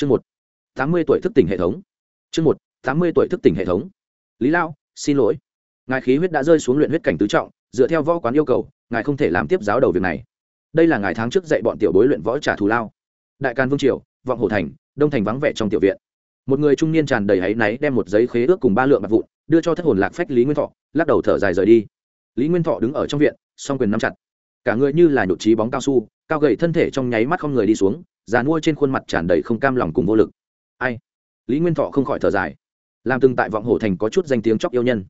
chương một, tám mươi tuổi thức tỉnh hệ thống. Chương một, tám mươi tuổi thức tỉnh hệ thống. Lý lao xin lỗi. Ngài khí huyết đã rơi xuống luyện huyết cảnh tứ trọng, dựa theo võ quán yêu cầu, ngài không thể làm tiếp giáo đầu việc này. Đây là ngài tháng trước dạy bọn tiểu bối luyện võ trả thù lao. Đại can vương triều, vọng hồ thành, đông thành vắng vẻ trong tiểu viện. Một người trung niên tràn đầy áy náy đem một giấy khế ước cùng ba lượng bạc vụn, đưa cho thất hồn lạc phách lý nguyên thọ, lắc đầu thở dài rời đi. Lý nguyên thọ đứng ở trong viện, song quyền nắm chặt. Cả người như là nhột trí bóng cao su, cao gậy thân thể trong nháy mắt không người đi xuống già mua trên khuôn mặt tràn đầy không cam lòng cùng vô lực. Ai? Lý nguyên thọ không khỏi thở dài. Làm từng tại vọng hổ thành có chút danh tiếng chóc yêu nhân.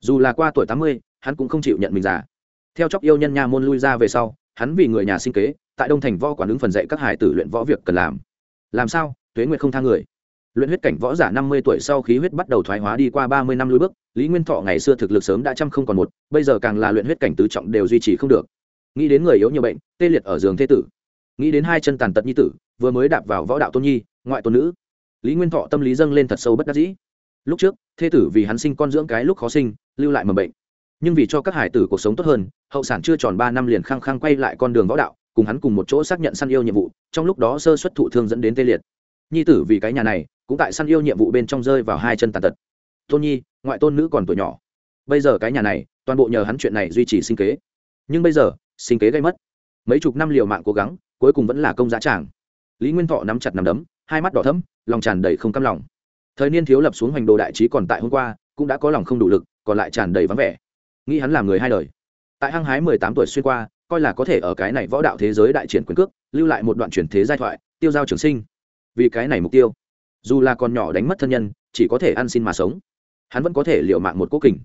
Dù là qua tuổi tám mươi, hắn cũng không chịu nhận mình già. Theo chóc yêu nhân nha môn lui ra về sau, hắn vì người nhà sinh kế, tại đông thành võ quản ứng phần dạy các hải tử luyện võ việc cần làm. Làm sao? Tuế nguyệt không thang người. Luyện huyết cảnh võ giả năm mươi tuổi sau khí huyết bắt đầu thoái hóa đi qua ba mươi năm lui bước, lý nguyên thọ ngày xưa thực lực sớm đã trăm không còn một, bây giờ càng là luyện huyết cảnh tứ trọng đều duy trì không được. Nghĩ đến người yếu nhiều bệnh, tê liệt ở giường thế tử nghĩ đến hai chân tàn tật nhi tử, vừa mới đạp vào võ đạo tôn nhi, ngoại tôn nữ. Lý nguyên thọ tâm lý dâng lên thật sâu bất đắc dĩ. Lúc trước, thê tử vì hắn sinh con dưỡng cái lúc khó sinh, lưu lại mầm bệnh. Nhưng vì cho các hải tử cuộc sống tốt hơn, hậu sản chưa tròn ba năm liền khăng khăng quay lại con đường võ đạo, cùng hắn cùng một chỗ xác nhận săn yêu nhiệm vụ, trong lúc đó sơ xuất thụ thương dẫn đến tê liệt. Nhi tử vì cái nhà này, cũng tại săn yêu nhiệm vụ bên trong rơi vào hai chân tàn tật. Tôn nhi, ngoại tôn nữ còn tuổi nhỏ. Bây giờ cái nhà này, toàn bộ nhờ hắn chuyện này duy trì sinh kế. Nhưng bây giờ, sinh kế gây mất. Mấy chục năm liều mạng cố gắng cuối cùng vẫn là công giá tràng. Lý nguyên thọ nắm chặt nắm đấm, hai mắt đỏ thấm lòng tràn đầy không căm lòng. Thời niên thiếu lập xuống hoành đồ đại trí còn tại hôm qua, cũng đã có lòng không đủ lực, còn lại tràn đầy vắng vẻ. Nghĩ hắn làm người hai đời. Tại hăng hái mười tám tuổi xuyên qua, coi là có thể ở cái này võ đạo thế giới đại triển quyền cước, lưu lại một đoạn truyền thế giai thoại, tiêu giao trường sinh. Vì cái này mục tiêu, dù là còn nhỏ đánh mất thân nhân, chỉ có thể ăn xin mà sống. Hắn vẫn có thể liệu mạng một cố kình.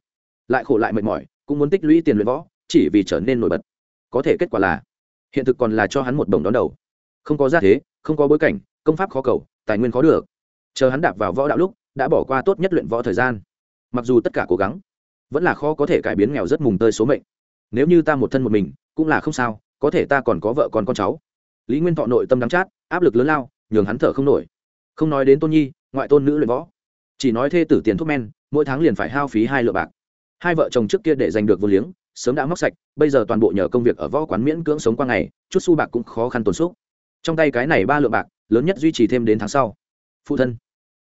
Lại khổ lại mệt mỏi, cũng muốn tích lũy tiền luyện võ, chỉ vì trở nên nổi bật. Có thể kết quả là hiện thực còn là cho hắn một đồng đón đầu. Không có gia thế, không có bối cảnh, công pháp khó cầu, tài nguyên khó được. Chờ hắn đạp vào võ đạo lúc, đã bỏ qua tốt nhất luyện võ thời gian. Mặc dù tất cả cố gắng, vẫn là khó có thể cải biến nghèo rất mùng tơi số mệnh. Nếu như ta một thân một mình, cũng là không sao, có thể ta còn có vợ con con cháu. Lý nguyên thọ nội tâm đắng chát, áp lực lớn lao, nhường hắn thở không nổi. Không nói đến tôn nhi, ngoại tôn nữ luyện võ. Chỉ nói thê tử tiền thuốc men, mỗi tháng liền phải hao phí hai lượng bạc. Hai vợ chồng trước kia để giành được vô liếng sớm đã móc sạch, bây giờ toàn bộ nhờ công việc ở võ quán miễn cưỡng sống qua ngày, chút xu bạc cũng khó khăn tồn xúc. Trong tay cái này ba lượng bạc, lớn nhất duy trì thêm đến tháng sau. Phụ thân.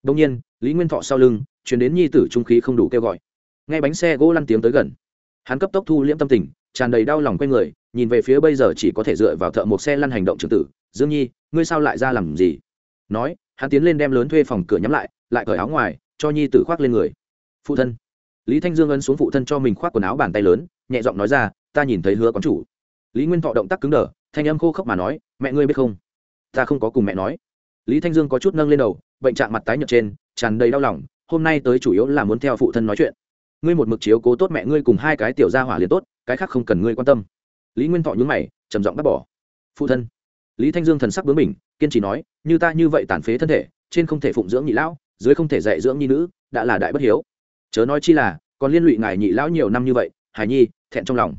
Đông nhiên, lý nguyên thọ sau lưng chuyển đến nhi tử trung khí không đủ kêu gọi. Nghe bánh xe gỗ lăn tiếng tới gần. Hắn cấp tốc thu liễm tâm tình, tràn đầy đau lòng q u a n người, nhìn về phía bây giờ chỉ có thể dựa vào thợ một xe lăn hành động trường tử. Dương nhi, ngươi sao lại ra làm gì? Nói, hắn tiến lên đem lớn thuê phòng cửa nhắm lại lại cởi áo ngoài, cho nhi tử khoác lên người. Phụ thân. Lý thanh dương ấn xuống phụ thân cho mình khoác quần áo bàn tay lớn nhẹ giọng nói ra, ta nhìn thấy hứa quán chủ. Lý nguyên thọ động tác cứng đờ, thanh âm khô khốc mà nói, mẹ ngươi biết không? Ta không có cùng mẹ nói. Lý thanh dương có chút nâng lên đầu, bệnh trạng mặt tái nhợt trên, tràn đầy đau lòng, hôm nay tới chủ yếu là muốn theo phụ thân nói chuyện. Ngươi một mực chiếu cố tốt mẹ ngươi cùng hai cái tiểu gia hỏa liền tốt, cái khác không cần ngươi quan tâm. Lý nguyên thọ nhún mày, trầm giọng bác bỏ, phụ thân. Lý thanh dương thần sắc bướng mình kiên trì nói, như ta như vậy tàn phế thân thể, trên không thể phụng dưỡng nhị lão, dưới không thể dạy dưỡng nhi nữ, đã là đại bất hiếu. Chớ nói chi là, còn liên lụy ngài nhị lão nhiều năm như vậy hải nhi, thẹn trong lòng.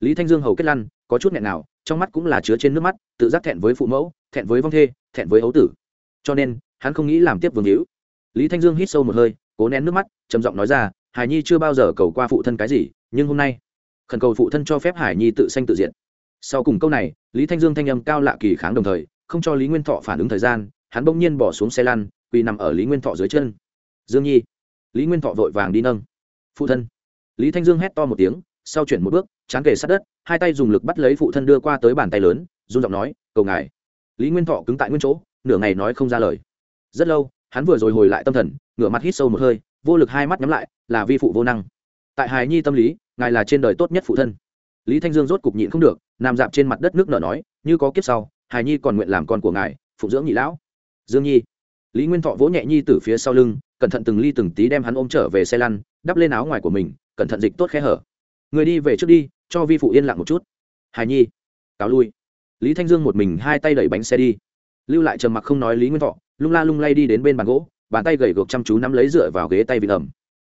Lý thanh dương hầu kết lăn, có chút nghẹn nào, trong mắt cũng là chứa trên nước mắt, tự giác thẹn với phụ mẫu, thẹn với vong thê, thẹn với ấu tử. Cho nên, hắn không nghĩ làm tiếp vương hữu. Lý thanh dương hít sâu một hơi, cố nén nước mắt, trầm giọng nói ra, hải nhi chưa bao giờ cầu qua phụ thân cái gì, nhưng hôm nay, khẩn cầu phụ thân cho phép hải nhi tự sanh tự diện sau cùng câu này, lý thanh dương thanh âm cao lạ kỳ kháng đồng thời, không cho lý nguyên thọ phản ứng thời gian, hắn bỗng nhiên bỏ xuống xe lăn, quỳ nằm ở lý nguyên thọ dưới chân. Dương nhi. Lý nguyên thọ vội vàng đi nâng. Phụ thân lý thanh dương hét to một tiếng, sau chuyển một bước, chán kề sát đất, hai tay dùng lực bắt lấy phụ thân đưa qua tới bàn tay lớn, run giọng nói, cầu ngài. Lý nguyên thọ cứng tại nguyên chỗ, nửa ngày nói không ra lời. Rất lâu, hắn vừa rồi hồi lại tâm thần, ngửa mặt hít sâu một hơi, vô lực hai mắt nhắm lại, là vi phụ vô năng. Tại hài nhi tâm lý, ngài là trên đời tốt nhất phụ thân. Lý thanh dương rốt cục nhịn không được, nằm dạp trên mặt đất nước nở nói, như có kiếp sau, hài nhi còn nguyện làm con của ngài, phụ dưỡng nhị lão. Dương nhi. Lý nguyên thọ vỗ nhẹ nhi từ phía sau lưng, cẩn thận từng ly từng tí đem hắn ôm trở về xe lăn, đắp lên áo ngoài của mình cẩn thận dịch tốt khe hở. Người đi về trước đi, cho vi phụ yên lặng một chút. Hài nhi, cáo lui. Lý thanh dương một mình hai tay đẩy bánh xe đi. Lưu lại trầm mặc không nói lý nguyên thọ, lung la lung lay đi đến bên bàn gỗ, bàn tay gầy gộc chăm chú nắm lấy dựa vào ghế tay vị ẩm.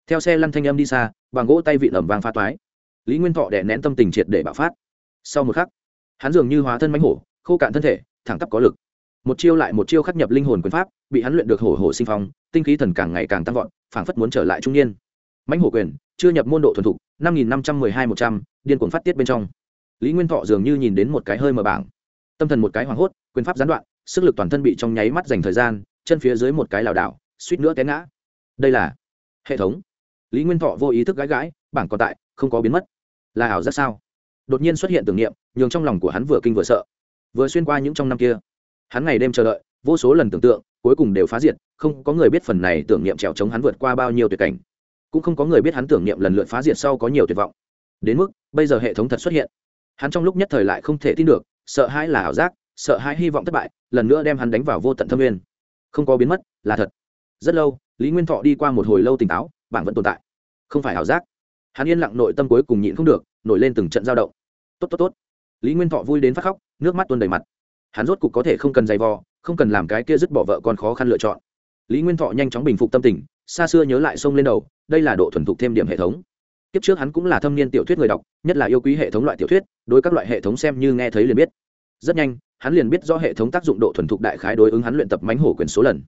Theo xe lăn thanh âm đi xa, bàn gỗ tay vị ẩm vàng pha toái. Lý nguyên thọ đè nén tâm tình triệt để bạo phát. Sau một khắc, hắn dường như hóa thân mánh hổ, khô cạn thân thể, thẳng tắp có lực. Một chiêu lại một chiêu khắc nhập linh hồn quyền pháp, bị hắn luyện được hổ hổ sinh phong, tinh khí thần càng ngày càng tăng vọt, phảng phất muốn trở lại trung niên. Mãnh hổ quyền chưa nhập môn độ thuần thục, năm nghìn năm trăm mười hai một trăm, điên cuồng phát tiết bên trong. Lý nguyên thọ dường như nhìn đến một cái hơi mờ bảng. Tâm thần một cái hoảng hốt, quyền pháp gián đoạn, sức lực toàn thân bị trong nháy mắt dành thời gian, chân phía dưới một cái lảo đảo, suýt nữa té ngã. Đây là hệ thống. Lý nguyên thọ vô ý thức gãi gãi, bảng còn tại, không có biến mất. Là ảo giác sao? Đột nhiên xuất hiện tưởng niệm, nhường trong lòng của hắn vừa kinh vừa sợ. Vừa xuyên qua những trong năm kia, hắn ngày đêm chờ đợi, vô số lần tưởng tượng, cuối cùng đều phá diệt, không có người biết phần này tưởng niệm trèo chống hắn vượt qua bao nhiêu tuyệt cảnh cũng không có người biết hắn tưởng niệm lần lượt phá diệt sau có nhiều tuyệt vọng. Đến mức, bây giờ hệ thống thật xuất hiện. Hắn trong lúc nhất thời lại không thể tin được, sợ hãi là ảo giác, sợ hãi hy vọng thất bại, lần nữa đem hắn đánh vào vô tận thâm nguyên. Không có biến mất, là thật. Rất lâu, lý nguyên thọ đi qua một hồi lâu tỉnh táo, bảng vẫn tồn tại. Không phải ảo giác. Hắn yên lặng nội tâm cuối cùng nhịn không được, nổi lên từng trận giao động. Tốt tốt tốt. Lý nguyên thọ vui đến phát khóc, nước mắt tuôn đầy mặt. Hắn rốt cục có thể không cần giày vò, không cần làm cái kia dứt bỏ vợ con khó khăn lựa chọn. Lý nguyên thọ nhanh chóng bình phục tâm tình xa xưa nhớ lại sông lên đầu, đây là độ thuần thục thêm điểm hệ thống. Kiếp trước hắn cũng là thâm niên tiểu thuyết người đọc, nhất là yêu quý hệ thống loại tiểu thuyết, đối các loại hệ thống xem như nghe thấy liền biết. Rất nhanh, hắn liền biết do hệ thống tác dụng độ thuần thục đại khái đối ứng hắn luyện tập mánh hổ quyền số lần.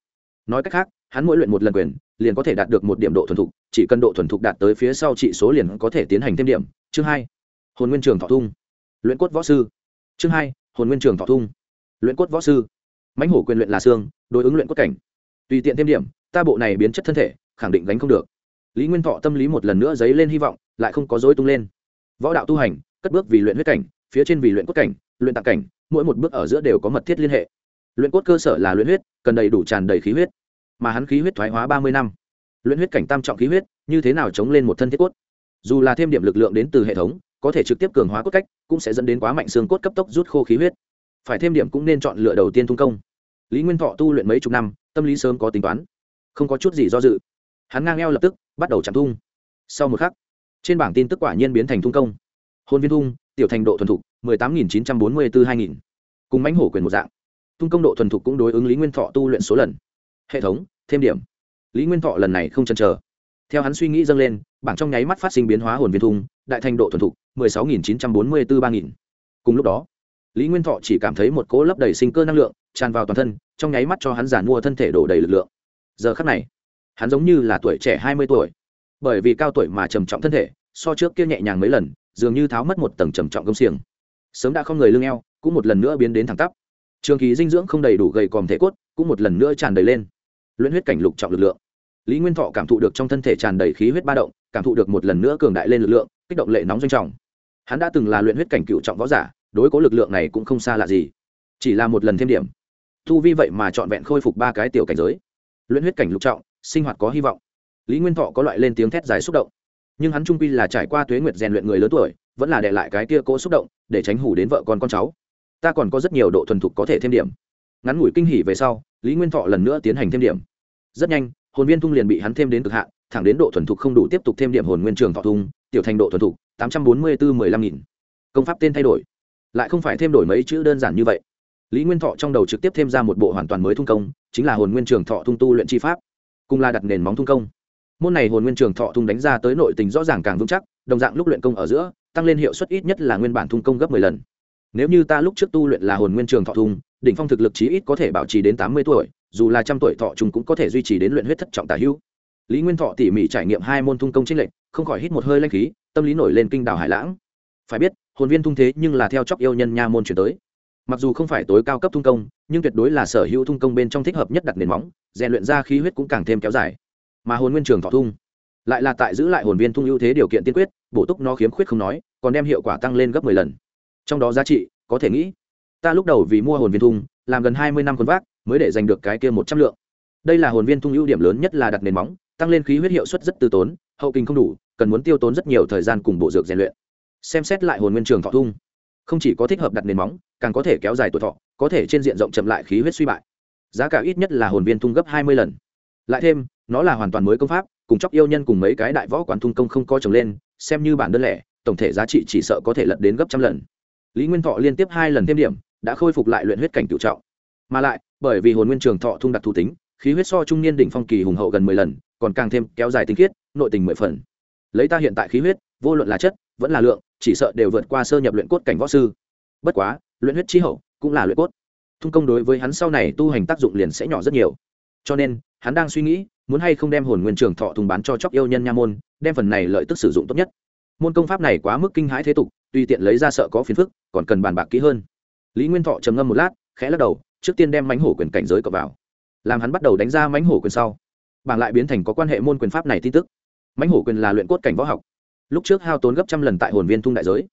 Nói cách khác, hắn mỗi luyện một lần quyền, liền có thể đạt được một điểm độ thuần thục, chỉ cần độ thuần thục đạt tới phía sau trị số liền có thể tiến hành thêm điểm. Chương hai, hồn nguyên trường thọ thung. Luyện cốt võ sư. Chương hai, hồn nguyên trường thọ thung. Luyện cốt võ sư. Mãnh hổ quyền luyện là xương, đối ứng luyện cốt cảnh tùy tiện thêm điểm, ta bộ này biến chất thân thể, khẳng định gánh không được. Lý nguyên thọ tâm lý một lần nữa dấy lên hy vọng, lại không có dối tung lên. Võ đạo tu hành, cất bước vì luyện huyết cảnh, phía trên vì luyện cốt cảnh, luyện tạng cảnh, mỗi một bước ở giữa đều có mật thiết liên hệ. Luyện cốt cơ sở là luyện huyết, cần đầy đủ tràn đầy khí huyết. Mà hắn khí huyết thoái hóa ba mươi năm. Luyện huyết cảnh tam trọng khí huyết, như thế nào chống lên một thân thiết cốt? Dù là thêm điểm lực lượng đến từ hệ thống, có thể trực tiếp cường hóa cốt cách, cũng sẽ dẫn đến quá mạnh xương cốt cấp tốc rút khô khí huyết. Phải thêm điểm cũng nên chọn lựa đầu tiên tung công. Lý nguyên thọ tu luyện mấy chục năm tâm lý sớm có tính toán, không có chút gì do dự. Hắn ngang eo lập tức, bắt đầu chạm thung. Sau một khắc, trên bảng tin tức quả nhiên biến thành thung công. Hôn viên thung, tiểu thành độ thuần thục, mười tám nghìn chín trăm bốn mươi bốn hai nghìn. Cùng mãnh hổ quyền một dạng. Thung công độ thuần thục cũng đối ứng lý nguyên thọ tu luyện số lần. Hệ thống, thêm điểm. Lý nguyên thọ lần này không chần chờ. Theo hắn suy nghĩ dâng lên, bảng trong nháy mắt phát sinh biến hóa hồn viên thung, đại thành độ thuần thục, mười sáu nghìn chín trăm bốn mươi bốn ba nghìn. Cùng lúc đó, lý nguyên thọ chỉ cảm thấy một cỗ lấp đầy sinh cơ năng lượng, tràn vào toàn thân trong nháy mắt cho hắn giản mua thân thể đổ đầy lực lượng. Giờ khắc này, hắn giống như là tuổi trẻ hai mươi tuổi. Bởi vì cao tuổi mà trầm trọng thân thể, so trước kia nhẹ nhàng mấy lần, dường như tháo mất một tầng trầm trọng công xiềng. Sớm đã không người lưng eo, cũng một lần nữa biến đến thẳng tắp. Trường kỳ dinh dưỡng không đầy đủ gầy còm thể cốt, cũng một lần nữa tràn đầy lên. Luyện huyết cảnh lục trọng lực lượng. Lý nguyên thọ cảm thụ được trong thân thể tràn đầy khí huyết ba động, cảm thụ được một lần nữa cường đại lên lực lượng, kích động lệ nóng doanh trọng. Hắn đã từng là luyện huyết cảnh cựu trọng võ giả, đối cố lực lượng này cũng không xa lạ gì. Chỉ là một lần thêm điểm thu vi vậy mà trọn vẹn khôi phục ba cái tiểu cảnh giới. Luyện huyết cảnh lục trọng, sinh hoạt có hy vọng. Lý nguyên thọ có loại lên tiếng thét dài xúc động. Nhưng hắn trung quy là trải qua tuế nguyệt rèn luyện người lớn tuổi, vẫn là để lại cái tia cỗ xúc động, để tránh hủ đến vợ con con cháu. Ta còn có rất nhiều độ thuần thục có thể thêm điểm. Ngắn ngủi kinh hỉ về sau, lý nguyên thọ lần nữa tiến hành thêm điểm. Rất nhanh, hồn viên thung liền bị hắn thêm đến cực hạn, thẳng đến độ thuần thục không đủ tiếp tục thêm điểm hồn nguyên trường thọ thung, tiểu thành độ thuần thục, tám trăm bốn mươi bốn mười lăm nghìn. Công pháp tên thay đổi. Lại không phải thêm đổi mấy chữ đơn giản như vậy lý nguyên thọ trong đầu trực tiếp thêm ra một bộ hoàn toàn mới thung công, chính là hồn nguyên trường thọ thung tu luyện chi pháp, cùng là đặt nền móng thung công. Môn này hồn nguyên trường thọ thung đánh ra tới nội tình rõ ràng càng vững chắc, đồng dạng lúc luyện công ở giữa, tăng lên hiệu suất ít nhất là nguyên bản thung công gấp mười lần. Nếu như ta lúc trước tu luyện là hồn nguyên trường thọ thung, đỉnh phong thực lực chí ít có thể bảo trì đến tám mươi tuổi, dù là trăm tuổi thọ chúng cũng có thể duy trì đến luyện huyết thất trọng tả hữu. Lý nguyên thọ tỉ mỉ trải nghiệm hai môn thung công trích lệnh không khỏi hít một hơi lanh khí, tâm lý nổi lên kinh đảo hải lãng. Phải biết, hồn viên thung thế nhưng là theo chóc yêu nhân nha môn chuyển tới mặc dù không phải tối cao cấp thung công, nhưng tuyệt đối là sở hữu thung công bên trong thích hợp nhất đặt nền móng, rèn luyện ra khí huyết cũng càng thêm kéo dài. Mà hồn nguyên trường thọ thung, lại là tại giữ lại hồn viên thung ưu thế điều kiện tiên quyết, bổ túc nó khiếm khuyết không nói, còn đem hiệu quả tăng lên gấp mười lần. Trong đó giá trị, có thể nghĩ, ta lúc đầu vì mua hồn viên thung, làm gần hai mươi năm con vác, mới để giành được cái kia một trăm lượng. Đây là hồn viên thung ưu điểm lớn nhất là đặt nền móng, tăng lên khí huyết hiệu suất rất từ tốn, hậu kinh không đủ, cần muốn tiêu tốn rất nhiều thời gian cùng bộ dược rèn luyện. Xem xét lại hồn nguyên trường thọ thung không chỉ có thích hợp đặt nền móng, càng có thể kéo dài tuổi thọ, có thể trên diện rộng chậm lại khí huyết suy bại. Giá cả ít nhất là hồn viên thung gấp hai mươi lần. Lại thêm, nó là hoàn toàn mới công pháp, cùng chóc yêu nhân cùng mấy cái đại võ quán thung công không co trồng lên, xem như bản đơn lẻ, tổng thể giá trị chỉ sợ có thể lật đến gấp trăm lần. Lý nguyên thọ liên tiếp hai lần thêm điểm, đã khôi phục lại luyện huyết cảnh tự trọng. Mà lại, bởi vì hồn nguyên trường thọ thung đặc thù tính, khí huyết so trung niên đỉnh phong kỳ hùng hậu gần mười lần, còn càng thêm kéo dài tinh khiết, nội tình mười phần. Lấy ta hiện tại khí huyết, vô luận là chất, vẫn là lượng chỉ sợ đều vượt qua sơ nhập luyện cốt cảnh võ sư. Bất quá, luyện huyết chi hậu cũng là luyện cốt. Thung công đối với hắn sau này tu hành tác dụng liền sẽ nhỏ rất nhiều. Cho nên, hắn đang suy nghĩ, muốn hay không đem hồn nguyên trường thọ thùng bán cho chóc yêu nhân nha môn, đem phần này lợi tức sử dụng tốt nhất. Môn công pháp này quá mức kinh hãi thế tục, tùy tiện lấy ra sợ có phiền phức, còn cần bàn bạc kỹ hơn. Lý nguyên thọ trầm ngâm một lát, khẽ lắc đầu, trước tiên đem mánh hổ quyền cảnh giới cập vào. Làm hắn bắt đầu đánh ra mãnh hổ quyền sau, bảng lại biến thành có quan hệ môn quyền pháp này tin tức. Mãnh hổ quyền là luyện cốt cảnh võ học lúc trước hao tốn gấp trăm lần tại hồn viên thung đại giới.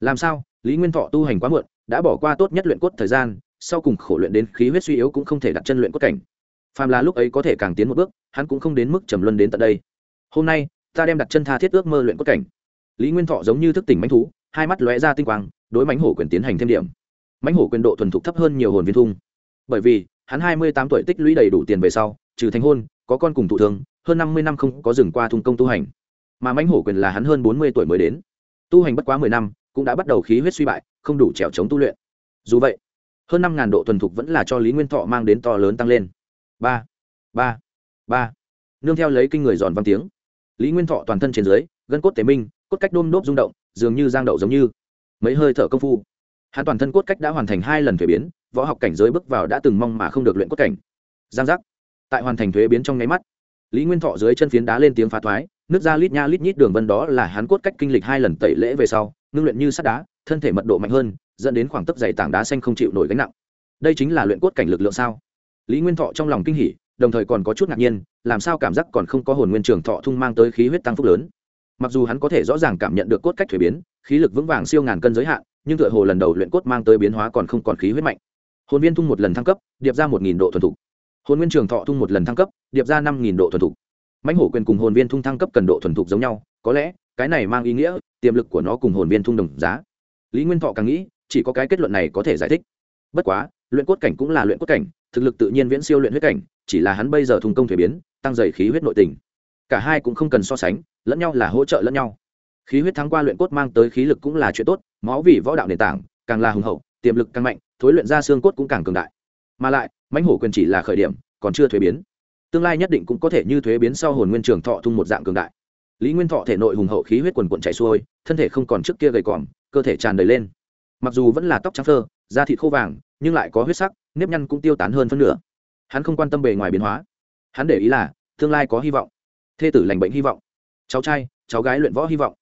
Làm sao? Lý nguyên thọ tu hành quá muộn, đã bỏ qua tốt nhất luyện cốt thời gian, sau cùng khổ luyện đến khí huyết suy yếu cũng không thể đặt chân luyện cốt cảnh. Phàm là lúc ấy có thể càng tiến một bước, hắn cũng không đến mức trầm luân đến tận đây. Hôm nay, ta đem đặt chân tha thiết ước mơ luyện cốt cảnh. Lý nguyên thọ giống như thức tỉnh mánh thú, hai mắt lóe ra tinh quang, đối mánh hổ quyền tiến hành thêm điểm. Mánh hổ quyền độ thuần thục thấp hơn nhiều hồn viên thung. Bởi vì, hắn hai mươi tám tuổi tích lũy đầy đủ tiền về sau, trừ thành hôn, có con cùng thụ thương, hơn năm mươi năm không có dừng qua thung công tu hành mà mãnh hổ quyền là hắn hơn bốn mươi tuổi mới đến. Tu hành bất quá mười năm, cũng đã bắt đầu khí huyết suy bại, không đủ trèo chống tu luyện. Dù vậy, hơn năm ngàn độ thuần thục vẫn là cho lý nguyên thọ mang đến to lớn tăng lên. Ba ba ba. Nương theo lấy kinh người giòn văn tiếng, lý nguyên thọ toàn thân trên dưới, gân cốt tế minh, cốt cách đôm đốp rung động, dường như giang đậu giống như mấy hơi thở công phu. Hắn toàn thân cốt cách đã hoàn thành hai lần thuế biến, võ học cảnh giới bước vào đã từng mong mà không được luyện cốt cảnh. Giang giác. Tại hoàn thành thuế biến trong nháy mắt, lý nguyên thọ dưới chân phiến đá lên tiếng phá thoái nước ra lít nha lít nhít đường vân đó là hắn cốt cách kinh lịch hai lần tẩy lễ về sau, ngưng luyện như sắt đá, thân thể mật độ mạnh hơn, dẫn đến khoảng tấc dày tảng đá xanh không chịu nổi gánh nặng. Đây chính là luyện cốt cảnh lực lượng sao? Lý nguyên thọ trong lòng kinh hỉ, đồng thời còn có chút ngạc nhiên, làm sao cảm giác còn không có hồn nguyên trường thọ thung mang tới khí huyết tăng phúc lớn? Mặc dù hắn có thể rõ ràng cảm nhận được cốt cách thuế biến, khí lực vững vàng siêu ngàn cân giới hạn, nhưng tựa hồ lần đầu luyện cốt mang tới biến hóa còn không còn khí huyết mạnh. Hồn viên thung một lần thăng cấp, điệp ra một nghìn độ thuần thục. Hồn nguyên trường thọ thung một lần thăng cấp, điệp ra năm nghìn độ thuần thục mãnh hổ quyền cùng hồn viên thung thăng cấp cần độ thuần thục giống nhau, có lẽ, cái này mang ý nghĩa, tiềm lực của nó cùng hồn viên thung đồng giá. Lý nguyên thọ càng nghĩ, chỉ có cái kết luận này có thể giải thích. Bất quá, luyện cốt cảnh cũng là luyện cốt cảnh, thực lực tự nhiên viễn siêu luyện huyết cảnh, chỉ là hắn bây giờ thùng công thể biến, tăng dày khí huyết nội tình. Cả hai cũng không cần so sánh, lẫn nhau là hỗ trợ lẫn nhau. Khí huyết thắng qua luyện cốt mang tới khí lực cũng là chuyện tốt, máu vì võ đạo nền tảng, càng là hùng hậu, tiềm lực càng mạnh, thối luyện ra xương cốt cũng càng cường đại. Mà lại, mãnh hổ quyền chỉ là khởi điểm, còn chưa thuế biến tương lai nhất định cũng có thể như thuế biến sau hồn nguyên trường thọ thung một dạng cường đại. Lý nguyên thọ thể nội hùng hậu khí huyết quần quận chảy xuôi, thân thể không còn trước kia gầy còm, cơ thể tràn đầy lên. Mặc dù vẫn là tóc trắng phơ, da thịt khô vàng, nhưng lại có huyết sắc, nếp nhăn cũng tiêu tán hơn phân nửa. Hắn không quan tâm bề ngoài biến hóa. Hắn để ý là, tương lai có hy vọng. Thê tử lành bệnh hy vọng. Cháu trai, cháu gái luyện võ hy vọng.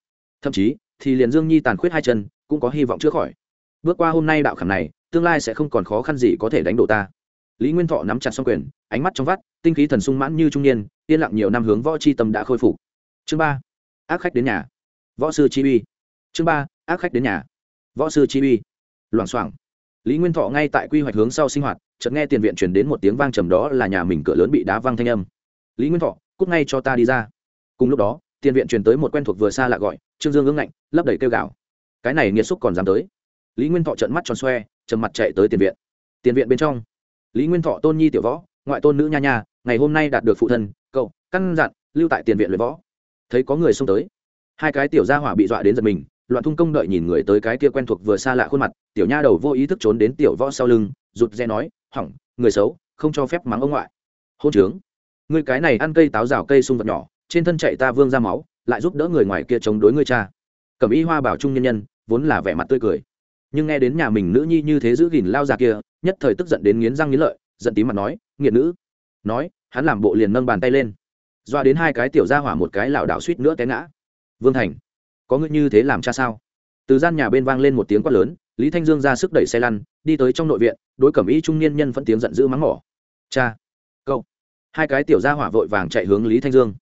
Thậm chí, thì liền dương nhi tàn khuyết hai chân, cũng có hy vọng chữa khỏi. Bước qua hôm nay đạo khảm này, tương lai sẽ không còn khó khăn gì có thể đánh đổ ta. Lý nguyên thọ nắm chặt xong quyền, ánh mắt trong vắt tinh khí thần sung mãn như trung niên, yên lặng nhiều năm hướng võ c h i tâm đã khôi phục. Chương ba, ác khách đến nhà. Võ sư chi uy. Chương ba, ác khách đến nhà. Võ sư chi uy. Loảng xoảng. Lý nguyên thọ ngay tại quy hoạch hướng sau sinh hoạt, chợt nghe tiền viện chuyển đến một tiếng vang trầm đó là nhà mình cửa lớn bị đá văng thanh âm. Lý nguyên thọ, cút ngay cho ta đi ra. Cùng lúc đó, tiền viện truyền tới một quen thuộc vừa xa lạ gọi, trương dương ưng ngạnh, lấp đầy kêu gạo cái này nghiệt xúc còn dám tới. Lý nguyên thọ trận mắt tròn xoe, trầm mặt chạy tới tiền viện. Tiền viện bên trong, lý nguyên thọ tôn nhi tiểu võ, ngoại tôn nữ nha nha ngày hôm nay đạt được phụ thân, cậu, căn dặn, lưu tại tiền viện luyện võ. Thấy có người xông tới, hai cái tiểu gia hỏa bị dọa đến giật mình, loạn thung công đợi nhìn người tới cái kia quen thuộc vừa xa lạ khuôn mặt, tiểu nha đầu vô ý thức trốn đến tiểu võ sau lưng, rụt rè nói, hỏng, người xấu, không cho phép mắng ông ngoại. Hôn trướng. Người cái này ăn cây táo rào cây sung vật nhỏ, trên thân chạy ta vương ra máu, lại giúp đỡ người ngoài kia chống đối người cha. Cầm y hoa bảo trung nhân nhân, vốn là vẻ mặt tươi cười. Nhưng nghe đến nhà mình nữ nhi như thế giữ gìn lao già kia, nhất thời tức giận đến nghiến răng nghiến lợi, giận tí mặt nói, nghiệt nữ nói, hắn làm bộ liền nâng bàn tay lên. Doa đến hai cái tiểu ra hỏa một cái lảo đảo suýt nữa té ngã. Vương thành, có ngươi như thế làm cha sao? Từ gian nhà bên vang lên một tiếng quát lớn, lý thanh dương ra sức đẩy xe lăn, đi tới trong nội viện, đối cẩm y trung niên nhân vẫn tiếng giận dữ mắng mỏ. Cha, cậu. Hai cái tiểu gia hỏa vội vàng chạy hướng lý thanh dương.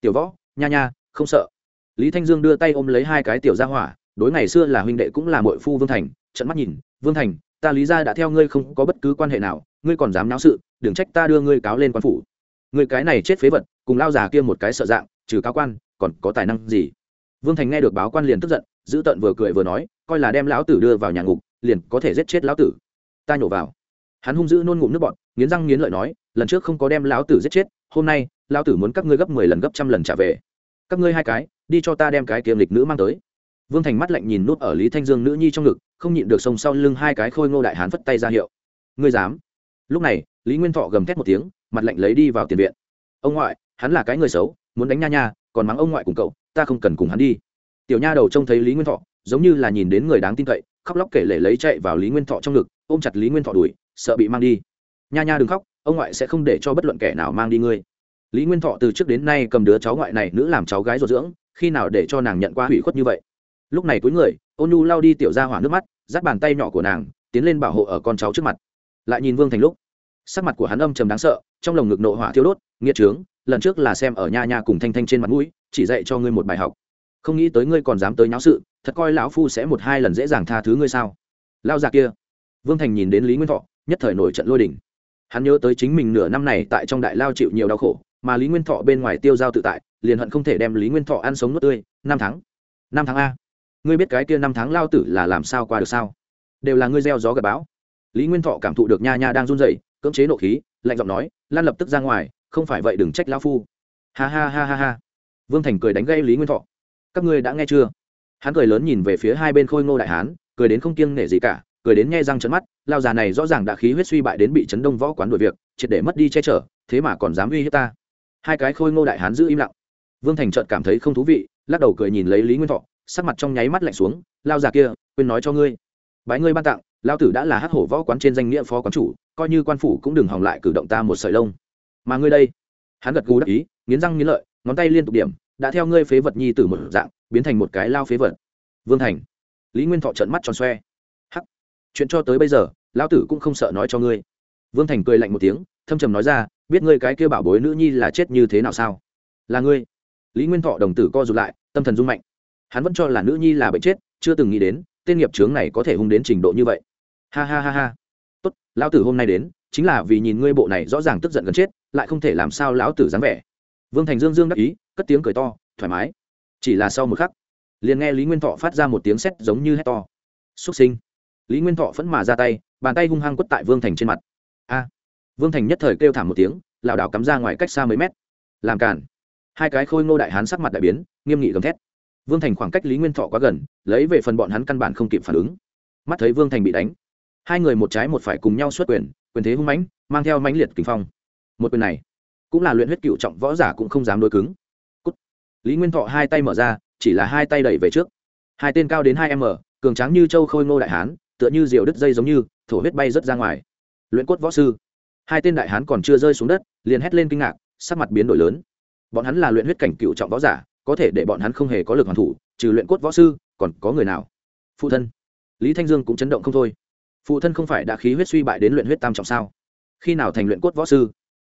Tiểu võ, nha nha, không sợ. Lý thanh dương đưa tay ôm lấy hai cái tiểu gia hỏa, đối ngày xưa là huynh đệ cũng là mội phu vương thành trận mắt nhìn, vương thành, ta lý ra đã theo ngươi không có bất cứ quan hệ nào ngươi còn dám náo sự, đừng trách ta đưa ngươi cáo lên quan phủ. Người cái này chết phế vật, cùng lao già kia một cái sợ dạng, trừ cao quan, còn có tài năng gì? Vương thành nghe được báo quan liền tức giận, giữ tận vừa cười vừa nói, coi là đem lão tử đưa vào nhà ngục, liền có thể giết chết lão tử. Ta nhổ vào. Hắn hung dữ nôn ngụm nước bọn nghiến răng nghiến lợi nói, lần trước không có đem lão tử giết chết, hôm nay, lão tử muốn các ngươi gấp mười lần gấp trăm lần trả về. Các ngươi hai cái, đi cho ta đem cái kiềm lịch nữ mang tới. Vương thành mắt lạnh nhìn nút ở lý thanh dương nữ nhi trong ngực, không nhịn được sông sau lưng hai cái khôi ngô đại hán phất tay ra hiệu. Ngươi dám? Lúc này, lý nguyên thọ gầm thét một tiếng, mặt lạnh lấy đi vào tiền viện. Ông ngoại, hắn là cái người xấu, muốn đánh nha nha, còn mắng ông ngoại cùng cậu, ta không cần cùng hắn đi. Tiểu nha đầu trông thấy lý nguyên thọ, giống như là nhìn đến người đáng tin cậy, khóc lóc kể lể lấy chạy vào lý nguyên thọ trong ngực, ôm chặt lý nguyên thọ đuổi, sợ bị mang đi. Nha nha đừng khóc, ông ngoại sẽ không để cho bất luận kẻ nào mang đi ngươi. Lý nguyên thọ từ trước đến nay cầm đứa cháu ngoại này nữ làm cháu gái ruột dưỡng, khi nào để cho nàng nhận qua hủy khuất như vậy? Lúc này cuối người, ôn nu lao đi tiểu ra hỏa nước mắt, dắt bàn tay nhỏ của nàng, tiến lên bảo hộ ở con cháu trước mặt lại nhìn vương thành lúc, sắc mặt của hắn âm trầm đáng sợ, trong lồng ngực nộ hỏa thiêu đốt nghĩa trướng, lần trước là xem ở nha nha cùng thanh thanh trên mặt mũi, chỉ dạy cho ngươi một bài học. Không nghĩ tới ngươi còn dám tới nháo sự, thật coi lão phu sẽ một hai lần dễ dàng tha thứ ngươi sao? Lao già kia, vương thành nhìn đến lý nguyên thọ, nhất thời nổi trận lôi đỉnh hắn nhớ tới chính mình nửa năm này tại trong đại lao chịu nhiều đau khổ, mà lý nguyên thọ bên ngoài tiêu giao tự tại, liền hận không thể đem lý nguyên thọ ăn sống nước tươi. Năm tháng năm tháng a? Ngươi biết cái kia năm tháng lao tử là làm sao qua được sao? Đều là ngươi gieo gió gặp bão lý nguyên thọ cảm thụ được nha nha đang run rẩy, cưỡng chế nộ khí, lạnh giọng nói, lan lập tức ra ngoài, không phải vậy đừng trách lão phu. Ha ha ha ha ha. Vương thành cười đánh gây lý nguyên thọ. Các ngươi đã nghe chưa? Hắn cười lớn nhìn về phía hai bên khôi ngô đại hán, cười đến không kiêng nể gì cả, cười đến nghe răng trận mắt lao già này rõ ràng đã khí huyết suy bại đến bị chấn đông võ quán đuổi việc, triệt để mất đi che chở, thế mà còn dám uy hiếp ta. Hai cái khôi ngô đại hán giữ im lặng. Vương thành trợt cảm thấy không thú vị, lắc đầu cười nhìn lấy lý nguyên thọ, sắc mặt trong nháy mắt lạnh xuống lao già kia, quên nói cho ngươi. Bái ngươi ban tặng lao tử đã là hắc hổ võ quán trên danh nghĩa phó quán chủ, coi như quan phủ cũng đừng hỏng lại cử động ta một sợi lông. Mà ngươi đây, hắn gật gù đắc ý, nghiến răng nghiến lợi, ngón tay liên tục điểm, đã theo ngươi phế vật nhi tử một dạng, biến thành một cái lao phế vật. Vương thành, lý nguyên thọ trận mắt tròn xoe. Hắc, chuyện cho tới bây giờ lão tử cũng không sợ nói cho ngươi. Vương thành cười lạnh một tiếng, thâm trầm nói ra, biết ngươi cái kêu bảo bối nữ nhi là chết như thế nào sao? Là ngươi. Lý nguyên thọ đồng tử co rụt lại, tâm thần rung mạnh. Hắn vẫn cho là nữ nhi là bệnh chết, chưa từng nghĩ đến, tên nghiệp trướng này có thể hung đến trình độ như vậy ha ha ha ha. Tốt, lão tử hôm nay đến, chính là vì nhìn ngươi bộ này rõ ràng tức giận gần chết, lại không thể làm sao lão tử dám vẻ. Vương thành dương dương đắc ý, cất tiếng cười to, thoải mái. Chỉ là sau một khắc, liền nghe lý nguyên thọ phát ra một tiếng sét giống như hét to. Xúc sinh. Lý nguyên thọ phẫn mà ra tay, bàn tay hung hăng quất tại vương thành trên mặt. A. Vương thành nhất thời kêu thảm một tiếng, lảo đảo cắm ra ngoài cách xa mấy mét. Làm cản hai cái khôi ngô đại hán sắc mặt đại biến, nghiêm nghị gầm thét. Vương thành khoảng cách lý nguyên thọ quá gần, lấy về phần bọn hắn căn bản không kịp phản ứng. Mắt thấy vương thành bị đánh hai người một trái một phải cùng nhau xuất quyền quyền thế hung mãnh, mang theo mãnh liệt kinh phong. Một quyền này, cũng là luyện huyết cựu trọng võ giả cũng không dám đối cứng. Cút. lý nguyên thọ hai tay mở ra, chỉ là hai tay đẩy về trước. Hai tên cao đến hai m, cường tráng như châu khôi ngô đại hán, tựa như diều đứt dây giống như, thổ huyết bay rớt ra ngoài. Luyện cốt võ sư. Hai tên đại hán còn chưa rơi xuống đất, liền hét lên kinh ngạc, sắc mặt biến đổi lớn. Bọn hắn là luyện huyết cảnh cựu trọng võ giả, có thể để bọn hắn không hề có lực hoàn thủ, trừ luyện cốt võ sư, còn có người nào? Phụ thân. Lý thanh dương cũng chấn động không thôi phụ thân không phải đã khí huyết suy bại đến luyện huyết tam trọng sao? Khi nào thành luyện cốt võ sư?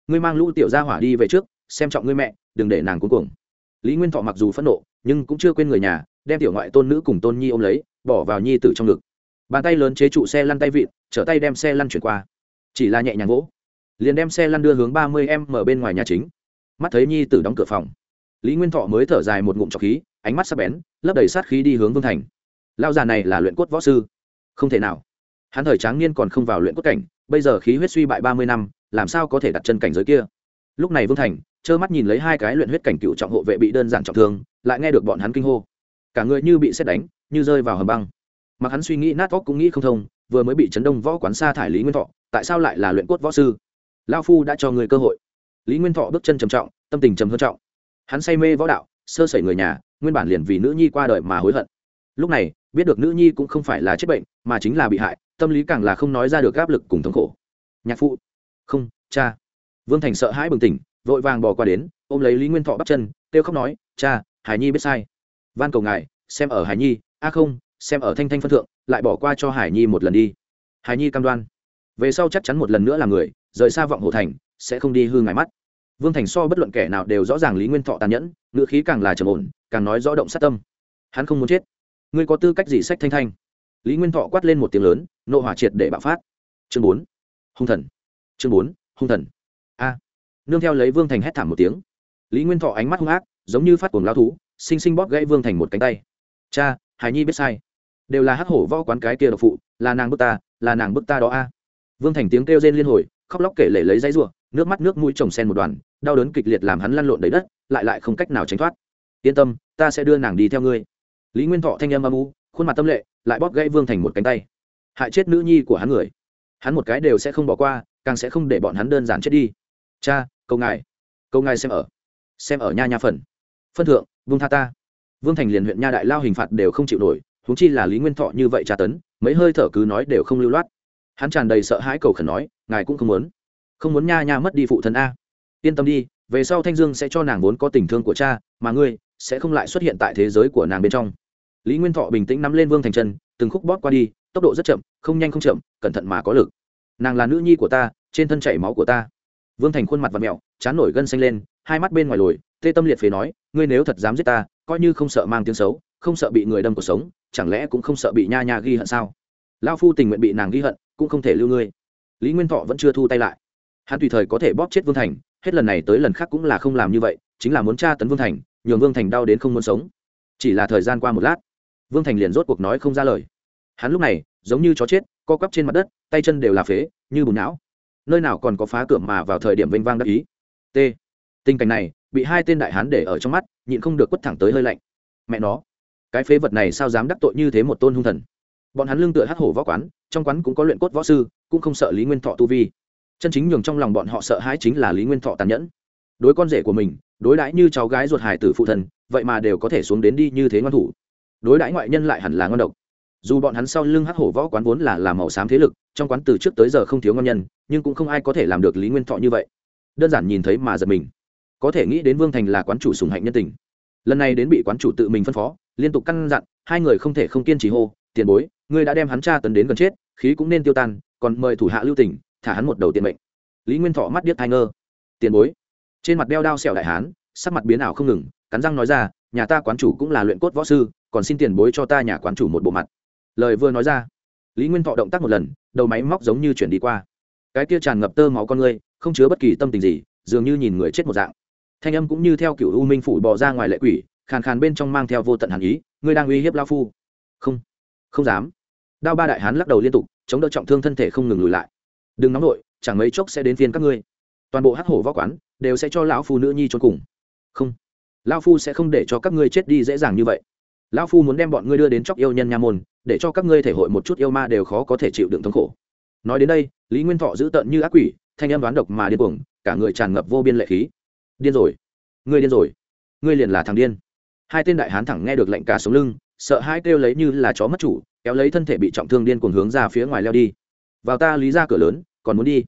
Ngươi mang lũ tiểu gia hỏa đi về trước, xem trọng ngươi mẹ, đừng để nàng cuống cuồng. Lý nguyên thọ mặc dù phẫn nộ, nhưng cũng chưa quên người nhà, đem tiểu ngoại tôn nữ cùng tôn nhi ôm lấy, bỏ vào nhi tử trong ngực. Bàn tay lớn chế trụ xe lăn tay vịn, trở tay đem xe lăn chuyển qua. Chỉ là nhẹ nhàng gỗ liền đem xe lăn đưa hướng ba mươi em mở bên ngoài nhà chính. Mắt thấy nhi tử đóng cửa phòng, lý nguyên thọ mới thở dài một ngụm trọc khí, ánh mắt sắp bén, lấp đầy sát khí đi hướng vương thành. Lao già này là luyện cốt võ sư, không thể nào hắn thời tráng niên còn không vào luyện cốt cảnh, bây giờ khí huyết suy bại ba mươi năm, làm sao có thể đặt chân cảnh giới kia? Lúc này vương thành, trơ mắt nhìn lấy hai cái luyện huyết cảnh cựu trọng hộ vệ bị đơn giản trọng thương, lại nghe được bọn hắn kinh hô. Cả người như bị xét đánh, như rơi vào hầm băng. Mặc hắn suy nghĩ nát óc cũng nghĩ không thông, vừa mới bị chấn đông võ quán xa thải lý nguyên thọ, tại sao lại là luyện cốt võ sư? Lao phu đã cho người cơ hội. Lý nguyên thọ bước chân trầm trọng, tâm tình trầm hơn trọng. Hắn say mê võ đạo, sơ sẩy người nhà, nguyên bản liền vì nữ nhi qua đời mà hối hận. Lúc này, biết được nữ nhi cũng không phải là chết bệnh, mà chính là bị hại tâm lý càng là không nói ra được áp lực cùng thống khổ. Nhạc phụ. Không, cha. Vương thành sợ hãi bừng tỉnh, vội vàng bỏ qua đến, ôm lấy lý nguyên thọ bắt chân, kêu khóc nói, cha, hải nhi biết sai. Van cầu ngài, xem ở hải nhi, a không, xem ở thanh thanh phân thượng, lại bỏ qua cho hải nhi một lần đi. Hải nhi cam đoan. Về sau chắc chắn một lần nữa là người, rời xa vọng hồ thành, sẽ không đi hư ngài mắt. Vương thành so bất luận kẻ nào đều rõ ràng lý nguyên thọ tàn nhẫn, ngữ khí càng là trầm ổn, càng nói rõ động sát tâm. Hắn không muốn chết. Ngươi có tư cách gì sách thanh thanh? Lý nguyên thọ quát lên một tiếng lớn nộ hỏa triệt để bạo phát. Chương bốn, hung thần. Chương bốn, hung thần. A. Nương theo lấy vương thành hét thảm một tiếng. Lý nguyên thọ ánh mắt hung ác, giống như phát cuồng lao thú xinh xinh bóp gãy vương thành một cánh tay. Cha hải nhi biết sai. Đều là hắc hổ võ quán cái kia độc phụ, là nàng bức ta, là nàng bức ta đó a. Vương thành tiếng kêu rên liên hồi, khóc lóc kể lể lấy dãy ruộng nước mắt nước mũi trồng sen một đoàn, đau đớn kịch liệt làm hắn lăn lộn đầy đất, lại lại không cách nào tránh thoát. Yên tâm, ta sẽ đưa nàng đi theo ngươi. Lý nguyên thọ thanh âm âm u, khuôn mặt tâm lệ, lại bóp gãy vương thành một cánh tay hại chết nữ nhi của hắn người. Hắn một cái đều sẽ không bỏ qua, càng sẽ không để bọn hắn đơn giản chết đi. Cha câu ngài câu ngài xem ở xem ở nha nha phần. Phân thượng, vương tha ta. Vương thành liền huyện nha đại lao hình phạt đều không chịu nổi, huống chi là lý nguyên thọ như vậy tra tấn, mấy hơi thở cứ nói đều không lưu loát. Hắn tràn đầy sợ hãi cầu khẩn nói, ngài cũng không muốn. Không muốn nha nha mất đi phụ thân a. Yên tâm đi, về sau thanh dương sẽ cho nàng vốn có tình thương của cha, mà ngươi sẽ không lại xuất hiện tại thế giới của nàng bên trong. Lý nguyên thọ bình tĩnh nắm lên vương thành chân, từng khúc bóp qua đi tốc độ rất chậm, không nhanh không chậm, cẩn thận mà có lực. Nàng là nữ nhi của ta, trên thân chảy máu của ta. Vương thành khuôn mặt và mẹo chán nổi gân xanh lên, hai mắt bên ngoài lồi, tê tâm liệt phế nói, ngươi nếu thật dám giết ta, coi như không sợ mang tiếng xấu, không sợ bị người đâm cuộc sống, chẳng lẽ cũng không sợ bị nha nha ghi hận sao? Lao phu tình nguyện bị nàng ghi hận, cũng không thể lưu ngươi. Lý nguyên thọ vẫn chưa thu tay lại. Hắn tùy thời có thể bóp chết vương thành, hết lần này tới lần khác cũng là không làm như vậy, chính là muốn tra tấn vương thành, nhường vương thành đau đến không muốn sống. Chỉ là thời gian qua một lát, vương thành liền rốt cuộc nói không ra lời hắn lúc này, giống như chó chết, co quắp trên mặt đất, tay chân đều là phế, như bùn não. Nơi nào còn có phá cửa mà vào thời điểm vênh vang đắc ý. T. Tình cảnh này, bị hai tên đại hán để ở trong mắt, nhịn không được quất thẳng tới hơi lạnh. Mẹ nó, cái phế vật này sao dám đắc tội như thế một tôn hung thần? Bọn hắn lương tựa hắc hổ võ quán, trong quán cũng có luyện cốt võ sư, cũng không sợ lý nguyên thọ tu vi. Chân chính nhường trong lòng bọn họ sợ hãi chính là lý nguyên thọ tàn nhẫn. Đối con rể của mình, đối đãi như cháu gái ruột hải tử phụ thần, vậy mà đều có thể xuống đến đi như thế ngoan thủ. Đối đãi ngoại nhân lại hẳn là ngon độc dù bọn hắn sau lưng hắc hổ võ quán vốn là làm màu xám thế lực, trong quán từ trước tới giờ không thiếu ngon nhân, nhưng cũng không ai có thể làm được lý nguyên thọ như vậy. Đơn giản nhìn thấy mà giật mình. Có thể nghĩ đến vương thành là quán chủ sùng hạnh nhân tình. Lần này đến bị quán chủ tự mình phân phó, liên tục căn dặn, hai người không thể không kiên trì hô, tiền bối, ngươi đã đem hắn tra tấn đến gần chết, khí cũng nên tiêu tan, còn mời thủ hạ lưu tỉnh thả hắn một đầu tiền mệnh. Lý nguyên thọ mắt điếc thai ngơ. Tiền bối. Trên mặt đeo đao sẹo đại hán, sắc mặt biến ảo không ngừng, cắn răng nói ra, nhà ta quán chủ cũng là luyện cốt võ sư, còn xin tiền bối cho ta nhà quán chủ một bộ mặt lời vừa nói ra lý nguyên thọ động tác một lần đầu máy móc giống như chuyển đi qua. Cái kia tràn ngập tơ máu con người, không chứa bất kỳ tâm tình gì dường như nhìn người chết một dạng. Thanh âm cũng như theo kiểu u minh phủ bỏ ra ngoài lệ quỷ khàn khàn bên trong mang theo vô tận hàn ý ngươi đang uy hiếp lao phu. Không không dám. Đao ba đại hán lắc đầu liên tục chống đỡ trọng thương thân thể không ngừng lùi lại. Đừng nóng nổi chẳng mấy chốc sẽ đến phiên các ngươi. Toàn bộ hắc hổ võ quán đều sẽ cho lão phu nữ nhi trốn cùng. Không lão phu sẽ không để cho các ngươi chết đi dễ dàng như vậy lão phu muốn đem bọn ngươi đưa đến chóc yêu nhân nha môn, để cho các ngươi thể hội một chút yêu ma đều khó có thể chịu đựng thống khổ. Nói đến đây, lý nguyên thọ giữ tợn như ác quỷ, thanh âm đoán độc mà điên cuồng, cả người tràn ngập vô biên lệ khí. Điên rồi. Ngươi điên rồi. Ngươi liền là thằng điên. Hai tên đại hán thẳng nghe được lệnh cả sống lưng, sợ hai kêu lấy như là chó mất chủ, kéo lấy thân thể bị trọng thương điên cuồng hướng ra phía ngoài leo đi. Vào ta, lý ra cửa lớn, còn muốn đi.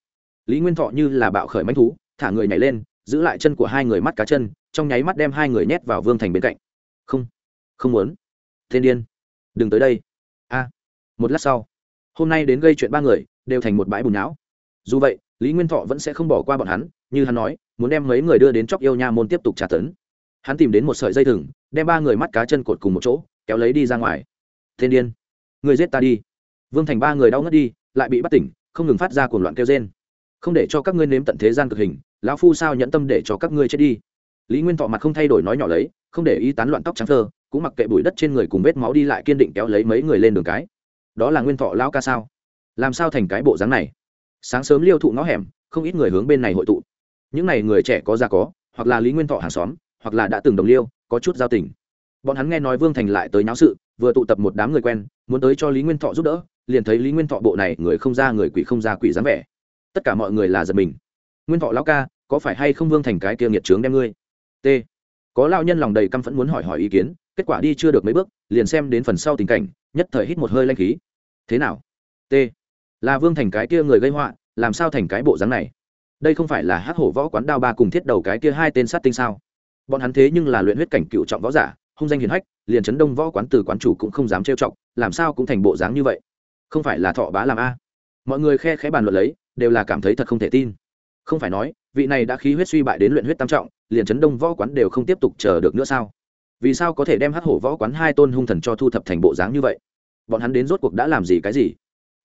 Lý nguyên thọ như là bạo khởi manh thú, thả người nhảy lên, giữ lại chân của hai người mắt cá chân, trong nháy mắt đem hai người nhét vào vương thành bên cạnh. Không không muốn. Thiên điên. Đừng tới đây. A. Một lát sau, hôm nay đến gây chuyện ba người, đều thành một bãi bùn não dù vậy, lý nguyên thọ vẫn sẽ không bỏ qua bọn hắn, như hắn nói, muốn đem mấy người đưa đến chóc yêu nha môn tiếp tục trả tấn. Hắn tìm đến một sợi dây thừng, đem ba người mắt cá chân cột cùng một chỗ, kéo lấy đi ra ngoài. Thiên điên. Người giết ta đi. Vương thành ba người đau ngất đi, lại bị bắt tỉnh, không ngừng phát ra cuồng loạn kêu trên không để cho các ngươi nếm tận thế gian cực hình, lão phu sao nhẫn tâm để cho các ngươi chết đi? Lý nguyên thọ mặt không thay đổi nói nhỏ lấy, không để ý tán loạn tóc trắng thơ cũng mặc kệ bụi đất trên người cùng vết máu đi lại kiên định kéo lấy mấy người lên đường cái. Đó là nguyên thọ lão ca sao? Làm sao thành cái bộ dáng này? Sáng sớm liêu thụ ngõ hẻm, không ít người hướng bên này hội tụ. Những n à y người trẻ có già có, hoặc là lý nguyên thọ hàng xóm, hoặc là đã từng đồng liêu, có chút giao tình. Bọn hắn nghe nói vương thành lại tới nháo sự, vừa tụ tập một đám người quen, muốn tới cho lý nguyên thọ giúp đỡ, liền thấy lý nguyên thọ bộ này người không ra người quỷ không ra quỷ dám vẻ. Tất cả mọi người là giật mình. Nguyên thọ lão ca, có phải hay không vương thành cái kia nghiệt trướng đem ngươi? T. Có lao nhân lòng đầy căm phẫn muốn hỏi hỏi ý kiến kết quả đi chưa được mấy bước, liền xem đến phần sau tình cảnh, nhất thời hít một hơi lanh khí. Thế nào? T. Là vương thành cái kia người gây họa, làm sao thành cái bộ dáng này? Đây không phải là hát hổ võ quán đao ba cùng thiết đầu cái kia hai tên sát tinh sao? Bọn hắn thế nhưng là luyện huyết cảnh cựu trọng võ giả, hung danh hiền hách, liền chấn đông võ quán từ quán chủ cũng không dám trêu trọng làm sao cũng thành bộ dáng như vậy? Không phải là thọ bá làm a. Mọi người khe khẽ bàn luận lấy, đều là cảm thấy thật không thể tin. Không phải nói, vị này đã khí huyết suy bại đến luyện huyết tam trọng, liền chấn đông võ quán đều không tiếp tục chờ được nữa sao? Vì sao có thể đem hát hổ võ quán hai tôn hung thần cho thu thập thành bộ dáng như vậy? Bọn hắn đến rốt cuộc đã làm gì cái gì?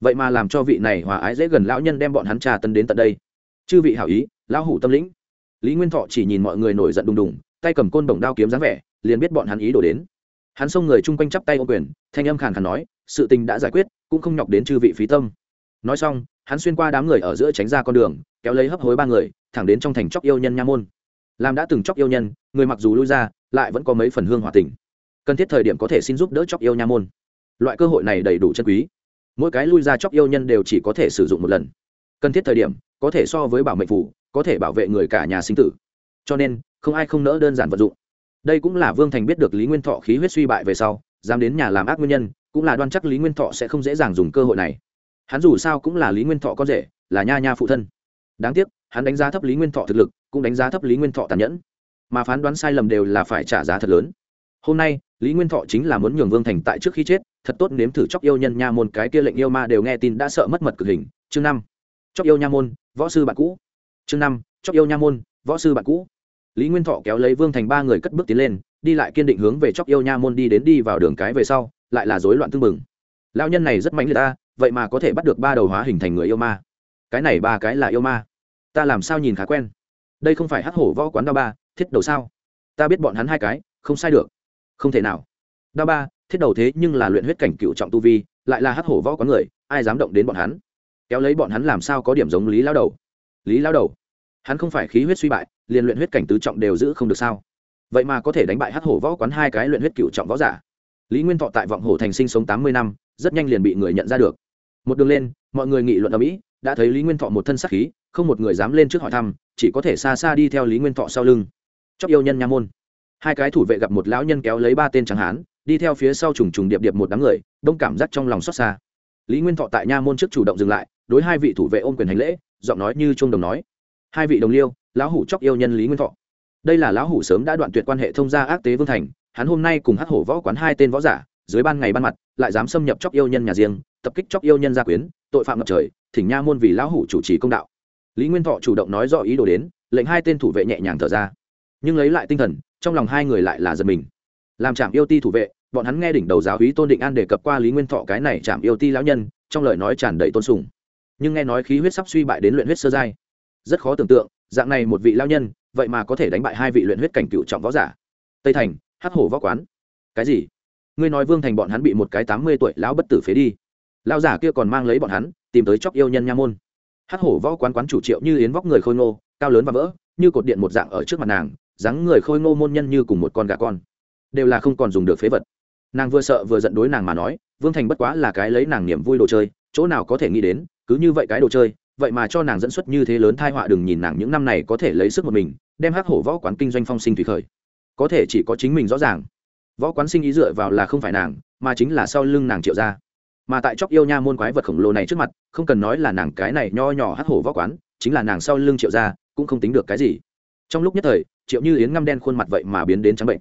Vậy mà làm cho vị này hòa ái dễ gần lão nhân đem bọn hắn trà tân đến tận đây. Chư vị hảo ý, lão hủ tâm lĩnh. Lý nguyên thọ chỉ nhìn mọi người nổi giận đùng đùng, tay cầm côn bổng đao kiếm dáng vẻ, liền biết bọn hắn ý đổ đến. Hắn xông người chung quanh chắp tay ô quyền, thanh âm khàn khàn nói, sự tình đã giải quyết, cũng không nhọc đến chư vị phí tâm. Nói xong, hắn xuyên qua đám người ở giữa tránh ra con đường, kéo lấy hấp hối ba người, thẳng đến trong thành chóc yêu nhân nha môn làm đã từng chóc yêu nhân, người mặc dù lui ra, lại vẫn có mấy phần hương hòa tình. Cần thiết thời điểm có thể xin giúp đỡ chóc yêu nha môn. Loại cơ hội này đầy đủ chân quý. Mỗi cái lui ra chóc yêu nhân đều chỉ có thể sử dụng một lần. Cần thiết thời điểm, có thể so với bảo mệnh phủ, có thể bảo vệ người cả nhà sinh tử. Cho nên, không ai không nỡ đơn giản vận dụng. Đây cũng là vương thành biết được lý nguyên thọ khí huyết suy bại về sau, dám đến nhà làm ác nguyên nhân, cũng là đoan chắc lý nguyên thọ sẽ không dễ dàng dùng cơ hội này. Hắn dù sao cũng là lý nguyên thọ con rể, là nha nha phụ thân. Đáng tiếc hắn đánh giá thấp lý nguyên thọ thực lực, cũng đánh giá thấp lý nguyên thọ tàn nhẫn. Mà phán đoán sai lầm đều là phải trả giá thật lớn. Hôm nay, lý nguyên thọ chính là muốn nhường vương thành tại trước khi chết, thật tốt nếm thử chóc yêu nhân nha môn, cái kia lệnh yêu ma đều nghe tin đã sợ mất mật cực hình. Chương năm. Chóc yêu nha môn, võ sư bạn cũ. Chương năm. Chóc yêu nha môn, võ sư bạn cũ. Lý nguyên thọ kéo lấy vương thành ba người cất bước tiến lên, đi lại kiên định hướng về chóc yêu nha môn đi đến đi vào đường cái về sau, lại là rối loạn tương mừng lao nhân này rất mạnh liệt ta, vậy mà có thể bắt được ba đầu hóa hình thành người yêu ma. Cái này ba cái là yêu ma ta làm sao nhìn khá quen? Đây không phải hắc hổ võ quán đao ba, thiết đầu sao? Ta biết bọn hắn hai cái, không sai được. Không thể nào. Đao ba, thiết đầu thế nhưng là luyện huyết cảnh cựu trọng tu vi, lại là hắc hổ võ quán người, ai dám động đến bọn hắn? Kéo lấy bọn hắn làm sao có điểm giống lý lao đầu? Lý lao đầu? Hắn không phải khí huyết suy bại, liền luyện huyết cảnh tứ trọng đều giữ không được sao? Vậy mà có thể đánh bại hắc hổ võ quán hai cái luyện huyết cựu trọng võ giả. Lý nguyên thọ tại vọng hổ thành sinh sống tám mươi năm, rất nhanh liền bị người nhận ra được. Một đường lên, mọi người nghị luận ở mỹ đã thấy lý nguyên thọ một thân sắc khí, không một người dám lên trước hỏi thăm, chỉ có thể xa xa đi theo lý nguyên thọ sau lưng. Chóc yêu nhân nha môn. Hai cái thủ vệ gặp một lão nhân kéo lấy ba tên trắng hán, đi theo phía sau trùng trùng điệp điệp một đám người, đông cảm giác trong lòng xót xa. Lý nguyên thọ tại nha môn trước chủ động dừng lại, đối hai vị thủ vệ ôm quyền hành lễ, giọng nói như chuông đồng nói. Hai vị đồng liêu, lão hủ chóc yêu nhân lý nguyên thọ. Đây là lão hủ sớm đã đoạn tuyệt quan hệ thông gia ác tế vương thành, hắn hôm nay cùng hắc hổ võ quán hai tên võ giả, dưới ban ngày ban mặt, lại dám xâm nhập chóc yêu nhân nhà riêng, tập kích chóc yêu nhân gia quyến tội phạm ngập trời, thỉnh nha môn vì lão hủ chủ trì công đạo. Lý nguyên thọ chủ động nói rõ ý đồ đến, lệnh hai tên thủ vệ nhẹ nhàng thở ra. Nhưng lấy lại tinh thần, trong lòng hai người lại là giật mình. Làm trạm yêu ti thủ vệ, bọn hắn nghe đỉnh đầu giáo hí tôn định an đề cập qua lý nguyên thọ cái này trạm yêu ti lão nhân, trong lời nói tràn đầy tôn sùng. Nhưng nghe nói khí huyết sắp suy bại đến luyện huyết sơ giai. Rất khó tưởng tượng, dạng này một vị lao nhân, vậy mà có thể đánh bại hai vị luyện huyết cảnh cựu trọng võ giả. Tây thành, hắc hổ võ quán. Cái gì? Ngươi nói vương thành bọn hắn bị một cái tám mươi tuổi lão bất tử phế đi lao giả kia còn mang lấy bọn hắn, tìm tới chóc yêu nhân nha môn. Hát hổ võ quán quán chủ triệu như yến vóc người khôi ngô, cao lớn và vỡ, như cột điện một dạng ở trước mặt nàng, dáng người khôi ngô môn nhân như cùng một con gà con. Đều là không còn dùng được phế vật. Nàng vừa sợ vừa giận đối nàng mà nói, vương thành bất quá là cái lấy nàng niềm vui đồ chơi, chỗ nào có thể nghĩ đến, cứ như vậy cái đồ chơi, vậy mà cho nàng dẫn xuất như thế lớn thai họa đừng nhìn nàng những năm này có thể lấy sức một mình, đem hát hổ võ quán kinh doanh phong sinh thủy khởi. Có thể chỉ có chính mình rõ ràng. Võ quán sinh ý dựa vào là không phải nàng, mà chính là sau lưng nàng triệu ra mà tại chóc yêu nha môn quái vật khổng lồ này trước mặt, không cần nói là nàng cái này nho nhỏ hắc hổ võ quán, chính là nàng sau lưng triệu ra cũng không tính được cái gì. Trong lúc nhất thời, triệu như yến ngăm đen khuôn mặt vậy mà biến đến trắng bệnh.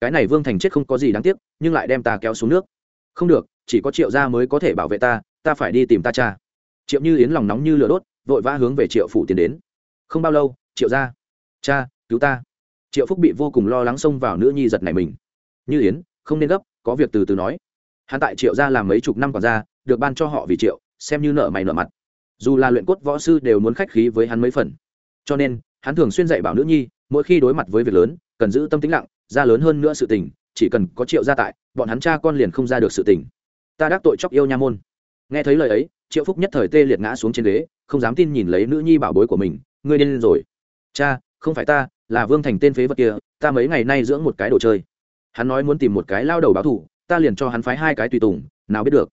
Cái này vương thành chết không có gì đáng tiếc, nhưng lại đem ta kéo xuống nước. Không được, chỉ có triệu gia mới có thể bảo vệ ta ta phải đi tìm ta cha. Triệu như yến lòng nóng như lửa đốt, vội vã hướng về triệu phủ tiến đến. Không bao lâu, triệu gia. Cha, cứu ta. Triệu phúc bị vô cùng lo lắng xông vào nữ nhi giật này mình. Như yến, không nên gấp, có việc từ từ nói hắn tại triệu gia làm mấy chục năm còn ra được ban cho họ vì triệu, xem như nợ mày nợ mặt. Dù là luyện cốt võ sư đều muốn khách khí với hắn mấy phần. Cho nên, hắn thường xuyên dạy bảo nữ nhi, mỗi khi đối mặt với việc lớn, cần giữ tâm tính lặng, ra lớn hơn nữa sự tình, chỉ cần có triệu gia tại, bọn hắn cha con liền không ra được sự tình. Ta đắc tội chóc yêu nha môn. Nghe thấy lời ấy, triệu phúc nhất thời tê liệt ngã xuống trên ghế, không dám tin nhìn lấy nữ nhi bảo bối của mình, ngươi điên rồi. Cha, không phải ta, là vương thành tên phế vật kia, ta mấy ngày nay dưỡng một cái đồ chơi. Hắn nói muốn tìm một cái lao đầu báo thủ ta liền cho hắn phái hai cái tùy tùng nào biết được.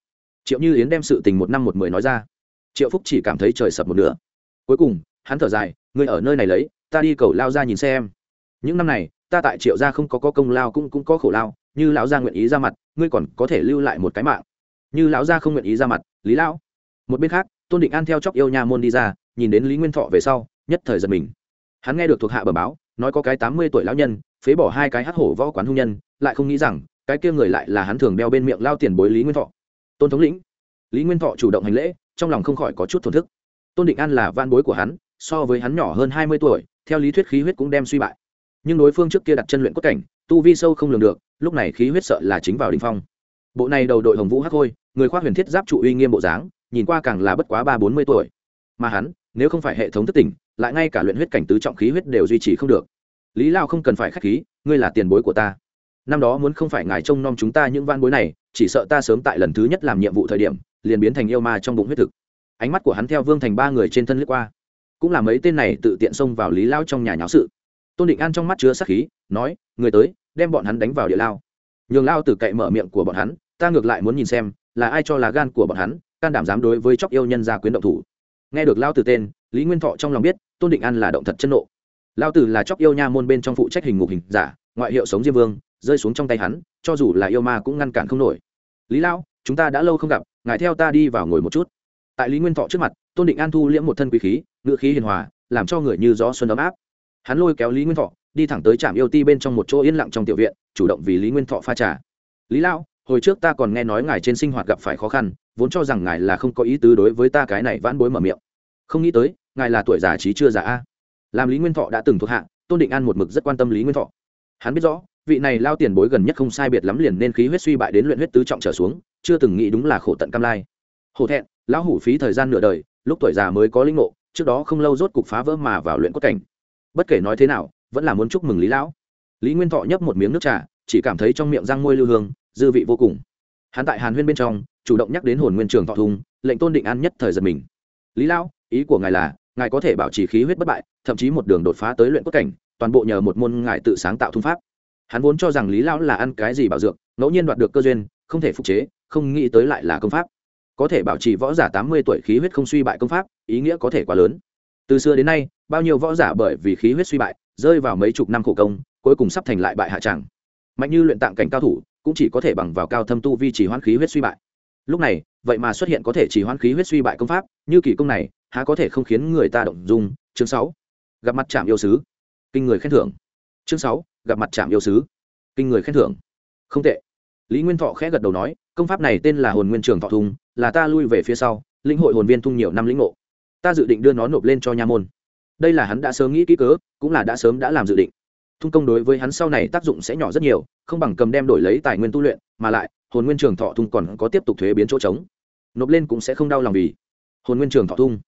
Triệu như yến đem sự tình một năm một mười nói ra. Triệu phúc chỉ cảm thấy trời sập một nửa. Cuối cùng hắn thở dài ngươi ở nơi này lấy ta đi cầu lao ra nhìn xem. Những năm này ta tại triệu gia không có, có công lao cũng cũng có khổ lao như lão gia nguyện ý ra mặt ngươi còn có thể lưu lại một cái mạng. Như lão gia không nguyện ý ra mặt lý lão. Một bên khác tôn định an theo chóc yêu nha môn đi ra nhìn đến lý nguyên thọ về sau nhất thời giật mình. Hắn nghe được thuộc hạ bờ báo nói có cái tám mươi tuổi lão nhân phế bỏ hai cái hát hổ võ quán hung nhân lại không nghĩ rằng cái kia người lại là hắn thường đeo bên miệng lao tiền bối lý nguyên thọ tôn thống lĩnh lý nguyên thọ chủ động hành lễ trong lòng không khỏi có chút thổn thức tôn định an là van bối của hắn so với hắn nhỏ hơn hai mươi tuổi theo lý thuyết khí huyết cũng đem suy bại nhưng đối phương trước kia đặt chân luyện cốt cảnh tu vi sâu không lường được lúc này khí huyết sợ là chính vào đình phong bộ này đầu đội hồng vũ hắc khôi người khoác huyền thiết giáp trụ uy nghiêm bộ dáng nhìn qua càng là bất quá ba bốn mươi tuổi mà hắn nếu không phải hệ thống thất tỉnh lại ngay cả luyện huyết cảnh tứ trọng khí huyết đều duy trì không được lý lao không cần phải k h á c h khí ngươi là tiền bối của ta năm đó muốn không phải ngài trông nom chúng ta những van bối này, chỉ sợ ta sớm tại lần thứ nhất làm nhiệm vụ thời điểm, liền biến thành yêu ma trong bụng huyết thực. Ánh mắt của hắn theo vương thành ba người trên thân lướt qua. Cũng là mấy tên này tự tiện xông vào lý lao trong nhà nháo sự. Tôn định an trong mắt chứa sắc khí, nói, người tới, đem bọn hắn đánh vào địa lao. Nhường lao từ cậy mở miệng của bọn hắn, ta ngược lại muốn nhìn xem, là ai cho là gan của bọn hắn, can đảm dám đối với chóc yêu nhân gia quyến động thủ. Nghe được lao từ tên, lý nguyên thọ trong lòng biết, tôn định an là động thật chân nộ. Lao tử là chóc yêu nha môn bên trong phụ trách hình ngục hình giả, ngoại hiệu sống diêm vương rơi xuống trong tay hắn, cho dù là yêu ma cũng ngăn cản không nổi. Lý lão, chúng ta đã lâu không gặp, ngài theo ta đi vào ngồi một chút. Tại lý nguyên thọ trước mặt, tôn định an thu liễm một thân quý khí ngự khí hiền hòa, làm cho người như gió xuân ấm áp. Hắn lôi kéo lý nguyên thọ, đi thẳng tới trạm yêu ti bên trong một chỗ yên lặng trong tiểu viện, chủ động vì lý nguyên thọ pha trà. Lý lão, hồi trước ta còn nghe nói ngài trên sinh hoạt gặp phải khó khăn, vốn cho rằng ngài là không có ý tứ đối với ta cái này vãn bối mở miệng. Không nghĩ tới, ngài là tuổi già trí chưa già a. Làm lý nguyên thọ đã từng thuộc hạ, tôn định an một mực rất quan tâm lý nguyên thọ. Hắn biết rõ vị này lao tiền bối gần nhất không sai biệt lắm liền nên khí huyết suy bại đến luyện huyết tứ trọng trở xuống, chưa từng nghĩ đúng là khổ tận cam lai. Hổ thẹn, lão hủ phí thời gian nửa đời, lúc tuổi già mới có linh ngộ, trước đó không lâu rốt cục phá vỡ mà vào luyện cốt cảnh. Bất kể nói thế nào, vẫn là muốn chúc mừng lý lão. Lý nguyên thọ nhấp một miếng nước trà, chỉ cảm thấy trong miệng răng môi lưu hương, dư vị vô cùng. Hắn tại hàn huyên bên trong, chủ động nhắc đến hồn nguyên trường thọ thung lệnh tôn định an nhất thời giật mình. Lý lão, ý của ngài là, ngài có thể bảo trì khí huyết bất bại, thậm chí một đường đột phá tới luyện cốt cảnh, toàn bộ nhờ một môn ngài tự sáng tạo thung pháp hắn vốn cho rằng lý lão là ăn cái gì bảo dược, ngẫu nhiên đoạt được cơ duyên, không thể phục chế, không nghĩ tới lại là công pháp. Có thể bảo trì võ giả tám mươi tuổi khí huyết không suy bại công pháp, ý nghĩa có thể quá lớn. Từ xưa đến nay, bao nhiêu võ giả bởi vì khí huyết suy bại, rơi vào mấy chục năm khổ công, cuối cùng sắp thành lại bại hạ tràng mạnh như luyện tạng cảnh cao thủ, cũng chỉ có thể bằng vào cao thâm tu vi trì hoãn khí huyết suy bại. Lúc này, vậy mà xuất hiện có thể trì hoãn khí huyết suy bại công pháp, như kỳ công này, há có thể không khiến người ta động dung? Chương sáu. Gặp mặt trạm yêu sứ. Kinh người khen thưởng. Chương sáu gặp mặt trạm yêu sứ. Kinh người khen thưởng. Không tệ. Lý nguyên thọ khẽ gật đầu nói, công pháp này tên là hồn nguyên trường thọ thung là ta lui về phía sau, lĩnh hội hồn viên thung nhiều năm lĩnh ngộ. Ta dự định đưa nó nộp lên cho nha môn. Đây là hắn đã sớm nghĩ kỹ cớ, cũng là đã sớm đã làm dự định. Thung công đối với hắn sau này tác dụng sẽ nhỏ rất nhiều, không bằng cầm đem đổi lấy tài nguyên tu luyện, mà lại, hồn nguyên trường thọ thung còn có tiếp tục thuế biến chỗ trống. Nộp lên cũng sẽ không đau lòng vì hồn nguyên trường thọ thung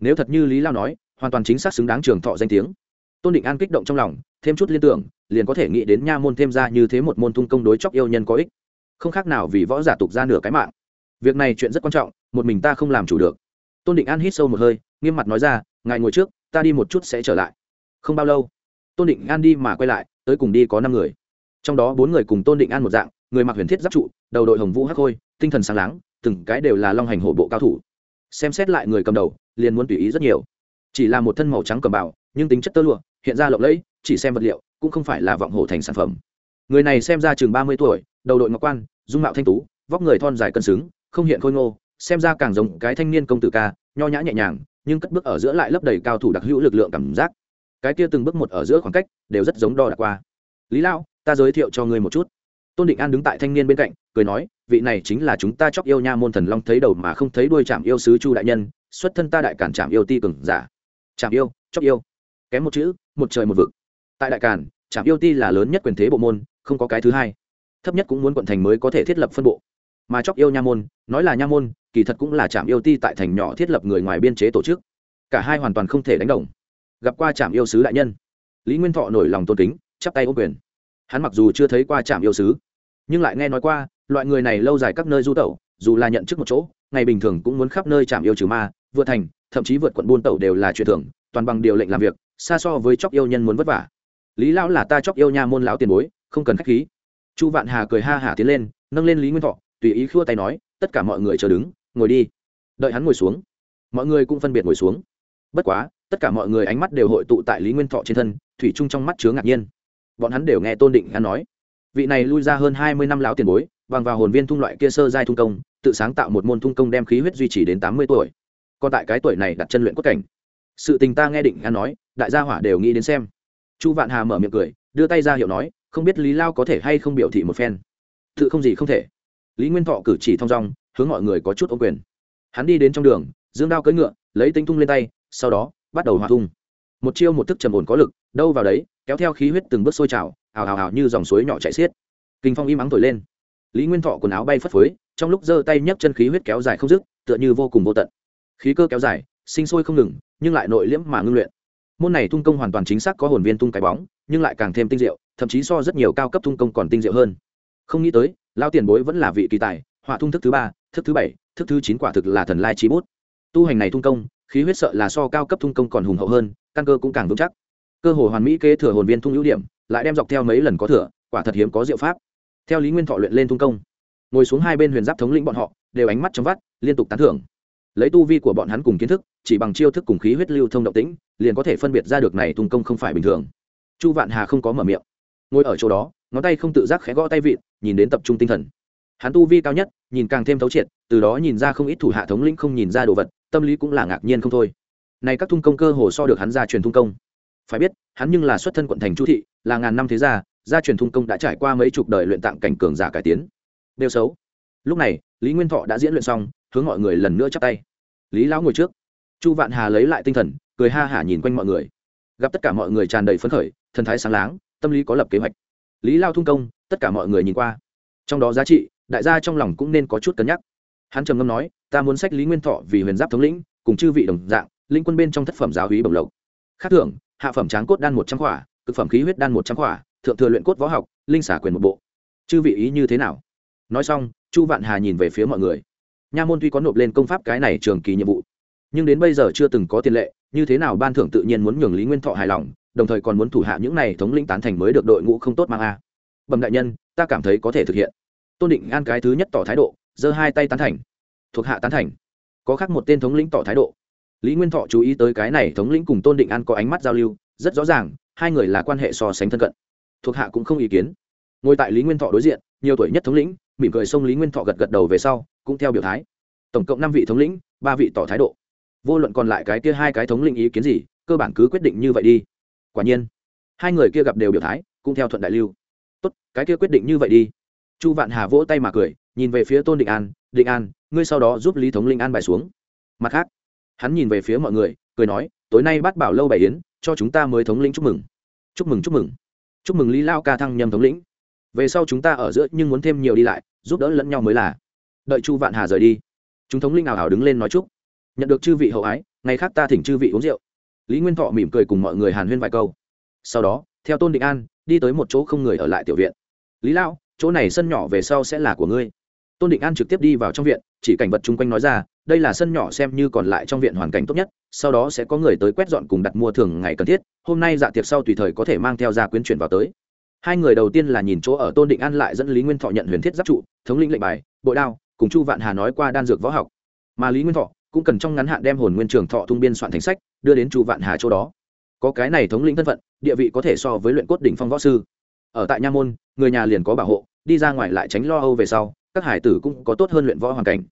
nếu thật như lý lao nói, hoàn toàn chính xác xứng đáng trường thọ danh tiếng. Tôn định an kích động trong lòng, thêm chút liên tưởng liền có thể nghĩ đến nha môn thêm ra như thế một môn thung công đối chóc yêu nhân có ích. Không khác nào vì võ giả tục ra nửa cái mạng. Việc này chuyện rất quan trọng, một mình ta không làm chủ được. Tôn định an hít sâu một hơi, nghiêm mặt nói ra, ngài ngồi trước, ta đi một chút sẽ trở lại. Không bao lâu, tôn định an đi mà quay lại, tới cùng đi có năm người. Trong đó bốn người cùng tôn định an một dạng, người mặc huyền thiết giáp trụ, đầu đội hồng vũ hắc khôi, tinh thần sáng láng, từng cái đều là long hành hổ bộ cao thủ. Xem xét lại người cầm đầu, liền muốn tùy ý rất nhiều. Chỉ là một thân màu trắng cầm bảo nhưng tính chất tơ lụa, hiện ra lộng lẫy, chỉ xem vật liệu cũng không phải là vọng hổ thành sản phẩm. Người này xem ra chừng ba mươi tuổi, đầu đội ngọc quan, dung mạo thanh tú, vóc người thon dài cân xứng, không hiện khôi ngô, xem ra càng giống cái thanh niên công tử ca, nho nhã nhẹ nhàng, nhưng cất bước ở giữa lại lấp đầy cao thủ đặc hữu lực lượng cảm giác. Cái kia từng bước một ở giữa khoảng cách đều rất giống đo đạc qua. Lý lao ta giới thiệu cho ngươi một chút. Tôn định an đứng tại thanh niên bên cạnh, cười nói, vị này chính là chúng ta chóc yêu nha môn thần long thấy đầu mà không thấy đuôi trạm yêu sứ chu đại nhân, xuất thân ta đại cản trạm yêu ti cường giả. Trạm yêu, chóc yêu. Kém một chữ, một trời một vực tại đại Càn, trạm yêu ti là lớn nhất quyền thế bộ môn không có cái thứ hai. Thấp nhất cũng muốn quận thành mới có thể thiết lập phân bộ. Mà chóc yêu nha môn nói là nha môn kỳ thật cũng là trạm yêu ti tại thành nhỏ thiết lập người ngoài biên chế tổ chức. Cả hai hoàn toàn không thể đánh đồng. Gặp qua trạm yêu sứ đại nhân. Lý nguyên thọ nổi lòng tôn kính chắp tay ô quyền. Hắn mặc dù chưa thấy qua trạm yêu sứ nhưng lại nghe nói qua loại người này lâu dài các nơi du tẩu dù là nhận chức một chỗ ngày bình thường cũng muốn khắp nơi trạm yêu trừ ma vượt thành thậm chí vượt quận buôn tẩu đều là chuyện thường toàn bằng điều lệnh làm việc xa so với chóc yêu nhân muốn vất vả lý lão là ta chóc yêu nha môn lão tiền bối, không cần k h á c h khí. Chu vạn hà cười ha hả tiến lên, nâng lên lý nguyên thọ, tùy ý khua tay nói, tất cả mọi người chờ đứng, ngồi đi. Đợi hắn ngồi xuống. Mọi người cũng phân biệt ngồi xuống. Bất quá, tất cả mọi người ánh mắt đều hội tụ tại lý nguyên thọ trên thân, thủy chung trong mắt chứa ngạc nhiên. Bọn hắn đều nghe tôn định hắn nói. Vị này lui ra hơn hai mươi năm lão tiền bối, bằng vào hồn viên thung loại kia sơ giai thung công, tự sáng tạo một môn thung công đem khí huyết duy trì đến tám mươi tuổi. Còn tại cái tuổi này đặt chân luyện quất cảnh. Sự tình ta nghe định hắn nói, đại gia hỏa đều nghĩ đến xem chu vạn hà mở miệng cười, đưa tay ra hiệu nói, không biết lý lao có thể hay không biểu thị một phen. Tự không gì không thể. Lý nguyên thọ cử chỉ thong dong, hướng mọi người có chút ô quyền. Hắn đi đến trong đường, dương đao cưỡi ngựa, lấy tinh thung lên tay, sau đó, bắt đầu hòa thung. Một chiêu một thức trầm ổn có lực, đâu vào đấy, kéo theo khí huyết từng bước sôi trào hào hào hào như dòng suối nhỏ chạy xiết. Kinh phong im ắng thổi lên. Lý nguyên thọ quần áo bay phất phới, trong lúc giơ tay nhấc chân khí huyết kéo dài không dứt, tựa như vô cùng vô tận. Khí cơ kéo dài, sinh sôi không ngừng, nhưng lại nội liễm mà ngưng luyện môn này tung công hoàn toàn chính xác có hồn viên tung cái bóng, nhưng lại càng thêm tinh diệu, thậm chí so rất nhiều cao cấp tung công còn tinh diệu hơn. Không nghĩ tới lao tiền bối vẫn là vị kỳ tài, họa thung thức thứ ba, thức thứ bảy, thức thứ chín quả thực là thần lai trí bút. Tu hành này tung công, khí huyết sợ là so cao cấp tung công còn hùng hậu hơn, căn cơ cũng càng vững chắc. Cơ hồ hoàn mỹ kế thừa hồn viên tung ưu điểm, lại đem dọc theo mấy lần có thừa, quả thật hiếm có diệu pháp. Theo lý nguyên thọ luyện lên tung công, ngồi xuống hai bên huyền giáp thống lĩnh bọn họ, đều ánh mắt trong vắt, liên tục tán thưởng lấy tu vi của bọn hắn cùng kiến thức, chỉ bằng chiêu thức cùng khí huyết lưu thông động tĩnh, liền có thể phân biệt ra được này tung công không phải bình thường. Chu vạn hà không có mở miệng. Ngồi ở chỗ đó, ngón tay không tự giác khẽ gõ tay vịn, nhìn đến tập trung tinh thần. Hắn tu vi cao nhất, nhìn càng thêm thấu triệt, từ đó nhìn ra không ít thủ hạ thống lĩnh không nhìn ra đồ vật, tâm lý cũng là ngạc nhiên không thôi. Này các tung công cơ hồ so được hắn ra truyền tung công. Phải biết, hắn nhưng là xuất thân quận thành chu thị, là ngàn năm thế gia gia truyền tung công đã trải qua mấy chục đời luyện tạng cảnh cường giả cải tiến. Đều xấu. Lúc này, lý nguyên thọ đã diễn luyện xong, hướng mọi người lần nữa chắp tay lý lão ngồi trước. Chu vạn hà lấy lại tinh thần, cười ha hả nhìn quanh mọi người. Gặp tất cả mọi người tràn đầy phấn khởi, thần thái sáng láng, tâm lý có lập kế hoạch. Lý lao thung công, tất cả mọi người nhìn qua. Trong đó giá trị, đại gia trong lòng cũng nên có chút cân nhắc. Hắn trầm ngâm nói, ta muốn sách lý nguyên thọ vì huyền giáp thống lĩnh, cùng chư vị đồng dạng, linh quân bên trong thất phẩm giáo hí bồng lộc. Khác thưởng, hạ phẩm tráng cốt đan một trăm khỏa, cực phẩm khí huyết đan một trăm khỏa, thượng thừa luyện cốt võ học, linh xả quyền một bộ. Chư vị ý như thế nào? Nói xong, chu vạn hà nhìn về phía mọi người nha môn tuy có nộp lên công pháp cái này trường kỳ nhiệm vụ, nhưng đến bây giờ chưa từng có tiền lệ, như thế nào ban thưởng tự nhiên muốn nhường lý nguyên thọ hài lòng, đồng thời còn muốn thủ hạ những này thống lĩnh tán thành mới được đội ngũ không tốt mang a. Bẩm đại nhân, ta cảm thấy có thể thực hiện. Tôn định an cái thứ nhất tỏ thái độ, giơ hai tay tán thành. Thuộc hạ tán thành. Có khác một tên thống lĩnh tỏ thái độ. Lý nguyên thọ chú ý tới cái này thống lĩnh cùng tôn định an có ánh mắt giao lưu, rất rõ ràng, hai người là quan hệ so sánh thân cận. Thuộc hạ cũng không ý kiến. Ngồi tại lý nguyên thọ đối diện, nhiều tuổi nhất thống lĩnh, mỉm cười xông lý nguyên thọ gật gật đầu về sau cũng theo biểu thái. Tổng cộng năm vị thống lĩnh, ba vị tỏ thái độ. Vô luận còn lại cái kia hai cái thống lĩnh ý kiến gì, cơ bản cứ quyết định như vậy đi. Quả nhiên, hai người kia gặp đều biểu thái, cũng theo thuận đại lưu. Tốt, cái kia quyết định như vậy đi. Chu vạn hà vỗ tay mà cười, nhìn về phía tôn định an định an, ngươi sau đó giúp lý thống linh an bài xuống. Mặt khác, hắn nhìn về phía mọi người, cười nói, tối nay bắt bảo lâu bài yến, cho chúng ta mới thống lĩnh chúc mừng. Chúc mừng chúc mừng. Chúc mừng lý lao ca thăng nhâm thống lĩnh. Về sau chúng ta ở giữa nhưng muốn thêm nhiều đi lại, giúp đỡ lẫn nhau mới là đợi chu vạn hà rời đi chúng thống linh nào hảo đứng lên nói chúc nhận được chư vị hậu ái ngày khác ta thỉnh chư vị uống rượu lý nguyên thọ mỉm cười cùng mọi người hàn huyên vài câu sau đó theo tôn định an đi tới một chỗ không người ở lại tiểu viện lý lao chỗ này sân nhỏ về sau sẽ là của ngươi tôn định an trực tiếp đi vào trong viện chỉ cảnh vật chung quanh nói ra đây là sân nhỏ xem như còn lại trong viện hoàn cảnh tốt nhất sau đó sẽ có người tới quét dọn cùng đặt mua thường ngày cần thiết hôm nay dạ tiệc sau tùy thời có thể mang theo ra quyến chuyển vào tới hai người đầu tiên là nhìn chỗ ở tôn định an lại dẫn lý nguyên thọ nhận huyền thiết giáp trụ thống lĩnh lệnh bài bội đao cùng chu vạn hà nói qua đan dược võ học. Mà lý nguyên thọ cũng cần trong ngắn hạn đem hồn nguyên trường thọ thung biên soạn thành sách, đưa đến chu vạn hà chỗ đó. Có cái này thống lĩnh thân phận, địa vị có thể so với luyện cốt đỉnh phong võ sư. Ở tại nha môn, người nhà liền có bảo hộ, đi ra ngoài lại tránh lo âu về sau, các hải tử cũng có tốt hơn luyện võ hoàn cảnh.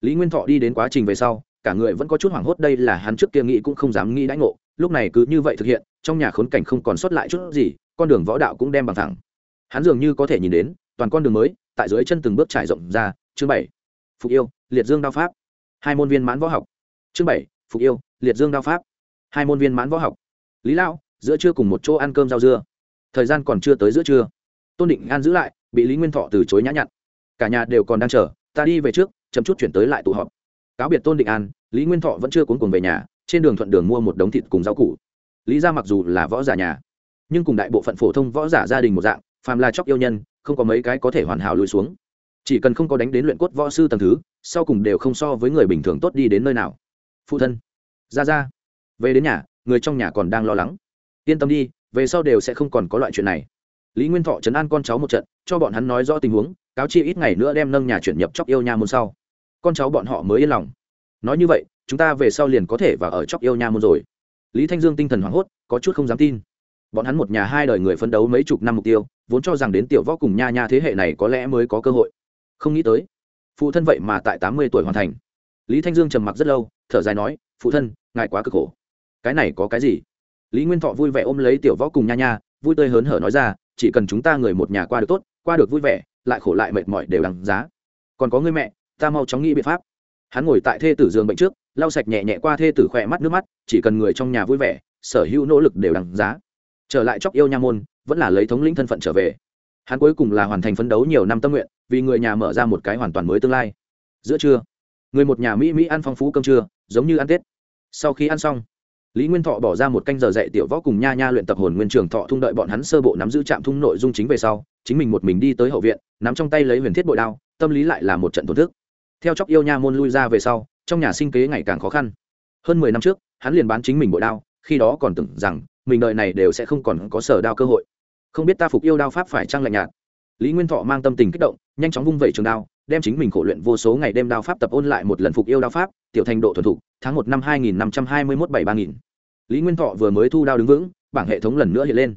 Lý nguyên thọ đi đến quá trình về sau, cả người vẫn có chút hoảng hốt, đây là hắn trước kia nghĩ cũng không dám nghĩ đãi ngộ, lúc này cứ như vậy thực hiện, trong nhà khốn cảnh không còn sót lại chút gì, con đường võ đạo cũng đem bằng thẳng. Hắn dường như có thể nhìn đến, toàn con đường mới, tại dưới chân từng bước trải rộng ra chương bảy, phục yêu, liệt dương đao pháp. Hai môn viên mãn võ học. Chương bảy, phục yêu, liệt dương đao pháp. Hai môn viên mãn võ học. Lý lao giữa trưa cùng một chỗ ăn cơm rau dưa. Thời gian còn chưa tới giữa trưa. Tôn định an giữ lại, bị lý nguyên thọ từ chối nhã nhặn. Cả nhà đều còn đang chờ, ta đi về trước, chậm chút chuyển tới lại tụ họp. Cáo biệt tôn định an, lý nguyên thọ vẫn chưa cuốn cuồng về nhà, trên đường thuận đường mua một đống thịt cùng rau củ. Lý ra mặc dù là võ giả nhà, nhưng cùng đại bộ phận phổ thông võ giả gia đình một dạng, phàm là chóc yêu nhân, không có mấy cái có thể hoàn hảo lùi xuống chỉ cần không có đánh đến luyện cốt võ sư tầng thứ, sau cùng đều không so với người bình thường tốt đi đến nơi nào. Phụ thân, ra ra, về đến nhà, người trong nhà còn đang lo lắng. Yên tâm đi, về sau đều sẽ không còn có loại chuyện này. Lý nguyên thọ chấn an con cháu một trận, cho bọn hắn nói rõ tình huống, cáo chi ít ngày nữa đem nâng nhà chuyển nhập chóc yêu nha môn sau. Con cháu bọn họ mới yên lòng. Nói như vậy, chúng ta về sau liền có thể và ở chóc yêu nha môn rồi. Lý thanh dương tinh thần hoảng hốt, có chút không dám tin. Bọn hắn một nhà hai đời người phấn đấu mấy chục năm mục tiêu, vốn cho rằng đến tiểu võ cùng nha nha thế hệ này có lẽ mới có cơ hội không nghĩ tới. Phụ thân vậy mà tại tám mươi tuổi hoàn thành. Lý thanh dương trầm mặc rất lâu, thở dài nói, phụ thân, ngài quá cực khổ. Cái này có cái gì? Lý nguyên thọ vui vẻ ôm lấy tiểu võ cùng nha nha, vui tươi hớn hở nói ra, chỉ cần chúng ta người một nhà qua được tốt, qua được vui vẻ, lại khổ lại mệt mỏi đều đằng giá. Còn có người mẹ, ta mau chóng nghĩ biện pháp. Hắn ngồi tại thê tử giường bệnh trước, lau sạch nhẹ nhẹ qua thê tử khỏe mắt nước mắt, chỉ cần người trong nhà vui vẻ, sở hữu nỗ lực đều đằng giá. Trở lại chóc yêu nha môn, vẫn là lấy thống lĩnh thân phận trở về hắn cuối cùng là hoàn thành phấn đấu nhiều năm tâm nguyện, vì người nhà mở ra một cái hoàn toàn mới tương lai. Giữa trưa, người một nhà mỹ mỹ ăn phong phú cơm trưa, giống như ăn tết. Sau khi ăn xong, lý nguyên thọ bỏ ra một canh giờ dạy tiểu võ cùng nha nha luyện tập hồn nguyên trường thọ thung đợi bọn hắn sơ bộ nắm giữ trạm thung nội dung chính về sau, chính mình một mình đi tới hậu viện, nắm trong tay lấy huyền thiết bội đao, tâm lý lại là một trận tổn thức. Theo chóc yêu nha môn lui ra về sau, trong nhà sinh kế ngày càng khó khăn. Hơn mười năm trước, hắn liền bán chính mình bội đao, khi đó còn tưởng rằng mình đợi này đều sẽ không còn có sở đao cơ hội không biết ta phục yêu đao pháp phải trăng lạnh nhạt. Lý nguyên thọ mang tâm tình kích động, nhanh chóng vung vẩy trường đao, đem chính mình khổ luyện vô số ngày đêm đao pháp tập ôn lại một lần phục yêu đao pháp, tiểu thành độ thuần thục, tháng một năm hai nghìn năm trăm hai mươi mốt bảy ba nghìn. Lý nguyên thọ vừa mới thu đao đứng vững, bảng hệ thống lần nữa hiện lên.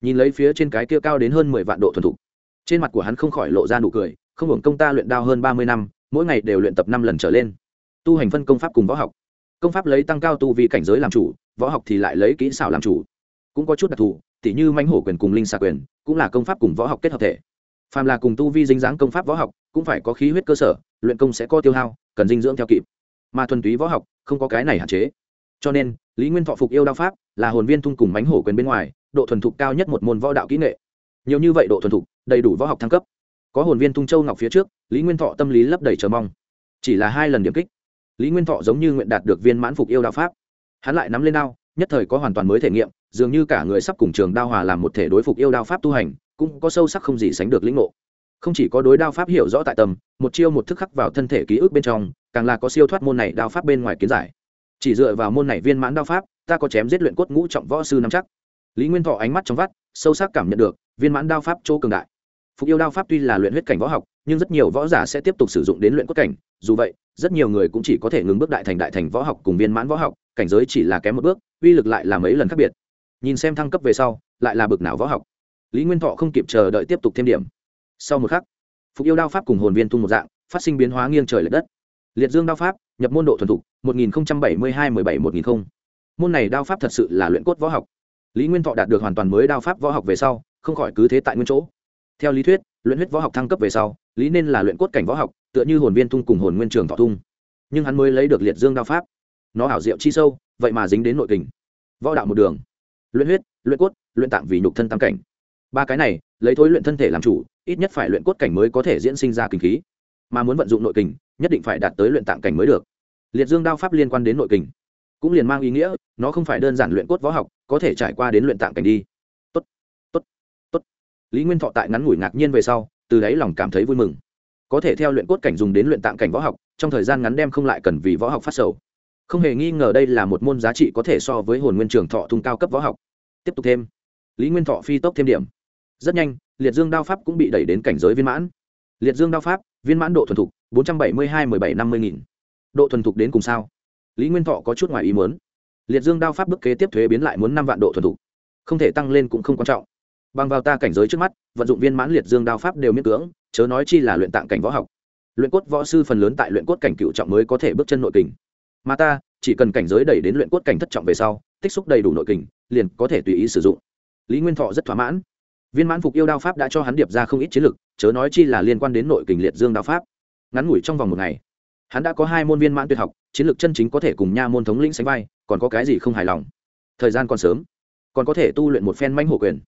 Nhìn lấy phía trên cái kia cao đến hơn mười vạn độ thuần thục. Trên mặt của hắn không khỏi lộ ra nụ cười, không hưởng công ta luyện đao hơn ba mươi năm, mỗi ngày đều luyện tập năm lần trở lên. Tu hành phân công pháp cùng võ học. Công pháp lấy tăng cao tu vì cảnh giới làm chủ, võ học thì lại lấy kỹ xảo làm chủ. Cũng có chút đặc thù tỉ như mãnh hổ quyền cùng linh xà quyền, cũng là công pháp cùng võ học kết hợp thể. Phàm là cùng tu vi dính dáng công pháp võ học, cũng phải có khí huyết cơ sở, luyện công sẽ có tiêu hao, cần dinh dưỡng theo kịp. Mà thuần túy võ học, không có cái này hạn chế. Cho nên, lý nguyên thọ phục yêu đao pháp, là hồn viên thung cùng mánh hổ quyền bên ngoài, độ thuần thục cao nhất một môn võ đạo kỹ nghệ. Nhiều như vậy độ thuần thục, đầy đủ võ học thăng cấp. Có hồn viên thung châu ngọc phía trước, lý nguyên thọ tâm lý lấp đầy chờ mong. Chỉ là hai lần điểm kích, lý nguyên thọ giống như nguyện đạt được viên mãn phục yêu đao pháp. Hắn lại nắm lên đao nhất thời có hoàn toàn mới thể nghiệm, dường như cả người sắp cùng trường đao hòa làm một thể đối phục yêu đao pháp tu hành, cũng có sâu sắc không gì sánh được lĩnh ngộ. Không chỉ có đối đao pháp hiểu rõ tại tầm, một chiêu một thức khắc vào thân thể ký ức bên trong, càng là có siêu thoát môn này đao pháp bên ngoài kiến giải. Chỉ dựa vào môn này viên mãn đao pháp, ta có chém giết luyện cốt ngũ trọng võ sư nắm chắc. Lý nguyên thọ ánh mắt trong vắt, sâu sắc cảm nhận được, viên mãn đao pháp chỗ cường đại. Phục yêu đao pháp tuy là luyện huyết cảnh võ học, nhưng rất nhiều võ giả sẽ tiếp tục sử dụng đến luyện cốt cảnh, dù vậy rất nhiều người cũng chỉ có thể ngừng bước đại thành đại thành võ học cùng viên mãn võ học, cảnh giới chỉ là kém một bước, uy lực lại là mấy lần khác biệt. Nhìn xem thăng cấp về sau, lại là bực nào võ học. Lý nguyên thọ không kịp chờ đợi tiếp tục thêm điểm. Sau một khắc, phục yêu đao pháp cùng hồn viên tung một dạng, phát sinh biến hóa nghiêng trời l ệ đất. Liệt dương đao pháp, nhập môn độ thuần thục, một nghìn bảy mươi hai mười bảy một nghìn môn này đao pháp thật sự là luyện cốt võ học. Lý nguyên thọ đạt được hoàn toàn mới đao pháp võ học về sau, không khỏi cứ thế tại nguyên chỗ. Theo lý thuyết, luyện huyết võ học thăng cấp về sau, lý nên là luyện cốt cảnh võ học tựa như hồn viên tung cùng hồn nguyên trường thọ tung nhưng hắn mới lấy được liệt dương đao pháp. Nó ảo diệu chi sâu, vậy mà dính đến nội kình. Võ đạo một đường. Luyện huyết, luyện cốt, luyện tạng vì nhục thân tam cảnh. Ba cái này, lấy thối luyện thân thể làm chủ, ít nhất phải luyện cốt cảnh mới có thể diễn sinh ra kinh khí. Mà muốn vận dụng nội kình, nhất định phải đạt tới luyện tạng cảnh mới được. Liệt dương đao pháp liên quan đến nội kình. Cũng liền mang ý nghĩa, nó không phải đơn giản luyện cốt võ học, có thể trải qua đến luyện tạng cảnh đi. Tốt tốt tốt. Lý nguyên thọ tại ngắn ngủi ngạc nhiên về sau, từ đáy lòng cảm thấy vui mừng có thể theo luyện cốt cảnh dùng đến luyện tạng cảnh võ học, trong thời gian ngắn đem không lại cần vì võ học phát sầu. Không hề nghi ngờ đây là một môn giá trị có thể so với hồn nguyên trường thọ thung cao cấp võ học. Tiếp tục thêm. Lý nguyên thọ phi tốc thêm điểm. Rất nhanh, liệt dương đao pháp cũng bị đẩy đến cảnh giới viên mãn. Liệt dương đao pháp, viên mãn độ thuần thục, bốn trăm bảy mươi hai mười bảy năm mươi nghìn. Độ thuần thục đến cùng sao? Lý nguyên thọ có chút ngoài ý muốn. Liệt dương đao pháp bức kế tiếp thuế biến lại muốn năm vạn độ thuần thục. Không thể tăng lên cũng không quan trọng. Bằng vào ta cảnh giới trước mắt, vận dụng viên mãn liệt dương đao pháp đều miễn cưỡng chớ nói chi là luyện tạng cảnh võ học. Luyện cốt võ sư phần lớn tại luyện cốt cảnh cựu trọng mới có thể bước chân nội kình. Mà ta, chỉ cần cảnh giới đẩy đến luyện cốt cảnh thất trọng về sau, tích xúc đầy đủ nội kình, liền có thể tùy ý sử dụng. Lý nguyên thọ rất thỏa mãn. Viên mãn phục yêu đao pháp đã cho hắn điệp ra không ít chiến lực, chớ nói chi là liên quan đến nội kình liệt dương đao pháp. Ngắn ngủi trong vòng một ngày, hắn đã có hai môn viên mãn tuyệt học, chiến lược chân chính có thể cùng nha môn thống lĩnh sánh vai, còn có cái gì không hài lòng? Thời gian còn sớm, còn có thể tu luyện một phen manh hổ quyền.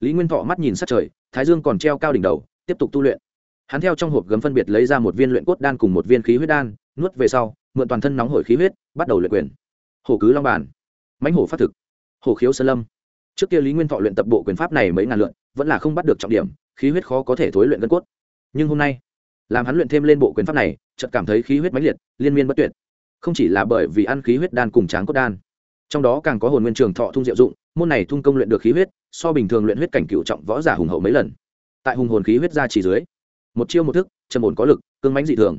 Lý nguyên thọ mắt nhìn sát trời, thái dương còn treo cao đỉnh đầu, tiếp tục tu luyện hắn theo trong hộp gấm phân biệt lấy ra một viên luyện cốt đan cùng một viên khí huyết đan, nuốt về sau, mượn toàn thân nóng hổi khí huyết, bắt đầu luyện quyền. Hổ cứ long bàn. Mãnh hổ phát thực. Hổ khiếu sơn lâm. Trước kia lý nguyên thọ luyện tập bộ quyền pháp này mấy ngàn lượn, vẫn là không bắt được trọng điểm, khí huyết khó có thể thối luyện gân cốt. Nhưng hôm nay, làm hắn luyện thêm lên bộ quyền pháp này, chợt cảm thấy khí huyết mãnh liệt, liên miên bất tuyệt. Không chỉ là bởi vì ăn khí huyết đan cùng tráng cốt đan, trong đó càng có hồn nguyên trường thọ thung diệu dụng, môn này thung công luyện được khí huyết, so bình thường luyện huyết cảnh cựu trọng võ giả hùng hậu mấy lần. Tại hùng hồn khí huyết ra chỉ dưới một chiêu một thức, trầm ổn có lực, cương mãnh dị thường.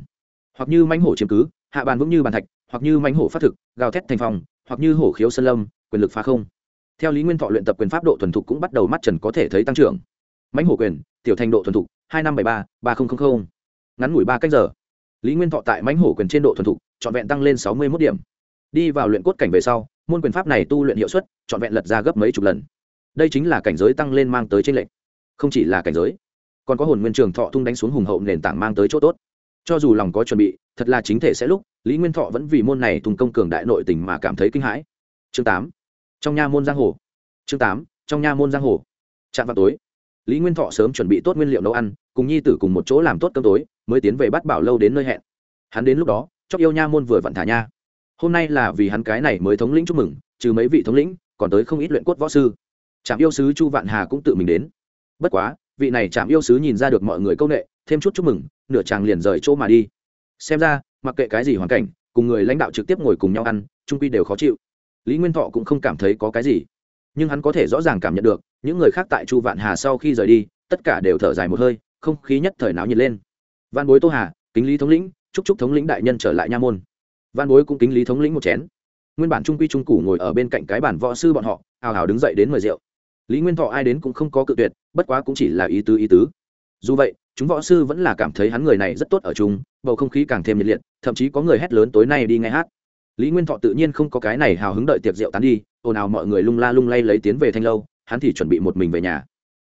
Hoặc như mãnh hổ chiếm cứ, hạ bàn vững như bàn thạch, hoặc như mãnh hổ phát thực, gào thét thành phòng, hoặc như hổ khiếu sơn lâm, quyền lực phá không. Theo lý nguyên thọ luyện tập quyền pháp độ thuần thục cũng bắt đầu mắt trần có thể thấy tăng trưởng. Mãnh hổ quyền, tiểu thành độ thuần thục, hai năm bảy ba ba nghìn ngắn ngủi ba cách giờ. Lý nguyên thọ tại mãnh hổ quyền trên độ thuần thục, trọn vẹn tăng lên sáu mươi một điểm. Đi vào luyện cốt cảnh về sau, môn quyền pháp này tu luyện hiệu suất, trọn vẹn lật ra gấp mấy chục lần. Đây chính là cảnh giới tăng lên mang tới trên lệnh không chỉ là cảnh giới còn có hồn nguyên trường thọ tung đánh xuống hùng hậu nền tảng mang tới chỗ tốt. Cho dù lòng có chuẩn bị, thật là chính thể sẽ lúc, lý nguyên thọ vẫn vì môn này thùng công cường đại nội tình mà cảm thấy kinh hãi. Chương tám, trong nha môn giang hồ. Chương tám, trong nha môn giang hồ. Chạm vào tối, lý nguyên thọ sớm chuẩn bị tốt nguyên liệu nấu ăn, cùng nhi tử cùng một chỗ làm tốt cơm tối, mới tiến về bắt bảo lâu đến nơi hẹn. Hắn đến lúc đó chóc yêu nha môn vừa vặn thả nha. Hôm nay là vì hắn cái này mới thống lĩnh chúc mừng, trừ mấy vị thống lĩnh, còn tới không ít luyện cốt võ sư. Trạm yêu sứ chu vạn hà cũng tự mình đến. Bất quá vị này chạm yêu sứ nhìn ra được mọi người công nghệ thêm chút chúc mừng, nửa chàng liền rời chỗ mà đi. Xem ra, mặc kệ cái gì hoàn cảnh, cùng người lãnh đạo trực tiếp ngồi cùng nhau ăn, trung quy đều khó chịu. Lý nguyên thọ cũng không cảm thấy có cái gì. Nhưng hắn có thể rõ ràng cảm nhận được, những người khác tại chu vạn hà sau khi rời đi, tất cả đều thở dài một hơi, không khí nhất thời náo nhiệt lên. Văn bối tô hà, kính lý thống lĩnh, chúc chúc thống lĩnh đại nhân trở lại nha môn. Văn bối cũng kính lý thống lĩnh một chén. Nguyên bản trung quy trung củ ngồi ở bên cạnh cái bản võ sư bọn họ, hào hào đứng dậy đến mời rượu lý nguyên thọ ai đến cũng không có cự tuyệt, bất quá cũng chỉ là ý tứ ý tứ. Dù vậy, chúng võ sư vẫn là cảm thấy hắn người này rất tốt ở chung, bầu không khí càng thêm nhiệt liệt, thậm chí có người hét lớn tối nay đi nghe hát. Lý nguyên thọ tự nhiên không có cái này hào hứng đợi tiệc rượu tán đi, ồn ào mọi người lung la lung lay lấy tiến về thanh lâu, hắn thì chuẩn bị một mình về nhà.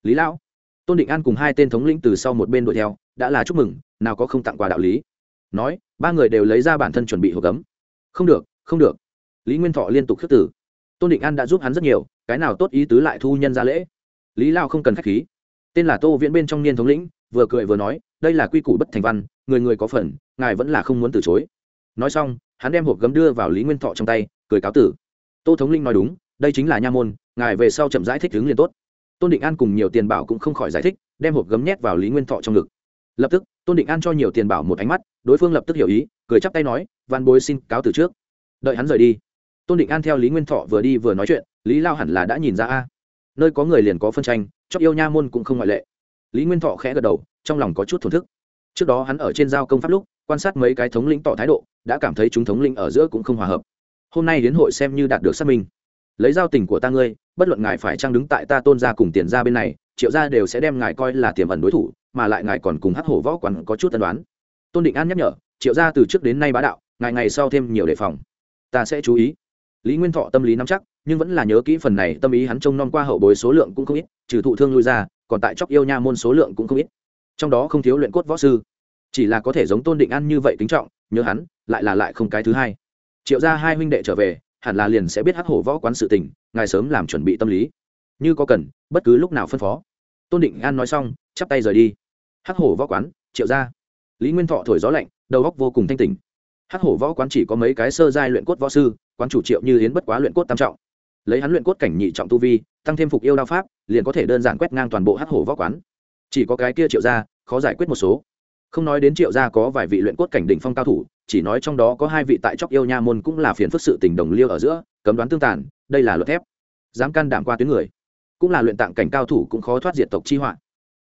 Lý lão, tôn định an cùng hai tên thống lĩnh từ sau một bên đuổi theo, đã là chúc mừng, nào có không tặng quà đạo lý. Nói, ba người đều lấy ra bản thân chuẩn bị hộp cấm không được không được. Lý nguyên thọ liên tục khước tử tôn định an đã giúp hắn rất nhiều, cái nào tốt ý tứ lại thu nhân ra lễ. Lý lao không cần k h á c h khí. Tên là tô viễn bên trong niên thống lĩnh, vừa cười vừa nói, đây là quy củ bất thành văn, người người có phần, ngài vẫn là không muốn từ chối. Nói xong, hắn đem hộp gấm đưa vào lý nguyên thọ trong tay, cười cáo tử. Tô thống linh nói đúng, đây chính là nha môn, ngài về sau chậm giải thích hướng liền tốt. Tôn định an cùng nhiều tiền bảo cũng không khỏi giải thích, đem hộp gấm nhét vào lý nguyên thọ trong ngực. Lập tức, tôn định an cho nhiều tiền bảo một ánh mắt, đối phương lập tức hiểu ý, cười chắp tay nói, văn bối xin cáo từ trước. Đợi hắn rời đi tôn định an theo lý nguyên thọ vừa đi vừa nói chuyện, lý lao hẳn là đã nhìn ra a. Nơi có người liền có phân tranh, chóc yêu nha môn cũng không ngoại lệ. Lý nguyên thọ khẽ gật đầu, trong lòng có chút thổn thức. Trước đó hắn ở trên giao công pháp lúc, quan sát mấy cái thống lĩnh tỏ thái độ, đã cảm thấy chúng thống lĩnh ở giữa cũng không hòa hợp. Hôm nay đến hội xem như đạt được xác minh. Lấy giao tình của ta ngươi, bất luận ngài phải trang đứng tại ta tôn ra cùng tiền ra bên này, triệu gia đều sẽ đem ngài coi là tiềm ẩn đối thủ, mà lại ngài còn cùng hắc hổ võ quán có chút tân đoán tôn định an nhắc nhở, triệu gia từ trước đến nay bá đạo, ngài ngày sau thêm nhiều đề phòng. Ta sẽ chú ý lý nguyên thọ tâm lý nắm chắc, nhưng vẫn là nhớ kỹ phần này tâm ý hắn trông nom qua hậu bối số lượng cũng không ít, trừ thụ thương lui ra, còn tại chóc yêu nha môn số lượng cũng không ít. Trong đó không thiếu luyện cốt võ sư. Chỉ là có thể giống tôn định an như vậy kính trọng, nhớ hắn, lại là lại không cái thứ hai. Triệu ra hai huynh đệ trở về, hẳn là liền sẽ biết hắc hổ võ quán sự tình, ngài sớm làm chuẩn bị tâm lý. Như có cần, bất cứ lúc nào phân phó. Tôn định an nói xong, chắp tay rời đi. Hắc hổ võ quán, triệu ra lý nguyên thọ thổi gió lạnh, đầu góc vô cùng thanh tỉnh. Hắc hổ võ quán chỉ có mấy cái sơ giai luyện cốt võ sư quán chủ triệu như yến bất quá luyện cốt tam trọng. Lấy hắn luyện cốt cảnh nhị trọng tu vi, tăng thêm phục yêu đao pháp, liền có thể đơn giản quét ngang toàn bộ hắc hổ võ quán. Chỉ có cái kia triệu gia, khó giải quyết một số. Không nói đến triệu gia có vài vị luyện cốt cảnh đỉnh phong cao thủ, chỉ nói trong đó có hai vị tại chóc yêu nha môn cũng là phiền phức sự tình đồng liêu ở giữa, cấm đoán tương tàn, đây là luật thép. Dám can đảm qua tuyến người, cũng là luyện tạng cảnh cao thủ cũng khó thoát diệt tộc chi họa.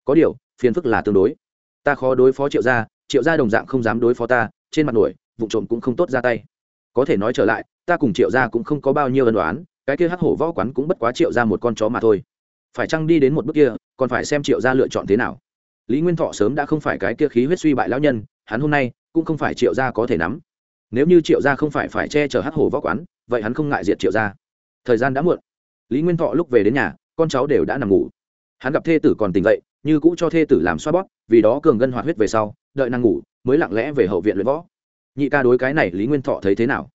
Có điều, phiền phức là tương đối. Ta khó đối phó triệu gia triệu gia đồng dạng không dám đối phó ta, trên mặt nổi, vụ trộm cũng không tốt ra tay. Có thể nói trở lại ta cùng triệu gia cũng không có bao nhiêu ân đoán cái kia hắc hổ võ quán cũng bất quá triệu ra một con chó mà thôi. Phải chăng đi đến một bước kia, còn phải xem triệu gia lựa chọn thế nào? Lý nguyên thọ sớm đã không phải cái kia khí huyết suy bại lão nhân, hắn hôm nay cũng không phải triệu gia có thể nắm. Nếu như triệu gia không phải phải che chở hắc hổ võ quán, vậy hắn không ngại diệt triệu gia. Thời gian đã muộn. Lý nguyên thọ lúc về đến nhà, con cháu đều đã nằm ngủ. Hắn gặp thê tử còn tỉnh dậy, như cũ cho thê tử làm xoa bóp, vì đó cường ngân hoạt huyết về sau, đợi nàng ngủ, mới lặng lẽ về hậu viện luyện võ. Nhị ca đối cái này lý nguyên thọ thấy thế nào?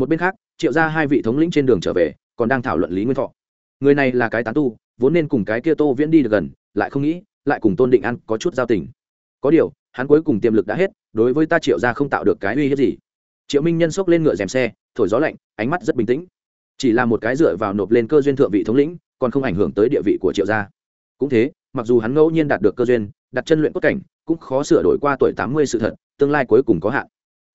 Một bên khác, triệu ra hai vị thống lĩnh trên đường trở về, còn đang thảo luận lý nguyên thọ. Người này là cái tán tu, vốn nên cùng cái kia tô viễn đi được gần, lại không nghĩ, lại cùng tôn định an có chút giao tình. Có điều, hắn cuối cùng tiềm lực đã hết, đối với ta triệu ra không tạo được cái uy hiếp gì. Triệu minh nhân xốc lên ngựa dèm xe, thổi gió lạnh, ánh mắt rất bình tĩnh. Chỉ là một cái dựa vào nộp lên cơ duyên thượng vị thống lĩnh, còn không ảnh hưởng tới địa vị của triệu gia. Cũng thế, mặc dù hắn ngẫu nhiên đạt được cơ duyên, đặt chân luyện cốt cảnh, cũng khó sửa đổi qua tuổi tám mươi sự thật, tương lai cuối cùng có hạn.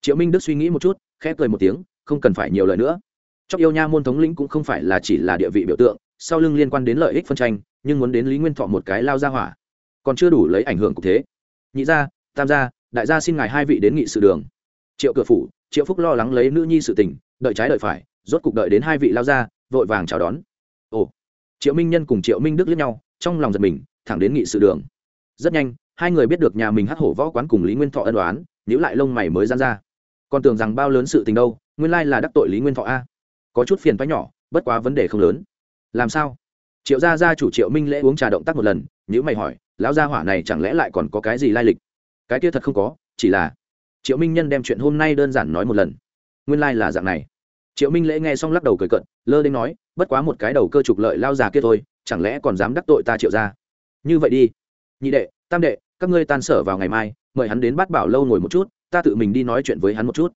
Triệu minh đức suy nghĩ một chút, khẽ cười một tiếng không cần phải nhiều lời nữa. Chóc yêu nha môn thống lĩnh cũng không phải là chỉ là địa vị biểu tượng, sau lưng liên quan đến lợi ích phân tranh, nhưng muốn đến lý nguyên thọ một cái lao ra hỏa, còn chưa đủ lấy ảnh hưởng cục thế. Nhị gia, tam gia, đại gia xin ngài hai vị đến nghị sự đường. Triệu cửa phủ, triệu phúc lo lắng lấy nữ nhi sự tình, đợi trái đợi phải, rốt cục đợi đến hai vị lao ra, vội vàng chào đón. Ồ, triệu minh nhân cùng triệu minh đức lướt nhau, trong lòng giật mình, thẳng đến nghị sự đường. Rất nhanh, hai người biết được nhà mình hắc hổ võ quán cùng lý nguyên thọ ân đoán nhữ lại lông mày mới gian ra. Còn tưởng rằng bao lớn sự tình đâu nguyên lai là đắc tội lý nguyên thọ a. Có chút phiền toái nhỏ, bất quá vấn đề không lớn. Làm sao? Triệu gia gia chủ triệu minh lễ uống trà động tác một lần nhữ mày hỏi, lão gia hỏa này chẳng lẽ lại còn có cái gì lai lịch? Cái kia thật không có, chỉ là triệu minh nhân đem chuyện hôm nay đơn giản nói một lần. Nguyên lai、like、là dạng này. Triệu minh lễ nghe xong lắc đầu cười cận lơ đến nói, bất quá một cái đầu cơ trục lợi lao già kia thôi, chẳng lẽ còn dám đắc tội ta triệu ra như vậy đi. Nhị đệ, tam đệ, các ngươi tan sở vào ngày mai, mời hắn đến bát bảo lâu ngồi một chút, ta tự mình đi nói chuyện với hắn một chút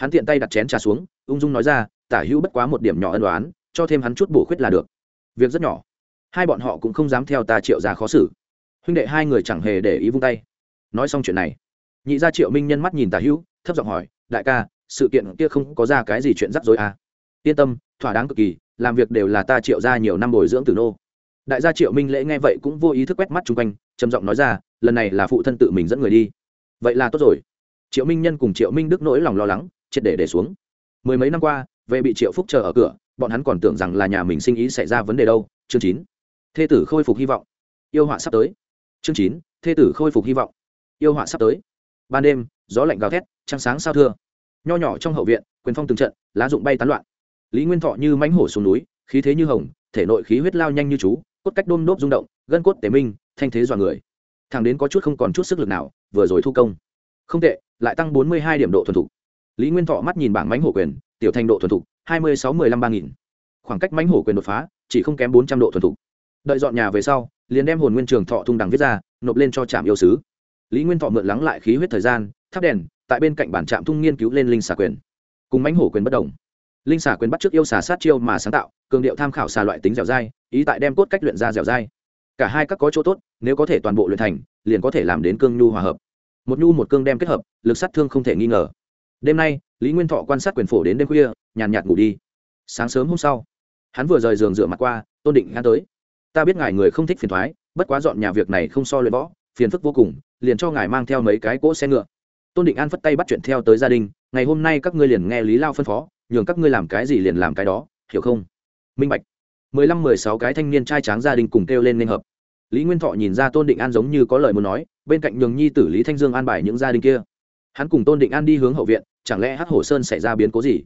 hắn tiện tay đặt chén trà xuống, ung dung nói ra, tả hữu bất quá một điểm nhỏ ân đoán cho thêm hắn chút bổ khuyết là được. Việc rất nhỏ. Hai bọn họ cũng không dám theo ta triệu ra khó xử. Huynh đệ hai người chẳng hề để ý vung tay. Nói xong chuyện này, nhị gia triệu minh nhân mắt nhìn tả hữu, thấp giọng hỏi, đại ca, sự kiện kia không có ra cái gì chuyện rắc rối à. yên tâm, thỏa đáng cực kỳ, làm việc đều là ta triệu ra nhiều năm bồi dưỡng từ nô. Đại gia triệu minh lễ nghe vậy cũng vô ý thức quét mắt chung quanh, trầm giọng nói ra, lần này là phụ thân tự mình dẫn người đi. Vậy là tốt rồi. Triệu minh nhân cùng triệu minh đức nỗi lòng lo lắng triệt để để xuống. Mười mấy năm qua, về bị triệu phúc chờ ở cửa, bọn hắn còn tưởng rằng là nhà mình sinh ý xảy ra vấn đề đâu. Chương chín. Thê tử khôi phục hy vọng. Yêu họa sắp tới. Chương chín. Thê tử khôi phục hy vọng. Yêu họa sắp tới. Ban đêm, gió lạnh gào thét, trăng sáng sao thưa. Nho nhỏ trong hậu viện, quyền phong từng trận, lá rụng bay tán loạn. Lý nguyên thọ như mánh hổ xuống núi, khí thế như hồng, thể nội khí huyết lao nhanh như chú, cốt cách đôm đốp rung động, gân cốt tế minh, thanh thế dọa người. Thằng đến có chút không còn chút sức lực nào, vừa rồi thu công. Không tệ, lại tăng bốn mươi hai điểm độ thuần thục lý nguyên thọ mắt nhìn bảng mánh hổ quyền, tiểu thành độ thuần thục, hai mươi sáu mười lăm ba nghìn. Khoảng cách mãnh hổ quyền đột phá, chỉ không kém bốn trăm độ thuần thục. Đợi dọn nhà về sau, liền đem hồn nguyên trường thọ thung đằng viết ra, nộp lên cho trạm yêu sứ. Lý nguyên thọ mượn lắng lại khí huyết thời gian, thắp đèn, tại bên cạnh bản trạm thung nghiên cứu lên linh xà quyền. Cùng mãnh hổ quyền bất đồng. Linh xà quyền bắt trước yêu xà sát chiêu mà sáng tạo, cường điệu tham khảo xà loại tính dẻo dai, ý tại đem cốt cách luyện ra dẻo dai. Cả hai các có chỗ tốt, nếu có thể toàn bộ luyện thành, liền có thể làm đến cương nhu hòa hợp. Một nhu một cương đem kết hợp, lực sát thương không thể nghi ngờ đêm nay, lý nguyên thọ quan sát quyền phổ đến đêm khuya, nhàn nhạt ngủ đi. Sáng sớm hôm sau, hắn vừa rời giường rửa mặt qua, tôn định ngã tới. Ta biết ngài người không thích phiền thoái, bất quá dọn nhà việc này không so luyện võ, phiền phức vô cùng, liền cho ngài mang theo mấy cái cỗ xe ngựa. Tôn định an phất tay bắt chuyện theo tới gia đình, ngày hôm nay các ngươi liền nghe lý lao phân phó, nhường các ngươi làm cái gì liền làm cái đó, hiểu không? Minh bạch. Mười lăm, mười sáu cái thanh niên trai tráng gia đình cùng kêu lên nên hợp. Lý nguyên thọ nhìn ra tôn định an giống như có lời muốn nói, bên cạnh nhường nhi tử lý thanh dương an bài những gia đình kia. Hắn cùng tôn định an đi hướng hậu viện chẳng lẽ hắc hổ sơn xảy ra biến cố gì?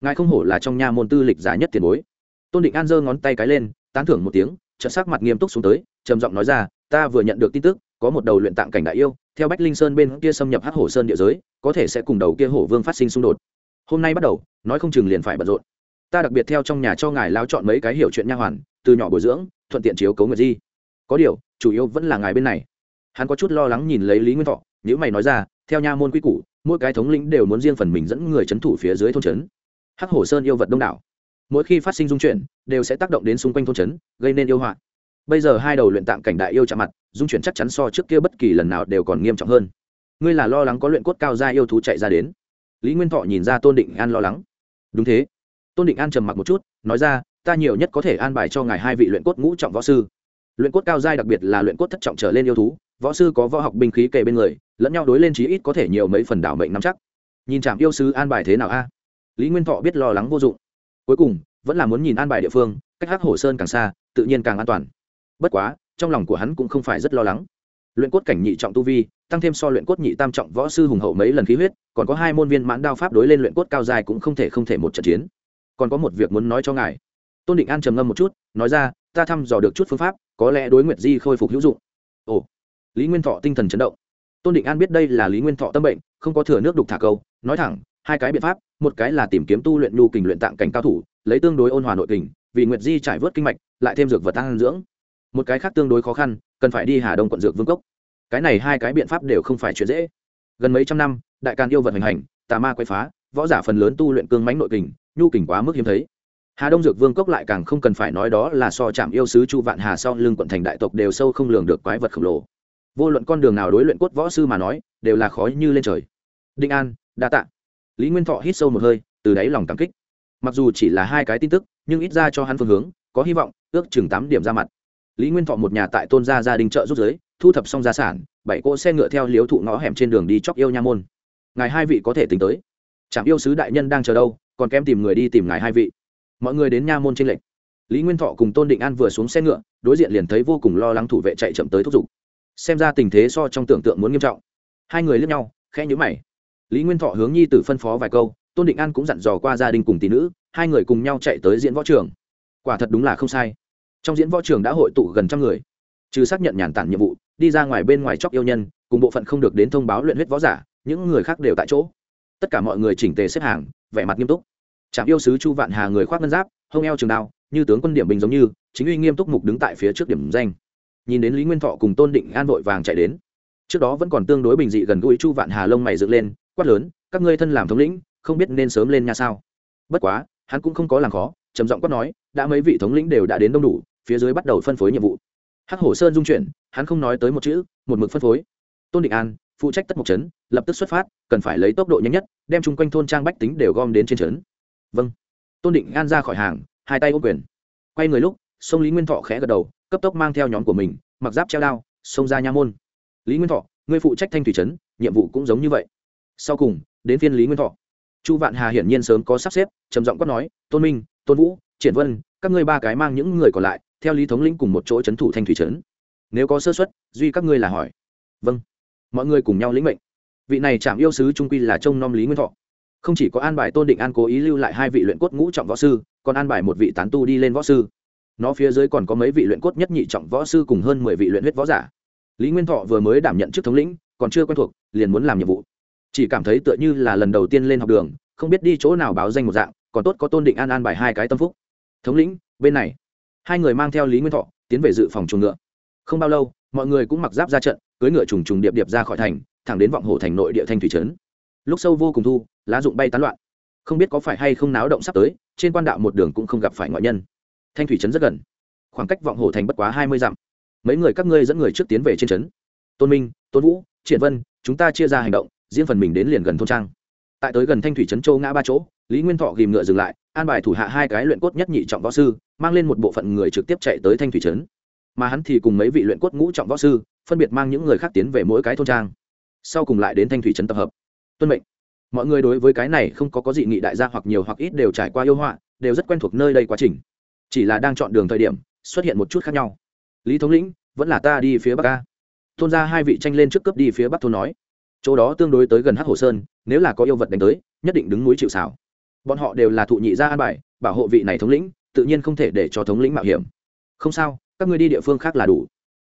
Ngài không hổ là trong nhà môn tư lịch giá nhất tiền bối. Tôn định an giơ ngón tay cái lên, tán thưởng một tiếng, chợt sắc mặt nghiêm túc xuống tới, trầm giọng nói ra, ta vừa nhận được tin tức, có một đầu luyện tạng cảnh đại yêu, theo bách linh sơn bên kia xâm nhập hắc hổ sơn địa giới, có thể sẽ cùng đầu kia hổ vương phát sinh xung đột. Hôm nay bắt đầu, nói không chừng liền phải bận rộn. Ta đặc biệt theo trong nhà cho ngài lao chọn mấy cái hiểu chuyện nha hoàn, từ nhỏ bồi dưỡng, thuận tiện chiếu cấu nguyệt di. Có điều, chủ yếu vẫn là ngài bên này. Hắn có chút lo lắng nhìn lấy lý nguyên thọ nếu mày nói ra theo nha môn quy củ, mỗi cái thống lĩnh đều muốn riêng phần mình dẫn người c h ấ n thủ phía dưới thôn trấn. Hắc hổ sơn yêu vật đông đảo. Mỗi khi phát sinh dung chuyển, đều sẽ tác động đến xung quanh thôn trấn, gây nên yêu họa. Bây giờ hai đầu luyện tạng cảnh đại yêu chạm mặt, dung chuyển chắc chắn so trước kia bất kỳ lần nào đều còn nghiêm trọng hơn. Ngươi là lo lắng có luyện cốt cao gia yêu thú chạy ra đến. Lý nguyên thọ nhìn ra tôn định an lo lắng. Đúng thế. Tôn định an trầm mặc một chút, nói ra, ta nhiều nhất có thể an bài cho ngài hai vị luyện cốt ngũ trọng võ sư. Luyện cốt cao giai đặc biệt là luyện cốt thất trọng trở lên yêu thú, võ sư có võ học binh khí kề bên người lẫn nhau đối lên chí ít có thể nhiều mấy phần đảo mệnh nắm chắc. Nhìn chạm yêu sư an bài thế nào a? À? Lý nguyên thọ biết lo lắng vô dụng. Cuối cùng, vẫn là muốn nhìn an bài địa phương, cách hắc hổ sơn càng xa, tự nhiên càng an toàn. Bất quá, trong lòng của hắn cũng không phải rất lo lắng. Luyện cốt cảnh nhị trọng tu vi, tăng thêm so luyện cốt nhị tam trọng võ sư hùng hậu mấy lần khí huyết, còn có hai môn viên mãn đao pháp đối lên luyện cốt cao dài cũng không thể không thể một trận chiến. Còn có một việc muốn nói cho ngài. Tôn định an trầm ngâm một chút, nói ra, ta thăm dò được chút phương pháp, có lẽ đối nguyệt di khôi phục hữu dụng. Ồ. Lý nguyên thọ tinh thần chấn động tôn định an biết đây là lý nguyên thọ tâm bệnh, không có thừa nước đục thả câu, nói thẳng, hai cái biện pháp, một cái là tìm kiếm tu luyện nhu kình luyện tạng cảnh cao thủ, lấy tương đối ôn hòa nội kình, vì nguyệt di trải vớt kinh mạch, lại thêm dược vật tăng dưỡng. Một cái khác tương đối khó khăn, cần phải đi hà đông quận dược vương cốc. Cái này hai cái biện pháp đều không phải chuyện dễ. Gần mấy trăm năm, đại càn yêu vật hành hành, tà ma quay phá, võ giả phần lớn tu luyện cương mánh nội kình, nhu kình quá mức hiếm thấy. Hà đông dược vương cốc lại càng không cần phải nói đó là so chạm yêu sứ chu vạn hà sau lưng quận thành đại tộc đều sâu không lường được quái vật khổng lồ vô luận con đường nào đối luyện cốt võ sư mà nói, đều là khó như lên trời. Đinh an, đa tạ. Lý nguyên thọ hít sâu một hơi, từ đáy lòng cảm kích. Mặc dù chỉ là hai cái tin tức, nhưng ít ra cho hắn phương hướng, có hy vọng, ước chừng tám điểm ra mặt. Lý nguyên thọ một nhà tại tôn gia gia đình chợ rút giới thu thập xong gia sản, bảy cỗ xe ngựa theo liếu thụ ngõ hẻm trên đường đi chóc yêu nha môn. Ngài hai vị có thể tính tới. Trạm yêu sứ đại nhân đang chờ đâu, còn kém tìm người đi tìm ngài hai vị. Mọi người đến nha môn trên lệnh lý nguyên thọ cùng tôn định an vừa xuống xe ngựa, đối diện liền thấy vô cùng lo lắng thủ vệ chạy chậm tới thúc giục xem ra tình thế so trong tưởng tượng muốn nghiêm trọng. Hai người lướt nhau, khẽ nhữ mày. Lý nguyên thọ hướng nhi tử phân phó vài câu, tôn định an cũng dặn dò qua gia đình cùng tỷ nữ, hai người cùng nhau chạy tới diễn võ trường. Quả thật đúng là không sai. Trong diễn võ trường đã hội tụ gần trăm người. Trừ xác nhận nhàn tản nhiệm vụ, đi ra ngoài bên ngoài chóc yêu nhân, cùng bộ phận không được đến thông báo luyện huyết võ giả, những người khác đều tại chỗ. Tất cả mọi người chỉnh tề xếp hàng, vẻ mặt nghiêm túc. Trạm yêu sứ chu vạn hà người khoác ngân giáp, hông eo trường đao, như tướng quân điểm bình giống như, chính uy nghiêm túc mục đứng tại phía trước điểm danh nhìn đến lý nguyên thọ cùng tôn định an vội vàng chạy đến trước đó vẫn còn tương đối bình dị gần gũi chu vạn hà lông mày dựng lên quát lớn các ngươi thân làm thống lĩnh không biết nên sớm lên nhà sao bất quá hắn cũng không có làm khó trầm giọng quát nói đã mấy vị thống lĩnh đều đã đến đông đủ phía dưới bắt đầu phân phối nhiệm vụ hắc hổ sơn dung chuyển hắn không nói tới một chữ một mực phân phối tôn định an phụ trách tất mộc trấn lập tức xuất phát cần phải lấy tốc độ nhanh nhất đem chung quanh thôn trang bách tính đều gom đến trên trấn vâng tôn định an ra khỏi hàng hai tay ô quyền quay người lúc sông lý nguyên thọ khẽ gật đầu cấp tốc mang theo nhóm của mình, mặc giáp treo đao, xông ra nha môn. Lý nguyên thọ người phụ trách thanh thủy trấn, nhiệm vụ cũng giống như vậy. Sau cùng, đến phiên lý nguyên thọ. Chu vạn hà hiển nhiên sớm có sắp xếp, trầm giọng quát nói, tôn minh, tôn vũ, triển vân, các ngươi ba cái mang những người còn lại, theo lý thống lĩnh cùng một chỗ c h ấ n thủ thanh thủy trấn. Nếu có sơ xuất duy các ngươi là hỏi. Vâng. Mọi người cùng nhau lĩnh mệnh. Vị này chạm yêu sứ trung quy là trông nom lý nguyên thọ. Không chỉ có an bài tôn định an cố ý lưu lại hai vị luyện cốt ngũ trọng võ sư, còn an bài một vị tán tu đi lên võ sư nó phía dưới còn có mấy vị luyện cốt nhất nhị trọng võ sư cùng hơn mười vị luyện huyết võ giả. Lý nguyên thọ vừa mới đảm nhận chức thống lĩnh, còn chưa quen thuộc, liền muốn làm nhiệm vụ. Chỉ cảm thấy tựa như là lần đầu tiên lên học đường, không biết đi chỗ nào báo danh một dạng, còn tốt có tôn định an an bài hai cái tâm phúc. Thống lĩnh, bên này. Hai người mang theo lý nguyên thọ, tiến về dự phòng chuồng ngựa. Không bao lâu, mọi người cũng mặc giáp ra trận cưới ngựa trùng trùng điệp điệp ra khỏi thành, thẳng đến vọng hồ thành nội địa thanh thủy trấn. Lúc sâu vô cùng thu, lá rụng bay tán loạn. Không biết có phải hay không náo động sắp tới, trên quan đạo một đường cũng không gặp phải ngoại nhân thanh thủy trấn rất gần. Khoảng cách vọng hồ thành bất quá hai mươi dặm. Mấy người các ngươi dẫn người trước tiến về trên trấn. Tôn minh, tôn vũ, triển vân, chúng ta chia ra hành động, riêng phần mình đến liền gần thôn trang. Tại tới gần thanh thủy trấn châu ngã ba chỗ, lý nguyên thọ ghìm ngựa dừng lại, an bài thủ hạ hai cái luyện cốt nhất nhị trọng võ sư, mang lên một bộ phận người trực tiếp chạy tới thanh thủy trấn. Mà hắn thì cùng mấy vị luyện cốt ngũ trọng võ sư, phân biệt mang những người khác tiến về mỗi cái thôn trang. Sau cùng lại đến thanh thủy trấn tập hợp. Tuân mệnh. Mọi người đối với cái này không có có dị nghị đại gia hoặc nhiều hoặc ít đều trải qua yêu họa, đều rất quen thuộc nơi đây quá trình chỉ là đang chọn đường thời điểm, xuất hiện một chút khác nhau. Lý thống lĩnh, vẫn là ta đi phía bắc ca thôn ra hai vị tranh lên trước cướp đi phía bắc thôn nói. Chỗ đó tương đối tới gần hắc hồ sơn, nếu là có yêu vật đánh tới, nhất định đứng núi chịu xảo bọn họ đều là thụ nhị gia an bài, bảo hộ vị này thống lĩnh, tự nhiên không thể để cho thống lĩnh mạo hiểm. Không sao, các ngươi đi địa phương khác là đủ.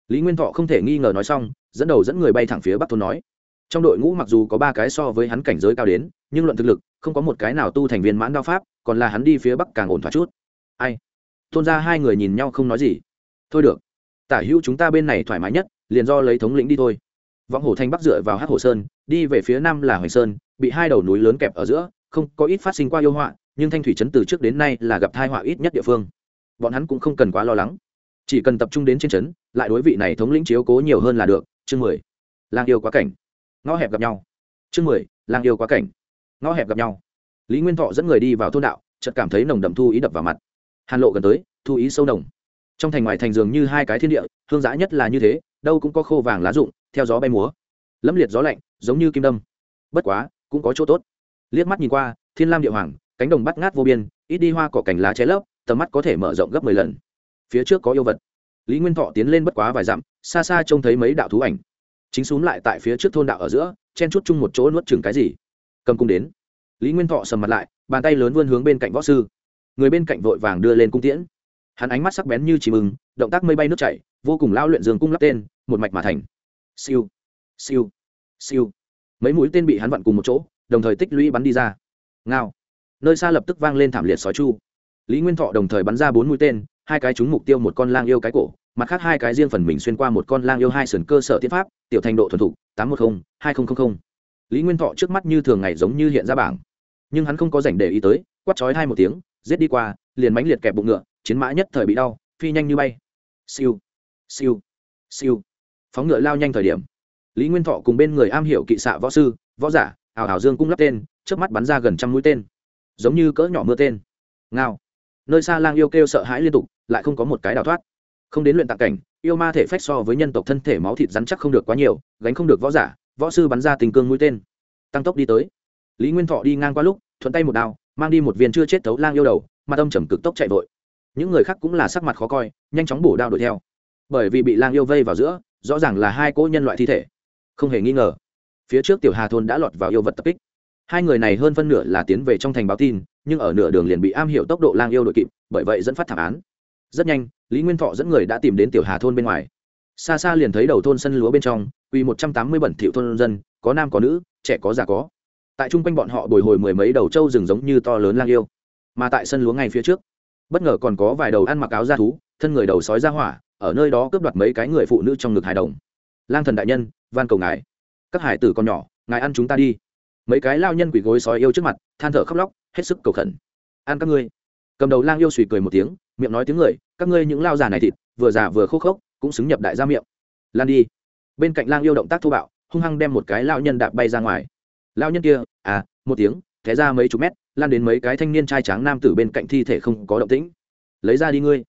Lý nguyên thọ không thể nghi ngờ nói xong, dẫn đầu dẫn người bay thẳng phía bắc thôn nói. Trong đội ngũ mặc dù có ba cái so với hắn cảnh giới cao đến, nhưng luận thực lực, không có một cái nào tu thành viên mãn đao pháp, còn là hắn đi phía bắc càng ổn thoát chút. Ai? Thôn ra hai người nhìn nhau không nói gì. Thôi được, tả hữu chúng ta bên này thoải mái nhất, liền do lấy thống lĩnh đi thôi. Võng hồ thanh bắc dựa vào hát hồ sơn, đi về phía nam là hoành sơn, bị hai đầu núi lớn kẹp ở giữa, không có ít phát sinh qua yêu họa, nhưng thanh thủy trấn từ trước đến nay là gặp thai họa ít nhất địa phương. Bọn hắn cũng không cần quá lo lắng. Chỉ cần tập trung đến trên trấn, lại đối vị này thống lĩnh chiếu cố nhiều hơn là được. Chương mười, lang yêu quá cảnh. Ngõ hẹp gặp nhau. Chương mười, lang yêu quá cảnh. Ngõ hẹp gặp nhau. Lý nguyên thọ dẫn người đi vào thôn đạo, chợt cảm thấy nồng đậm thu ý đập vào mặt hàn lộ gần tới, thu ý sâu đồng. trong thành ngoài thành dường như hai cái thiên địa, hương giã nhất là như thế, đâu cũng có khô vàng lá rụng, theo gió bay múa. Lẫm liệt gió lạnh, giống như kim đâm. Bất quá, cũng có chỗ tốt. Liếc mắt nhìn qua, thiên lam địa hoàng, cánh đồng bắt ngát vô biên, ít đi hoa cỏ cành lá cháy lấp, tầm mắt có thể mở rộng gấp mười lần. Phía trước có yêu vật. Lý nguyên thọ tiến lên bất quá vài dặm, xa xa trông thấy mấy đạo thú ảnh. Chính x lại tại phía trước thôn đạo ở giữa, chen chút chung một chỗ nuốt chừng cái gì. Cầm cung đến. Lý nguyên thọ sầm mặt lại, bàn tay lớn vươn hướng bên cạnh võ sư người bên cạnh vội vàng đưa lên cung tiễn. Hắn ánh mắt sắc bén như chỉ mừng động tác mây bay nước chảy, vô cùng lao luyện dương cung lắp tên, một mạch mà thành. Siêu siêu siêu. Mấy mũi tên bị hắn vặn cùng một chỗ, đồng thời tích lũy bắn đi ra. Ngao. Nơi xa lập tức vang lên thảm liệt sói chu. Lý nguyên thọ đồng thời bắn ra bốn mũi tên, hai cái trúng mục tiêu một con lang yêu cái cổ, mặt khác hai cái riêng phần mình xuyên qua một con lang yêu hai sườn cơ sở tiến pháp, tiểu thành độ thuần thục, tám trăm một mươi hai nghìn lý nguyên thọ trước mắt như thường ngày giống như hiện ra bảng. Nhưng hắn không có dành để ý tới quắt chói hai một tiếng giết đi qua, liền mánh liệt kẹp bụng ngựa, chiến mã nhất thời bị đau, phi nhanh như bay. Siêu siêu siêu. Phóng ngựa lao nhanh thời điểm, lý nguyên thọ cùng bên người am hiểu kỵ xạ võ sư, võ giả ảo ảo dương cung lắp tên trước mắt bắn ra gần trăm mũi tên. Giống như cỡ nhỏ mưa tên. Ngao. Nơi xa lang yêu kêu sợ hãi liên tục, lại không có một cái đào thoát. Không đến luyện tạng cảnh, yêu ma thể phách so với nhân tộc thân thể máu thịt rắn chắc không được quá nhiều, gánh không được võ giả, võ sư bắn ra tình cương mũi tên. Tăng tốc đi tới. Lý nguyên thọ đi ngang qua lúc, thuận tay một đao mang đi một viên chưa chết thấu lang yêu đầu, mà tâm trầm cực tốc chạy vội. Những người khác cũng là sắc mặt khó coi, nhanh chóng bổ đao đuổi theo. Bởi vì bị lang yêu vây vào giữa, rõ ràng là hai cỗ nhân loại thi thể. Không hề nghi ngờ, phía trước tiểu hà thôn đã lọt vào yêu vật tập kích. Hai người này hơn phân nửa là tiến về trong thành báo tin, nhưng ở nửa đường liền bị am hiểu tốc độ lang yêu đội kịp, bởi vậy dẫn phát thảm án. Rất nhanh, lý nguyên thọ dẫn người đã tìm đến tiểu hà thôn bên ngoài. Xa xa liền thấy đầu thôn sân lúa bên trong, quy một trăm tám mươi bẩn thiệu thôn dân, có nam có nữ, trẻ có già có tại chung quanh bọn họ bồi hồi mười mấy đầu trâu rừng giống như to lớn lang yêu. Mà tại sân lúa ngay phía trước, bất ngờ còn có vài đầu ăn mặc áo da thú, thân người đầu sói ra hỏa, ở nơi đó cướp đoạt mấy cái người phụ nữ trong ngực hài đồng. Lang thần đại nhân, van cầu ngài. Các hải tử còn nhỏ, ngài ăn chúng ta đi. Mấy cái lao nhân quỷ gối sói yêu trước mặt, than thở khóc lóc, hết sức cầu khẩn. Ăn các ngươi. Cầm đầu lang yêu suy cười một tiếng, miệng nói tiếng người, các ngươi những lao già này thịt, vừa già vừa khô khốc, cũng xứng nhập đại gia miệng. Lan đi. Bên cạnh lang yêu động tác thô bạo, hung hăng đem một cái lao nhân đạp bay ra ngoài lao nhân kia à một tiếng thế ra mấy chục mét, lan đến mấy cái thanh niên trai tráng nam tử bên cạnh thi thể không có động tĩnh. Lấy ra đi ngươi.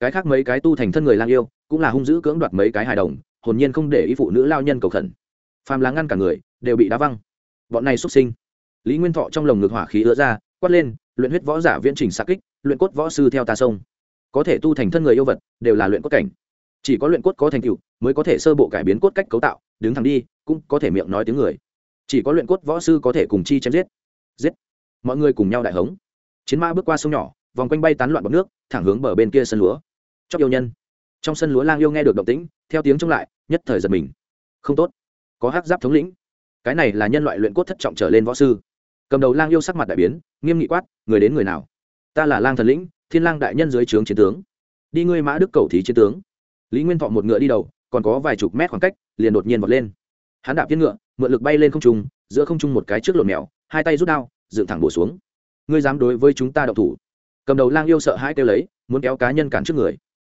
Cái khác mấy cái tu thành thân người lang yêu, cũng là hung dữ cưỡng đoạt mấy cái hài đồng, hồn nhiên không để ý phụ nữ lao nhân cầu khẩn. Phàm lá ngăn cả người, đều bị đá văng. Bọn này xuất sinh. Lý nguyên thọ trong lồng ngực hỏa khí ứa ra, quát lên, luyện huyết võ giả viễn trình xa kích, luyện cốt võ sư theo ta sông. Có thể tu thành thân người yêu vật, đều là luyện cốt cảnh. Chỉ có luyện cốt có thành tựu, mới có thể sơ bộ cải biến cốt cách cấu tạo, đứng thẳng đi, cũng có thể miệng nói tiếng người chỉ có luyện cốt võ sư có thể cùng chi chém giết. Giết. Mọi người cùng nhau đại hống. Chiến ma bước qua sông nhỏ, vòng quanh bay tán loạn bọc nước, thẳng hướng bờ bên kia sân lúa. Chóc yêu nhân. Trong sân lúa lang yêu nghe được động tĩnh, theo tiếng trông lại, nhất thời giật mình. Không tốt. Có hát giáp thống lĩnh. Cái này là nhân loại luyện cốt thất trọng trở lên võ sư. Cầm đầu lang yêu sắc mặt đại biến, nghiêm nghị quát, người đến người nào? Ta là lang thần lĩnh, thiên lang đại nhân dưới trướng chiến tướng. Đi ngươi mã đức cầu thí chiến tướng. Lý nguyên thọ một ngựa đi đầu, còn có vài chục mét khoảng cách, liền đột nhiên vọt lên hắn đạp viên ngựa, mượn lực bay lên không trung, giữa không trung một cái trước lộn mèo, hai tay rút đao, dựng thẳng bổ xuống. Ngươi dám đối với chúng ta đậu thủ? Cầm đầu lang yêu sợ hãi kêu lấy, muốn kéo cá nhân cản trước người.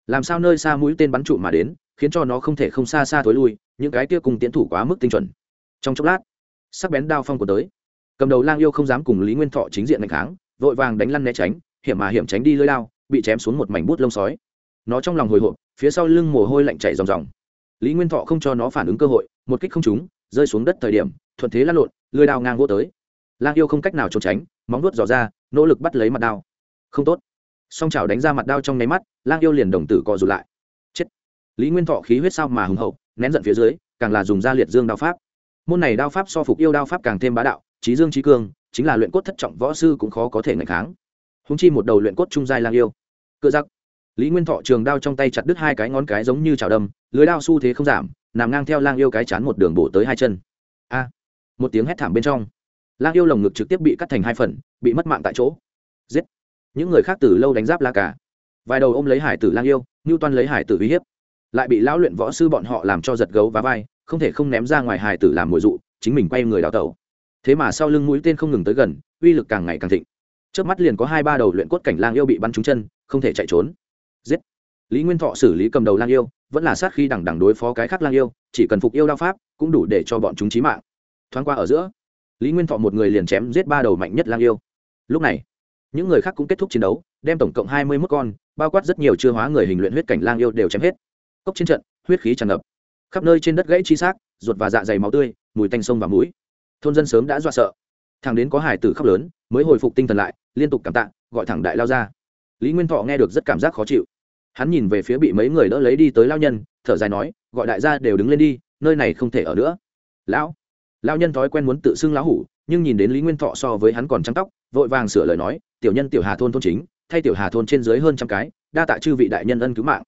Làm sao nơi xa mũi tên bắn trụ mà đến, khiến cho nó không thể không xa xa thối lui, những cái kia cùng tiến thủ quá mức tinh chuẩn. Trong chốc lát, sắc bén đao phong của tới. Cầm đầu lang yêu không dám cùng lý nguyên thọ chính diện đánh kháng, vội vàng đánh lăn né tránh, hiểm mà hiểm tránh đi lưới lao bị chém xuống một mảnh bút lông sói. Nó trong lòng hồi hộp, phía sau lưng mồ hôi lạnh chảy ròng ròng. Lý nguyên thọ không cho nó phản ứng cơ hội một kích không trúng, rơi xuống đất thời điểm, thuận thế lăn lộn, lưới đao ngang vô tới. Lang yêu không cách nào trốn tránh, móng vuốt dò ra, nỗ lực bắt lấy mặt đao. Không tốt. Song chảo đánh ra mặt đao trong nháy mắt, lang yêu liền đồng tử co rụt lại. Chết. Lý nguyên thọ khí huyết sao mà hùng hậu, nén giận phía dưới, càng là dùng da liệt dương đao pháp. Môn này đao pháp so phục yêu đao pháp càng thêm bá đạo trí dương trí cương, chính là luyện cốt thất trọng võ sư cũng khó có thể ngạch kháng. Húng chi một đầu luyện cốt trung giai lang yêu. Cựa giặc. Lý nguyên thọ trường đao trong tay chặt đứt hai cái ngón cái giống như chảo đâm, lưới đao xu thế không giảm nằm ngang theo lang yêu cái chán một đường bổ tới hai chân. A, một tiếng hét thảm bên trong. Lang yêu lồng ngực trực tiếp bị cắt thành hai phần, bị mất mạng tại chỗ. Giết. Những người khác từ lâu đánh giáp la cả vài đầu ôm lấy hải tử lang yêu ngưu toan lấy hải tử uy hiếp. Lại bị lão luyện võ sư bọn họ làm cho giật gấu và vai, không thể không ném ra ngoài hải tử làm mồi dụ, chính mình quay người đào tẩu. Thế mà sau lưng mũi tên không ngừng tới gần, uy lực càng ngày càng thịnh. Trước mắt liền có hai ba đầu luyện cốt cảnh lang yêu bị bắn trúng chân, không thể chạy trốn. Giết lý nguyên thọ xử lý cầm đầu lang yêu, vẫn là sát khi đằng đằng đối phó cái khác lang yêu, chỉ cần phục yêu đao pháp, cũng đủ để cho bọn chúng chí mạng. Thoáng qua ở giữa, lý nguyên thọ một người liền chém giết ba đầu mạnh nhất lang yêu. Lúc này, những người khác cũng kết thúc chiến đấu, đem tổng cộng hai mươi mốt con, bao quát rất nhiều chưa hóa người hình luyện huyết cảnh lang yêu đều chém hết. Cốc trên trận, huyết khí tràn ngập. Khắp nơi trên đất gãy chi xác, ruột và dạ dày máu tươi, mùi tanh sông và mũi. Thôn dân sớm đã dọa sợ. Thằng đến có hải tử khóc lớn, mới hồi phục tinh thần lại, liên tục cảm tạ, gọi thẳng đại lao ra. Lý nguyên thọ nghe được rất cảm giác khó chịu hắn nhìn về phía bị mấy người đỡ lấy đi tới lao nhân, thở dài nói, gọi đại gia đều đứng lên đi, nơi này không thể ở nữa. Lão, lao nhân thói quen muốn tự xưng lão hủ, nhưng nhìn đến lý nguyên thọ so với hắn còn trắng tóc, vội vàng sửa lời nói, tiểu nhân tiểu hà thôn thôn chính, thay tiểu hà thôn trên dưới hơn trăm cái, đa tạ chư vị đại nhân ân cứu mạng.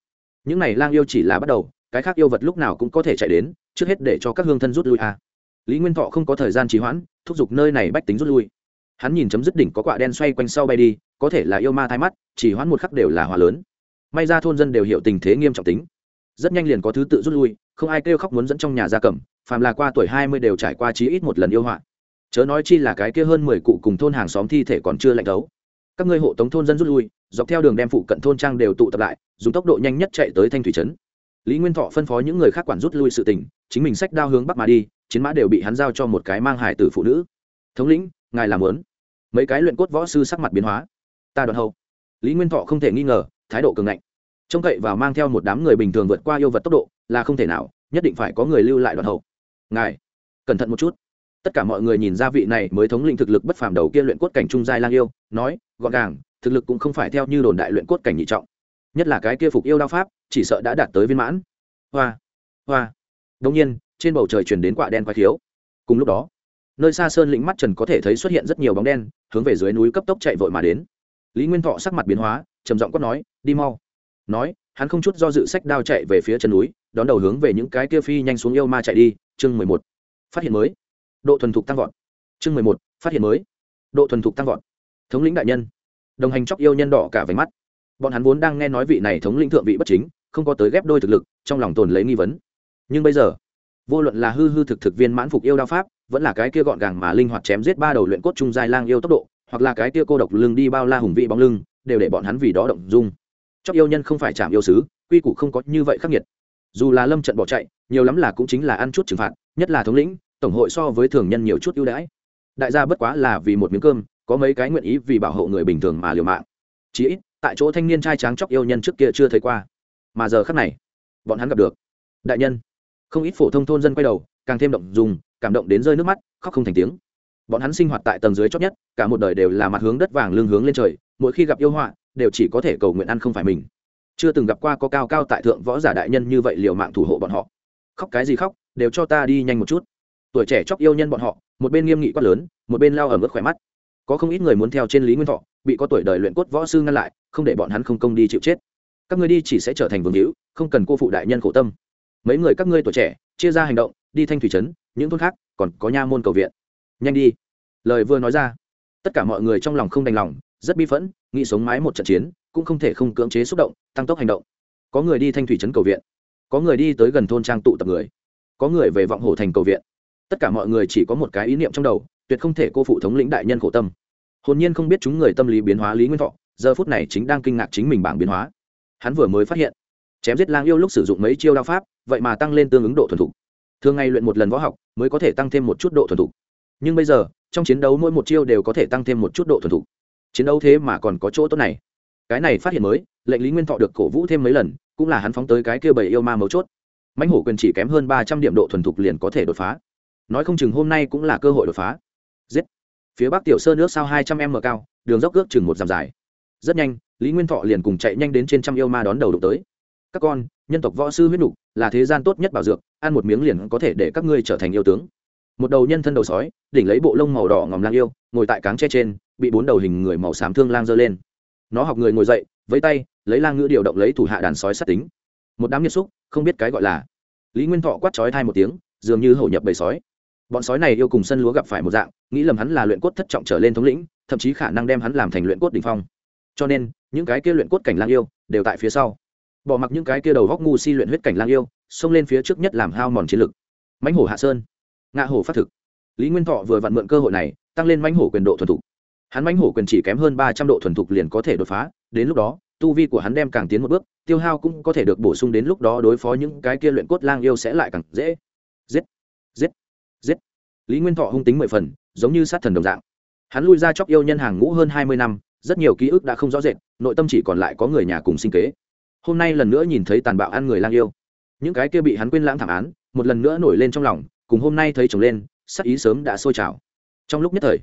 Những này lang yêu chỉ là bắt đầu, cái khác yêu vật lúc nào cũng có thể chạy đến, trước hết để cho các hương thân rút lui à. lý nguyên thọ không có thời gian trì hoãn, thúc giục nơi này bách tính rút lui. Hắn nhìn chấm dứt đỉnh có quạ đen xoay quanh sau bay đi, có thể là yêu ma thai mắt, chỉ hoãn một khắc đều là hòa lớn may ra thôn dân đều hiểu tình thế nghiêm trọng tính. Rất nhanh liền có thứ tự rút lui, không ai kêu khóc muốn dẫn trong nhà gia cầm, phàm là qua tuổi hai mươi đều trải qua chí ít một lần yêu họa. Chớ nói chi là cái kia hơn mười cụ cùng thôn hàng xóm thi thể còn chưa lạnh đấu các ngươi hộ tống thôn dân rút lui, dọc theo đường đem phụ cận thôn trang đều tụ tập lại, dùng tốc độ nhanh nhất chạy tới thanh thủy trấn. Lý nguyên thọ phân phó những người khác quản rút lui sự tình, chính mình sách đao hướng bắc mà đi, chiến mã đều bị hắn giao cho một cái mang hải tử phụ nữ. Thống lĩnh, ngài làm lớn mấy cái luyện cốt võ sư sắc mặt biến hóa. Ta đoạn hậu. Lý nguyên thọ không thể nghi ngờ thái độ cường ngạnh. Trông cậy vào mang theo một đám người bình thường vượt qua yêu vật tốc độ, là không thể nào, nhất định phải có người lưu lại đoạn hậu. Ngài, cẩn thận một chút. Tất cả mọi người nhìn ra vị này mới thống lĩnh thực lực bất phàm đầu kia luyện cốt cảnh trung giai lang yêu, nói, gọn gàng, thực lực cũng không phải theo như đồn đại luyện cốt cảnh nhị trọng. Nhất là cái kia phục yêu đao pháp, chỉ sợ đã đạt tới viên mãn. Hoa hoa. Đông nhiên, trên bầu trời chuyển đến quả đen quái thiếu cùng lúc đó, nơi xa sơn lĩnh mắt trần có thể thấy xuất hiện rất nhiều bóng đen, hướng về dưới núi cấp tốc chạy vội mà đến lý nguyên thọ sắc mặt biến hóa, trầm giọng quát nói, đi mau. Nói, hắn không chút do dự sách đao chạy về phía chân núi, đón đầu hướng về những cái kia phi nhanh xuống yêu ma chạy đi. Chương mười một, phát hiện mới. Độ thuần thục tăng vọt. Chương mười một, phát hiện mới. Độ thuần thục tăng vọt. Thống lĩnh đại nhân. Đồng hành chóc yêu nhân đỏ cả váy mắt. Bọn hắn vốn đang nghe nói vị này thống lĩnh thượng vị bất chính, không có tới ghép đôi thực lực, trong lòng tồn lấy nghi vấn. Nhưng bây giờ, vô luận là hư hư thực thực viên mãn phục yêu đao pháp, vẫn là cái kia gọn gàng mà linh hoạt chém giết ba đầu luyện cốt trung giai lang yêu tốc độ hoặc là cái tia cô độc lưng đi bao la hùng vị bóng lưng, đều để bọn hắn vì đó động dung. Chóc yêu nhân không phải chạm yêu sứ, quy củ không có như vậy khắc nghiệt. Dù là lâm trận bỏ chạy, nhiều lắm là cũng chính là ăn chút trừng phạt, nhất là thống lĩnh, tổng hội so với thường nhân nhiều chút ưu đãi. Đại gia bất quá là vì một miếng cơm, có mấy cái nguyện ý vì bảo hộ người bình thường mà liều mạng. Chí ít, tại chỗ thanh niên trai tráng chóc yêu nhân trước kia chưa thấy qua. Mà giờ khắc này, bọn hắn gặp được. Đại nhân. Không ít phổ thông thôn dân quay đầu, càng thêm động dùng cảm động đến rơi nước mắt, khóc không thành tiếng bọn hắn sinh hoạt tại tầng dưới chót nhất, cả một đời đều là mặt hướng đất vàng lưng hướng lên trời, mỗi khi gặp yêu họa, đều chỉ có thể cầu nguyện ăn không phải mình. Chưa từng gặp qua có cao cao tại thượng võ giả đại nhân như vậy liều mạng thủ hộ bọn họ. Khóc cái gì khóc, đều cho ta đi nhanh một chút. Tuổi trẻ chóc yêu nhân bọn họ, một bên nghiêm nghị quát lớn, một bên lao ở mức khỏe mắt. Có không ít người muốn theo trên lý nguyên thọ, bị có tuổi đời luyện cốt võ sư ngăn lại, không để bọn hắn không công đi chịu chết. Các ngươi đi chỉ sẽ trở thành vương hữu, không cần cô phụ đại nhân khổ tâm. Mấy người các ngươi tuổi trẻ, chia ra hành động, đi thanh thủy trấn, những thôn khác, còn có nha môn cầu viện nhanh đi. Lời vừa nói ra, tất cả mọi người trong lòng không đành lòng, rất bi phẫn, nghĩ sống mái một trận chiến, cũng không thể không cưỡng chế xúc động, tăng tốc hành động. Có người đi thanh thủy trấn cầu viện, có người đi tới gần thôn trang tụ tập người, có người về vọng hồ thành cầu viện. Tất cả mọi người chỉ có một cái ý niệm trong đầu, tuyệt không thể cô phụ thống lĩnh đại nhân khổ tâm. Hồn nhiên không biết chúng người tâm lý biến hóa lý nguyên thọ, giờ phút này chính đang kinh ngạc chính mình bảng biến hóa. Hắn vừa mới phát hiện, chém giết lang yêu lúc sử dụng mấy chiêu đao pháp, vậy mà tăng lên tương ứng độ thuần thục. Thường ngày luyện một lần võ học, mới có thể tăng thêm một chút độ thuần thục nhưng bây giờ, trong chiến đấu mỗi một chiêu đều có thể tăng thêm một chút độ thuần thục. Chiến đấu thế mà còn có chỗ tốt này. Cái này phát hiện mới, lệnh lý nguyên thọ được cổ vũ thêm mấy lần, cũng là hắn phóng tới cái kia bầy yêu ma mấu chốt. Mãnh hổ quyền chỉ kém hơn ba trăm điểm độ thuần thục liền có thể đột phá. Nói không chừng hôm nay cũng là cơ hội đột phá. Giết. Phía bắc tiểu sơn nước sao hai trăm m cao, đường dốc ước chừng một dặm dài. Rất nhanh, lý nguyên thọ liền cùng chạy nhanh đến trên trăm yêu ma đón đầu đụng tới. Các con, nhân tộc võ sư huyết nục, là thế gian tốt nhất bảo dược, ăn một miếng liền có thể để các ngươi trở thành yêu tướng một đầu nhân thân đầu sói, đỉnh lấy bộ lông màu đỏ ngòm lang yêu, ngồi tại cáng tre trên, bị bốn đầu hình người màu xám thương lang giơ lên. Nó học người ngồi dậy với tay, lấy lang ngữ điều động lấy thủ hạ đàn sói sát tính. Một đám nhiệt xúc không biết cái gọi là. Lý nguyên thọ quát chói thai một tiếng, dường như hổ nhập bầy sói. Bọn sói này yêu cùng sân lúa gặp phải một dạng, nghĩ lầm hắn là luyện cốt thất trọng trở lên thống lĩnh, thậm chí khả năng đem hắn làm thành luyện cốt đ ỉ n h phong. Cho nên, những cái kia luyện cốt cảnh lang yêu, đều tại phía sau. Bỏ mặc những cái kia đầu góc ngu si luyện huyết cảnh lang yêu, xông lên phía trước nhất làm hao mòn chiến lực. Mãnh hổ hạ sơn ngạ hổ phát thực. Lý nguyên thọ vừa vặn mượn cơ hội này, tăng lên mãnh hổ quyền độ thuần thục. Hắn mãnh hổ quyền chỉ kém hơn ba trăm độ thuần thục liền có thể đột phá, đến lúc đó, tu vi của hắn đem càng tiến một bước, tiêu hao cũng có thể được bổ sung đến lúc đó đối phó những cái kia luyện cốt lang yêu sẽ lại càng dễ. Giết giết giết. Lý nguyên thọ hung tính mười phần, giống như sát thần đồng dạng. Hắn lui ra chóc yêu nhân hàng ngũ hơn hai mươi năm, rất nhiều ký ức đã không rõ rệt, nội tâm chỉ còn lại có người nhà cùng sinh kế. Hôm nay lần nữa nhìn thấy tàn bạo ăn người lang yêu. Những cái kia bị hắn quên lãng thảm án, một lần nữa nổi lên trong lòng cùng hôm nay thấy chồng lên, sắc ý sớm đã sôi trào. Trong lúc nhất thời,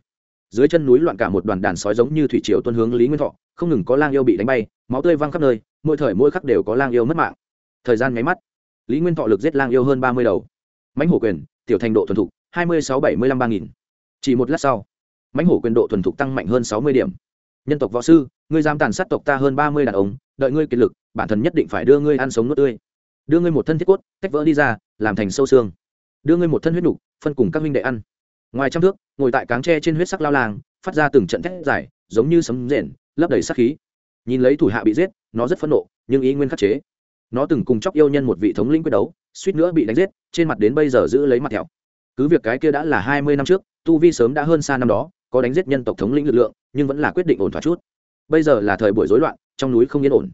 dưới chân núi loạn cả một đoàn đàn sói giống như thủy triều tuân hướng lý nguyên thọ, không ngừng có lang yêu bị đánh bay, máu tươi văng khắp nơi, mỗi thời mỗi khắc đều có lang yêu mất mạng. Thời gian nháy mắt, lý nguyên thọ lực giết lang yêu hơn ba mươi đầu. Mãnh hổ quyền, tiểu thành độ thuần thục, hai mươi sáu bảy mươi năm ba nghìn. Chỉ một lát sau, mãnh hổ quyền độ thuần thục tăng mạnh hơn sáu mươi điểm. Nhân tộc võ sư, ngươi dám tàn sát tộc ta hơn ba mươi đàn ông, đợi ngươi kiệt lực, bản thân nhất định phải đưa ngươi ăn sống nước tươi. Đưa ngươi một thân thiết cốt, tách vỡ đi ra, làm thành sâu xương đưa ngươi một thân huyết đủ, phân cùng các huynh đệ ăn. Ngoài trăm thước ngồi tại cáng tre trên huyết sắc lao làng phát ra từng trận thét dài giống như sấm rền lấp đầy sắc khí. Nhìn lấy thủ hạ bị giết nó rất phẫn nộ nhưng ý nguyên khắc chế. Nó từng cùng chóc yêu nhân một vị thống lĩnh quyết đấu suýt nữa bị đánh giết trên mặt đến bây giờ giữ lấy mặt thẹo. Cứ việc cái kia đã là hai mươi năm trước tu vi sớm đã hơn xa năm đó có đánh giết nhân tộc thống lĩnh lực lượng nhưng vẫn là quyết định ổn thỏa chút. Bây giờ là thời buổi rối loạn trong núi không yên ổn.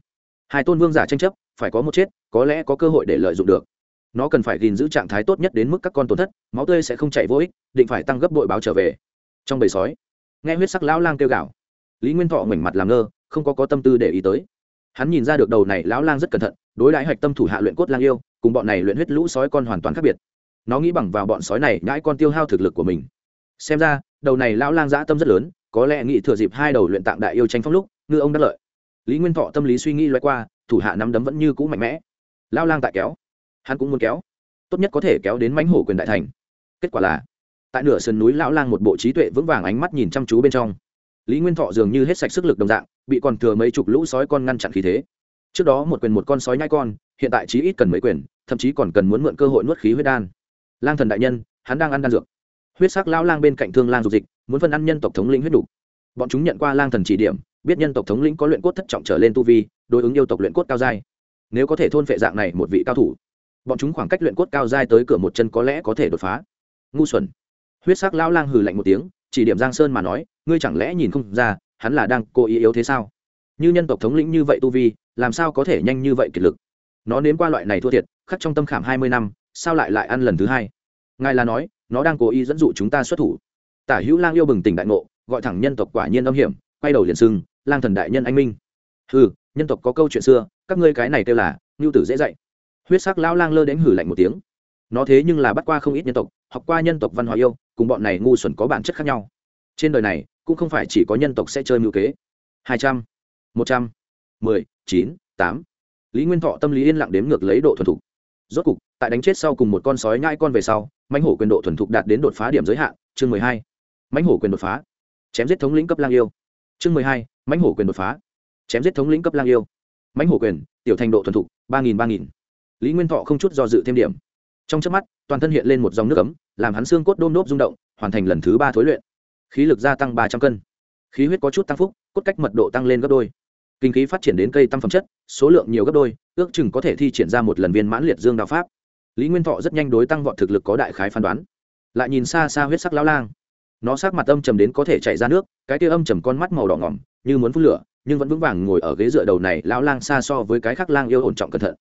Hai tôn vương giả tranh chấp phải có một chết có lẽ có cơ hội để lợi dụng được nó cần phải gìn giữ trạng thái tốt nhất đến mức các con tổn thất, máu tươi sẽ không chạy vô ích, định phải tăng gấp đội báo trở về. Trong bầy sói, nghe huyết sắc lão lang kêu gào. Lý nguyên thọ ngoảnh mặt làm ngơ, không có có tâm tư để ý tới. Hắn nhìn ra được đầu này lão lang rất cẩn thận, đối đãi hạch tâm thủ hạ luyện cốt lang yêu, cùng bọn này luyện huyết lũ sói con hoàn toàn khác biệt. Nó nghĩ bằng vào bọn sói này nhãi con tiêu hao thực lực của mình. Xem ra, đầu này lão lang dã tâm rất lớn, có lẽ nghĩ thừa dịp hai đầu luyện tạng đại yêu tranh phong lúc, ngư ông đắc lợi. Lý nguyên thọ tâm lý suy nghĩ loay qua, thủ hạ nắm đấm vẫn như cũ mạnh mẽ. Lão lang tại kéo hắn cũng muốn kéo. Tốt nhất có thể kéo đến mãnh hổ quyền đại thành. Kết quả là, tại nửa sườn núi lão lang một bộ trí tuệ vững vàng ánh mắt nhìn chăm chú bên trong, lý nguyên thọ dường như hết sạch sức lực đồng dạng, bị còn thừa mấy chục lũ sói con ngăn chặn khí thế. Trước đó một quyền một con sói nhai con, hiện tại chí ít cần mấy quyền, thậm chí còn cần muốn mượn cơ hội nuốt khí huyết đan. Lang thần đại nhân, hắn đang ăn đan dược. Huyết sắc lão lang bên cạnh thương lang dục dịch, muốn phân ăn nhân tộc thống lĩnh huyết đủ. bọn chúng nhận qua lang thần chỉ điểm, biết nhân tộc thống lĩnh có luyện cốt thất trọng trở lên tu vi, đối ứng yêu tộc luyện cốt cao giai. Nếu có thể thôn phệ dạng này một vị cao thủ bọn chúng khoảng cách luyện cốt cao dai tới cửa một chân có lẽ có thể đột phá. Ngu xuẩn. Huyết sắc lão lang hừ lạnh một tiếng, chỉ điểm giang sơn mà nói, ngươi chẳng lẽ nhìn không ra, hắn là đang cố ý yếu thế sao? Như nhân tộc thống lĩnh như vậy tu vi, làm sao có thể nhanh như vậy kiệt lực? Nó nếm qua loại này thua thiệt, khắc trong tâm khảm hai mươi năm, sao lại lại ăn lần thứ hai? Ngài là nói, nó đang cố ý dẫn dụ chúng ta xuất thủ. Tả hữu lang yêu bừng tỉnh đại ngộ, gọi thẳng nhân tộc quả nhiên âm hiểm, quay đầu liền sưng, lang thần đại nhân anh minh. Ừ nhân tộc có câu chuyện xưa, các ngươi cái này kêu là ngưu tử dễ dạy huyết sắc lão lang lơ đến hử lạnh một tiếng. Nó thế nhưng là bắt qua không ít nhân tộc, học qua nhân tộc văn hóa yêu, cùng bọn này ngu xuẩn có bản chất khác nhau. Trên đời này, cũng không phải chỉ có nhân tộc sẽ chơi mưu kế. Hai trăm, một trăm, mười, chín, tám. Lý nguyên thọ tâm lý yên lặng đếm ngược lấy độ thuần thục. Rốt cục, tại đánh chết sau cùng một con sói nhai con về sau, mãnh hổ quyền độ thuần thục đạt đến đột phá điểm giới hạn, chương mười hai. Mãnh hổ quyền đột phá. Chém giết thống lĩnh cấp lang yêu. Chương mười hai, mãnh hổ quyền đột phá. Chém giết thống lĩnh cấp lang yêu. Mãnh hổ quyền, tiểu thành độ thuần thục, ba nghìn ba nghìn lý nguyên thọ không chút do dự thêm điểm trong chớp mắt toàn thân hiện lên một dòng nước ấm làm hắn xương cốt đôm nốt rung động hoàn thành lần thứ ba thối luyện khí lực gia tăng ba trăm cân khí huyết có chút tăng phúc cốt cách mật độ tăng lên gấp đôi kinh khí phát triển đến cây tăng phẩm chất số lượng nhiều gấp đôi ước chừng có thể thi triển ra một lần viên mãn liệt dương đạo pháp lý nguyên thọ rất nhanh đối tăng vọt thực lực có đại khái phán đoán lại nhìn xa xa huyết sắc lão lang nó sắc mặt âm trầm đến có thể chảy ra nước cái kia âm trầm con mắt màu đỏ ngỏm như muốn phun lửa nhưng vẫn vững vàng ngồi ở ghế dựa đầu này lão lang xa so với cái khác lang yêu ổn trọng cẩn thận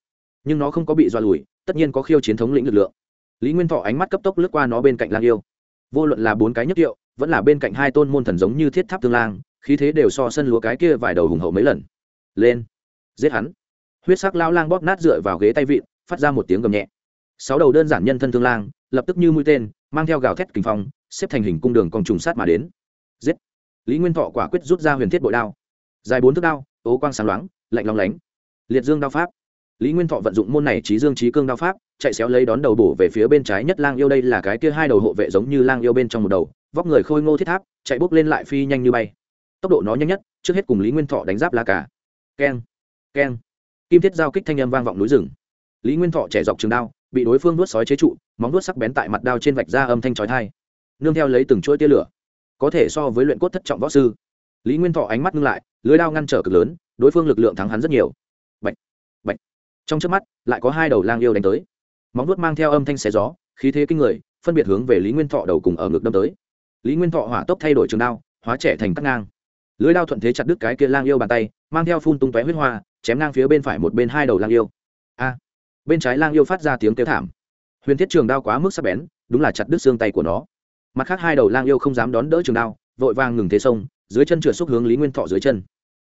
nhưng nó không có bị dọa lùi, tất nhiên có khiêu chiến thống lĩnh lực lượng. Lý nguyên thọ ánh mắt cấp tốc lướt qua nó bên cạnh lang yêu. Vô luận là bốn cái nhất hiệu vẫn là bên cạnh hai tôn môn thần giống như thiết tháp tương lang, khí thế đều so sân lúa cái kia vài đầu hùng hậu mấy lần. Lên, giết hắn. Huyết sắc lao lang bóp nát dựa vào ghế tay vịn, phát ra một tiếng gầm nhẹ. Sáu đầu đơn giản nhân thân thương lang, lập tức như mũi tên, mang theo gào thét kinh phong, xếp thành hình cung đường còn trùng sát mà đến. Giết. Lý nguyên thọ quả quyết rút ra huyền thiết bội đao. Dài bốn thước đao, ố quang sáng loáng, lạnh lóng lánh. Liệt dương đao pháp lý nguyên thọ vận dụng môn này trí dương trí cương đao pháp, chạy xéo lấy đón đầu bổ về phía bên trái nhất lang yêu đây là cái kia hai đầu hộ vệ giống như lang yêu bên trong một đầu, vóc người khôi ngô thiết tháp, chạy bốc lên lại phi nhanh như bay. Tốc độ nó nhanh nhất, trước hết cùng lý nguyên thọ đánh giáp la cả keng keng. Kim thiết giao kích thanh âm vang vọng núi rừng. Lý nguyên thọ trẻ dọc trường đao, bị đối phương nuốt sói chế trụ, móng nuốt sắc bén tại mặt đao trên vạch ra âm thanh chói thai nương theo lấy từng chuỗi tia lửa. Có thể so với luyện cốt thất trọng võ sư. Lý nguyên thọ ánh mắt ngưng lại, lưới đao ngăn trở cực lớn, đối phương lực lượng thắng hắn rất nhiều trong trước mắt, lại có hai đầu lang yêu đánh tới. Móng vuốt mang theo âm thanh xé gió, khí thế kinh người, phân biệt hướng về lý nguyên thọ đầu cùng ở ngực đâm tới. Lý nguyên thọ hỏa tốc thay đổi trường đao, hóa trẻ thành cắt ngang. Lưới đao thuận thế chặt đứt cái kia lang yêu bàn tay, mang theo phun tung tóe huyết hoa, chém ngang phía bên phải một bên hai đầu lang yêu. A! Bên trái lang yêu phát ra tiếng kêu thảm. Huyền thiết trường đao quá mức sắc bén, đúng là chặt đứt xương tay của nó. Mặt khác hai đầu lang yêu không dám đón đỡ trường đao, vội vàng ngừng thế sông, dưới chân trượt xúc hướng lý nguyên thọ dưới chân.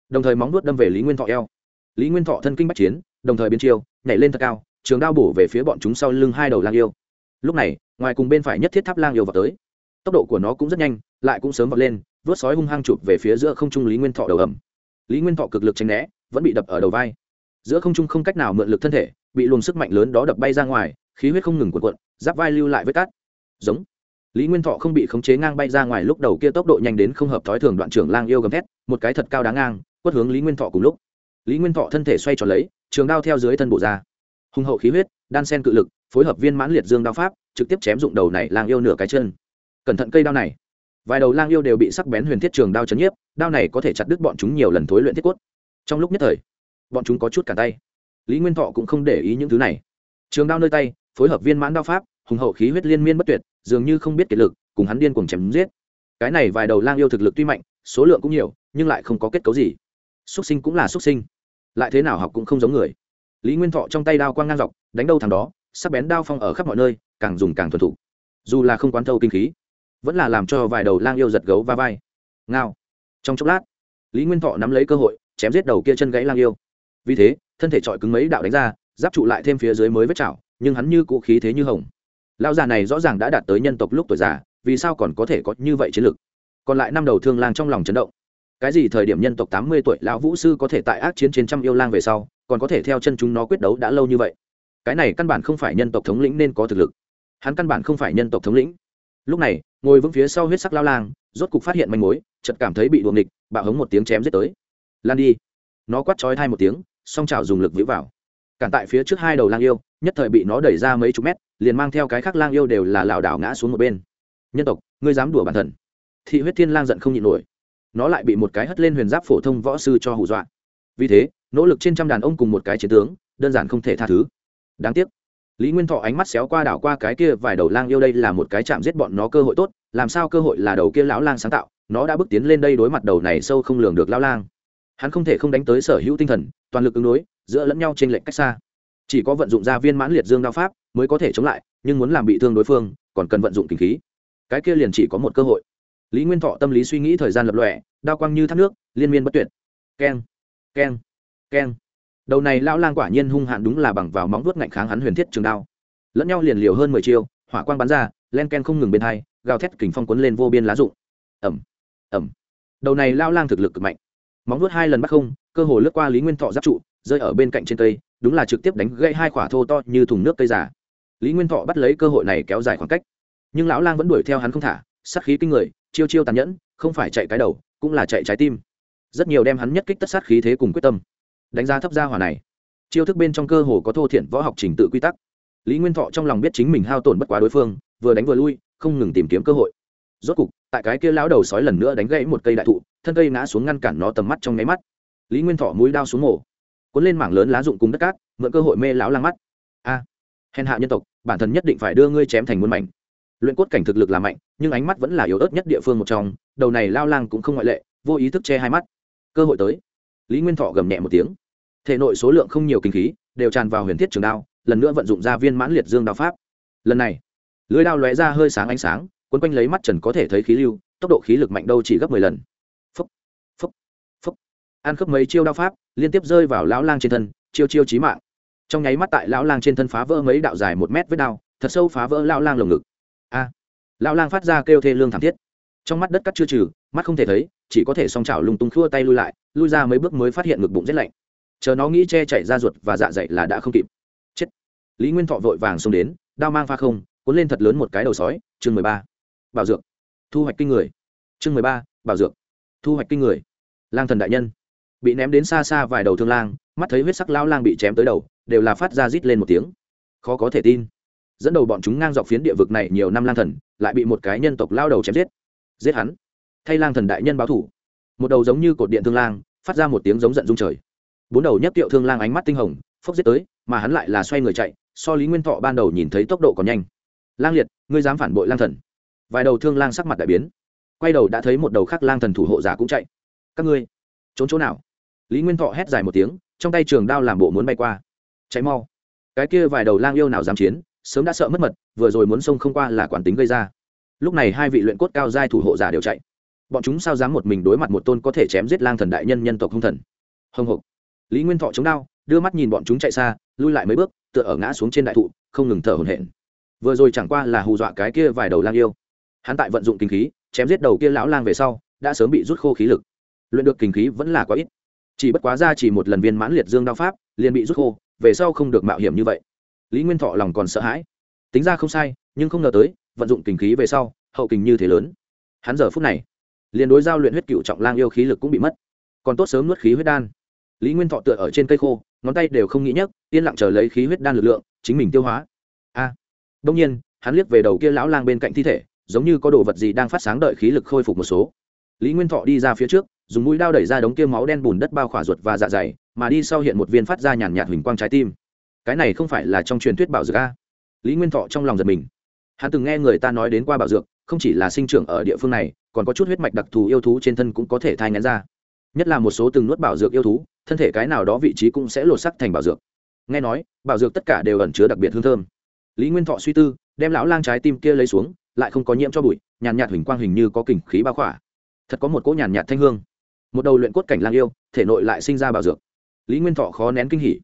Đồng thời móng nuốt đâm về lý nguyên thọ eo. Lý nguyên thọ thân kinh bắc chiến đồng thời biến chiêu, nhảy lên thật cao, trường đao bổ về phía bọn chúng sau lưng hai đầu lang yêu. Lúc này, ngoài cùng bên phải nhất thiết tháp lang yêu vào tới. Tốc độ của nó cũng rất nhanh, lại cũng sớm vọt lên, vớt sói hung hăng chụp về phía giữa không trung lý nguyên thọ đầu ẩm lý nguyên thọ cực lực tránh né, vẫn bị đập ở đầu vai. Giữa không trung không cách nào mượn lực thân thể, bị luồng sức mạnh lớn đó đập bay ra ngoài, khí huyết không ngừng cuộn cuộn, giáp vai lưu lại với cát. Giống. Lý nguyên thọ không bị khống chế ngang bay ra ngoài lúc đầu kia tốc độ nhanh đến không hợp thói thường đoạn trưởng lang yêu gầm thét, một cái thật cao đáng ngang, quất hướng lý nguyên thọ cùng lúc. Lý nguyên thọ thân thể xoay tròn lấy trường đao theo dưới thân bộ ra. Hùng hậu khí huyết, đan sen cự lực, phối hợp viên mãn liệt dương đao pháp, trực tiếp chém dụng đầu này lang yêu nửa cái chân. Cẩn thận cây đao này. Vài đầu lang yêu đều bị sắc bén huyền thiết trường đao chấn nhiếp, đao này có thể chặt đứt bọn chúng nhiều lần thối luyện thiết cốt. Trong lúc nhất thời, bọn chúng có chút cả tay. Lý nguyên thọ cũng không để ý những thứ này. Trường đao nơi tay, phối hợp viên mãn đao pháp, hùng hậu khí huyết liên miên bất tuyệt, dường như không biết kiệt lực, cùng hắn điên cùng chém giết. Cái này vài đầu lang yêu thực lực tuy mạnh, số lượng cũng nhiều, nhưng lại không có kết cấu gì. Xuất sinh cũng là xuất sinh lại thế nào học cũng không giống người. Lý nguyên thọ trong tay đao quang ngang dọc, đánh đâu thằng đó, sắc bén đao phong ở khắp mọi nơi, càng dùng càng thuần thục. Dù là không quán thâu kinh khí, vẫn là làm cho vài đầu lang yêu giật gấu va vai. Ngao. Trong chốc lát, lý nguyên thọ nắm lấy cơ hội, chém giết đầu kia chân gãy lang yêu. Vì thế, thân thể trọi cứng mấy đạo đánh ra, giáp trụ lại thêm phía dưới mới vết chảo, nhưng hắn như cụ khí thế như hồng. Lao già này rõ ràng đã đạt tới nhân tộc lúc tuổi già, vì sao còn có thể có như vậy chiến lược còn lại năm đầu thương lang trong lòng chấn động cái gì thời điểm nhân tộc tám mươi tuổi lão vũ sư có thể tại ác chiến trên trăm yêu lang về sau, còn có thể theo chân chúng nó quyết đấu đã lâu như vậy? Cái này căn bản không phải nhân tộc thống lĩnh nên có thực lực. Hắn căn bản không phải nhân tộc thống lĩnh. Lúc này, ngồi vững phía sau huyết sắc lao lang, rốt cục phát hiện manh mối chật cảm thấy bị đuồng địch bạo hống một tiếng chém giết tới. Lan đi. Nó quát chói thai một tiếng, song trào dùng lực vĩ vào. Cản tại phía trước hai đầu lang yêu, nhất thời bị nó đẩy ra mấy chục mét, liền mang theo cái khác lang yêu đều là lảo đảo ngã xuống một bên. Nhân tộc, ngươi dám đùa bản thần thị huyết thiên lang giận không nhịn nổi nó lại bị một cái hất lên huyền giáp phổ thông võ sư cho hù dọa. Vì thế, nỗ lực trên trăm đàn ông cùng một cái chiến tướng, đơn giản không thể tha thứ. Đáng tiếc, lý nguyên thọ ánh mắt xéo qua đảo qua cái kia vài đầu lang yêu đây là một cái chạm giết bọn nó cơ hội tốt, làm sao cơ hội là đầu kia lão lang sáng tạo, nó đã bước tiến lên đây đối mặt đầu này sâu không lường được lão lang. Hắn không thể không đánh tới sở hữu tinh thần, toàn lực ứng đối, giữa lẫn nhau trên lệnh cách xa. Chỉ có vận dụng ra viên mãn liệt dương đao pháp mới có thể chống lại, nhưng muốn làm bị thương đối phương, còn cần vận dụng kinh khí. Cái kia liền chỉ có một cơ hội lý nguyên thọ tâm lý suy nghĩ thời gian lập lọe đao quang như thác nước, liên miên bất tuyệt. Keng keng keng. Đầu này lão lang quả nhiên hung hạn đúng là bằng vào móng vuốt ngạnh kháng hắn huyền thiết trường đao. Lẫn nhau liền liều hơn mười chiêu, hỏa quang bắn ra, len ken không ngừng bên hai, gào thét kình phong quấn lên vô biên lá rụng. Ẩm ẩm đầu này lao lang thực lực cực mạnh. Móng vuốt hai lần bắt không, cơ hồ lướt qua lý nguyên thọ giáp trụ, rơi ở bên cạnh trên cây, đúng là trực tiếp đánh gây hai quả thô to như thùng nước cây giả lý nguyên thọ bắt lấy cơ hội này kéo dài khoảng cách. Nhưng lão lang vẫn đuổi theo hắn không thả, sát khí kinh người chiêu chiêu tàn nhẫn, không phải chạy cái đầu, cũng là chạy trái tim. Rất nhiều đem hắn nhất kích tất sát khí thế cùng quyết tâm, đánh giá thấp gia hỏa này. Chiêu thức bên trong cơ hồ có thô thiện võ học trình tự quy tắc. Lý nguyên thọ trong lòng biết chính mình hao tổn bất quá đối phương, vừa đánh vừa lui, không ngừng tìm kiếm cơ hội. Rốt cục, tại cái kia lão đầu sói lần nữa đánh gãy một cây đại thụ, thân cây ngã xuống ngăn cản nó tầm mắt trong nháy mắt. Lý nguyên thọ mũi đao xuống mổ, cuốn lên mảng lớn lá dụng cùng đất cát, mượn cơ hội mê lão lang mắt. A, hèn hạ nhân tộc, bản thân nhất định phải đưa ngươi chém thành muôn mảnh luyện cốt cảnh thực lực là mạnh, nhưng ánh mắt vẫn là yếu ớt nhất địa phương một trong, đầu này lao lang cũng không ngoại lệ, vô ý thức che hai mắt. Cơ hội tới. Lý nguyên thọ gầm nhẹ một tiếng. Thể nội số lượng không nhiều kinh khí, đều tràn vào huyền thiết trường đao, lần nữa vận dụng ra viên mãn liệt dương đao pháp. Lần này, lưới đao lóe ra hơi sáng ánh sáng, quấn quanh lấy mắt trần có thể thấy khí lưu, tốc độ khí lực mạnh đâu chỉ gấp mười lần. Phúc phúc phúc. An khớp mấy chiêu đao pháp, liên tiếp rơi vào lão lang trên thân, chiêu chiêu chí mạng. Trong nháy mắt tại lão lang trên thân phá vỡ mấy đạo dài một mét với đao, thật sâu phá vỡ lão lang lồng ngực lão lang phát ra kêu thê lương thảm thiết. Trong mắt đất cắt chưa trừ, mắt không thể thấy, chỉ có thể song chảo lung tung khua tay lui lại, lui ra mấy bước mới phát hiện ngực bụng rét lạnh. Chờ nó nghĩ che chạy ra ruột và dạ dày là đã không kịp. Chết. Lý nguyên thọ vội vàng xông đến, đao mang pha không, cuốn lên thật lớn một cái đầu sói, chương mười ba. Bảo dược. Thu hoạch kinh người. Chương mười ba, bảo dược. Thu hoạch kinh người. Lang thần đại nhân. Bị ném đến xa xa vài đầu thương lang, mắt thấy huyết sắc lao lang bị chém tới đầu, đều là phát ra rít lên một tiếng. Khó có thể tin dẫn đầu bọn chúng ngang dọc phiến địa vực này nhiều năm lang thần, lại bị một cái nhân tộc lao đầu chém giết. Giết hắn. Thay lang thần đại nhân báo thủ. Một đầu giống như cột điện thương lang, phát ra một tiếng giống giận dung trời. Bốn đầu nhất tiệu thương lang ánh mắt tinh hồng, phốc giết tới, mà hắn lại là xoay người chạy, so lý nguyên thọ ban đầu nhìn thấy tốc độ còn nhanh. Lang liệt, ngươi dám phản bội lang thần? Vài đầu thương lang sắc mặt đại biến. Quay đầu đã thấy một đầu khác lang thần thủ hộ giả cũng chạy. Các ngươi, trốn chỗ nào? Lý nguyên thọ hét dài một tiếng, trong tay trường đao làm bộ muốn bay qua. Cháy mau. Cái kia vài đầu lang yêu nào dám chiến sớm đã sợ mất mật, vừa rồi muốn xông không qua là quản tính gây ra. Lúc này hai vị luyện cốt cao giai thủ hộ giả đều chạy. Bọn chúng sao dám một mình đối mặt một tôn có thể chém giết lang thần đại nhân nhân tộc không thần? Hồng hộc. Lý nguyên thọ chống đao, đưa mắt nhìn bọn chúng chạy xa, lui lại mấy bước, tựa ở ngã xuống trên đại thụ, không ngừng thở hổn hển. Vừa rồi chẳng qua là hù dọa cái kia vài đầu lang yêu. Hắn tại vận dụng kinh khí, chém giết đầu kia lão lang về sau, đã sớm bị rút khô khí lực. Luyện được kinh khí vẫn là quá ít. Chỉ bất quá ra chỉ một lần viên mãn liệt dương đao pháp, liền bị rút khô, về sau không được mạo hiểm như vậy lý nguyên thọ lòng còn sợ hãi. Tính ra không sai, nhưng không ngờ tới, vận dụng kinh khí về sau, hậu kình như thế lớn. Hắn giờ phút này, liền đối giao luyện huyết cựu trọng lang yêu khí lực cũng bị mất. Còn tốt sớm nuốt khí huyết đan. Lý nguyên thọ tựa ở trên cây khô, ngón tay đều không nghĩ nhấc, yên lặng chờ lấy khí huyết đan lực lượng, chính mình tiêu hóa. A. Đông nhiên, hắn liếc về đầu kia lão lang bên cạnh thi thể, giống như có đồ vật gì đang phát sáng đợi khí lực khôi phục một số. Lý nguyên thọ đi ra phía trước, dùng mũi đao đẩy ra đống kia máu đen bùn đất bao khỏa ruột và dạ dày, mà đi sau hiện một viên phát ra nhàn nhạt huỳnh quang trái tim cái này không phải là trong truyền thuyết bảo dược a? Lý nguyên thọ trong lòng giật mình. Hắn từng nghe người ta nói đến qua bảo dược, không chỉ là sinh trưởng ở địa phương này, còn có chút huyết mạch đặc thù yêu thú trên thân cũng có thể thai ngén ra. Nhất là một số từng nuốt bảo dược yêu thú, thân thể cái nào đó vị trí cũng sẽ lột sắc thành bảo dược. Nghe nói, bảo dược tất cả đều ẩn chứa đặc biệt hương thơm. Lý nguyên thọ suy tư, đem lão lang trái tim kia lấy xuống, lại không có nhiễm cho bụi, nhàn nhạt huỳnh quang hình như có kình khí bao khỏa. Thật có một cỗ nhàn nhạt thanh hương. Một đầu luyện cốt cảnh lang yêu, thể nội lại sinh ra bảo dược. Lý nguyên thọ khó nén kinh hỉ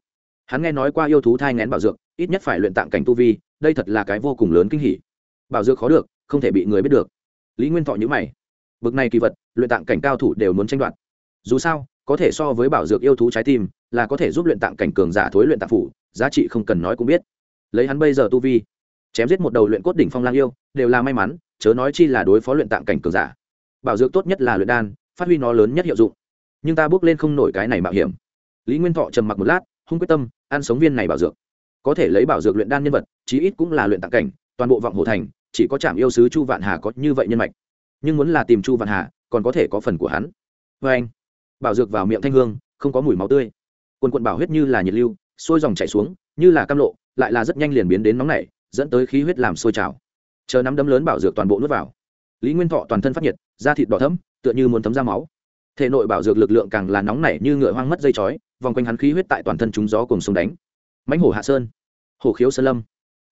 hắn nghe nói qua yêu thú thai ngén bảo dược, ít nhất phải luyện tạng cảnh tu vi, đây thật là cái vô cùng lớn kinh hỉ. Bảo dược khó được, không thể bị người biết được. Lý nguyên thọ nhữ mày. Bực này kỳ vật, luyện tạng cảnh cao thủ đều muốn tranh đoạt. Dù sao, có thể so với bảo dược yêu thú trái tim, là có thể giúp luyện tạng cảnh cường giả thối luyện tạng phủ, giá trị không cần nói cũng biết. Lấy hắn bây giờ tu vi, chém giết một đầu luyện cốt đỉnh phong lang yêu, đều là may mắn, chớ nói chi là đối phó luyện tạng cảnh cường giả. Bảo dược tốt nhất là luyện đan, phát huy nó lớn nhất hiệu dụng. Nhưng ta bước lên không nổi cái này mạo hiểm. Lý nguyên thọ trầm mặc một lát hung quyết tâm, ăn sống viên này bảo dược. Có thể lấy bảo dược luyện đan nhân vật, chí ít cũng là luyện tạng cảnh, toàn bộ vọng hồ thành, chỉ có trạm yêu sứ chu vạn hà có như vậy nhân mạch. Nhưng muốn là tìm chu vạn hà, còn có thể có phần của hắn. Vê anh, bảo dược vào miệng thanh hương, không có mùi máu tươi. Quần quận bảo huyết như là nhiệt lưu, sôi dòng chảy xuống, như là cam lộ, lại là rất nhanh liền biến đến nóng nảy, dẫn tới khí huyết làm sôi trào. Chờ nắm đấm lớn bảo dược toàn bộ nuốt vào. Lý nguyên thọ toàn thân phát nhiệt, da thịt đỏ thấm tựa như muốn thấm ra máu. Thể nội bảo dược lực lượng càng là nóng nảy như ngựa hoang mất dây chói vòng quanh hắn khí huyết tại toàn thân chúng gió cùng sông đánh. Mãnh hổ hạ sơn, hổ khiếu sơn lâm.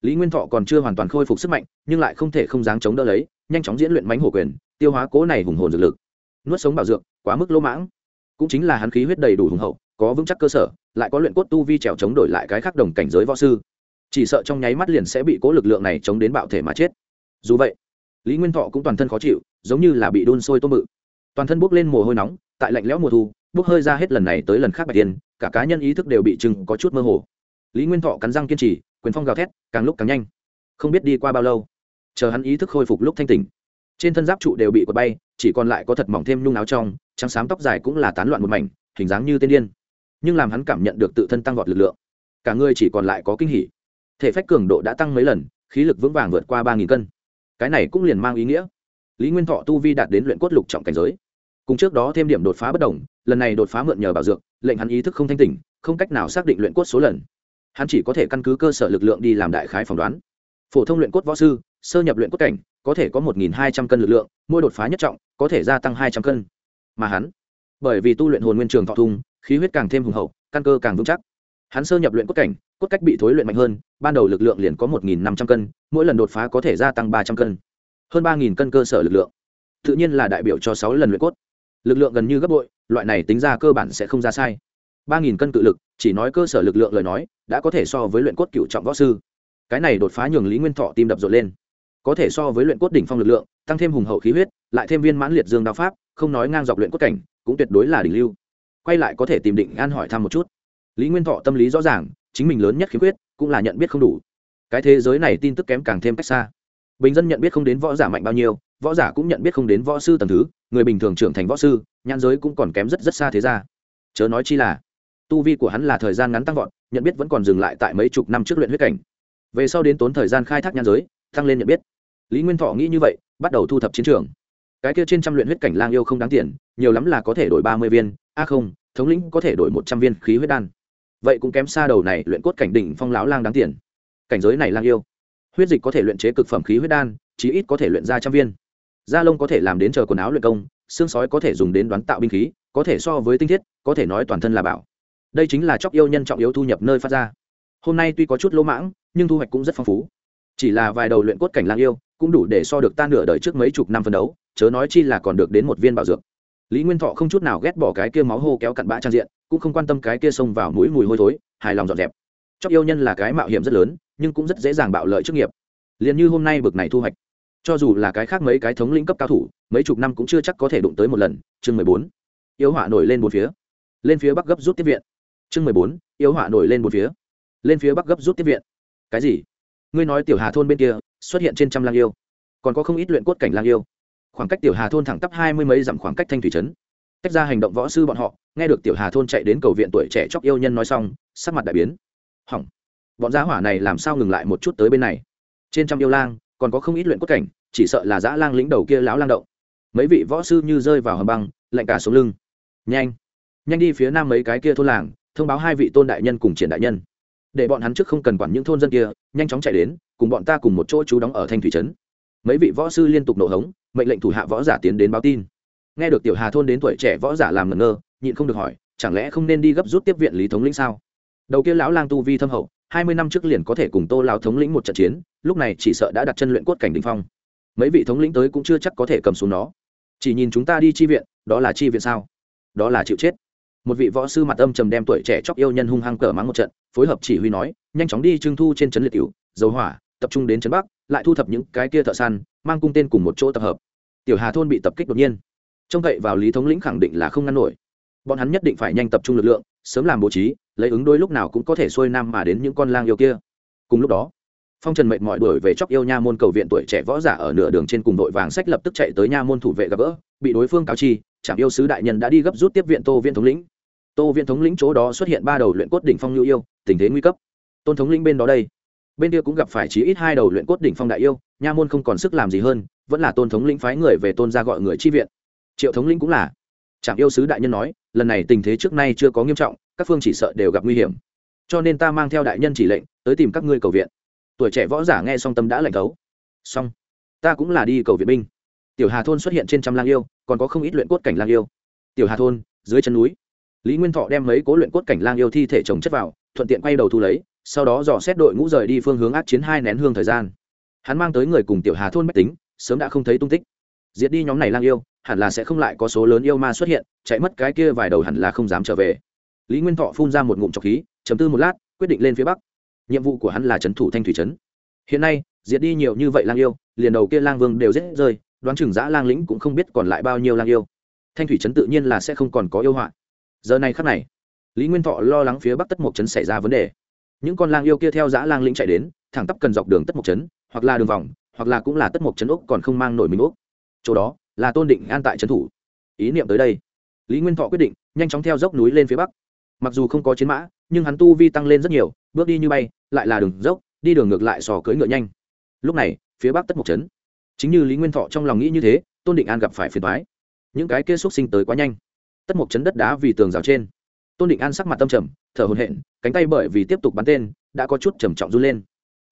Lý nguyên thọ còn chưa hoàn toàn khôi phục sức mạnh, nhưng lại không thể không dáng chống đỡ lấy, nhanh chóng diễn luyện mãnh hổ quyền, tiêu hóa cố này hùng hồn dược lực. Nuốt sống bảo dược, quá mức lỗ mãng. Cũng chính là hắn khí huyết đầy đủ hùng hậu, có vững chắc cơ sở, lại có luyện cốt tu vi trèo chống đổi lại cái khác đồng cảnh giới võ sư. Chỉ sợ trong nháy mắt liền sẽ bị cố lực lượng này chống đến bạo thể mà chết. Dù vậy, lý nguyên thọ cũng toàn thân khó chịu, giống như là bị đun sôi tôm bự. Toàn thân bốc lên mồ hôi nóng, tại lạnh lẽo mùa thu bốc hơi ra hết lần này tới lần khác bạch tiên cả cá nhân ý thức đều bị chừng có chút mơ hồ. Lý nguyên thọ cắn răng kiên trì, quyền phong gào thét, càng lúc càng nhanh. Không biết đi qua bao lâu, chờ hắn ý thức khôi phục lúc thanh tỉnh, trên thân giáp trụ đều bị quật bay, chỉ còn lại có thật mỏng thêm nhung áo trong, trắng xám tóc dài cũng là tán loạn một mảnh, hình dáng như tên điên. Nhưng làm hắn cảm nhận được tự thân tăng vọt lực lượng, cả người chỉ còn lại có kinh hỉ. Thể phách cường độ đã tăng mấy lần, khí lực vững vàng vượt qua ba nghìn cân. Cái này cũng liền mang ý nghĩa. Lý nguyên thọ tu vi đạt đến luyện cốt lục trọng cảnh giới cùng trước đó thêm điểm đột phá bất đồng, lần này đột phá mượn nhờ bảo dược, lệnh hắn ý thức không thanh tỉnh, không cách nào xác định luyện cốt số lần. Hắn chỉ có thể căn cứ cơ sở lực lượng đi làm đại khái phỏng đoán. Phổ thông luyện cốt võ sư, sơ nhập luyện cốt cảnh, có thể có một hai trăm cân lực lượng, mỗi đột phá nhất trọng, có thể gia tăng hai trăm cân. Mà hắn, bởi vì tu luyện hồn nguyên trường thọ thung, khí huyết càng thêm hùng hậu, căn cơ càng vững chắc. Hắn sơ nhập luyện cốt cảnh, cốt cách bị thối luyện mạnh hơn, ban đầu lực lượng liền có một năm trăm cân, mỗi lần đột phá có thể gia tăng ba trăm cân. Hơn ba cân cơ sở lực lượng. Tự nhiên là đại biểu cho sáu lần luyện cốt lực lượng gần như gấp bội, loại này tính ra cơ bản sẽ không ra sai. Ba nghìn cân cự lực, chỉ nói cơ sở lực lượng lời nói, đã có thể so với luyện cốt cựu trọng võ sư. Cái này đột phá nhường lý nguyên thọ tim đập rộn lên. Có thể so với luyện cốt đỉnh phong lực lượng, tăng thêm hùng hậu khí huyết, lại thêm viên mãn liệt dương đao pháp, không nói ngang dọc luyện cốt cảnh, cũng tuyệt đối là đỉnh lưu. Quay lại có thể tìm định an hỏi thăm một chút. Lý nguyên thọ tâm lý rõ ràng, chính mình lớn nhất khiếm khuyết, cũng là nhận biết không đủ. Cái thế giới này tin tức kém càng thêm cách xa. Bình dân nhận biết không đến võ giả mạnh bao nhiêu võ giả cũng nhận biết không đến võ sư tầm thứ, người bình thường trưởng thành võ sư, nhãn giới cũng còn kém rất rất xa thế ra. Chớ nói chi là, tu vi của hắn là thời gian ngắn tăng vọt, nhận biết vẫn còn dừng lại tại mấy chục năm trước luyện huyết cảnh. Về sau đến tốn thời gian khai thác nhãn giới, tăng lên nhận biết. Lý nguyên thọ nghĩ như vậy, bắt đầu thu thập chiến trường. Cái kia trên trăm luyện huyết cảnh lang yêu không đáng tiền, nhiều lắm là có thể đổi ba mươi viên, a không, thống lĩnh có thể đổi một trăm viên khí huyết đan. Vậy cũng kém xa đầu này luyện cốt cảnh đỉnh phong lão lang đáng tiền. Cảnh giới này lang yêu, huyết dịch có thể luyện chế cực phẩm khí huyết đan, chí ít có thể luyện ra trăm viên da lông có thể làm đến chờ quần áo luyện công, xương sói có thể dùng đến đoán tạo binh khí, có thể so với tinh thiết, có thể nói toàn thân là bảo. Đây chính là chóc yêu nhân trọng yếu thu nhập nơi phát ra. Hôm nay tuy có chút lỗ mãng, nhưng thu hoạch cũng rất phong phú. Chỉ là vài đầu luyện cốt cảnh lang yêu, cũng đủ để so được ta nửa đời trước mấy chục năm phân đấu, chớ nói chi là còn được đến một viên bảo dược. Lý nguyên thọ không chút nào ghét bỏ cái kia máu hô kéo cặn bã trang diện, cũng không quan tâm cái kia xông vào mũi mùi hôi thối, hài lòng dọn dẹp. Chóc yêu nhân là cái mạo hiểm rất lớn, nhưng cũng rất dễ dàng bạo lợi trước nghiệp. Liền như hôm nay bực này thu hoạch cho dù là cái khác mấy cái thống lĩnh cấp cao thủ, mấy chục năm cũng chưa chắc có thể đụng tới một lần. Chương mười bốn, yêu hỏa nổi lên bốn phía. Lên phía bắc gấp rút tiếp viện. Chương mười bốn, yêu hỏa nổi lên bốn phía. Lên phía bắc gấp rút tiếp viện. Cái gì? Ngươi nói tiểu hà thôn bên kia xuất hiện trên trăm lang yêu, còn có không ít luyện cốt cảnh lang yêu. Khoảng cách tiểu hà thôn thẳng tắp hai mươi mấy dặm khoảng cách thanh thủy trấn. Tách ra hành động võ sư bọn họ, nghe được tiểu hà thôn chạy đến cầu viện tuổi trẻ chóc yêu nhân nói xong, sắc mặt đại biến. Hỏng. Bọn giá hỏa này làm sao ngừng lại một chút tới bên này? Trên trăm yêu lang còn có không ít luyện cốt cảnh, chỉ sợ là dã lang lĩnh đầu kia lão lang động. Mấy vị võ sư như rơi vào hầm băng, lạnh cả xuống lưng. Nhanh nhanh đi phía nam mấy cái kia thôn làng, thông báo hai vị tôn đại nhân cùng triển đại nhân. Để bọn hắn trước không cần quản những thôn dân kia, nhanh chóng chạy đến, cùng bọn ta cùng một chỗ chú đóng ở thanh thủy trấn. Mấy vị võ sư liên tục nổ hống, mệnh lệnh thủ hạ võ giả tiến đến báo tin. Nghe được tiểu hà thôn đến tuổi trẻ võ giả làm ngẩn ngơ, nhịn không được hỏi, chẳng lẽ không nên đi gấp rút tiếp viện lý thống lĩnh sao? Đầu kia lão lang tu vi thâm hậu, hai mươi năm trước liền có thể cùng tô lão thống lĩnh một trận chiến lúc này chỉ sợ đã đặt chân luyện cốt cảnh đình phong. Mấy vị thống lĩnh tới cũng chưa chắc có thể cầm xuống nó. Chỉ nhìn chúng ta đi chi viện, đó là chi viện sao? Đó là chịu chết. Một vị võ sư mặt âm trầm đem tuổi trẻ chóc yêu nhân hung hăng cờ mắng một trận, phối hợp chỉ huy nói, nhanh chóng đi trưng thu trên trấn liệt cửu, dầu hỏa, tập trung đến trấn bắc, lại thu thập những cái kia thợ săn, mang cung tên cùng một chỗ tập hợp. Tiểu hà thôn bị tập kích đột nhiên. Trông cậy vào lý thống lĩnh khẳng định là không ngăn nổi. Bọn hắn nhất định phải nhanh tập trung lực lượng, sớm làm bố trí, lấy ứng đôi lúc nào cũng có thể xuôi nam mà đến những con lang yêu kia. Cùng lúc đó phong trần mệnh mọi đuổi về chóc yêu nha môn cầu viện tuổi trẻ võ giả ở nửa đường trên cùng đội vàng sách lập tức chạy tới nha môn thủ vệ gặp gỡ, bị đối phương cáo chi trạm yêu sứ đại nhân đã đi gấp rút tiếp viện tô viện thống lĩnh. Tô viện thống lĩnh chỗ đó xuất hiện ba đầu luyện cốt đỉnh phong nhu yêu, tình thế nguy cấp. Tôn thống lĩnh bên đó đây, bên kia cũng gặp phải chí ít hai đầu luyện cốt đỉnh phong đại yêu, nha môn không còn sức làm gì hơn, vẫn là tôn thống lĩnh phái người về tôn ra gọi người chi viện. Triệu thống lĩnh cũng là. Trạm yêu sứ đại nhân nói, lần này tình thế trước nay chưa có nghiêm trọng, các phương chỉ sợ đều gặp nguy hiểm. Cho nên ta mang theo đại nhân chỉ lệnh, tới tìm các ngươi cầu viện tuổi trẻ võ giả nghe xong tâm đã lạnh thấu. Xong, ta cũng là đi cầu viện binh. Tiểu hà thôn xuất hiện trên trăm lang yêu, còn có không ít luyện cốt cảnh lang yêu. Tiểu hà thôn, dưới chân núi. Lý nguyên thọ đem mấy cố luyện cốt cảnh lang yêu thi thể trồng chất vào, thuận tiện quay đầu thu lấy, sau đó dò xét đội ngũ rời đi phương hướng ác chiến hai nén hương thời gian. Hắn mang tới người cùng tiểu hà thôn mách tính, sớm đã không thấy tung tích. Diệt đi nhóm này lang yêu, hẳn là sẽ không lại có số lớn yêu ma xuất hiện, chạy mất cái kia vài đầu hẳn là không dám trở về. Lý nguyên thọ phun ra một ngụm trọc khí chấm tư một lát, quyết định lên phía bắc nhiệm vụ của hắn là trấn thủ thanh thủy trấn. Hiện nay, diệt đi nhiều như vậy lang yêu, liền đầu kia lang vương đều rết rơi, đoán chừng giã lang lĩnh cũng không biết còn lại bao nhiêu lang yêu. Thanh thủy trấn tự nhiên là sẽ không còn có yêu họa giờ này khắc này, lý nguyên thọ lo lắng phía bắc tất mộc trấn xảy ra vấn đề. Những con lang yêu kia theo giã lang lĩnh chạy đến, thẳng tắp cần dọc đường tất mộc trấn, hoặc là đường vòng, hoặc là cũng là tất mộc trấn úc còn không mang nổi mình úc chỗ đó là tôn định an tại trấn thủ. Ý niệm tới đây, lý nguyên thọ quyết định nhanh chóng theo dốc núi lên phía bắc. Mặc dù không có chiến mã, nhưng hắn tu vi tăng lên rất nhiều bước đi như bay, lại là đường dốc, đi đường ngược lại sò cưỡi ngựa nhanh. Lúc này, phía bắc tất mộc trấn chính như lý nguyên thọ trong lòng nghĩ như thế, tôn định an gặp phải phiền thoái những cái kia xúc sinh tới quá nhanh. Tất một chấn đất đá vì tường rào trên. Tôn định an sắc mặt tâm trầm, thở hồn hện cánh tay bởi vì tiếp tục bắn tên, đã có chút trầm trọng run lên.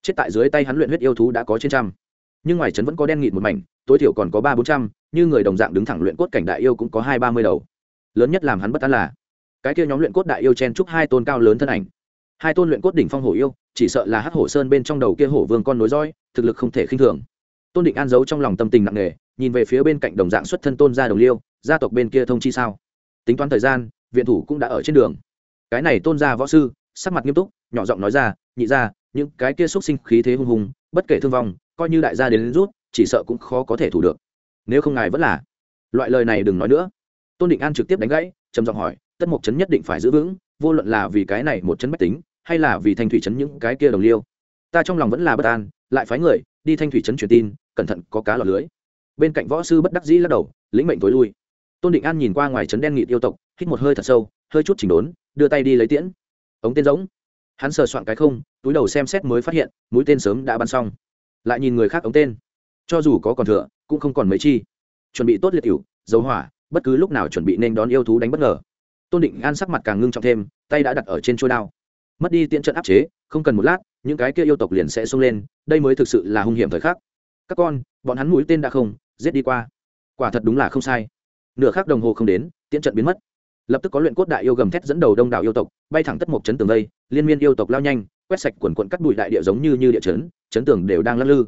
Chết tại dưới tay hắn luyện huyết yêu thú đã có trên trăm. Nhưng ngoài trấn vẫn có đen nghịt một mảnh, tối thiểu còn có ba bốn trăm, như người đồng dạng đứng thẳng luyện cốt cảnh đại yêu cũng có hai ba mươi đầu. Lớn nhất làm hắn bất an là, cái kia nhóm luyện cốt đại yêu chen chúc hai tôn cao lớn thân ảnh hai tôn luyện cốt đỉnh phong hổ yêu, chỉ sợ là hắc hổ sơn bên trong đầu kia hổ vương con nối roi thực lực không thể khinh thường. Tôn định an giấu trong lòng tâm tình nặng nề, nhìn về phía bên cạnh đồng dạng xuất thân tôn gia đồng liêu, gia tộc bên kia thông chi sao? Tính toán thời gian, viện thủ cũng đã ở trên đường. Cái này tôn gia võ sư, sắc mặt nghiêm túc, nhỏ giọng nói ra, nhị ra những cái kia xúc sinh khí thế hung hùng, bất kể thương vong, coi như đại gia đến rút, chỉ sợ cũng khó có thể thủ được. Nếu không ngài vẫn là. Loại lời này đừng nói nữa. Tôn định an trực tiếp đánh gãy, trầm giọng hỏi, tất mộc trấn nhất định phải giữ vững, vô luận là vì cái này một chấn bách tính hay là vì thanh thủy trấn những cái kia đồng liêu? Ta trong lòng vẫn là bất an, lại phái người đi thanh thủy trấn truyền tin, cẩn thận có cá lọt lưới. Bên cạnh võ sư bất đắc dĩ lắc đầu, lĩnh mệnh tối lui. Tôn định an nhìn qua ngoài trấn đen nghị yêu tộc, hít một hơi thật sâu, hơi chút chỉnh đốn, đưa tay đi lấy tiễn. Ống tên giống. Hắn sờ soạn cái không, túi đầu xem xét mới phát hiện, mũi tên sớm đã bắn xong. Lại nhìn người khác ống tên. Cho dù có còn thừa, cũng không còn mấy chi. Chuẩn bị tốt liệt cựu dấu hỏa, bất cứ lúc nào chuẩn bị nên đón yêu thú đánh bất ngờ. Tôn định an sắc mặt càng ngưng trọng thêm, tay đã đặt ở trên trôi đao mất đi tiện trận áp chế, không cần một lát, những cái kia yêu tộc liền sẽ xông lên, đây mới thực sự là hung hiểm thời khắc. Các con, bọn hắn mũi tên đã không, giết đi qua. Quả thật đúng là không sai. Nửa khắc đồng hồ không đến, tiễn trận biến mất. Lập tức có luyện cốt đại yêu gầm thét dẫn đầu đông đảo yêu tộc, bay thẳng tất một chấn tường đây liên miên yêu tộc lao nhanh, quét sạch quần quận cắt bụi đại địa giống như như địa chấn chấn tường đều đang lắc lư.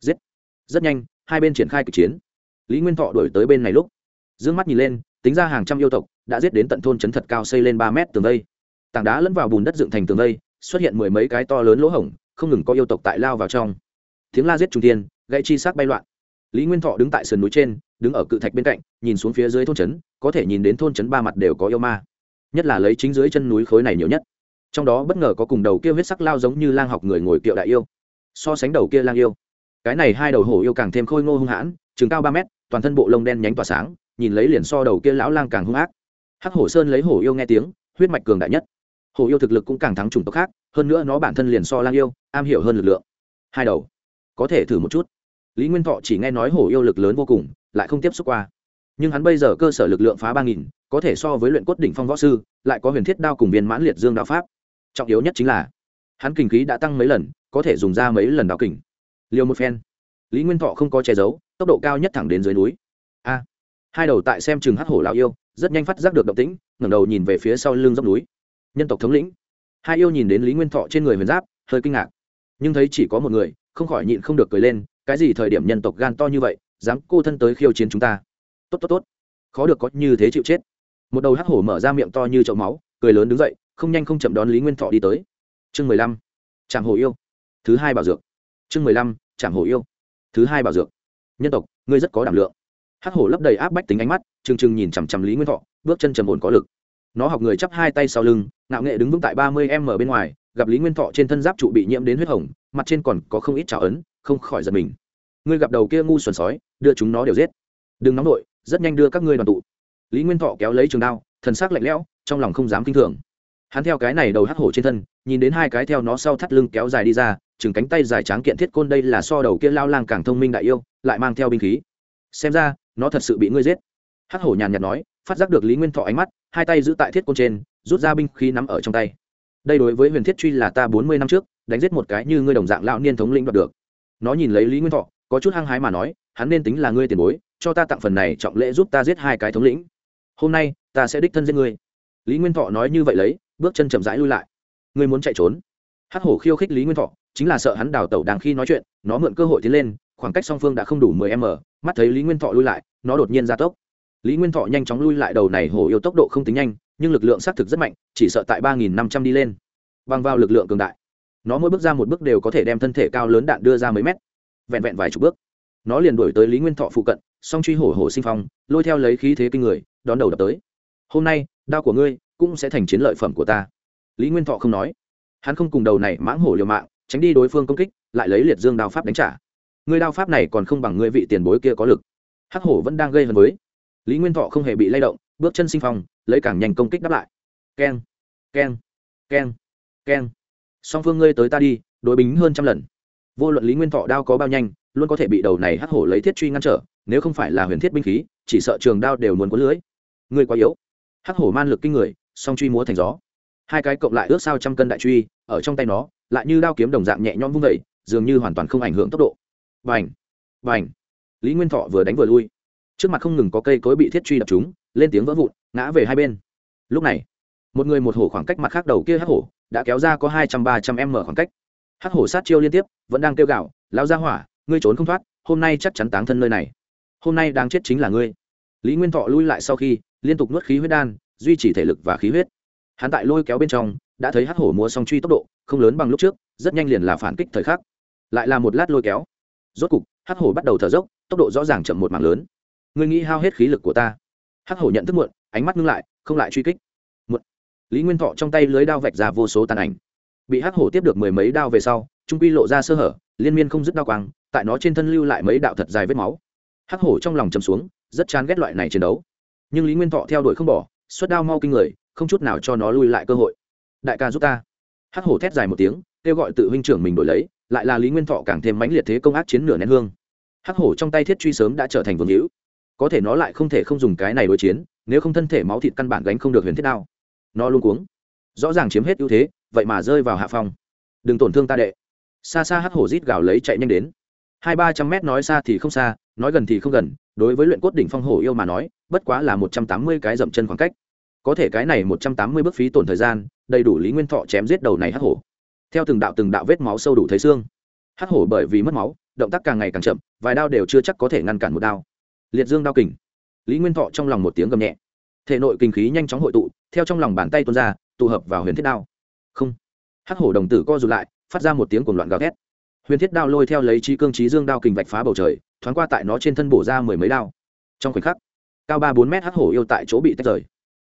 Giết. Rất nhanh, hai bên triển khai cực chiến. Lý nguyên thọ đổi tới bên này lúc d ư ơ n g mắt nhìn lên, tính ra hàng trăm yêu tộc đã giết đến tận thôn chấn thật cao xây lên ba mét tường đây tảng đá lẫn vào bùn đất dựng thành tường đây xuất hiện mười mấy cái to lớn lỗ hổng, không ngừng có yêu tộc tại lao vào trong. Tiếng la giết trung tiên gãy chi xác bay loạn. Lý nguyên thọ đứng tại sườn núi trên, đứng ở cự thạch bên cạnh, nhìn xuống phía dưới thôn trấn, có thể nhìn đến thôn trấn ba mặt đều có yêu ma. Nhất là lấy chính dưới chân núi khối này nhiều nhất. Trong đó bất ngờ có cùng đầu kia huyết sắc lao giống như lang học người ngồi kiệu đại yêu. So sánh đầu kia lang yêu. Cái này hai đầu hổ yêu càng thêm khôi ngô hung hãn chừng cao ba mét, toàn thân bộ lông đen nhánh tỏa sáng, nhìn lấy liền so đầu kia lão lang càng hung ác. Hắc hổ sơn lấy hổ yêu nghe tiếng, huyết mạch cường đại nhất hổ yêu thực lực cũng càng thắng chủng tộc khác, hơn nữa nó bản thân liền so lang yêu, am hiểu hơn lực lượng. Hai đầu, có thể thử một chút. Lý nguyên thọ chỉ nghe nói hổ yêu lực lớn vô cùng, lại không tiếp xúc qua. Nhưng hắn bây giờ cơ sở lực lượng phá ba nghìn, có thể so với luyện cốt đỉnh phong võ sư, lại có huyền thiết đao cùng viên mãn liệt dương đạo pháp. Trọng yếu nhất chính là, hắn kinh khí đã tăng mấy lần, có thể dùng ra mấy lần đạo kình. Liều một phen. Lý nguyên thọ không có che giấu, tốc độ cao nhất thẳng đến dưới núi. A. Hai đầu tại xem chừng hát hổ lão yêu, rất nhanh phát giác được động tĩnh, ngẩng đầu nhìn về phía sau lưng dốc núi nhân tộc thống lĩnh. Hai yêu nhìn đến lý nguyên thọ trên người huyền giáp, hơi kinh ngạc. Nhưng thấy chỉ có một người, không khỏi nhịn không được cười lên, cái gì thời điểm nhân tộc gan to như vậy, dám cô thân tới khiêu chiến chúng ta. Tốt tốt tốt. Khó được có như thế chịu chết. Một đầu hắc hổ mở ra miệng to như chậu máu, cười lớn đứng dậy, không nhanh không chậm đón lý nguyên thọ đi tới. Chương mười lăm. Trạm hồ yêu. Thứ hai bảo dược. Chương mười lăm. Trạm hồ yêu. Thứ hai bảo dược. Nhân tộc, ngươi rất có đảm lượng. Hắc hổ lấp đầy áp bách tính ánh mắt, trừng trừng nhìn chằm chằm lý nguyên thọ, bước chân trầm ổn có lực nó học người chắp hai tay sau lưng ngạo nghệ đứng vững tại ba mươi m bên ngoài gặp lý nguyên thọ trên thân giáp trụ bị nhiễm đến huyết hồng mặt trên còn có không ít trào ấn không khỏi giật mình. Ngươi gặp đầu kia ngu xuẩn sói đưa chúng nó đều giết. Đừng nóng nổi, rất nhanh đưa các ngươi đoàn tụ. Lý nguyên thọ kéo lấy trường đao thần s ắ c lạnh lẽo trong lòng không dám kinh thường. Hắn theo cái này đầu hắc hổ trên thân nhìn đến hai cái theo nó sau thắt lưng kéo dài đi ra chừng cánh tay dài tráng kiện thiết côn đây là so đầu kia lao lang càng thông minh đại yêu lại mang theo binh khí. Xem ra nó thật sự bị ngươi giết. Hắc hổ nhàn nhạt nói phát giác được lý nguyên thọ ánh mắt hai tay giữ tại thiết côn trên, rút ra binh khí nắm ở trong tay. Đây đối với huyền thiết truy là ta bốn mươi năm trước, đánh giết một cái như ngươi đồng dạng lão niên thống lĩnh đoạt được. Nó nhìn lấy lý nguyên thọ, có chút hăng hái mà nói, hắn nên tính là ngươi tiền bối, cho ta tặng phần này trọng lễ giúp ta giết hai cái thống lĩnh. Hôm nay, ta sẽ đích thân giết ngươi. Lý nguyên thọ nói như vậy lấy, bước chân chậm rãi lui lại. Ngươi muốn chạy trốn? Hắc hổ khiêu khích lý nguyên thọ, chính là sợ hắn đào tẩu đang khi nói chuyện, nó mượn cơ hội tiến lên, khoảng cách song phương đã không đủ mười m, mắt thấy lý nguyên thọ lui lại, nó đột nhiên ra tốc lý nguyên thọ nhanh chóng lui lại đầu này hổ yêu tốc độ không tính nhanh, nhưng lực lượng xác thực rất mạnh, chỉ sợ tại ba nghìn năm trăm đi lên. Bằng vào lực lượng cường đại, nó mỗi bước ra một bước đều có thể đem thân thể cao lớn đạn đưa ra mấy mét. Vẹn vẹn vài chục bước, nó liền đuổi tới lý nguyên thọ phụ cận, song truy hổ hổ sinh phong, lôi theo lấy khí thế kinh người, đón đầu đập tới. Hôm nay, đao của ngươi cũng sẽ thành chiến lợi phẩm của ta. Lý nguyên thọ không nói. Hắn không cùng đầu này mãng hổ liều mạng, tránh đi đối phương công kích, lại lấy liệt dương đao pháp đánh trả. Ngươi đao pháp này còn không bằng ngươi vị tiền bối kia có lực. Hắc hổ vẫn đang gây hấn với lý nguyên thọ không hề bị lay động, bước chân sinh phong, lấy càng nhanh công kích đáp lại. Keng keng keng keng. Song phương ngươi tới ta đi, đối bính hơn trăm lần. Vô luận lý nguyên thọ đao có bao nhanh, luôn có thể bị đầu này hắc hổ lấy thiết truy ngăn trở, nếu không phải là huyền thiết binh khí, chỉ sợ trường đao đều muốn có lưới. Ngươi quá yếu. Hắc hổ man lực kinh người, song truy múa thành gió. Hai cái cộng lại ước sao trăm cân đại truy, ở trong tay nó, lại như đao kiếm đồng dạng nhẹ nhõm vung vẩy dường như hoàn toàn không ảnh hưởng tốc độ. Vành vành lý nguyên thọ vừa đánh vừa lui trước mặt không ngừng có cây cối bị thiết truy đập chúng, lên tiếng vỡ vụn, ngã về hai bên. Lúc này, một người một hổ khoảng cách mặt khác đầu kia hắc hổ đã kéo ra có hai trăm ba trăm m khoảng cách. Hắc hổ sát chiêu liên tiếp, vẫn đang kêu gạo lao ra hỏa, ngươi trốn không thoát, hôm nay chắc chắn táng thân nơi này. Hôm nay đang chết chính là ngươi. Lý nguyên thọ lui lại sau khi, liên tục nuốt khí huyết đan, duy trì thể lực và khí huyết. Hắn tại lôi kéo bên trong, đã thấy hắc hổ múa song truy tốc độ, không lớn bằng lúc trước, rất nhanh liền là phản kích thời khắc. Lại là một lát lôi kéo. Rốt cục, hắc hổ bắt đầu thở dốc, tốc độ rõ ràng chậm một mảng lớn ngươi nghĩ hao hết khí lực của ta. Hắc hổ nhận thức muộn, ánh mắt ngưng lại, không lại truy kích. Muộn. Lý nguyên thọ trong tay lưới đao vạch ra vô số tàn ảnh. Bị hắc hổ tiếp được mười mấy đao về sau, trung quy lộ ra sơ hở, liên miên không dứt đao quang, tại nó trên thân lưu lại mấy đạo thật dài vết máu. Hắc hổ trong lòng chầm xuống, rất chán ghét loại này chiến đấu. Nhưng lý nguyên thọ theo đuổi không bỏ, xuất đao mau kinh người, không chút nào cho nó lui lại cơ hội. Đại ca giúp ta. Hắc hổ thét dài một tiếng, kêu gọi tự huynh trưởng mình đổi lấy, lại là lý nguyên thọ càng thêm mãnh liệt thế công ác chiến nửa nén hương. Hắc hổ trong tay thiết truy sớm đã trở thành vương hữu có thể nó lại không thể không dùng cái này đối chiến, nếu không thân thể máu thịt căn bản gánh không được huyền thiết đao. Nó luôn cuống. Rõ ràng chiếm hết ưu thế, vậy mà rơi vào hạ phong. Đừng tổn thương ta đệ. Xa xa hắc hổ rít gào lấy chạy nhanh đến. Hai ba trăm mét nói xa thì không xa, nói gần thì không gần, đối với luyện cốt đỉnh phong hổ yêu mà nói, bất quá là một trăm tám mươi cái dậm chân khoảng cách. Có thể cái này một trăm tám mươi bước phí tổn thời gian, đầy đủ lý nguyên thọ chém giết đầu này hắc hổ. Theo từng đạo từng đạo vết máu sâu đủ thấy xương. Hắc hổ bởi vì mất máu, động tác càng ngày càng chậm, vài đao đều chưa chắc có thể ngăn cản một đao liệt dương đao kình. Lý nguyên thọ trong lòng một tiếng gầm nhẹ. Thể nội kinh khí nhanh chóng hội tụ, theo trong lòng bàn tay tuôn ra, tụ hợp vào huyền thiết đao. Không. Hắc hổ đồng tử co rụt lại, phát ra một tiếng cuồng loạn gào thét. Huyền thiết đao lôi theo lấy trí cương trí dương đao kình vạch phá bầu trời, thoáng qua tại nó trên thân bổ ra mười mấy đao. Trong khoảnh khắc, cao ba bốn mét hắc hổ yêu tại chỗ bị tách rời.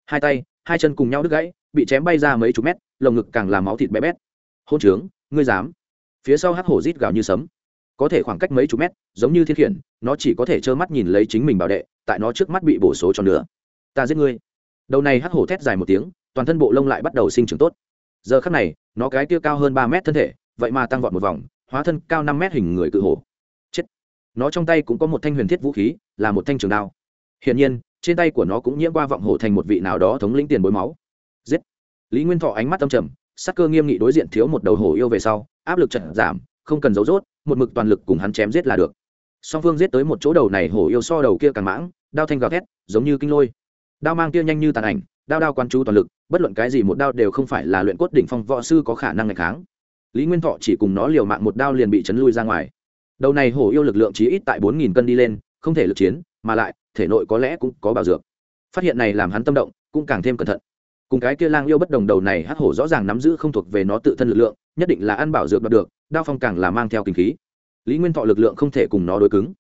Hai tay, hai chân cùng nhau đứt gãy, bị chém bay ra mấy chục mét, lồng ngực càng làm máu thịt bé bét. Hôn trướng, ngươi dám. Phía sau hắc hổ rít gào như sấm có thể khoảng cách mấy chục mét, giống như thiên khiển, nó chỉ có thể trơ mắt nhìn lấy chính mình bảo đệ, tại nó trước mắt bị bổ số cho nữa. Ta giết ngươi. Đầu này hắc hổ thét dài một tiếng, toàn thân bộ lông lại bắt đầu sinh trưởng tốt. Giờ khắc này, nó cái tiêu cao hơn ba mét thân thể, vậy mà tăng vọt một vòng, hóa thân cao năm mét hình người cự hổ. Chết. Nó trong tay cũng có một thanh huyền thiết vũ khí, là một thanh trường đao. Hiển nhiên, trên tay của nó cũng nhiễm qua vọng hổ thành một vị nào đó thống lĩnh tiền bối máu. Giết. Lý nguyên thọ ánh mắt tâm trầm, sắc cơ nghiêm nghị đối diện thiếu một đầu hổ yêu về sau, áp lực trận giảm, không cần giấu rốt một mực toàn lực cùng hắn chém giết là được. Song phương giết tới một chỗ đầu này hổ yêu so đầu kia càng mãng, đao thanh gào thét, giống như kinh lôi. Đao mang kia nhanh như tàn ảnh, đao đao quan chú toàn lực, bất luận cái gì một đao đều không phải là luyện cốt đỉnh phong võ sư có khả năng ngày kháng. Lý nguyên thọ chỉ cùng nó liều mạng một đao liền bị chấn lui ra ngoài. Đầu này hổ yêu lực lượng chí ít tại bốn nghìn cân đi lên, không thể lực chiến, mà lại, thể nội có lẽ cũng có bảo dược. Phát hiện này làm hắn tâm động, cũng càng thêm cẩn thận. Cùng cái kia lang yêu bất đồng đầu này hắc hổ rõ ràng nắm giữ không thuộc về nó tự thân lực lượng, nhất định là ăn bảo dược đoạt được đao phong càng là mang theo kinh khí. Lý nguyên thọ lực lượng không thể cùng nó đối cứng.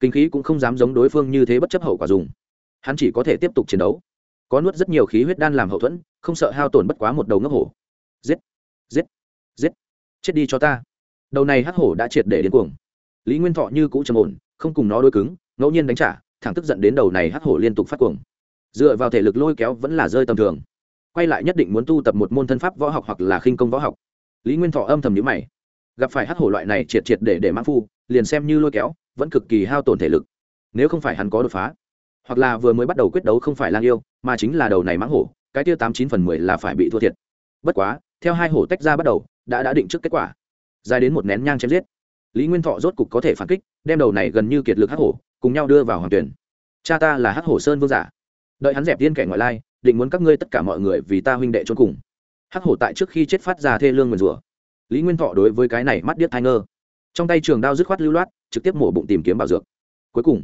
Kinh khí cũng không dám giống đối phương như thế bất chấp hậu quả dùng. Hắn chỉ có thể tiếp tục chiến đấu. Có nuốt rất nhiều khí huyết đan làm hậu thuẫn, không sợ hao tổn bất quá một đầu ngốc hổ. Giết! Giết! Giết! Chết đi cho ta! Đầu này hắc hổ đã triệt để đến cuồng. Lý nguyên thọ như cũ trầm ổn, không cùng nó đối cứng, ngẫu nhiên đánh trả, thẳng tức giận đến đầu này hắc hổ liên tục phát cuồng. Dựa vào thể lực lôi kéo vẫn là rơi tầm thường. Quay lại nhất định muốn tu tập một môn thân pháp võ học hoặc là khinh công võ học. Lý nguyên thọ âm thầm nhữ mày gặp phải hắc hổ loại này triệt triệt để để mãn phu, liền xem như lôi kéo, vẫn cực kỳ hao tổn thể lực. Nếu không phải hắn có đột phá, hoặc là vừa mới bắt đầu quyết đấu không phải lang yêu, mà chính là đầu này mãng hổ, cái tiêu tám chín phần mười là phải bị thua thiệt. Bất quá, theo hai hổ tách ra bắt đầu, đã đã định trước kết quả. Dài đến một nén nhang chém giết, lý nguyên thọ rốt cục có thể phản kích, đem đầu này gần như kiệt lực hắc hổ, cùng nhau đưa vào hoàng tuyển. Cha ta là hắc hổ sơn vương giả. Đợi hắn dẹp tiên kẻ ngoại lai, định muốn các ngươi tất cả mọi người vì ta huynh đệ trốn cùng. Hắc hổ tại trước khi chết phát ra thê lương nguyền rủa lý nguyên thọ đối với cái này mắt điếc thai ngơ. Trong tay trường đao dứt khoát lưu loát, trực tiếp mổ bụng tìm kiếm bảo dược. Cuối cùng,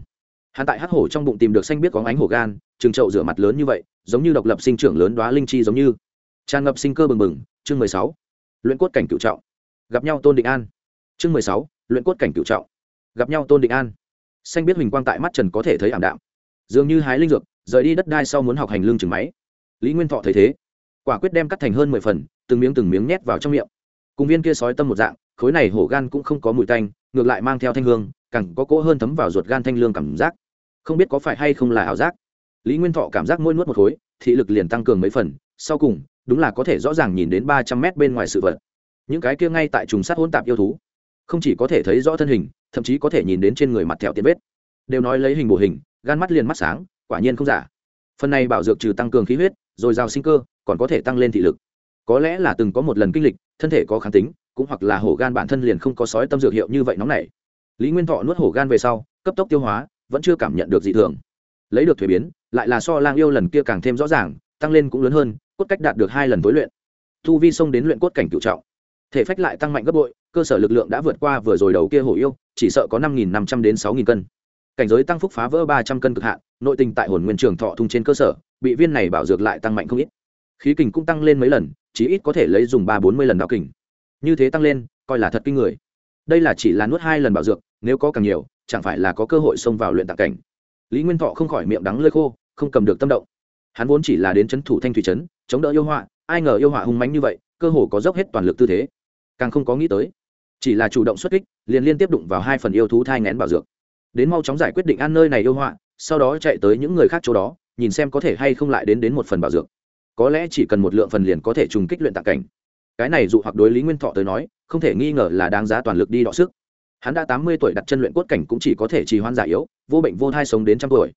hắn tại hắc hổ trong bụng tìm được xanh biết có ánh hổ gan, trường trậu rửa mặt lớn như vậy, giống như độc lập sinh trưởng lớn đoá linh chi giống như. Tràn ngập sinh cơ bừng bừng, chương mười sáu. Luyện cốt cảnh cựu trọng. Gặp nhau tôn định an. Chương mười sáu, luyện cốt cảnh cựu trọng. Gặp nhau tôn định an. Xanh biết huỳnh quang tại mắt trần có thể thấy ảm đạm. Dường như hái linh dược, rời đi đất đai sau muốn học hành lương chừng máy. Lý nguyên thọ thấy thế, quả quyết đem cắt thành hơn mười phần, từng miếng từng miếng nhét vào trong miệng cùng viên kia sói tâm một dạng, khối này hổ gan cũng không có mùi tanh, ngược lại mang theo thanh hương, càng có cỗ hơn thấm vào ruột gan thanh lương cảm giác. Không biết có phải hay không là ảo giác. Lý nguyên thọ cảm giác mỗi nuốt một khối, thị lực liền tăng cường mấy phần, sau cùng, đúng là có thể rõ ràng nhìn đến ba trăm mét bên ngoài sự vật. Những cái kia ngay tại trùng sát hỗn tạp yêu thú, không chỉ có thể thấy rõ thân hình, thậm chí có thể nhìn đến trên người mặt thẹo tiến vết. Đều nói lấy hình bổ hình, gan mắt liền mắt sáng, quả nhiên không giả. Phần này bảo dược trừ tăng cường khí huyết, rồi rào sinh cơ, còn có thể tăng lên thị lực có lẽ là từng có một lần kinh lịch, thân thể có kháng tính, cũng hoặc là hổ gan bản thân liền không có sói tâm dược hiệu như vậy nóng này lý nguyên thọ nuốt hổ gan về sau, cấp tốc tiêu hóa, vẫn chưa cảm nhận được dị thường. Lấy được thuế biến, lại là so lang yêu lần kia càng thêm rõ ràng, tăng lên cũng lớn hơn, cốt cách đạt được hai lần tối luyện. Thu vi xông đến luyện cốt cảnh cựu trọng. Thể phách lại tăng mạnh gấp bội, cơ sở lực lượng đã vượt qua vừa rồi đầu kia hổ yêu, chỉ sợ có năm nghìn năm trăm đến sáu nghìn cân. Cảnh giới tăng phúc phá vỡ ba trăm cân cực hạn, nội tình tại hồn nguyên trường thọ thung trên cơ sở, bị viên này bảo dược lại tăng mạnh không ít. Khí kình cũng tăng lên mấy lần chí ít có thể lấy dùng ba bốn mươi lần đạo kình. Như thế tăng lên, coi là thật kinh người. Đây là chỉ là nuốt hai lần bảo dược, nếu có càng nhiều, chẳng phải là có cơ hội xông vào luyện tạng cảnh. Lý nguyên thọ không khỏi miệng đắng lơi khô, không cầm được tâm động. Hắn vốn chỉ là đến c h ấ n thủ thanh thủy trấn, chống đỡ yêu họa, ai ngờ yêu họa hung mánh như vậy, cơ hồ có dốc hết toàn lực tư thế. Càng không có nghĩ tới, chỉ là chủ động xuất kích, liền liên tiếp đụng vào hai phần yêu thú thai ngén bảo dược. Đến mau chóng giải quyết định an nơi này yêu họa, sau đó chạy tới những người khác chỗ đó, nhìn xem có thể hay không lại đến đến một phần bảo dược có lẽ chỉ cần một lượng phần liền có thể trùng kích luyện tạng cảnh. Cái này dụ hoặc đối lý nguyên thọ tới nói, không thể nghi ngờ là đáng giá toàn lực đi đọ sức. Hắn đã tám mươi tuổi đặt chân luyện cốt cảnh cũng chỉ có thể trì hoãn giả yếu, vô bệnh vô thai sống đến trăm tuổi.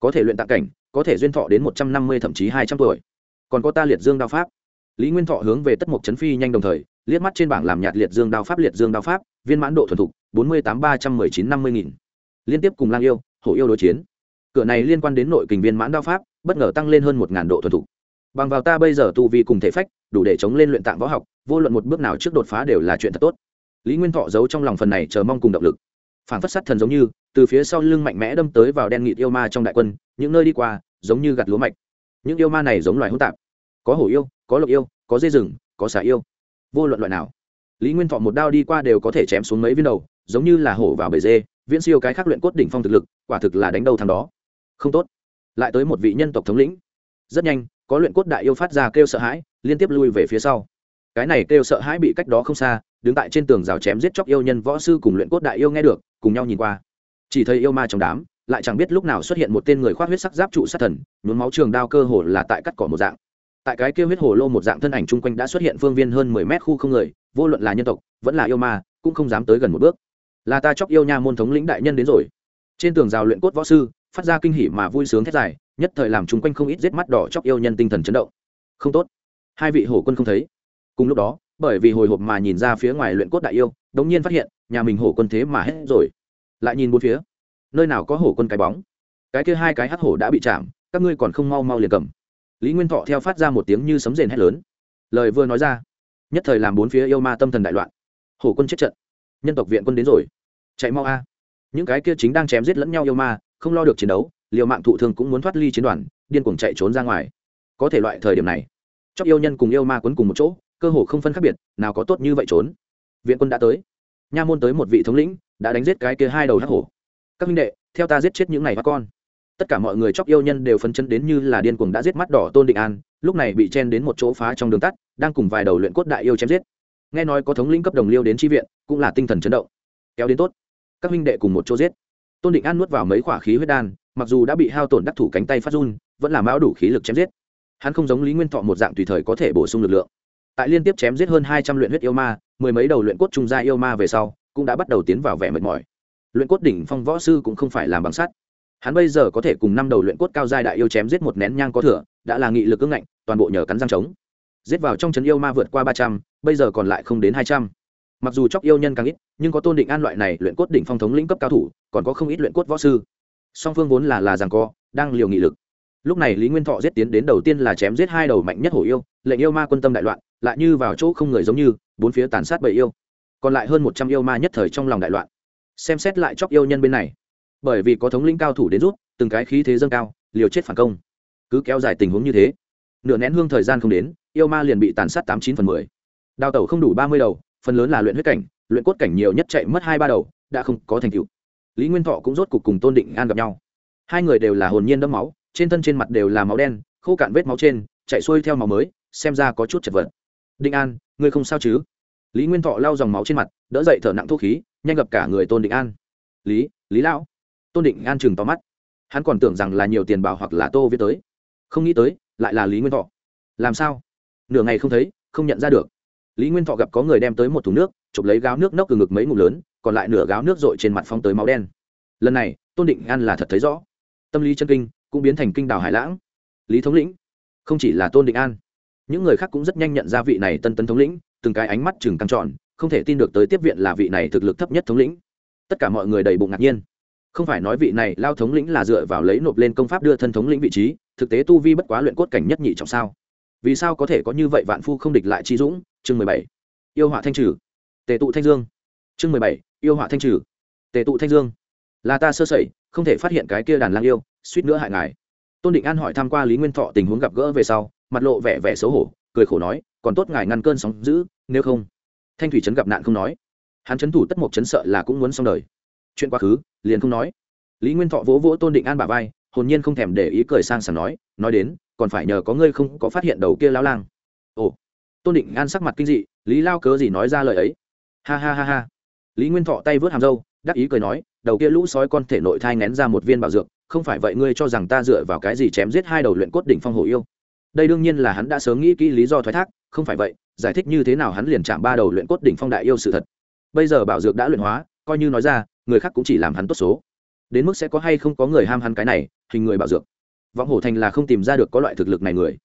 Có thể luyện tạng cảnh, có thể duyên thọ đến một trăm năm mươi thậm chí hai trăm tuổi. Còn có ta liệt dương đao pháp. Lý nguyên thọ hướng về tất mục trấn phi nhanh đồng thời, liếc mắt trên bảng làm nhạt liệt dương đao pháp, liệt dương đao pháp, viên mãn độ thuần thục, bốn mươi tám ba trăm mười chín năm mươi nghìn. Liên tiếp cùng lang yêu, hổ yêu đối chiến. Cửa này liên quan đến nội kình viên mãn đao pháp, bất ngờ tăng lên hơn một ngàn độ thuần thục bằng vào ta bây giờ tu vi cùng thể phách, đủ để chống lên luyện tạng võ học, vô luận một bước nào trước đột phá đều là chuyện thật tốt. Lý nguyên thọ giấu trong lòng phần này chờ mong cùng động lực. Phản phất sát thần giống như, từ phía sau lưng mạnh mẽ đâm tới vào đen nghịt yêu ma trong đại quân, những nơi đi qua, giống như gặt lúa mạch. Những yêu ma này giống loài hỗn tạp. Có hổ yêu, có lộc yêu, có dê rừng, có xà yêu. Vô luận loại nào, lý nguyên thọ một đao đi qua đều có thể chém xuống mấy viên đầu, giống như là hổ vào bể dê, viễn siêu cái khác luyện cốt đỉnh phong thực lực, quả thực là đánh đầu thằng đó. Không tốt. Lại tới một vị nhân tộc thống lĩnh. Rất nhanh có luyện cốt đại yêu phát ra kêu sợ hãi, liên tiếp lui về phía sau. Cái này kêu sợ hãi bị cách đó không xa, đứng tại trên tường rào chém giết chóc yêu nhân võ sư cùng luyện cốt đại yêu nghe được, cùng nhau nhìn qua. Chỉ thấy yêu ma trong đám, lại chẳng biết lúc nào xuất hiện một tên người khoác huyết sắc giáp trụ sát thần, nhuốm máu trường đao cơ hồ là tại cắt cỏ một dạng. Tại cái kêu huyết hồ lô một dạng thân ảnh chung quanh đã xuất hiện phương viên hơn mười mét khu không người, vô luận là nhân tộc, vẫn là yêu ma, cũng không dám tới gần một bước. Là ta chóc yêu nha môn thống lĩnh đại nhân đến rồi. Trên tường rào luyện cốt võ sư phát ra kinh hỉ mà vui sướng thét dài, nhất thời làm chúng quanh không ít giết mắt đỏ chóc yêu nhân tinh thần chấn động. Không tốt. Hai vị hổ quân không thấy. Cùng lúc đó, bởi vì hồi hộp mà nhìn ra phía ngoài luyện cốt đại yêu, đống nhiên phát hiện, nhà mình hổ quân thế mà hết rồi. Lại nhìn bốn phía, nơi nào có hổ quân cái bóng? Cái kia hai cái hắc hổ đã bị chạm, các ngươi còn không mau mau liền cầm. Lý nguyên thọ theo phát ra một tiếng như sấm rền hét lớn. Lời vừa nói ra, nhất thời làm bốn phía yêu ma tâm thần đại loạn. Hổ quân chết trận. Nhân tộc viện quân đến rồi. Chạy mau a. Những cái kia chính đang chém giết lẫn nhau yêu ma không lo được chiến đấu, liều mạng thụ thương cũng muốn thoát ly chiến đoàn, điên cuồng chạy trốn ra ngoài. Có thể loại thời điểm này, chóc yêu nhân cùng yêu ma quấn cùng một chỗ, cơ hồ không phân khác biệt, nào có tốt như vậy trốn. Viện quân đã tới. Nha môn tới một vị thống lĩnh, đã đánh giết cái kia hai đầu hắc hổ. Các minh đệ, theo ta giết chết những này hoa con. Tất cả mọi người chóc yêu nhân đều phân chân đến như là điên cuồng đã giết mắt đỏ tôn định an, lúc này bị chen đến một chỗ phá trong đường tắt, đang cùng vài đầu luyện cốt đại yêu chém giết. Nghe nói có thống lĩnh cấp đồng liêu đến tri viện, cũng là tinh thần chấn động. Kéo đến tốt. Các minh đệ cùng một chỗ giết tôn định an nuốt vào mấy khỏa khí huyết đan, mặc dù đã bị hao tổn đắc thủ cánh tay phát run, vẫn là mão đủ khí lực chém giết. Hắn không giống lý nguyên thọ một dạng tùy thời có thể bổ sung lực lượng. Tại liên tiếp chém giết hơn hai trăm luyện huyết yêu ma, mười mấy đầu luyện cốt trung gia yêu ma về sau, cũng đã bắt đầu tiến vào vẻ mệt mỏi. Luyện cốt đỉnh phong võ sư cũng không phải làm bằng sắt. Hắn bây giờ có thể cùng năm đầu luyện cốt cao giai đại yêu chém giết một nén nhang có thừa, đã là nghị lực ưng ngạnh, toàn bộ nhờ cắn răng trống giết vào trong trấn yêu ma vượt qua ba trăm, bây giờ còn lại không đến hai trăm mặc dù chóc yêu nhân càng ít, nhưng có tôn định an loại này luyện cốt đỉnh phong thống lĩnh cấp cao thủ, còn có không ít luyện cốt võ sư. Song phương vốn là là rằng co, đang liều nghị lực. Lúc này lý nguyên thọ giết tiến đến đầu tiên là chém giết hai đầu mạnh nhất hổ yêu, lệnh yêu ma quân tâm đại loạn, lại như vào chỗ không người giống như, bốn phía tàn sát bầy yêu. Còn lại hơn một trăm yêu ma nhất thời trong lòng đại loạn. Xem xét lại chóc yêu nhân bên này. Bởi vì có thống lĩnh cao thủ đến rút, từng cái khí thế dâng cao, liều chết phản công. Cứ kéo dài tình huống như thế, nửa nén hương thời gian không đến, yêu ma liền bị tàn sát tám chín phần mười. Đào tẩu không đủ ba mươi đầu phần lớn là luyện huyết cảnh, luyện cốt cảnh nhiều nhất chạy mất hai ba đầu, đã không có thành tựu. Lý nguyên thọ cũng rốt cục cùng tôn định an gặp nhau. Hai người đều là hồn nhiên đẫm máu, trên thân trên mặt đều là máu đen, khô cạn vết máu trên, chạy xuôi theo máu mới, xem ra có chút chật vật. Định an, ngươi không sao chứ? Lý nguyên thọ lau dòng máu trên mặt, đỡ dậy thở nặng thuốc khí, nhanh gặp cả người tôn định an. Lý lý lão. Tôn định an chừng tóm mắt. Hắn còn tưởng rằng là nhiều tiền bảo hoặc là tô viết tới. Không nghĩ tới, lại là lý nguyên thọ. Làm sao? Nửa ngày không thấy, không nhận ra được lý nguyên thọ gặp có người đem tới một thùng nước, chụp lấy gáo nước nốc từ ngực mấy ngụm lớn, còn lại nửa gáo nước r ộ i trên mặt phong tới máu đen. Lần này, tôn tôn định an là thật thấy rõ. Tâm lý chân kinh, cũng biến thành kinh đào hải lãng. Lý thống lĩnh, không chỉ là tôn định an, những người khác cũng rất nhanh nhận ra vị này tân tân thống lĩnh, từng cái ánh mắt chừng căng trọn không thể tin được tới tiếp viện là vị này thực lực thấp nhất thống lĩnh. Tất cả mọi người đầy bụng ngạc nhiên. Không phải nói vị này lao thống lĩnh là dựa vào lấy nộp lên công pháp đưa thân thống lĩnh vị trí, thực tế tu vi bất quá luyện cốt cảnh nhất nhị trọng sao? Vì sao có thể có như vậy vạn phu không địch lại chi dũng? Chương mười bảy. Yêu họa thanh trừ. Tề tụ thanh dương. Chương mười bảy. Yêu họa thanh trừ. Tề tụ thanh dương. Là ta sơ sẩy, không thể phát hiện cái kia đàn lang yêu, suýt nữa hại ngài. Tôn định an hỏi tham q u a lý nguyên thọ tình huống gặp gỡ về sau, mặt lộ vẻ vẻ xấu hổ, cười khổ nói, còn tốt ngài ngăn cơn sóng giữ nếu không. Thanh thủy trấn gặp nạn không nói. Hắn trấn thủ tất mộc trấn sợ là cũng muốn xong đời. Chuyện quá khứ, liền không nói. Lý nguyên thọ vỗ vỗ tôn định an bà vai, hồn nhiên không thèm để ý cười sang sảng nói nói đến còn phải nhờ có ngươi không có phát hiện đầu kia lao lang. Ồ, tôn định an sắc mặt kinh dị, lý lao cớ gì nói ra lời ấy? Ha ha ha ha. Lý nguyên thọ tay vớt hàm râu, đắc ý cười nói, đầu kia lũ sói con thể nội thai ngén ra một viên bảo dược, không phải vậy ngươi cho rằng ta dựa vào cái gì chém giết hai đầu luyện cốt đỉnh phong hổ yêu? Đây đương nhiên là hắn đã sớm nghĩ kỹ lý do thoái thác, không phải vậy, giải thích như thế nào hắn liền chạm ba đầu luyện cốt đỉnh phong đại yêu sự thật. Bây giờ bảo dược đã luyện hóa, coi như nói ra, người khác cũng chỉ làm hắn tốt số. Đến mức sẽ có hay không có người ham hắn cái này, hình người bảo dược vọng hổ thành là không tìm ra được có loại thực lực này người.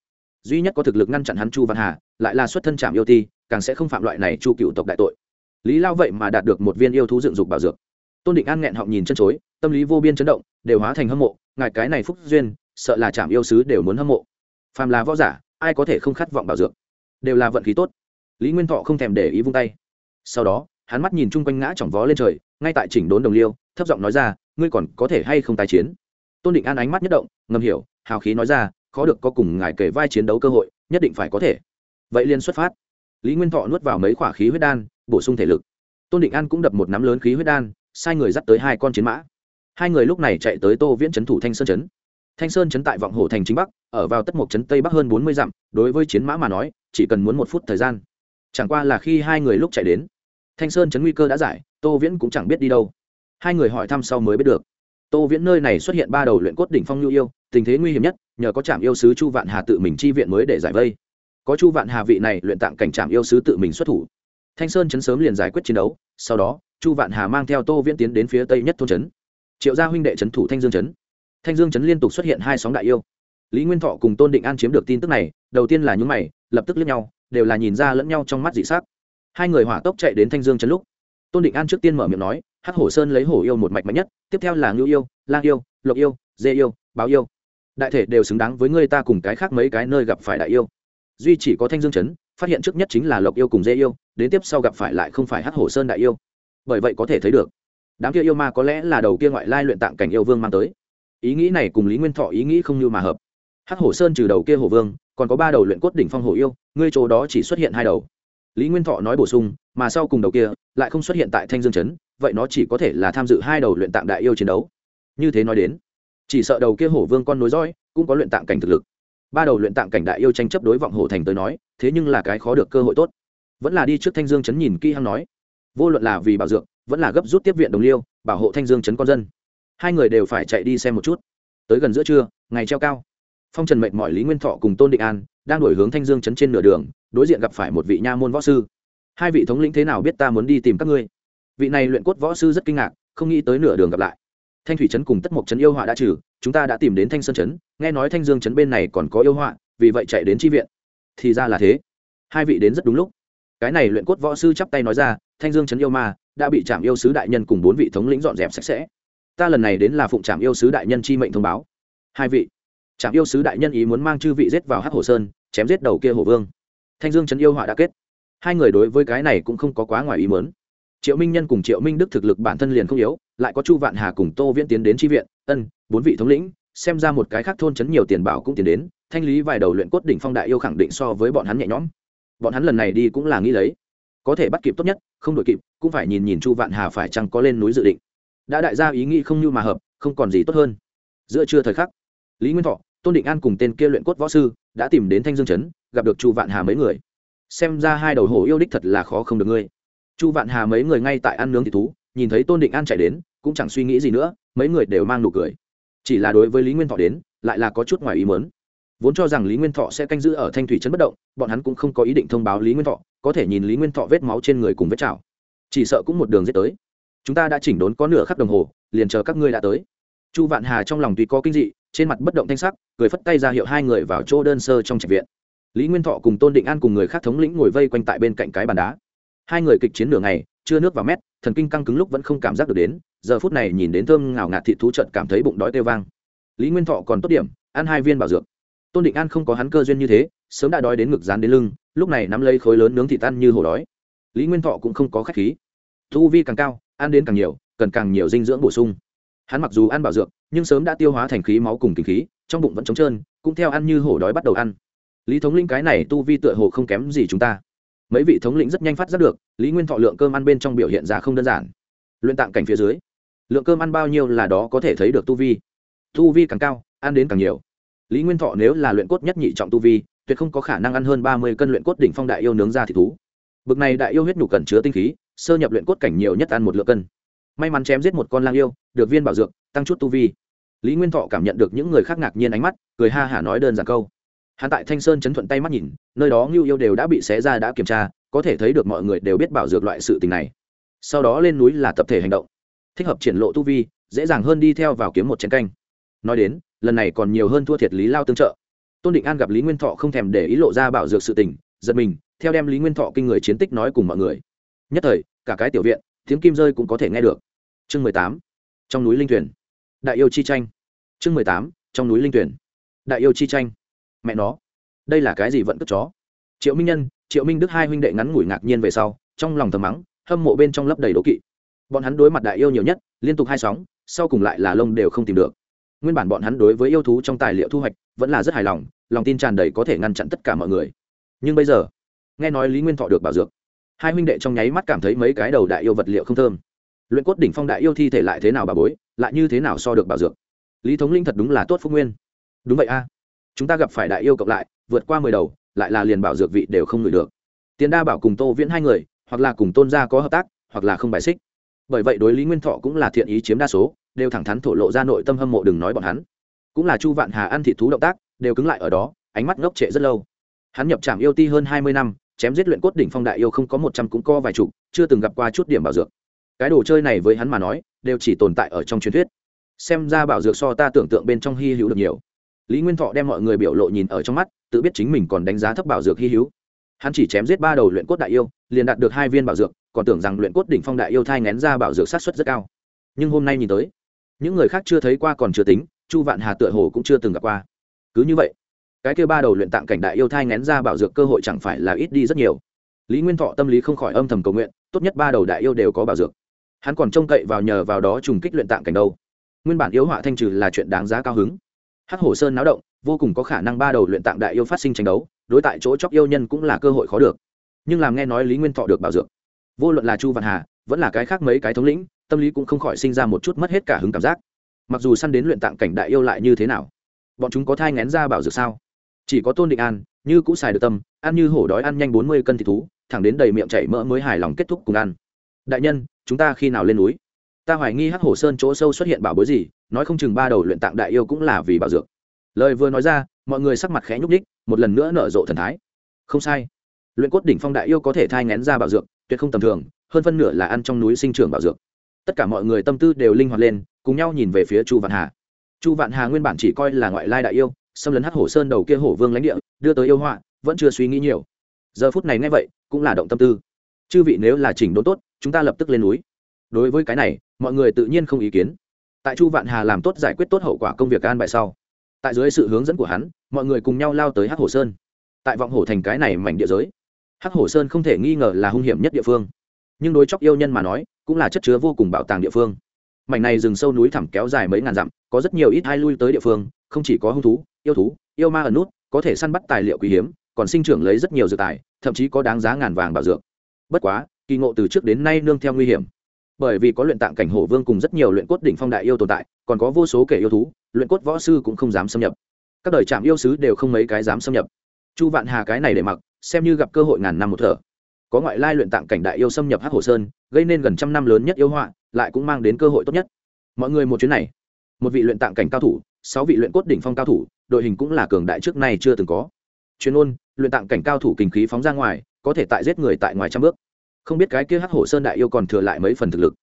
Duy nhất có thực lực ngăn chặn hắn chu văn hà, lại là xuất thân trạm yêu ti, càng sẽ không phạm loại này chu cựu tộc đại tội. Lý lao vậy mà đạt được một viên yêu thú dựng dục bảo dược. Tôn định an nghẹn họng nhìn chân chối, tâm lý vô biên chấn động, đều hóa thành hâm mộ, ngài cái này phúc duyên, sợ là trạm yêu sứ đều muốn hâm mộ. Phàm là võ giả, ai có thể không khát vọng bảo dược? Đều là vận khí tốt. Lý nguyên thọ không thèm để ý vung tay. Sau đó, hắn mắt nhìn chung quanh ngã chỏng vó lên trời, ngay tại chỉnh đốn đồng liêu, thấp giọng nói ra, ngươi còn có thể hay không tái chiến? Tôn định an ánh mắt nhất động, ngầm hiểu, hào khí nói ra, khó được có cùng ngài kể vai chiến đấu cơ hội, nhất định phải có thể. Vậy liên xuất phát. Lý nguyên thọ nuốt vào mấy khỏa khí huyết đan, bổ sung thể lực. Tôn định an cũng đập một nắm lớn khí huyết đan, sai người dắt tới hai con chiến mã. Hai người lúc này chạy tới tô viễn trấn thủ thanh sơn trấn thanh sơn trấn tại vọng Hồ thành chính bắc, ở vào tất mộc trấn tây bắc hơn bốn mươi dặm, đối với chiến mã mà nói, chỉ cần muốn một phút thời gian. Chẳng qua là khi hai người lúc chạy đến, thanh sơn trấn nguy cơ đã giải, tô viễn cũng chẳng biết đi đâu. Hai người hỏi thăm sau mới biết được tô viễn nơi này xuất hiện ba đầu luyện cốt đỉnh phong nhu yêu, tình thế nguy hiểm nhất, nhờ có trạm yêu sứ chu vạn hà tự mình chi viện mới để giải vây. Có chu vạn hà vị này luyện tạng cảnh trạm yêu sứ tự mình xuất thủ. Thanh sơn chấn sớm liền giải quyết chiến đấu, sau đó, chu vạn hà mang theo tô viễn tiến đến phía tây nhất thôn trấn triệu gia huynh đệ trấn thủ thanh dương trấn thanh dương trấn liên tục xuất hiện hai sóng đại yêu. Lý nguyên thọ cùng tôn định an chiếm được tin tức này, đầu tiên là những mày, lập tức lướt nhau, đều là nhìn ra lẫn nhau trong mắt dị xác hai người hỏa tốc chạy đến thanh dương trấn lúc. Tôn định an trước tiên mở miệng nói hắc hổ sơn lấy hổ yêu một mạch mạnh nhất, tiếp theo là ngưu yêu, lang yêu, lộc yêu, dê yêu, báo yêu. Đại thể đều xứng đáng với người ta cùng cái khác mấy cái nơi gặp phải đại yêu. Duy chỉ có thanh dương chấn, phát hiện trước nhất chính là lộc yêu cùng dê yêu, đến tiếp sau gặp phải lại không phải hắc hổ sơn đại yêu. Bởi vậy có thể thấy được, đám kia yêu ma có lẽ là đầu kia ngoại lai luyện tạng cảnh yêu vương mang tới. Ý nghĩ này cùng lý nguyên thọ ý nghĩ không như mà hợp. Hắc hổ sơn trừ đầu kia hổ vương, còn có ba đầu luyện cốt đỉnh phong hổ yêu, ngươi chỗ đó chỉ xuất hiện hai đầu lý nguyên thọ nói bổ sung, mà sau cùng đầu kia lại không xuất hiện tại thanh dương chấn, vậy nó chỉ có thể là tham dự hai đầu luyện tạng đại yêu chiến đấu. Như thế nói đến, chỉ sợ đầu kia hổ vương con nối dõi cũng có luyện tạng cảnh thực lực. Ba đầu luyện tạng cảnh đại yêu tranh chấp đối vọng hổ thành tới nói, thế nhưng là cái khó được cơ hội tốt. Vẫn là đi trước thanh dương chấn nhìn kỹ hăng nói, vô luận là vì bảo dược vẫn là gấp rút tiếp viện đồng liêu, bảo hộ thanh dương chấn con dân. Hai người đều phải chạy đi xem một chút. Tới gần giữa trưa, ngày treo cao. Phong trần mệnh mọi lý nguyên thọ cùng tôn định an đang đổi hướng thanh dương chấn trên nửa đường, đối diện gặp phải một vị nha môn võ sư. Hai vị thống lĩnh thế nào biết ta muốn đi tìm các ngươi? Vị này luyện cốt võ sư rất kinh ngạc, không nghĩ tới nửa đường gặp lại. Thanh thủy trấn cùng tất mộc trấn yêu họa đã trừ, chúng ta đã tìm đến thanh sơn trấn nghe nói thanh dương trấn bên này còn có yêu họa, vì vậy chạy đến tri viện. Thì ra là thế. Hai vị đến rất đúng lúc. Cái này luyện cốt võ sư chắp tay nói ra, thanh dương trấn yêu ma, đã bị trạm yêu sứ đại nhân cùng bốn vị thống lĩnh dọn dẹp sạch sẽ. Ta lần này đến là phụng trạm yêu sứ đại nhân chi mệnh thông báo. Hai vị trạm yêu sứ đại nhân ý muốn mang chư vị giết vào hắc hồ sơn, chém giết đầu kia hồ vương. Thanh dương trấn yêu họa đã kết. Hai người đối với cái này cũng không có quá ngoài ý mớn triệu minh nhân cùng triệu minh đức thực lực bản thân liền không yếu, lại có chu vạn hà cùng tô viễn tiến đến tri viện, ân, bốn vị thống lĩnh, xem ra một cái khác thôn chấn nhiều tiền bảo cũng tiến đến, thanh lý vài đầu luyện cốt đỉnh phong đại yêu khẳng định so với bọn hắn nhẹ nhõm. Bọn hắn lần này đi cũng là nghĩ lấy. Có thể bắt kịp tốt nhất, không đội kịp, cũng phải nhìn nhìn chu vạn hà phải chăng có lên núi dự định. Đã đại gia ý nghĩ không như mà hợp, không còn gì tốt hơn. Giữa trưa thời khắc, lý nguyên thọ tôn định an cùng tên kia luyện cốt võ sư đã tìm đến thanh dương chấn, gặp được chu vạn hà mấy người. Xem ra hai đầu hổ yêu đích thật là khó không được ngươi. Chu vạn hà mấy người ngay tại ăn nướng thị thú, nhìn thấy tôn định an chạy đến, cũng chẳng suy nghĩ gì nữa, mấy người đều mang nụ cười. Chỉ là đối với lý nguyên thọ đến, lại là có chút ngoài ý mớn vốn cho rằng lý nguyên thọ sẽ canh giữ ở thanh thủy trấn bất động, bọn hắn cũng không có ý định thông báo lý nguyên thọ, có thể nhìn lý nguyên thọ vết máu trên người cùng vết chảo. Chỉ sợ cũng một đường dết tới. Chúng ta đã chỉnh đốn có nửa khắc đồng hồ, liền chờ các ngươi đã tới. Chu vạn hà trong lòng tuy có kinh dị trên mặt bất động thanh sắc, cười phất tay ra hiệu hai người vào chỗ đơn sơ trong trạch viện. Lý nguyên thọ cùng tôn định an cùng người khác thống lĩnh ngồi vây quanh tại bên cạnh cái bàn đá. Hai người kịch chiến nửa ngày, chưa nước vào mét, thần kinh căng cứng lúc vẫn không cảm giác được đến, giờ phút này nhìn đến thơm ngào ngạt thị thú trận cảm thấy bụng đói tê vang. Lý nguyên thọ còn tốt điểm, ăn hai viên bảo dược. Tôn định an không có hắn cơ duyên như thế, sớm đã đói đến ngực dán đến lưng, lúc này nắm lấy khối lớn nướng thịt tan như hổ đói. Lý nguyên thọ cũng không có khách khí. Thu vi càng cao, ăn đến càng nhiều, cần càng nhiều dinh dưỡng bổ sung. Hắn mặc dù ăn bảo dược nhưng sớm đã tiêu hóa thành khí máu cùng kinh khí, trong bụng vẫn trống trơn, cũng theo ăn như hổ đói bắt đầu ăn. Lý thống linh cái này tu vi tựa hồ không kém gì chúng ta. Mấy vị thống lĩnh rất nhanh phát giác được, lý nguyên thọ lượng cơm ăn bên trong biểu hiện ra không đơn giản. Luyện tạng cảnh phía dưới, lượng cơm ăn bao nhiêu là đó có thể thấy được tu vi. Tu vi càng cao, ăn đến càng nhiều. Lý nguyên thọ nếu là luyện cốt nhất nhị trọng tu vi, tuyệt không có khả năng ăn hơn ba mươi cân luyện cốt đỉnh phong đại yêu nướng ra thị thú. Bực này đại yêu huyết nhục cần chứa tinh khí, sơ nhập luyện cốt cảnh nhiều nhất ăn một lượng cân may mắn chém giết một con lang yêu, được viên bảo dược, tăng chút tu vi. Lý nguyên thọ cảm nhận được những người khác ngạc nhiên ánh mắt, cười ha hả nói đơn giản câu. Hắn tại thanh sơn chấn thuận tay mắt nhìn, nơi đó ngưu yêu đều đã bị xé ra đã kiểm tra, có thể thấy được mọi người đều biết bảo dược loại sự tình này. Sau đó lên núi là tập thể hành động. Thích hợp triển lộ tu vi, dễ dàng hơn đi theo vào kiếm một chiến canh. Nói đến, lần này còn nhiều hơn thua thiệt lý lao tương trợ. Tôn định an gặp lý nguyên thọ không thèm để ý lộ ra bảo dược sự tình, giật mình, theo đem lý nguyên thọ kinh người chiến tích nói cùng mọi người. Nhất thời, cả cái tiểu viện, tiếng kim rơi cũng có thể nghe được chương mười tám, trong núi linh tuyển. Đại yêu chi tranh. Chương mười tám, trong núi linh tuyển. Đại yêu chi tranh. Mẹ nó, đây là cái gì vẫn cất chó? Triệu minh nhân, triệu minh đức hai huynh đệ ngắn ngủi ngạc nhiên về sau, trong lòng thầm mắng, hâm mộ bên trong lấp đầy đố kỵ. Bọn hắn đối mặt đại yêu nhiều nhất, liên tục hai sóng, sau cùng lại là lông đều không tìm được. Nguyên bản bọn hắn đối với yêu thú trong tài liệu thu hoạch vẫn là rất hài lòng lòng tin tràn đầy có thể ngăn chặn tất cả mọi người. Nhưng bây giờ, nghe nói lý nguyên thọ được bảo dược. Hai huynh đệ trong nháy mắt cảm thấy mấy cái đầu đại yêu vật liệu không thơm luyện cốt đỉnh phong đại yêu thi thể lại thế nào bà bối, lại như thế nào so được bảo dược? Lý thống linh thật đúng là tốt phúc nguyên. Đúng vậy a. Chúng ta gặp phải đại yêu cộng lại, vượt qua mười đầu, lại là liền bảo dược vị đều không ngửi được. Tiền đa bảo cùng tô viễn hai người, hoặc là cùng tôn gia có hợp tác, hoặc là không bài xích. Bởi vậy đối lý nguyên thọ cũng là thiện ý chiếm đa số, đều thẳng thắn thổ lộ ra nội tâm hâm mộ đừng nói bọn hắn. Cũng là chu vạn hà ăn thị thú động tác, đều cứng lại ở đó, ánh mắt ngốc trệ rất lâu. Hắn nhập trạm yêu ti hơn hai mươi năm, chém giết luyện cốt đỉnh phong đại yêu không có một trăm cũng co vài chục, chưa từng gặp qua chút điểm bảo dược cái đồ chơi này với hắn mà nói, đều chỉ tồn tại ở trong truyền thuyết. Xem ra bảo dược so ta tưởng tượng bên trong hy hữu được nhiều. Lý nguyên thọ đem mọi người biểu lộ nhìn ở trong mắt, tự biết chính mình còn đánh giá thấp bảo dược hy hữu. Hắn chỉ chém giết ba đầu luyện cốt đại yêu, liền đạt được hai viên bảo dược, còn tưởng rằng luyện cốt đỉnh phong đại yêu thai ngén ra bảo dược sát xuất rất cao. Nhưng hôm nay nhìn tới, những người khác chưa thấy qua còn chưa tính, chu vạn hà tựa hồ cũng chưa từng gặp qua. Cứ như vậy, cái kêu ba đầu luyện tạng cảnh đại yêu thai ngén ra bảo dược cơ hội chẳng phải là ít đi rất nhiều. Lý nguyên thọ tâm lý không khỏi âm thầm cầu nguyện, tốt nhất ba đầu đại yêu đều có bảo dược hắn còn trông cậy vào nhờ vào đó trùng kích luyện tạng cảnh đâu. Nguyên bản yếu họa thanh trừ là chuyện đáng giá cao hứng. Hắc hổ sơn náo động, vô cùng có khả năng ba đầu luyện tạng đại yêu phát sinh tranh đấu, đối tại chỗ chóc yêu nhân cũng là cơ hội khó được. Nhưng làm nghe nói lý nguyên thọ được bảo dược vô luận là chu văn hà, vẫn là cái khác mấy cái thống lĩnh, tâm lý cũng không khỏi sinh ra một chút mất hết cả hứng cảm giác. Mặc dù săn đến luyện tạng cảnh đại yêu lại như thế nào, bọn chúng có thai ngén ra bảo dược sao? Chỉ có tôn định an, như cũ xài được tâm, ăn như hổ đói ăn nhanh bốn mươi cân thịt thú, thẳng đến đầy miệng chảy mỡ mới hài lòng kết thúc cùng ăn đại nhân, chúng ta khi nào lên núi? Ta hoài nghi hắc hổ sơn chỗ sâu xuất hiện bảo bối gì, nói không chừng ba đầu luyện tạng đại yêu cũng là vì bảo dược. Lời vừa nói ra, mọi người sắc mặt khẽ nhúc ních một lần nữa nở rộ thần thái. Không sai. Luyện cốt đỉnh phong đại yêu có thể thai ngén ra bảo dược, tuyệt không tầm thường, hơn phân nửa là ăn trong núi sinh trưởng bảo dược. Tất cả mọi người tâm tư đều linh hoạt lên, cùng nhau nhìn về phía chu vạn hà. Chu vạn hà nguyên bản chỉ coi là ngoại lai đại yêu, xâm lấn hắc hổ sơn đầu kia hổ vương lãnh địa, đưa tới yêu họa, vẫn chưa suy nghĩ nhiều. Giờ phút này nghe vậy, cũng là động tâm tư. Chư vị nếu là chỉnh đốn tốt chúng ta lập tức lên núi. Đối với cái này, mọi người tự nhiên không ý kiến. Tại chu vạn hà làm tốt giải quyết tốt hậu quả công việc an bài sau, tại dưới sự hướng dẫn của hắn, mọi người cùng nhau lao tới hắc hồ sơn. Tại vọng hồ thành cái này mảnh địa giới, hắc hồ sơn không thể nghi ngờ là hung hiểm nhất địa phương. Nhưng đối chóc yêu nhân mà nói, cũng là chất chứa vô cùng bảo tàng địa phương. Mảnh này rừng sâu núi thẳm kéo dài mấy ngàn dặm, có rất nhiều ít hai lui tới địa phương, không chỉ có hung thú, yêu thú, yêu ma ở nút, có thể săn bắt tài liệu quý hiếm, còn sinh trưởng lấy rất nhiều dược tài, thậm chí có đáng giá ngàn vàng bảo dược. Bất quá kỳ ngộ từ trước đến nay nương theo nguy hiểm. Bởi vì có luyện tạng cảnh hổ vương cùng rất nhiều luyện cốt đỉnh phong đại yêu tồn tại, còn có vô số kẻ yêu thú, luyện cốt võ sư cũng không dám xâm nhập. Các đời trạm yêu sứ đều không mấy cái dám xâm nhập. Chu vạn hà cái này để mặc, xem như gặp cơ hội ngàn năm một thở. Có ngoại lai luyện tạng cảnh đại yêu xâm nhập hắc hồ sơn, gây nên gần trăm năm lớn nhất yêu họa, lại cũng mang đến cơ hội tốt nhất. Mọi người một chuyến này, một vị luyện tạng cảnh cao thủ, sáu vị luyện cốt đỉnh phong cao thủ, đội hình cũng là cường đại trước nay chưa từng có. Chuyên ôn luyện tạng cảnh cao thủ kinh khí phóng ra ngoài, có thể tại giết người tại ngoài trăm bước không biết cái kia hắc hổ sơn đại yêu còn thừa lại mấy phần thực lực.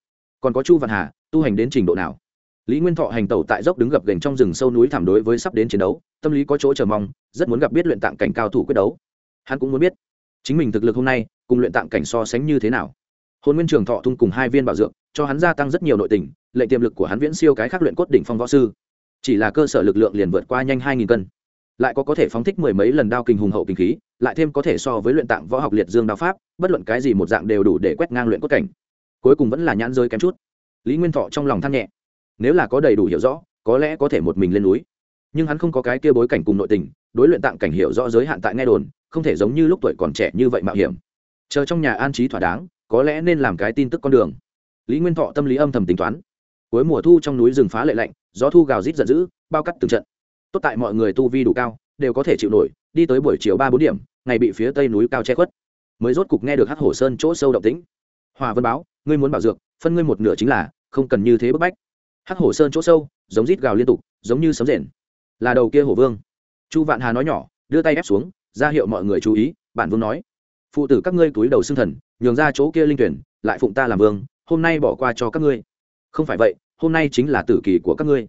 Còn có chu văn hà, tu hành đến trình độ nào? Lý nguyên thọ hành tẩu tại dốc đứng gập gành trong rừng sâu núi thảm đối với sắp đến chiến đấu, tâm lý có chỗ chờ mong, rất muốn gặp biết luyện tạng cảnh cao thủ quyết đấu. Hắn cũng muốn biết, chính mình thực lực hôm nay, cùng luyện tạng cảnh so sánh như thế nào? Hôn nguyên trường thọ thung cùng hai viên bảo dược, cho hắn gia tăng rất nhiều nội tình, lệnh tiềm lực của hắn viễn siêu cái khác luyện cốt đỉnh phong võ sư. Chỉ là cơ sở lực lượng liền vượt qua nhanh hai nghìn cân. Lại có có thể phóng thích mười mấy lần đao kinh hùng hậu kinh khí lại thêm có thể so với luyện tạng võ học liệt dương đao pháp, bất luận cái gì một dạng đều đủ để quét ngang luyện cốt cảnh. Cuối cùng vẫn là nhãn rơi kém chút. Lý nguyên thọ trong lòng than nhẹ. Nếu là có đầy đủ hiểu rõ, có lẽ có thể một mình lên núi. Nhưng hắn không có cái kia bối cảnh cùng nội tình, đối luyện tạng cảnh hiểu rõ giới hạn tại nghe đồn, không thể giống như lúc tuổi còn trẻ như vậy mạo hiểm. Chờ trong nhà an trí thỏa đáng, có lẽ nên làm cái tin tức con đường. Lý nguyên thọ tâm lý âm thầm tính toán. Cuối mùa thu trong núi rừng phá lệ lạnh, gió thu gào rít giận dữ, bao cắt từng trận. Tốt tại mọi người tu vi đủ cao, đều có thể chịu nổi, đi tới buổi chiều ba bốn điểm ngày bị phía tây núi cao che khuất, mới rốt cục nghe được hát hổ sơn chỗ sâu động tĩnh. Hòa vân báo, ngươi muốn bảo dược, phân ngươi một nửa chính là, không cần như thế bức bách. Hắc hổ sơn chỗ sâu, giống rít gào liên tục, giống như sấm rền. Là đầu kia hổ vương. Chu vạn hà nói nhỏ, đưa tay ép xuống, ra hiệu mọi người chú ý, bản vương nói, phụ tử các ngươi túi đầu xương thần, nhường ra chỗ kia linh tuyển, lại phụng ta làm vương, hôm nay bỏ qua cho các ngươi. Không phải vậy, hôm nay chính là tử kỳ của các ngươi.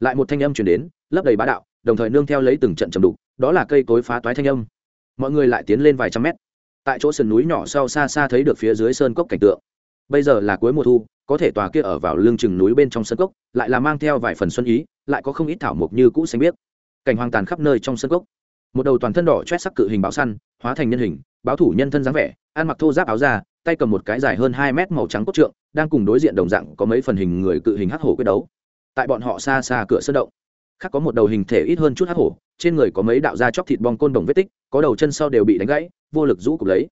Lại một thanh âm chuyển đến, lấp đầy bá đạo, đồng thời nương theo lấy từng trận trầm đục, đó là cây cối phá toái thanh âm mọi người lại tiến lên vài trăm mét. Tại chỗ sườn núi nhỏ sau xa xa thấy được phía dưới sơn cốc cảnh tượng. Bây giờ là cuối mùa thu, có thể tòa kia ở vào lưng chừng núi bên trong sân cốc, lại là mang theo vài phần xuân ý, lại có không ít thảo mộc như cũ xanh biếc. Cảnh hoang tàn khắp nơi trong sân cốc. Một đầu toàn thân đỏ chét sắc cự hình báo săn, hóa thành nhân hình, báo thủ nhân thân dáng vẻ, ăn mặc thô giáp áo ra tay cầm một cái dài hơn hai mét màu trắng cốt trượng, đang cùng đối diện đồng dạng có mấy phần hình người cự hình hắc hổ quyết đấu. Tại bọn họ xa xa cửa sơn động khác có một đầu hình thể ít hơn chút hắc hổ, trên người có mấy đạo da chóc thịt bong côn đồng vết tích, có đầu chân sau đều bị đánh gãy, vô lực rũ cục lấy.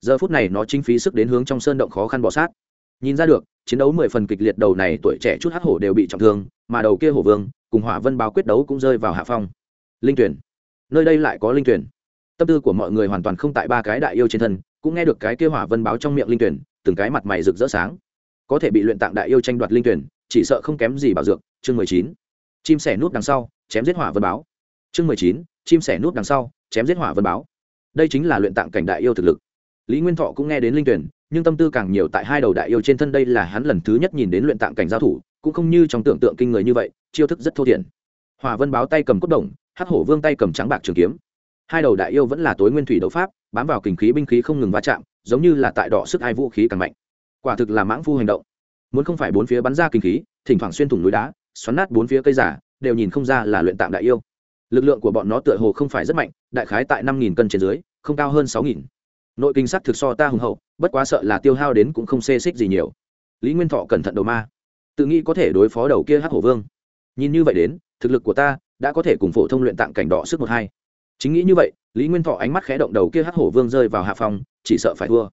Giờ phút này nó chính phí sức đến hướng trong sơn động khó khăn bỏ sát. Nhìn ra được, chiến đấu mười phần kịch liệt đầu này tuổi trẻ chút hắc hổ đều bị trọng thương, mà đầu kia hổ vương, cùng hỏa vân báo quyết đấu cũng rơi vào hạ phong. Linh tuyển. Nơi đây lại có linh tuyển. Tâm tư của mọi người hoàn toàn không tại ba cái đại yêu trên thân, cũng nghe được cái kia hỏa vân báo trong miệng linh tuyển, từng cái mặt mày rực rỡ sáng. Có thể bị luyện tạng đại yêu tranh đoạt linh tuyển, chỉ sợ không kém gì bảo dược. Chương mười chín chim sẻ nút đằng sau, chém giết hỏa vân báo. Chương mười chín, chim sẻ nút đằng sau, chém giết hỏa vân báo. Đây chính là luyện tạng cảnh đại yêu thực lực. Lý nguyên thọ cũng nghe đến linh tuyển, nhưng tâm tư càng nhiều tại hai đầu đại yêu trên thân đây là hắn lần thứ nhất nhìn đến luyện tạng cảnh giao thủ, cũng không như trong tưởng tượng kinh người như vậy, chiêu thức rất thô thiển. Hòa vân báo tay cầm cốt đồng, hắc hổ vương tay cầm trắng bạc trường kiếm. Hai đầu đại yêu vẫn là tối nguyên thủy đấu pháp, bám vào kình khí binh khí không ngừng va chạm, giống như là tại đỏ sức hai vũ khí càng mạnh. Quả thực là mãng phu hành động. Muốn không phải bốn phía bắn ra kinh khí, thỉnh thoảng xuyên thủng núi đá xoắn nát bốn phía cây giả, đều nhìn không ra là luyện tạng đại yêu. Lực lượng của bọn nó tựa hồ không phải rất mạnh, đại khái tại năm nghìn cân trên dưới, không cao hơn sáu nghìn. Nội kinh sắc thực so ta hùng hậu, bất quá sợ là tiêu hao đến cũng không xê xích gì nhiều. Lý nguyên thọ cẩn thận đầu ma. Tự nghĩ có thể đối phó đầu kia hắc hổ vương. Nhìn như vậy đến, thực lực của ta đã có thể cùng phổ thông luyện tạng cảnh đỏ sức một hai. Chính nghĩ như vậy, lý nguyên thọ ánh mắt khẽ động đầu kia hắc hổ vương rơi vào hạ phòng chỉ sợ phải thua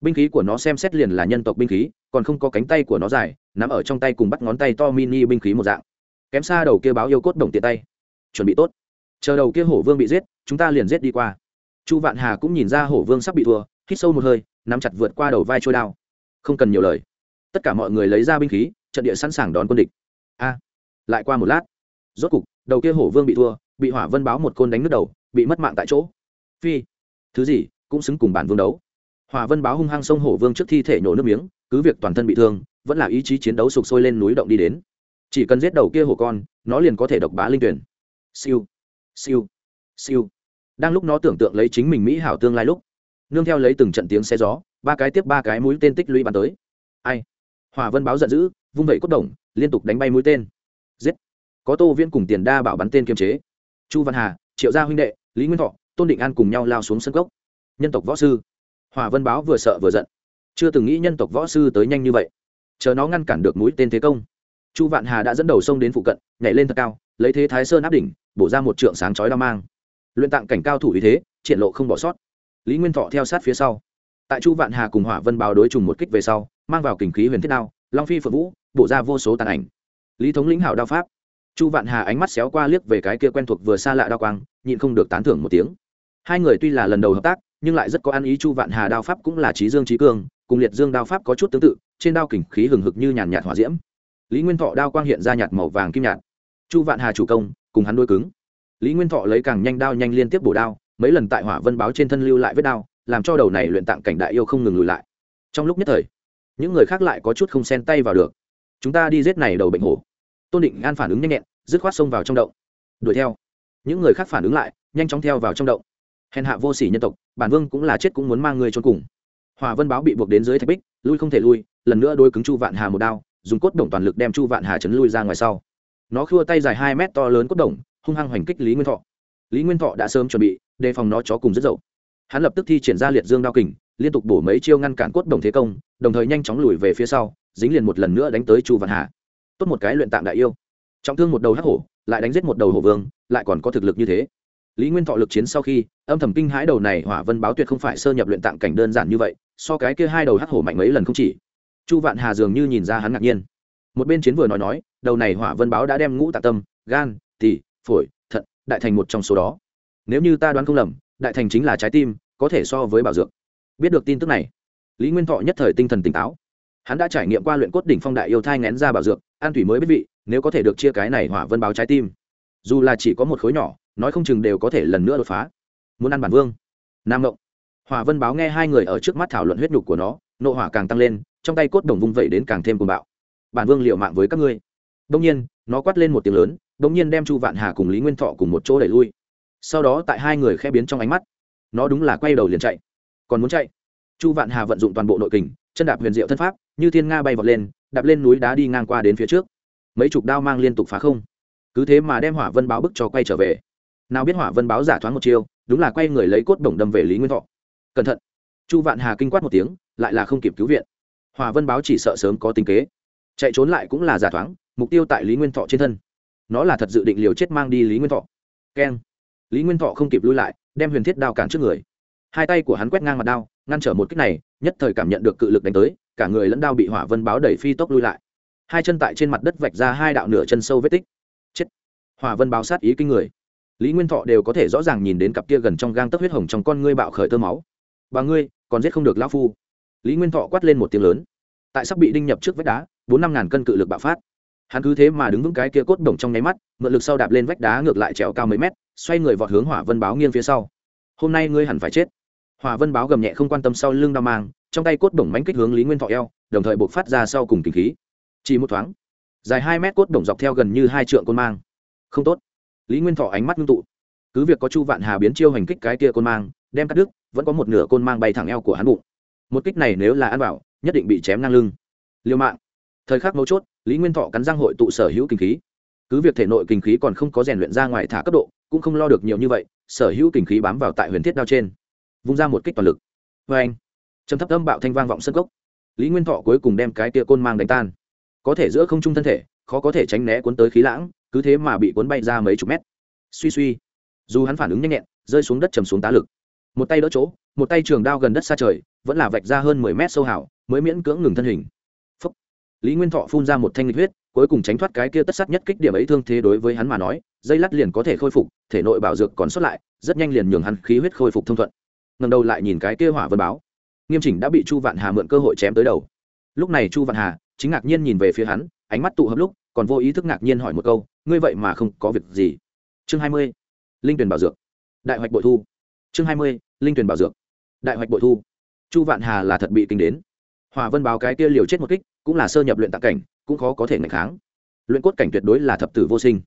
binh khí của nó xem xét liền là nhân tộc binh khí, còn không có cánh tay của nó dài, nắm ở trong tay cùng bắt ngón tay to mini binh khí một dạng. Kém xa đầu kia báo yêu cốt đồng tiện tay. Chuẩn bị tốt. Chờ đầu kia hổ vương bị giết, chúng ta liền giết đi qua. Chu vạn hà cũng nhìn ra hổ vương sắp bị thua, hít sâu một hơi, nắm chặt vượt qua đầu vai trôi đao. Không cần nhiều lời. Tất cả mọi người lấy ra binh khí, trận địa sẵn sàng đón quân địch. A. Lại qua một lát. Rốt cục, đầu kia hổ vương bị thua, bị hỏa vân báo một côn đánh nước đầu, bị mất mạng tại chỗ. Phi. Thứ gì, cũng xứng cùng bản vương đấu hòa vân báo hung hăng sông hổ vương trước thi thể nhổ nước miếng, cứ việc toàn thân bị thương, vẫn là ý chí chiến đấu sục sôi lên núi động đi đến. Chỉ cần giết đầu kia hổ con, nó liền có thể độc bá linh tuyển. Siêu siêu siêu. Đang lúc nó tưởng tượng lấy chính mình mỹ hảo tương lai lúc, nương theo lấy từng trận tiếng xe gió, ba cái tiếp ba cái mũi tên tích lũy bắn tới. Ai? Hòa vân báo giận dữ, vung vẩy cốt đồng, liên tục đánh bay mũi tên. Giết! Có tô viên cùng tiền đa bảo bắn tên kiềm chế. Chu văn hà, triệu gia huynh đệ, lý nguyên thọ, tôn định an cùng nhau lao xuống sân cốc. Nhân tộc võ sư hòa vân báo vừa sợ vừa giận. Chưa từng nghĩ nhân tộc võ sư tới nhanh như vậy. Chờ nó ngăn cản được mũi tên thế công. Chu vạn hà đã dẫn đầu sông đến phụ cận, nhảy lên thật cao, lấy thế thái sơn áp đỉnh, bổ ra một trượng sáng chói đao mang. Luyện tạng cảnh cao thủ ý thế, triển lộ không bỏ sót. Lý nguyên thọ theo sát phía sau. Tại chu vạn hà cùng hỏa vân báo đối trùng một kích về sau, mang vào kình khí huyền thiết đao, long phi phượng vũ, bổ ra vô số tàn ảnh. Lý thống lĩnh hảo đao pháp. Chu vạn hà ánh mắt xéo qua liếc về cái kia quen thuộc vừa xa lạ đao quang, nhịn không được tán thưởng một tiếng. Hai người tuy là lần đầu hợp tác nhưng lại rất có ăn ý chu vạn hà đao pháp cũng là trí dương trí cương, cùng liệt dương đao pháp có chút tương tự, trên đao kình khí hừng hực như nhàn nhạt hỏa diễm. Lý nguyên thọ đao quang hiện ra nhạt màu vàng kim nhạt. Chu vạn hà chủ công, cùng hắn đôi cứng. Lý nguyên thọ lấy càng nhanh đao nhanh liên tiếp bổ đao, mấy lần tại hỏa vân báo trên thân lưu lại vết đao, làm cho đầu này luyện tạng cảnh đại yêu không ngừng lùi lại. Trong lúc nhất thời, những người khác lại có chút không xen tay vào được. Chúng ta đi giết này đầu bệnh hổ. Tôn định an phản ứng nhanh nhẹn, dứt khoát xông vào trong động. Đuổi theo. Những người khác phản ứng lại, nhanh chóng theo vào trong động hèn hạ vô sỉ nhân tộc, bản vương cũng là chết cũng muốn mang người trốn cùng. Hòa vân báo bị buộc đến dưới thạch bích, lui không thể lui, lần nữa đôi cứng chu vạn hà một đao, dùng cốt đồng toàn lực đem chu vạn hà chấn lui ra ngoài sau. Nó khua tay dài hai mét to lớn cốt đồng, hung hăng hoành kích lý nguyên thọ. Lý nguyên thọ đã sớm chuẩn bị, đề phòng nó chó cùng rất dậu. Hắn lập tức thi triển ra liệt dương đao kình, liên tục bổ mấy chiêu ngăn cản cốt đồng thế công, đồng thời nhanh chóng lùi về phía sau, dính liền một lần nữa đánh tới chu vạn hà. Tốt một cái luyện tạm đại yêu. Trọng thương một đầu hắc hổ, lại đánh giết một đầu hổ vương, lại còn có thực lực như thế lý nguyên thọ lực chiến sau khi, âm thầm kinh hãi đầu này hỏa vân báo tuyệt không phải sơ nhập luyện tạng cảnh đơn giản như vậy, so cái kia hai đầu hắc hổ mạnh mấy lần không chỉ. Chu vạn hà dường như nhìn ra hắn ngạc nhiên. Một bên chiến vừa nói nói, đầu này hỏa vân báo đã đem ngũ tạ tâm, gan, tỳ, phổi, thận, đại thành một trong số đó. Nếu như ta đoán không lầm, đại thành chính là trái tim, có thể so với bảo dược. Biết được tin tức này, lý nguyên thọ nhất thời tinh thần tỉnh táo. Hắn đã trải nghiệm qua luyện cốt đỉnh phong đại yêu thai ngén ra bảo dược, an thủy mới biết vị, nếu có thể được chia cái này hỏa vân báo trái tim. Dù là chỉ có một khối nhỏ nói không chừng đều có thể lần nữa đột phá. Muốn ăn bản vương. Nam ngộng. Hòa vân báo nghe hai người ở trước mắt thảo luận huyết nhục của nó, nộ hỏa càng tăng lên, trong tay cốt đồng vung vẩy đến càng thêm cuồng bạo. Bản vương liệu mạng với các ngươi. Đông nhiên, nó quát lên một tiếng lớn đông nhiên đem chu vạn hà cùng lý nguyên thọ cùng một chỗ đẩy lui. Sau đó tại hai người khẽ biến trong ánh mắt, nó đúng là quay đầu liền chạy. Còn muốn chạy? Chu vạn hà vận dụng toàn bộ nội kình, chân đạp huyền diệu thân pháp, như thiên nga bay vọt lên, đạp lên núi đá đi ngang qua đến phía trước. Mấy chục đao mang liên tục phá không. Cứ thế mà đem hỏa vân báo bức cho quay trở về nào biết hỏa vân báo giả thoáng một chiêu, đúng là quay người lấy cốt bổng đâm về lý nguyên thọ. Cẩn thận. Chu vạn hà kinh quát một tiếng, lại là không kịp cứu viện. Hỏa vân báo chỉ sợ sớm có tính kế. Chạy trốn lại cũng là giả thoáng, mục tiêu tại lý nguyên thọ trên thân. Nó là thật dự định liều chết mang đi lý nguyên thọ. Keng. Lý nguyên thọ không kịp lui lại, đem huyền thiết đao cản trước người. Hai tay của hắn quét ngang mặt đao, ngăn trở một cách này, nhất thời cảm nhận được cự lực đánh tới, cả người lẫn đao bị hỏa vân báo đẩy phi tốc lui lại. Hai chân tại trên mặt đất vạch ra hai đạo nửa chân sâu vết tích. Chết. Hỏa vân báo sát ý kinh người lý nguyên thọ đều có thể rõ ràng nhìn đến cặp kia gần trong gang tấc huyết hồng trong con ngươi bạo khởi tơ máu. Bà ngươi, còn giết không được lão phu. Lý nguyên thọ quát lên một tiếng lớn. Tại sắp bị đinh nhập trước vách đá, bốn năm ngàn cân cự lực bạo phát. Hắn cứ thế mà đứng vững cái kia cốt đồng trong nháy mắt, mượn lực sau đạp lên vách đá ngược lại trèo cao mấy mét, xoay người vọt hướng hỏa vân báo nghiêng phía sau. Hôm nay ngươi hẳn phải chết. Hỏa vân báo gầm nhẹ không quan tâm sau lưng đao mang, trong tay cốt đồng mánh kích hướng lý nguyên thọ eo, đồng thời buộc phát ra sau cùng kinh khí. Chỉ một thoáng, dài hai mét cốt đồng dọc theo gần như hai trượng côn mang. Không tốt lý nguyên thọ ánh mắt ngưng tụ. Cứ việc có chu vạn hà biến chiêu hành kích cái kia côn mang, đem cắt đứt, vẫn có một nửa côn mang bay thẳng eo của hắn bụng. Một kích này nếu là ăn bảo nhất định bị chém ngang lưng. Liêu mạng. Thời khắc mấu chốt, lý nguyên thọ cắn răng hội tụ sở hữu kinh khí. Cứ việc thể nội kinh khí còn không có rèn luyện ra ngoài thả cấp độ, cũng không lo được nhiều như vậy, sở hữu kinh khí bám vào tại huyền thiết đao trên. Vung ra một kích toàn lực. Vê anh, trầm thấp âm bạo thanh vang vọng sân cốc. Lý nguyên thọ cuối cùng đem cái tia côn mang đánh tan. Có thể giữa không trung thân thể khó có thể tránh né cuốn tới khí lãng, cứ thế mà bị cuốn bay ra mấy chục mét. Suy suy, dù hắn phản ứng nhanh nhẹn, rơi xuống đất chầm xuống tá lực. Một tay đỡ chỗ, một tay trường đao gần đất xa trời, vẫn là vạch ra hơn mười mét sâu hảo mới miễn cưỡng ngừng thân hình. Phúc. lý nguyên thọ phun ra một thanh lịch huyết, cuối cùng tránh thoát cái kia tất sát nhất kích điểm ấy thương thế đối với hắn mà nói, dây lắt liền có thể khôi phục, thể nội bảo dược còn sót lại, rất nhanh liền nhường hắn khí huyết khôi phục thông thuận. Ngần đầu lại nhìn cái kia hỏa vân báo. Nghiêm chỉnh đã bị chu vạn hà mượn cơ hội chém tới đầu. Lúc này chu vạn hà chính ngạc nhiên nhìn về phía hắn, ánh mắt tụ hợp lúc còn vô ý thức ngạc nhiên hỏi một câu, ngươi vậy mà không có việc gì? Chương hai mươi, linh tuyển bảo dược. Đại hoạch bội thu. Chương hai mươi, linh tuyển bảo dược. Đại hoạch bội thu. Chu vạn hà là thật bị kinh đến. Hòa vân báo cái kia liều chết một kích, cũng là sơ nhập luyện tạc cảnh, cũng khó có thể ngạch kháng. Luyện cốt cảnh tuyệt đối là thập tử vô sinh.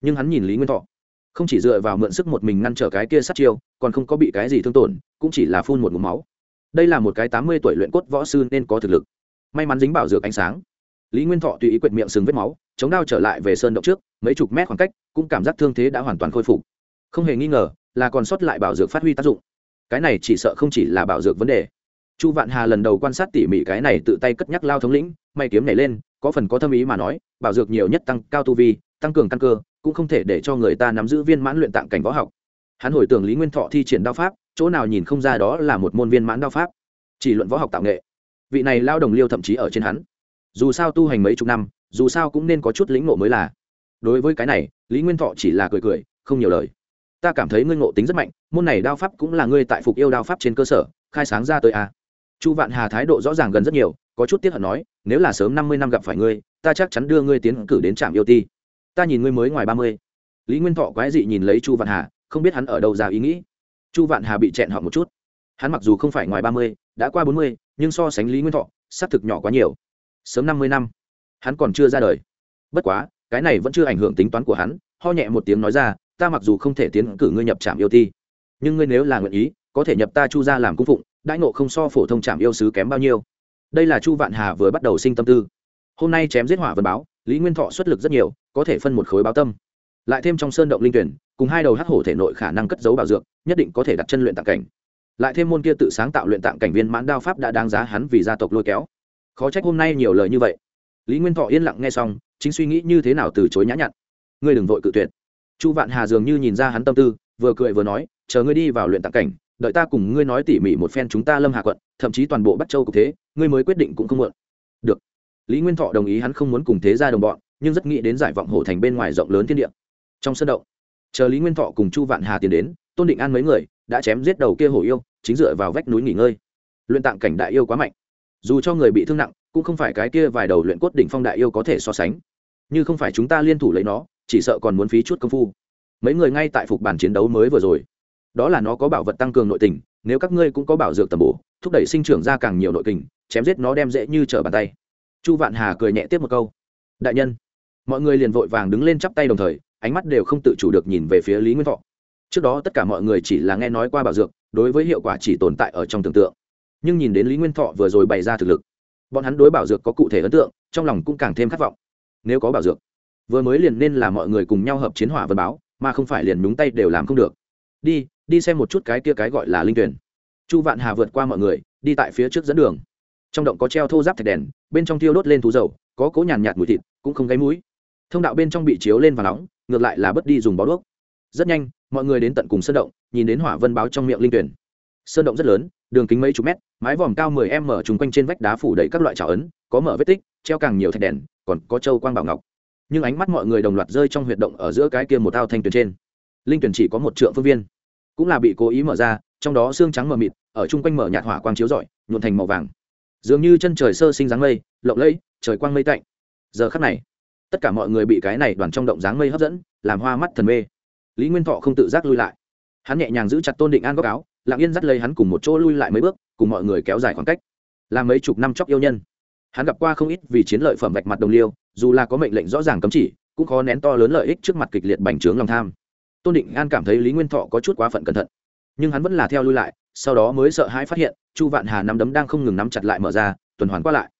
Nhưng hắn nhìn lý nguyên thọ, không chỉ dựa vào mượn sức một mình ngăn trở cái kia sát chiêu, còn không có bị cái gì thương tổn, cũng chỉ là phun một mũ máu. Đây là một cái tám mươi tuổi luyện cốt võ sư nên có thực lực. May mắn dính bảo dược ánh sáng lý nguyên thọ tùy ý quệt miệng sừng vết máu, chống đao trở lại về sơn động trước, mấy chục mét khoảng cách, cũng cảm giác thương thế đã hoàn toàn khôi phục. Không hề nghi ngờ, là còn sót lại bảo dược phát huy tác dụng. Cái này chỉ sợ không chỉ là bảo dược vấn đề. Chu vạn hà lần đầu quan sát tỉ mỉ cái này tự tay cất nhắc lao thống lĩnh may kiếm này lên, có phần có tâm ý mà nói, bảo dược nhiều nhất tăng cao tu vi, tăng cường căn cơ, cũng không thể để cho người ta nắm giữ viên mãn luyện tạng cảnh võ học. Hắn hồi tưởng lý nguyên thọ thi triển đao pháp, chỗ nào nhìn không ra đó là một môn viên mãn đao pháp. Chỉ luận võ học tạo nghệ. Vị này lao đồng liêu thậm chí ở trên hắn dù sao tu hành mấy chục năm, dù sao cũng nên có chút lĩnh ngộ mới là. Đối với cái này, lý nguyên thọ chỉ là cười cười, không nhiều lời. Ta cảm thấy ngươi ngộ tính rất mạnh, môn này đao pháp cũng là ngươi tại phục yêu đao pháp trên cơ sở, khai sáng ra tới a. À. chu vạn hà thái độ rõ ràng gần rất nhiều, có chút tiếc hận nói, nếu là sớm năm mươi năm gặp phải ngươi, ta chắc chắn đưa ngươi tiến cử đến trạm yêu ti. Ta nhìn ngươi mới ngoài ba mươi. Lý nguyên thọ quái dị nhìn lấy chu vạn hà, không biết hắn ở đâu ra ý nghĩ. Chu vạn hà bị chẹn họ một chút. Hắn mặc dù không phải ngoài ba mươi, đã qua bốn mươi, nhưng so sánh lý nguyên thọ s ắ c thực nhỏ quá nhiều sớm năm mươi năm. Hắn còn chưa ra đời. Bất quá, cái này vẫn chưa ảnh hưởng tính toán của hắn, ho nhẹ một tiếng nói ra, ta mặc dù không thể tiến cử ngươi nhập trạm yêu ti, nhưng ngươi nếu là nguyện ý, có thể nhập ta chu ra làm cung phụng, đãi ngộ không so phổ thông trạm yêu sứ kém bao nhiêu. Đây là chu vạn hà vừa bắt đầu sinh tâm tư. Hôm nay chém giết hỏa vân báo, lý nguyên thọ xuất lực rất nhiều, có thể phân một khối báo tâm. Lại thêm trong sơn động linh tuyển, cùng hai đầu hắc hổ thể nội khả năng cất giấu bảo dược, nhất định có thể đặt chân luyện tạng cảnh. Lại thêm môn kia tự sáng tạo luyện tạng cảnh viên mãn đao pháp đã đáng giá hắn vì gia tộc lôi kéo khó trách hôm nay nhiều lời như vậy. Lý nguyên thọ yên lặng nghe xong, chính suy nghĩ như thế nào từ chối nhã nhặn. Ngươi đừng vội cự tuyệt. Chu vạn hà dường như nhìn ra hắn tâm tư, vừa cười vừa nói, chờ ngươi đi vào luyện tạng cảnh, đợi ta cùng ngươi nói tỉ mỉ một phen chúng ta lâm hà quận, thậm chí toàn bộ bắc châu cục thế, ngươi mới quyết định cũng không muộn. Được. Lý nguyên thọ đồng ý hắn không muốn cùng thế ra đồng bọn, nhưng rất nghĩ đến giải vọng hổ thành bên ngoài rộng lớn thiên địa. Trong sân động, chờ lý nguyên thọ cùng chu vạn hà tiến đến, tôn định an mấy người đã chém giết đầu kia hổ yêu, chính dựa vào vách núi nghỉ ngơi. Luyện tạng cảnh đại yêu quá mạnh dù cho người bị thương nặng, cũng không phải cái kia vài đầu luyện cốt đỉnh phong đại yêu có thể so sánh. Như không phải chúng ta liên thủ lấy nó, chỉ sợ còn muốn phí chút công phu. Mấy người ngay tại phục bản chiến đấu mới vừa rồi. Đó là nó có bảo vật tăng cường nội tình, nếu các ngươi cũng có bảo dược tầm bổ, thúc đẩy sinh trưởng ra càng nhiều nội tình, chém giết nó đem dễ như trở bàn tay. Chu vạn hà cười nhẹ tiếp một câu. Đại nhân, mọi người liền vội vàng đứng lên chắp tay đồng thời, ánh mắt đều không tự chủ được nhìn về phía lý nguyên thọ. Trước đó tất cả mọi người chỉ là nghe nói qua bảo dược, đối với hiệu quả chỉ tồn tại ở trong tưởng tượng nhưng nhìn đến lý nguyên thọ vừa rồi bày ra thực lực, bọn hắn đối bảo dược có cụ thể ấn tượng, trong lòng cũng càng thêm khát vọng. Nếu có bảo dược, vừa mới liền nên là mọi người cùng nhau hợp chiến hỏa vân báo, mà không phải liền nhúng tay đều làm không được. Đi đi xem một chút cái kia cái gọi là linh tuyển. Chu vạn hà vượt qua mọi người, đi tại phía trước dẫn đường. Trong động có treo thô giáp thạch đèn, bên trong thiêu đốt lên thú dầu, có cố nhàn nhạt mùi thịt, cũng không gáy mũi. Thông đạo bên trong bị chiếu lên và nóng, ngược lại là bất đi dùng bó đuốc. Rất nhanh, mọi người đến tận cùng sơn động, nhìn đến hỏa vân báo trong miệng linh tuyển. Sơn động rất lớn đường kính mấy chục mét, mái vòm cao mười m mở chung quanh trên vách đá phủ đầy các loại trào ấn, có mở vết tích, treo càng nhiều thạch đèn, còn có châu quang bảo ngọc. Nhưng ánh mắt mọi người đồng loạt rơi trong huyệt động ở giữa cái kia một ao thanh tuyền trên. Linh tuyển chỉ có một trượng phương viên, cũng là bị cố ý mở ra, trong đó xương trắng mờ mịt, ở chung quanh mở nhạt hỏa quang chiếu rọi, nhuộn thành màu vàng. Dường như chân trời sơ sinh dáng mây, lộng lẫy, trời quang mây tạnh. Giờ khắc này, tất cả mọi người bị cái này đoàn trong động dáng mây hấp dẫn, làm hoa mắt thần mê. Lý nguyên thọ không tự giác lui lại. Hắn nhẹ nhàng giữ chặt tôn định an góc áo lặng yên dắt lấy hắn cùng một chỗ lui lại mấy bước, cùng mọi người kéo dài khoảng cách. Là mấy chục năm chóc yêu nhân. Hắn gặp qua không ít vì chiến lợi phẩm vạch mặt đồng liêu, dù là có mệnh lệnh rõ ràng cấm chỉ, cũng khó nén to lớn lợi ích trước mặt kịch liệt bành trướng lòng tham. Tôn định an cảm thấy lý nguyên thọ có chút quá phận cẩn thận. Nhưng hắn vẫn là theo lui lại, sau đó mới sợ hãi phát hiện, chu vạn hà nắm đấm đang không ngừng nắm chặt lại mở ra, tuần hoàn qua lại.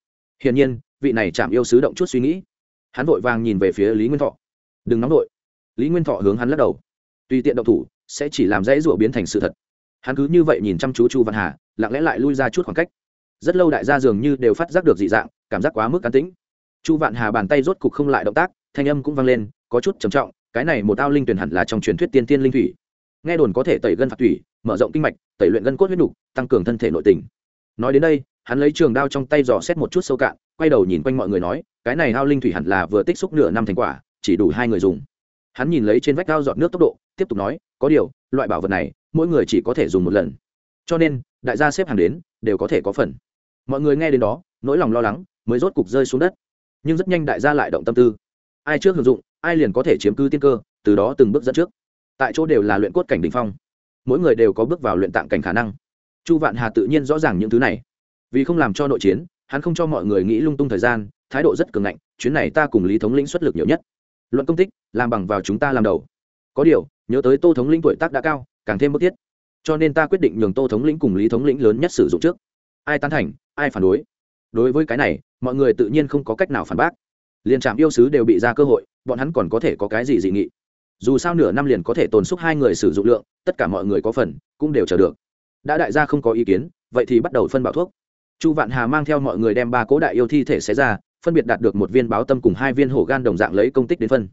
Hiển nhiên, vị này chạm yêu sứ động chút suy nghĩ. Hắn vội vàng nhìn về phía lý nguyên thọ. Đừng nóng vội. Lý nguyên thọ hướng hắn lắc đầu. Tùy tiện động thủ, sẽ chỉ làm dãy rủa biến thành sự thật hắn cứ như vậy nhìn chăm chú chu văn hà, lặng lẽ lại lui ra chút khoảng cách. Rất lâu đại gia dường như đều phát giác được dị dạng, cảm giác quá mức cán tĩnh. Chu vạn hà bàn tay rốt cục không lại động tác, thanh âm cũng vang lên, có chút trầm trọng, cái này một ao linh tuyển hẳn là trong truyền thuyết tiên tiên linh thủy. Nghe đồn có thể tẩy gân phạt thủy, mở rộng kinh mạch, tẩy luyện gân cốt huyết nục, tăng cường thân thể nội tình. Nói đến đây, hắn lấy trường đao trong tay dò xét một chút sâu cạn, quay đầu nhìn quanh mọi người nói, cái này ao linh thủy hẳn là vừa tích xúc nửa năm thành quả, chỉ đủ hai người dùng. Hắn nhìn lấy trên vách ao giọt nước tốc độ, tiếp tục nói, có điều, loại bảo vật này mỗi người chỉ có thể dùng một lần. Cho nên, đại gia xếp hàng đến, đều có thể có phần. Mọi người nghe đến đó, nỗi lòng lo lắng mới rốt cục rơi xuống đất. Nhưng rất nhanh đại gia lại động tâm tư. Ai trước hưởng dụng, ai liền có thể chiếm cứ tiên cơ, từ đó từng bước dẫn trước. Tại chỗ đều là luyện cốt cảnh đ ỉ n h phong. Mỗi người đều có bước vào luyện tạng cảnh khả năng. Chu vạn hà tự nhiên rõ ràng những thứ này. Vì không làm cho nội chiến, hắn không cho mọi người nghĩ lung tung thời gian, thái độ rất cường ngạnh, chuyến này ta cùng lý thống lĩnh xuất lực nhiều nhất. Luận công tích, làm bằng vào chúng ta làm đầu. Có điều, nhớ tới tô thống lĩnh tuổi tác đã cao càng thêm bức thiết. Cho nên ta quyết định nhường tô thống lĩnh cùng lý thống lĩnh lớn nhất sử dụng trước. Ai tán thành, ai phản đối. Đối với cái này, mọi người tự nhiên không có cách nào phản bác. Liền trạm yêu sứ đều bị ra cơ hội, bọn hắn còn có thể có cái gì dị nghị? Dù sao nửa năm liền có thể tồn xúc hai người sử dụng lượng, tất cả mọi người có phần, cũng đều chờ được. Đã đại gia không có ý kiến, vậy thì bắt đầu phân bảo thuốc. Chu vạn hà mang theo mọi người đem ba cố đại yêu thi thể xé ra, phân biệt đạt được một viên báo tâm cùng hai viên hổ gan đồng dạng lấy công tích đến phân.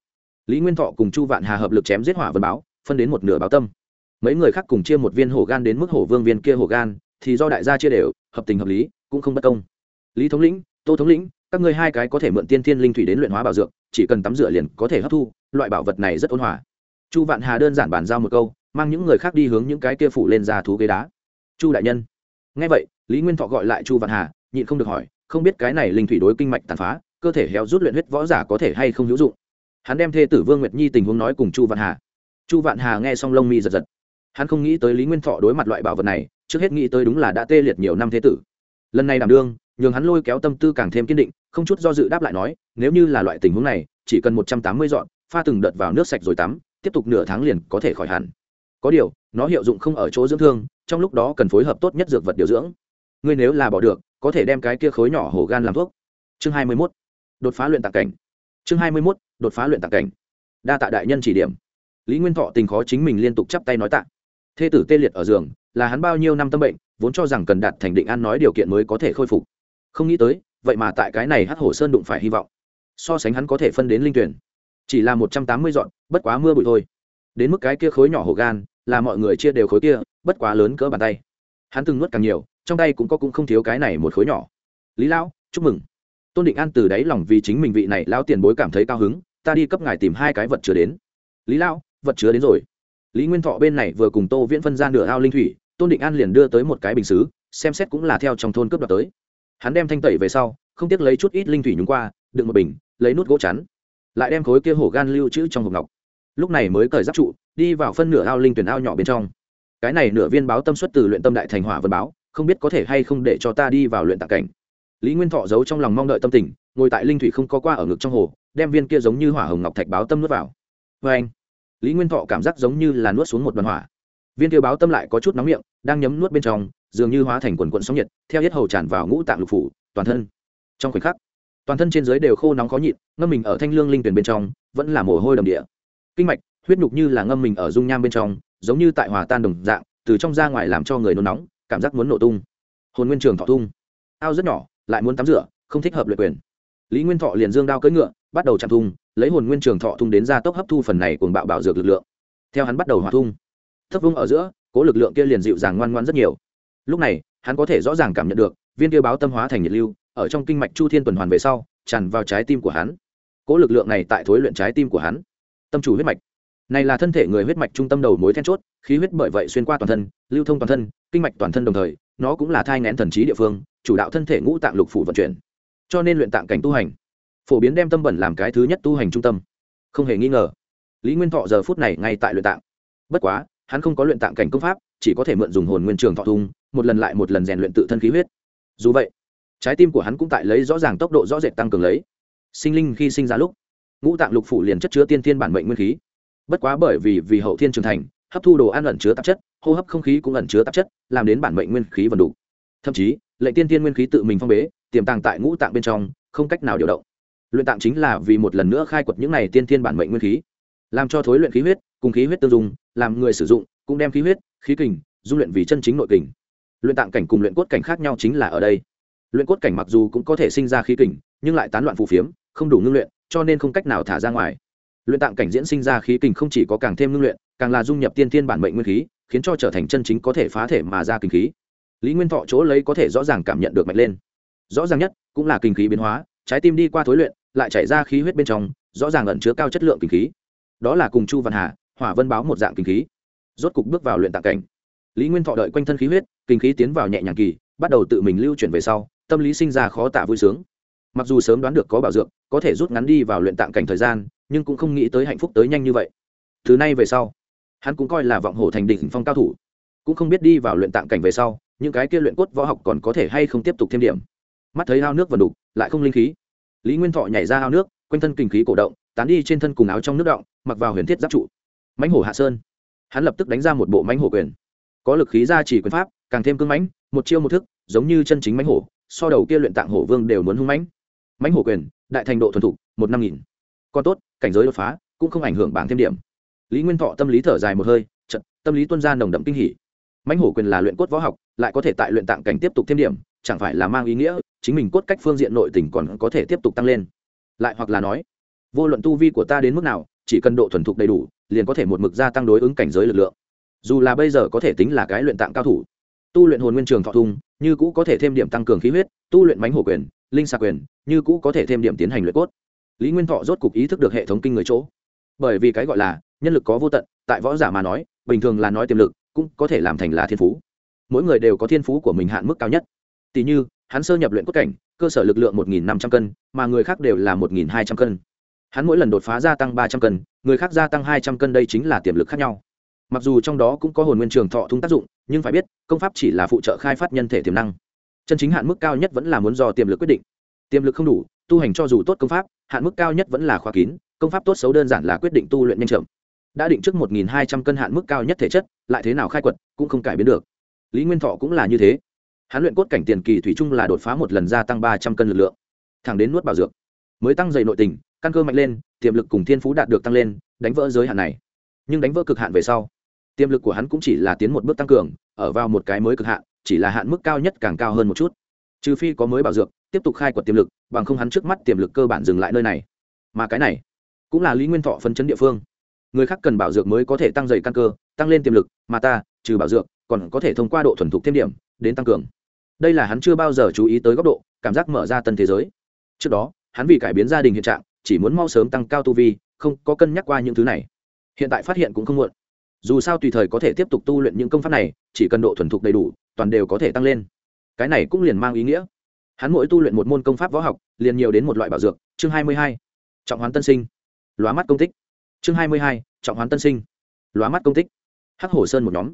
Lý nguyên thọ cùng chu vạn hà hợp lực chém giết hỏa vân báo, phân đến một nửa báo tâm mấy người khác cùng chia một viên hổ gan đến mức hổ vương viên kia hổ gan, thì do đại gia chia đều, hợp tình hợp lý, cũng không bất công. Lý thống lĩnh, tô thống lĩnh, các ngươi hai cái có thể mượn tiên thiên linh thủy đến luyện hóa bảo dược, chỉ cần tắm rửa liền có thể hấp thu, loại bảo vật này rất ôn hòa. Chu vạn hà đơn giản bàn giao một câu, mang những người khác đi hướng những cái kia phủ lên ra thú ghế đá. Chu đại nhân. Ngay vậy, lý nguyên thọ gọi lại chu vạn hà, nhịn không được hỏi, không biết cái này linh thủy đối kinh mạch tàn phá, cơ thể héo rút luyện huyết võ giả có thể hay không hữu dụng? Hắn đem thê tử vương nguyệt nhi tình huống nói cùng chu vạn hà. Chu vạn hà nghe xong lông mi giật giật hắn không nghĩ tới lý nguyên thọ đối mặt loại bảo vật này, trước hết nghĩ tới đúng là đã tê liệt nhiều năm thế tử. Lần này đảm đương, nhường hắn lôi kéo tâm tư càng thêm kiên định, không chút do dự đáp lại nói, nếu như là loại tình huống này, chỉ cần một trăm tám mươi dọn, pha từng đợt vào nước sạch rồi tắm, tiếp tục nửa tháng liền có thể khỏi hẳn. Có điều, nó hiệu dụng không ở chỗ dưỡng thương, trong lúc đó cần phối hợp tốt nhất dược vật điều dưỡng. Ngươi nếu là bỏ được, có thể đem cái kia khối nhỏ hổ gan làm thuốc. Chương hai mươi mốt, đột phá luyện tạc cảnh. Chương hai mươi mốt, đột phá luyện tạc cảnh. Đa tạ đại nhân chỉ điểm. Lý nguyên thọ tình khó chính mình liên tục chắp tay nói tạ thê tử tê liệt ở giường, là hắn bao nhiêu năm tâm bệnh, vốn cho rằng cần đạt thành định an nói điều kiện mới có thể khôi phục. Không nghĩ tới, vậy mà tại cái này hắc hổ sơn đụng phải hy vọng. So sánh hắn có thể phân đến linh tuyển. Chỉ là một trăm tám mươi dọn, bất quá mưa bụi thôi. Đến mức cái kia khối nhỏ hổ gan, là mọi người chia đều khối kia, bất quá lớn cỡ bàn tay. Hắn từng nuốt càng nhiều, trong tay cũng có cũng không thiếu cái này một khối nhỏ. Lý lão, chúc mừng. Tôn định an từ đáy lòng vì chính mình vị này lao tiền bối cảm thấy cao hứng, ta đi cấp ngài tìm hai cái vật chứa đến. Lý lão, vật chứa đến rồi lý nguyên thọ bên này vừa cùng tô viễn phân ra nửa ao linh thủy, tôn định an liền đưa tới một cái bình xứ, xem xét cũng là theo trong thôn cướp đoạt tới. Hắn đem thanh tẩy về sau, không tiếc lấy chút ít linh thủy nhúng qua, đựng một bình, lấy nút gỗ chắn, lại đem khối kia hổ gan lưu trữ trong hộp ngọc. Lúc này mới cởi giáp trụ, đi vào phân nửa ao linh tuyển ao nhỏ bên trong. Cái này nửa viên báo tâm xuất từ luyện tâm đại thành hỏa vân báo, không biết có thể hay không để cho ta đi vào luyện tạc cảnh. Lý nguyên thọ giấu trong lòng mong đợi tâm tình, ngồi tại linh thủy không có qua ở ngực trong hồ, đem viên kia giống như hỏa hồng ngọc thạch báo tâm nuốt vào. Vê anh lý nguyên thọ cảm giác giống như là nuốt xuống một đoàn hỏa. Viên tiêu báo tâm lại có chút nóng miệng, đang nhấm nuốt bên trong, dường như hóa thành quần quận sóng nhiệt, theo hết hầu tràn vào ngũ tạng lục phủ, toàn thân. Trong khoảnh khắc, toàn thân trên dưới đều khô nóng khó nhịn, ngâm mình ở thanh lương linh tuyển bên trong, vẫn là mồ hôi đầm địa. Kinh mạch, huyết nhục như là ngâm mình ở dung nham bên trong, giống như tại hòa tan đồng dạng, từ trong ra ngoài làm cho người nôn nóng, cảm giác muốn nổ tung. Hồn nguyên trường thọ tung ao rất nhỏ, lại muốn tắm rửa, không thích hợp luyện quyền. Lý nguyên thọ liền dương đao cưỡi ngựa, bắt đầu chạm thung lấy hồn nguyên trường thọ thung đến ra tốc hấp thu phần này cuồng bạo bảo dược lực lượng. Theo hắn bắt đầu hòa thung, thấp vung ở giữa, cố lực lượng kia liền dịu dàng ngoan ngoan rất nhiều. Lúc này, hắn có thể rõ ràng cảm nhận được, viên kia báo tâm hóa thành nhiệt lưu, ở trong kinh mạch chu thiên tuần hoàn về sau, tràn vào trái tim của hắn. Cố lực lượng này tại thối luyện trái tim của hắn. Tâm chủ huyết mạch. Này là thân thể người huyết mạch trung tâm đầu mối then chốt, khí huyết bởi vậy xuyên qua toàn thân, lưu thông toàn thân, kinh mạch toàn thân đồng thời, nó cũng là thai ngén thần trí địa phương, chủ đạo thân thể ngũ tạng lục phủ vận chuyển. Cho nên luyện tạng cảnh tu hành phổ biến đem tâm bẩn làm cái thứ nhất tu hành trung tâm. Không hề nghi ngờ, lý nguyên thọ giờ phút này ngay tại luyện tạng. Bất quá, hắn không có luyện tạng cảnh công pháp, chỉ có thể mượn dùng hồn nguyên trường thọ thung, một lần lại một lần rèn luyện tự thân khí huyết. Dù vậy, trái tim của hắn cũng tại lấy rõ ràng tốc độ rõ rệt tăng cường lấy. Sinh linh khi sinh ra lúc, ngũ tạng lục phủ liền chất chứa tiên thiên bản mệnh nguyên khí. Bất quá bởi vì vì hậu thiên trưởng thành, hấp thu đồ ăn ẩn chứa tạp chất, hô hấp không khí cũng ẩn chứa tạp chất, làm đến bản mệnh nguyên khí vần đủ. Thậm chí, lệnh tiên tiên nguyên khí tự mình phong bế, tiềm tàng tại ngũ tạng bên trong, không cách nào điều động luyện tạng chính là vì một lần nữa khai quật những này tiên thiên bản mệnh nguyên khí làm cho thối luyện khí huyết cùng khí huyết tương dùng, làm người sử dụng cũng đem khí huyết khí kình dung luyện vì chân chính nội kình. Luyện tạng cảnh cùng luyện cốt cảnh khác nhau chính là ở đây. Luyện cốt cảnh mặc dù cũng có thể sinh ra khí kình nhưng lại tán loạn phù phiếm không đủ ngưng luyện cho nên không cách nào thả ra ngoài. Luyện tạng cảnh diễn sinh ra khí kình không chỉ có càng thêm ngưng luyện càng là dung nhập tiên thiên bản mệnh nguyên khí khiến cho trở thành chân chính có thể phá thể mà ra kinh khí. Lý nguyên thọ chỗ lấy có thể rõ ràng cảm nhận được mạnh lên. Rõ ràng nhất cũng là kinh khí biến hóa trái tim đi qua thối luyện lại chảy ra khí huyết bên trong, rõ ràng ẩn chứa cao chất lượng kinh khí. Đó là cùng chu văn hà, hỏa vân báo một dạng kinh khí. Rốt cục bước vào luyện tạng cảnh. Lý nguyên thọ đợi quanh thân khí huyết, kinh khí tiến vào nhẹ nhàng kỳ, bắt đầu tự mình lưu chuyển về sau, tâm lý sinh ra khó tả vui sướng. Mặc dù sớm đoán được có bảo dưỡng có thể rút ngắn đi vào luyện tạng cảnh thời gian, nhưng cũng không nghĩ tới hạnh phúc tới nhanh như vậy. Thứ nay về sau, hắn cũng coi là vọng hổ thành đỉnh phong cao thủ. Cũng không biết đi vào luyện tạng cảnh về sau, những cái kia luyện cốt võ học còn có thể hay không tiếp tục thêm điểm. Mắt thấy ao nước vần đục lại không linh khí lý nguyên thọ nhảy ra ao nước, quanh thân kinh khí cổ động, tán đi trên thân cùng áo trong nước động, mặc vào huyền thiết giáp trụ. Mãnh hổ hạ sơn. Hắn lập tức đánh ra một bộ mãnh hổ quyền. Có lực khí ra chỉ quyền pháp, càng thêm cưng mãnh, một chiêu một thức, giống như chân chính mãnh hổ, so đầu kia luyện tạng hổ vương đều muốn hung mãnh. Mãnh hổ quyền, đại thành độ thuần thục, một năm nghìn. Còn tốt, cảnh giới đột phá, cũng không ảnh hưởng bảng thêm điểm. Lý nguyên thọ tâm lý thở dài một hơi trận tâm lý tuân ra nồng đậm kinh hỉ. Mãnh hổ quyền là luyện cốt võ học, lại có thể tại luyện tạng cảnh tiếp tục thêm điểm, chẳng phải là mang ý nghĩa chính mình cốt cách phương diện nội tình còn có thể tiếp tục tăng lên. Lại hoặc là nói, vô luận tu vi của ta đến mức nào, chỉ cần độ thuần thục đầy đủ, liền có thể một mực gia tăng đối ứng cảnh giới lực lượng. Dù là bây giờ có thể tính là cái luyện tạng cao thủ, tu luyện hồn nguyên trường thọ thung, như cũ có thể thêm điểm tăng cường khí huyết, tu luyện mánh hổ quyền, linh xà quyền, như cũ có thể thêm điểm tiến hành luyện cốt. Lý nguyên thọ rốt cục ý thức được hệ thống kinh người chỗ. Bởi vì cái gọi là nhân lực có vô tận, tại võ giả mà nói, bình thường là nói tiềm lực, cũng có thể làm thành là thiên phú. Mỗi người đều có thiên phú của mình hạn mức cao nhất. Tỷ như hắn sơ nhập luyện cốt cảnh, cơ sở lực lượng một nghìn năm trăm cân, mà người khác đều là một nghìn hai trăm cân. Hắn mỗi lần đột phá gia tăng ba trăm cân, người khác gia tăng hai trăm cân đây chính là tiềm lực khác nhau. Mặc dù trong đó cũng có hồn nguyên trường thọ thung tác dụng, nhưng phải biết, công pháp chỉ là phụ trợ khai phát nhân thể tiềm năng. Chân chính hạn mức cao nhất vẫn là muốn do tiềm lực quyết định. Tiềm lực không đủ, tu hành cho dù tốt công pháp, hạn mức cao nhất vẫn là khóa kín, công pháp tốt xấu đơn giản là quyết định tu luyện nhanh chậm. Đã định trước một nghìn hai trăm cân hạn mức cao nhất thể chất, lại thế nào khai quật, cũng không cải biến được. Lý nguyên thọ cũng là như thế hắn luyện cốt cảnh tiền kỳ thủy chung là đột phá một lần gia tăng ba trăm cân lực lượng. Thẳng đến nuốt bảo dược, mới tăng dày nội tình, căn cơ mạnh lên, tiềm lực cùng thiên phú đạt được tăng lên, đánh vỡ giới hạn này. Nhưng đánh vỡ cực hạn về sau, tiềm lực của hắn cũng chỉ là tiến một bước tăng cường, ở vào một cái mới cực hạn, chỉ là hạn mức cao nhất càng cao hơn một chút. Trừ phi có mới bảo dược, tiếp tục khai quật tiềm lực, bằng không hắn trước mắt tiềm lực cơ bản dừng lại nơi này. Mà cái này, cũng là lý nguyên thọ phân chấn địa phương. Người khác cần bảo dược mới có thể tăng dày căn cơ, tăng lên tiềm lực, mà ta, trừ bảo dược, còn có thể thông qua độ thuần thục thêm điểm, đến tăng cường đây là hắn chưa bao giờ chú ý tới góc độ, cảm giác mở ra tân thế giới. Trước đó, hắn vì cải biến gia đình hiện trạng, chỉ muốn mau sớm tăng cao tu vi, không có cân nhắc qua những thứ này. Hiện tại phát hiện cũng không muộn. Dù sao tùy thời có thể tiếp tục tu luyện những công pháp này, chỉ cần độ thuần thục đầy đủ, toàn đều có thể tăng lên. Cái này cũng liền mang ý nghĩa. Hắn mỗi tu luyện một môn công pháp võ học, liền nhiều đến một loại bảo dược, chương hai mươi hai. Trọng hoán tân sinh. Lóa mắt công tích. Chương hai mươi hai, trọng hoán tân sinh. Lóa mắt công tích. Hắc hổ sơn một nhóm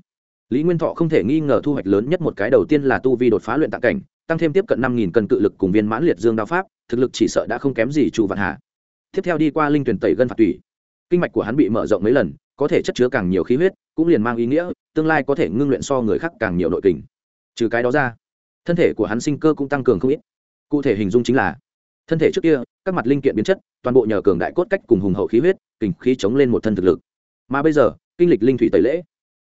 lý nguyên thọ không thể nghi ngờ thu hoạch lớn nhất một cái đầu tiên là tu vi đột phá luyện tạng cảnh, tăng thêm tiếp cận năm nghìn cân cự lực cùng viên mãn liệt dương đao pháp, thực lực chỉ sợ đã không kém gì chu vạn hà. Tiếp theo đi qua linh tuyển tẩy gân phạt tủy. Kinh mạch của hắn bị mở rộng mấy lần, có thể chất chứa càng nhiều khí huyết, cũng liền mang ý nghĩa, tương lai có thể ngưng luyện so người khác càng nhiều nội kình. Trừ cái đó ra, thân thể của hắn sinh cơ cũng tăng cường không ít. Cụ thể hình dung chính là, thân thể trước kia, các mặt linh kiện biến chất, toàn bộ nhờ cường đại cốt cách cùng hùng hậu khí huyết, kình khí chống lên một thân thực lực. Mà bây giờ, kinh lịch linh thủy tẩy lễ.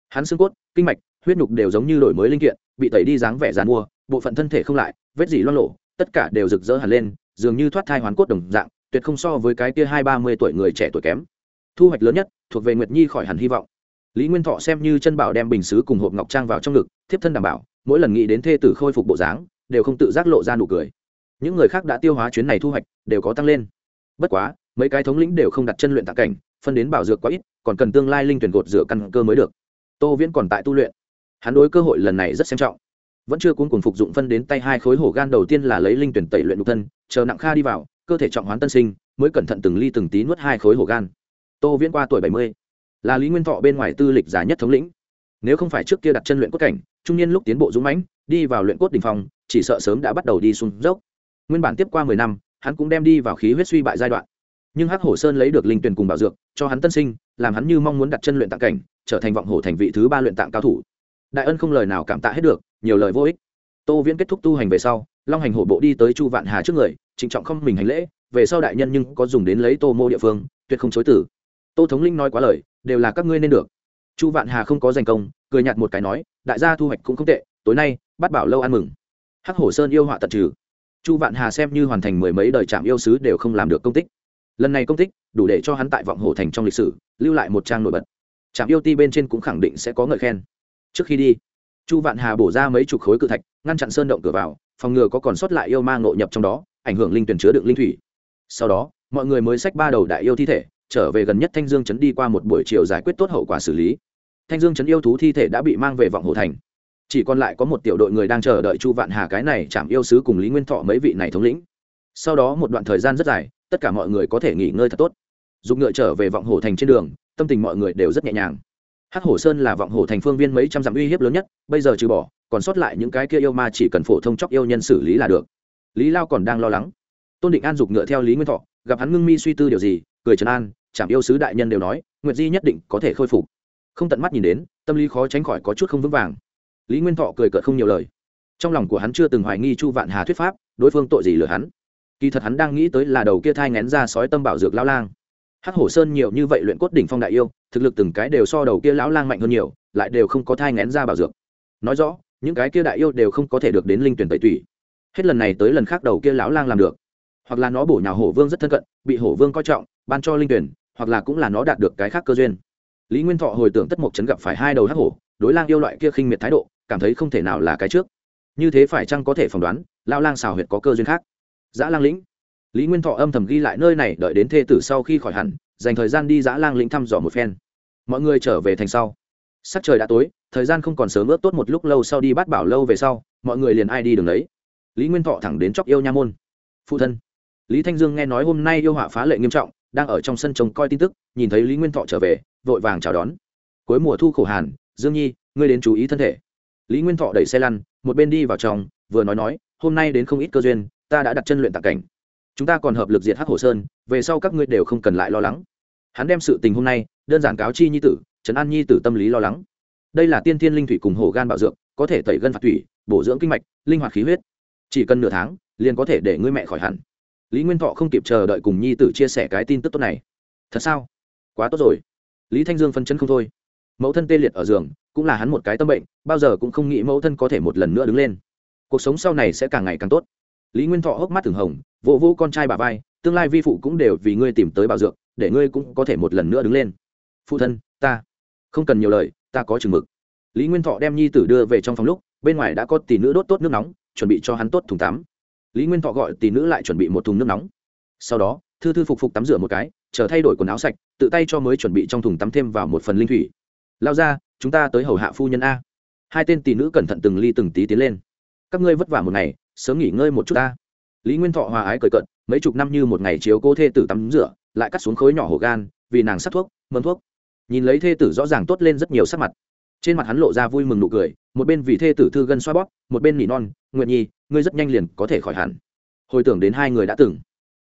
Hắn xương cốt kinh mạch, huyết nhục đều giống như đổi mới linh kiện, bị tẩy đi dáng vẻ dàn mua, bộ phận thân thể không lại, vết dỉ loan lộ tất cả đều rực rỡ hẳn lên, dường như thoát thai hoàn cốt đồng dạng, tuyệt không so với cái kia hai ba mươi tuổi người trẻ tuổi kém. Thu hoạch lớn nhất, thuộc về nguyệt nhi khỏi hẳn hy vọng. Lý nguyên thọ xem như chân bảo đem bình xứ cùng hộp ngọc trang vào trong ngực, thiếp thân đảm bảo, mỗi lần nghĩ đến thê tử khôi phục bộ dáng, đều không tự giác lộ ra nụ cười. Những người khác đã tiêu hóa chuyến này thu hoạch, đều có tăng lên. Bất quá, mấy cái thống lĩnh đều không đặt chân luyện tạc cảnh, phân đến bảo dược quá ít, còn cần tương lai linh tuyển gột rửa căn cơ mới được tô viễn còn tại tu luyện. Hắn đối cơ hội lần này rất xem trọng. Vẫn chưa cuốn cùng phục dụng phân đến tay hai khối hổ gan đầu tiên là lấy linh tuyển tẩy luyện nhục thân, chờ nặng kha đi vào, cơ thể trọng hoán tân sinh, mới cẩn thận từng ly từng tí nuốt hai khối hổ gan. Tô viễn qua tuổi bảy mươi, là lý nguyên thọ bên ngoài tư lịch giả nhất thống lĩnh. Nếu không phải trước kia đặt chân luyện cốt cảnh, trung niên lúc tiến bộ dũng mãnh, đi vào luyện cốt đình phong, chỉ sợ sớm đã bắt đầu đi xuống dốc. Nguyên bản tiếp qua mười năm, hắn cũng đem đi vào khí huyết suy bại giai đoạn nhưng hắc hổ sơn lấy được linh tuyển cùng bảo dược, cho hắn tân sinh, làm hắn như mong muốn đặt chân luyện tạng cảnh, trở thành vọng hổ thành vị thứ ba luyện tạng cao thủ. Đại ân không lời nào cảm tạ hết được, nhiều lời vô ích. Tô viễn kết thúc tu hành về sau, long hành hổ bộ đi tới chu vạn hà trước người, trịnh trọng không mình hành lễ, về sau đại nhân nhưng có dùng đến lấy tô mô địa phương, tuyệt không chối tử tô thống linh nói quá lời, đều là các ngươi nên được. Chu vạn hà không có danh công, cười nhạt một cái nói, đại gia thu hoạch cũng không tệ, tối nay bắt bảo lâu ăn mừng. Hắc hổ sơn yêu họa tận trừ. Chu vạn hà xem như hoàn thành mười mấy đời trạm yêu sứ đều không làm được công tích lần này công tích đủ để cho hắn tại vọng hổ thành trong lịch sử, lưu lại một trang nổi bật. Trạm yêu ti bên trên cũng khẳng định sẽ có ngợi khen. Trước khi đi, chu vạn hà bổ ra mấy chục khối cự thạch, ngăn chặn sơn động cửa vào, phòng ngừa có còn sót lại yêu ma ngộ nhập trong đó, ảnh hưởng linh tuyển chứa đựng linh thủy. Sau đó, mọi người mới xách ba đầu đại yêu thi thể, trở về gần nhất thanh dương chấn đi qua một buổi chiều giải quyết tốt hậu quả xử lý. Thanh dương chấn yêu thú thi thể đã bị mang về vọng hồ thành. Chỉ còn lại có một tiểu đội người đang chờ đợi chu vạn hà cái này chạm yêu sứ cùng lý nguyên thọ mấy vị này thống lĩnh. Sau đó một đoạn thời gian rất dài tất cả mọi người có thể nghỉ ngơi thật tốt. Dùng ngựa trở về vọng hồ thành trên đường, tâm tình mọi người đều rất nhẹ nhàng. Hắc hổ sơn là vọng hồ thành phương viên mấy trăm dặm uy hiếp lớn nhất, bây giờ trừ bỏ, còn sót lại những cái kia yêu ma chỉ cần phổ thông chóc yêu nhân xử lý là được. Lý lao còn đang lo lắng. Tôn định an giục ngựa theo lý nguyên thọ, gặp hắn ngưng mi suy tư điều gì, cười trấn an, chảm yêu sứ đại nhân đều nói, nguyệt di nhất định có thể khôi phục. Không tận mắt nhìn đến, tâm lý khó tránh khỏi có chút không vững vàng. Lý nguyên thọ cười cợt không nhiều lời. Trong lòng của hắn chưa từng hoài nghi chu vạn hà thuyết pháp, đối phương tội gì lừa hắn kỳ thật hắn đang nghĩ tới là đầu kia thai ngén ra sói tâm bảo dược lao lang. Hắc hổ sơn nhiều như vậy luyện cốt đỉnh phong đại yêu, thực lực từng cái đều so đầu kia lão lang mạnh hơn nhiều, lại đều không có thai ngén ra bảo dược. Nói rõ, những cái kia đại yêu đều không có thể được đến linh tuyển tẩy tủy. Hết lần này tới lần khác đầu kia lão lang làm được. Hoặc là nó bổ nhào hổ vương rất thân cận, bị hổ vương coi trọng, ban cho linh tuyển, hoặc là cũng là nó đạt được cái khác cơ duyên. Lý nguyên thọ hồi tưởng tất mộc trấn gặp phải hai đầu hắc hổ, đối lang yêu loại kia khinh miệt thái độ, cảm thấy không thể nào là cái trước. Như thế phải chăng có thể phỏng đoán, lão lang xào huyệt có cơ duyên khác? Giã lang lĩnh. Lý nguyên thọ âm thầm ghi lại nơi này, đợi đến thê tử sau khi khỏi hẳn, dành thời gian đi giã lang lĩnh thăm dò một phen. Mọi người trở về thành sau. Sắc trời đã tối, thời gian không còn sớm ướt tốt một lúc lâu sau đi bắt bảo lâu về sau, mọi người liền ai đi đường đấy lý nguyên thọ thẳng đến chóc yêu nha môn. Phụ thân. Lý thanh dương nghe nói hôm nay yêu họa phá lệ nghiêm trọng, đang ở trong sân trông coi tin tức, nhìn thấy lý nguyên thọ trở về, vội vàng chào đón. Cuối mùa thu khổ hàn, dương nhi, ngươi đến chú ý thân thể. Lý nguyên thọ đẩy xe lăn, một bên đi vào trong, vừa nói nói, hôm nay đến không ít cơ duyên ta đã đặt chân luyện tạc cảnh. Chúng ta còn hợp lực diệt hắc hồ sơn, về sau các ngươi đều không cần lại lo lắng. Hắn đem sự tình hôm nay đơn giản cáo chi nhi tử trấn an nhi tử tâm lý lo lắng. Đây là tiên thiên linh thủy cùng hổ gan bạo dược, có thể tẩy gân phạt thủy, bổ dưỡng kinh mạch, linh hoạt khí huyết. Chỉ cần nửa tháng, liền có thể để ngươi mẹ khỏi hẳn. Lý nguyên thọ không kịp chờ đợi cùng nhi tử chia sẻ cái tin tức tốt này. Thật sao? Quá tốt rồi. Lý thanh dương phân chân không thôi. Mẫu thân tê liệt ở giường, cũng là hắn một cái tâm bệnh, bao giờ cũng không nghĩ mẫu thân có thể một lần nữa đứng lên. Cuộc sống sau này sẽ càng ngày càng tốt lý nguyên thọ hốc mắt thường hồng, vỗ vỗ con trai bà vai, tương lai vi phụ cũng đều vì ngươi tìm tới bảo dược, để ngươi cũng có thể một lần nữa đứng lên. Phụ thân, ta không cần nhiều lời, ta có chừng mực. Lý nguyên thọ đem nhi tử đưa về trong phòng lúc, bên ngoài đã có tỷ nữ đốt tốt nước nóng, chuẩn bị cho hắn tốt thùng tắm. Lý nguyên thọ gọi tỷ nữ lại chuẩn bị một thùng nước nóng. Sau đó, thư thư phục phục tắm rửa một cái, chờ thay đổi quần áo sạch, tự tay cho mới chuẩn bị trong thùng tắm thêm vào một phần linh thủy. Lao ra, chúng ta tới hầu hạ phu nhân a. Hai tên tỷ nữ cẩn thận từng ly từng tí tiến lên. Các ngươi vất vả một ngày sớm nghỉ ngơi một chút ta. Lý nguyên thọ hòa ái cười cận mấy chục năm như một ngày chiếu cô thê tử tắm rửa, lại cắt xuống khối nhỏ hổ gan, vì nàng sắc thuốc, mâm thuốc. Nhìn lấy thê tử rõ ràng tốt lên rất nhiều sắc mặt. Trên mặt hắn lộ ra vui mừng nụ cười, một bên vì thê tử thư gân xoa bóp, một bên nỉ non nguyện nhi, ngươi rất nhanh liền có thể khỏi hẳn. Hồi tưởng đến hai người đã từng.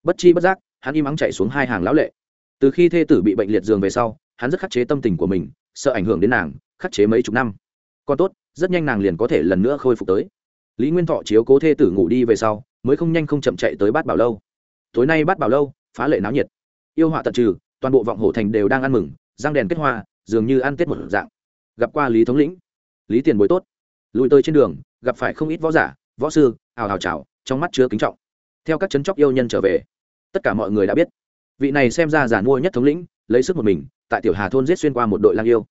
Bất chi bất giác, hắn im ắng chạy xuống hai hàng lão lệ. Từ khi thê tử bị bệnh liệt giường về sau, hắn rất khắc chế tâm tình của mình, sợ ảnh hưởng đến nàng, khắc chế mấy chục năm. Còn tốt, rất nhanh nàng liền có thể lần nữa khôi phục tới lý nguyên thọ chiếu cố thê tử ngủ đi về sau, mới không nhanh không chậm chạy tới bát bảo lâu. Tối nay bát bảo lâu, phá lệ náo nhiệt. Yêu họa tận trừ, toàn bộ vọng hổ thành đều đang ăn mừng, răng đèn kết hoa, dường như ăn tết một dạng. Gặp qua lý thống lĩnh. Lý tiền bối tốt. Lùi tơi trên đường, gặp phải không ít võ giả, võ sư hào hào chào, trong mắt chứa kính trọng. Theo các chấn chóc yêu nhân trở về, tất cả mọi người đã biết. Vị này xem ra giàn mua nhất thống lĩnh, lấy sức một mình, tại tiểu hà thôn giết xuyên qua một đội lang yêu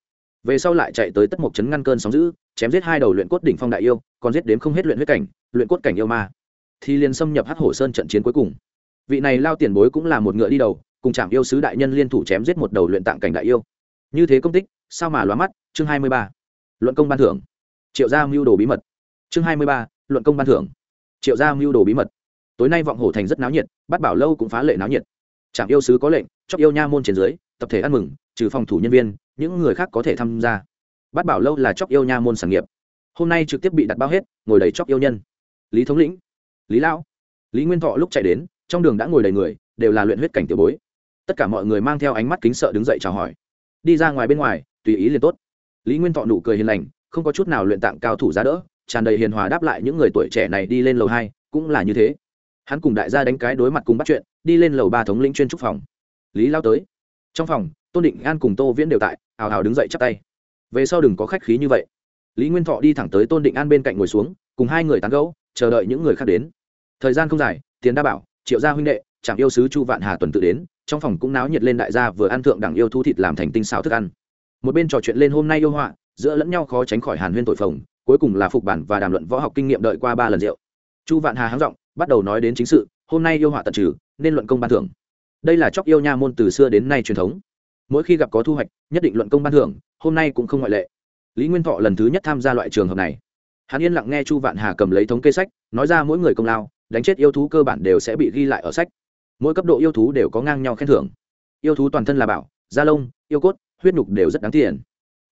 về sau lại chạy tới tất mộc chấn ngăn cơn sóng giữ chém giết hai đầu luyện cốt đỉnh phong đại yêu, còn giết đếm không hết luyện huyết cảnh, luyện cốt cảnh yêu ma. Thì liền xâm nhập hắc hổ sơn trận chiến cuối cùng. Vị này lao tiền bối cũng là một ngựa đi đầu, cùng trạm yêu sứ đại nhân liên thủ chém giết một đầu luyện tạng cảnh đại yêu. Như thế công tích, sao mà lóa mắt? Chương hai mươi ba. Luận công ban thưởng. Triệu gia mưu đồ bí mật. Chương hai mươi ba. Luận công ban thưởng. Triệu gia mưu đồ bí mật. Tối nay vọng hổ thành rất náo nhiệt, bắt bảo lâu cũng phá lệ náo nhiệt. Trạm yêu sứ có lệnh, chóc yêu nha môn trên dưới, tập thể ăn mừng, trừ phòng thủ nhân viên những người khác có thể tham gia. Bát bảo lâu là chóc yêu nha môn sản nghiệp. Hôm nay trực tiếp bị đặt bao hết, ngồi đầy chóc yêu nhân. Lý thống lĩnh, lý lão, lý nguyên thọ lúc chạy đến, trong đường đã ngồi đầy người, đều là luyện huyết cảnh tiểu bối. Tất cả mọi người mang theo ánh mắt kính sợ đứng dậy chào hỏi. Đi ra ngoài bên ngoài, tùy ý liền tốt. Lý nguyên thọ nụ cười hiền lành, không có chút nào luyện tạng cao thủ giá đỡ, tràn đầy hiền hòa đáp lại những người tuổi trẻ này đi lên lầu hai, cũng là như thế. Hắn cùng đại gia đánh cái đối mặt cùng bắt chuyện, đi lên lầu ba thống lĩnh chuyên trúc phòng. Lý lao tới. Trong phòng, tôn định an cùng tô viễn đều tại hào hào đứng dậy chắp tay. Về sau đừng có khách khí như vậy. Lý nguyên thọ đi thẳng tới tôn định an bên cạnh ngồi xuống, cùng hai người tán gẫu, chờ đợi những người khác đến. Thời gian không dài tiến đa bảo, triệu gia huynh đệ chạm yêu sứ chu vạn hà tuần tự đến, trong phòng cũng náo nhiệt lên đại gia vừa ăn thượng đẳng yêu thu thịt làm thành tinh xào thức ăn. Một bên trò chuyện lên hôm nay yêu họa, giữa lẫn nhau khó tránh khỏi hàn huyên tội phồng, cuối cùng là phục bản và đàm luận võ học kinh nghiệm đợi qua ba lần rượu. Chu vạn hà háng giọng, bắt đầu nói đến chính sự, hôm nay yêu họa tận trừ, nên luận công ban thưởng. Đây là chóc yêu nha môn từ xưa đến nay truyền thống mỗi khi gặp có thu hoạch, nhất định luận công ban thưởng, hôm nay cũng không ngoại lệ. Lý nguyên thọ lần thứ nhất tham gia loại trường hợp này. Hắn yên lặng nghe chu vạn hà cầm lấy thống kê sách, nói ra mỗi người công lao, đánh chết yêu thú cơ bản đều sẽ bị ghi lại ở sách. Mỗi cấp độ yêu thú đều có ngang nhau khen thưởng. Yêu thú toàn thân là bảo, da lông, yêu cốt, huyết nhục đều rất đáng tiền.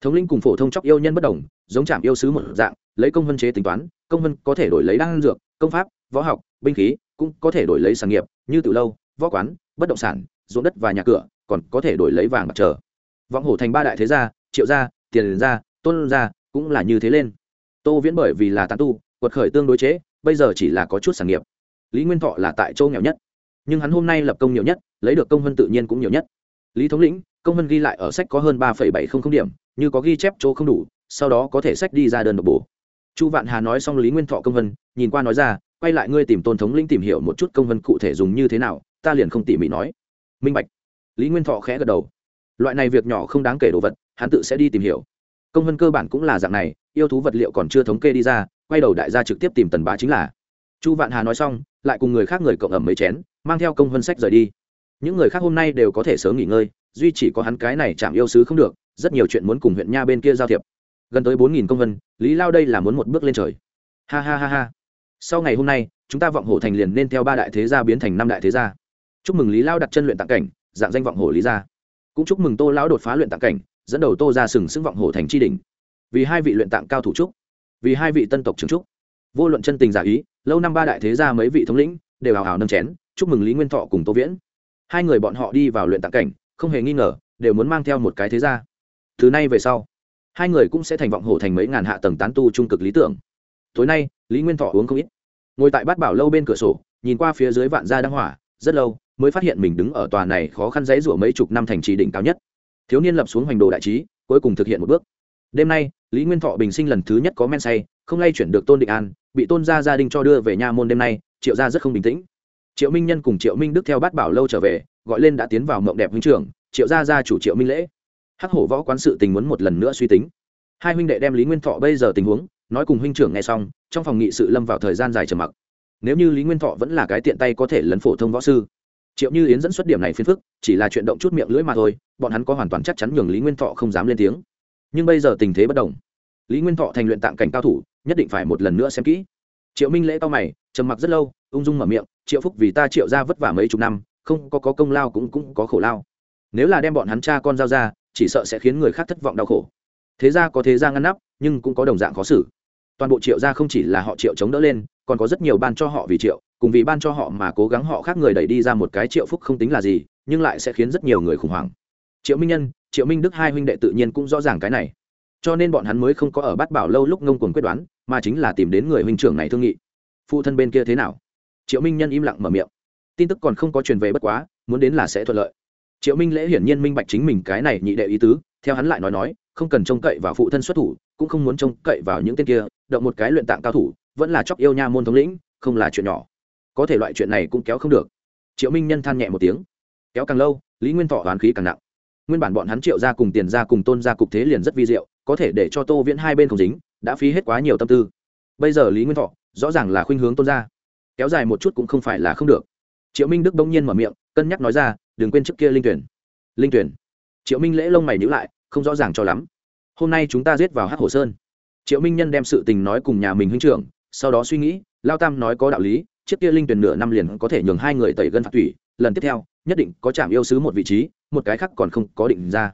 Thống linh cùng phổ thông chóc yêu nhân bất đồng, giống chạm yêu sứ một dạng, lấy công vân chế tính toán, công vân có thể đổi lấy đan dược, công pháp, võ học, binh khí, cũng có thể đổi lấy sản nghiệp, như từ lâu, võ quán, bất động sản ruộng đất và nhà cửa, còn có thể đổi lấy vàng mặt trở vọng hổ thành ba đại thế gia, triệu gia, tiền gia, tôn gia cũng là như thế lên. Tô viễn bởi vì là tán tu, quật khởi tương đối chế, bây giờ chỉ là có chút sản nghiệp. Lý nguyên thọ là tại châu nghèo nhất. Nhưng hắn hôm nay lập công nhiều nhất, lấy được công hơn tự nhiên cũng nhiều nhất. Lý thống lĩnh, công văn ghi lại ở sách có hơn ba bảy trăm linh điểm, như có ghi chép chỗ không đủ, sau đó có thể sách đi ra đơn độc bổ. Chu vạn hà nói xong lý nguyên thọ công vân, nhìn qua nói ra, quay lại ngươi tìm tôn thống lĩnh tìm hiểu một chút công vân cụ thể dùng như thế nào, ta liền không tỉ mỉ nói minh bạch. Lý nguyên thọ khẽ gật đầu. Loại này việc nhỏ không đáng kể đồ vật, hắn tự sẽ đi tìm hiểu. Công vân cơ bản cũng là dạng này, yêu thú vật liệu còn chưa thống kê đi ra, quay đầu đại gia trực tiếp tìm tần bá chính là. Chu vạn hà nói xong, lại cùng người khác người cộng ẩm mấy chén, mang theo công vân sách rời đi. Những người khác hôm nay đều có thể sớm nghỉ ngơi, duy chỉ có hắn cái này chạm yêu sứ không được, rất nhiều chuyện muốn cùng huyện nha bên kia giao thiệp. Gần tới bốn nghìn công vân lý lao đây là muốn một bước lên trời. Ha ha ha ha. Sau ngày hôm nay, chúng ta vọng hổ thành liền nên theo ba đại thế gia biến thành năm đại thế gia chúc mừng lý lao đặt chân luyện tạng cảnh, dạng danh vọng hổ lý gia. Cũng chúc mừng tô lão đột phá luyện tạng cảnh, dẫn đầu tô ra sừng sững vọng hổ thành tri đình vì hai vị luyện tạng cao thủ trúc vì hai vị tân tộc trường trúc vô luận chân tình giả ý, lâu năm ba đại thế gia mấy vị thống lĩnh đều hào hào nâng chén, chúc mừng lý nguyên thọ cùng tô viễn. Hai người bọn họ đi vào luyện tạng cảnh, không hề nghi ngờ, đều muốn mang theo một cái thế gia. Thứ nay về sau, hai người cũng sẽ thành vọng hổ thành mấy ngàn hạ tầng tán tu trung cực lý tưởng. Tối nay, lý nguyên thọ uống không ít. Ngồi tại bát bảo lâu bên cửa sổ, nhìn qua phía dưới vạn gia đăng hỏa, rất lâu mới phát hiện mình đứng ở tòa này khó khăn dãy rủa mấy chục năm thành trì đỉnh cao nhất. Thiếu niên lập xuống hoành đồ đại trí, cuối cùng thực hiện một bước. Đêm nay, lý nguyên thọ bình sinh lần thứ nhất có men say, không lay chuyển được tôn định an, bị tôn gia gia đình cho đưa về nha môn đêm nay, triệu gia rất không bình tĩnh. Triệu minh nhân cùng triệu minh đức theo bát bảo lâu trở về, gọi lên đã tiến vào mộng đẹp huynh trưởng triệu gia gia chủ triệu minh lễ. Hắc hổ võ quán sự tình muốn một lần nữa suy tính. Hai huynh đệ đem lý nguyên thọ bây giờ tình huống, nói cùng huynh trưởng nghe xong, trong phòng nghị sự lâm vào thời gian dài trầm mặc. Nếu như lý nguyên thọ vẫn là cái tiện tay có thể lấn phổ thông võ sư triệu như yến dẫn xuất điểm này phiền phức chỉ là chuyện động chút miệng lưỡi mà thôi bọn hắn có hoàn toàn chắc chắn nhường lý nguyên thọ không dám lên tiếng. Nhưng bây giờ tình thế bất đồng. Lý nguyên thọ thành luyện tạng cảnh cao thủ nhất định phải một lần nữa xem kỹ. Triệu minh lễ cao mày trầm mặc rất lâu ung dung mở miệng triệu phúc vì ta triệu ra vất vả mấy chục năm không có, có công lao cũng cũng có khổ lao. Nếu là đem bọn hắn cha con giao ra chỉ sợ sẽ khiến người khác thất vọng đau khổ. Thế ra có thế ra ngăn nắp nhưng cũng có đồng dạng khó xử toàn bộ triệu gia không chỉ là họ triệu chống đỡ lên, còn có rất nhiều ban cho họ vì triệu, cùng vì ban cho họ mà cố gắng họ khác người đẩy đi ra một cái triệu phúc không tính là gì, nhưng lại sẽ khiến rất nhiều người khủng hoảng. Triệu minh nhân, triệu minh đức hai huynh đệ tự nhiên cũng rõ ràng cái này. Cho nên bọn hắn mới không có ở bát bảo lâu lúc ngông cuồng quyết đoán, mà chính là tìm đến người huynh trưởng này thương nghị. Phụ thân bên kia thế nào? Triệu minh nhân im lặng mở miệng. Tin tức còn không có truyền về bất quá, muốn đến là sẽ thuận lợi. Triệu minh lễ hiển nhiên minh bạch chính mình cái này nhị đệ ý tứ, theo hắn lại nói nói, không cần trông cậy vào phụ thân xuất thủ, cũng không muốn trông cậy vào những tên kia động một cái luyện tạng cao thủ, vẫn là chóc yêu nha môn thống lĩnh, không là chuyện nhỏ. Có thể loại chuyện này cũng kéo không được. Triệu minh nhân than nhẹ một tiếng. Kéo càng lâu, lý nguyên thọ hoán khí càng nặng. Nguyên bản bọn hắn triệu ra cùng tiền ra cùng tôn ra cục thế liền rất vi diệu, có thể để cho tô viễn hai bên không dính, đã phí hết quá nhiều tâm tư. Bây giờ lý nguyên thọ, rõ ràng là khuynh hướng tôn ra kéo dài một chút cũng không phải là không được. Triệu minh đức đông nhiên mở miệng, cân nhắc nói ra, đừng quên trước kia linh tuyển. Linh tuyển? Triệu minh lễ lông mày nhữ lại, không rõ ràng cho lắm. Hôm nay chúng ta giết vào hát hồ sơn triệu minh nhân đem sự tình nói cùng nhà mình huynh trưởng, sau đó suy nghĩ, lao tam nói có đạo lý, chiếc kia linh tuyển nửa năm liền có thể nhường hai người tẩy gân phạt thủy lần tiếp theo, nhất định có trạm yêu sứ một vị trí, một cái khác còn không có định ra.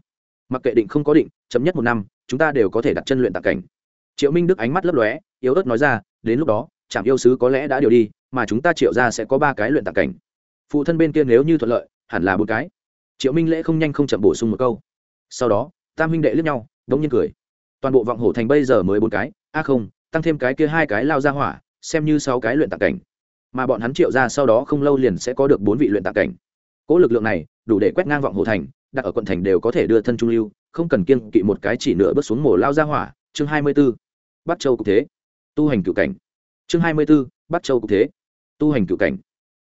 Mặc kệ định không có định chấm nhất một năm, chúng ta đều có thể đặt chân luyện tạc cảnh. Triệu minh đức ánh mắt lấp lóe, yếu ớt nói ra, đến lúc đó trạm yêu sứ có lẽ đã điều đi, mà chúng ta triệu ra sẽ có ba cái luyện tạc cảnh. Phụ thân bên kia nếu như thuận lợi, hẳn là bốn cái. Triệu minh lễ không nhanh không chậm bổ sung một câu. Sau đó, tam huynh đệ lướt nhau, đống nhiên cười toàn bộ vọng hổ thành bây giờ mới bốn cái, a không, tăng thêm cái kia hai cái lao ra hỏa, xem như sáu cái luyện tạc cảnh. Mà bọn hắn triệu ra sau đó không lâu liền sẽ có được bốn vị luyện tạc cảnh. Cỗ lực lượng này, đủ để quét ngang vọng hổ thành, đặt ở quận thành đều có thể đưa thân trung lưu, không cần kiên kỵ một cái chỉ nửa bước xuống mổ lao ra hỏa, chương hai mươi b ố bắc châu cục thế. Tu hành cựu cảnh. Chương hai mươi b ố bắc châu cục thế. Tu hành cựu cảnh.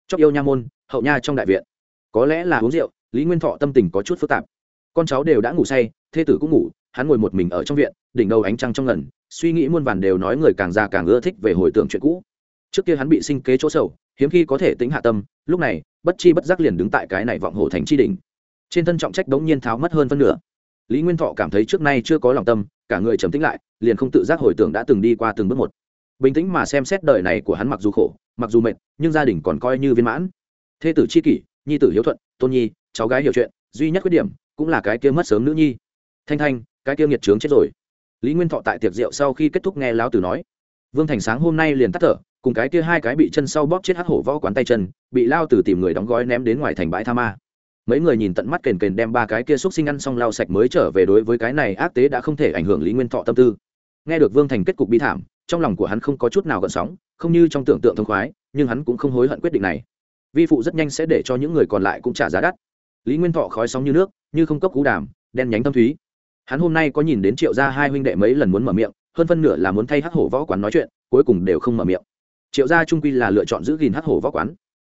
Chóc yêu nha môn, hậu nha trong đại viện. Có lẽ là uống rượu, lý nguyên thọ tâm tình có chút phức tạp. Con cháu đều đã ngủ say, thê tử cũng ngủ hắn ngồi một mình ở trong viện đỉnh đầu ánh trăng trong lần suy nghĩ muôn vàn đều nói người càng già càng ưa thích về hồi tưởng chuyện cũ. Trước kia hắn bị sinh kế chỗ sầu hiếm khi có thể tính hạ tâm lúc này bất chi bất giác liền đứng tại cái này vọng hồ thành tri đỉnh, trên thân trọng trách đống nhiên tháo mất hơn phân nửa. Lý nguyên thọ cảm thấy trước nay chưa có lòng tâm cả người trầm tính lại liền không tự giác hồi tưởng đã từng đi qua từng bước một. Bình tĩnh mà xem xét đời này của hắn mặc dù khổ mặc dù mệt nhưng gia đình còn coi như viên mãn. Thê tử c h i kỷ nhi tử hiếu thuận tôn nhi cháu gái hiểu chuyện duy nhất khuyết điểm cũng là cái kia mất sớm nữ nhi. Thanh thanh cái kia nghiệt trướng chết rồi. Lý nguyên thọ tại tiệc rượu sau khi kết thúc nghe lão tử nói, vương thành sáng hôm nay liền tắt thở, cùng cái kia hai cái bị chân sau bóp chết hắc hổ võ quán tay chân, bị lao tử tìm người đóng gói ném đến ngoài thành bãi tha ma. Mấy người nhìn tận mắt kền kền đem ba cái kia xúc sinh ăn xong lau sạch mới trở về đối với cái này ác tế đã không thể ảnh hưởng lý nguyên thọ tâm tư. Nghe được vương thành kết cục bi thảm, trong lòng của hắn không có chút nào gợn sóng, không như trong tưởng tượng thông khoái, nhưng hắn cũng không hối hận quyết định này. Vi phụ rất nhanh sẽ để cho những người còn lại cũng trả giá đắt. Lý nguyên thọ khói sóng như nước, như không cấp cú đàm, đen nhánh tâm thúy hắn hôm nay có nhìn đến triệu gia hai huynh đệ mấy lần muốn mở miệng, hơn phân nửa là muốn thay hắc hổ võ quán nói chuyện, cuối cùng đều không mở miệng. Triệu gia trung quy là lựa chọn giữ gìn hắc hổ võ quán.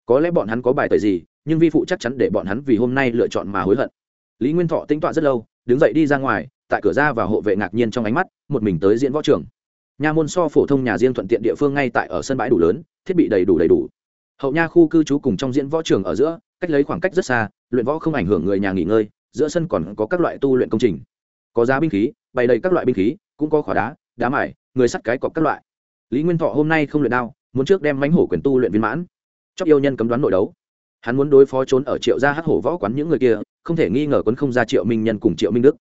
Có lẽ bọn hắn có bài tời gì, nhưng vi phụ chắc chắn để bọn hắn vì hôm nay lựa chọn mà hối hận. Lý nguyên thọ tính tọa rất lâu, đứng dậy đi ra ngoài, tại cửa ra và hộ vệ ngạc nhiên trong ánh mắt, một mình tới diễn võ trường. Nha môn so phổ thông nhà riêng thuận tiện địa phương ngay tại ở sân bãi đủ lớn, thiết bị đầy đủ đầy đủ. Hậu nha khu cư trú cùng trong diễn võ trường ở giữa, cách lấy khoảng cách rất xa, luyện võ không ảnh hưởng người nhà nghỉ ngơi, giữa sân còn có các loại tu luyện công trình có giá binh khí, bày đầy các loại binh khí, cũng có khỏa đá đá mải người sắt cái cọc các loại. Lý nguyên thọ hôm nay không luyện đao, muốn trước đem mánh hổ quyền tu luyện viên mãn. Chóc yêu nhân cấm đoán nội đấu. Hắn muốn đối phó trốn ở triệu gia hát hổ võ quán những người kia, không thể nghi ngờ quấn không ra triệu minh nhân cùng triệu minh đức.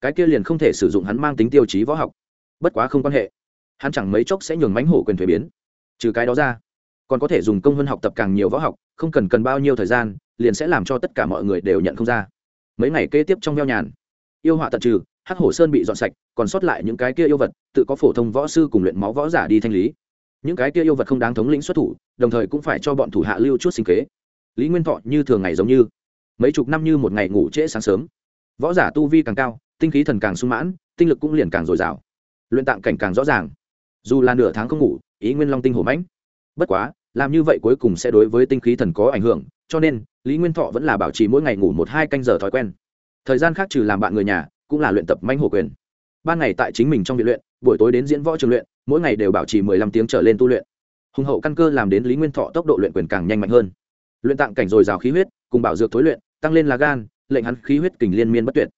Cái kia liền không thể sử dụng hắn mang tính tiêu chí võ học. Bất quá không quan hệ. Hắn chẳng mấy chốc sẽ nhường mánh hổ quyền thuế biến. Trừ cái đó ra, còn có thể dùng công hơn học tập càng nhiều võ học, không cần cần bao nhiêu thời gian, liền sẽ làm cho tất cả mọi người đều nhận không ra. Mấy ngày kế tiếp trong veo nhàn, yêu họa tận trừ hắc hổ sơn bị dọn sạch, còn sót lại những cái kia yêu vật, tự có phổ thông võ sư cùng luyện máu võ giả đi thanh lý. Những cái kia yêu vật không đáng thống lĩnh xuất thủ, đồng thời cũng phải cho bọn thủ hạ lưu chút sinh kế. Lý nguyên thọ như thường ngày giống như, mấy chục năm như một ngày ngủ trễ sáng sớm. Võ giả tu vi càng cao, tinh khí thần càng sung mãn, tinh lực cũng liền càng dồi dào. Luyện tạng cảnh càng rõ ràng. Dù là nửa tháng không ngủ, ý nguyên long tinh hổ mãnh. Bất quá, làm như vậy cuối cùng sẽ đối với tinh khí thần có ảnh hưởng, cho nên, lý nguyên thọ vẫn là bảo trì mỗi ngày ngủ một hai canh giờ thói quen. Thời gian khác trừ làm bạn người nhà cũng là luyện tập manh hổ quyền. Ban ngày tại chính mình trong viện luyện, buổi tối đến diễn võ trường luyện, mỗi ngày đều bảo trì mười lăm tiếng trở lên tu luyện. Hùng hậu căn cơ làm đến lý nguyên thọ tốc độ luyện quyền càng nhanh mạnh hơn. Luyện tạng cảnh dồi dào khí huyết, cùng bảo dược thối luyện, tăng lên là gan, lệnh hắn khí huyết kình liên miên bất tuyệt.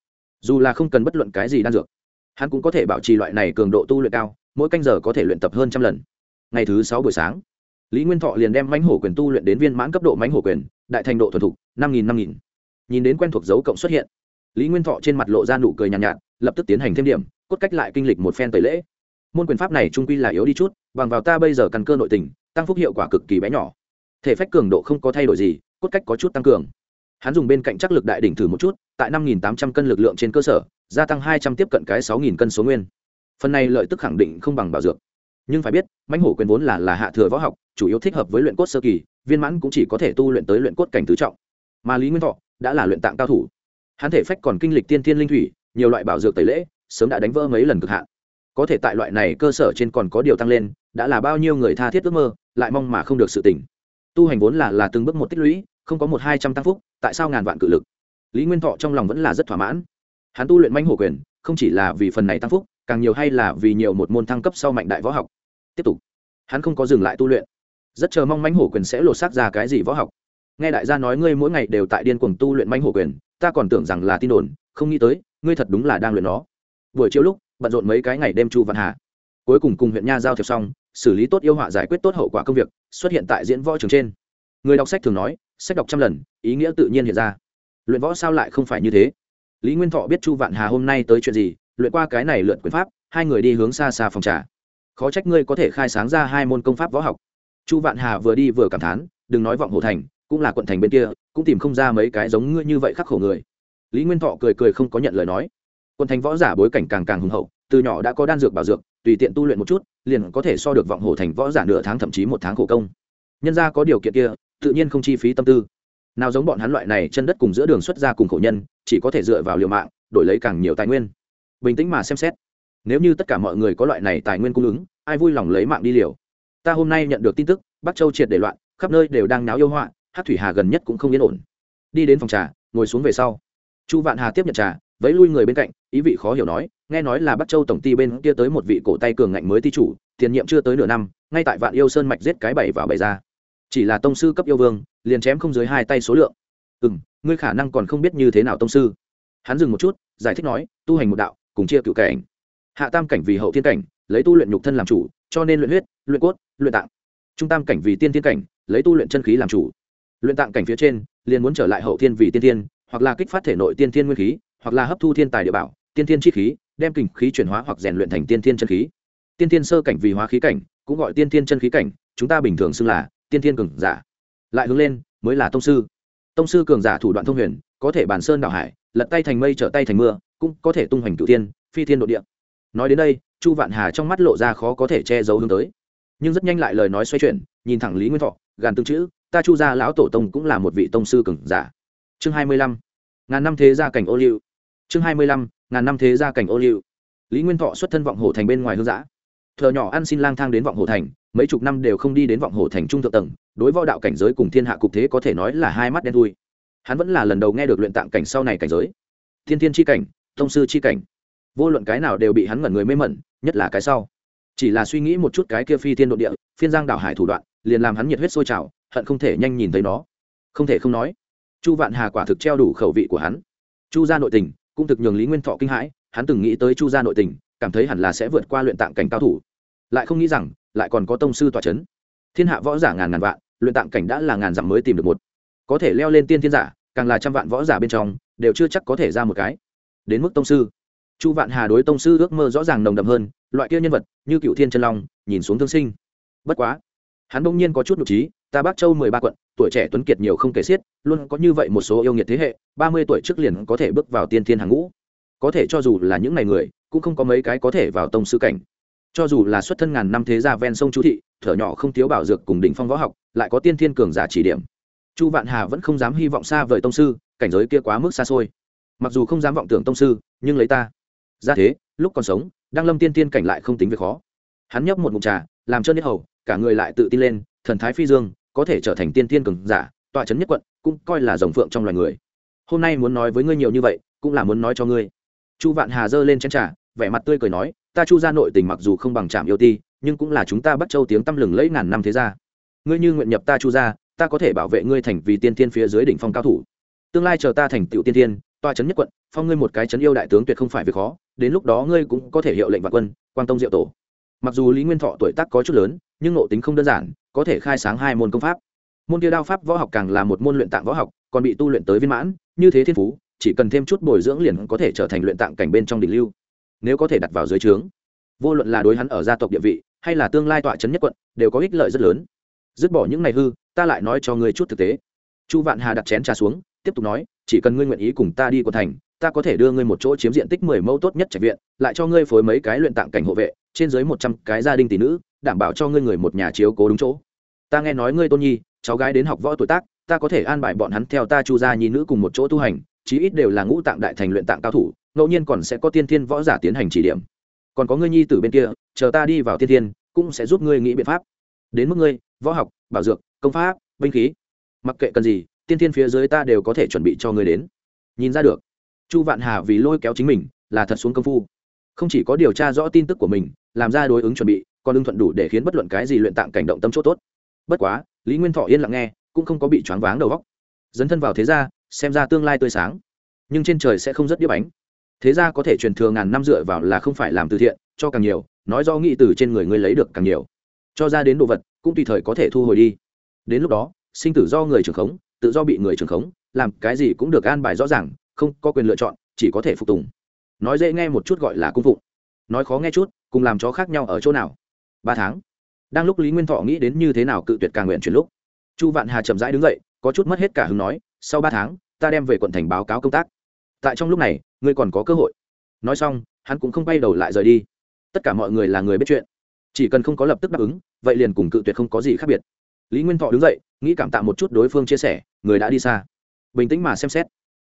Dù là không cần bất luận cái gì đan dược, hắn cũng có thể bảo trì loại này cường độ tu luyện cao, mỗi canh giờ có thể luyện tập hơn trăm lần. Ngày thứ sáu buổi sáng, lý nguyên thọ liền đem mãnh hổ quyền tu luyện đến viên mãn cấp độ mãnh hổ quyền, đại thành độ thuần thục, năm nghìn năm nghìn. Nhìn đến quen thuộc dấu cộng xuất hiện lý nguyên thọ trên mặt lộ ra nụ cười nhàn nhạt, nhạt lập tức tiến hành thêm điểm cốt cách lại kinh lịch một phen tẩy lễ. Môn quyền pháp này trung quy là yếu đi chút bằng vào ta bây giờ căn cơ nội tình tăng phúc hiệu quả cực kỳ bé nhỏ. Thể phách cường độ không có thay đổi gì cốt cách có chút tăng cường. Hắn dùng bên cạnh chắc lực đại đỉnh thử một chút tại năm nghìn tám trăm cân lực lượng trên cơ sở gia tăng hai trăm tiếp cận cái sáu nghìn cân số nguyên. Phần này lợi tức khẳng định không bằng bảo dược. Nhưng phải biết mãnh hổ quyền vốn là là hạ thừa võ học chủ yếu thích hợp với luyện cốt sơ kỳ viên mãn cũng chỉ có thể tu luyện tới luyện cốt cảnh tứ trọng. Mà lý nguyên thọ đã là luyện tạng cao thủ hắn thể phách còn kinh lịch tiên thiên linh thủy, nhiều loại bảo dược tẩy lễ, sớm đã đánh vỡ mấy lần cực hạn. Có thể tại loại này cơ sở trên còn có điều tăng lên, đã là bao nhiêu người tha thiết ước mơ, lại mong mà không được sự tỉnh. Tu hành vốn là là từng bước một tích lũy, không có một hai trăm tăng phúc, tại sao ngàn vạn cự lực? Lý nguyên thọ trong lòng vẫn là rất thỏa mãn. Hắn tu luyện manh hổ quyền, không chỉ là vì phần này tăng phúc, càng nhiều hay là vì nhiều một môn thăng cấp sau mạnh đại võ học. Tiếp tục. Hắn không có dừng lại tu luyện. Rất chờ mong manh hổ quyền sẽ lột xác ra cái gì võ học. Nghe đại gia nói ngươi mỗi ngày đều tại điên cuồng tu luyện manh hổ quyền ta còn tưởng rằng là tin đồn, không nghĩ tới, ngươi thật đúng là đang luyện nó. Buổi chiều lúc, bận rộn mấy cái ngày đêm chu văn hà. Cuối cùng cùng huyện nha giao thiệp xong, xử lý tốt yêu họa giải quyết tốt hậu quả công việc, xuất hiện tại diễn võ trường trên. Người đọc sách thường nói, sách đọc trăm lần, ý nghĩa tự nhiên hiện ra. Luyện võ sao lại không phải như thế? Lý nguyên thọ biết chu vạn hà hôm nay tới chuyện gì, luyện qua cái này lượn quyền pháp, hai người đi hướng xa xa phòng trà. Khó trách ngươi có thể khai sáng ra hai môn công pháp võ học. Chu vạn hà vừa đi vừa cảm thán, đừng nói vọng hồ thành cũng là quận thành bên kia, cũng tìm không ra mấy cái giống ngươi như vậy khắc khổ người. Lý nguyên thọ cười cười không có nhận lời nói. Quận thành võ giả bối cảnh càng càng hùng hậu, từ nhỏ đã có đan dược bảo dược, tùy tiện tu luyện một chút, liền có thể so được vọng hồ thành võ giả nửa tháng thậm chí một tháng khổ công. Nhân ra có điều kiện kia, tự nhiên không chi phí tâm tư. Nào giống bọn hắn loại này chân đất cùng giữa đường xuất ra cùng khổ nhân, chỉ có thể dựa vào liều mạng, đổi lấy càng nhiều tài nguyên. Bình tĩnh mà xem xét. Nếu như tất cả mọi người có loại này tài nguyên cung ứng, ai vui lòng lấy mạng đi liều. Ta hôm nay nhận được tin tức, bắc châu triệt để loạn, khắp nơi đều đang náo yêu họa hát thủy hà gần nhất cũng không yên ổn. Đi đến phòng trà, ngồi xuống về sau. Chu vạn hà tiếp nhận trà, vẫy lui người bên cạnh, ý vị khó hiểu nói, nghe nói là bắt châu tổng ty bên kia tới một vị cổ tay cường ngạnh mới ty chủ, tiền nhiệm chưa tới nửa năm, ngay tại vạn yêu sơn mạch giết cái bảy vào bảy ra. Chỉ là tông sư cấp yêu vương, liền chém không dưới hai tay số lượng. Ừ m ngươi khả năng còn không biết như thế nào tông sư. Hắn dừng một chút, giải thích nói, tu hành một đạo, cùng chia cựu cảnh. Hạ tam cảnh vì hậu thiên cảnh, lấy tu luyện nhục thân làm chủ, cho nên luyện huyết, luyện cốt, luyện tạng. Trung tam cảnh vì tiên thiên cảnh, lấy tu luyện chân khí làm chủ luyện tạng cảnh phía trên, liền muốn trở lại hậu thiên vì tiên thiên, hoặc là kích phát thể nội tiên thiên nguyên khí, hoặc là hấp thu thiên tài địa bảo, tiên thiên chi khí, đem kình khí chuyển hóa hoặc rèn luyện thành tiên thiên chân khí. Tiên thiên sơ cảnh vì hóa khí cảnh, cũng gọi tiên thiên chân khí cảnh, chúng ta bình thường xưng là tiên thiên cường giả. Lại hướng lên, mới là tông sư. Tông sư cường giả thủ đoạn thông huyền, có thể bàn sơn đảo hải, lật tay thành mây trở tay thành mưa, cũng có thể tung hoành cửu tiên phi thiên độ địa. Nói đến đây, chu vạn hà trong mắt lộ ra khó có thể che giấu hướng tới. Nhưng rất nhanh lại lời nói xoay chuyển, nhìn thẳng lý nguyên thọ, gàn tương chữ ta chu gia lão tổ tông cũng là một vị tông sư cường giả. Chương hai mươi lăm, ngàn năm thế gia cảnh ô liu. Chương hai mươi lăm, ngàn năm thế gia cảnh ô liu. Lý nguyên thọ xuất thân vọng hồ thành bên ngoài hương giã. Thợ nhỏ ăn xin lang thang đến vọng hồ thành, mấy chục năm đều không đi đến vọng hồ thành trung thượng tầng, đối võ đạo cảnh giới cùng thiên hạ cục thế có thể nói là hai mắt đen thui. Hắn vẫn là lần đầu nghe được luyện tạng cảnh sau này cảnh giới. Thiên thiên chi cảnh thông sư chi cảnh. Vô luận cái nào đều bị hắn ngẩn người mê mẩn, nhất là cái sau. Chỉ là suy nghĩ một chút cái kia phi thiên độ địa, phiên giang đảo hải thủ đoạn, liền làm hắn nhiệt huyết sôi trào hận không thể nhanh nhìn thấy nó. Không thể không nói, chu vạn hà quả thực treo đủ khẩu vị của hắn. Chu gia nội tình, cũng thực nhường lý nguyên thọ kinh hãi, hắn từng nghĩ tới chu gia nội tình, cảm thấy hẳn là sẽ vượt qua luyện tạng cảnh cao thủ. Lại không nghĩ rằng, lại còn có tông sư tòa c h ấ n thiên hạ võ giả ngàn ngàn vạn, luyện tạng cảnh đã là ngàn dặm mới tìm được một. Có thể leo lên tiên thiên giả, càng là trăm vạn võ giả bên trong, đều chưa chắc có thể ra một cái. Đến mức tông sư. Chu vạn hà đối tông sư ước mơ rõ ràng nồng đậm hơn, loại kia nhân vật, như cựu thiên chân long, nhìn xuống thương sinh. Bất quá, hắn bỗng nhiên có chút nhục trí ta bắc châu mười ba quận, tuổi trẻ tuấn kiệt nhiều không kể xiết, luôn có như vậy một số yêu nghiệt thế hệ, ba mươi tuổi trước liền có thể bước vào tiên thiên hàng ngũ. Có thể cho dù là những ngày người, cũng không có mấy cái có thể vào tông sư cảnh. Cho dù là xuất thân ngàn năm thế gia ven sông chú thị, thở nhỏ không thiếu bảo dược cùng đỉnh phong võ học, lại có tiên thiên cường giả chỉ điểm. Chu vạn hà vẫn không dám hy vọng xa vời tông sư, cảnh giới kia quá mức xa xôi. Mặc dù không dám vọng tưởng tông sư, nhưng lấy ta. Ra thế, lúc còn sống đang lâm tiên tiên cảnh lại không tính việc khó. Hắn nhấp một mụn trà, làm trơn nhất hầu cả người lại tự tin lên, thần thái phi dương, có thể trở thành tiên tiên cường giả, tọa trấn nhất quận, cũng coi là dòng phượng trong loài người. Hôm nay muốn nói với ngươi nhiều như vậy, cũng là muốn nói cho ngươi. Chu vạn hà giơ lên chén trà, vẻ mặt tươi cười nói, ta chu ra nội tình mặc dù không bằng trạm yêu ti, nhưng cũng là chúng ta bắt châu tiếng tăm lừng lẫy ngàn năm thế gia. Ngươi như nguyện nhập ta chu ra ta có thể bảo vệ ngươi thành vì tiên tiên phía dưới đỉnh phong cao thủ. Tương lai chờ ta thành tựu tiên tiên toa trấn nhất quận, phong ngươi một cái trấn yêu đại tướng tuyệt không phải việc khó, đến lúc đó ngươi cũng có thể hiệu lệnh vạn quân quan tông diệu tổ. Mặc dù lý nguyên thọ tuổi tác có chút lớn nhưng nộ tính không đơn giản, có thể khai sáng hai môn công pháp. Môn kia đao pháp võ học càng là một môn luyện tạng võ học, còn bị tu luyện tới viên mãn, như thế thiên phú, chỉ cần thêm chút bồi dưỡng liền có thể trở thành luyện tạng cảnh bên trong đỉnh lưu. Nếu có thể đặt vào dưới trướng, vô luận là đối hắn ở gia tộc địa vị, hay là tương lai tọa trấn nhất quận, đều có ích lợi rất lớn. Dứt bỏ những ngày hư, ta lại nói cho ngươi chút thực tế. Chu vạn hà đặt chén trà xuống, tiếp tục nói, chỉ cần ngươi nguyện ý cùng ta đi quận thành, ta có thể đưa ngươi một chỗ chiếm diện tích mười mẫu tốt nhất trạch viện, lại cho ngươi phối mấy cái luyện tạng cảnh hộ vệ, trên dưới một trăm cái gia đình tỷ nữ đảm bảo cho ngươi người một nhà chiếu cố đúng chỗ. Ta nghe nói ngươi tôn nhi, cháu gái đến học võ tuổi tác, ta có thể an bài bọn hắn theo ta chu gia nhi nữ cùng một chỗ tu hành, chí ít đều là ngũ tạng đại thành luyện tạng cao thủ, ngẫu nhiên còn sẽ có tiên thiên võ giả tiến hành chỉ điểm. Còn có ngươi nhi tử bên kia, chờ ta đi vào tiên thiên, cũng sẽ giúp ngươi nghĩ biện pháp. Đến mức ngươi, võ học, bảo dược, công pháp, binh khí, mặc kệ cần gì, tiên thiên phía dưới ta đều có thể chuẩn bị cho ngươi đến. Nhìn ra được. Chu vạn hà vì lôi kéo chính mình, là thật xuống công phu. Không chỉ có điều tra rõ tin tức của mình, làm ra đối ứng chuẩn bị còn ưng thuận đủ để khiến bất luận cái gì luyện tạng cảnh động tâm chỗ tốt. Bất quá, lý nguyên thọ yên lặng nghe, cũng không có bị choáng váng đầu góc dấn thân vào thế gia, xem ra tương lai tươi sáng. Nhưng trên trời sẽ không rất điếp bánh. Thế gia có thể truyền thừa ngàn năm dựa vào là không phải làm từ thiện, cho càng nhiều, nói do nghĩ từ trên người ngươi lấy được càng nhiều. Cho ra đến đồ vật, cũng tùy thời có thể thu hồi đi. Đến lúc đó, sinh tử do người trưởng khống, tự do bị người trưởng khống, làm cái gì cũng được an bài rõ ràng, không có quyền lựa chọn, chỉ có thể phục tùng. Nói dễ nghe một chút gọi là cung phụng. Nói khó nghe chút, cùng làm chó khác nhau ở chỗ nào? Ba tháng. Đang lúc lý nguyên thọ nghĩ đến như thế nào cự tuyệt càng nguyện chuyển lúc, chu vạn hà chậm rãi đứng dậy, có chút mất hết cả hứng nói, sau ba tháng, ta đem về quận thành báo cáo công tác. Tại trong lúc này, ngươi còn có cơ hội. Nói xong, hắn cũng không bay đầu lại rời đi. Tất cả mọi người là người biết chuyện. Chỉ cần không có lập tức đáp ứng, vậy liền cùng cự tuyệt không có gì khác biệt. Lý nguyên thọ đứng dậy, nghĩ cảm tạ một chút đối phương chia sẻ, người đã đi xa. Bình tĩnh mà xem xét.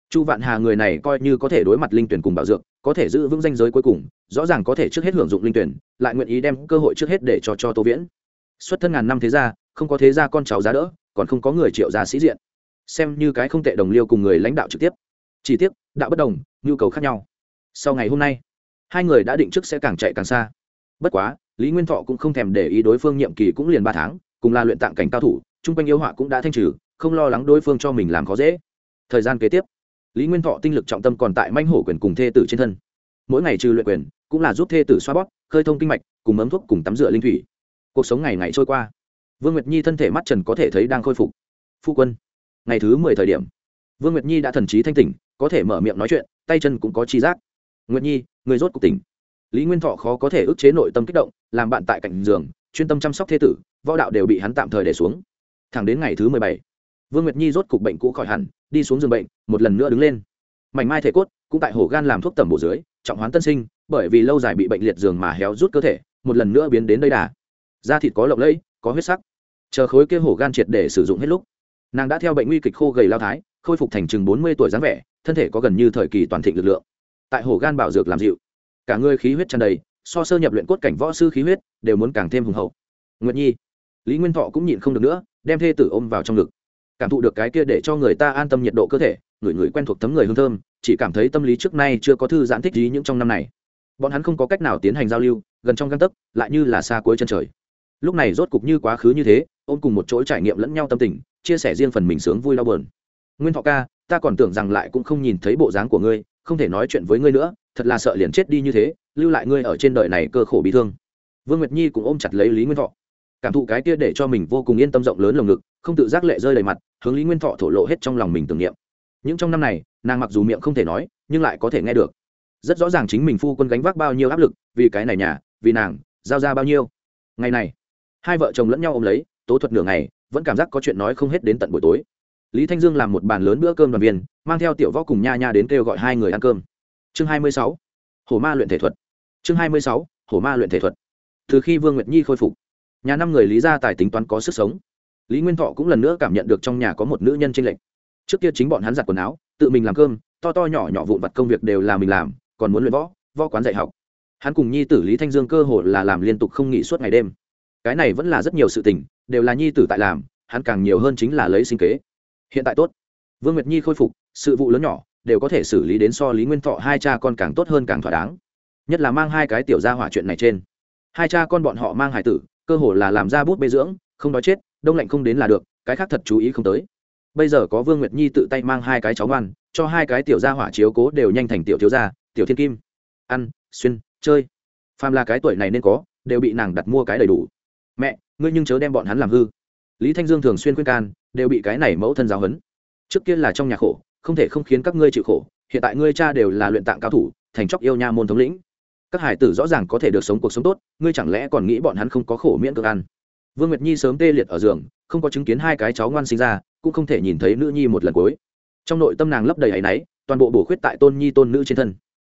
Chu vạn hà người này coi như có thể đối mặt linh tuyển cùng bảo dược có thể giữ vững danh giới cuối cùng, rõ ràng có thể trước hết hưởng dụng linh tuyển, lại nguyện ý đem cơ hội trước hết để cho cho tô viễn. Xuất thân ngàn năm thế gia, không có thế gia con cháu giá đỡ, còn không có người triệu gia sĩ diện. Xem như cái không tệ đồng liêu cùng người lãnh đạo trực tiếp. Chỉ tiếc đạo bất đồng, nhu cầu khác nhau. Sau ngày hôm nay, hai người đã định trước sẽ càng chạy càng xa. Bất quá, lý nguyên thọ cũng không thèm để ý đối phương nhiệm kỳ cũng liền ba tháng, cùng là luyện tạng cảnh cao thủ, chung quanh yêu họa cũng đã thanh trừ, không lo lắng đối phương cho mình làm khó dễ. Thời gian kế tiếp lý nguyên thọ tinh lực trọng tâm còn tại manh hổ quyền cùng thê tử trên thân. Mỗi ngày trừ luyện quyền, cũng là giúp thê tử xoa bóp, khơi thông kinh mạch, cùng ấm thuốc cùng tắm rửa linh thủy. Cuộc sống ngày ngày trôi qua. Vương nguyệt nhi thân thể mắt trần có thể thấy đang khôi phục. Phu quân, ngày thứ mười thời điểm, vương nguyệt nhi đã thần trí thanh tỉnh, có thể mở miệng nói chuyện, tay chân cũng có chi giác. Nguyệt nhi, người rốt cuộc tỉnh. Lý nguyên thọ khó có thể ức chế nội tâm kích động, làm bạn tại cạnh giường, chuyên tâm chăm sóc thê tử, võ đạo đều bị hắn tạm thời để xuống. Thẳng đến ngày thứ mười bảy, vương nguyệt nhi rốt cục bệnh cũ khỏi hẳn đi xuống giường bệnh, một lần nữa đứng lên. Mảnh mai thể cốt cũng tại hổ gan làm thuốc tẩm bổ dưới, trọng hoán tân sinh, bởi vì lâu dài bị bệnh liệt giường mà héo rút cơ thể, một lần nữa biến đến đây đà. Da thịt có lộng lẫy, có huyết sắc. Chờ khối kia hổ gan triệt để sử dụng hết lúc, nàng đã theo bệnh nguy kịch khô gầy lao thái, khôi phục thành chừng bốn mươi tuổi dáng vẻ, thân thể có gần như thời kỳ toàn thịnh lực lượng. Tại hổ gan bảo dược làm dịu, cả người khí huyết tràn đầy, so sơ nhập luyện cốt cảnh võ sư khí huyết đều muốn càng thêm hùng hậu. Nguyệt nhi, lý nguyên thọ cũng nhịn không được nữa, đem thê tử ôm vào trong ngực cảm thụ được cái kia để cho người ta an tâm nhiệt độ cơ thể, người người quen thuộc thấm người hương thơm, chỉ cảm thấy tâm lý trước nay chưa có thư giãn thích gì những trong năm này. Bọn hắn không có cách nào tiến hành giao lưu, gần trong găng tấc, lại như là xa cuối chân trời. Lúc này rốt cục như quá khứ như thế, ôm cùng một chỗ trải nghiệm lẫn nhau tâm tình, chia sẻ riêng phần mình sướng vui đau buồn. Nguyên thọ ca, ta còn tưởng rằng lại cũng không nhìn thấy bộ dáng của ngươi, không thể nói chuyện với ngươi nữa, thật là sợ liền chết đi như thế, lưu lại ngươi ở trên đời này cơ khổ bị thương. Vương nguyệt nhi cũng ôm chặt lấy lý nguyên thọ. Cảm thụ cái kia để cho mình vô cùng yên tâm rộng lớn lồng ngực không tự giác lệ rơi đầy mặt, hướng lý nguyên thọ thổ lộ hết trong lòng mình tưởng niệm. Những trong năm này, nàng mặc dù miệng không thể nói, nhưng lại có thể nghe được. Rất rõ ràng chính mình phu quân gánh vác bao nhiêu áp lực, vì cái này nhà, vì nàng, giao ra bao nhiêu. Ngày này, hai vợ chồng lẫn nhau ôm lấy, tố thuật nửa ngày, vẫn cảm giác có chuyện nói không hết đến tận buổi tối. Lý thanh dương làm một bàn lớn bữa cơm đoàn viên, mang theo tiểu võ cùng nha nha đến kêu gọi hai người ăn cơm. Chương hai mươi sáu, hổ ma luyện thể thuật. Chương hai mươi sáu, hổ ma luyện thể thuật. Từ khi vương nguyệt nhi khôi phục, nhà năm người lý gia tài tính toán có sức sống lý nguyên thọ cũng lần nữa cảm nhận được trong nhà có một nữ nhân tranh lệch. Trước kia chính bọn hắn giặt quần áo, tự mình làm cơm, to to nhỏ nhỏ vụn vặt công việc đều là mình làm, còn muốn luyện võ võ quán dạy học. Hắn cùng nhi tử lý thanh dương cơ hồ là làm liên tục không nghỉ suốt ngày đêm. Cái này vẫn là rất nhiều sự tình, đều là nhi tử tại làm, hắn càng nhiều hơn chính là lấy sinh kế. Hiện tại tốt. Vương nguyệt nhi khôi phục, sự vụ lớn nhỏ, đều có thể xử lý đến so lý nguyên thọ hai cha con càng tốt hơn càng thỏa đáng. Nhất là mang hai cái tiểu ra hỏa chuyện này trên. Hai cha con bọn họ mang hải tử, cơ hồ là làm ra bút bê dưỡng, không đói chết đông lạnh không đến là được, cái khác thật chú ý không tới. Bây giờ có vương nguyệt nhi tự tay mang hai cái cháu ngoan, cho hai cái tiểu gia hỏa chiếu cố đều nhanh thành tiểu thiếu gia, tiểu thiên kim. Ăn, xuyên, chơi. Phàm là cái tuổi này nên có, đều bị nàng đặt mua cái đầy đủ. Mẹ, ngươi nhưng chớ đem bọn hắn làm hư. Lý thanh dương thường xuyên khuyên can, đều bị cái này mẫu thân giáo huấn. Trước kia là trong nhà khổ, không thể không khiến các ngươi chịu khổ, hiện tại ngươi cha đều là luyện tạng cao thủ, thành chóc yêu nha môn thống lĩnh. Các hải tử rõ ràng có thể được sống cuộc sống tốt, ngươi chẳng lẽ còn nghĩ bọn hắn không có khổ miễn cực ăn? Vương nguyệt nhi sớm tê liệt ở giường, không có chứng kiến hai cái cháu ngoan sinh ra, cũng không thể nhìn thấy nữ nhi một lần cuối. Trong nội tâm nàng lấp đầy áy náy, toàn bộ bổ khuyết tại tôn nhi tôn nữ trên thân.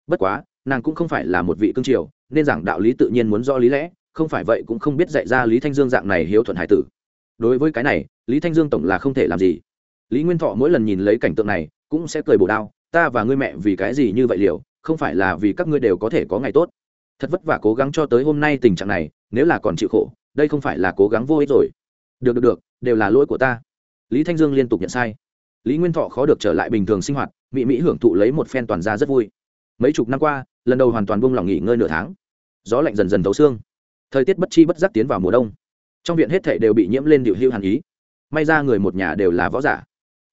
Bất quá, nàng cũng không phải là một vị cương triều, nên giảng đạo lý tự nhiên muốn do lý lẽ, không phải vậy cũng không biết dạy ra lý thanh dương dạng này hiếu thuận hải tử. Đối với cái này, lý thanh dương tổng là không thể làm gì. Lý nguyên thọ mỗi lần nhìn lấy cảnh tượng này, cũng sẽ cười bổ đao, ta và ngươi mẹ vì cái gì như vậy liều, không phải là vì các ngươi đều có thể có ngày tốt. Thật vất vả cố gắng cho tới hôm nay tình trạng này, nếu là còn chịu khổ đây không phải là cố gắng vô ích rồi. Được được được, đều là lỗi của ta. Lý thanh dương liên tục nhận sai. Lý nguyên thọ khó được trở lại bình thường sinh hoạt mỹ mỹ hưởng thụ lấy một phen toàn ra rất vui. Mấy chục năm qua, lần đầu hoàn toàn buông lỏng nghỉ ngơi nửa tháng. Gió lạnh dần dần thấu xương. Thời tiết bất chi bất giác tiến vào mùa đông. Trong viện hết thể đều bị nhiễm lên điệu hưu hàn ý. May ra người một nhà đều là võ giả.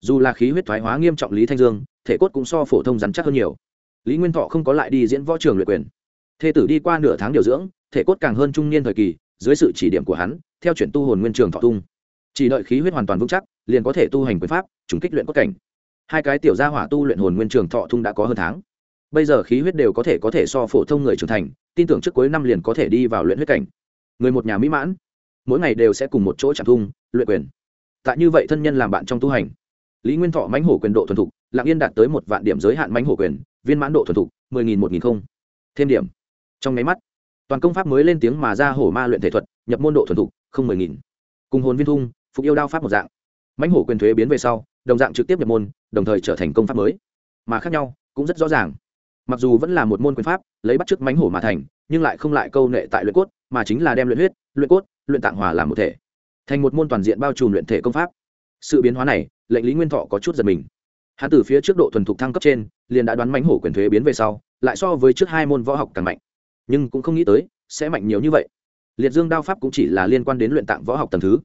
Dù là khí huyết thoái hóa nghiêm trọng lý thanh dương, thể cốt cũng so phổ thông rắn chắc hơn nhiều. Lý nguyên thọ không có lại đi diễn võ trường luyện quyền. Thê tử đi qua nửa tháng điều dưỡng, thể cốt càng hơn trung niên thời kỳ dưới sự chỉ điểm của hắn, theo chuyển tu hồn nguyên trường thọ tung. Chỉ đợi khí huyết hoàn toàn vững chắc, liền có thể tu hành quyền pháp, trùng kích luyện cốt cảnh. Hai cái tiểu gia hỏa tu luyện hồn nguyên trường thọ tung đã có hơn tháng. Bây giờ khí huyết đều có thể có thể so phổ thông người trưởng thành, tin tưởng trước cuối năm liền có thể đi vào luyện huyết cảnh. Người một nhà mỹ mãn, mỗi ngày đều sẽ cùng một chỗ chạm thung, luyện quyền. Tại như vậy thân nhân làm bạn trong tu hành. Lý nguyên thọ mãnh hổ quyền độ thuần thục, lạng yên đạt tới một vạn điểm giới hạn mãnh hổ quyền, viên mãn độ thuần thục, mười nghìn, một nghìn không. Thêm điểm. Trong máy mắt toàn công pháp mới lên tiếng mà ra hổ ma luyện thể thuật, nhập môn độ thuần thục, không mười nghìn. Cùng hồn viên thung, phục yêu đao pháp một dạng. Mãnh hổ quyền thuế biến về sau, đồng dạng trực tiếp nhập môn, đồng thời trở thành công pháp mới. Mà khác nhau, cũng rất rõ ràng. Mặc dù vẫn là một môn quyền pháp, lấy bắt chước mãnh hổ mà thành, nhưng lại không lại câu nệ tại luyện cốt, mà chính là đem luyện huyết, luyện cốt, luyện tạng hòa làm một thể. Thành một môn toàn diện bao trùm luyện thể công pháp. Sự biến hóa này, lệnh lý nguyên thọ có chút giật mình. Hắn từ phía trước độ thuần thục thăng cấp trên, liền đã đoán mãnh hổ quyền thuế biến về sau, lại so với trước hai môn võ học càng mạnh nhưng cũng không nghĩ tới, sẽ mạnh nhiều như vậy. Liệt dương đao pháp cũng chỉ là liên quan đến luyện tạng võ học tầng thứ.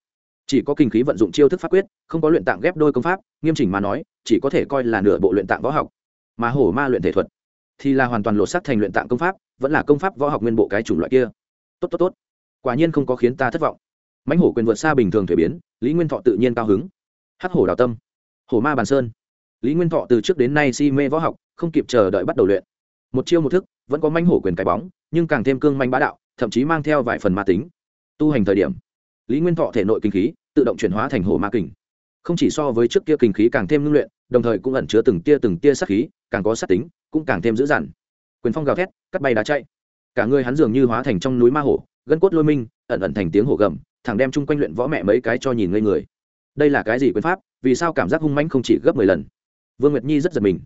Chỉ có kinh khí vận dụng chiêu thức pháp quyết, không có luyện tạng ghép đôi công pháp, nghiêm chỉnh mà nói, chỉ có thể coi là nửa bộ luyện tạng võ học. Mà hổ ma luyện thể thuật thì là hoàn toàn lột sắc thành luyện tạng công pháp, vẫn là công pháp võ học nguyên bộ cái chủng loại kia. Tốt tốt tốt. Quả nhiên không có khiến ta thất vọng. Mãnh hổ quyền vượt xa bình thường thuế biến, lý nguyên thọ tự nhiên cao hứng. Hắc hổ đào tâm. Hổ ma bàn sơn. Lý nguyên thọ từ trước đến nay si mê võ học, không kịp chờ đợi bắt đầu luyện một chiêu một thức, vẫn có manh hổ quyền cái bóng, nhưng càng thêm cương manh bá đạo, thậm chí mang theo vài phần ma tính. Tu hành thời điểm, lý nguyên thọ thể nội kinh khí, tự động chuyển hóa thành hổ ma kình. Không chỉ so với trước kia kinh khí càng thêm ngưng luyện, đồng thời cũng ẩn chứa từng tia từng tia sát khí, càng có sát tính, cũng càng thêm dữ dằn. Quyền phong gào thét, cắt bay đá chạy. Cả người hắn dường như hóa thành trong núi ma hổ, gân cốt lôi minh, ẩn ẩn thành tiếng hổ gầm, thẳng đem chung quanh luyện võ mẹ mấy cái cho nhìn ngây người. Đây là cái gì quyền pháp, vì sao cảm giác hung mãnh không chỉ gấp mười lần? Vương nguyệt nhi rất giật mình.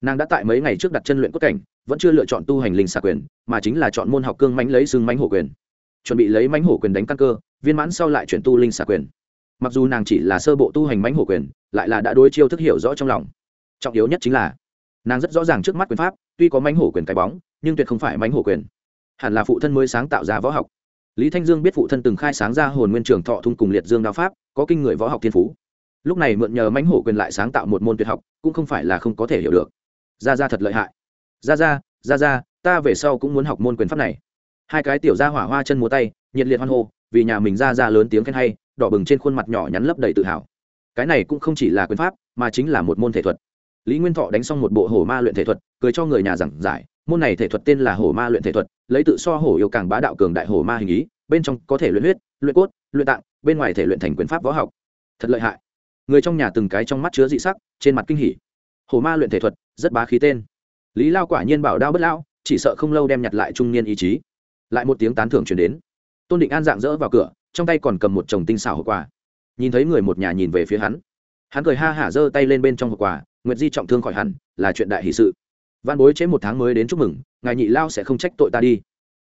Nàng đã tại mấy ngày trước đặt chân luyện cốt cảnh vẫn chưa lựa chọn tu hành linh xà quyền, mà chính là chọn môn học cương mãnh lấy xương mãnh hổ quyền. Chuẩn bị lấy mãnh hổ quyền đánh căn cơ, viên mãn sau lại chuyển tu linh xà quyền. Mặc dù nàng chỉ là sơ bộ tu hành mãnh hổ quyền, lại là đã đối chiêu thức hiểu rõ trong lòng. Trọng yếu nhất chính là, nàng rất rõ ràng trước mắt quyền pháp, tuy có mãnh hổ quyền cái bóng, nhưng tuyệt không phải mãnh hổ quyền. Hẳn là phụ thân mới sáng tạo ra võ học. Lý thanh dương biết phụ thân từng khai sáng ra hồn nguyên trường thọ thung cùng liệt dương đao pháp, có kinh người võ học thiên phú. Lúc này mượn nhờ mãnh hổ quyền lại sáng tạo một môn tuyệt học, cũng không phải là không có thể hiểu được. Ra ra thật lợi hại ra ra ra ra, ta về sau cũng muốn học môn quyền pháp này. Hai cái tiểu ra hỏa hoa chân múa tay, nhiệt liệt hoan hô, vì nhà mình ra ra lớn tiếng khen hay, đỏ bừng trên khuôn mặt nhỏ nhắn lấp đầy tự hào. Cái này cũng không chỉ là quyền pháp, mà chính là một môn thể thuật. Lý nguyên thọ đánh xong một bộ hổ ma luyện thể thuật, cười cho người nhà giảng giải, môn này thể thuật tên là hổ ma luyện thể thuật, lấy tự so hổ yêu càng bá đạo cường đại hổ ma hình ý, bên trong có thể luyện huyết, luyện cốt, luyện tạng, bên ngoài thể luyện thành quyền pháp võ học. Thật lợi hại. Người trong nhà từng cái trong mắt chứa dị sắc, trên mặt kinh hỉ. Hổ ma luyện thể thuật, rất bá khí tên lý lao quả nhiên bảo đao bất lao chỉ sợ không lâu đem nhặt lại trung niên ý chí. Lại một tiếng tán thưởng chuyển đến. Tôn định an dạng dỡ vào cửa, trong tay còn cầm một chồng tinh xảo hộp quà. Nhìn thấy người một nhà nhìn về phía hắn. Hắn cười ha hả giơ tay lên bên trong hộp quà, nguyệt di trọng thương khỏi hẳn, là chuyện đại hỷ sự. Văn bối chế một tháng mới đến chúc mừng, ngài nhị lao sẽ không trách tội ta đi.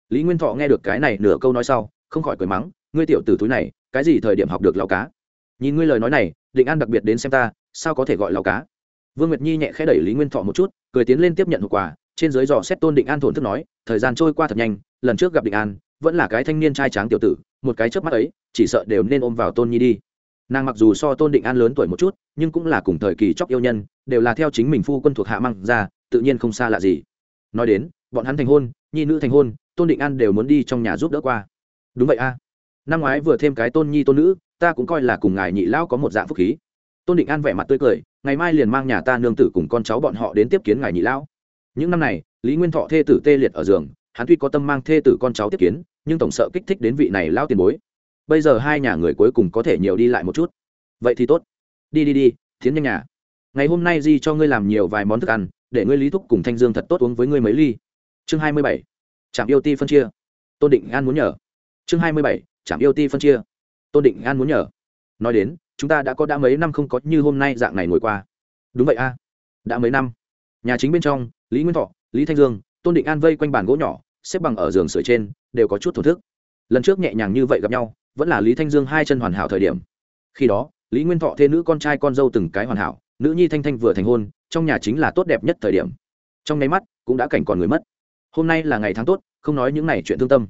Lý nguyên thọ nghe được cái này nửa câu nói sau, không khỏi cười mắng, ngươi tiểu t ử túi này, cái gì thời điểm học được lao cá? Nhìn ngươi lời nói này, định an đặc biệt đến xem ta, sao có thể gọi lao cá? Vương nguyệt nhi nhẹ khẽ đẩy lý nguyên thọ một chút, cười tiến lên tiếp nhận hậu quả trên dưới dò xét tôn định an thổn thức nói, thời gian trôi qua thật nhanh, lần trước gặp định an, vẫn là cái thanh niên trai tráng tiểu tử, một cái chớp mắt ấy, chỉ sợ đều nên ôm vào tôn nhi đi. Nàng mặc dù so tôn định an lớn tuổi một chút, nhưng cũng là cùng thời kỳ chóc yêu nhân, đều là theo chính mình phu quân thuộc hạ măng ra, tự nhiên không xa lạ gì. Nói đến, bọn hắn thành hôn, nhi nữ thành hôn, tôn định an đều muốn đi trong nhà giúp đỡ qua. Đúng vậy a. Năm ngoái vừa thêm cái tôn nhi tôn nữ, ta cũng coi là cùng ngài nhị lão có một dạng phúc khí. Tôn định an vẻ mặt tươi cười ngày mai liền mang nhà ta nương tử cùng con cháu bọn họ đến tiếp kiến ngài nhị lão. Những năm này, lý nguyên thọ thê tử tê liệt ở giường, hắn tuy có tâm mang thê tử con cháu tiếp kiến, nhưng tổng sợ kích thích đến vị này lao tiền bối. Bây giờ hai nhà người cuối cùng có thể nhiều đi lại một chút. Vậy thì tốt. Đi đi đi thiến nhanh nhà. Ngày hôm nay di cho ngươi làm nhiều vài món thức ăn, để ngươi lý thúc cùng thanh dương thật tốt uống với ngươi mấy ly. Chương hai mươi bảy. Trạm yêu ti phân chia. Tôn định an muốn nhờ. Chương hai mươi bảy. Trạm yêu ti phân chia. Tôn định an muốn nhờ. Nói đến chúng ta đã có đã mấy năm không có như hôm nay dạng này ngồi qua. Đúng vậy a. Đã mấy năm. Nhà chính bên trong, lý nguyên thọ, lý thanh dương, tôn định an vây quanh bàn gỗ nhỏ, xếp bằng ở giường sưởi trên, đều có chút thổ thức. Lần trước nhẹ nhàng như vậy gặp nhau, vẫn là lý thanh dương hai chân hoàn hảo thời điểm. Khi đó, lý nguyên thọ thê nữ con trai con dâu từng cái hoàn hảo, nữ nhi thanh thanh vừa thành hôn, trong nhà chính là tốt đẹp nhất thời điểm. Trong nháy mắt, cũng đã cảnh còn người mất. Hôm nay là ngày tháng tốt, không nói những này chuyện thương tâm.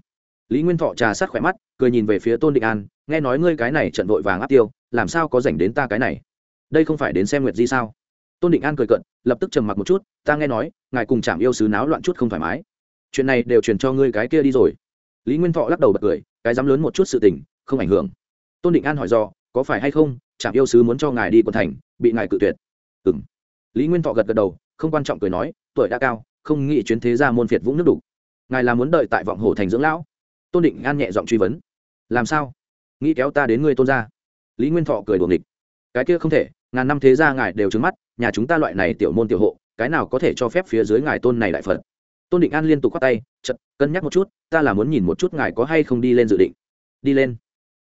Lý nguyên thọ trà sát khỏe mắt, cười nhìn về phía tôn định an, nghe nói ngươi cái này trận vội vàng áp tiêu làm sao có rảnh đến ta cái này? Đây không phải đến xem nguyệt di sao? Tôn định an cười cận lập tức trầm mặc một chút, ta nghe nói, ngài cùng chạm yêu sứ náo loạn chút không thoải mái. Chuyện này đều truyền cho ngươi cái kia đi rồi. Lý nguyên thọ lắc đầu bật cười, cái dám lớn một chút sự tình, không ảnh hưởng. Tôn định an hỏi do có phải hay không chạm yêu sứ muốn cho ngài đi quận thành, bị ngài cự tuyệt? Ừ m lý nguyên thọ gật gật đầu, không quan trọng cười nói, tuổi đã cao, không nghĩ chuyến thế ra môn phiệt vũng nước đủ ngài là muốn đợi tại vọng hồ thành dưỡng lão. Tôn định an nhẹ giọng truy vấn. Làm sao? Nghĩ kéo ta đến ngươi tôn ra lý nguyên thọ cười đùa nghịch. Cái kia không thể, ngàn năm thế ra ngài đều trứng mắt, nhà chúng ta loại này tiểu môn tiểu hộ, cái nào có thể cho phép phía dưới ngài tôn này đại phật? Tôn định an liên tục k tay chật cân nhắc một chút, ta là muốn nhìn một chút ngài có hay không đi lên dự định. Đi lên?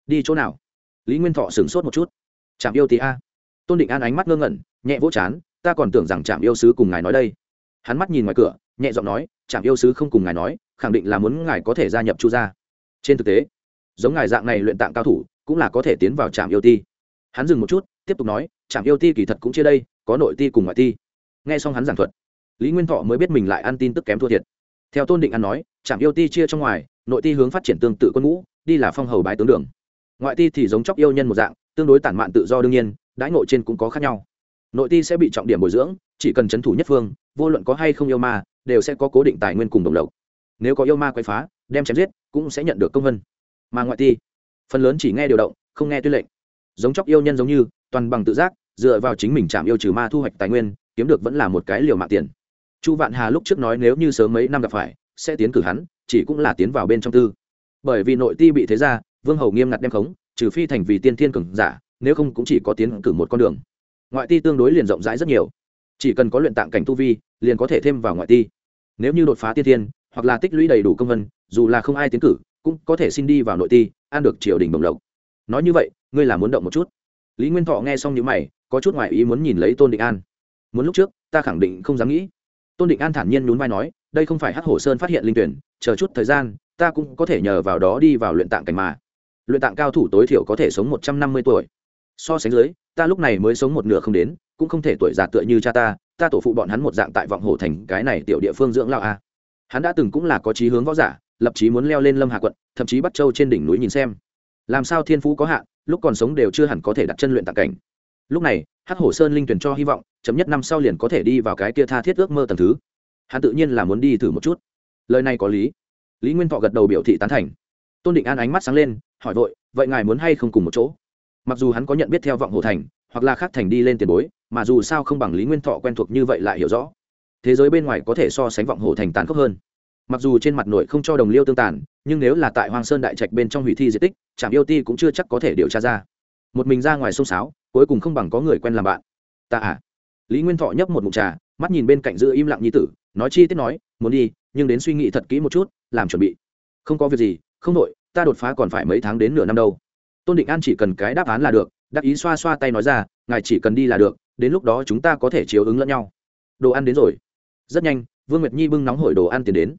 Đi chỗ nào? Lý nguyên thọ sửng sốt một chút. Chạm yêu tí a. Tôn định an ánh mắt ngơ ngẩn, nhẹ vỗ chán, ta còn tưởng rằng trạm yêu sứ cùng ngài nói đây. Hắn mắt nhìn ngoài cửa, nhẹ giọng nói, trạm yêu sứ không cùng ngài nói, khẳng định là muốn ngài có thể gia nhập chu gia. Trên thực tế, giống ngài dạng này luyện tạng cao thủ cũng là có thể tiến vào trạm yêu ti. Hắn dừng một chút, tiếp tục nói, trạm yêu ti kỳ thật cũng chia đây, có nội ti cùng ngoại ti. Nghe xong hắn giảng thuật, lý nguyên thọ mới biết mình lại ăn tin tức kém thua thiệt. Theo tôn định ăn nói, trạm yêu ti chia trong ngoài, nội ti hướng phát triển tương tự quân ngũ, đi là phong hầu bái tướng đường. Ngoại ti thì giống chóc yêu nhân một dạng, tương đối tản mạn tự do đương nhiên, đãi ngộ trên cũng có khác nhau. Nội ti sẽ bị trọng điểm bồi dưỡng, chỉ cần c h ấ n thủ nhất phương, vô luận có hay không yêu ma, đều sẽ có cố định tài nguyên cùng đồng lộc. Nếu có yêu ma quay phá, đem chém giết, cũng sẽ nhận được công vân. Mà ngoại ti phần lớn chỉ nghe điều động, không nghe tuyên lệnh. Giống chóc yêu nhân giống như, toàn bằng tự giác, dựa vào chính mình chạm yêu trừ ma thu hoạch tài nguyên, kiếm được vẫn là một cái liều mạng tiền. Chu vạn hà lúc trước nói nếu như sớm mấy năm gặp phải, sẽ tiến cử hắn, chỉ cũng là tiến vào bên trong tư. Bởi vì nội ti bị thế ra, vương hầu nghiêm ngặt đem khống, trừ phi thành vì tiên thiên cường giả, nếu không cũng chỉ có tiến cử một con đường. Ngoại ti tương đối liền rộng rãi rất nhiều. Chỉ cần có luyện tạng cảnh tu vi, liền có thể thêm vào ngoại ti. Nếu như đột phá tiên thiên, hoặc là tích lũy đầy đủ công vân, dù là không ai tiến cử, cũng có thể xin đi vào nội ti ăn được triều đình bồng lộc. Nói như vậy, ngươi là muốn động một chút. Lý nguyên thọ nghe xong những mày, có chút ngoại ý muốn nhìn lấy tôn định an. Muốn lúc trước, ta khẳng định không dám nghĩ. Tôn định an thản nhiên nhún vai nói, đây không phải hắc hổ sơn phát hiện linh tuyển, chờ chút thời gian, ta cũng có thể nhờ vào đó đi vào luyện tạng cảnh mà. Luyện tạng cao thủ tối thiểu có thể sống một trăm năm mươi tuổi. So sánh dưới, ta lúc này mới sống một nửa không đến, cũng không thể tuổi già tựa như cha ta ta tổ phụ bọn hắn một dạng tại vọng hồ thành cái này tiểu địa phương dưỡng lao a. Hắn đã từng cũng là có chí hướng võ giả lập chí muốn leo lên lâm hà quận, thậm chí bắt châu trên đỉnh núi nhìn xem. Làm sao thiên phú có hạn, lúc còn sống đều chưa hẳn có thể đặt chân luyện tạc cảnh. Lúc này, hắc hổ sơn linh tuyển cho hy vọng, chấm nhất năm sau liền có thể đi vào cái kia tha thiết ước mơ tầng thứ. Hắn tự nhiên là muốn đi thử một chút. Lời này có lý. Lý nguyên thọ gật đầu biểu thị tán thành. Tôn định an ánh mắt sáng lên, hỏi vội, vậy ngài muốn hay không cùng một chỗ? Mặc dù hắn có nhận biết theo vọng hồ thành, hoặc là khác thành đi lên tiền bối, mà dù sao không bằng lý nguyên thọ quen thuộc như vậy lại hiểu rõ. Thế giới bên ngoài có thể so sánh vọng hổ thành tàn khốc hơn mặc dù trên mặt nội không cho đồng liêu tương tàn, nhưng nếu là tại hoàng sơn đại trạch bên trong hủy thi di tích trạm yêu ti cũng chưa chắc có thể điều tra ra. Một mình ra ngoài sông sáo, cuối cùng không bằng có người quen làm bạn. Ta à. Lý nguyên thọ nhấp một mụn trà, mắt nhìn bên cạnh giữ im lặng nhi tử, nói chi tiết nói, muốn đi, nhưng đến suy nghĩ thật kỹ một chút, làm chuẩn bị. Không có việc gì, không đội ta đột phá còn phải mấy tháng đến nửa năm đâu. Tôn định an chỉ cần cái đáp án là được, đắc ý xoa xoa tay nói ra, ngài chỉ cần đi là được, đến lúc đó chúng ta có thể chiếu ứng lẫn nhau. Đồ ăn đến rồi. Rất nhanh, vương nguyệt nhi bưng nóng hổi đồ ăn tiền đến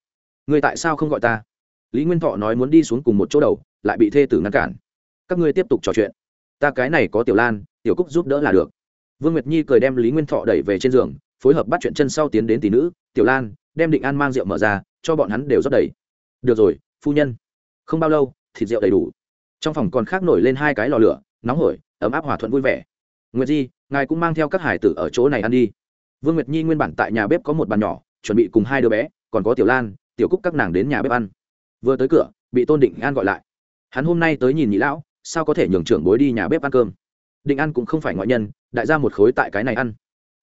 người tại sao không gọi ta? Lý nguyên thọ nói muốn đi xuống cùng một chỗ đầu, lại bị thê tử ngăn cản. Các ngươi tiếp tục trò chuyện. Ta cái này có tiểu lan, tiểu cúc giúp đỡ là được. Vương nguyệt nhi cười đem lý nguyên thọ đẩy về trên giường, phối hợp bắt chuyện chân sau tiến đến tỷ nữ, tiểu lan, đem định an mang rượu mở ra, cho bọn hắn đều rất đầy. Được rồi, phu nhân. Không bao lâu, thịt rượu đầy đủ. Trong phòng còn khác nổi lên hai cái lò lửa, nóng hổi, ấm áp hòa thuận vui vẻ. Nguyệt di, ngài cũng mang theo các hải tử ở chỗ này ăn đi. Vương nguyệt nhi nguyên bản tại nhà bếp có một bàn nhỏ, chuẩn bị cùng hai đứa bé, còn có tiểu lan tiểu cúc các nàng đến nhà bếp ăn. Vừa tới cửa, bị tôn định an gọi lại. Hắn hôm nay tới nhìn nhị lão, sao có thể nhường trưởng bối đi nhà bếp ăn cơm? Định ăn cũng không phải ngoại nhân, đại ra một khối tại cái này ăn.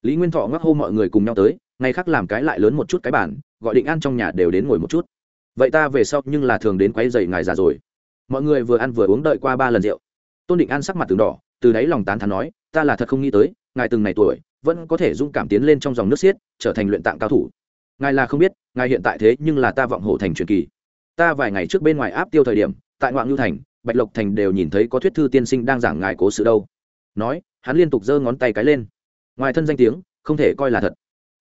Lý nguyên thọ ngắc hô mọi người cùng nhau tới, ngày khác làm cái lại lớn một chút cái bản gọi định ăn trong nhà đều đến ngồi một chút. Vậy ta về sau nhưng là thường đến quay dậy ngài già rồi. Mọi người vừa ăn vừa uống đợi qua ba lần rượu. Tôn định an sắc mặt từng đỏ, từ đáy lòng tán thắn nói, ta là thật không nghĩ tới, ngài từng này tuổi, vẫn có thể dung cảm tiến lên trong dòng nước xiết, trở thành luyện tạng cao thủ ngài là không biết, ngài hiện tại thế nhưng là ta vọng hổ thành truyền kỳ. Ta vài ngày trước bên ngoài áp tiêu thời điểm, tại ngoạn ngưu thành, bạch lộc thành đều nhìn thấy có thuyết thư tiên sinh đang giảng ngài cố sự đâu. Nói, hắn liên tục giơ ngón tay cái lên. Ngoài thân danh tiếng, không thể coi là thật.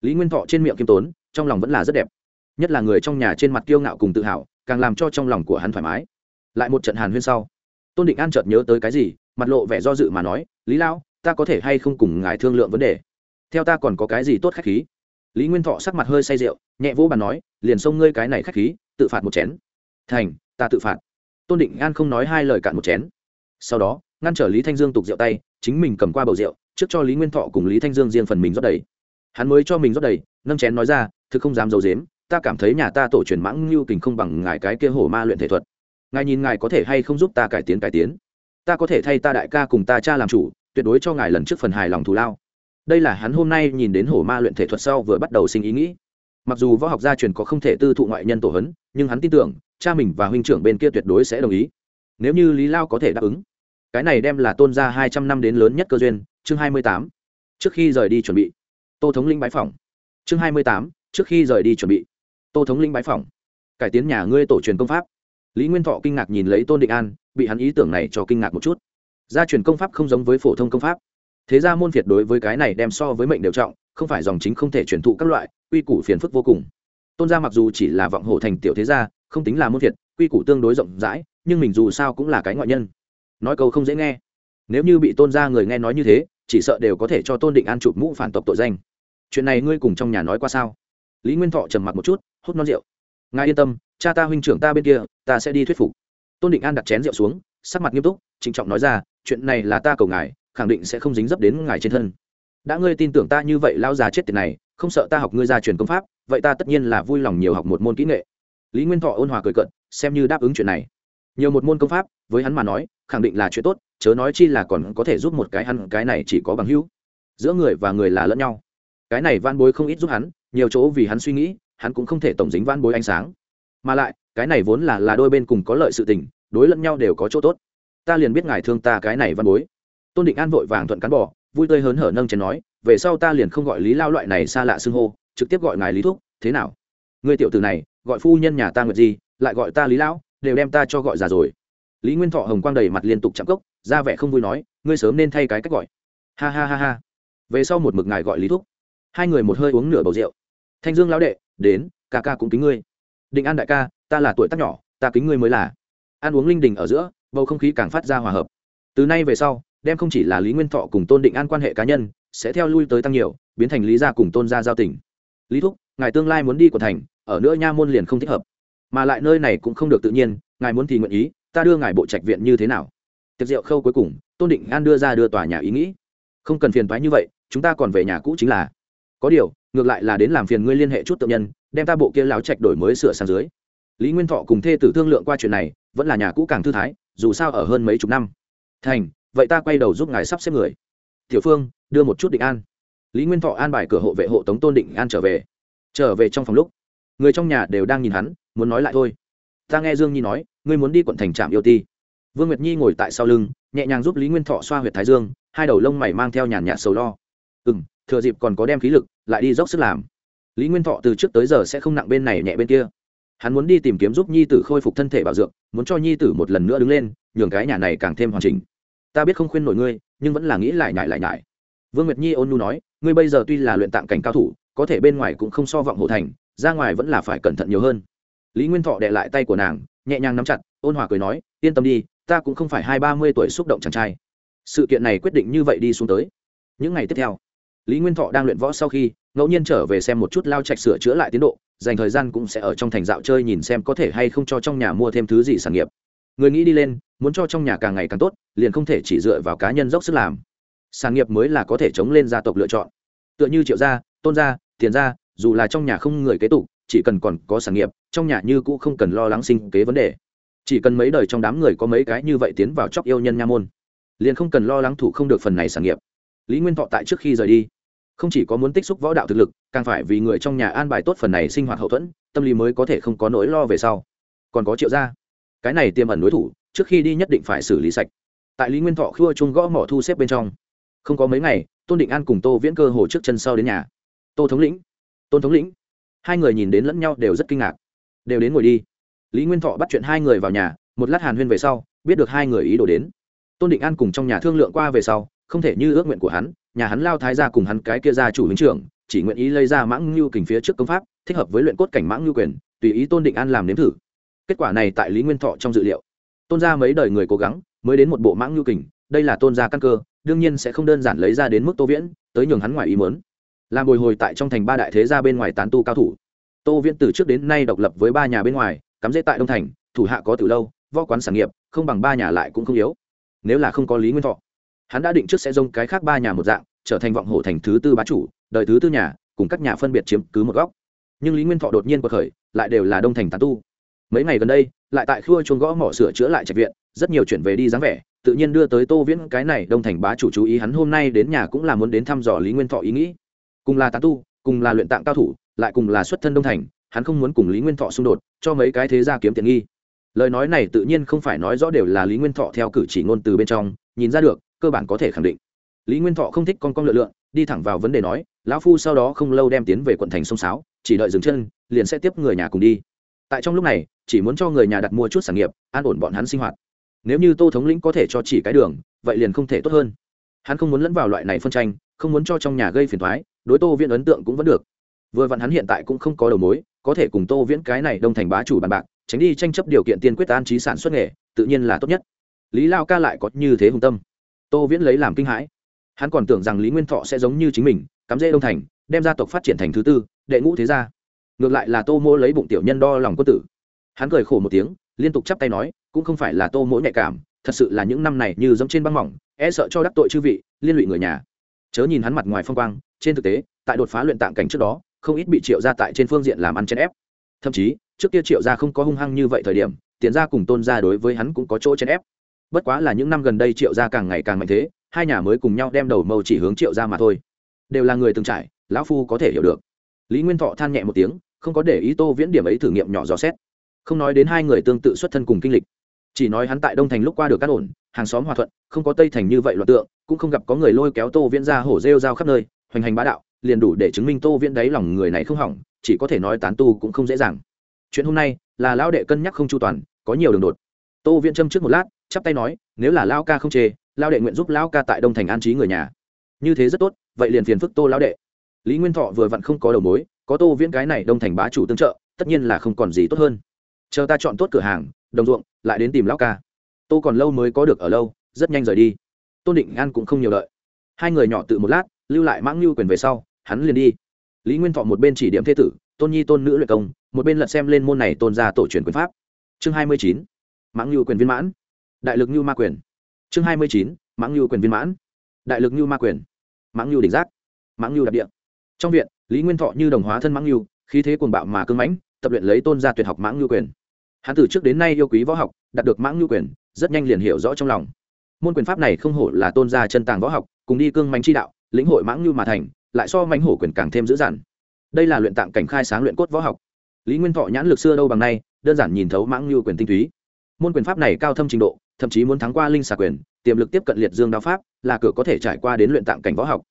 Lý nguyên thọ trên miệng kiêm tốn, trong lòng vẫn là rất đẹp. Nhất là người trong nhà trên mặt kiêu ngạo cùng tự hào, càng làm cho trong lòng của hắn thoải mái. Lại một trận hàn huyên sau, tôn định an chợt nhớ tới cái gì, mặt lộ vẻ do dự mà nói, lý lao ta có thể hay không cùng ngài thương lượng vấn đề? Theo ta còn có cái gì tốt khách khí? Lý nguyên thọ sắc mặt hơi say rượu, nhẹ vỗ bàn nói, liền xông ngươi cái này khách khí, tự phạt một chén. Thành, ta tự phạt. Tôn định an không nói hai lời cạn một chén. Sau đó, ngăn trở lý thanh dương tục rượu tay, chính mình cầm qua bầu rượu, trước cho lý nguyên thọ cùng lý thanh dương riêng phần mình rót đầy. Hắn mới cho mình rót đầy, nâng chén nói ra, thực không dám d i ấ u dếm ta cảm thấy nhà ta tổ truyền mãng lưu kình không bằng ngài cái kia hổ ma luyện thể thuật. Ngài nhìn ngài có thể hay không giúp ta cải tiến cải tiến. Ta có thể thay ta đại ca cùng ta cha làm chủ, tuyệt đối cho ngài lần trước phần hài lòng thù lao đây là hắn hôm nay nhìn đến hổ ma luyện thể thuật sau vừa bắt đầu sinh ý nghĩ. Mặc dù võ học gia truyền có không thể tư thụ ngoại nhân tổ hấn, nhưng hắn tin tưởng, cha mình và huynh trưởng bên kia tuyệt đối sẽ đồng ý. Nếu như lý lao có thể đáp ứng, cái này đem là tôn ra hai trăm năm đến lớn nhất cơ duyên, chương hai mươi tám. Trước khi rời đi chuẩn bị. Tô thống linh bái phỏng. Chương hai mươi tám, trước khi rời đi chuẩn bị. Tô thống linh bái phỏng. Cải tiến nhà ngươi tổ truyền công pháp. Lý nguyên thọ kinh ngạc nhìn lấy tôn định an, bị hắn ý tưởng này cho kinh ngạc một chút. Gia truyền công pháp không giống với phổ thông công pháp thế ra môn phiệt đối với cái này đem so với mệnh đều trọng, không phải dòng chính không thể truyền thụ các loại, quy củ phiền phức vô cùng. Tôn gia mặc dù chỉ là vọng hổ thành tiểu thế gia, không tính là môn phiệt, quy củ tương đối rộng rãi, nhưng mình dù sao cũng là cái ngoại nhân. Nói câu không dễ nghe. Nếu như bị tôn gia người nghe nói như thế, chỉ sợ đều có thể cho tôn định an chụp mũ phản tộc tội danh. Chuyện này ngươi cùng trong nhà nói qua sao? Lý nguyên thọ trầm mặc một chút, hút non rượu. Ngài yên tâm, cha ta huynh trưởng ta bên kia, ta sẽ đi thuyết phục. Tôn định an đặt chén rượu xuống, sắc mặt nghiêm túc, trịnh trọng nói ra, chuyện này là ta cầu ngài khẳng định sẽ không dính dấp đến ngài trên thân. Đã ngươi tin tưởng ta như vậy lao già chết tiền này, không sợ ta học ngươi ra truyền công pháp, vậy ta tất nhiên là vui lòng nhiều học một môn kỹ nghệ. Lý nguyên thọ ôn hòa cười cận xem như đáp ứng chuyện này. Nhiều một môn công pháp, với hắn mà nói, khẳng định là chuyện tốt, chớ nói chi là còn có thể giúp một cái hắn, cái này chỉ có bằng hữu. Giữa người và người là lẫn nhau. Cái này van bối không ít giúp hắn, nhiều chỗ vì hắn suy nghĩ, hắn cũng không thể tổng dính van bối ánh sáng. Mà lại, cái này vốn là là đôi bên cùng có lợi sự tình, đối lẫn nhau đều có chỗ tốt. Ta liền biết ngài thương ta cái này văn bối tôn định an vội vàng thuận cán bỏ vui tươi hớn hở nâng chén nói, về sau ta liền không gọi lý lao loại này xa lạ xưng hô, trực tiếp gọi ngài lý thuốc thế nào? Người tiểu tử này, gọi phu nhân nhà ta nguyệt gì lại gọi ta lý lão, đều đem ta cho gọi già rồi. Lý nguyên thọ hồng quang đầy mặt liên tục chạm cốc, ra vẻ không vui nói, ngươi sớm nên thay cái cách gọi. Ha ha ha ha. Về sau một mực ngài gọi lý thúc. Hai người một hơi uống nửa bầu rượu. Thanh dương lão đệ, đến, ca ca cũng kính ngươi. Định an đại ca, ta là tuổi tác nhỏ, ta kính ngươi mới là. Ăn uống linh đình ở giữa, bầu không khí càng phát ra hòa hợp. Từ nay về sau đem không chỉ là lý nguyên thọ cùng tôn định an quan hệ cá nhân, sẽ theo lui tới tăng nhiều, biến thành lý gia cùng tôn gia giao tỉnh lý thúc, ngài tương lai muốn đi của thành, ở nữa nha môn liền không thích hợp. Mà lại nơi này cũng không được tự nhiên, ngài muốn thì nguyện ý, ta đưa ngài bộ trạch viện như thế nào? Tiệc rượu khâu cuối cùng, tôn định an đưa ra đưa tòa nhà ý nghĩ. Không cần phiền thoái như vậy, chúng ta còn về nhà cũ chính là. Có điều, ngược lại là đến làm phiền ngươi liên hệ chút tự nhân, đem ta bộ kia láo trạch đổi mới sửa sang dưới. Lý nguyên thọ cùng thê tử thương lượng qua chuyện này, vẫn là nhà cũ càng thư thái, dù sao ở hơn mấy chục năm. Thành vậy ta quay đầu giúp ngài sắp xếp người. Tiểu phương, đưa một chút định an. Lý nguyên thọ an bài cửa hộ vệ hộ tống tôn định an trở về. Trở về trong phòng lúc, người trong nhà đều đang nhìn hắn, muốn nói lại thôi. Ta nghe dương nhi nói, ngươi muốn đi quận thành trạm yêu ti. Vương nguyệt nhi ngồi tại sau lưng, nhẹ nhàng giúp lý nguyên thọ xoa h u y ệ t thái dương, hai đầu lông mày mang theo nhàn nhạt sầu lo. Ừ m thừa dịp còn có đem khí lực, lại đi dốc sức làm. Lý nguyên thọ từ trước tới giờ sẽ không nặng bên này nhẹ bên kia. Hắn muốn đi tìm kiếm giúp nhi tử khôi phục thân thể bảo dưỡng, muốn cho nhi tử một lần nữa đứng lên, nhường cái nhà này càng thêm hoàn chỉnh ta biết không khuyên nổi ngươi, nhưng vẫn là nghĩ lại nhải lại nhải. Vương nguyệt nhi ôn nu nói, ngươi bây giờ tuy là luyện tạng cảnh cao thủ, có thể bên ngoài cũng không so vọng hồ thành, ra ngoài vẫn là phải cẩn thận nhiều hơn. Lý nguyên thọ đệ lại tay của nàng, nhẹ nhàng nắm chặt, ôn hòa cười nói, yên tâm đi, ta cũng không phải hai ba mươi tuổi xúc động chàng trai. Sự kiện này quyết định như vậy đi xuống tới. Những ngày tiếp theo, lý nguyên thọ đang luyện võ sau khi, ngẫu nhiên trở về xem một chút lao trạch sửa chữa lại tiến độ, dành thời gian cũng sẽ ở trong thành dạo chơi nhìn xem có thể hay không cho trong nhà mua thêm thứ gì sản nghiệp. Người nghĩ đi lên muốn cho trong nhà càng ngày càng tốt, liền không thể chỉ dựa vào cá nhân dốc sức làm. Sản nghiệp mới là có thể chống lên gia tộc lựa chọn. Tựa như triệu gia, tôn gia, tiền gia, dù là trong nhà không người kế tục, chỉ cần còn có sản nghiệp, trong nhà như cũ không cần lo lắng sinh kế vấn đề. Chỉ cần mấy đời trong đám người có mấy cái như vậy tiến vào chóc yêu nhân nha môn, liền không cần lo lắng thủ không được phần này sản nghiệp. Lý nguyên thọ tại trước khi rời đi, không chỉ có muốn tích xúc võ đạo thực lực, càng phải vì người trong nhà an bài tốt phần này sinh hoạt hậu thuẫn, tâm lý mới có thể không có nỗi lo về sau. Còn có triệu gia, cái này tiềm ẩn đối thủ trước khi đi nhất định phải xử lý sạch. Tại lý nguyên thọ khua chung gõ mỏ thu xếp bên trong. Không có mấy ngày, tôn định an cùng tô viễn cơ hồ trước chân sau đến nhà. Tô thống lĩnh, tôn thống lĩnh. Hai người nhìn đến lẫn nhau đều rất kinh ngạc. Đều đến ngồi đi. Lý nguyên thọ bắt chuyện hai người vào nhà, một lát hàn huyên về sau, biết được hai người ý đồ đến. Tôn định an cùng trong nhà thương lượng qua về sau, không thể như ước nguyện của hắn, nhà hắn lao thái ra cùng hắn cái kia ra chủ lính trưởng, chỉ nguyện ý lấy ra mãng ngưu kình phía trước công pháp, thích hợp với luyện cốt cảnh mãng ngưu quyền, tùy ý tôn định an làm nếm thử. Kết quả này tại lý nguyên thọ trong dự liệu tôn gia mấy đời người cố gắng, mới đến một bộ mãng nhu kình, đây là tôn gia căn cơ, đương nhiên sẽ không đơn giản lấy ra đến mức tô viễn, tới nhường hắn ngoài ý mớn làm bồi hồi tại trong thành ba đại thế gia bên ngoài tán tu cao thủ. Tô viễn từ trước đến nay độc lập với ba nhà bên ngoài, cắm dễ tại đông thành, thủ hạ có từ lâu, võ quán sản nghiệp, không bằng ba nhà lại cũng không yếu. Nếu là không có lý nguyên thọ, hắn đã định trước sẽ dông cái khác ba nhà một dạng, trở thành vọng hổ thành thứ tư bá chủ, đời thứ tư nhà, cùng các nhà phân biệt chiếm cứ một góc. Nhưng lý nguyên thọ đột nhiên cuộc khởi, lại đều là đông thành tán tu. Mấy ngày gần đây lại tại khua chuông gõ mỏ sửa chữa lại trạch viện, rất nhiều chuyển về đi dáng vẻ, tự nhiên đưa tới tô viễn cái này đông thành bá chủ chú ý, hắn hôm nay đến nhà cũng là muốn đến thăm dò lý nguyên thọ ý nghĩ. Cùng là tán tu, cùng là luyện tạng cao thủ, lại cùng là xuất thân đông thành, hắn không muốn cùng lý nguyên thọ xung đột, cho mấy cái thế gia kiếm tiện nghi. Lời nói này tự nhiên không phải nói rõ đều là lý nguyên thọ theo cử chỉ ngôn từ bên trong, nhìn ra được, cơ bản có thể khẳng định. Lý nguyên thọ không thích con con lựa lượn, đi thẳng vào vấn đề nói, lão phu sau đó không lâu đem tiến về quận thành sông sáo, chỉ đợi dừng chân, liền sẽ tiếp người nhà cùng đi tại trong lúc này, chỉ muốn cho người nhà đặt mua chút sản nghiệp, an ổn bọn hắn sinh hoạt. Nếu như tô thống lĩnh có thể cho chỉ cái đường, vậy liền không thể tốt hơn. Hắn không muốn lẫn vào loại này phân tranh, không muốn cho trong nhà gây phiền thoái đối tô viễn ấn tượng cũng vẫn được. Vừa vặn hắn hiện tại cũng không có đầu mối, có thể cùng tô viễn cái này đông thành bá chủ bàn bạc, tránh đi tranh chấp điều kiện tiên quyết an trí sản xuất nghề, tự nhiên là tốt nhất. Lý lao ca lại có như thế hùng tâm. Tô viễn lấy làm kinh hãi. Hắn còn tưởng rằng lý nguyên thọ sẽ giống như chính mình, cắm rễ đông thành, đem gia tộc phát triển thành thứ tư, đệ ngũ thế gia ngược lại là tô mỗ lấy bụng tiểu nhân đo lòng quân tử. Hắn cười khổ một tiếng, liên tục chắp tay nói, cũng không phải là tô mỗ nhạy cảm, thật sự là những năm này như giống trên băng mỏng e sợ cho đắc tội chư vị, liên lụy người nhà. Chớ nhìn hắn mặt ngoài phong quang, trên thực tế, tại đột phá luyện tạng cảnh trước đó, không ít bị triệu ra tại trên phương diện làm ăn chèn ép. Thậm chí, trước kia triệu gia không có hung hăng như vậy thời điểm tiền gia cùng tôn gia đối với hắn cũng có chỗ chèn ép. Bất quá là những năm gần đây triệu gia càng ngày càng mạnh thế, hai nhà mới cùng nhau đem đầu mâu chỉ hướng triệu gia mà thôi. Đều là người từng trải, lão phu có thể hiểu được. Lý nguyên thọ than nhẹ một tiếng không có để ý tô viễn điểm ấy thử nghiệm nhỏ dò xét. Không nói đến hai người tương tự xuất thân cùng kinh lịch. Chỉ nói hắn tại đông thành lúc qua được cát ổn, hàng xóm hòa thuận, không có tây thành như vậy loạt tượng, cũng không gặp có người lôi kéo tô viễn ra hổ rêu rao khắp nơi, hoành hành bá đạo, liền đủ để chứng minh tô viễn đáy lòng người này không hỏng, chỉ có thể nói tán tu cũng không dễ dàng. Chuyện hôm nay là lão đệ cân nhắc không chu toàn, có nhiều đường đột. Tô viễn châm trước một lát, chắp tay nói, nếu là lao ca không chê lao đệ nguyện giúp lao ca tại đông thành an trí người nhà. Như thế rất tốt, vậy liền phiền phức tô lão đệ. Lý nguyên thọ vừa vặn không có đầu mối có tô viễn cái này đông thành bá chủ tương trợ, tất nhiên là không còn gì tốt hơn. Chờ ta chọn tốt cửa hàng, đồng ruộng, lại đến tìm lão ca. Tô còn lâu mới có được ở lâu, rất nhanh rời đi. Tôn định an cũng không nhiều đợi. Hai người nhỏ tự một lát, lưu lại mãng lưu quyền về sau, hắn liền đi. Lý nguyên thọ một bên chỉ điểm thế tử, tôn nhi tôn nữ luyện công, một bên lật xem lên môn này tôn ra tổ truyền quyền pháp. Chương hai mươi chín, mãng lưu quyền viên mãn. Đại lực như ma quyền. Chương hai mươi chín, mãng lưu quyền viên mãn. Đại lực như ma quyền. Mãng lưu đỉnh giác. Mãng lưu đặc địa. Trong viện lý nguyên thọ như đồng hóa thân mãng lưu khí thế cuồng bạo mà cưng mãnh, tập luyện lấy tôn gia tuyệt học mãng lưu quyền. Hắn từ trước đến nay yêu quý võ học, đạt được mãng lưu quyền, rất nhanh liền hiểu rõ trong lòng. Môn quyền pháp này không hổ là tôn gia chân tàng võ học, cùng đi cương manh chi đạo, lĩnh hội mãng lưu mà thành, lại so mãnh hổ quyền càng thêm dữ dằn. Đây là luyện tạng cảnh khai sáng luyện cốt võ học. Lý nguyên thọ nhãn lực xưa đâu bằng nay, đơn giản nhìn thấu mãng như quyền tinh túy. Môn quyền pháp này cao thâm trình độ, thậm chí muốn thắng qua linh xà quyền, tiềm lực tiếp cận liệt dương đao pháp, là cửa có thể trải qua đến luyện tạng cảnh võ học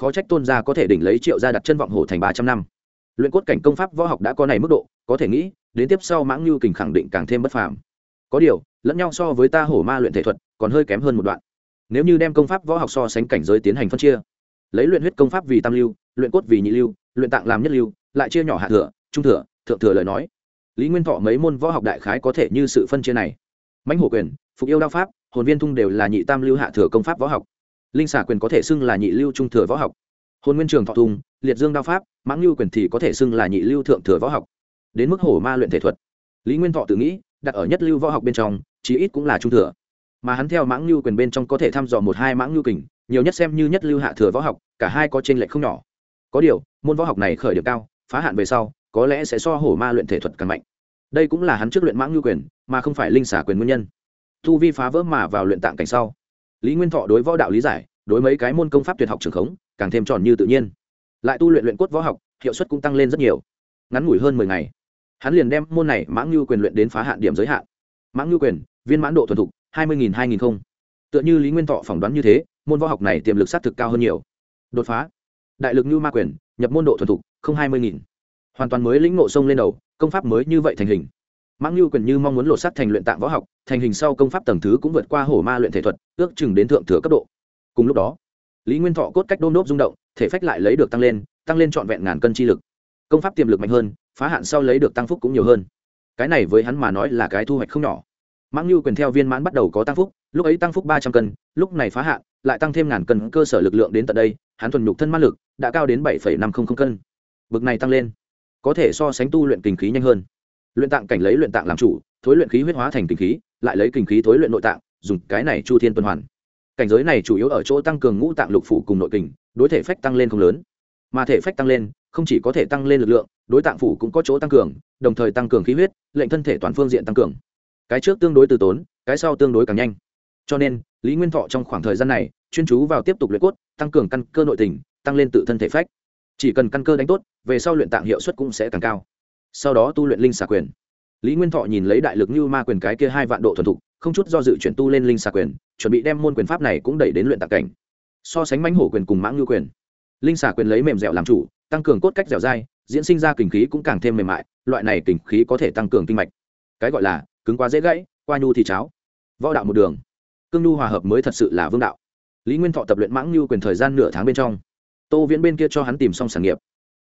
khó trách tôn gia có thể đỉnh lấy triệu gia đặt chân vọng hổ thành ba trăm năm. Luyện cốt cảnh công pháp võ học đã có này mức độ, có thể nghĩ, đến tiếp sau mãng như kình khẳng định càng thêm bất phàm. Có điều, lẫn nhau so với ta hổ ma luyện thể thuật, còn hơi kém hơn một đoạn. Nếu như đem công pháp võ học so sánh cảnh giới tiến hành phân chia, lấy luyện huyết công pháp vì tam lưu, luyện cốt vì nhị lưu, luyện tạng làm nhất lưu, lại chia nhỏ hạ thừa, trung thừa, thượng thừa lời nói, lý nguyên thọ mấy môn võ học đại khái có thể như sự phân chia này. Mãnh hổ quyền, phục yêu đao pháp, hồn viên thung đều là nhị tam lưu hạ thừa công pháp võ học linh xà quyền có thể xưng là nhị lưu trung thừa võ học. Hồn nguyên trường thọ thùng, liệt dương đao pháp, mãng lưu quyền thì có thể xưng là nhị lưu thượng thừa võ học. Đến mức hổ ma luyện thể thuật, lý nguyên thọ tự nghĩ, đặt ở nhất lưu võ học bên trong, chí ít cũng là trung thừa. Mà hắn theo mãng lưu quyền bên trong có thể thăm dò một hai mãng lưu kình, nhiều nhất xem như nhất lưu hạ thừa võ học, cả hai có trên lệch không nhỏ. Có điều, môn võ học này khởi điểm cao, phá hạn về sau, có lẽ sẽ so hổ ma luyện thể thuật càng mạnh. Đây cũng là hắn trước luyện mãng lưu quyền, mà không phải linh xả quyền nguyên nhân. Thu vi phá vỡ mà vào luyện tạng cảnh sau lý nguyên thọ đối võ đạo lý giải, đối mấy cái môn công pháp tuyệt học trường khống, càng thêm tròn như tự nhiên. Lại tu luyện luyện cốt võ học, hiệu suất cũng tăng lên rất nhiều. Ngắn ngủi hơn mười ngày, hắn liền đem môn này mãng lưu quyền luyện đến phá hạn điểm giới hạn. Mãng lưu quyền, viên mãn độ thuần thục, hai mươi nghìn, hai nghìn không. Tựa như lý nguyên thọ phỏng đoán như thế, môn võ học này tiềm lực s á t thực cao hơn nhiều. Đột phá, đại lực như ma quyền, nhập môn độ thuần thục, không hai mươi nghìn. Hoàn toàn mới lĩnh ngộ sông lên đầu, công pháp mới như vậy thành hình mãng lưu quyền như mong muốn lột sắt thành luyện tạng võ học, thành hình sau công pháp tầng thứ cũng vượt qua hổ ma luyện thể thuật, ước chừng đến thượng thừa cấp độ. Cùng lúc đó, lý nguyên thọ cốt cách đôn đốp rung động, thể phách lại lấy được tăng lên tăng lên trọn vẹn ngàn cân chi lực. Công pháp tiềm lực mạnh hơn, phá hạn sau lấy được tăng phúc cũng nhiều hơn. Cái này với hắn mà nói là cái thu hoạch không nhỏ. Mãng lưu quyền theo viên mãn bắt đầu có tăng phúc, lúc ấy tăng phúc ba trăm cân, lúc này phá hạn, lại tăng thêm ngàn cân cơ sở lực lượng đến tận đây, hắn thuần nhục thân mát lực đã cao đến bảy năm trăm linh cân. Bực này tăng lên, có thể so sánh tu luyện kinh khí nhanh hơn luyện tạng cảnh lấy luyện tạng làm chủ, thối luyện khí huyết hóa thành kinh khí, lại lấy kinh khí thối luyện nội tạng, dùng cái này chu thiên tuần hoàn. Cảnh giới này chủ yếu ở chỗ tăng cường ngũ tạng lục phủ cùng nội kình, đối thể phách tăng lên không lớn. Mà thể phách tăng lên, không chỉ có thể tăng lên lực lượng, đối tạng phủ cũng có chỗ tăng cường, đồng thời tăng cường khí huyết, lệnh thân thể toàn phương diện tăng cường. Cái trước tương đối từ tốn, cái sau tương đối càng nhanh. Cho nên, lý nguyên thọ trong khoảng thời gian này, chuyên chú vào tiếp tục luyện cốt, tăng cường căn cơ nội tình, tăng lên tự thân thể phách. Chỉ cần căn cơ đánh tốt, về sau luyện tạng hiệu suất cũng sẽ càng cao sau đó tu luyện linh xà quyền. Lý nguyên thọ nhìn lấy đại lực như ma quyền cái kia hai vạn độ thuần thục, không chút do dự chuyển tu lên linh xà quyền, chuẩn bị đem môn quyền pháp này cũng đẩy đến luyện tạng cảnh. So sánh mãnh hổ quyền cùng mãng ngư quyền. Linh xà quyền lấy mềm dẻo làm chủ, tăng cường cốt cách dẻo dai, diễn sinh ra kinh khí cũng càng thêm mềm mại, loại này kinh khí có thể tăng cường kinh mạch. Cái gọi là, cứng quá dễ gãy, qua nhu thì cháo. Võ đạo một đường. Cương nhu hòa hợp mới thật sự là vương đạo. Lý nguyên thọ tập luyện mãng nhu quyền thời gian nửa tháng bên trong. Tô viễn bên kia cho hắn tìm xong sản nghiệp.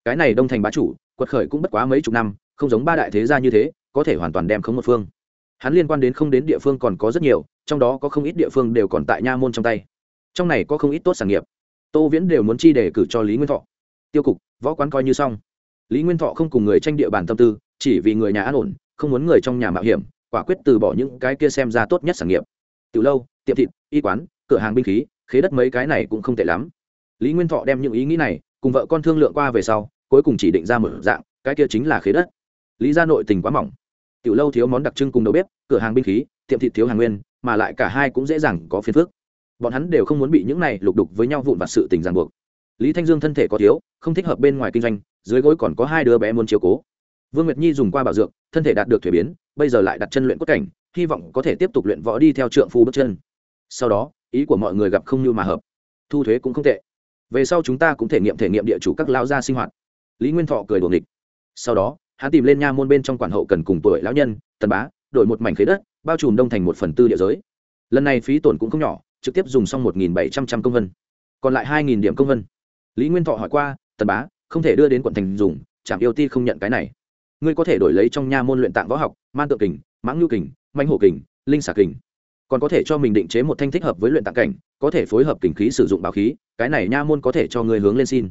Cái này đông thành bá chủ quật khởi cũng bất quá mấy chục năm, không giống ba đại thế gia như thế, có thể hoàn toàn đem không một phương. Hắn liên quan đến không đến địa phương còn có rất nhiều, trong đó có không ít địa phương đều còn tại nha môn trong tay. Trong này có không ít tốt sản nghiệp. Tô viễn đều muốn chi để cử cho lý nguyên thọ. Tiêu cục, võ quán coi như xong. Lý nguyên thọ không cùng người tranh địa bàn tâm tư, chỉ vì người nhà an ổn, không muốn người trong nhà mạo hiểm, quả quyết từ bỏ những cái kia xem ra tốt nhất sản nghiệp. Từ lâu, tiệm thịt, y quán, cửa hàng binh khí, khế đất mấy cái này cũng không tệ lắm. Lý nguyên thọ đem những ý nghĩ này cùng vợ con thương lượng qua về sau cuối cùng chỉ định ra một dạng, cái kia chính là khế đất. Lý ra nội tình quá mỏng. Tiểu lâu thiếu món đặc trưng cùng đầu bếp, cửa hàng binh khí, tiệm thịt thiếu hàng nguyên, mà lại cả hai cũng dễ dàng có phiền phức. Bọn hắn đều không muốn bị những này lục đục với nhau vụn vặt sự tình ràng buộc. Lý thanh dương thân thể có thiếu, không thích hợp bên ngoài kinh doanh, dưới gối còn có hai đứa bé muốn chiếu cố. Vương nguyệt nhi dùng qua bảo dược, thân thể đạt được thuế biến, bây giờ lại đặt chân luyện cốt cảnh, hy vọng có thể tiếp tục luyện võ đi theo trượng phu bước chân. Sau đó, ý của mọi người gặp không như mà hợp. Thu thuế cũng không tệ. Về sau chúng ta cũng thể nghiệm thể nghiệm địa chủ các lao gia sinh hoạt lý nguyên thọ cười đùa nghịch. Sau đó, hắn tìm lên nha môn bên trong quản hậu cần cùng tuổi lão nhân, tần bá, đổi một mảnh khế đất, bao trùm đông thành một phần tư địa giới. Lần này phí tổn cũng không nhỏ, trực tiếp dùng xong một bảy trăm trăm công vân. Còn lại hai điểm công vân. Lý nguyên thọ hỏi qua, tần bá, không thể đưa đến quận thành dùng trạm yêu ti không nhận cái này. Ngươi có thể đổi lấy trong nha môn luyện tạng võ học, man tượng kình, mãng nhu kình manh hổ kình, linh xà kình. Còn có thể cho mình định chế một thanh thích hợp với luyện tạng cảnh, có thể phối hợp kình khí sử dụng báo khí, cái này nha môn có thể cho người hướng lên xin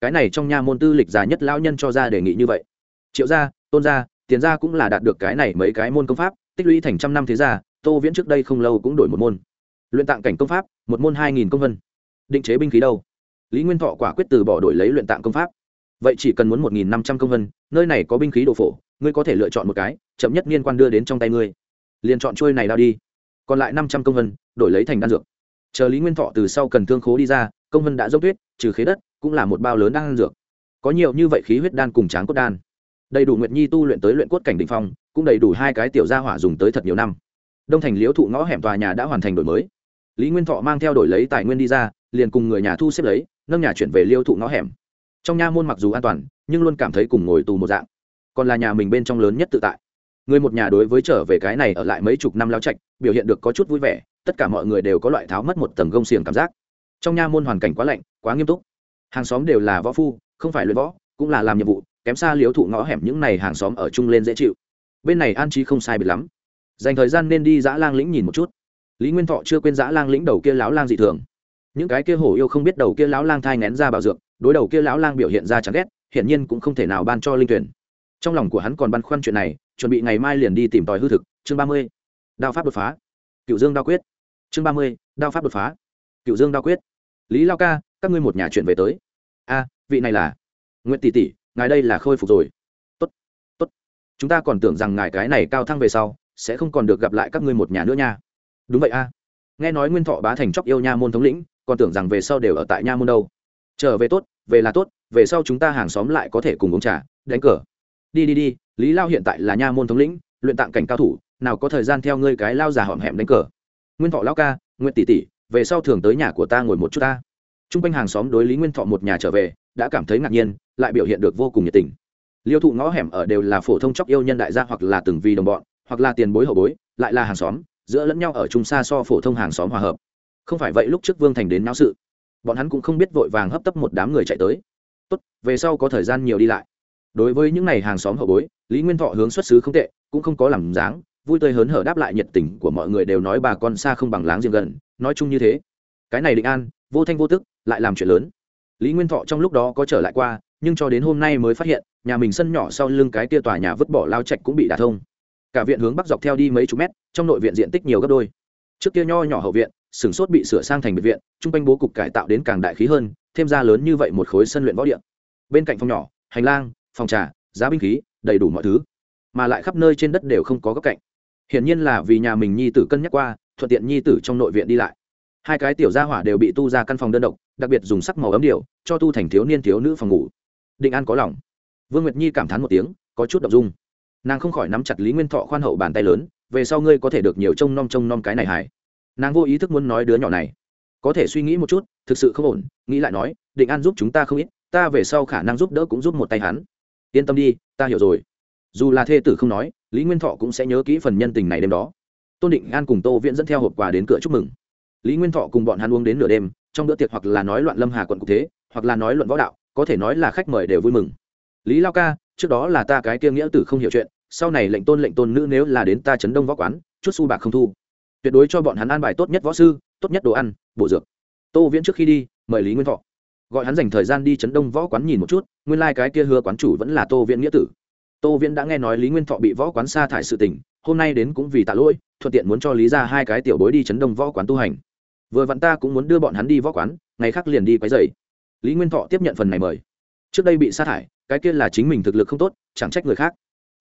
cái này trong nha môn tư lịch già nhất lão nhân cho ra đề nghị như vậy. Triệu gia, tôn gia, tiền gia cũng là đạt được cái này mấy cái môn công pháp, tích lũy thành trăm năm thế gia, tô viễn trước đây không lâu cũng đổi một môn. Luyện tạng cảnh công pháp, một môn hai nghìn công vân. Định chế binh khí đâu? Lý nguyên thọ quả quyết từ bỏ đổi lấy luyện tạng công pháp. Vậy chỉ cần muốn một nghìn năm trăm công vân, nơi này có binh khí đồ phổ, ngươi có thể lựa chọn một cái, chậm nhất liên quan đưa đến trong tay ngươi. Liền chọn trôi này đao đi. Còn lại năm trăm công vân, đổi lấy thành đan dược. Chờ lý nguyên thọ từ sau cần thương khố đi ra, công vân đã dốc tuyết, trừ khế đất cũng là một bao lớn đan dược. Có nhiều như vậy khí huyết đan cùng tráng cốt đan. Đầy đủ nguyệt nhi tu luyện tới luyện cốt cảnh đ ỉ n h phong, cũng đầy đủ hai cái tiểu gia hỏa dùng tới thật nhiều năm. Đông thành liễu thụ ngõ hẻm tòa nhà đã hoàn thành đổi mới. Lý nguyên thọ mang theo đổi lấy tài nguyên đi ra, liền cùng người nhà thu xếp lấy, nâng nhà chuyển về liêu thụ ngõ hẻm. Trong nha môn mặc dù an toàn, nhưng luôn cảm thấy cùng ngồi tù một dạng. Còn là nhà mình bên trong lớn nhất tự tại. Người một nhà đối với trở về cái này ở lại mấy chục năm lao trạch, biểu hiện được có chút vui vẻ, tất cả mọi người đều có loại tháo mất một tầng gông xiềng cảm giác. Trong nha môn hoàn cảnh quá lạnh, quá nghiêm túc hàng xóm đều là võ phu, không phải luyện võ, cũng là làm nhiệm vụ, kém xa liếu thụ ngõ hẻm những n à y hàng xóm ở chung lên dễ chịu. Bên này an trí không sai biệt lắm. Dành thời gian nên đi dã lang lĩnh nhìn một chút. Lý nguyên thọ chưa quên dã lang lĩnh đầu kia láo lang dị thường. Những cái kia hổ yêu không biết đầu kia láo lang thai ngén ra bảo dược, đối đầu kia láo lang biểu hiện ra chẳng ghét, hiển nhiên cũng không thể nào ban cho linh tuyển. Trong lòng của hắn còn băn khoăn chuyện này, chuẩn bị ngày mai liền đi tìm tòi hư thực. Chương ba mươi, đao pháp đột phá. Cựu dương đao quyết. Chương ba mươi, đao pháp đột phá. Cựu dương đao quyết. Lý lao ca các ngươi một nhà chuyện về tới. A, vị này là nguyễn tỷ tỷ, ngài đây là khôi phục rồi. Tốt tốt. Chúng ta còn tưởng rằng ngài cái này cao thăng về sau sẽ không còn được gặp lại các ngươi một nhà nữa nha. Đúng vậy a. Nghe nói nguyên thọ bá thành chóc yêu nha môn thống lĩnh, còn tưởng rằng về sau đều ở tại nha môn đâu. Trở về tốt, về là tốt, về sau chúng ta hàng xóm lại có thể cùng uống trà, đánh cờ. Đi đi đi, lý lao hiện tại là nha môn thống lĩnh, luyện tạng cảnh cao thủ, nào có thời gian theo ngươi cái lao già hõm hẹm đánh cờ. Nguyên thọ lao ca nguyễn tỷ tỷ, về sau thường tới nhà của ta ngồi một chút ta t r u n g quanh hàng xóm đối lý nguyên thọ một nhà trở về, đã cảm thấy ngạc nhiên, lại biểu hiện được vô cùng nhiệt tình. Liêu thụ ngõ hẻm ở đều là phổ thông chóc yêu nhân đại gia hoặc là từng vì đồng bọn, hoặc là tiền bối hậu bối, lại là hàng xóm, giữa lẫn nhau ở chung xa so phổ thông hàng xóm hòa hợp. Không phải vậy lúc trước vương thành đến náo sự, bọn hắn cũng không biết vội vàng hấp tấp một đám người chạy tới. Tốt, về sau có thời gian nhiều đi lại. Đối với những n à y hàng xóm hậu bối, lý nguyên thọ hướng xuất xứ không tệ, cũng không có làm dáng, vui tươi hớn hở đáp lại nhiệt tình của mọi người đều nói bà con xa không bằng láng giềng gần, nói chung như thế. Cái này định an vô thanh vô tức, lại làm chuyện lớn. Lý nguyên thọ trong lúc đó có trở lại qua, nhưng cho đến hôm nay mới phát hiện, nhà mình sân nhỏ sau lưng cái tia tòa nhà vứt bỏ lao trạch cũng bị đả thông. Cả viện hướng bắc dọc theo đi mấy chục mét, trong nội viện diện tích nhiều gấp đôi. Trước kia nho nhỏ hậu viện sửng sốt bị sửa sang thành biệt viện, chung quanh bố cục cải tạo đến càng đại khí hơn, thêm ra lớn như vậy một khối sân luyện võ điện bên cạnh phòng nhỏ, hành lang, phòng trà, giá binh khí, đầy đủ mọi thứ. Mà lại khắp nơi trên đất đều không có góc cạnh. Hiển nhiên là vì nhà mình nhi tử cân nhắc qua, thuận tiện nhi tử trong nội viện đi lại hai cái tiểu gia hỏa đều bị tu ra căn phòng đơn độc đặc biệt dùng sắc màu ấm điệu, cho tu thành thiếu niên thiếu nữ phòng ngủ. Định an có lòng. Vương nguyệt nhi cảm thán một tiếng có chút đ ộ n g dung. Nàng không khỏi nắm chặt lý nguyên thọ khoan hậu bàn tay lớn về sau ngươi có thể được nhiều trông nom trông nom cái này hải nàng vô ý thức muốn nói đứa nhỏ này. Có thể suy nghĩ một chút thực sự không ổn nghĩ lại nói định an giúp chúng ta không ít ta về sau khả năng giúp đỡ cũng giúp một tay hắn. Yên tâm đi ta hiểu rồi. Dù là thê tử không nói lý nguyên thọ cũng sẽ nhớ kỹ phần nhân tình này đêm đó. Tôn định an cùng tô viễn dẫn theo hộp quà đến cửa chúc mừng lý nguyên thọ cùng bọn hắn uống đến nửa đêm, trong bữa tiệc hoặc là nói loạn lâm hà quận cục thế, hoặc là nói luận võ đạo, có thể nói là khách mời đều vui mừng. Lý lao ca, trước đó là ta cái kia nghĩa tử không hiểu chuyện, sau này lệnh tôn lệnh tôn nữ nếu là đến ta chấn đông võ quán, chút su bạc không thu. Tuyệt đối cho bọn hắn an bài tốt nhất võ sư, tốt nhất đồ ăn bộ dược. Tô viễn trước khi đi, mời lý nguyên thọ. Gọi hắn dành thời gian đi chấn đông võ quán nhìn một chút, nguyên lai、like、cái kia hứa quán chủ vẫn là tô viễn nghĩa tử. Tô viễn đã nghe nói lý nguyên thọ bị võ quán sa thải sự tình, hôm nay đến cũng vì tạ lỗi, thuận tiện muốn cho lý ra hai cái tiểu bối đi chấn đông võ quán tu hành vừa vặn ta cũng muốn đưa bọn hắn đi võ quán, ngày khác liền đi quấy dày lý nguyên thọ tiếp nhận phần này mời. Trước đây bị sát hại, cái kia là chính mình thực lực không tốt, chẳng trách người khác.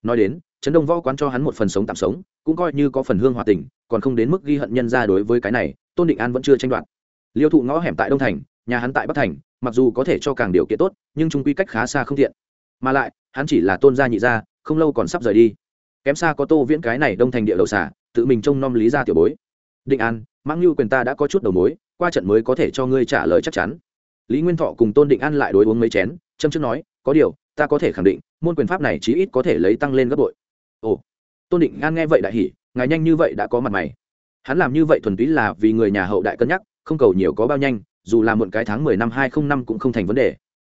Nói đến, trấn đông võ quán cho hắn một phần sống tạm sống, cũng coi như có phần hương hòa tình, còn không đến mức ghi hận nhân ra đối với cái này, tôn định an vẫn chưa tranh đoạt. Liêu thụ ngõ hẻm tại đông thành, nhà hắn tại bắc thành, mặc dù có thể cho càng điều kiện tốt, nhưng trung quy cách khá xa không tiện. Mà lại, hắn chỉ là tôn gia nhị gia, không lâu còn sắp rời đi. Kém xa có tô viễn cái này đông thành địa đầu xả tự mình trông nom lý ra tiểu bối. Định an mãng lưu quyền ta đã có chút đầu mối, qua trận mới có thể cho ngươi trả lời chắc chắn. Lý nguyên thọ cùng tôn định an lại đối uống mấy chén, châm trước nói, có điều, ta có thể khẳng định, môn quyền pháp này chí ít có thể lấy tăng lên gấp bội. Ồ, tôn định an nghe vậy đại hỉ, ngài nhanh như vậy đã có mặt mày. Hắn làm như vậy thuần túy là vì người nhà hậu đại cân nhắc, không cầu nhiều có bao nhanh, dù là muộn cái tháng mười năm hai không năm cũng không thành vấn đề.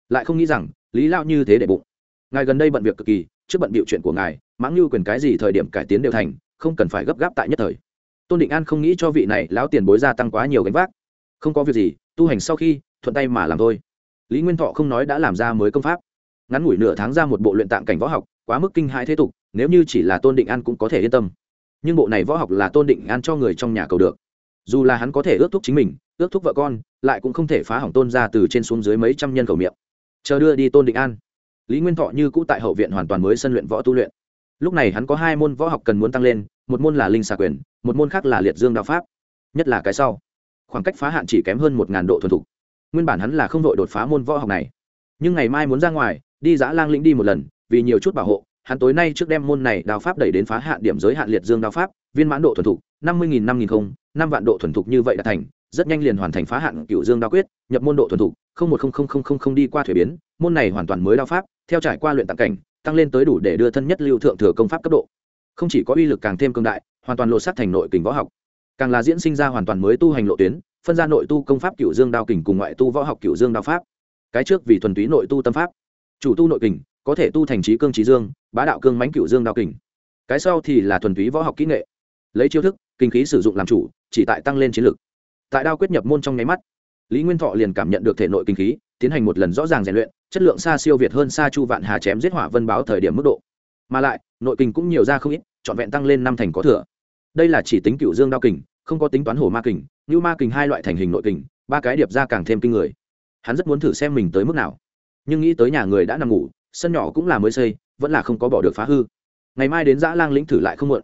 Lại không nghĩ rằng, lý lao như thế để bụng. Ngài gần đây bận việc cực kỳ, trước bận bịu chuyện của ngài, mãng lưu quyền cái gì thời điểm cải tiến đều thành, không cần phải gấp gáp tại nhất thời tôn định an không nghĩ cho vị này lão tiền bối gia tăng quá nhiều gánh vác. Không có việc gì, tu hành sau khi, thuận tay mà làm thôi. Lý nguyên thọ không nói đã làm ra mới công pháp. Ngắn ngủi nửa tháng ra một bộ luyện tạng cảnh võ học, quá mức kinh hãi thế tục, nếu như chỉ là tôn định an cũng có thể yên tâm. Nhưng bộ này võ học là tôn định an cho người trong nhà cầu được. Dù là hắn có thể ước thúc chính mình, ước thúc vợ con, lại cũng không thể phá hỏng tôn ra từ trên xuống dưới mấy trăm nhân cầu miệng. Chờ đưa đi tôn định an. Lý nguyên thọ như cũ tại hậu viện hoàn toàn mới sân luyện võ tu luyện lúc này hắn có hai môn võ học cần muốn tăng lên, một môn là linh xà quyền, một môn khác là liệt dương đạo pháp. Nhất là cái sau. Khoảng cách phá hạn chỉ kém hơn một ngàn độ thuần thục. Nguyên bản hắn là không đội đột phá môn võ học này. Nhưng ngày mai muốn ra ngoài, đi giã lang lĩnh đi một lần, vì nhiều chút bảo hộ, hắn tối nay trước đem môn này đao pháp đẩy đến phá hạn điểm giới hạn liệt dương đao pháp, viên mãn độ thuần thục, năm mươi nghìn, năm nghìn không, năm vạn độ thuần thục như vậy đã thành, rất nhanh liền hoàn thành phá hạn cựu dương đao quyết, nhập môn độ thuần thục, không một không không không không không đi qua thuế biến, môn này hoàn toàn mới đao pháp, theo trải qua luyện tặng cảnh tăng lên tới đủ để đưa thân nhất lưu thượng thừa công pháp cấp độ. Không chỉ có uy lực càng thêm cương đại, hoàn toàn lộ sát thành nội kình võ học. Càng là diễn sinh ra hoàn toàn mới tu hành lộ tuyến, phân ra nội tu công pháp cựu dương đao kình cùng ngoại tu võ học cựu dương đao pháp. Cái trước vì thuần túy nội tu tâm pháp. Chủ tu nội kình, có thể tu thành trí cương trí dương, bá đạo cương mãnh cựu dương đao kình. Cái sau thì là thuần túy võ học kỹ nghệ. Lấy chiêu thức, kinh khí sử dụng làm chủ, chỉ tại tăng lên chiến lực. Tại đao quyết nhập môn trong nháy mắt lý nguyên thọ liền cảm nhận được thể nội kinh khí, tiến hành một lần rõ ràng rèn luyện, chất lượng xa siêu việt hơn xa chu vạn hà chém giết hỏa vân báo thời điểm mức độ. Mà lại, nội kinh cũng nhiều ra không ít, trọn vẹn tăng lên năm thành có thừa. Đây là chỉ tính cựu dương đao kình, không có tính toán hổ ma kình, như ma kình hai loại thành hình nội kình, ba cái điệp ra càng thêm kinh người. Hắn rất muốn thử xem mình tới mức nào. Nhưng nghĩ tới nhà người đã nằm ngủ, sân nhỏ cũng là mới xây, vẫn là không có bỏ được phá hư. Ngày mai đến giã lang lĩnh thử lại không muộn.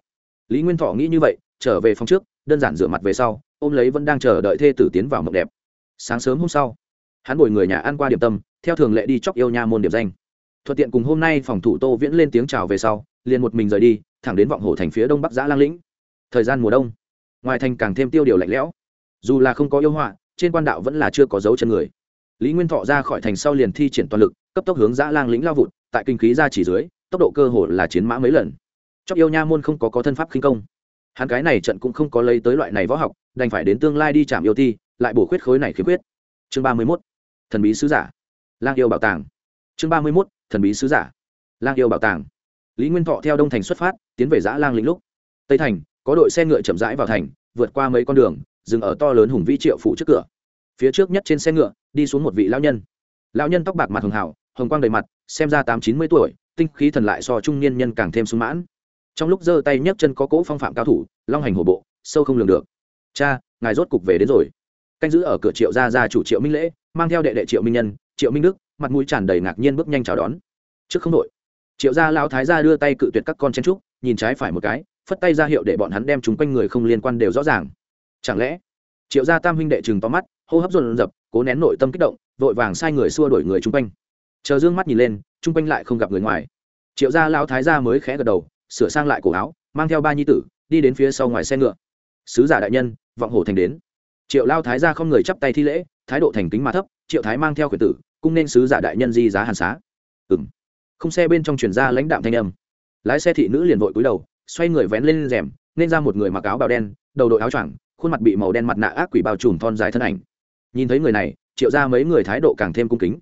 Lý nguyên thọ nghĩ như vậy, trở về phòng trước, đơn giản rửa mặt về sau, ôm lấy vẫn đang chờ đợi thê tử tiến vào mộng đẹp sáng sớm hôm sau, hắn bồi người nhà ăn qua điểm tâm, theo thường lệ đi chóc yêu nha môn điểm danh. Thuận tiện cùng hôm nay phòng thủ tô viễn lên tiếng chào về sau, liền một mình rời đi, thẳng đến vọng hồ thành phía đông bắc giã lang lĩnh. Thời gian mùa đông, ngoài thành càng thêm tiêu điều lạnh lẽo. Dù là không có yêu họa, trên quan đạo vẫn là chưa có dấu chân người. Lý nguyên thọ ra khỏi thành sau liền thi triển toàn lực, cấp tốc hướng giã lang lĩnh lao vụt, tại kinh khí ra chỉ dưới, tốc độ cơ hồ là chiến mã mấy lần. Chóc yêu nha môn không có có thân pháp khinh công. Hắn cái này trận cũng không có lấy tới loại này võ học, đành phải đến tương lai đi chạm yêu thi lại bổ khuyết khối này khiếm khuyết. Chương ba mươi mốt, thần bí sứ giả. Lang yêu bảo tàng. Chương ba mươi mốt, thần bí sứ giả. Lang yêu bảo tàng. Lý nguyên thọ theo đông thành xuất phát, tiến về giã lang lĩnh lúc. Tây thành, có đội xe ngựa chậm rãi vào thành, vượt qua mấy con đường, dừng ở to lớn hùng vĩ triệu phủ trước cửa. Phía trước nhất trên xe ngựa, đi xuống một vị lão nhân. Lão nhân tóc bạc mặt hường hảo hồng quang đầy mặt, xem ra tám chín mươi tuổi, tinh khí thần lại so trung niên nhân càng thêm sung mãn. Trong lúc giơ tay nhấc chân có cỗ phong phạm cao thủ, long hành hổ bộ, sâu không lường được. Cha, ngài rốt cục về đến rồi canh giữ ở cửa triệu gia gia chủ triệu minh lễ, mang theo đệ đệ triệu minh nhân, triệu minh đức, mặt mũi tràn đầy ngạc nhiên bước nhanh chào đón. Trước không đội triệu gia lão thái gia đưa tay cự tuyệt các con chen trúc, nhìn trái phải một cái, phất tay ra hiệu để bọn hắn đem chúng quanh người không liên quan đều rõ ràng. Chẳng lẽ, triệu gia tam huynh đệ chừng to mắt, hô hấp dồn dập, cố nén nội tâm kích động, vội vàng sai người xua đuổi người chung quanh. Chờ dương mắt nhìn lên, chung quanh lại không gặp người ngoài. Triệu gia lão thái gia mới khẽ gật đầu, sửa sang lại cổ áo, mang theo ba nhi tử, đi đến phía sau ngoài xe ngựa. Sứ giả đại nhân, vọng hổ thành đến triệu lao thái gia không người chắp tay thi lễ, thái độ thành kính mà thấp, triệu thái mang theo khuyển tử, cung nên sứ giả đại nhân di giá hàn xá. Ừ m không xe bên trong chuyển ra lãnh đạm thanh âm. Lái xe thị nữ liền vội cúi đầu, xoay người vén lên rèm, nên ra một người mặc áo bào đen, đầu đội áo choàng, khuôn mặt bị màu đen mặt nạ ác quỷ bao trùm thon dài thân ảnh. Nhìn thấy người này, triệu ra mấy người thái độ càng thêm cung kính.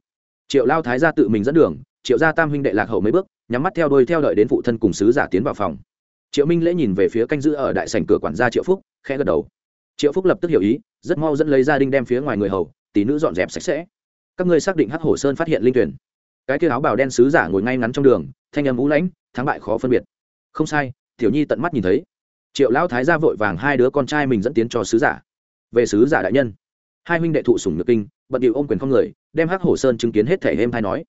Triệu lao thái ra tự mình dẫn đường, triệu gia tam huynh đệ lạc hậu mấy bước, nhắm mắt theo đôi theo đợi đến phụ thân cùng sứ giả tiến vào phòng. Triệu minh lễ nhìn về phía canh giữ ở đại sảnh cửa quản gia triệu phúc, khẽ gật đầu. Triệu phúc lập tức hiểu ý rất mau dẫn lấy gia đình đem phía ngoài người hầu, tỷ nữ dọn dẹp sạch sẽ. Các ngươi xác định hắc hổ sơn phát hiện linh tuyển. Cái kia áo bào đen sứ giả ngồi ngay ngắn trong đường, thanh âm ú lãnh, thắng bại khó phân biệt. Không sai, tiểu nhi tận mắt nhìn thấy. Triệu lão thái ra vội vàng hai đứa con trai mình dẫn tiến cho sứ giả. Về sứ giả đại nhân. Hai huynh đệ thụ sủng nhược kinh, bận điệu ôm quyền không người, đem hắc hổ sơn chứng kiến hết thể êm hay nói.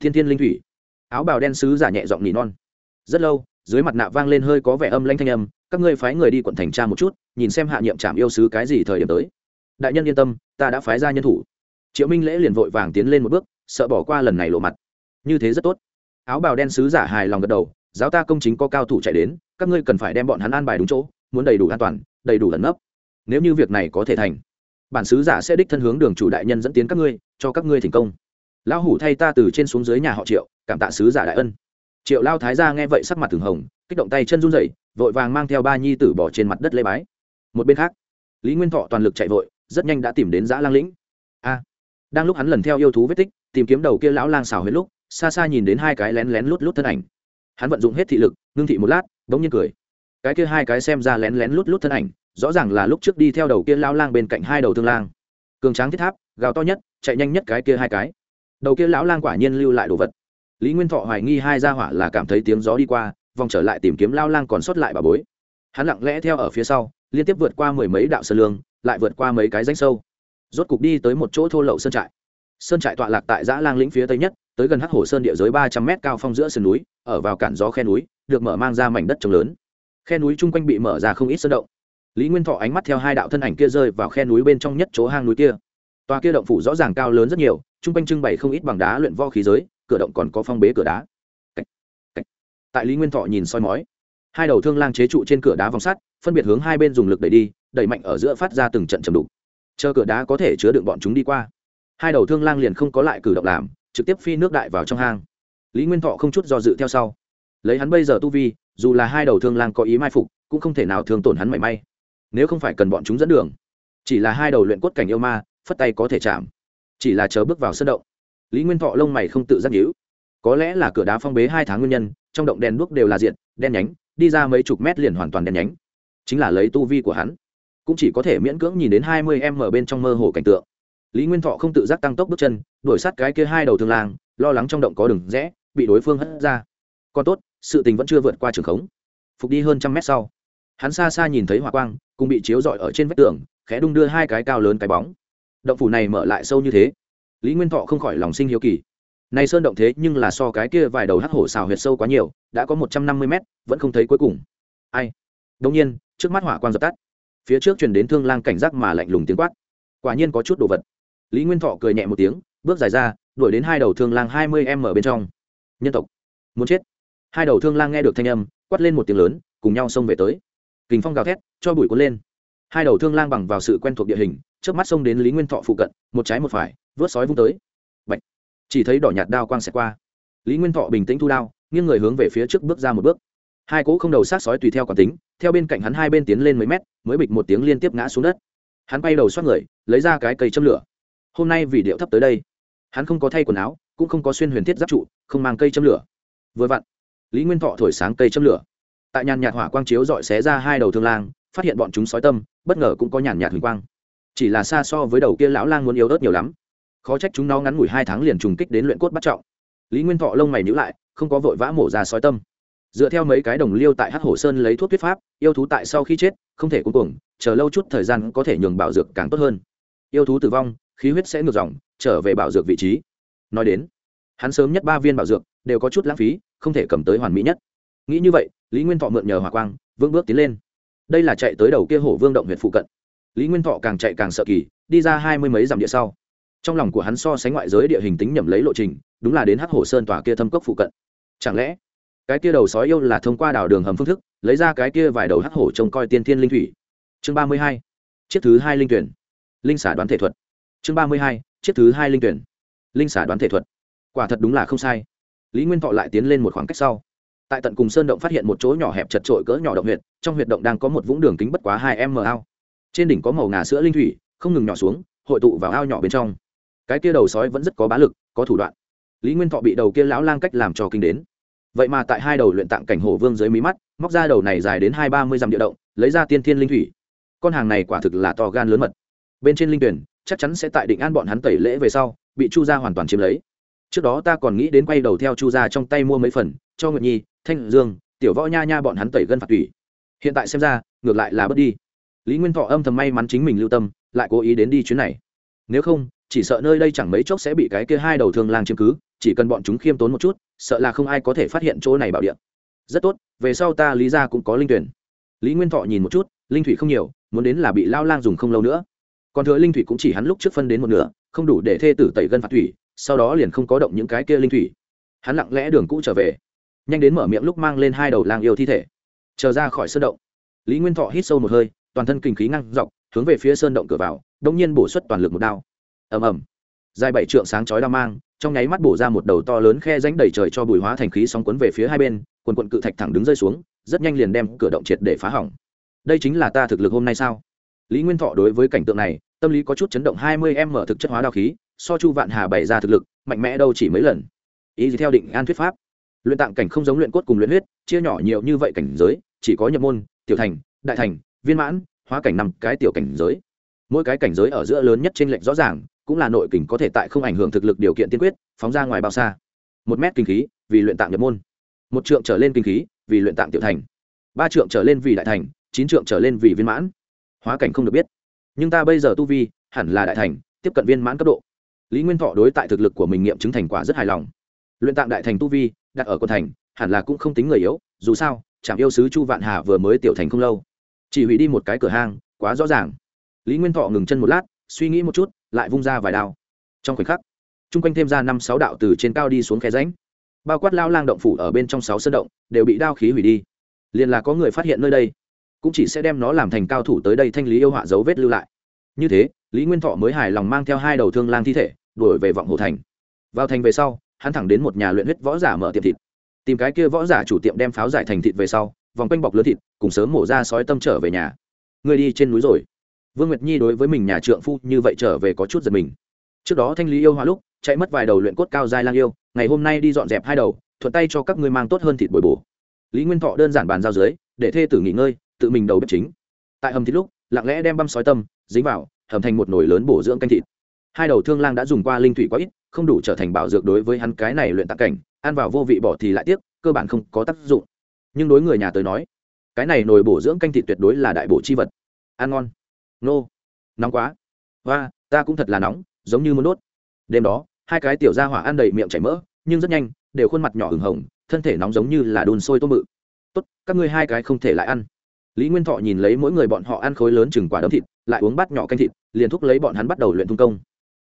Thiên thiên linh thủy. Áo bào đen sứ giả nhẹ giọng nỉ non. Rất lâu dưới mặt nạ vang lên hơi có vẻ âm lanh thanh âm, các ngươi phái người đi quận thành tra một chút, nhìn xem hạ nhiệm trạm yêu sứ cái gì thời điểm tới. Đại nhân yên tâm, ta đã phái ra nhân thủ. Triệu minh lễ liền vội vàng tiến lên một bước, sợ bỏ qua lần này lộ mặt. Như thế rất tốt. Áo bào đen sứ giả hài lòng gật đầu, giáo ta công chính có cao thủ chạy đến, các ngươi cần phải đem bọn hắn an bài đúng chỗ, muốn đầy đủ an toàn, đầy đủ lẩn nấp. Nếu như việc này có thể thành, bản sứ giả sẽ đích thân hướng đường chủ đại nhân dẫn tiến các ngươi, cho các ngươi thành công. Lão hủ thay ta từ trên xuống dưới nhà họ triệu, cảm tạ sứ giả đại ân triệu lao thái ra nghe vậy sắc mặt từng hồng, kích động tay chân run rẩy, vội vàng mang theo ba nhi tử bỏ trên mặt đất lê bái. Một bên khác, lý nguyên thọ toàn lực chạy vội, rất nhanh đã tìm đến giã lang lĩnh. A, đang lúc hắn lần theo yêu thú vết tích, tìm kiếm đầu kia lão lang xào hết lúc, xa xa nhìn đến hai cái lén lén lút lút thân ảnh. Hắn vận dụng hết thị lực, ngưng thị một lát, bỗng nhiên cười. Cái kia hai cái xem ra lén lén lút lút thân ảnh, rõ ràng là lúc trước đi theo đầu kia lao lang bên cạnh hai đầu thương lang. Cường tráng thiết tháp, gào to nhất, chạy nhanh nhất cái kia hai cái. Đầu kia lão lang quả nhiên lưu lại đồ vật lý nguyên thọ hoài nghi hai gia hỏa là cảm thấy tiếng gió đi qua, vòng trở lại tìm kiếm lao lang còn sót lại bà bối. Hắn lặng lẽ theo ở phía sau, liên tiếp vượt qua mười mấy đạo sơn lương, lại vượt qua mấy cái rãnh sâu. Rốt cục đi tới một chỗ thô lậu sơn trại. Sơn trại tọa lạc tại giã lang lĩnh phía tây nhất, tới gần hắc hồ sơn địa giới ba trăm mét cao phong giữa sườn núi, ở vào cản gió khe núi, được mở mang ra mảnh đất trồng lớn. Khe núi chung quanh bị mở ra không ít sơn động. Lý nguyên thọ ánh mắt theo hai đạo thân ảnh kia rơi vào khe núi bên trong nhất chỗ hang núi kia. Tòa kia động phủ rõ ràng cao lớn rất nhiều, chung quanh trưng bày không ít bằng đá luyện vo khí giới cửa động còn có phong bế cửa đá. Cách, cách. tại lý nguyên thọ nhìn soi mói hai đầu thương lang chế trụ trên cửa đá vòng sắt phân biệt hướng hai bên dùng lực đẩy đi đẩy mạnh ở giữa phát ra từng trận chầm đục. Chờ cửa đá có thể chứa đựng bọn chúng đi qua hai đầu thương lang liền không có lại cử động làm trực tiếp phi nước đại vào trong hang. Lý nguyên thọ không chút do dự theo sau. Lấy hắn bây giờ tu vi dù là hai đầu thương lang có ý mai phục cũng không thể nào thương tổn hắn mảy may. Nếu không phải cần bọn chúng dẫn đường chỉ là hai đầu luyện quất cảnh yêu ma phất tay có thể chạm. Chỉ là chờ bước vào sân động lý nguyên thọ lông mày không tự giác nhữ có lẽ là cửa đá phong bế hai tháng nguyên nhân, trong động đèn đuốc đều là diện đen nhánh, đi ra mấy chục mét liền hoàn toàn đen nhánh. Chính là lấy tu vi của hắn, cũng chỉ có thể miễn cưỡng nhìn đến hai mươi em ở bên trong mơ hồ cảnh tượng. Lý nguyên thọ không tự giác tăng tốc bước chân, đuổi sát cái kia hai đầu thương lang, lo lắng trong động có đường rẽ, bị đối phương hất ra. Còn tốt, sự tình vẫn chưa vượt qua trường khống. Phục đi hơn trăm mét sau, hắn xa xa nhìn thấy hỏa quang, cùng bị chiếu rọi ở trên vách tường, khẽ đung đưa hai cái cao lớn cái bóng. Động phủ này mở lại sâu như thế lý nguyên thọ không khỏi lòng sinh hiếu kỳ. Này sơn động thế nhưng là so cái kia vài đầu hắc hổ xào huyệt sâu quá nhiều, đã có một trăm năm mươi mét, vẫn không thấy cuối cùng. Ai? Đông nhiên, trước mắt hỏa quan dập tắt. Phía trước truyền đến thương lang cảnh giác mà lạnh lùng tiếng quát. Quả nhiên có chút đồ vật. Lý nguyên thọ cười nhẹ một tiếng, bước dài ra, đuổi đến hai đầu thương lang hai mươi m ở bên trong. Nhân tộc. Muốn chết. Hai đầu thương lang nghe được thanh âm, quát lên một tiếng lớn, cùng nhau xông về tới. Kình phong gào thét, cho bụi cuốn lên. Hai đầu thương lang bằng vào sự quen thuộc địa hình trước mắt xông đến lý nguyên thọ phụ cận, một trái một phải vớt sói vung tới. Bạch. chỉ thấy đỏ nhạt đao quang xẹt qua. Lý nguyên thọ bình tĩnh thu đao, nghiêng người hướng về phía trước bước ra một bước. Hai cỗ không đầu sát sói tùy theo quản tính, theo bên cạnh hắn hai bên tiến lên mấy mét, mới bịch một tiếng liên tiếp ngã xuống đất. Hắn bay đầu xoát người, lấy ra cái cây châm lửa. Hôm nay vì điệu thấp tới đây. Hắn không có thay quần áo, cũng không có xuyên huyền thiết giáp trụ, không mang cây châm lửa. Vừa vặn, lý nguyên thọ thổi sáng cây châm lửa. Tại nhàn nhạt hỏa quang chiếu dọi xé ra hai đầu thương lang, phát hiện bọn chúng sói tâm, bất ngờ cũng có nhàn nhạt huỳnh quang. Chỉ là xa so với đầu kia lão lang muốn yếu ớt nhiều lắm khó trách chúng nó ngắn ngủi hai tháng liền trùng kích đến luyện cốt bắt trọng. Lý nguyên thọ lông mày nhữ lại, không có vội vã mổ ra sói tâm. Dựa theo mấy cái đồng liêu tại hát hổ sơn lấy thuốc tuyết pháp, yêu thú tại sau khi chết, không thể cuối cùng chờ lâu chút thời gian có thể nhường bảo dược càng tốt hơn. Yêu thú tử vong, khí huyết sẽ ngược dòng, trở về bảo dược vị trí. Nói đến, hắn sớm nhất ba viên bảo dược, đều có chút lãng phí, không thể cầm tới hoàn mỹ nhất. Nghĩ như vậy, lý nguyên thọ mượn nhờ hỏa quang, vững bước tiến lên. Đây là chạy tới đầu kia hổ vương động huyện phụ cận. Lý nguyên thọ càng chạy càng sợ kỳ, đi ra hai mươi mấy dặm địa sau trong lòng của hắn so sánh ngoại giới địa hình tính nhầm lấy lộ trình, đúng là đến hắc hồ sơn tòa kia thâm cốc phụ cận. Chẳng lẽ, cái kia đầu sói yêu là thông qua đào đường hầm phương thức, lấy ra cái kia vài đầu hắc hổ trông coi tiên thiên linh thủy? Chương ba mươi hai, chiếc thứ hai linh tuyển. Linh xả đoán thể thuật. Chương ba mươi hai, chiếc thứ hai linh tuyển. Linh xả đoán thể thuật. Quả thật đúng là không sai. Lý nguyên thọ lại tiến lên một khoảng cách sau. Tại tận cùng sơn động phát hiện một chỗ nhỏ hẹp chật trội cỡ nhỏ động huyệt, trong huyệt động đang có một vũng đường kính bất quá hai m ao. Trên đỉnh có màu ngà sữa linh thủy, không ngừng nhỏ xuống, hội tụ vào ao nhỏ bên trong cái kia đầu sói vẫn rất có bá lực, có thủ đoạn. Lý nguyên thọ bị đầu kia lão lang cách làm cho kinh đến. Vậy mà tại hai đầu luyện tạng cảnh hổ vương dưới mí mắt, móc ra đầu này dài đến hai ba mươi dặm địa động, lấy ra tiên thiên linh thủy. Con hàng này quả thực là to gan lớn mật. Bên trên linh tuyển, chắc chắn sẽ tại định an bọn hắn tẩy lễ về sau, bị chu gia hoàn toàn chiếm lấy. Trước đó ta còn nghĩ đến quay đầu theo chu gia trong tay mua mấy phần, cho nguyệt nhi, thanh dương, tiểu võ nha nha bọn hắn tẩy gân phạt tủy. Hiện tại xem ra, ngược lại là bất đi. Lý nguyên thọ âm thầm may mắn chính mình lưu tâm, lại cố ý đến đi chuyến này nếu không, chỉ sợ nơi đây chẳng mấy chốc sẽ bị cái kia hai đầu thương lang chiếm cứ, chỉ cần bọn chúng khiêm tốn một chút, sợ là không ai có thể phát hiện chỗ này bảo địa. Rất tốt, về sau ta lý ra cũng có linh tuyển. Lý nguyên thọ nhìn một chút, linh thủy không nhiều, muốn đến là bị lao lang dùng không lâu nữa. Còn thừa linh thủy cũng chỉ hắn lúc trước phân đến một nửa, không đủ để thê tử tẩy gân phạt thủy, sau đó liền không có động những cái kia linh thủy. Hắn lặng lẽ đường cũ trở về, nhanh đến mở miệng lúc mang lên hai đầu lang yêu thi thể. Chờ ra khỏi sơn động, lý nguyên thọ hít sâu một hơi, toàn thân kinh khí ngăn dọc, hướng về phía sơn động cửa vào đông nhiên bổ xuất toàn lực một đao. Ầm ầm. Dài bảy trượng sáng chói đao mang, trong nháy mắt bổ ra một đầu to lớn khe ránh đầy trời cho bùi hóa thành khí sóng cuốn về phía hai bên, quần quận cự thạch thẳng đứng rơi xuống, rất nhanh liền đem cửa động triệt để phá hỏng. Đây chính là ta thực lực hôm nay sao? Lý nguyên thọ đối với cảnh tượng này, tâm lý có chút chấn động hai mươi em mở thực chất hóa đao khí, so chu vạn hà bày ra thực lực, mạnh mẽ đâu chỉ mấy lần. Ý gì theo định an thuyết pháp? Luyện tạng cảnh không giống luyện cốt cùng luyện huyết, chia nhỏ nhiều như vậy cảnh giới, chỉ có nhập môn, tiểu thành, đại thành, viên mãn, hóa cảnh năm cái tiểu cảnh giới mỗi cái cảnh giới ở giữa lớn nhất trên lệnh rõ ràng, cũng là nội kình có thể tại không ảnh hưởng thực lực điều kiện tiên quyết, phóng ra ngoài bao xa. Một mét kinh khí, vì luyện tạng nhập môn. Một trượng trở lên kinh khí, vì luyện tạng tiểu thành. Ba trượng trở lên vì đại thành, chín trượng trở lên vì viên mãn. Hóa cảnh không được biết. Nhưng ta bây giờ tu vi, hẳn là đại thành, tiếp cận viên mãn cấp độ. Lý nguyên thọ đối tại thực lực của mình nghiệm chứng thành quả rất hài lòng. Luyện tạng đại thành tu vi, đặt ở quận thành, hẳn là cũng không tính người yếu, dù sao trạm yêu sứ chu vạn hà vừa mới tiểu thành không lâu. Chỉ hủy đi một cái cửa hang, quá rõ ràng lý nguyên thọ ngừng chân một lát, suy nghĩ một chút, lại vung ra vài đao. Trong khoảnh khắc, chung quanh thêm ra năm sáu đạo từ trên cao đi xuống khe ránh bao quát lao lang động phủ ở bên trong sáu sân động, đều bị đao khí hủy đi. Liền là có người phát hiện nơi đây, cũng chỉ sẽ đem nó làm thành cao thủ tới đây thanh lý yêu họa dấu vết lưu lại. Như thế, lý nguyên thọ mới hài lòng mang theo hai đầu thương lang thi thể, đuổi về vọng hồ thành. Vào thành về sau, hắn thẳng đến một nhà luyện huyết võ giả mở tiệm thịt. Tìm cái kia võ giả chủ tiệm đem pháo giải thành thịt về sau, vòng quanh bọc lớn thịt, cùng sớm mổ ra sói tâm trở về nhà. Người đi trên núi rồi vương nguyệt nhi đối với mình nhà trượng phu như vậy trở về có chút giật mình. Trước đó thanh lý yêu hóa lúc, chạy mất vài đầu luyện cốt cao dài lang yêu, ngày hôm nay đi dọn dẹp hai đầu, thuận tay cho các ngươi mang tốt hơn thịt bồi bổ. Lý nguyên thọ đơn giản bàn giao dưới, để thê tử nghỉ ngơi, tự mình đầu bếp chính. Tại hầm thịt lúc, lặng lẽ đem băm sói tâm, dính vào, hầm thành một nồi lớn bổ dưỡng canh thịt. Hai đầu thương lang đã dùng qua linh thủy quá ít, không đủ trở thành bảo dược đối với hắn cái này luyện tạc cảnh, ăn vào vô vị bỏ thì lại tiếc, cơ bản không có tác dụng. Nhưng đối người nhà tới nói, cái này nồi bổ dưỡng canh thịt tuyệt đối là đại bổ chi vật. Ăn ngon nô. Nóng quá. Và ta cũng thật là nóng, giống như muốn đốt. Đêm đó, hai cái tiểu ra hỏa ăn đầy miệng chảy mỡ, nhưng rất nhanh, đều khuôn mặt nhỏ hừng hồng, thân thể nóng giống như là đun sôi tôm bự. Tốt, các ngươi hai cái không thể lại ăn. Lý nguyên thọ nhìn lấy mỗi người bọn họ ăn khối lớn chừng quả đấm thịt, lại uống bát nhỏ canh thịt, liền thúc lấy bọn hắn bắt đầu luyện thung công.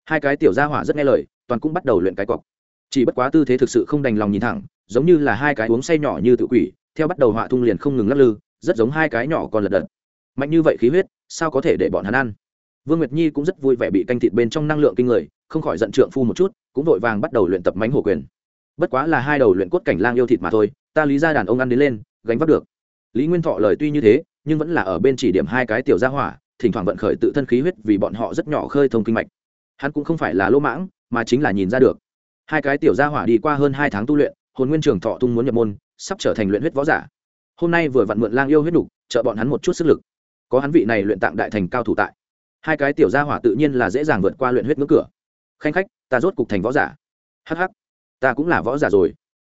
Hai cái tiểu gia hỏa rất nghe lời, toàn cũng bắt đầu luyện cái cọc. Chỉ bất quá tư thế thực sự không đành lòng nhìn thẳng, giống như là hai cái uống say nhỏ như tự quỷ, theo bắt đầu họa thung liền không ngừng lắc lư, rất giống hai cái nhỏ còn lật đật mạnh như vậy khí huyết, sao có thể để bọn hắn ăn? Vương nguyệt nhi cũng rất vui vẻ bị canh thịt bên trong năng lượng kinh người, không khỏi giận trượng phu một chút, cũng vội vàng bắt đầu luyện tập mánh hổ quyền. Bất quá là hai đầu luyện cốt cảnh lang yêu thịt mà thôi, ta lý ra đàn ông ăn đến lên, gánh vác được. Lý nguyên thọ lời tuy như thế, nhưng vẫn là ở bên chỉ điểm hai cái tiểu gia hỏa, thỉnh thoảng vận khởi tự thân khí huyết vì bọn họ rất nhỏ khơi thông kinh mạch. Hắn cũng không phải là lỗ mãng, mà chính là nhìn ra được. Hai cái tiểu gia hỏa đi qua hơn hai tháng tu luyện, hồn nguyên trường thọ tung muốn nhập môn, sắp trở thành luyện huyết võ giả. Hôm nay vừa vặn mượn lang yêu huyết đục trợ bọn hắn một chút sức lực có hắn vị này luyện tạng đại thành cao thủ tại. Hai cái tiểu gia hỏa tự nhiên là dễ dàng vượt qua luyện huyết ngưỡng cửa. Khanh khách, ta rốt cục thành võ giả. Hh ta cũng là võ giả rồi.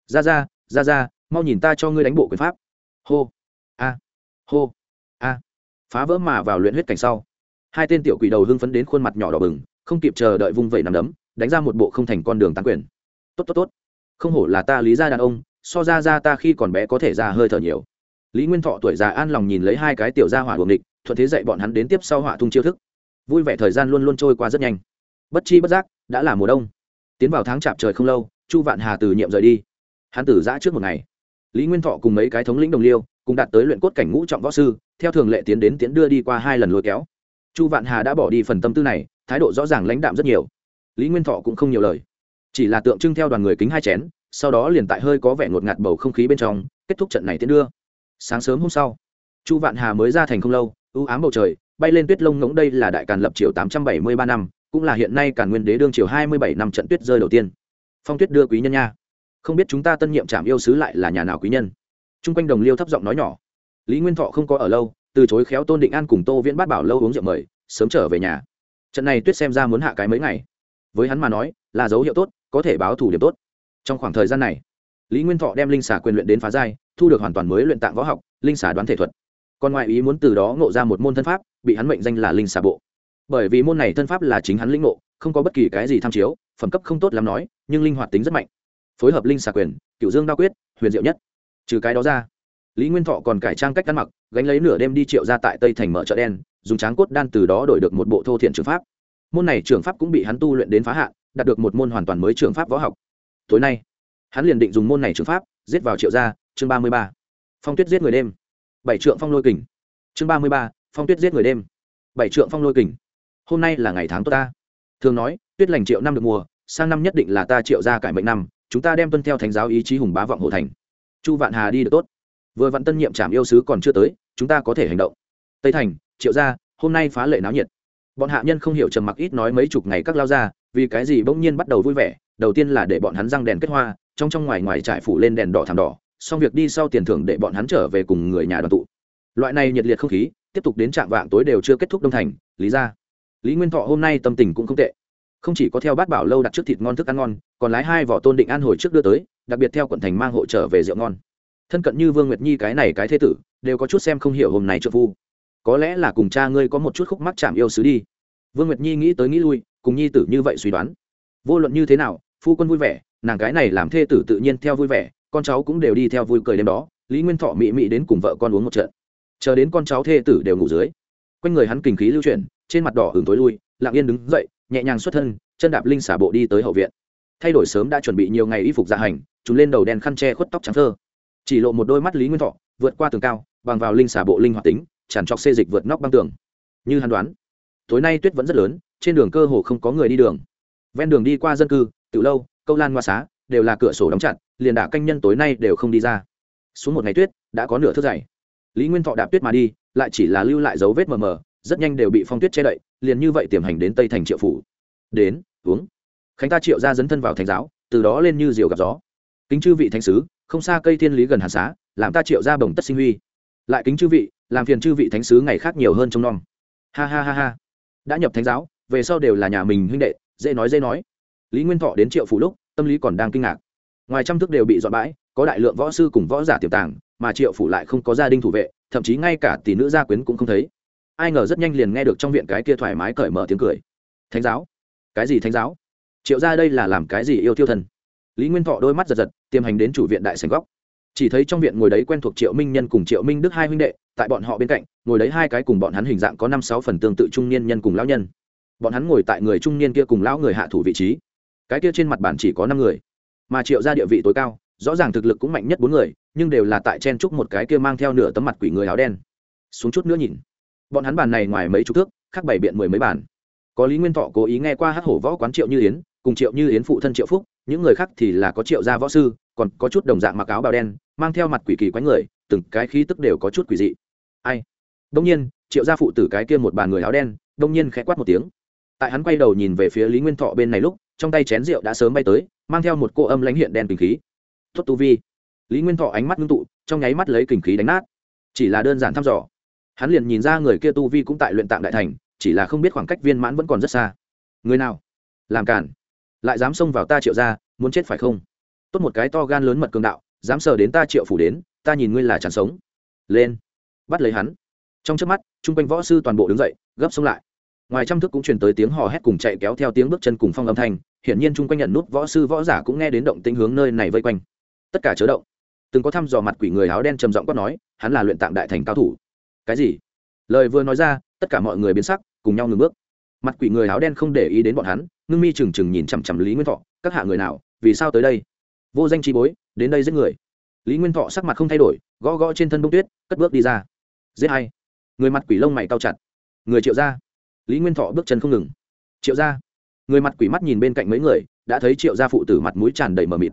Ra ra ra ra, mau nhìn ta cho ngươi đánh bộ quyền pháp. Hô, a hô, a. Phá vỡ mà vào luyện huyết cảnh sau, hai tên tiểu quỷ đầu hưng phấn đến khuôn mặt nhỏ đỏ bừng, không kịp chờ đợi vung vẩy nằm đấm, đánh ra một bộ không thành con đường tán quyền. Tốt tốt tốt. Không hổ là ta lý ra đàn ông, so ra ra ta khi còn bé có thể ra hơi thở nhiều lý nguyên thọ tuổi già an lòng nhìn lấy hai cái tiểu gia hỏa đuồng địch thuận thế dạy bọn hắn đến tiếp sau hỏa tung chiêu thức. Vui vẻ thời gian luôn luôn trôi qua rất nhanh. Bất chi bất giác, đã là mùa đông. Tiến vào tháng chạp trời không lâu, chu vạn hà từ nhiệm rời đi. Hắn tử giã trước một ngày. Lý nguyên thọ cùng mấy cái thống lĩnh đồng liêu, cùng đạt tới luyện cốt cảnh ngũ trọng võ sư, theo thường lệ tiến đến tiến đưa đi qua hai lần lôi kéo. Chu vạn hà đã bỏ đi phần tâm tư này, thái độ rõ ràng lãnh đạm rất nhiều. Lý nguyên thọ cũng không nhiều lời. Chỉ là tượng trưng theo đoàn người kính hai chén, sau đó liền tại hơi có vẻ ngột ngạt bầu không khí bên trong, kết thúc trận này tiến đưa sáng sớm hôm sau, chu vạn hà mới ra thành không lâu, ưu ám bầu trời, bay lên tuyết lông ngỗng đây là đại càn lập triều tám trăm bảy mươi ba năm, cũng là hiện nay càn nguyên đế đương triều hai mươi bảy năm trận tuyết rơi đầu tiên. Phong tuyết đưa quý nhân nha. Không biết chúng ta tân nhiệm trạm yêu sứ lại là nhà nào quý nhân? T r u n g quanh đồng liêu thấp giọng nói nhỏ. Lý nguyên thọ không có ở lâu, từ chối khéo tôn định an cùng tô viễn bát bảo lâu uống rượu mời, sớm trở về nhà. Trận này tuyết xem ra muốn hạ cái mấy ngày. Với hắn mà nói, là dấu hiệu tốt, có thể báo thủ điểm tốt. Trong khoảng thời gian này, lý nguyên thọ đem linh xà quyền luyện đến phá giai thu được hoàn toàn mới luyện tạng võ học, linh xà đoán thể thuật. Còn ngoại ý muốn từ đó ngộ ra một môn thân pháp, bị hắn mệnh danh là linh xà bộ. Bởi vì môn này thân pháp là chính hắn lĩnh ngộ, không có bất kỳ cái gì tham chiếu, phẩm cấp không tốt lắm nói, nhưng linh hoạt tính rất mạnh. Phối hợp linh xà quyền, cựu dương đa quyết, huyền diệu nhất. Trừ cái đó ra, lý nguyên thọ còn cải trang cách ăn mặc, gánh lấy nửa đêm đi triệu ra tại tây thành mở chợ đen, dùng tráng cốt đan từ đó đổi được một bộ thô thiện trường pháp. Môn này trường pháp cũng bị hắn tu luyện đến phá hạn, đạt được một môn hoàn toàn mới trường pháp võ học. Tối nay, hắn liền định dùng môn này trường pháp, giết vào triệu gia chương ba mươi ba, phong tuyết giết người đêm. Bảy trượng phong lôi kình. Chương ba mươi ba, phong tuyết giết người đêm. Bảy trượng phong lôi kình. Hôm nay là ngày tháng tốt ta. Thường nói, tuyết lành triệu năm được mùa, sang năm nhất định là ta triệu gia cải mệnh năm, chúng ta đem tuân theo thánh giáo ý chí hùng bá vọng hồ thành. Chu vạn hà đi được tốt. Vừa vặn tân nhiệm trảm yêu sứ còn chưa tới, chúng ta có thể hành động. Tây thành, triệu gia hôm nay phá lệ náo nhiệt. Bọn hạ nhân không hiểu trầm mặc ít nói mấy chục ngày các lao ra, vì cái gì bỗng nhiên bắt đầu vui vẻ, đầu tiên là để bọn hắn răng đèn kết hoa, trong trong ngoài ngoài trải phủ lên đèn đỏ thảm đỏ xong việc đi sau tiền thưởng để bọn hắn trở về cùng người nhà đoàn tụ. Loại này nhiệt liệt không khí, tiếp tục đến trạng vạng tối đều chưa kết thúc đông thành, lý ra. Lý nguyên thọ hôm nay tâm tình cũng không tệ. Không chỉ có theo bát bảo lâu đặt trước thịt ngon thức ăn ngon, còn lái hai vỏ tôn định an hồi trước đưa tới, đặc biệt theo quận thành mang hộ trở về rượu ngon. Thân cận như vương nguyệt nhi cái này cái thế tử, đều có chút xem không hiểu hôm nay trợ phu. Có lẽ là cùng cha ngươi có một chút khúc mắc chạm yêu xứ đi. Vương nguyệt nhi nghĩ tới nghĩ lui, cùng nhi tử như vậy suy đoán. Vô luận như thế nào, phu quân vui vẻ, nàng gái này làm thê tử tự nhiên theo vui vẻ con cháu cũng đều đi theo vui cười đêm đó, lý nguyên thọ mị mị đến cùng vợ con uống một trận. Chờ đến con cháu thê tử đều ngủ dưới, quanh người hắn kinh khí lưu chuyển, trên mặt đỏ hưởng tối lui lạng yên đứng dậy, nhẹ nhàng xuất thân, chân đạp linh xả bộ đi tới hậu viện. Thay đổi sớm đã chuẩn bị nhiều ngày y phục dạ hành chúng lên đầu đen khăn che khuất tóc trắng thơ. Chỉ lộ một đôi mắt lý nguyên thọ, vượt qua tường cao, bằng vào linh xả bộ linh hoạt tính, tràn trọc xê dịch vượt nóc băng tường. Như hắn đoán, tối nay tuyết vẫn rất lớn, trên đường cơ hồ không có người đi đường. Ven đường đi qua dân cư từ lâu, câu lan hoa xá đều là cửa sổ đóng chặt, liền đả canh nhân tối nay đều không đi ra. Xuống một ngày tuyết, đã có nửa thước dày. Lý nguyên thọ đạp tuyết mà đi, lại chỉ là lưu lại dấu vết mờ mờ, rất nhanh đều bị phong tuyết che đậy, liền như vậy tiềm hành đến tây thành triệu phủ. Đến, uống. Khánh ta triệu ra dấn thân vào thành giáo, từ đó lên như diều gặp gió. Kính chư vị thánh sứ, không xa cây thiên lý gần hàn xá, làm ta triệu ra bồng tất sinh huy. Lại kính chư vị, làm phiền chư vị thánh sứ ngày khác nhiều hơn trong non ha ha ha ha. Đã nhập thánh giáo, về sau đều là nhà mình huynh đệ, dễ nói dễ nói. Lý nguyên thọ đến triệu phủ lúc tâm lý còn đang kinh ngạc. Ngoài trăm thước đều bị dọn bãi, có đại lượng võ sư cùng võ giả tiềm tàng, mà triệu phủ lại không có gia đình thủ vệ, thậm chí ngay cả tỷ nữ gia quyến cũng không thấy. Ai ngờ rất nhanh liền nghe được trong viện cái kia thoải mái cởi mở tiếng cười. Thánh giáo? Cái gì thánh giáo? Triệu ra đây là làm cái gì yêu tiêu thần? Lý nguyên thọ đôi mắt giật giật, tiềm hành đến chủ viện đại sành góc. Chỉ thấy trong viện ngồi đấy quen thuộc triệu minh nhân cùng triệu minh đức hai huynh đệ, tại bọn họ bên cạnh, ngồi đấy hai cái cùng bọn hắn hình dạng có năm sáu phần tương tự trung niên nhân cùng lão nhân. Bọn hắn ngồi tại người trung niên kia cùng lão người hạ thủ vị trí cái kia trên mặt bản chỉ có năm người. Mà triệu ra địa vị tối cao, rõ ràng thực lực cũng mạnh nhất bốn người, nhưng đều là tại chen trúc một cái kia mang theo nửa tấm mặt quỷ người áo đen. Xuống chút nữa nhìn. Bọn hắn bàn này ngoài mấy chục thước, khác bảy biện mười mấy bàn. Có lý nguyên thọ cố ý nghe qua hát hổ võ quán triệu như yến, cùng triệu như yến phụ thân triệu phúc, những người khác thì là có triệu gia võ sư, còn có chút đồng dạng mặc áo bào đen, mang theo mặt quỷ kỳ quánh người, từng cái khí tức đều có chút quỷ dị. Ai? Đông nhiên, triệu gia phụ tử cái kia một bàn người áo đen, đông nhiên khẽ quát một tiếng. Tại hắn quay đầu nhìn về phía lý nguyên thọ bên này lúc trong tay chén rượu đã sớm bay tới, mang theo một cô âm lãnh hiện đen kinh khí. Tuất tu vi. Lý nguyên thọ ánh mắt ngưng tụ, trong nháy mắt lấy kinh khí đánh nát. Chỉ là đơn giản thăm dò. Hắn liền nhìn ra người kia tu vi cũng tại luyện tạng đại thành, chỉ là không biết khoảng cách viên mãn vẫn còn rất xa. Người nào? Làm cản. Lại dám xông vào ta triệu ra muốn chết phải không? Tốt một cái to gan lớn mật cường đạo, dám sờ đến ta triệu phủ đến, ta nhìn ngươi là chẳng sống. Lên. Bắt lấy hắn. Trong trước mắt, chung quanh võ sư toàn bộ đứng dậy, gấp xông lại. Ngoài trăm thức cũng truyền tới tiếng hò hét cùng chạy kéo theo tiếng bước chân cùng phong âm thanh hiển nhiên chung quanh nhận nút võ sư võ giả cũng nghe đến động tĩnh hướng nơi này vây quanh. Tất cả chớ động. Từng có thăm dò mặt quỷ người áo đen trầm giọng quát nói, hắn là luyện tạng đại thành cao thủ. Cái gì? Lời vừa nói ra, tất cả mọi người biến sắc, cùng nhau ngừng bước. Mặt quỷ người áo đen không để ý đến bọn hắn, ngưng mi trừng trừng nhìn chằm chằm lý nguyên thọ, các hạ người nào, vì sao tới đây? Vô danh trí bối, đến đây giết người. Lý nguyên thọ sắc mặt không thay đổi, gõ gõ trên thân bông tuyết, cất bước đi ra. Giết hay người mặt quỷ lông mày cao chặt. Người triệu ra lý nguyên thọ bước chân không ngừng. Triệu ra người mặt quỷ mắt nhìn bên cạnh mấy người, đã thấy triệu gia phụ tử mặt mũi tràn đầy mờ mịt.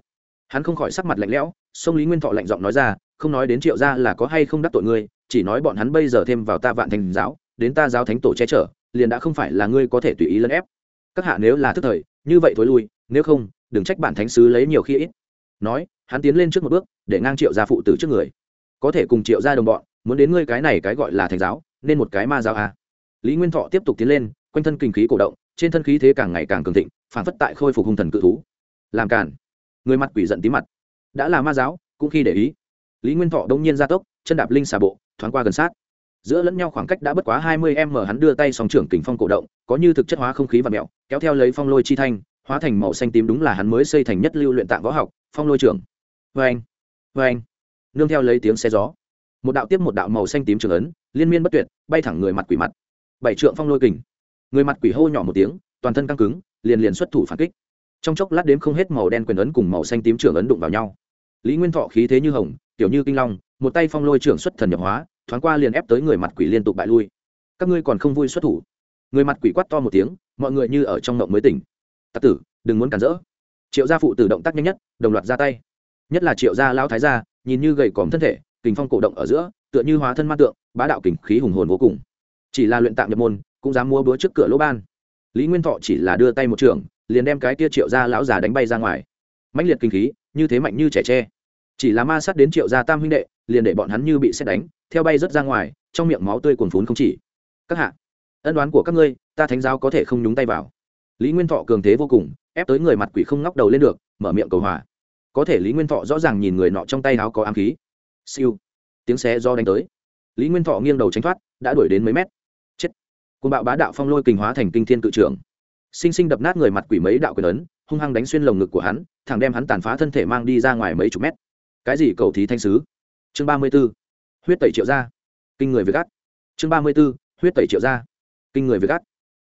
Hắn không khỏi sắc mặt lạnh lẽo, sông lý nguyên thọ lạnh giọng nói ra, không nói đến triệu gia là có hay không đắc tội ngươi, chỉ nói bọn hắn bây giờ thêm vào ta vạn thành giáo, đến ta giáo thánh tổ che chở, liền đã không phải là ngươi có thể tùy ý lấn ép. Các hạ nếu là thức thời, như vậy thối lui, nếu không, đừng trách bản thánh sứ lấy nhiều khi ít. Nói, hắn tiến lên trước một bước, để ngang triệu gia phụ tử trước người. Có thể cùng triệu gia đồng bọn, muốn đến ngươi cái này cái gọi là thành giáo, nên một cái ma giáo à. lý nguyên thọ tiếp tục tiến lên, quanh thân kinh khí cổ động trên thân khí thế càng ngày càng cường thịnh phản phất tại khôi phục hung thần cự thú. Làm cản người mặt quỷ giận tí mặt. Đã là ma giáo, cũng khi để ý. Lý nguyên thọ đông nhiên ra tốc, chân đạp linh xà bộ, thoáng qua gần sát. Giữa lẫn nhau khoảng cách đã bất quá hai mươi m hắn đưa tay song trưởng kình phong cổ động, có như thực chất hóa không khí và mẹo, kéo theo lấy phong lôi chi thanh, hóa thành màu xanh tím đúng là hắn mới xây thành nhất lưu luyện tạng võ học, phong lôi trưởng. Vê anh vê anh nương theo lấy tiếng xe gió. Một đạo tiếp một đạo màu xanh tím trường ấn, liên miên bất tuyệt, bay thẳng người mặt quỷ mặt. Bảy trượng phong lôi kình người mặt quỷ hô nhỏ một tiếng, toàn thân căng cứng, liền liền xuất thủ phản kích. Trong chốc lát đếm không hết màu đen quyền ấn cùng màu xanh tím trưởng ấn đụng vào nhau. Lý nguyên thọ khí thế như hồng, tiểu như kinh long, một tay phong lôi trưởng xuất thần nhập hóa, thoáng qua liền ép tới người mặt quỷ liên tục bại lui. Các ngươi còn không vui xuất thủ? Người mặt quỷ quát to một tiếng, mọi người như ở trong mộng mới tỉnh. Tặc tử, đừng muốn cản rỡ. Triệu gia phụ tử động tác nhanh nhất, đồng loạt ra tay. Nhất là triệu gia lao thái gia, nhìn như gầy còm thân thể, kình phong cổ động ở giữa, tựa như hóa thân ma tượng, bá đạo kình khí hùng hồn vô cùng. Chỉ là luyện tạm nhập môn cũng dám mua búa trước cửa lỗ ban. Lý nguyên thọ chỉ là đưa tay một trường, liền đem cái tia triệu gia lão già đánh bay ra ngoài. Mãnh liệt kinh khí, như thế mạnh như trẻ tre. Chỉ là ma sát đến triệu gia tam huynh đệ, liền để bọn hắn như bị xét đánh, theo bay rớt ra ngoài, trong miệng máu tươi cuồn phún không chỉ. Các hạ, ân đoán của các ngươi, ta thánh giáo có thể không nhúng tay vào. Lý nguyên thọ cường thế vô cùng, ép tới người mặt quỷ không ngóc đầu lên được, mở miệng cầu hòa. Có thể lý nguyên thọ rõ ràng nhìn người nọ trong tay áo có ám khí. Siêu. Tiếng xé do đánh tới. Lý nguyên thọ nghiêng đầu tránh thoát, đã đuổi đến mấy mét côn bạo bá đạo phong lôi kình hóa thành kinh thiên cự trưởng. Sinh sinh đập nát người mặt quỷ mấy đạo quyền ấn, hung hăng đánh xuyên lồng ngực của hắn, thẳng đem hắn tàn phá thân thể mang đi ra ngoài mấy chục mét. Cái gì cầu thí thanh sứ? Chương ba mươi b ố huyết tẩy triệu ra kinh người việt gắt chương ba mươi b ố huyết tẩy triệu ra kinh người việt gắt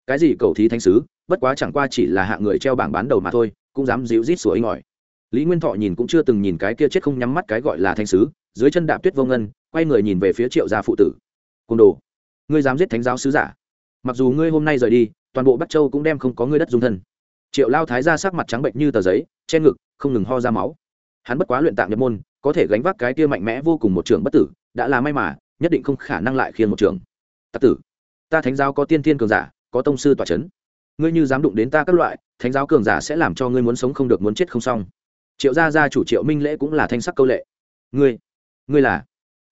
cái gì cầu thí thanh sứ? Bất quá chẳng qua chỉ là hạ người treo bảng bán đầu mà thôi, cũng dám dịu rít sủa inh ỏi. Lý nguyên thọ nhìn cũng chưa từng nhìn cái kia chết không nhắm mắt cái gọi là thanh sứ, dưới chân đạp tuyết vô ngân, quay người nhìn về phía triệu gia phụ tử. Côn đồ, ngươi dám giết thánh giáo sứ giả? Mặc dù ngươi hôm nay rời đi, toàn bộ bắc châu cũng đem không có ngươi đất dung thân. Triệu lao thái ra sắc mặt trắng bệnh như tờ giấy, che ngực, không ngừng ho ra máu. Hắn bất quá luyện tạm nhập môn, có thể gánh vác cái kia mạnh mẽ vô cùng một trường bất tử, đã là may mà, nhất định không khả năng lại khiên một trường tặc tử, ta thánh giáo có tiên thiên cường giả, có tông sư tòa c h ấ n ngươi như dám đụng đến ta các loại, thánh giáo cường giả sẽ làm cho ngươi muốn sống không được muốn chết không xong. Triệu gia gia chủ triệu minh lễ cũng là thanh sắc câu lệ. Ngươi ngươi là.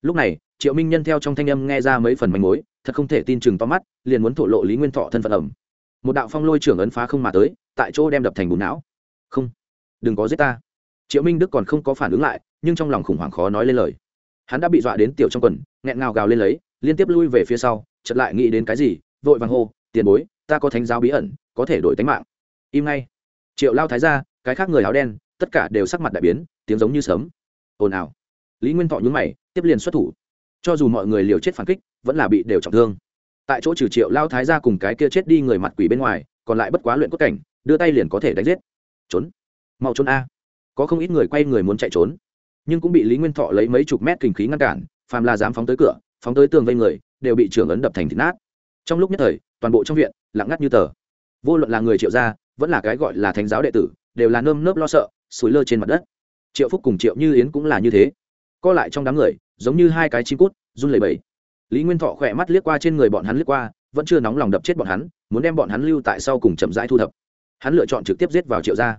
Lúc này, triệu minh nhân theo trong thanh âm nghe ra mấy phần manh mối thật không thể tin chừng to mắt, liền muốn thổ lộ lý nguyên thọ thân phận ẩm. Một đạo phong lôi trưởng ấn phá không mà tới, tại chỗ đem đập thành bùn não. Không, đừng có giết ta. Triệu minh đức còn không có phản ứng lại, nhưng trong lòng khủng hoảng khó nói lên lời. Hắn đã bị dọa đến tiểu trong quần, nghẹn ngào gào lên lấy, liên tiếp lui về phía sau, chợt lại nghĩ đến cái gì, vội vàng hô, tiền bối, ta có thánh giáo bí ẩn, có thể đổi tánh mạng. Im ngay. Triệu lao thái ra cái khác người áo đen, tất cả đều sắc mặt đại biến, tiếng giống như sớm ồn ào. Lý nguyên thọ nhúng mày, tiếp liền xuất thủ cho dù mọi người liều chết phản kích, vẫn là bị đều trọng thương. Tại chỗ trừ triệu lao thái ra cùng cái kia chết đi người mặt quỷ bên ngoài, còn lại bất quá luyện cốt cảnh, đưa tay liền có thể đánh giết. Trốn. Mau trốn a. Có không ít người quay người muốn chạy trốn. Nhưng cũng bị lý nguyên thọ lấy mấy chục mét kinh khí ngăn cản, phàm là dám phóng tới cửa, phóng tới tường vây người, đều bị trưởng ấn đập thành thịt nát. Trong lúc nhất thời, toàn bộ trong viện, lặng ngắt như tờ. Vô luận là người triệu gia, vẫn là cái gọi là thánh giáo đệ tử, đều là nơm nớp lo sợ, sủi lơ trên mặt đất. Triệu phúc cùng triệu như yến cũng là như thế. Co lại trong đám người giống như hai cái chim cút, run lẩy bẩy. Lý nguyên thọ khỏe mắt liếc qua trên người bọn hắn liếc qua, vẫn chưa nóng lòng đập chết bọn hắn, muốn đem bọn hắn lưu tại sau cùng chậm rãi thu thập. Hắn lựa chọn trực tiếp giết vào triệu gia.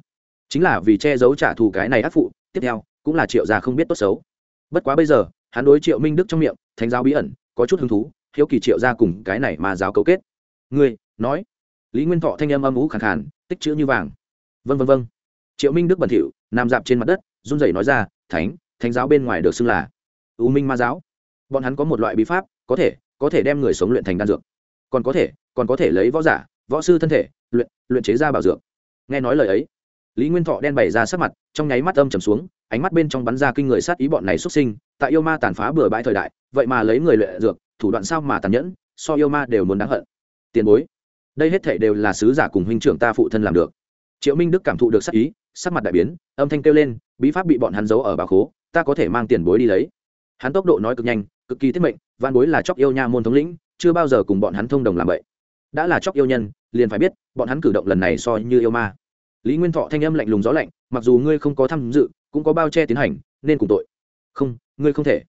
Chính là vì che giấu trả thù cái này ác phụ, tiếp theo, cũng là triệu gia không biết tốt xấu. Bất quá bây giờ, hắn đối triệu minh đức trong miệng, thánh giáo bí ẩn, có chút hứng thú, hiếu kỳ triệu gia cùng cái này mà giáo cấu kết. Ngươi, nói. Lý nguyên thọ thanh âm âm ú khẳng khàn, tích chữ như vàng. Vân vân vân triệu minh đức bẩn thỉu, nằm dạp trên mặt đất, run rẩy nói ra, thánh thánh giáo bên ngoài được xưng là u minh ma giáo. Bọn hắn có một loại bí pháp, có thể có thể đem người sống luyện thành đan dược. Còn có thể, còn có thể lấy võ giả, võ sư thân thể, luyện luyện chế ra bảo dược. Nghe nói lời ấy, lý nguyên thọ đen bày ra sắc mặt, trong nháy mắt âm trầm xuống, ánh mắt bên trong bắn ra kinh người sát ý bọn này xuất sinh, tại yêu ma tàn phá bừa bãi thời đại, vậy mà lấy người luyện dược, thủ đoạn sao mà tàn nhẫn, so yêu ma đều muốn đáng hận. Tiền bối, đây hết thể đều là sứ giả cùng huynh trưởng ta phụ thân làm được. Triệu minh đức cảm thụ được sắc ý, sắc mặt đại biến, âm thanh kêu lên, bí pháp bị bọn hắn giấu ở bà khố, ta có thể mang tiền bối đi lấy hắn tốc độ nói cực nhanh, cực kỳ tiết mệnh văn bối là chóc yêu nha môn thống lĩnh, chưa bao giờ cùng bọn hắn thông đồng làm vậy. Đã là chóc yêu nhân, liền phải biết, bọn hắn cử động lần này so như yêu ma. Lý nguyên thọ thanh âm lạnh lùng gió lạnh, mặc dù ngươi không có tham dự, cũng có bao che tiến hành, nên cùng tội. Không, ngươi không thể.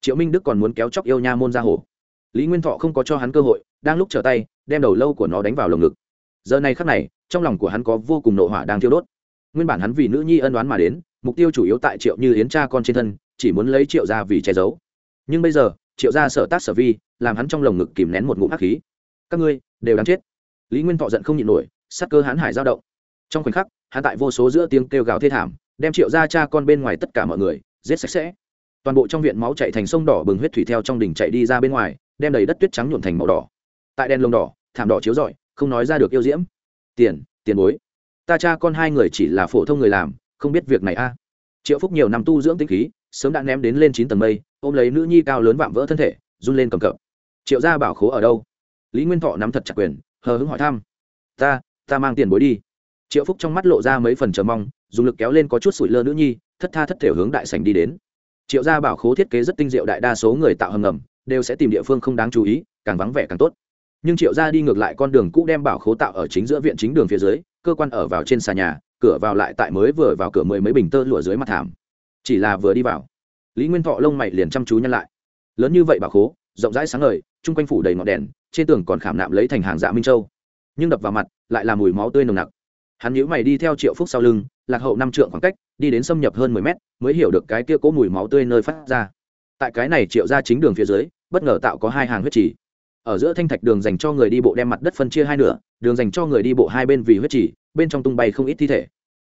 Triệu minh đức còn muốn kéo chóc yêu nha môn ra hồ. Lý nguyên thọ không có cho hắn cơ hội, đang lúc trở tay, đem đầu lâu của nó đánh vào lồng ngực. Giờ này khắc này, trong lòng của hắn có vô cùng nộ hỏa đang thiêu đốt. Nguyên bản hắn vì nữ nhi ân đoán mà đến, mục tiêu chủ yếu tại triệu như yến cha con trên thân chỉ muốn lấy triệu ra vì che giấu. Nhưng bây giờ, triệu ra sở tác sở vi, làm hắn trong lồng ngực kìm nén một ngụm hắc khí. Các ngươi, đều đáng chết. Lý nguyên thọ giận không nhịn nổi, sắc cơ hắn hải giao động. Trong khoảnh khắc, hắn tại vô số giữa tiếng kêu gào thê thảm, đem triệu ra cha con bên ngoài tất cả mọi người, giết sạch sẽ. Toàn bộ trong viện máu chạy thành sông đỏ bừng huyết thủy theo trong đỉnh chạy đi ra bên ngoài, đem đầy đất tuyết trắng nhuộn thành màu đỏ. Tại đèn lồng đỏ, thảm đỏ chiếu rọi, không nói ra được yêu diễm. Tiền tiền bối. Ta cha con hai người chỉ là phổ thông người làm, không biết việc này a. Triệu phúc nhiều năm tu dưỡng tinh khí sớm đã ném đến lên chín tầng mây, ôm lấy nữ nhi cao lớn vạm vỡ thân thể, run lên cầm cập. Triệu gia bảo khố ở đâu? Lý nguyên thọ nắm thật chặt quyền, hờ hững hỏi thăm. Ta ta mang tiền bối đi. Triệu phúc trong mắt lộ ra mấy phần chờ mong, dùng lực kéo lên có chút sủi lơ nữ nhi, thất tha thất thể hướng đại sành đi đến. Triệu gia bảo khố thiết kế rất tinh diệu đại đa số người tạo hầm ngầm, đều sẽ tìm địa phương không đáng chú ý, càng vắng vẻ càng tốt. Nhưng triệu gia đi ngược lại con đường cũ đem bảo khố tạo ở chính giữa viện chính đường phía dưới, cơ quan ở vào trên xà nhà, cửa vào lại tại mới vừa vào cửa mười mấy bình tơ lụa dưới mặt thảm chỉ là vừa đi vào. Lý nguyên thọ lông mày liền chăm chú nhăn lại. Lớn như vậy bà khố, rộng rãi sáng ngời, chung quanh phủ đầy ngọn đèn, trên tường còn khảm nạm lấy thành hàng dạ minh châu. Nhưng đập vào mặt, lại là mùi máu tươi nồng nặc. Hắn nhíu mày đi theo triệu phúc sau lưng, lạc hậu năm trượng khoảng cách, đi đến xâm nhập hơn mười mét, mới hiểu được cái kia cố mùi máu tươi nơi phát ra. Tại cái này triệu ra chính đường phía dưới, bất ngờ tạo có hai hàng huyết trì. Ở giữa thanh thạch đường dành cho người đi bộ đem mặt đất phân chia hai nửa, đường dành cho người đi bộ hai bên vì huyết trì, bên trong tung bay không ít thi thể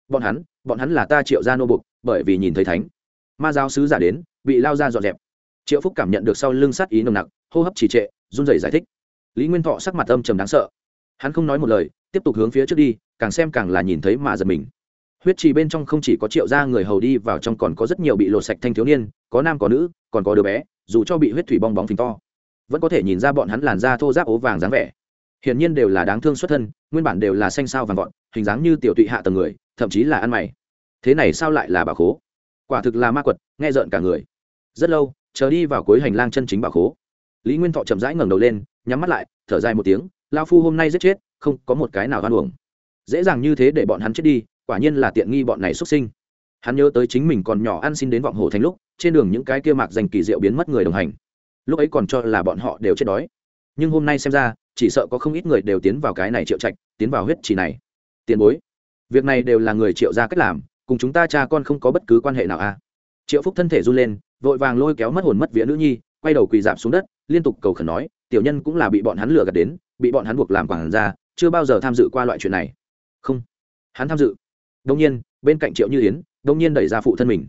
bọn hắn bọn hắn là ta triệu ra nô bục, bởi vì nhìn thấy thánh. Ma giáo sứ giả đến, bị lao ra dọn dẹp. Triệu phúc cảm nhận được sau lưng sát ý nồng nặc, hô hấp trì trệ, run rẩy giải thích. Lý nguyên thọ sắc mặt âm trầm đáng sợ. Hắn không nói một lời, tiếp tục hướng phía trước đi, càng xem càng là nhìn thấy mà giật mình. Huyết trì bên trong không chỉ có triệu gia người hầu đi vào trong còn có rất nhiều bị lột sạch thanh thiếu niên, có nam có nữ, còn có đứa bé, dù cho bị huyết thủy bong bóng phình to, vẫn có thể nhìn ra bọn hắn làn da thô giáp ố vàng dáng vẻ hiển nhiên đều là đáng thương xuất thân, nguyên bản đều là xanh sao vàng vọt, hình dáng như tiểu tụy hạ tầng người, thậm chí là ăn mày. Thế này sao lại là bà khố? Quả thực là ma quật, nghe rợn cả người. Rất lâu, chờ đi vào cuối hành lang chân chính bà khố. Lý nguyên thọ chậm rãi ngẩng đầu lên, nhắm mắt lại, thở dài một tiếng lao phu hôm nay giết chết, không có một cái nào hoan uổng. Dễ dàng như thế để bọn hắn chết đi, quả nhiên là tiện nghi bọn này xuất sinh. Hắn nhớ tới chính mình còn nhỏ ăn xin đến vọng hồ thành lúc, trên đường những cái kia mạc dành kỳ diệu biến mất người đồng hành. Lúc ấy còn cho là bọn họ đều chết đói. Nhưng hôm nay xem ra chỉ sợ có không ít người đều tiến vào cái này triệu trạch, tiến vào huyết trì này. Tiền bối, việc này đều là người triệu ra cách làm, cùng chúng ta cha con không có bất cứ quan hệ nào a à. triệu phúc thân thể run lên, vội vàng lôi kéo mất hồn mất vía nữ nhi, quay đầu quỳ dạp xuống đất, liên tục cầu khẩn nói, tiểu nhân cũng là bị bọn hắn lừa gạt đến, bị bọn hắn buộc làm quảng ra chưa bao giờ tham dự qua loại chuyện này. Không. Hắn tham dự. Đông nhiên, bên cạnh triệu như yến đông nhiên đẩy ra phụ thân mình.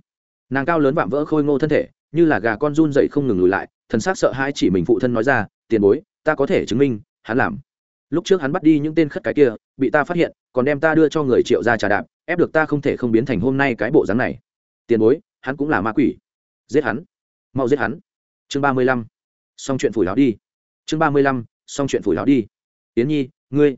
Nàng cao lớn vạm vỡ khôi ngô thân thể, như là gà con run dậy không ngừng lùi lại, thần s á c sợ hai chỉ mình phụ thân nói ra, tiền bối, ta có thể chứng minh hắn làm. Lúc trước hắn bắt đi những tên khất cái kia, bị ta phát hiện, còn đem ta đưa cho người triệu ra trà đạp, ép được ta không thể không biến thành hôm nay cái bộ dáng này. Tiền bối, hắn cũng là ma quỷ. Giết hắn. Mau giết hắn. Chương ba mươi lăm. Xong chuyện phủi láo đi. Chương ba mươi lăm. Xong chuyện phủi láo đi. Tiến nhi, ngươi.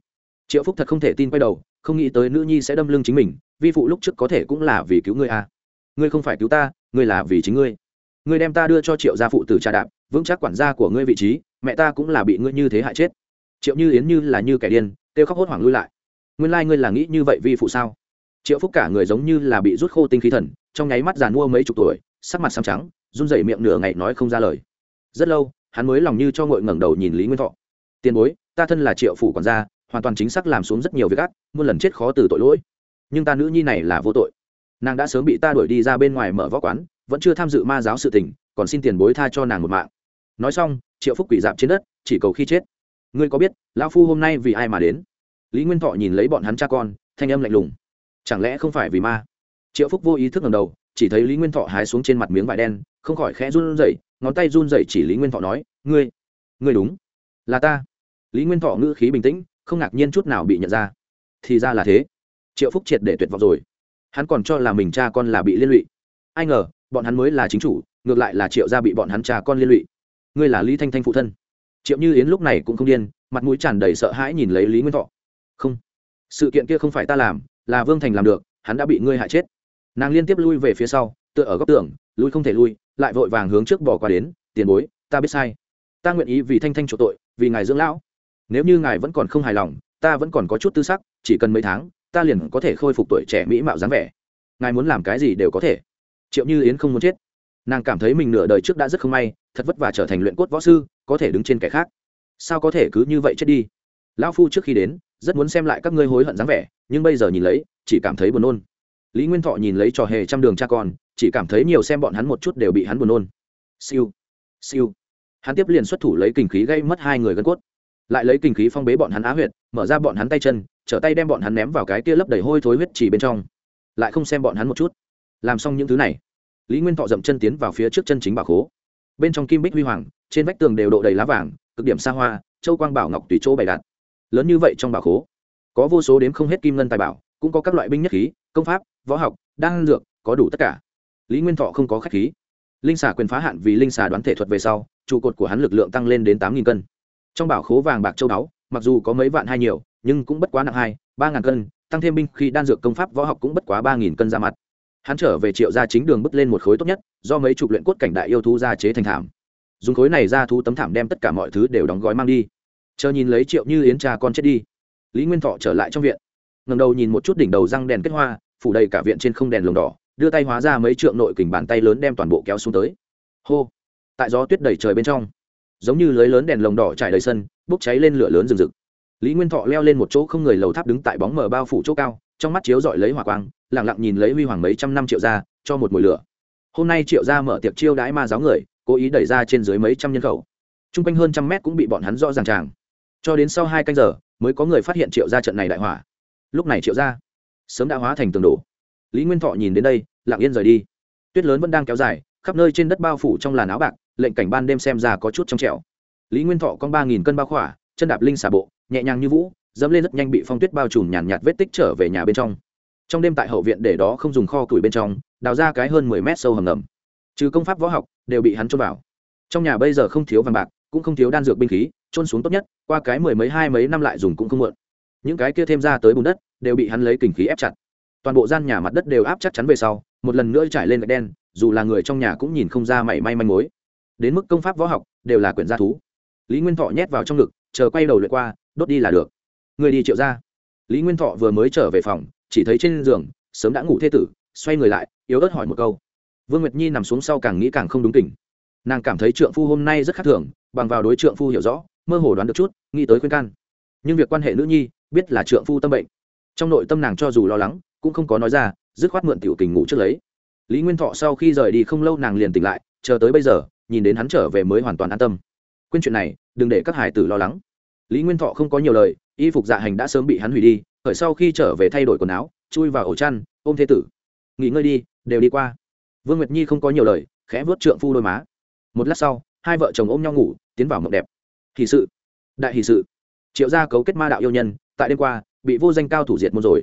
Triệu phúc thật không thể tin quay đầu, không nghĩ tới nữ nhi sẽ đâm lưng chính mình, vi phụ lúc trước có thể cũng là vì cứu ngươi à. ngươi không phải cứu ta, ngươi là vì chính ngươi. Ngươi đem ta đưa cho triệu gia phụ tử trà đạp, vững chắc quản gia của ngươi vị trí, mẹ ta cũng là bị ngươi như thế hại chết triệu như yến như là như kẻ điên, kêu khóc hốt hoảng lui lại. Nguyên lai、like、ngươi là nghĩ như vậy vi phụ sao? Triệu phúc cả người giống như là bị rút khô tinh khí thần, trong nháy mắt giàn mua mấy chục tuổi, sắc mặt xăm trắng, run rẩy miệng nửa ngày nói không ra lời. Rất lâu, hắn mới lòng như cho ngội ngẩng đầu nhìn lý nguyên thọ. Tiền bối, ta thân là triệu phủ quản gia, hoàn toàn chính xác làm xuống rất nhiều việc ác, muôn lần chết khó từ tội lỗi. Nhưng ta nữ nhi này là vô tội. Nàng đã sớm bị ta đuổi đi ra bên ngoài mở võ quán, vẫn chưa tham dự ma giáo sự tình, còn xin tiền bối tha cho nàng một mạng. Nói xong, triệu phúc quỷ dạp trên đất, chỉ cầu khi chết ngươi có biết, lão phu hôm nay vì ai mà đến? Lý nguyên thọ nhìn lấy bọn hắn cha con, thanh âm lạnh lùng. Chẳng lẽ không phải vì ma? Triệu phúc vô ý thức ngầm đầu, chỉ thấy lý nguyên thọ hái xuống trên mặt miếng vải đen, không khỏi khẽ run rẩy, ngón tay run rẩy chỉ lý nguyên thọ nói, ngươi ngươi đúng, là ta. Lý nguyên thọ ngữ khí bình tĩnh, không ngạc nhiên chút nào bị nhận ra. Thì ra là thế. Triệu phúc triệt để tuyệt vọng rồi. Hắn còn cho là mình cha con là bị liên lụy. Ai ngờ, bọn hắn mới là chính chủ, ngược lại là triệu gia bị bọn hắn cha con liên lụy. Ngươi là lý thanh thanh phụ thân triệu như yến lúc này cũng không điên, mặt mũi tràn đầy sợ hãi nhìn lấy lý nguyên thọ. Không, sự kiện kia không phải ta làm, là vương thành làm được, hắn đã bị ngươi hại chết. Nàng liên tiếp lui về phía sau, tựa ở góc tường, lui không thể lui, lại vội vàng hướng trước bỏ qua đến, tiền bối, ta biết sai. Ta nguyện ý vì thanh thanh chỗ tội, vì ngài dưỡng lão. Nếu như ngài vẫn còn không hài lòng, ta vẫn còn có chút tư sắc, chỉ cần mấy tháng, ta liền có thể khôi phục tuổi trẻ mỹ mạo dáng vẻ. Ngài muốn làm cái gì đều có thể. Triệu như yến không muốn chết nàng cảm thấy mình nửa đời trước đã rất không may, thật vất vả trở thành luyện cốt võ sư, có thể đứng trên kẻ khác. Sao có thể cứ như vậy chết đi? Lão phu trước khi đến, rất muốn xem lại các ngươi hối hận dáng vẻ, nhưng bây giờ nhìn lấy, chỉ cảm thấy buồn nôn. Lý nguyên thọ nhìn lấy trò hề trăm đường cha con, chỉ cảm thấy nhiều xem bọn hắn một chút đều bị hắn buồn nôn. Siêu siêu. Hắn tiếp liền xuất thủ lấy kinh khí gây mất hai người gân cốt. Lại lấy kinh khí phong bế bọn hắn á huyệt, mở ra bọn hắn tay chân, trở tay đem bọn hắn ném vào cái kia lấp đầy hôi thối huyết chỉ bên trong. Lại không xem bọn hắn một chút. Làm xong những thứ này lý nguyên thọ dậm chân tiến vào phía trước chân chính bảo khố. Bên trong kim bích huy hoàng trên vách tường đều độ đầy lá vàng cực điểm xa hoa châu quang bảo ngọc tùy chỗ bày đặt. Lớn như vậy trong bảo khố có vô số đếm không hết kim ngân tài bảo cũng có các loại binh nhất khí công pháp võ học đan dược có đủ tất cả. Lý nguyên thọ không có khách khí. Linh xà quyền phá hạn vì linh xà đoán thể thuật về sau trụ cột của hắn lực lượng tăng lên đến tám cân. Trong bảo khố vàng bạc châu đáo, mặc dù có mấy vạn hai nhiều nhưng cũng bất quá nặng hai ba ngàn cân tăng thêm binh khi đan dược công pháp võ học cũng bất quá ba nghìn cân ra mặt hắn trở về triệu ra chính đường bước lên một khối tốt nhất, do mấy chục luyện cốt cảnh đại yêu thú ra chế thành thảm. Dùng khối này ra thú tấm thảm đem tất cả mọi thứ đều đóng gói mang đi. Chờ nhìn lấy triệu như yến cha con chết đi, lý nguyên thọ trở lại trong viện. Ngầm đầu nhìn một chút đỉnh đầu răng đèn kết hoa, phủ đầy cả viện trên không đèn lồng đỏ, đưa tay hóa ra mấy trượng nội kình bàn tay lớn đem toàn bộ kéo xuống tới. Hô! Tại gió tuyết đầy trời bên trong, giống như lưới lớn đèn lồng đỏ trải đầy sân, bốc cháy lên lửa lớn rừng rực. Lý nguyên thọ leo lên một chỗ không người lầu tháp đứng tại bóng mờ bao phủ chỗ cao trong mắt chiếu dọi lấy hỏa quang lẳng lặng nhìn lấy huy hoàng mấy trăm năm triệu ra cho một mùi lửa. Hôm nay triệu ra mở tiệc chiêu đãi ma giáo người, cố ý đẩy ra trên dưới mấy trăm nhân khẩu. T r u n g quanh hơn trăm mét cũng bị bọn hắn rõ ràng tràng. Cho đến sau hai canh giờ, mới có người phát hiện triệu ra trận này đại hỏa. Lúc này triệu ra sớm đã hóa thành tường đổ. Lý nguyên thọ nhìn đến đây, lặng yên rời đi. Tuyết lớn vẫn đang kéo dài, khắp nơi trên đất bao phủ trong làn áo bạc, lệnh cảnh ban đêm xem ra có chút trong trẻo. Lý nguyên thọ con ba nghìn cân bao khỏa, chân đạp linh xả bộ, nhẹ nhàng như vũ dẫm lên rất nhanh bị phong tuyết bao trùm nhàn nhạt, vết tích trở về nhà bên trong. Trong đêm tại hậu viện để đó không dùng kho củi bên trong đào ra cái hơn mười mét sâu hầm ngầm. Trừ công pháp võ học đều bị hắn trôn vào. Trong nhà bây giờ không thiếu vàng bạc cũng không thiếu đan dược binh khí trôn xuống tốt nhất qua cái mười mấy hai mấy năm lại dùng cũng không muộn. Những cái kia thêm ra tới bùn đất đều bị hắn lấy kình khí ép chặt. Toàn bộ gian nhà mặt đất đều áp chắc chắn về sau một lần nữa trải lên gạch đen dù là người trong nhà cũng nhìn không ra mảy may manh mối. Đến mức công pháp võ học đều là quyển gia thú. Lý nguyên thọ nhét vào trong ngực chờ quay đầu lượt qua đốt đi là được người đi triệu ra lý nguyên thọ vừa mới trở về phòng, chỉ thấy trên giường, sớm đã ngủ thê tử, xoay người lại, yếu ớt hỏi một câu. Vương nguyệt nhi nằm xuống sau càng nghĩ càng không đúng tình. Nàng cảm thấy trượng phu hôm nay rất khác thường, bằng vào đối trượng phu hiểu rõ, mơ hồ đoán được chút, nghĩ tới khuyên can. Nhưng việc quan hệ nữ nhi, biết là trượng phu tâm bệnh. Trong nội tâm nàng cho dù lo lắng, cũng không có nói ra, dứt khoát mượn tiểu tình ngủ trước lấy. Lý nguyên thọ sau khi rời đi không lâu nàng liền tỉnh lại, chờ tới bây giờ, nhìn đến hắn trở về mới hoàn toàn an tâm. Quên chuyện này, đừng để các hải tử lo lắng. Lý nguyên thọ không có nhiều lời y phục dạ hành đã sớm bị hắn hủy đi, khởi sau khi trở về thay đổi quần áo, chui vào ổ chăn, ôm thế tử. Nghỉ ngơi đi, đều đi qua. Vương nguyệt nhi không có nhiều lời, khẽ vớt trượng phu đôi má. Một lát sau, hai vợ chồng ôm nhau ngủ, tiến vào mộng đẹp. Hì sự. Đại hì sự. Triệu gia cấu kết ma đạo yêu nhân, tại đêm qua, bị vô danh cao thủ diệt môn rồi.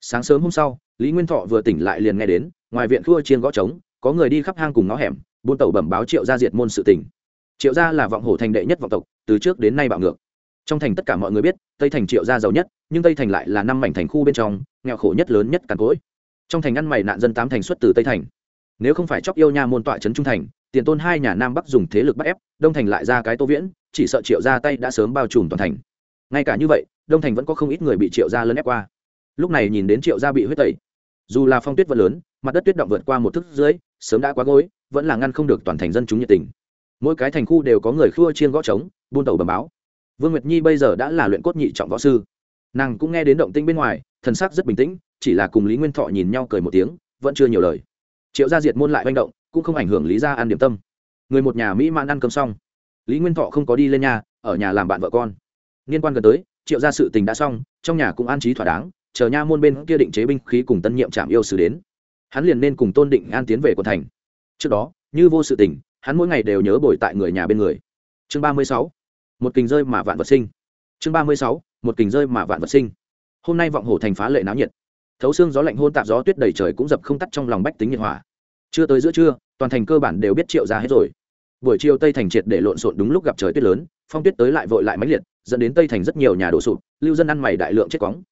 Sáng sớm hôm sau, lý nguyên thọ vừa tỉnh lại liền nghe đến, ngoài viện thua chiên gõ trống, có người đi khắp hang cùng ngõ hẻm, buôn tẩu bẩm báo triệu gia diệt môn sự tỉnh triệu gia là vọng hổ thành đệ nhất vọng tộc, từ trước đến nay bạo ngược trong thành tất cả mọi người biết, tây thành triệu gia giàu nhất, nhưng tây thành lại là năm mảnh thành khu bên trong, nghèo khổ nhất lớn nhất càn cỗi. Trong thành ăn mày nạn dân tám thành xuất từ tây thành. Nếu không phải chóc yêu nha môn tọa trấn trung thành, tiền tôn hai nhà nam bắc dùng thế lực bắt ép, đông thành lại ra cái tô viễn, chỉ sợ triệu ra tay đã sớm bao trùm toàn thành. Ngay cả như vậy, đông thành vẫn có không ít người bị triệu ra lấn ép qua. Lúc này nhìn đến triệu gia bị huyết tẩy, dù là phong tuyết vẫn lớn, mặt đất tuyết động vượt qua một thức dưới, sớm đã quá gối, vẫn là ngăn không được toàn thành dân chúng nhiệt tình. Mỗi cái thành khu đều có người khua chiên gõ trống, buôn tàu bầm báo vương nguyệt nhi bây giờ đã là luyện cốt nhị trọng võ sư. Nàng cũng nghe đến động tinh bên ngoài, thần sắc rất bình tĩnh, chỉ là cùng lý nguyên thọ nhìn nhau cười một tiếng, vẫn chưa nhiều lời. Triệu gia diệt môn lại manh động, cũng không ảnh hưởng lý gia ăn điểm tâm. Người một nhà mỹ man ăn cơm xong. Lý nguyên thọ không có đi lên nhà, ở nhà làm bạn vợ con. Liên quan gần tới, triệu gia sự tình đã xong, trong nhà cũng an trí thỏa đáng, chờ nha môn bên kia định chế binh khí cùng tân nhiệm trạm yêu sử đến. Hắn liền nên cùng tôn định an tiến về quận thành. Trước đó, như vô sự tình, hắn mỗi ngày đều nhớ bồi tại người nhà bên người. Chương ba mươi sáu một kình rơi mà vạn vật sinh. Chương ba mươi sáu, một kình rơi mà vạn vật sinh. Hôm nay vọng hồ thành phá lệ náo nhiệt. Thấu xương gió lạnh hôn tạp gió tuyết đầy trời cũng dập không tắt trong lòng bách tính nhiệt hỏa. Chưa tới giữa trưa, toàn thành cơ bản đều biết triệu ra hết rồi. Buổi chiều tây thành triệt để lộn xộn đúng lúc gặp trời tuyết lớn, phong tuyết tới lại vội lại máy liệt, dẫn đến tây thành rất nhiều nhà đổ sụp, lưu dân ăn mày đại lượng chết quóng.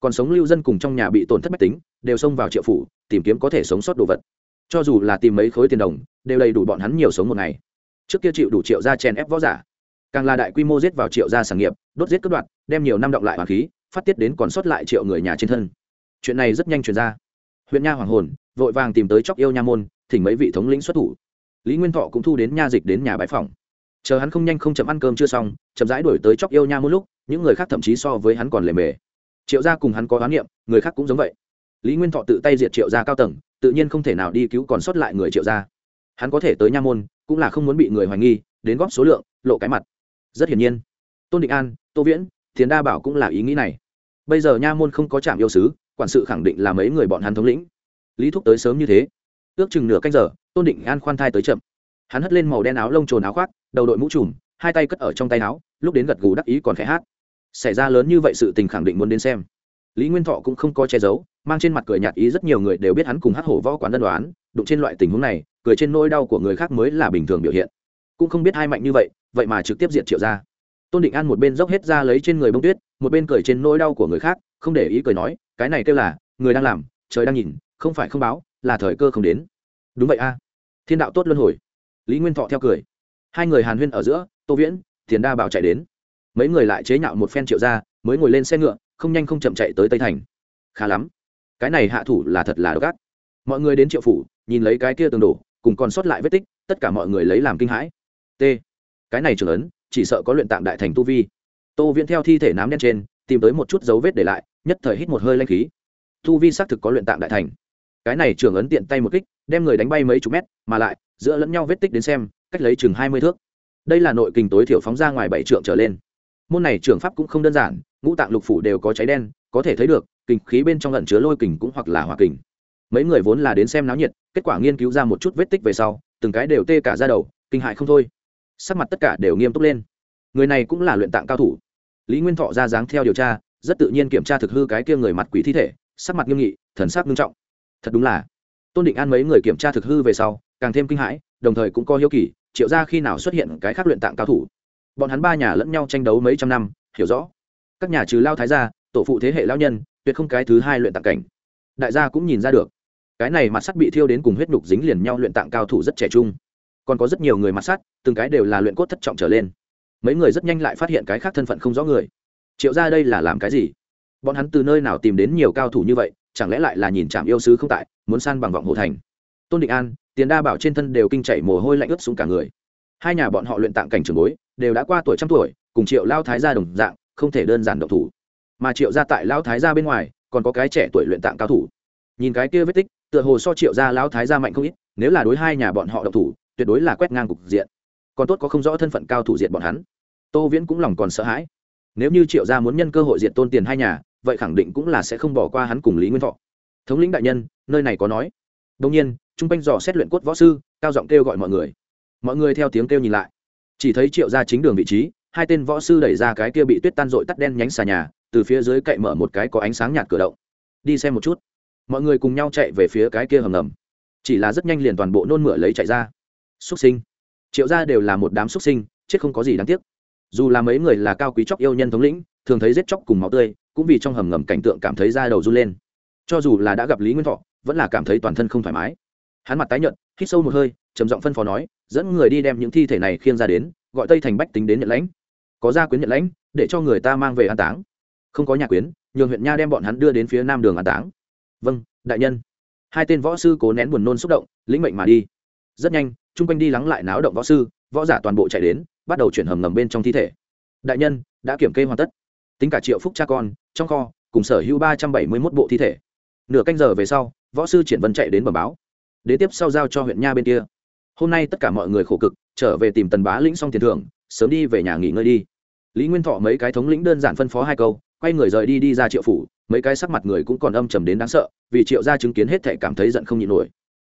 Còn sống lưu dân cùng trong nhà bị tổn thất bách tính, đều xông vào triệu phủ, tìm kiếm có thể sống sót đồ vật. Cho dù là tìm mấy khối tiền đồng, đều đầy đủ bọn hắn nhiều sống một ngày. Trước kia chịu đủ triệu ra chèn ép võ giả càng là đại quy mô giết vào triệu gia sản nghiệp, đốt giết cướp đoạt, đem nhiều năm động lại hoàng khí, phát tiết đến còn sót lại triệu người nhà trên thân. Chuyện này rất nhanh truyền ra. Huyện nha hoàng hồn, vội vàng tìm tới chóc yêu nha môn, thỉnh mấy vị thống lĩnh xuất thủ. Lý nguyên thọ cũng thu đến nha dịch đến nhà bãi phòng. Chờ hắn không nhanh không chậm ăn cơm chưa xong, chậm rãi đổi tới chóc yêu nha một lúc, những người khác thậm chí so với hắn còn lề mề. Triệu gia cùng hắn có oán niệm, người khác cũng giống vậy. Lý nguyên thọ tự tay diệt triệu gia cao tầng, tự nhiên không thể nào đi cứu còn sót lại người triệu gia. Hắn có thể tới nha môn, cũng là không muốn bị người hoài nghi, đến góp số lượng, lộ cái mặt rất hiển nhiên. Tôn định an, tô viễn, thiền đa bảo cũng là ý nghĩ này. Bây giờ nha môn không có trạm yêu sứ, quản sự khẳng định là mấy người bọn hắn thống lĩnh. Lý thúc tới sớm như thế. Ước chừng nửa canh giờ, tôn định an khoan thai tới chậm. Hắn hất lên màu đen áo lông trồn áo khoác, đầu đội mũ trùm, hai tay cất ở trong tay áo, lúc đến gật gù đắc ý còn khẽ hát. Xảy ra lớn như vậy sự tình khẳng định muốn đến xem. Lý nguyên thọ cũng không có che giấu, mang trên mặt cười nhạt ý rất nhiều người đều biết hắn cùng hát hổ võ quán đơn đoán đụng trên loại tình huống này, cười trên nỗi đau của người khác mới là bình thường biểu hiện. Cũng không biết hai mạnh như vậy vậy mà trực tiếp diệt triệu ra. Tôn định an một bên dốc hết ra lấy trên người bông tuyết, một bên cười trên nỗi đau của người khác, không để ý cười nói, cái này kêu là, người đang làm, trời đang nhìn, không phải không báo, là thời cơ không đến. Đúng vậy a. Thiên đạo tốt luân hồi. Lý nguyên thọ theo cười. Hai người hàn huyên ở giữa, tô viễn, thiền đa bảo chạy đến. Mấy người lại chế nhạo một phen triệu ra, mới ngồi lên xe ngựa, không nhanh không chậm chạy tới tây thành. Khá lắm. Cái này hạ thủ là thật là đ ộ gác mọi người đến triệu phủ, nhìn lấy cái kia tường đổ, cùng còn sót lại vết tích, tất cả mọi người lấy làm kinh hãi. T cái này trưởng ấn, chỉ sợ có luyện tạm đại thành tu vi. Tô viễn theo thi thể nám đen trên, tìm tới một chút dấu vết để lại, nhất thời hít một hơi lanh khí. Tu vi xác thực có luyện tạm đại thành. Cái này trưởng ấn tiện tay một kích, đem người đánh bay mấy chục mét, mà lại, giữa lẫn nhau vết tích đến xem, cách lấy chừng hai mươi thước. Đây là nội kình tối thiểu phóng ra ngoài bảy trượng trở lên. Môn này trưởng pháp cũng không đơn giản, ngũ tạng lục phủ đều có cháy đen, có thể thấy được, kình khí bên trong lẩn chứa lôi kình cũng hoặc là hỏa kình. Mấy người vốn là đến xem náo nhiệt, kết quả nghiên cứu ra một chút vết tích về sau, từng cái đều tê cả ra đầu, kinh hại không thôi sắc mặt tất cả đều nghiêm túc lên. Người này cũng là luyện tạng cao thủ. Lý nguyên thọ ra dáng theo điều tra, rất tự nhiên kiểm tra thực hư cái kia người mặt quỷ thi thể, sắc mặt nghiêm nghị, thần sắc nghiêm trọng. Thật đúng là, tôn định an mấy người kiểm tra thực hư về sau, càng thêm kinh hãi, đồng thời cũng có hiếu kỳ, triệu ra khi nào xuất hiện cái khác luyện tạng cao thủ. Bọn hắn ba nhà lẫn nhau tranh đấu mấy trăm năm, hiểu rõ. Các nhà trừ lao thái gia, tổ phụ thế hệ lao nhân, tuyệt không cái thứ hai luyện tạng cảnh. Đại gia cũng nhìn ra được. Cái này mặt sắt bị thiêu đến cùng huyết nhục dính liền nhau luyện tạng cao thủ rất trẻ trung còn có rất nhiều người mặt sắt từng cái đều là luyện cốt thất trọng trở lên. Mấy người rất nhanh lại phát hiện cái khác thân phận không rõ người. Triệu ra đây là làm cái gì? Bọn hắn từ nơi nào tìm đến nhiều cao thủ như vậy, chẳng lẽ lại là nhìn chạm yêu sứ không tại, muốn san bằng vọng hồ thành? Tôn định an, tiền đa bảo trên thân đều kinh chảy mồ hôi lạnh ướt xuống cả người. Hai nhà bọn họ luyện tạng cảnh trường bối, đều đã qua tuổi trăm tuổi, cùng triệu lao thái gia đồng dạng, không thể đơn giản độc thủ. Mà triệu gia tại lao thái gia bên ngoài, còn có cái trẻ tuổi luyện tạng cao thủ. Nhìn cái kia vết tích, tựa hồ so triệu gia lao thái gia mạnh không ít, nếu là đối hai nhà bọn họ độc thủ tuyệt đối là quét ngang cục diện. Còn tốt có không rõ thân phận cao thủ diện bọn hắn. Tô viễn cũng lòng còn sợ hãi. Nếu như triệu gia muốn nhân cơ hội diện tôn tiền hai nhà, vậy khẳng định cũng là sẽ không bỏ qua hắn cùng lý nguyên thọ. Thống lĩnh đại nhân, nơi này có nói. Đông nhiên, trung quanh dò xét luyện cốt võ sư, cao giọng kêu gọi mọi người. Mọi người theo tiếng kêu nhìn lại. Chỉ thấy triệu gia chính đường vị trí, hai tên võ sư đẩy ra cái kia bị tuyết tan rội tắt đen nhánh xà nhà, từ phía dưới cậy mở một cái có ánh sáng nhạt cửa động. Đi xem một chút. Mọi người cùng nhau chạy về phía cái kia hầm ngầm. Chỉ là rất nhanh liền toàn bộ nôn mửa lấy chạy ra xuất sinh. Triệu gia đều là một đám xuất sinh, chết không có gì đáng tiếc. Dù là mấy người là cao quý chóc yêu nhân thống lĩnh, thường thấy giết chóc cùng máu tươi, cũng vì trong hầm ngầm cảnh tượng cảm thấy da đầu run lên. Cho dù là đã gặp lý nguyên thọ, vẫn là cảm thấy toàn thân không thoải mái. Hắn mặt tái nhợt, hít sâu một hơi, trầm giọng phân phó nói, dẫn người đi đem những thi thể này khiêng ra đến, gọi tây thành bách tính đến nhận lãnh. Có gia quyến nhận lãnh, để cho người ta mang về an táng. Không có nhà quyến, nhường huyện nha đem bọn hắn đưa đến phía nam đường an táng. Vâng đại nhân. Hai tên võ sư cố nén buồn nôn xúc động, lĩnh mệnh mà đi. Rất nhanh chung quanh đi lắng lại náo động võ sư, võ giả toàn bộ chạy đến, bắt đầu chuyển hầm ngầm bên trong thi thể. Đại nhân, đã kiểm kê hoàn tất. Tính cả triệu phúc cha con, trong kho, cùng sở hữu ba trăm bảy mươi mốt bộ thi thể. Nửa canh giờ về sau, võ sư triển vân chạy đến bẩm báo. Đến tiếp sau giao cho huyện nha bên kia. Hôm nay tất cả mọi người khổ cực, trở về tìm tần bá lĩnh xong tiền thưởng, sớm đi về nhà nghỉ ngơi đi. Lý nguyên thọ mấy cái thống lĩnh đơn giản phân phó hai câu, quay người rời đi đi ra triệu phủ, mấy cái sắc mặt người cũng còn âm trầm đến đáng sợ, vì triệu gia chứng kiến hết thể cảm thấy giận không nhịn nổi.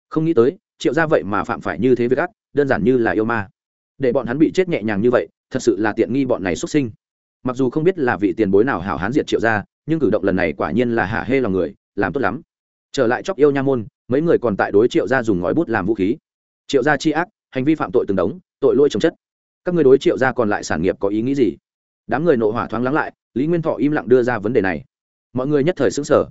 Không nghĩ tới triệu gia vậy mà phạm phải như thế với gắt đơn giản như là yêu ma. Để bọn hắn bị chết nhẹ nhàng như vậy, thật sự là tiện nghi bọn này xuất sinh. Mặc dù không biết là vị tiền bối nào hảo hán diệt triệu gia, nhưng cử động lần này quả nhiên là hả hê lòng người, làm tốt lắm. Trở lại chóc yêu nha môn, mấy người còn tại đối triệu gia dùng ngói bút làm vũ khí. Triệu gia chi ác, hành vi phạm tội từng đống, tội lỗi trồng chất. Các người đối triệu gia còn lại sản nghiệp có ý nghĩ gì? Đám người nộ hỏa thoáng lắng lại, lý nguyên thọ im lặng đưa ra vấn đề này. Mọi người nhất thời xứng sở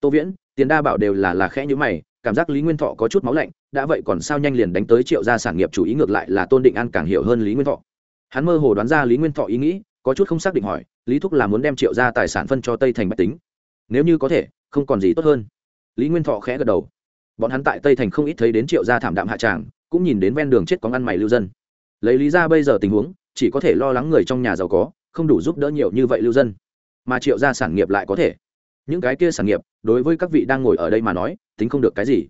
tô viễn, tiền đa bảo đều là là khẽ như mày cảm giác lý nguyên thọ có chút máu lạnh, đã vậy còn sao nhanh liền đánh tới triệu gia sản nghiệp chủ ý ngược lại là tôn định an càng hiểu hơn lý nguyên thọ. Hắn mơ hồ đoán ra lý nguyên thọ ý nghĩ, có chút không xác định hỏi, lý thúc là muốn đem triệu gia tài sản phân cho tây thành bách tính? Nếu như có thể, không còn gì tốt hơn. Lý nguyên thọ khẽ gật đầu. Bọn hắn tại tây thành không ít thấy đến triệu gia thảm đạm hạ tràng, cũng nhìn đến ven đường chết có ngăn mày lưu dân. Lấy lý ra bây giờ tình huống, chỉ có thể lo lắng người trong nhà giàu có, không đủ giúp đỡ nhiều như vậy lưu dân. Mà triệu gia sản nghiệp lại có thể. Những cái kia sản nghiệp, đối với các vị đang ngồi ở đây mà nói tính không được cái gì.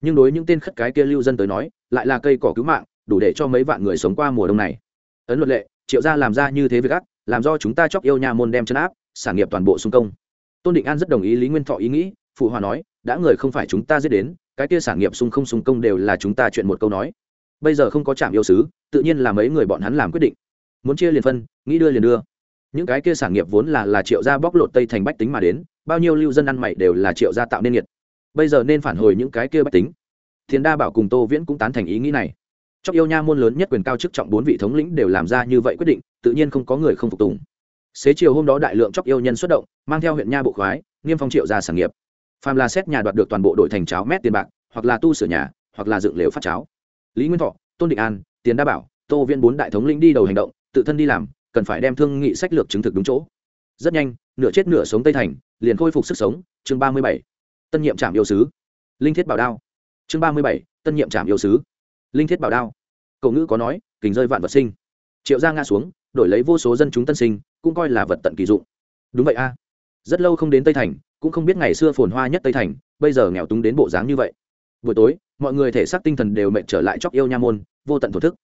Nhưng đối những tên khất cái kia lưu dân tới nói, lại là cây cỏ cứu mạng, đủ để cho mấy vạn người sống qua mùa đông này. Ấn luật lệ, triệu gia làm ra như thế với gắt làm do chúng ta chóc yêu nhà môn đem chân áp, sản nghiệp toàn bộ xung công. Tôn định an rất đồng ý lý nguyên thọ ý nghĩ, phụ hòa nói, đã người không phải chúng ta giết đến, cái kia sản nghiệp xung không xung công đều là chúng ta chuyện một câu nói. Bây giờ không có trạm yêu sứ, tự nhiên là mấy người bọn hắn làm quyết định. Muốn chia liền phân, nghĩ đưa liền đưa. Những cái kia sản nghiệp vốn là là triệu gia bóc lột tây thành bách tính mà đến, bao nhiêu lưu dân ăn mày đều là triệu gia tạo nên nhiệt bây giờ nên phản hồi những cái kia bách tính. Thiên đa bảo cùng tô viễn cũng tán thành ý nghĩ này. Trong yêu nha môn lớn nhất quyền cao chức trọng bốn vị thống lĩnh đều làm ra như vậy quyết định, tự nhiên không có người không phục tùng. Xế chiều hôm đó đại lượng chóc yêu nhân xuất động, mang theo huyện nha bộ khoái, niêm phong triệu ra sản nghiệp. Phàm là xét nhà đoạt được toàn bộ đội thành cháo mét tiền bạc, hoặc là tu sửa nhà, hoặc là dựng lều phát cháo. Lý nguyên thọ, tôn định an, tiền đa bảo, tô viên bốn đại thống lĩnh đi đầu hành động, tự thân đi làm, cần phải đem thương nghị sách lược chứng thực đúng chỗ. Rất nhanh, nửa chết nửa sống tây thành, liền khôi phục sức sống, chương ba mươi bảy tân nhiệm trạm yêu sứ. Linh thiết bảo đao. Chương ba mươi bảy, tân nhiệm trạm yêu sứ. Linh thiết bảo đao. Cậu ngữ có nói, kình rơi vạn vật sinh. Triệu gia ngã xuống, đổi lấy vô số dân chúng tân sinh, cũng coi là vật tận kỳ dụng. Đúng vậy a. Rất lâu không đến tây thành, cũng không biết ngày xưa phồn hoa nhất tây thành, bây giờ nghèo túng đến bộ dáng như vậy. Buổi tối, mọi người thể xác tinh thần đều mệt trở lại chóc yêu nha môn, vô tận thổ thức.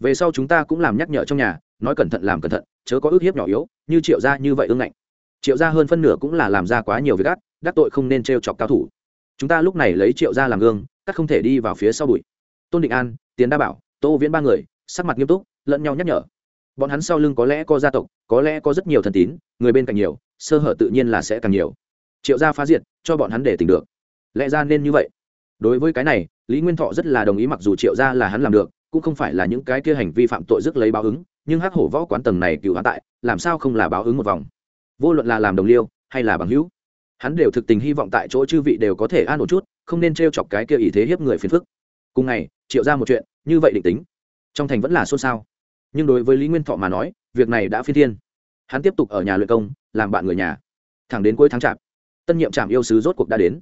Về sau chúng ta cũng làm nhắc nhở trong nhà, nói cẩn thận làm cẩn thận, chớ có ước hiếp nhỏ yếu, như triệu gia như vậy ương ngạnh. Triệu gia hơn phân nửa cũng là làm ra quá nhiều việc gắt đắc tội không nên t chọc cao thủ. Chúng ta lúc này lấy triệu gia làm gương, các không thể đi vào phía sau bụi. Tôn định an tiến đa bảo, tô viễn ba người, sắc mặt nghiêm túc, lẫn nhau nhắc nhở. Bọn hắn sau lưng có lẽ có gia tộc, có lẽ có rất nhiều thần tín, người bên cạnh nhiều, sơ hở tự nhiên là sẽ càng nhiều. Triệu gia phá diệt, cho bọn hắn để tỉnh được. Lẽ ra nên như vậy. Đối với cái này, lý nguyên thọ rất là đồng ý mặc dù triệu gia là hắn làm được, cũng không phải là những cái kia hành vi phạm tội rước lấy báo ứng, nhưng hắc hổ võ quán tầng này cựu hắn tại, làm sao không là báo ứng một vòng? Vô luận là làm đồng liêu, hay là bằng hữu hắn đều thực tình hy vọng tại chỗ chư vị đều có thể an ổn chút, không nên t r e o chọc cái kia ý thế hiếp người phiền phức. Cùng ngày, triệu ra một chuyện, như vậy định tính. Trong thành vẫn là xôn xao. Nhưng đối với lý nguyên thọ mà nói, việc này đã phi thiên. Hắn tiếp tục ở nhà luyện công, làm bạn người nhà. Thẳng đến cuối tháng chạp, tân nhiệm trạm yêu sứ rốt cuộc đã đến.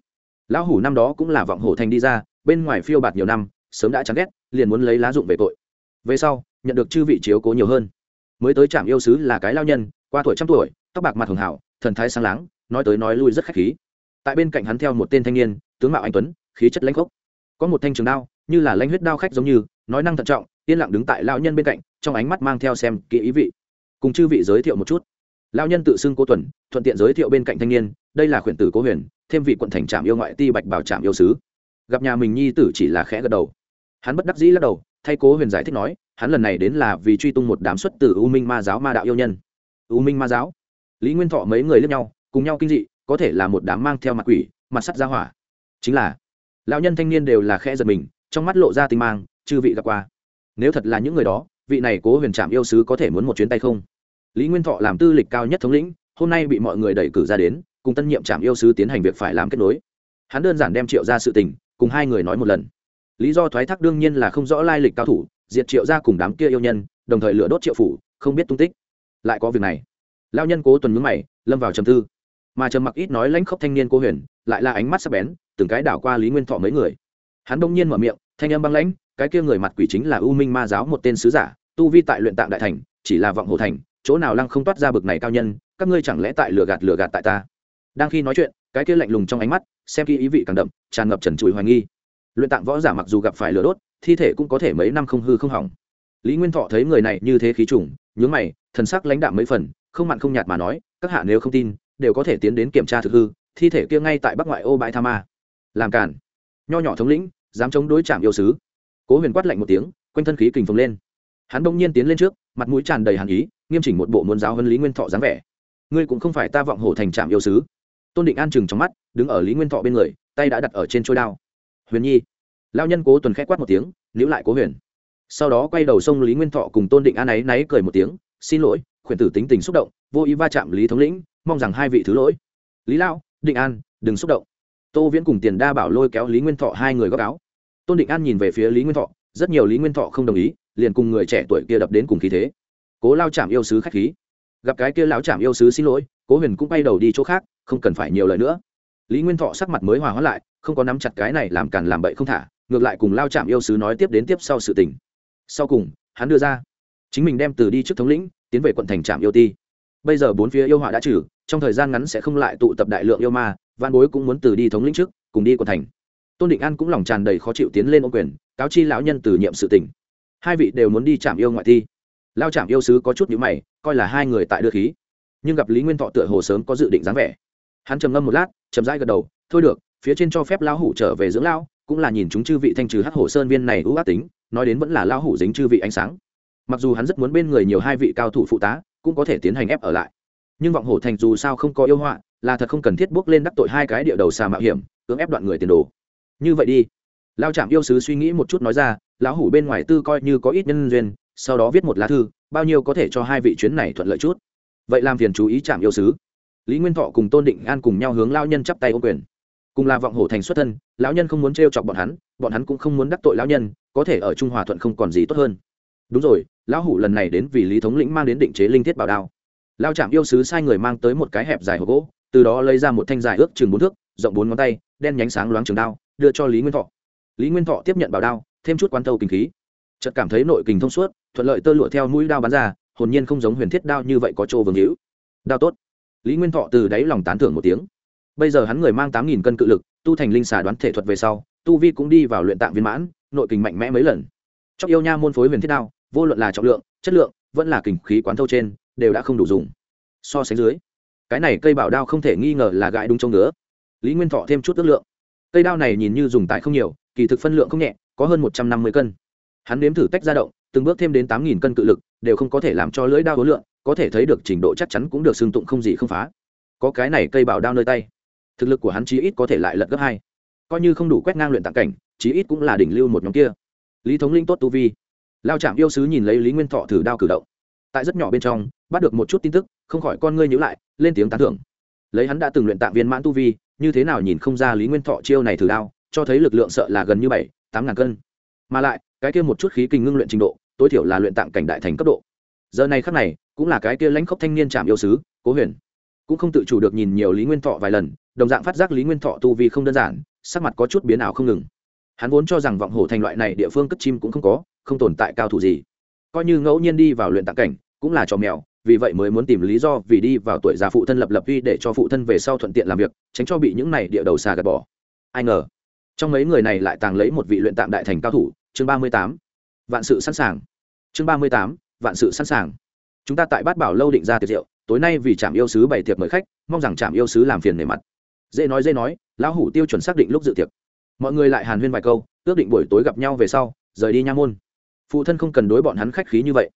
Lão hủ năm đó cũng là vọng hổ thành đi ra, bên ngoài phiêu bạt nhiều năm, sớm đã chán ghét, liền muốn lấy lá dụng về tội. Về sau, nhận được chư vị chiếu cố nhiều hơn. Mới tới trạm yêu sứ là cái lao nhân, qua tuổi trăm tuổi, tóc bạc mặt hường hảo, thần thái sáng láng nói tới nói lui rất khách khí. Tại bên cạnh hắn theo một tên thanh niên, tướng mạo anh tuấn, khí chất lãnh khốc. Có một thanh trường đao, như là lãnh huyết đao khách giống như, nói năng thận trọng, yên lặng đứng tại lao nhân bên cạnh, trong ánh mắt mang theo xem kỹ ý vị. Cùng chư vị giới thiệu một chút. Lao nhân tự xưng cô tuần, thuận tiện giới thiệu bên cạnh thanh niên, đây là khuyển tử cố huyền, thêm vị quận thành trạm yêu ngoại ti bạch bảo trạm yêu sứ. Gặp nhà mình nhi tử chỉ là khẽ gật đầu. Hắn bất đắc dĩ lắc đầu, thay cố huyền giải thích nói, hắn lần này đến là vì truy tung một đám xuất từ u minh ma giáo ma đạo yêu nhân. U minh ma giáo. Lý nguyên thọ mấy người lướt nhau cùng nhau kinh dị, có thể là một đám mang theo mặt quỷ, mặt sắt ra hỏa. Chính là, lão nhân thanh niên đều là khẽ giật mình, trong mắt lộ ra tinh mang, chư vị gặp qua. Nếu thật là những người đó, vị này cố huyền trạm yêu sứ có thể muốn một chuyến tay không? Lý nguyên thọ làm tư lịch cao nhất thống lĩnh, hôm nay bị mọi người đẩy cử ra đến, cùng tân nhiệm trạm yêu sứ tiến hành việc phải làm kết nối. Hắn đơn giản đem triệu ra sự tình, cùng hai người nói một lần. Lý do thoái thác đương nhiên là không rõ lai lịch cao thủ, diệt triệu ra cùng đám kia yêu nhân, đồng thời lửa đốt triệu phủ, không biết tung tích. Lại có việc này. Lao nhân cố tuần mướn mày, lâm vào trầm tư mà trầm mặc ít nói lãnh khốc thanh niên cô huyền, lại là ánh mắt sắc bén, từng cái đảo qua lý nguyên thọ mấy người. Hắn đông nhiên mở miệng, thanh âm băng lãnh, cái kia người mặt quỷ chính là u minh ma giáo một tên sứ giả, tu vi tại luyện tạng đại thành, chỉ là vọng hồ thành, chỗ nào lăng không toát ra bực này cao nhân, các ngươi chẳng lẽ tại lừa gạt lừa gạt tại ta? Đang khi nói chuyện, cái kia lạnh lùng trong ánh mắt, xem khi ý vị càng đậm, tràn ngập trần trụi hoài nghi. Luyện tạng võ giả mặc dù gặp phải lửa đốt, thi thể cũng có thể mấy năm không hư không hỏng. Lý nguyên thọ thấy người này như thế khí trùng, nhướng mày, thần sắc lãnh đạm mấy phần, không mặn không nhạt mà nói, các hạ nếu không tin đều có thể tiến đến kiểm tra thực hư, thi thể kia ngay tại bắc ngoại ô bãi tha ma. Làm cản nho nhỏ thống lĩnh, dám chống đối chạm yêu sứ. Cố huyền quát lạnh một tiếng, quanh thân khí kình phồng lên. Hắn bỗng nhiên tiến lên trước, mặt mũi tràn đầy hàn ý, nghiêm chỉnh một bộ môn giáo hơn lý nguyên thọ dáng vẻ. Ngươi cũng không phải ta vọng hổ thành trạm yêu sứ. Tôn định an chừng trong mắt, đứng ở lý nguyên thọ bên người, tay đã đặt ở trên trôi đao. Huyền nhi. Lao nhân cố tuần k h ẽ quát một tiếng, níu lại cố huyền. Sau đó quay đầu sông lý nguyên thọ cùng tôn định an ấy náy cười một tiếng, xin lỗi, khuyển tử tính tình xúc động, vô ý va chạm lý thống lĩnh mong rằng hai vị thứ lỗi. Lý lao định an, đừng xúc động. Tô viễn cùng tiền đa bảo lôi kéo lý nguyên thọ hai người góc áo. Tôn định an nhìn về phía lý nguyên thọ, rất nhiều lý nguyên thọ không đồng ý, liền cùng người trẻ tuổi kia đập đến cùng khí thế. Cố lao chạm yêu sứ khách khí. Gặp cái kia lão chạm yêu sứ xin lỗi, cố huyền cũng bay đầu đi chỗ khác, không cần phải nhiều lời nữa. Lý nguyên thọ sắc mặt mới hòa hóa lại, không có nắm chặt cái này làm càn làm bậy không thả, ngược lại cùng lao chạm yêu sứ nói tiếp đến tiếp sau sự tình. Sau cùng, hắn đưa ra. Chính mình đem từ đi trước thống lĩnh, tiến về quận thành trạm yêu ti. Bây giờ bốn phía yêu họa đã trừ trong thời gian ngắn sẽ không lại tụ tập đại lượng yêu ma văn bối cũng muốn từ đi thống lĩnh trước, cùng đi quận thành. Tôn định an cũng lòng tràn đầy khó chịu tiến lên ô quyền, cáo chi lão nhân từ nhiệm sự tỉnh. Hai vị đều muốn đi trạm yêu ngoại thi. Lao trạm yêu sứ có chút nhữ mày, coi là hai người tại đưa khí. Nhưng gặp lý nguyên thọ tựa hồ sớm có dự định dáng vẻ. Hắn trầm ngâm một lát, chậm rãi gật đầu, thôi được, phía trên cho phép lão hủ trở về dưỡng lão, cũng là nhìn chúng chư vị thanh trừ hắc hổ sơn viên này ưu ác tính, nói đến vẫn là lão hủ dính chư vị ánh sáng. Mặc dù hắn rất muốn bên người nhiều hai vị cao thủ phụ tá, cũng có thể tiến hành ép ở lại nhưng vọng hổ thành dù sao không có yêu họa, là thật không cần thiết bước lên đắc tội hai cái địa đầu xà mạo hiểm, cưỡng ép đoạn người tiền đồ. Như vậy đi. Lao trạm yêu sứ suy nghĩ một chút nói ra, lão hủ bên ngoài tư coi như có ít nhân duyên, sau đó viết một lá thư, bao nhiêu có thể cho hai vị chuyến này thuận lợi chút. Vậy làm phiền chú ý trạm yêu sứ. Lý nguyên thọ cùng tôn định an cùng nhau hướng lao nhân chắp tay ô quyền. Cùng là vọng hổ thành xuất thân, lão nhân không muốn t chọc bọn hắn bọn hắn cũng không muốn đắc tội lão nhân, có thể ở trung hòa thuận không còn gì tốt hơn. Đúng rồi, lão hủ lần này đến vì lý thống lĩnh mang đến định chế linh thiết bảo đao lao trạm yêu sứ sai người mang tới một cái hẹp dài hộp gỗ, từ đó lấy ra một thanh dài ước chừng bốn thước, rộng bốn ngón tay, đen nhánh sáng loáng trường đao, đưa cho lý nguyên thọ. Lý nguyên thọ tiếp nhận bảo đao, thêm chút quan tâu kinh khí. Chợt cảm thấy nội kình thông suốt, thuận lợi tơ lụa theo mũi đao bắn ra, hồn nhiên không giống huyền thiết đao như vậy có chỗ vương hữu. Đao tốt. Lý nguyên thọ từ đáy lòng tán thưởng một tiếng. Bây giờ hắn người mang tám nghìn cân cự lực, tu thành linh xà đoán thể thuật về sau, tu vi cũng đi vào luyện tạng viên mãn, nội kình mạnh mẽ mấy lần. Chóc yêu nha môn phối huyền thiết đao, vô luận là trọng lượng, chất lượng, vẫn là kình khí quán thâu trên đều đã không đủ dùng. So sánh dưới, cái này cây bảo đao không thể nghi ngờ là gãi đúng trong nữa lý nguyên thọ thêm chút ước lượng. Cây đao này nhìn như dùng tại không nhiều, kỳ thực phân lượng không nhẹ, có hơn một trăm năm mươi cân. Hắn nếm thử tách ra động, từng bước thêm đến tám nghìn cân cự lực, đều không có thể làm cho lưỡi đao hối lượng, có thể thấy được trình độ chắc chắn cũng được xương tụng không gì không phá. Có cái này cây bảo đao nơi tay, thực lực của hắn chí ít có thể lại lật gấp hai. Coi như không đủ quét ngang luyện tạng cảnh, chí ít cũng là đỉnh lưu một nhóm kia. Lý thống linh tốt tu vi. Lao trạm yêu sứ nhìn lấy lý nguyên thọ thử đao cử động tại rất nhỏ bên trong, bắt được một chút tin tức, không khỏi con ngươi nhữ lại, lên tiếng tán thưởng. Lấy hắn đã từng luyện tạng viên mãn tu vi, như thế nào nhìn không ra lý nguyên thọ chiêu này thử đao, cho thấy lực lượng sợ là gần như bảy, tám ngàn cân. Mà lại, cái kia một chút khí kinh ngưng luyện trình độ, tối thiểu là luyện tạng cảnh đại thành cấp độ. Giờ này khắc này, cũng là cái kia lãnh khốc thanh niên trạm yêu sứ, cố huyền. Cũng không tự chủ được nhìn nhiều lý nguyên thọ vài lần, đồng dạng phát giác lý nguyên thọ tu vi không đơn giản, sắc mặt có chút biến ảo không ngừng. Hắn vốn cho rằng vọng hổ thành loại này địa phương cất chim cũng không có, không tồn tại cao thủ gì coi như ngẫu nhiên đi vào luyện tạng cảnh, cũng là trò mèo, vì vậy mới muốn tìm lý do vì đi vào tuổi già phụ thân lập lập vi để cho phụ thân về sau thuận tiện làm việc, tránh cho bị những này địa đầu xà gạt bỏ. Ai ngờ, trong mấy người này lại tàng lấy một vị luyện tạm đại thành cao thủ, chương ba mươi tám, vạn sự sẵn sàng. Chương ba mươi tám, vạn sự sẵn sàng. Chúng ta tại bát bảo lâu định ra tiệc rượu, tối nay vì trạm yêu sứ bày tiệc mời khách, mong rằng trạm yêu sứ làm phiền nề mặt. Dễ nói dễ nói, lão hủ tiêu chuẩn xác định lúc dự tiệc. Mọi người lại hàn huyên vài câu, ước định buổi tối gặp nhau về sau, rời đi nha môn phụ thân không cần đối bọn hắn khách khí như vậy.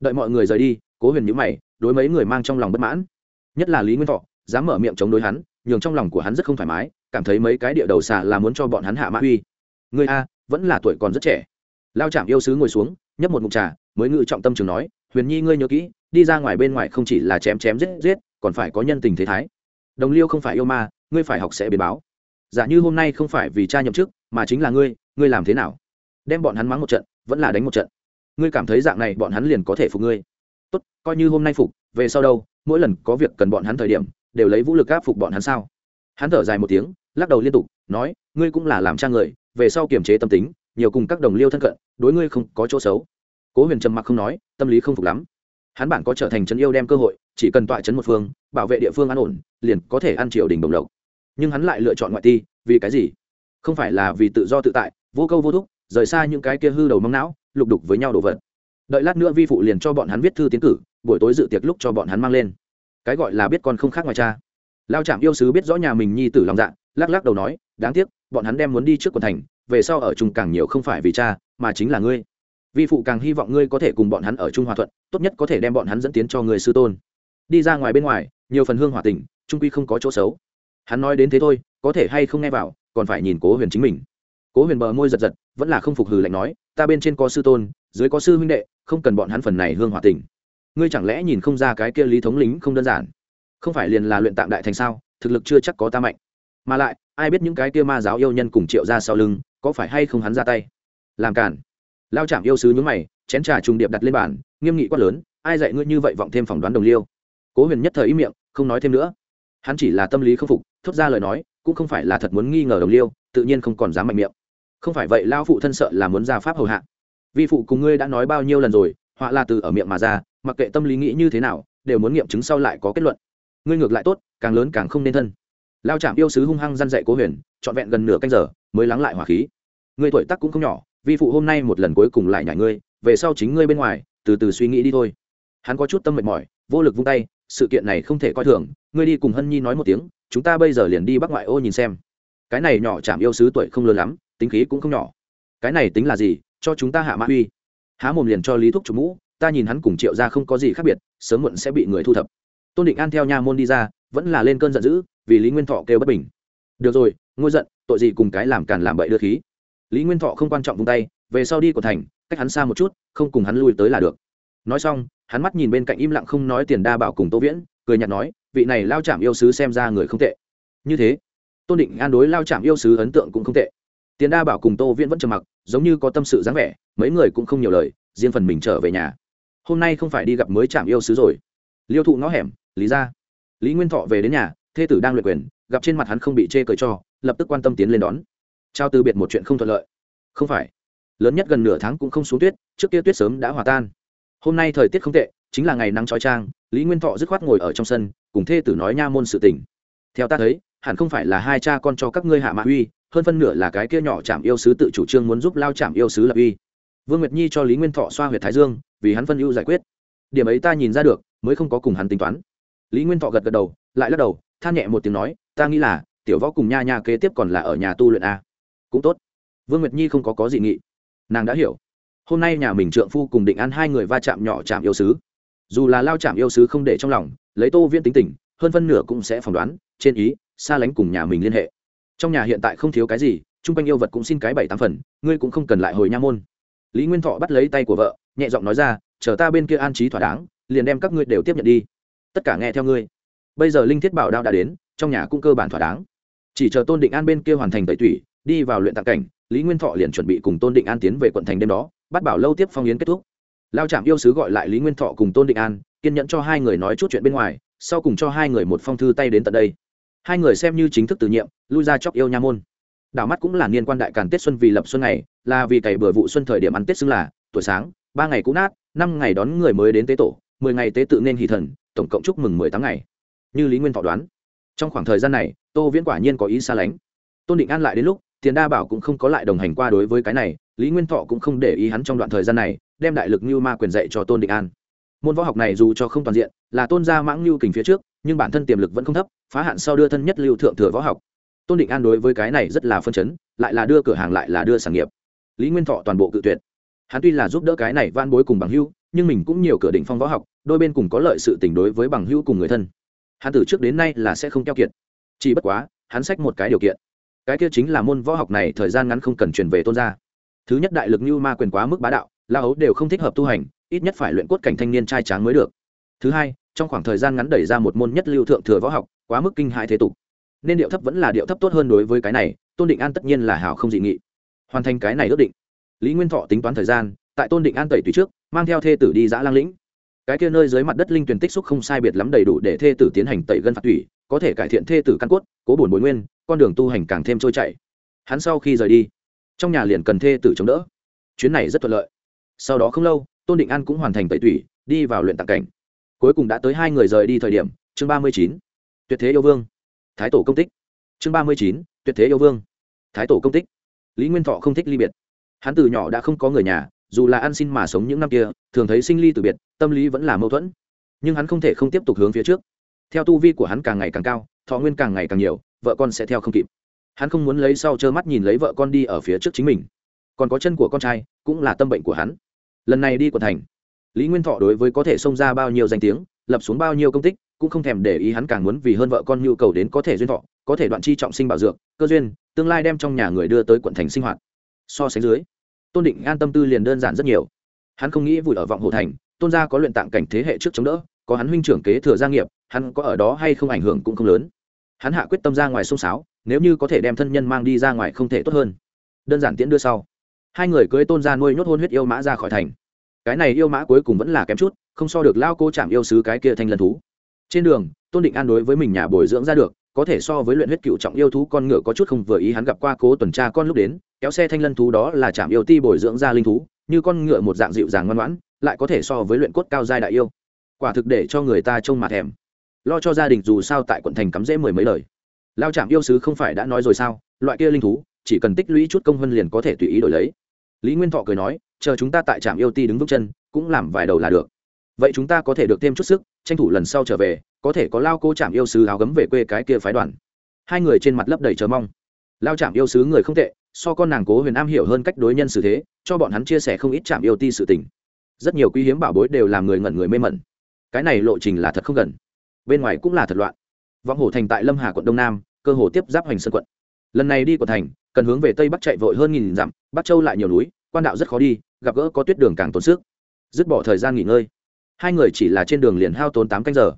Đợi mọi người rời đi, cố huyền nhữ mày, đối mấy người mang trong lòng bất mãn. Nhất là lý nguyên thọ, dám mở miệng chống đối hắn, nhường trong lòng của hắn rất không thoải mái, cảm thấy mấy cái địa đầu xà là muốn cho bọn hắn hạ mã uy. Người a, vẫn là tuổi còn rất trẻ. Lao Trạm yêu sứ ngồi xuống, nhấp một mục trà, mới ngự trọng tâm trường nói, huyền nhi ngươi nhớ kỹ, đi ra ngoài bên ngoài không chỉ là chém chém giết giết, còn phải có nhân tình thế thái. Đồng liêu không phải yêu ma, ngươi phải học sẽ biến báo. Giả như hôm nay không phải vì cha nhậm chức, mà chính là ngươi ngươi làm thế nào? Đem bọn hắn mắng một trận vẫn là đánh một trận. Ngươi cảm thấy dạng này bọn hắn liền có thể phục ngươi. Tốt, coi như hôm nay phục, về sau đâu, mỗi lần có việc cần bọn hắn thời điểm, đều lấy vũ lực áp phục bọn hắn sao? Hắn thở dài một tiếng, lắc đầu liên tục, nói, ngươi cũng là làm cha người, về sau kiềm chế tâm tính, nhiều cùng các đồng liêu thân cận, đối ngươi không có chỗ xấu. Cố huyền trầm mặc không nói, tâm lý không phục lắm. Hắn bản có trở thành trấn yêu đem cơ hội, chỉ cần tọa trấn một phương, bảo vệ địa phương an ổn, liền có thể ăn triều đình đồng lộc. Nhưng hắn lại lựa chọn ngoại ti, vì cái gì? Không phải là vì tự do tự tại, vô câu vô thúc rời xa những cái kia hư đầu mong não, lục đục với nhau đồ vật. Đợi lát nữa vi phụ liền cho bọn hắn viết thư tiến cử, buổi tối dự tiệc lúc cho bọn hắn mang lên. Cái gọi là biết con không khác ngoài cha. Lao trạm yêu sứ biết rõ nhà mình nhi tử lòng dạ lắc lắc đầu nói, đáng tiếc, bọn hắn đem muốn đi trước quần thành, về sau ở chung càng nhiều không phải vì cha, mà chính là ngươi. Vi phụ càng hy vọng ngươi có thể cùng bọn hắn ở chung hòa thuận, tốt nhất có thể đem bọn hắn dẫn tiến cho người sư tôn. Đi ra ngoài bên ngoài, nhiều phần hương hòa tình trung quy không có chỗ xấu. Hắn nói đến thế thôi, có thể hay không nghe vào, còn phải nhìn cố huyền chính mình cố huyền bờ môi giật giật, vẫn là không phục hừ lạnh nói, ta bên trên có sư tôn, dưới có sư huynh đệ, không cần bọn hắn phần này hương hòa tình. Ngươi chẳng lẽ nhìn không ra cái kia lý thống lính không đơn giản? Không phải liền là luyện tạm đại thành sao, thực lực chưa chắc có ta mạnh. Mà lại, ai biết những cái kia ma giáo yêu nhân cùng triệu ra sau lưng, có phải hay không hắn ra tay? Làm cản lao chạm yêu sứ nhướng mày, chén trà trùng điệp đặt lên bàn, nghiêm nghị quát lớn, ai dạy ngươi như vậy vọng thêm phỏng đoán đồng liêu? Cố huyền nhất thời ý miệng, không nói thêm nữa. Hắn chỉ là tâm lý không phục, thốt ra lời nói, cũng không phải là thật muốn nghi ngờ đồng liêu, tự nhiên không còn dám mạnh miệng không phải vậy lao phụ thân sợ là muốn ra pháp hầu hạ. Vi phụ cùng ngươi đã nói bao nhiêu lần rồi, họa là từ ở miệng mà ra, mặc kệ tâm lý nghĩ như thế nào, đều muốn nghiệm chứng sau lại có kết luận. Ngươi ngược lại tốt, càng lớn càng không nên thân. Lao trạm yêu sứ hung hăng răn dạy cố huyền, trọn vẹn gần nửa canh giờ, mới lắng lại hỏa khí. Ngươi tuổi tắc cũng không nhỏ, vi phụ hôm nay một lần cuối cùng lại nhảy ngươi, về sau chính ngươi bên ngoài, từ từ suy nghĩ đi thôi. Hắn có chút tâm mệt mỏi, vô lực vung tay, sự kiện này không thể coi thường, ngươi đi cùng hân nhi nói một tiếng, chúng ta bây giờ liền đi bắc ngoại ô nhìn xem. Cái này nhỏ chạm yêu sứ tuổi không lớn lắm tính khí cũng không nhỏ. Cái này tính là gì? Cho chúng ta hạ mã uy. Há mồm liền cho lý thúc chủ mũ, ta nhìn hắn cùng triệu ra không có gì khác biệt, sớm muộn sẽ bị người thu thập. Tôn định an theo nha môn đi ra, vẫn là lên cơn giận dữ, vì lý nguyên thọ kêu bất bình. Được rồi, ngôi giận, tội gì cùng cái làm càn làm bậy đưa khí. Lý nguyên thọ không quan trọng vung tay, về sau đi của thành, cách hắn xa một chút, không cùng hắn lui tới là được. Nói xong, hắn mắt nhìn bên cạnh im lặng không nói tiền đa bảo cùng tô viễn, cười nhạt nói, vị này lao chạm yêu sứ xem ra người không tệ. Như thế, tôn định an đối lao chạm yêu sứ ấn tượng cũng không tệ tiền đa bảo cùng tô viễn vẫn trầm mặc, giống như có tâm sự dáng vẻ, mấy người cũng không nhiều lời, riêng phần mình trở về nhà. Hôm nay không phải đi gặp mới chạm yêu sứ rồi. Liêu thụ ngõ hẻm, lý ra lý nguyên thọ về đến nhà, thê tử đang luyện quyền, gặp trên mặt hắn không bị chê cởi cho, lập tức quan tâm tiến lên đón. Trao từ biệt một chuyện không thuận lợi. Không phải. Lớn nhất gần nửa tháng cũng không xuống tuyết, trước kia tuyết sớm đã hòa tan. Hôm nay thời tiết không tệ, chính là ngày nắng trói trang lý nguyên thọ dứt khoát ngồi ở trong sân, cùng thê tử nói nha môn sự tình. Theo ta thấy, hẳn không phải là hai cha con cho các ngươi hạ mạ uy hơn phân nửa là cái kia nhỏ chạm yêu sứ tự chủ trương muốn giúp lao chạm yêu sứ lập uy. Vương nguyệt nhi cho lý nguyên thọ xoa huyệt thái dương, vì hắn phân ưu giải quyết. Điểm ấy ta nhìn ra được, mới không có cùng hắn tính toán. Lý nguyên thọ gật gật đầu, lại lắc đầu, than nhẹ một tiếng nói, ta nghĩ là, tiểu võ cùng nha nha kế tiếp còn là ở nhà tu luyện a. Cũng tốt. Vương nguyệt nhi không có có gì nghị. Nàng đã hiểu. Hôm nay nhà mình trượng phu cùng định ăn hai người va chạm nhỏ chạm yêu sứ. Dù là lao chạm yêu sứ không để trong lòng, lấy tô viên tính tình, hơn phân nửa cũng sẽ phỏng đoán, trên ý, xa lánh cùng nhà mình liên hệ trong nhà hiện tại không thiếu cái gì, chung quanh yêu vật cũng xin cái bảy tám phần, ngươi cũng không cần lại hồi nha môn. Lý nguyên thọ bắt lấy tay của vợ, nhẹ giọng nói ra, chờ ta bên kia an trí thỏa đáng, liền đem các ngươi đều tiếp nhận đi. Tất cả nghe theo ngươi. Bây giờ linh thiết bảo đao đã đến, trong nhà cũng cơ bản thỏa đáng. Chỉ chờ tôn định an bên kia hoàn thành tẩy tủy, đi vào luyện tạng cảnh, lý nguyên thọ liền chuẩn bị cùng tôn định an tiến về quận thành đêm đó, bắt bảo lâu tiếp phong yến kết thúc. Lao trạm yêu sứ gọi lại lý nguyên thọ cùng tôn định an, kiên nhẫn cho hai người nói chút chuyện bên ngoài, sau cùng cho hai người một phong thư tay đến tận đây hai người xem như chính thức từ nhiệm, lui ra chóc yêu nha môn. Đảo mắt cũng là niên quan đại càn tết xuân vì lập xuân này là vì cày bừa vụ xuân thời điểm ăn tết xưng là, tuổi sáng, ba ngày cũ nát, năm ngày đón người mới đến tế tổ, mười ngày tế tự nên hỷ thần, tổng cộng chúc mừng mười tám ngày. Như lý nguyên thọ đoán. Trong khoảng thời gian này, tô viễn quả nhiên có ý xa lánh. Tôn định an lại đến lúc, tiền đa bảo cũng không có lại đồng hành qua đối với cái này, lý nguyên thọ cũng không để ý hắn trong đoạn thời gian này, đem đại lực như ma quyền dạy cho tôn định an. Môn võ học này dù cho không toàn diện, là tôn gia mãng lưu kình phía trước nhưng bản thân tiềm lực vẫn không thấp, phá hạn sau đưa thân nhất lưu thượng thừa võ học. Tôn định an đối với cái này rất là phân chấn, lại là đưa cửa hàng lại là đưa sản nghiệp. Lý nguyên thọ toàn bộ cự tuyệt. Hắn tuy là giúp đỡ cái này van bối cùng bằng hưu nhưng mình cũng nhiều cửa định phong võ học, đôi bên cùng có lợi sự tình đối với bằng hưu cùng người thân. Hắn từ trước đến nay là sẽ không keo kiệt. Chỉ bất quá, hắn sách một cái điều kiện. Cái kia chính là môn võ học này thời gian ngắn không cần chuyển về tôn gia. Thứ nhất đại lực như ma quyền quá mức bá đạo, la ấu đều không thích hợp tu hành, ít nhất phải luyện cốt cảnh thanh niên trai tráng mới được. Thứ hai trong khoảng thời gian ngắn đẩy ra một môn nhất lưu thượng thừa võ học, quá mức kinh hại thế tục. Nên điệu thấp vẫn là điệu thấp tốt hơn đối với cái này, tôn định an tất nhiên là hào không dị nghị. Hoàn thành cái này ước định. Lý nguyên thọ tính toán thời gian, tại tôn định an tẩy tùy trước, mang theo thê tử đi giã lang lĩnh. Cái kia nơi dưới mặt đất linh tuyển tích xúc không sai biệt lắm đầy đủ để thê tử tiến hành tẩy gân phạt tủy, có thể cải thiện thê tử căn cốt, cố bổn bồi nguyên, con đường tu hành càng thêm trôi chảy. Hắn sau khi rời đi, trong nhà liền cần thê tử chống đỡ. Chuyến này rất thuận lợi. Sau đó không lâu, tôn định an cũng hoàn thành tẩy tủy, đi vào luyện tạng cảnh cuối cùng đã tới hai người rời đi thời điểm, chương ba mươi chín, tuyệt thế yêu vương. Thái tổ công tích. Chương ba mươi chín, tuyệt thế yêu vương. Thái tổ công tích. Lý nguyên thọ không thích ly biệt. Hắn từ nhỏ đã không có người nhà, dù là ăn xin mà sống những năm kia, thường thấy sinh ly từ biệt, tâm lý vẫn là mâu thuẫn. Nhưng hắn không thể không tiếp tục hướng phía trước. Theo tu vi của hắn càng ngày càng cao, thọ nguyên càng ngày càng nhiều, vợ con sẽ theo không kịp. Hắn không muốn lấy sau trơ mắt nhìn lấy vợ con đi ở phía trước chính mình. Còn có chân của con trai, cũng là tâm bệnh của hắn. Lần này đi của thành lý nguyên thọ đối với có thể xông ra bao nhiêu danh tiếng, lập xuống bao nhiêu công tích, cũng không thèm để ý hắn càng muốn vì hơn vợ con nhu cầu đến có thể duyên thọ, có thể đoạn chi trọng sinh bảo dược, cơ duyên, tương lai đem trong nhà người đưa tới quận thành sinh hoạt. So sánh dưới, tôn định an tâm tư liền đơn giản rất nhiều. Hắn không nghĩ vùi ở vọng hồ thành, tôn gia có luyện tạng cảnh thế hệ trước chống đỡ, có hắn huynh trưởng kế thừa gia nghiệp, hắn có ở đó hay không ảnh hưởng cũng không lớn. Hắn hạ quyết tâm ra ngoài sông sáo, nếu như có thể đem thân nhân mang đi ra ngoài không thể tốt hơn. Đơn giản tiễn đưa sau. Hai người cưới tôn gia nuôi nhốt hôn huyết yêu mã ra khỏi thành cái này yêu mã cuối cùng vẫn là kém chút, không so được lao cô chạm yêu sứ cái kia thanh lân thú. Trên đường, tôn định an đối với mình nhà bồi dưỡng ra được, có thể so với luyện huyết cựu trọng yêu thú con ngựa có chút không vừa ý hắn gặp qua cố tuần tra con lúc đến, kéo xe thanh lân thú đó là chạm yêu ti bồi dưỡng ra linh thú, như con ngựa một dạng dịu dàng ngoan ngoãn, lại có thể so với luyện cốt cao giai đại yêu. Quả thực để cho người ta trông mặt thèm. Lo cho gia đình dù sao tại quận thành cắm rễ mười mấy lời. Lao trạm yêu sứ không phải đã nói rồi sao, loại kia linh thú, chỉ cần tích lũy chút công hơn liền có thể tùy ý đổi lấy. Lý nguyên thọ cười nói chờ chúng ta tại trạm yêu ti đứng vững chân, cũng làm vài đầu là được. Vậy chúng ta có thể được thêm chút sức, tranh thủ lần sau trở về, có thể có lao cô trạm yêu sứ áo gấm về quê cái kia phái đoàn. Hai người trên mặt lấp đầy chờ mong. Lao trạm yêu sứ người không tệ, so con nàng cố huyền am hiểu hơn cách đối nhân xử thế, cho bọn hắn chia sẻ không ít trạm yêu ti sự tình. Rất nhiều quý hiếm bảo bối đều làm người ngẩn người mê mẩn. Cái này lộ trình là thật không gần. Bên ngoài cũng là thật loạn. Vọng hổ thành tại lâm hà quận đông nam, cơ hồ tiếp giáp hoành sơn quận. Lần này đi của thành, cần hướng về tây bắc chạy vội hơn nghìn dặm, bắc châu lại nhiều núi, quan đạo rất khó đi gặp gỡ có tuyết đường càng tốn sức. Dứt bỏ thời gian nghỉ ngơi. Hai người chỉ là trên đường liền hao tốn tám canh giờ.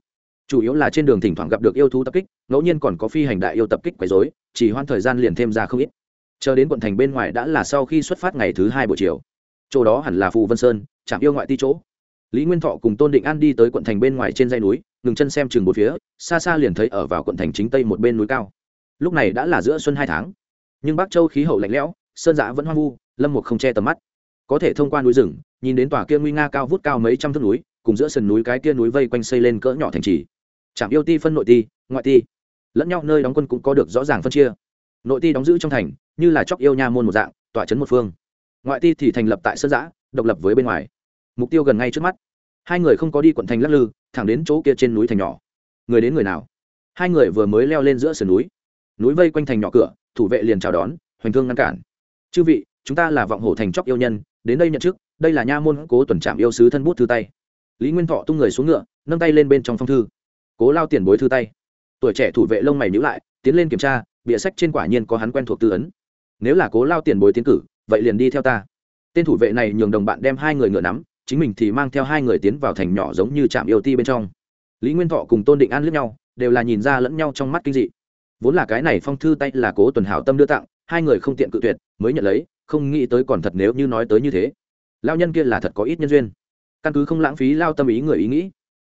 Chủ yếu là trên đường thỉnh thoảng gặp được yêu thú tập kích, ngẫu nhiên còn có phi hành đại yêu tập kích quấy dối chỉ hoan thời gian liền thêm ra không ít. Chờ đến quận thành bên ngoài đã là sau khi xuất phát ngày thứ hai buổi chiều. Chỗ đó hẳn là phù vân sơn, trạm yêu ngoại ti chỗ. Lý nguyên thọ cùng tôn định an đi tới quận thành bên ngoài trên dây núi, ngừng chân xem chừng một phía, xa xa liền thấy ở vào quận thành chính tây một bên núi cao. Lúc này đã là giữa xuân hai tháng. Nhưng bắc châu khí hậu lạnh lẽo, sơn giã vẫn hoang vu, lâm một không che tầm mắt có thể thông qua núi rừng, nhìn đến tòa kia nguy nga cao vút cao mấy trăm thước núi, cùng giữa sườn núi cái kia núi vây quanh xây lên cỡ nhỏ thành trì. Trạm yêu ti phân nội ti, ngoại ti. Lẫn nhau nơi đóng quân cũng có được rõ ràng phân chia. Nội ti đóng giữ trong thành, như là chóc yêu nha môn một dạng tòa trấn một phương. Ngoại ti thì thành lập tại sơn giã, độc lập với bên ngoài. Mục tiêu gần ngay trước mắt. Hai người không có đi quận thành lắc lư, thẳng đến chỗ kia trên núi thành nhỏ. Người đến người nào? Hai người vừa mới leo lên giữa sườn núi. Núi vây quanh thành nhỏ cửa, thủ vệ liền chào đón, hoành thương ngăn cản. Chư vị, chúng ta là vọng hổ thành chóc yêu nhân đến đây nhận chức, đây là nha môn cố tuần trạm yêu sứ thân bút thư tay. Lý nguyên thọ tung người xuống ngựa, nâng tay lên bên trong phong thư. Cố lao tiền bối thư tay. Tuổi trẻ thủ vệ lông mày nhữ lại, tiến lên kiểm tra bịa sách trên quả nhiên có hắn quen thuộc tư ấn. Nếu là cố lao tiền bối tiến cử, vậy liền đi theo ta. Tên thủ vệ này nhường đồng bạn đem hai người ngựa nắm, chính mình thì mang theo hai người tiến vào thành nhỏ giống như trạm yêu ti bên trong. Lý nguyên thọ cùng tôn định an lướt nhau, đều là nhìn ra lẫn nhau trong mắt kinh dị. Vốn là cái này phong thư tay là cố tuần hảo tâm đưa tặng, hai người không tiện cự tuyệt, mới nhận lấy không nghĩ tới còn thật nếu như nói tới như thế. Lao nhân kia là thật có ít nhân duyên. Căn cứ không lãng phí lao tâm ý người ý nghĩ,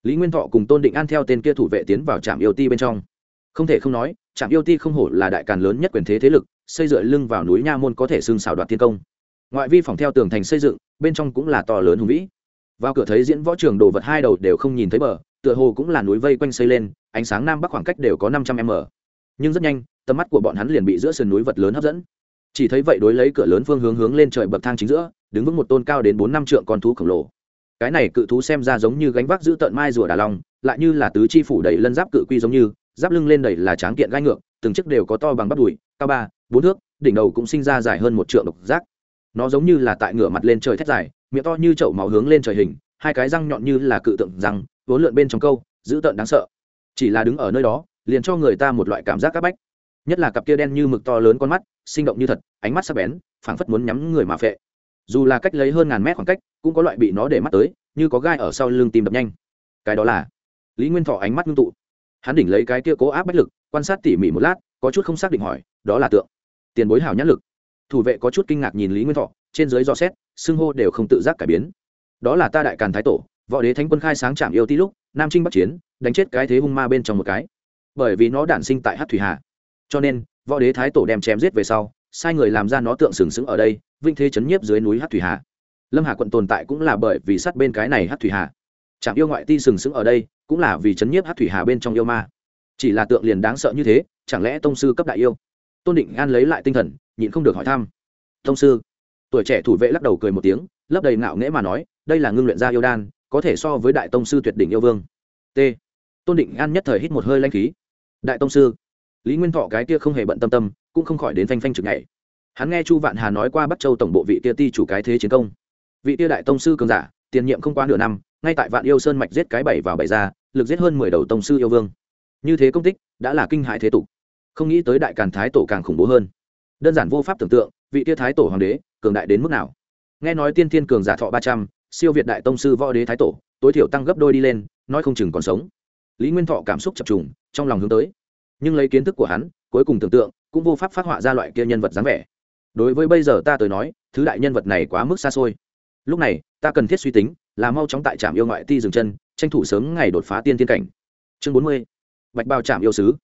lý nguyên thọ cùng tôn định an theo tên kia thủ vệ tiến vào trạm yêu ti bên trong. Không thể không nói, trạm yêu ti không hổ là đại càn lớn nhất quyền thế thế lực, xây dựa lưng vào núi nha môn có thể xưng xào đoạt thiên công. Ngoại vi phòng theo tường thành xây dựng, bên trong cũng là to lớn hùng vĩ. Vào cửa thấy diễn võ trường đồ vật hai đầu đều không nhìn thấy bờ, tựa hồ cũng là núi vây quanh xây lên, ánh sáng nam bắc khoảng cách đều có năm trăm m. Nhưng rất nhanh, tầm mắt của bọn hắn liền bị giữa sườn núi vật lớn hấp dẫn chỉ thấy vậy đối lấy cửa lớn phương hướng hướng lên trời bậc thang chính giữa, đứng vững một tôn cao đến bốn năm trượng con thú khổng lồ. Cái này cự thú xem ra giống như gánh vác giữ tợn mai rùa đà long, lại như là tứ chi phủ đầy lân giáp cự quy giống như, giáp lưng lên đầy là tráng kiện gai ngược, từng chiếc đều có to bằng bắp đùi, cao ba, bốn thước, đỉnh đầu cũng sinh ra dài hơn một trượng độc giác. Nó giống như là tại ngửa mặt lên trời thét dài, miệng to như chậu máu hướng lên trời hình, hai cái răng nhọn như là cự tượng răng, vốn lượn bên trong câu giữ tợn đáng sợ. Chỉ là đứng ở nơi đó, liền cho người ta một loại cảm giác c áp bách nhất là cặp kia đen như mực to lớn con mắt, sinh động như thật, ánh mắt sắc bén, phảng phất muốn nhắm người mà phệ. Dù là cách lấy hơn ngàn mét khoảng cách, cũng có loại bị nó để mắt tới, như có gai ở sau lưng tìm đập nhanh. Cái đó là lý nguyên thọ ánh mắt ngưng tụ. Hắn đỉnh lấy cái kia cố áp bách lực, quan sát tỉ mỉ một lát, có chút không xác định hỏi, đó là tượng. Tiền bối hảo nhãn lực. Thủ vệ có chút kinh ngạc nhìn lý nguyên thọ, trên dưới do xét, xưng hô đều không tự giác cải biến. Đó là ta đại càn thái tổ, võ đế thánh quân khai sáng trạm yêu tí lúc, nam trinh bắc chiến, đánh chết cái thế hung ma bên trong một cái. Bởi vì nó đản sinh tại hát thủy hà cho nên, võ đế thái tổ đem chém giết về sau, sai người làm ra nó tượng sừng sững ở đây, vinh thế chấn nhiếp dưới núi hát thủy hà. Lâm hà quận tồn tại cũng là bởi vì sát bên cái này hát thủy hà. Trạm yêu ngoại ti sừng sững ở đây, cũng là vì chấn nhiếp hát thủy hà bên trong yêu ma. Chỉ là tượng liền đáng sợ như thế, chẳng lẽ tông sư cấp đại yêu? Tôn định an lấy lại tinh thần, nhịn không được hỏi thăm. Tông sư? Tuổi trẻ thủ vệ lắc đầu cười một tiếng, lấp đầy ngạo nghễ mà nói, đây là ngưng luyện gia yêu đan, có thể so với đại tông sư tuyệt đỉnh yêu vương. T. Tôn định an nhất thời hít một hơi lanh khí. Đại tông sư? Lý nguyên thọ cái kia không hề bận tâm tâm, cũng không khỏi đến phanh phanh trực ngày hắn nghe chu vạn hà nói qua bắt châu tổng bộ vị kia ti chủ cái thế chiến công. Vị kia đại tông sư cường giả, tiền nhiệm không qua nửa năm, ngay tại vạn yêu sơn mạch giết cái bảy vào bảy ra, lực giết hơn mười đầu tông sư yêu vương. Như thế công tích, đã là kinh hại thế tục. Không nghĩ tới đại càn thái tổ càng khủng bố hơn. Đơn giản vô pháp tưởng tượng, vị tia thái tổ hoàng đế, cường đại đến mức nào. Nghe nói tiên thiên cường giả thọ ba trăm, siêu việt đại tông sư võ đế thái tổ, tối thiểu tăng gấp đôi đi lên, nói không chừng còn sống. Lý nguyên thọ cảm xúc chập trùng, trong lòng hướng tới nhưng lấy kiến thức của hắn, cuối cùng tưởng tượng, cũng vô pháp phát họa ra loại kia nhân vật dáng vẻ. Đối với bây giờ ta tới nói, thứ đại nhân vật này quá mức xa xôi. Lúc này, ta cần thiết suy tính, là mau chóng tại trạm yêu ngoại ti dừng chân, tranh thủ sớm ngày đột phá tiên tiên cảnh. Chương bốn mươi, bạch bào trạm yêu sứ.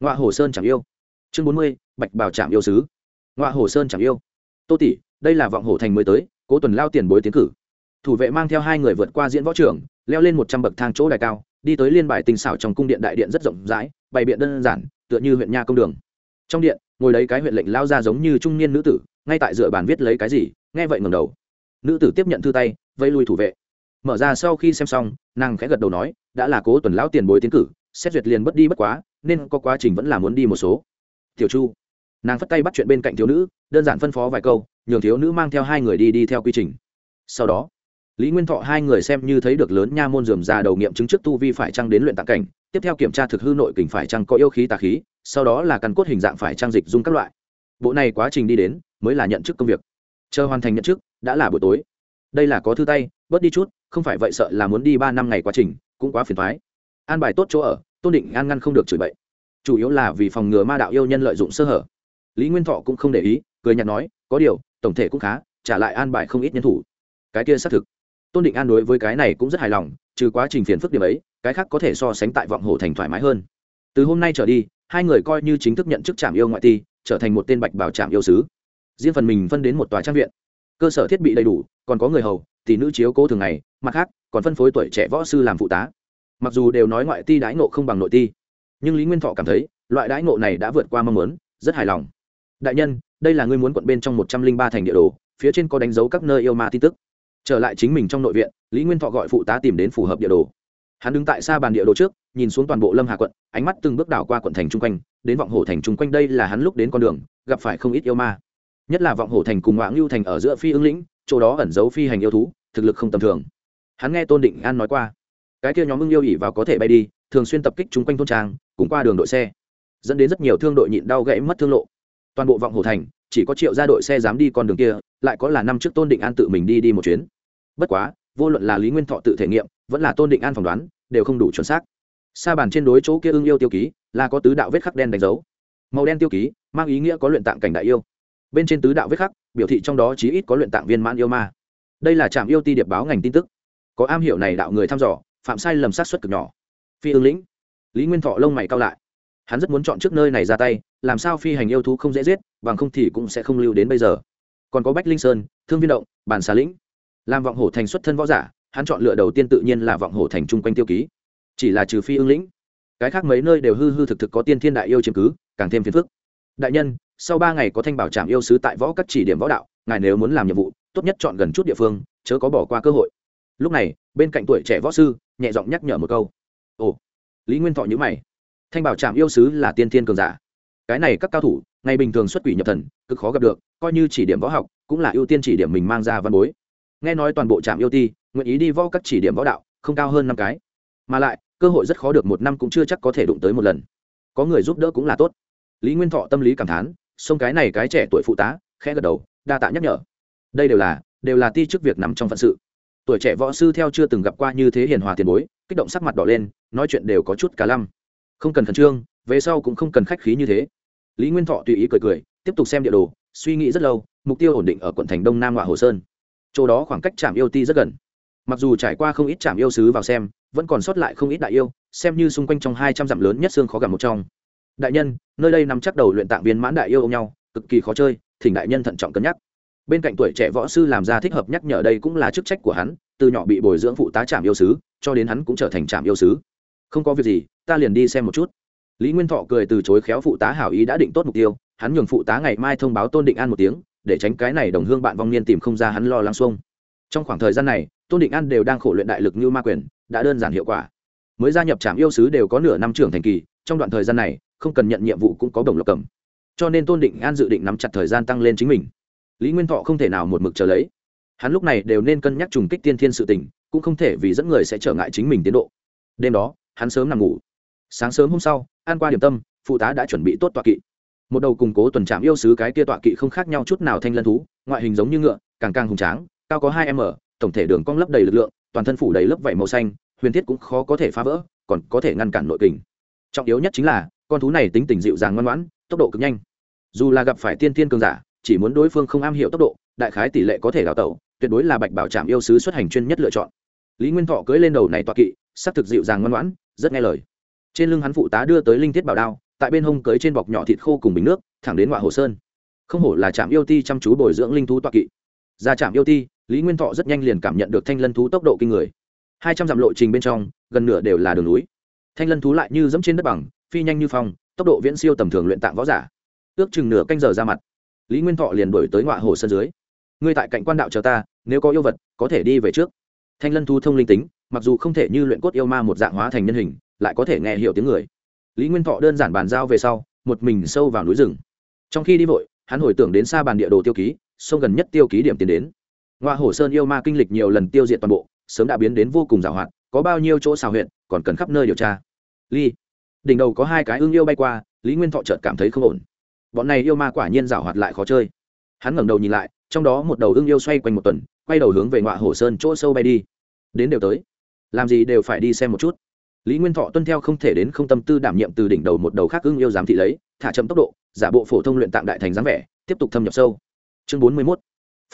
Ngoại hồ sơn trạm yêu. Chương bốn mươi, bạch bào trạm yêu sứ. Ngoại hồ sơn trạm yêu. Tô tỷ, đây là vọng hồ thành mới tới, cố tuần lao tiền bối tiến cử. Thủ vệ mang theo hai người vượt qua diễn võ trưởng, leo lên một trăm bậc thang chỗ đài cao đi tới liên bài tinh xảo trong cung điện đại điện rất rộng rãi, bày biện đơn giản, tựa như huyện nha công đường. Trong điện, ngồi lấy cái huyện lệnh lao ra giống như trung niên nữ tử, ngay tại dựa bàn viết lấy cái gì, nghe vậy ngầm đầu. Nữ tử tiếp nhận thư tay vây lui thủ vệ. Mở ra sau khi xem xong, nàng khẽ gật đầu nói, đã là cố tuần lão tiền bối tiến cử, xét duyệt liền bất đi bất quá, nên có quá trình vẫn là muốn đi một số. Tiểu chu. Nàng phất tay bắt chuyện bên cạnh thiếu nữ, đơn giản phân phó vài câu, nhường thiếu nữ mang theo hai người đi đi theo quy trình. Sau đó lý nguyên thọ hai người xem như thấy được lớn nha môn dườm ra đầu nghiệm chứng trước tu vi phải trăng đến luyện tạng cảnh, tiếp theo kiểm tra thực hư nội kình phải trăng có yêu khí tà khí, sau đó là căn cốt hình dạng phải trang dịch dung các loại. Bộ này quá trình đi đến, mới là nhận chức công việc. Chờ hoàn thành nhận chức, đã là buổi tối. Đây là có thư tay, bớt đi chút, không phải vậy sợ là muốn đi ba năm ngày quá trình, cũng quá phiền thoái an bài tốt chỗ ở, tôn định an ngăn không được chửi bậy. Chủ yếu là vì phòng ngừa ma đạo yêu nhân lợi dụng sơ hở. Lý nguyên thọ cũng không để ý, cười nhạt nói, có điều, tổng thể cũng khá, trả lại an bài không ít nhân thủ. Cái kia xác thực tôn định an đối với cái này cũng rất hài lòng, trừ quá trình phiền phức điểm ấy, cái khác có thể so sánh tại vọng hồ thành thoải mái hơn. Từ hôm nay trở đi, hai người coi như chính thức nhận chức trạm yêu ngoại ti, trở thành một tên bạch bảo trạm yêu sứ. Riêng phần mình phân đến một tòa trang viện. Cơ sở thiết bị đầy đủ, còn có người hầu, tỷ nữ chiếu cố thường ngày, mặt khác, còn phân phối tuổi trẻ võ sư làm phụ tá. Mặc dù đều nói ngoại ti đãi ngộ không bằng nội ti, nhưng lý nguyên thọ cảm thấy, loại đãi ngộ này đã vượt qua mong muốn, rất hài lòng. Đại nhân, đây là ngươi muốn quận bên trong một trăm linh ba thành địa đồ, phía trên có đánh dấu các nơi yêu ma tin tức trở lại chính mình trong nội viện, lý nguyên thọ gọi phụ tá tìm đến phù hợp địa đồ. Hắn đứng tại xa bàn địa đồ trước, nhìn xuống toàn bộ lâm hà quận, ánh mắt từng bước đảo qua quận thành chung quanh, đến vọng hổ thành chung quanh đây là hắn lúc đến con đường, gặp phải không ít yêu ma. Nhất là vọng hổ thành cùng ngoãng lưu thành ở giữa phi ứng lĩnh, chỗ đó ẩn giấu phi hành yêu thú, thực lực không tầm thường. Hắn nghe tôn định an nói qua, cái kia nhóm ưng yêu ỉ vào có thể bay đi, thường xuyên tập kích chung quanh thôn trang, cùng qua đường đội xe, dẫn đến rất nhiều thương đội nhịn đau gãy mất thương lộ. Toàn bộ vọng hổ thành chỉ có triệu ra đội xe dám đi con đường kia, lại có là năm trước tôn định an tự mình đi đi một chuyến. Bất quá, vô luận là lý nguyên thọ tự thể nghiệm, vẫn là tôn định an phỏng đoán, đều không đủ chuẩn xác. Sa bàn trên đối chỗ kia ưng yêu tiêu ký, là có tứ đạo vết khắc đen đánh dấu. Màu đen tiêu ký, mang ý nghĩa có luyện tạng cảnh đại yêu. Bên trên tứ đạo vết khắc, biểu thị trong đó chí ít có luyện tạng viên mãn yêu ma. Đây là trạm yêu ti điệp báo ngành tin tức. Có am hiểu này đạo người thăm dò, phạm sai lầm sát xuất cực nhỏ. Phi ương lĩnh, lý nguyên thọ lông mày cao lại hắn rất muốn chọn trước nơi này ra tay, làm sao phi hành yêu thú không dễ giết, bằng không thì cũng sẽ không lưu đến bây giờ. Còn có bách linh sơn, thương viên động, bàn xà lĩnh. Làm vọng hổ thành xuất thân võ giả, hắn chọn lựa đầu tiên tự nhiên là vọng hổ thành chung quanh tiêu ký. Chỉ là trừ phi ưng lĩnh. Cái khác mấy nơi đều hư hư thực thực có tiên thiên đại yêu chiếm cứ, càng thêm phiền phức. Đại nhân, sau ba ngày có thanh bảo trạm yêu sứ tại võ các chỉ điểm võ đạo, ngài nếu muốn làm nhiệm vụ, tốt nhất chọn gần chút địa phương, chớ có bỏ qua cơ hội. Lúc này, bên cạnh tuổi trẻ võ sư, nhẹ giọng nhắc nhở một câu. Ồ, lý nguyên thọ nhữ mày thanh bảo trạm yêu sứ là tiên thiên cường giả. Cái này các cao thủ, ngày bình thường xuất quỷ nhập thần, cực khó gặp được, coi như chỉ điểm võ học, cũng là ưu tiên chỉ điểm mình mang ra văn bối. Nghe nói toàn bộ trạm yêu ti, nguyện ý đi võ các chỉ điểm võ đạo, không cao hơn năm cái. Mà lại, cơ hội rất khó được một năm cũng chưa chắc có thể đụng tới một lần. Có người giúp đỡ cũng là tốt. Lý nguyên thọ tâm lý cảm thán sông cái này cái trẻ tuổi phụ tá, khẽ gật đầu, đa tạ nhắc nhở. Đây đều là đều là ti chức việc nằm trong phận sự. Tuổi trẻ võ sư theo chưa từng gặp qua như thế hiền hòa tiền bối, kích động sắc mặt đỏ lên, nói chuyện đều có chút cả lăm không cần khẩn trương, về sau cũng không cần khách khí như thế. Lý nguyên thọ tùy ý cười cười, tiếp tục xem địa đồ, suy nghĩ rất lâu, mục tiêu ổn định ở quận thành đông nam ngoại hồ sơn. Chỗ đó khoảng cách trạm yêu ti rất gần. Mặc dù trải qua không ít trạm yêu sứ vào xem, vẫn còn sót lại không ít đại yêu, xem như xung quanh trong hai trăm dặm lớn nhất xương khó gặp một trong. Đại nhân, nơi đây nằm chắc đầu luyện tạng viên mãn đại yêu ôm nhau, cực kỳ khó chơi, thỉnh đại nhân thận trọng cân nhắc. Bên cạnh tuổi trẻ võ sư làm ra thích hợp nhắc nhở đây cũng là chức trách của hắn, từ nhỏ bị bồi dưỡng phụ tá trạm yêu sứ, cho đến hắn cũng trở thành trạm yêu sứ. Không có việc gì ta liền đi xem một chút. Lý nguyên thọ cười từ chối khéo phụ tá hảo ý đã định tốt mục tiêu, hắn nhường phụ tá ngày mai thông báo tôn định an một tiếng, để tránh cái này đồng hương bạn vong niên tìm không ra hắn lo lắng xuông. Trong khoảng thời gian này, tôn định an đều đang khổ luyện đại lực như ma quyền, đã đơn giản hiệu quả. Mới gia nhập trạm yêu sứ đều có nửa năm trưởng thành kỳ, trong đoạn thời gian này, không cần nhận nhiệm vụ cũng có đồng lộc cầm. Cho nên tôn định an dự định nắm chặt thời gian tăng lên chính mình. Lý nguyên thọ không thể nào một mực chờ lấy. Hắn lúc này đều nên cân nhắc trùng kích tiên thiên sự tình, cũng không thể vì dẫn người sẽ trở ngại chính mình tiến độ. Đêm đó, hắn sớm nằm ngủ sáng sớm hôm sau An qua điểm tâm, phụ tá đã chuẩn bị tốt tọa kỵ. Một đầu củng cố tuần trạm yêu sứ cái kia tọa kỵ không khác nhau chút nào thanh lân thú, ngoại hình giống như ngựa, càng càng hùng tráng, cao có hai m tổng thể đường cong lấp đầy lực lượng, toàn thân phủ đầy lớp vảy màu xanh, huyền thiết cũng khó có thể phá vỡ, còn có thể ngăn cản nội kình. Trọng yếu nhất chính là, con thú này tính tình dịu dàng ngoan ngoãn, tốc độ cực nhanh. Dù là gặp phải tiên tiên cường giả, chỉ muốn đối phương không am hiểu tốc độ, đại khái tỷ lệ có thể đào tẩu, tuyệt đối là bạch bảo trạm yêu sứ xuất hành chuyên nhất lựa chọn. Lý nguyên thọ cưỡi lên đầu này tọa kỵ, sắc thực dịu dàng ngoan ngoãn, rất nghe lời trên lưng hắn phụ tá đưa tới linh thiết bảo đao, tại bên hông cưới trên bọc nhỏ thịt khô cùng bình nước, thẳng đến ngoại hồ sơn. Không hổ là trạm yêu ti chăm chú bồi dưỡng linh thú toa kỵ. Ra trạm yêu ti, lý nguyên thọ rất nhanh liền cảm nhận được thanh lân thú tốc độ kinh người. Hai trăm dặm lộ trình bên trong, gần nửa đều là đường núi. Thanh lân thú lại như dẫm trên đất bằng, phi nhanh như phong, tốc độ viễn siêu tầm thường luyện tạng võ giả. Ước chừng nửa canh giờ ra mặt, lý nguyên thọ liền đổi tới ngoại hồ sơn dưới. Ngươi tại cạnh quan đạo chờ ta, nếu có yêu vật, có thể đi về trước. Thanh lân thú thông linh tính, mặc dù không thể như luyện cốt yêu ma một dạng hóa thành nhân hình lại có thể nghe hiểu tiếng người. Lý nguyên thọ đơn giản bàn giao về sau, một mình sâu vào núi rừng. Trong khi đi vội, hắn hồi tưởng đến xa bàn địa đồ tiêu ký sông gần nhất tiêu ký điểm tiến đến. Ngoại hồ sơn yêu ma kinh lịch nhiều lần tiêu diệt toàn bộ, sớm đã biến đến vô cùng rào hoạt, có bao nhiêu chỗ xào huyện còn cần khắp nơi điều tra. Ly, đỉnh đầu có hai cái ưng yêu bay qua, lý nguyên thọ chợt cảm thấy không ổn. Bọn này yêu ma quả nhiên giảo hoạt lại khó chơi. Hắn ngẩng đầu nhìn lại, trong đó một đầu ưng yêu xoay quanh một tuần, quay đầu hướng về ngoại hồ sơn chỗ sâu bay đi. Đến đều tới. Làm gì đều phải đi xem một chút lý nguyên thọ tuân theo không thể đến không tâm tư đảm nhiệm từ đỉnh đầu một đầu khác ưng yêu giám thị lấy, thả chậm tốc độ, giả bộ phổ thông luyện tạng đại thành dáng vẻ, tiếp tục thâm nhập sâu. Chương bốn mươi mốt,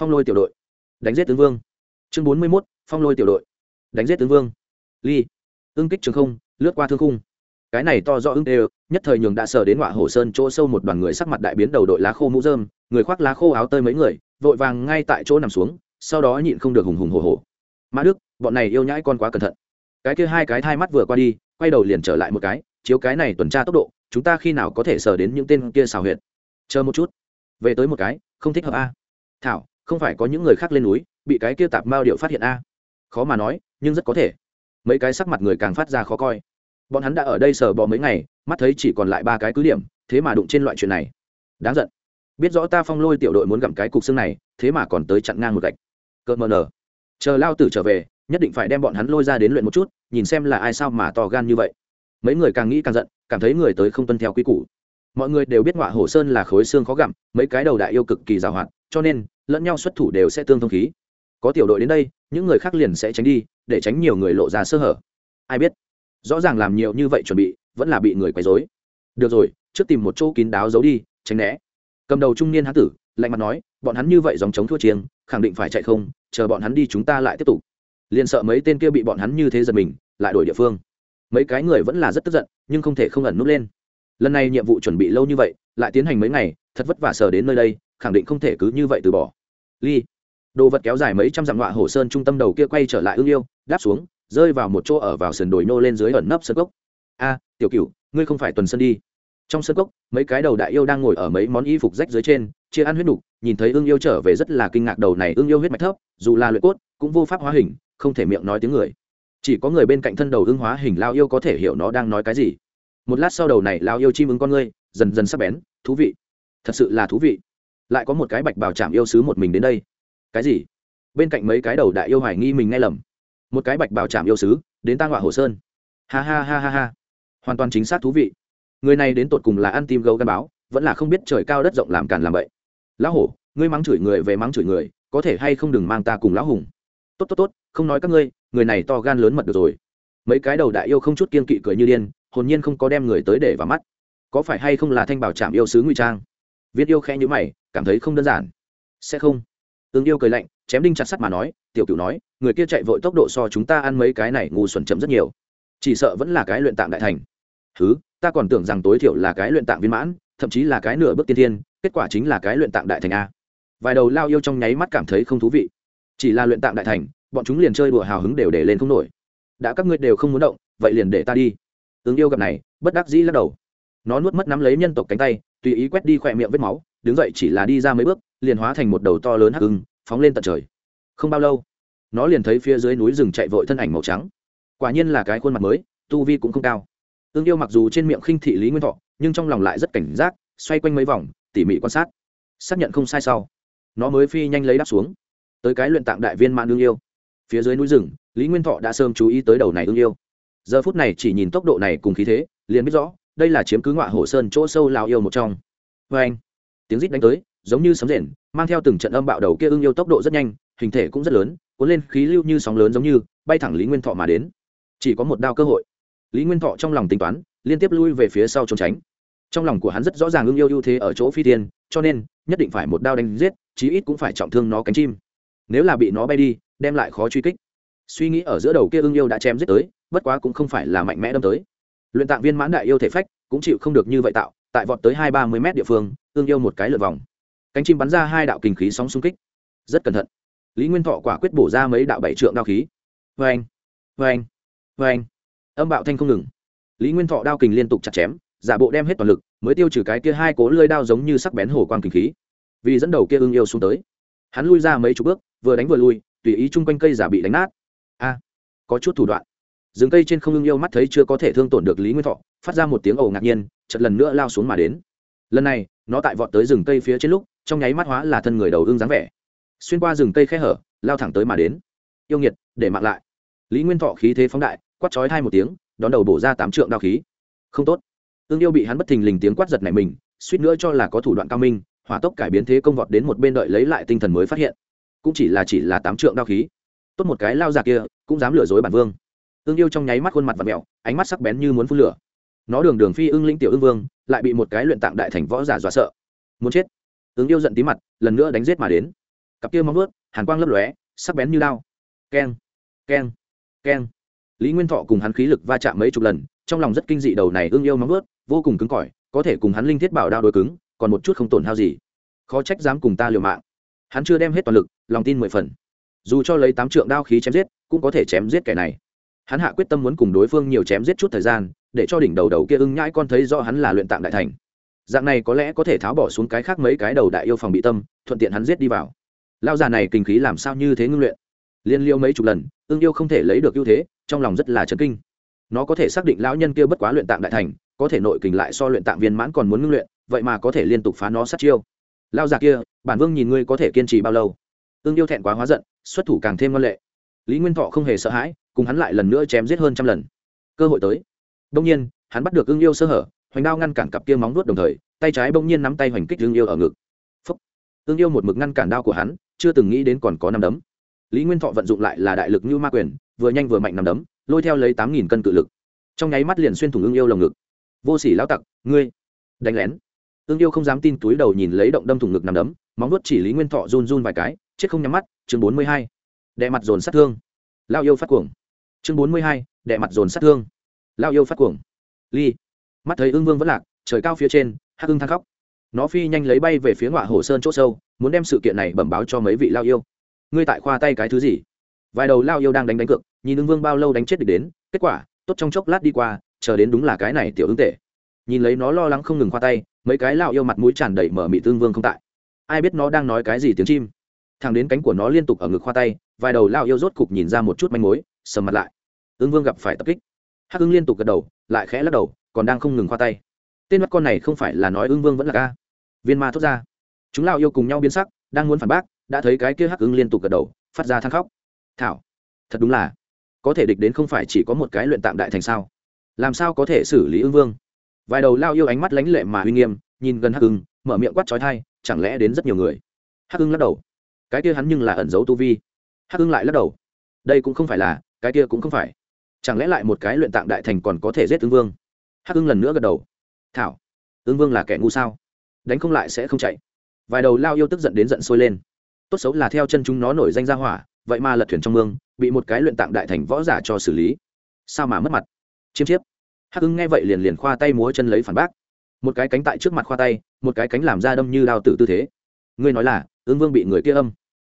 phong lôi tiểu đội. Đánh giết tướng vương. Chương bốn mươi mốt, phong lôi tiểu đội. Đánh giết tướng vương. Ly. Ưng kích trường không, lướt qua thương khung. Cái này to do ưng đều, nhất thời nhường đã sờ đến ngọa hồ sơn chỗ sâu một đoàn người sắc mặt đại biến đầu đội lá khô mũ dơm người khoác lá khô áo tơi mấy người, vội vàng ngay tại chỗ nằm xuống, sau đó nhịn không được hùng hùng hồ hồ mã đức, bọn này yêu nhãi con quá cẩn thận cái kia hai cái thai mắt vừa qua đi, quay đầu liền trở lại một cái, chiếu cái này tuần tra tốc độ, chúng ta khi nào có thể sờ đến những tên kia xào huyệt? Chờ một chút. Về tới một cái, không thích hợp a. Thảo, không phải có những người khác lên núi, bị cái kia tạp mao điệu phát hiện a. Khó mà nói, nhưng rất có thể. Mấy cái sắc mặt người càng phát ra khó coi. Bọn hắn đã ở đây sờ bò mấy ngày, mắt thấy chỉ còn lại ba cái cứ điểm, thế mà đụng trên loại chuyện này. Đáng giận. Biết rõ ta phong lôi tiểu đội muốn gặm cái cục xương này, thế mà còn tới chặn ngang một gạch. Cợt mờ nở. Chờ lao tử trở về nhất định phải đem bọn hắn lôi ra đến luyện một chút, nhìn xem là ai sao mà to gan như vậy. Mấy người càng nghĩ càng giận, cảm thấy người tới không tuân theo quy củ. Mọi người đều biết ngọa hổ sơn là khối xương khó gặm, mấy cái đầu đại yêu cực kỳ giàu hoạt, cho nên, lẫn nhau xuất thủ đều sẽ tương thông khí. Có tiểu đội đến đây, những người khác liền sẽ tránh đi, để tránh nhiều người lộ ra sơ hở. Ai biết? Rõ ràng làm nhiều như vậy chuẩn bị, vẫn là bị người quấy dối được rồi, trước tìm một chỗ kín đáo giấu đi, tránh né. Cầm đầu trung niên hán tử, lạnh mặt nói, bọn hắn như vậy dòng chống thua chiêng, khẳng định phải chạy không, chờ bọn hắn đi chúng ta lại tiếp tục liền sợ mấy tên kia bị bọn hắn như thế giật mình, lại đổi địa phương. Mấy cái người vẫn là rất tức giận, nhưng không thể không ẩn nút lên. Lần này nhiệm vụ chuẩn bị lâu như vậy, lại tiến hành mấy ngày, thật vất vả sờ đến nơi đây, khẳng định không thể cứ như vậy từ bỏ. Ly, đồ vật kéo dài mấy trăm dặm ngọa hồ sơn trung tâm đầu kia quay trở lại ương yêu, đáp xuống, rơi vào một chỗ ở vào sườn đồi nô lên dưới ẩn nấp sân cốc. A, tiểu cửu, ngươi không phải tuần sân đi. Trong sân cốc, mấy cái đầu đại yêu đang ngồi ở mấy món y phục rách dưới trên, chia ăn huyết đục nhìn thấy ương yêu trở về rất là kinh ngạc đầu này ương yêu huyết mạch thấp, dù là luyện cốt, cũng vô pháp hóa hình không thể miệng nói tiếng người. Chỉ có người bên cạnh thân đầu ương hóa hình lao yêu có thể hiểu nó đang nói cái gì. Một lát sau đầu này lao yêu chim ứng con ngươi, dần dần sắp bén, thú vị. Thật sự là thú vị. Lại có một cái bạch bào chạm yêu sứ một mình đến đây. Cái gì? Bên cạnh mấy cái đầu đại yêu hoài nghi mình nghe lầm. Một cái bạch bào chạm yêu sứ đến tang họa hồ sơn. Ha ha ha ha ha. Hoàn toàn chính xác thú vị. Người này đến tột cùng là ăn tim gấu gắn báo, vẫn là không biết trời cao đất rộng làm càn làm bậy. lão hổ, ngươi mắng chửi người về mắng chửi người, có thể hay không đừng mang ta cùng lão hùng? Tốt tốt tốt, không nói các ngươi, người này to gan lớn mật được rồi. Mấy cái đầu đại yêu không chút kiên kỵ cười như điên, hồn nhiên không có đem người tới để vào mắt. Có phải hay không là thanh bảo trạm yêu sứ ngụy trang? Viết yêu khẽ nhữ mày, cảm thấy không đơn giản. Sẽ không. Tương yêu cười lạnh, chém đinh chặt sắt mà nói, tiểu cửu nói, người kia chạy vội tốc độ so chúng ta ăn mấy cái này ngu xuẩn chậm rất nhiều. Chỉ sợ vẫn là cái luyện tạng đại thành. Thứ ta còn tưởng rằng tối thiểu là cái luyện tạng viên mãn, thậm chí là cái nửa bước tiên thiên, kết quả chính là cái luyện tạng đại thành a. Vài đầu lao yêu trong nháy mắt cảm thấy không thú vị chỉ là luyện tạm đại thành, bọn chúng liền chơi đùa hào hứng đều để lên không nổi. Đã các ngươi đều không muốn động, vậy liền để ta đi. Ứng yêu gặp này, bất đắc dĩ lắc đầu. Nó nuốt mất nắm lấy nhân tộc cánh tay, tùy ý quét đi khỏe miệng vết máu, đứng dậy chỉ là đi ra mấy bước, liền hóa thành một đầu to lớn hắc ưng, phóng lên tận trời. Không bao lâu, nó liền thấy phía dưới núi rừng chạy vội thân ảnh màu trắng. Quả nhiên là cái khuôn mặt mới, tu vi cũng không cao. Tương yêu mặc dù trên miệng khinh thị lý nguyên thọ, nhưng trong lòng lại rất cảnh giác, xoay quanh mấy vòng, tỉ mỉ quan sát. Xác nhận không sai sau, nó mới phi nhanh lấy đáp xuống tới cái luyện tạng đại viên mãn ương yêu. Phía dưới núi rừng, lý nguyên thọ đã sớm chú ý tới đầu này ương yêu. Giờ phút này chỉ nhìn tốc độ này cùng khí thế, liền biết rõ, đây là chiếm cứ ngọa hồ sơn chỗ sâu lào yêu một trong. Vê anh, tiếng rít đánh tới, giống như sấm rền, mang theo từng trận âm bạo đầu kia ưng yêu tốc độ rất nhanh, hình thể cũng rất lớn, cuốn lên khí lưu như sóng lớn giống như, bay thẳng lý nguyên thọ mà đến. Chỉ có một đao cơ hội. Lý nguyên thọ trong lòng tính toán, liên tiếp lui về phía sau trốn tránh. Trong lòng của hắn rất rõ ràng ưng yêu ưu thế ở chỗ phi tiên, cho nên, nhất định phải một đao đánh giết, chí ít cũng phải trọng thương nó cánh chim nếu là bị nó bay đi, đem lại khó truy kích. Suy nghĩ ở giữa đầu kia ưng yêu đã chém giết tới, bất quá cũng không phải là mạnh mẽ đâm tới. Luyện tạng viên mãn đại yêu thể phách cũng chịu không được như vậy tạo, tại vọt tới hai ba mươi m địa phương ương yêu một cái lượt vòng. Cánh chim bắn ra hai đạo kinh khí sóng xung kích. Rất cẩn thận. Lý nguyên thọ quả quyết bổ ra mấy đạo bảy trượng đao khí. Vê anh vê anh vê anh âm bạo thanh không ngừng. Lý nguyên thọ đao kình liên tục chặt chém, giả bộ đem hết toàn lực, mới tiêu trừ cái kia hai cố lơi đao giống như sắc bén hổ quang kinh khí. Vì dẫn đầu kia ưng yêu xuống tới, hắn lui ra mấy chục bước vừa đánh vừa lui, tùy ý chung quanh cây giả bị đánh nát. A, có chút thủ đoạn. Rừng cây trên không ưng yêu mắt thấy chưa có thể thương tổn được lý nguyên thọ, phát ra một tiếng ồ ngạc nhiên chật lần nữa lao xuống mà đến. Lần này, nó tại vọt tới rừng cây phía trên lúc, trong nháy mắt hóa là thân người đầu ưng dáng vẻ. Xuyên qua rừng cây khe hở, lao thẳng tới mà đến. Yêu nghiệt, để mạng lại. Lý nguyên thọ khí thế phóng đại, quát chói hai một tiếng, đón đầu bổ ra tám trượng đao khí. Không tốt. Ương yêu bị hắn bất thình lình tiếng quát giật này mình, suýt nữa cho là có thủ đoạn cao minh, hỏa tốc cải biến thế công vọt đến một bên đợi lấy lại tinh thần mới phát hiện cũng chỉ là chỉ là tám trượng đao khí. Tốt một cái lao già kia, cũng dám lừa dối bản vương. Ương yêu trong nháy mắt khuôn mặt và mẹo ánh mắt sắc bén như muốn phun lửa. Nó đường đường phi ưng linh tiểu ưng vương, lại bị một cái luyện tạng đại thành võ giả dọa sợ. Muốn chết. Ương yêu giận tí mặt, lần nữa đánh giết mà đến. Cặp kia móng vớt hàn quang lấp lóe, sắc bén như lao keng keng keng. Lý nguyên thọ cùng hắn khí lực va chạm mấy chục lần, trong lòng rất kinh dị đầu này ương yêu móng vớt vô cùng cứng cỏi, có thể cùng hắn linh thiết bảo đao đối cứng, còn một chút không tổn hao gì. Khó trách dám cùng ta liều mạng. Hắn chưa đem hết toàn lực lòng tin mười phần. Dù cho lấy tám trượng đao khí chém giết, cũng có thể chém giết kẻ này. Hắn hạ quyết tâm muốn cùng đối phương nhiều chém giết chút thời gian, để cho đỉnh đầu đầu kia ưng nhãi con thấy do hắn là luyện tạng đại thành. Dạng này có lẽ có thể tháo bỏ xuống cái khác mấy cái đầu đại yêu phòng bị tâm, thuận tiện hắn giết đi vào. Lao già này kinh khí làm sao như thế ngưng luyện? Liên liêu mấy chục lần, ưng yêu không thể lấy được ưu thế, trong lòng rất là chấn kinh. Nó có thể xác định lão nhân kia bất quá luyện tạng đại thành, có thể nội kình lại so luyện tạng viên mãn còn muốn ngưng luyện, vậy mà có thể liên tục phá nó sát chiêu. Lao già kia, bản vương nhìn ngươi có thể kiên trì bao lâu? Ương yêu thẹn quá hóa giận, xuất thủ càng thêm ngân lệ. Lý nguyên thọ không hề sợ hãi, cùng hắn lại lần nữa chém giết hơn trăm lần. Cơ hội tới. Đông nhiên, hắn bắt được ương yêu sơ hở, hoành đao ngăn cản cặp kia móng nuốt đồng thời, tay trái bỗng nhiên nắm tay hoành kích ương yêu ở ngực. Phúc. Ương yêu một mực ngăn cản đao của hắn, chưa từng nghĩ đến còn có năm đấm. Lý nguyên thọ vận dụng lại là đại lực như ma quyền, vừa nhanh vừa mạnh nằm đấm, lôi theo lấy tám nghìn cân cự lực. Trong nháy mắt liền xuyên thủng ương yêu lồng ngực. Vô sỉ lão tặc, ngươi, đánh lén ương yêu không dám tin túi đầu nhìn lấy động đâm thủng ngực nằm đấm, móng nuốt chỉ lý nguyên thọ run run vài cái, chết không nhắm mắt, chương bốn mươi hai. Đệ mặt dồn sát thương. Lao yêu phát cuồng. Chương bốn mươi hai, đệ mặt dồn sát thương. Lao yêu phát cuồng. Ly. Mắt thấy ương vương vẫn lạc, trời cao phía trên, hắc ưng thang khóc. Nó phi nhanh lấy bay về phía ngọa hồ sơn c h ỗ sâu, muốn đem sự kiện này bẩm báo cho mấy vị lao yêu. Ngươi tại khoa tay cái thứ gì? Vài đầu lao yêu đang đánh đánh cược, nhìn ưng vương bao lâu đánh chết được đến, kết quả, tốt trong chốc lát đi qua, chờ đến đúng là cái này tiểu ứng tệ nhìn lấy nó lo lắng không ngừng khoa tay mấy cái lao yêu mặt mũi tràn đầy mở mị tương vương không tại. Ai biết nó đang nói cái gì tiếng chim. Thằng đến cánh của nó liên tục ở ngực khoa tay, vài đầu lao yêu rốt cục nhìn ra một chút manh mối, sầm mặt lại. Ương vương gặp phải tập kích. Hắc ưng liên tục gật đầu, lại khẽ lắc đầu, còn đang không ngừng khoa tay. Tên mắt con này không phải là nói ương vương vẫn là ca. Viên ma thốt ra. Chúng lao yêu cùng nhau biến sắc, đang muốn phản bác, đã thấy cái kia hắc ưng liên tục gật đầu, phát ra than khóc. Thảo, thật đúng là, có thể địch đến không phải chỉ có một cái luyện tạm đại thành sao? Làm sao có thể xử lý ương vương? Vài đầu lao yêu ánh mắt lánh lệ mà uy nghiêm, nhìn gần hắc hưng mở miệng quát trói thai, chẳng lẽ đến rất nhiều người? Hắc hưng lắc đầu. Cái kia hắn nhưng là ẩn giấu tu vi. Hắc hưng lại lắc đầu. Đây cũng không phải là, cái kia cũng không phải. Chẳng lẽ lại một cái luyện tạng đại thành còn có thể giết ưng vương? Hắc hưng lần nữa gật đầu. Thảo, ưng vương là kẻ ngu sao? Đánh không lại sẽ không chạy. Vài đầu lao yêu tức giận đến giận sôi lên. Tốt xấu là theo chân chúng nó nổi danh ra hỏa, vậy mà lật thuyền trong mương, bị một cái luyện tạng đại thành võ giả cho xử lý. Sao mà mất mặt? Chiêm chiếp hắc ưng nghe vậy liền liền khoa tay múa chân lấy phản bác một cái cánh tại trước mặt khoa tay một cái cánh làm ra đâm như đao tử tư thế ngươi nói là ương vương bị người kia âm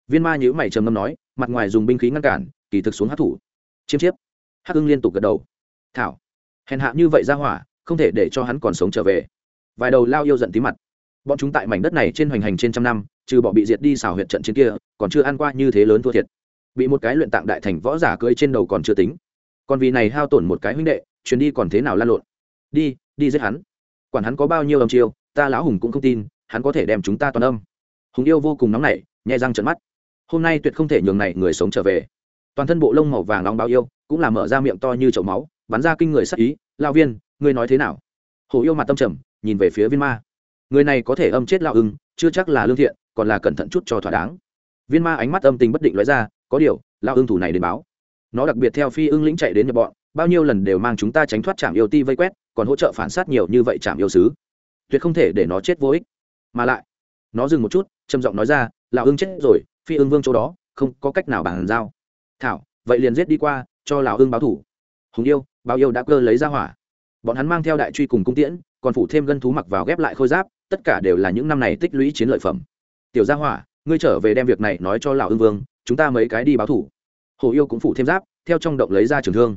viên ma nhữ mày trầm ngâm nói mặt ngoài dùng binh khí ngăn cản kỳ thực xuống hát thủ chiêm chiếp hắc ưng liên tục gật đầu thảo hèn hạ như vậy ra hỏa không thể để cho hắn còn sống trở về vài đầu lao yêu giận tí mặt bọn chúng tại mảnh đất này trên hoành hành trên trăm năm trừ bỏ bị diệt đi xào huyện trận trên kia còn chưa ăn qua như thế lớn thua thiệt bị một cái luyện tạng đại thành võ giả cưỡi trên đầu còn chưa tính còn vì này hao tổn một cái huynh đệ chuyến đi còn thế nào lan lộn? Đi đi giết hắn. Quản hắn có bao nhiêu âm chiêu, ta lão hùng cũng không tin, hắn có thể đem chúng ta toàn âm. Hùng yêu vô cùng nóng nảy nhẹ răng trận mắt. Hôm nay tuyệt không thể nhường này người sống trở về. Toàn thân bộ lông màu vàng nóng bao yêu, cũng là mở ra miệng to như chậu máu, bắn ra kinh người sắc ý lao viên, ngươi nói thế nào? Hồ yêu mặt tâm trầm, nhìn về phía viên ma. Người này có thể âm chết lao ưng chưa chắc là lương thiện, còn là cẩn thận chút cho thỏa đáng. Viên ma ánh mắt âm tình bất định nói ra, có điều lao ưng thủ này đến báo. Nó đặc biệt theo phi ưng lĩnh chạy đến nhập bọn bao nhiêu lần đều mang chúng ta tránh thoát trạm yêu ti vây quét, còn hỗ trợ phản sát nhiều như vậy trạm yêu sứ tuyệt không thể để nó chết vô ích. Mà lại, nó dừng một chút, trầm giọng nói ra, lão ưng chết rồi, phi ưng vương chỗ đó, không có cách nào bàn giao. Thảo, vậy liền giết đi qua, cho lão ưng báo thủ. Hùng yêu bao yêu đã cơ lấy ra hỏa. Bọn hắn mang theo đại truy cùng cung tiễn, còn phủ thêm gân thú mặc vào ghép lại khôi giáp, tất cả đều là những năm này tích lũy chiến lợi phẩm. Tiểu gia hỏa, ngươi trở về đem việc này nói cho lão ưng vương, chúng ta mấy cái đi báo thủ. Hồ yêu cũng phủ thêm giáp, theo trong động lấy ra trường thương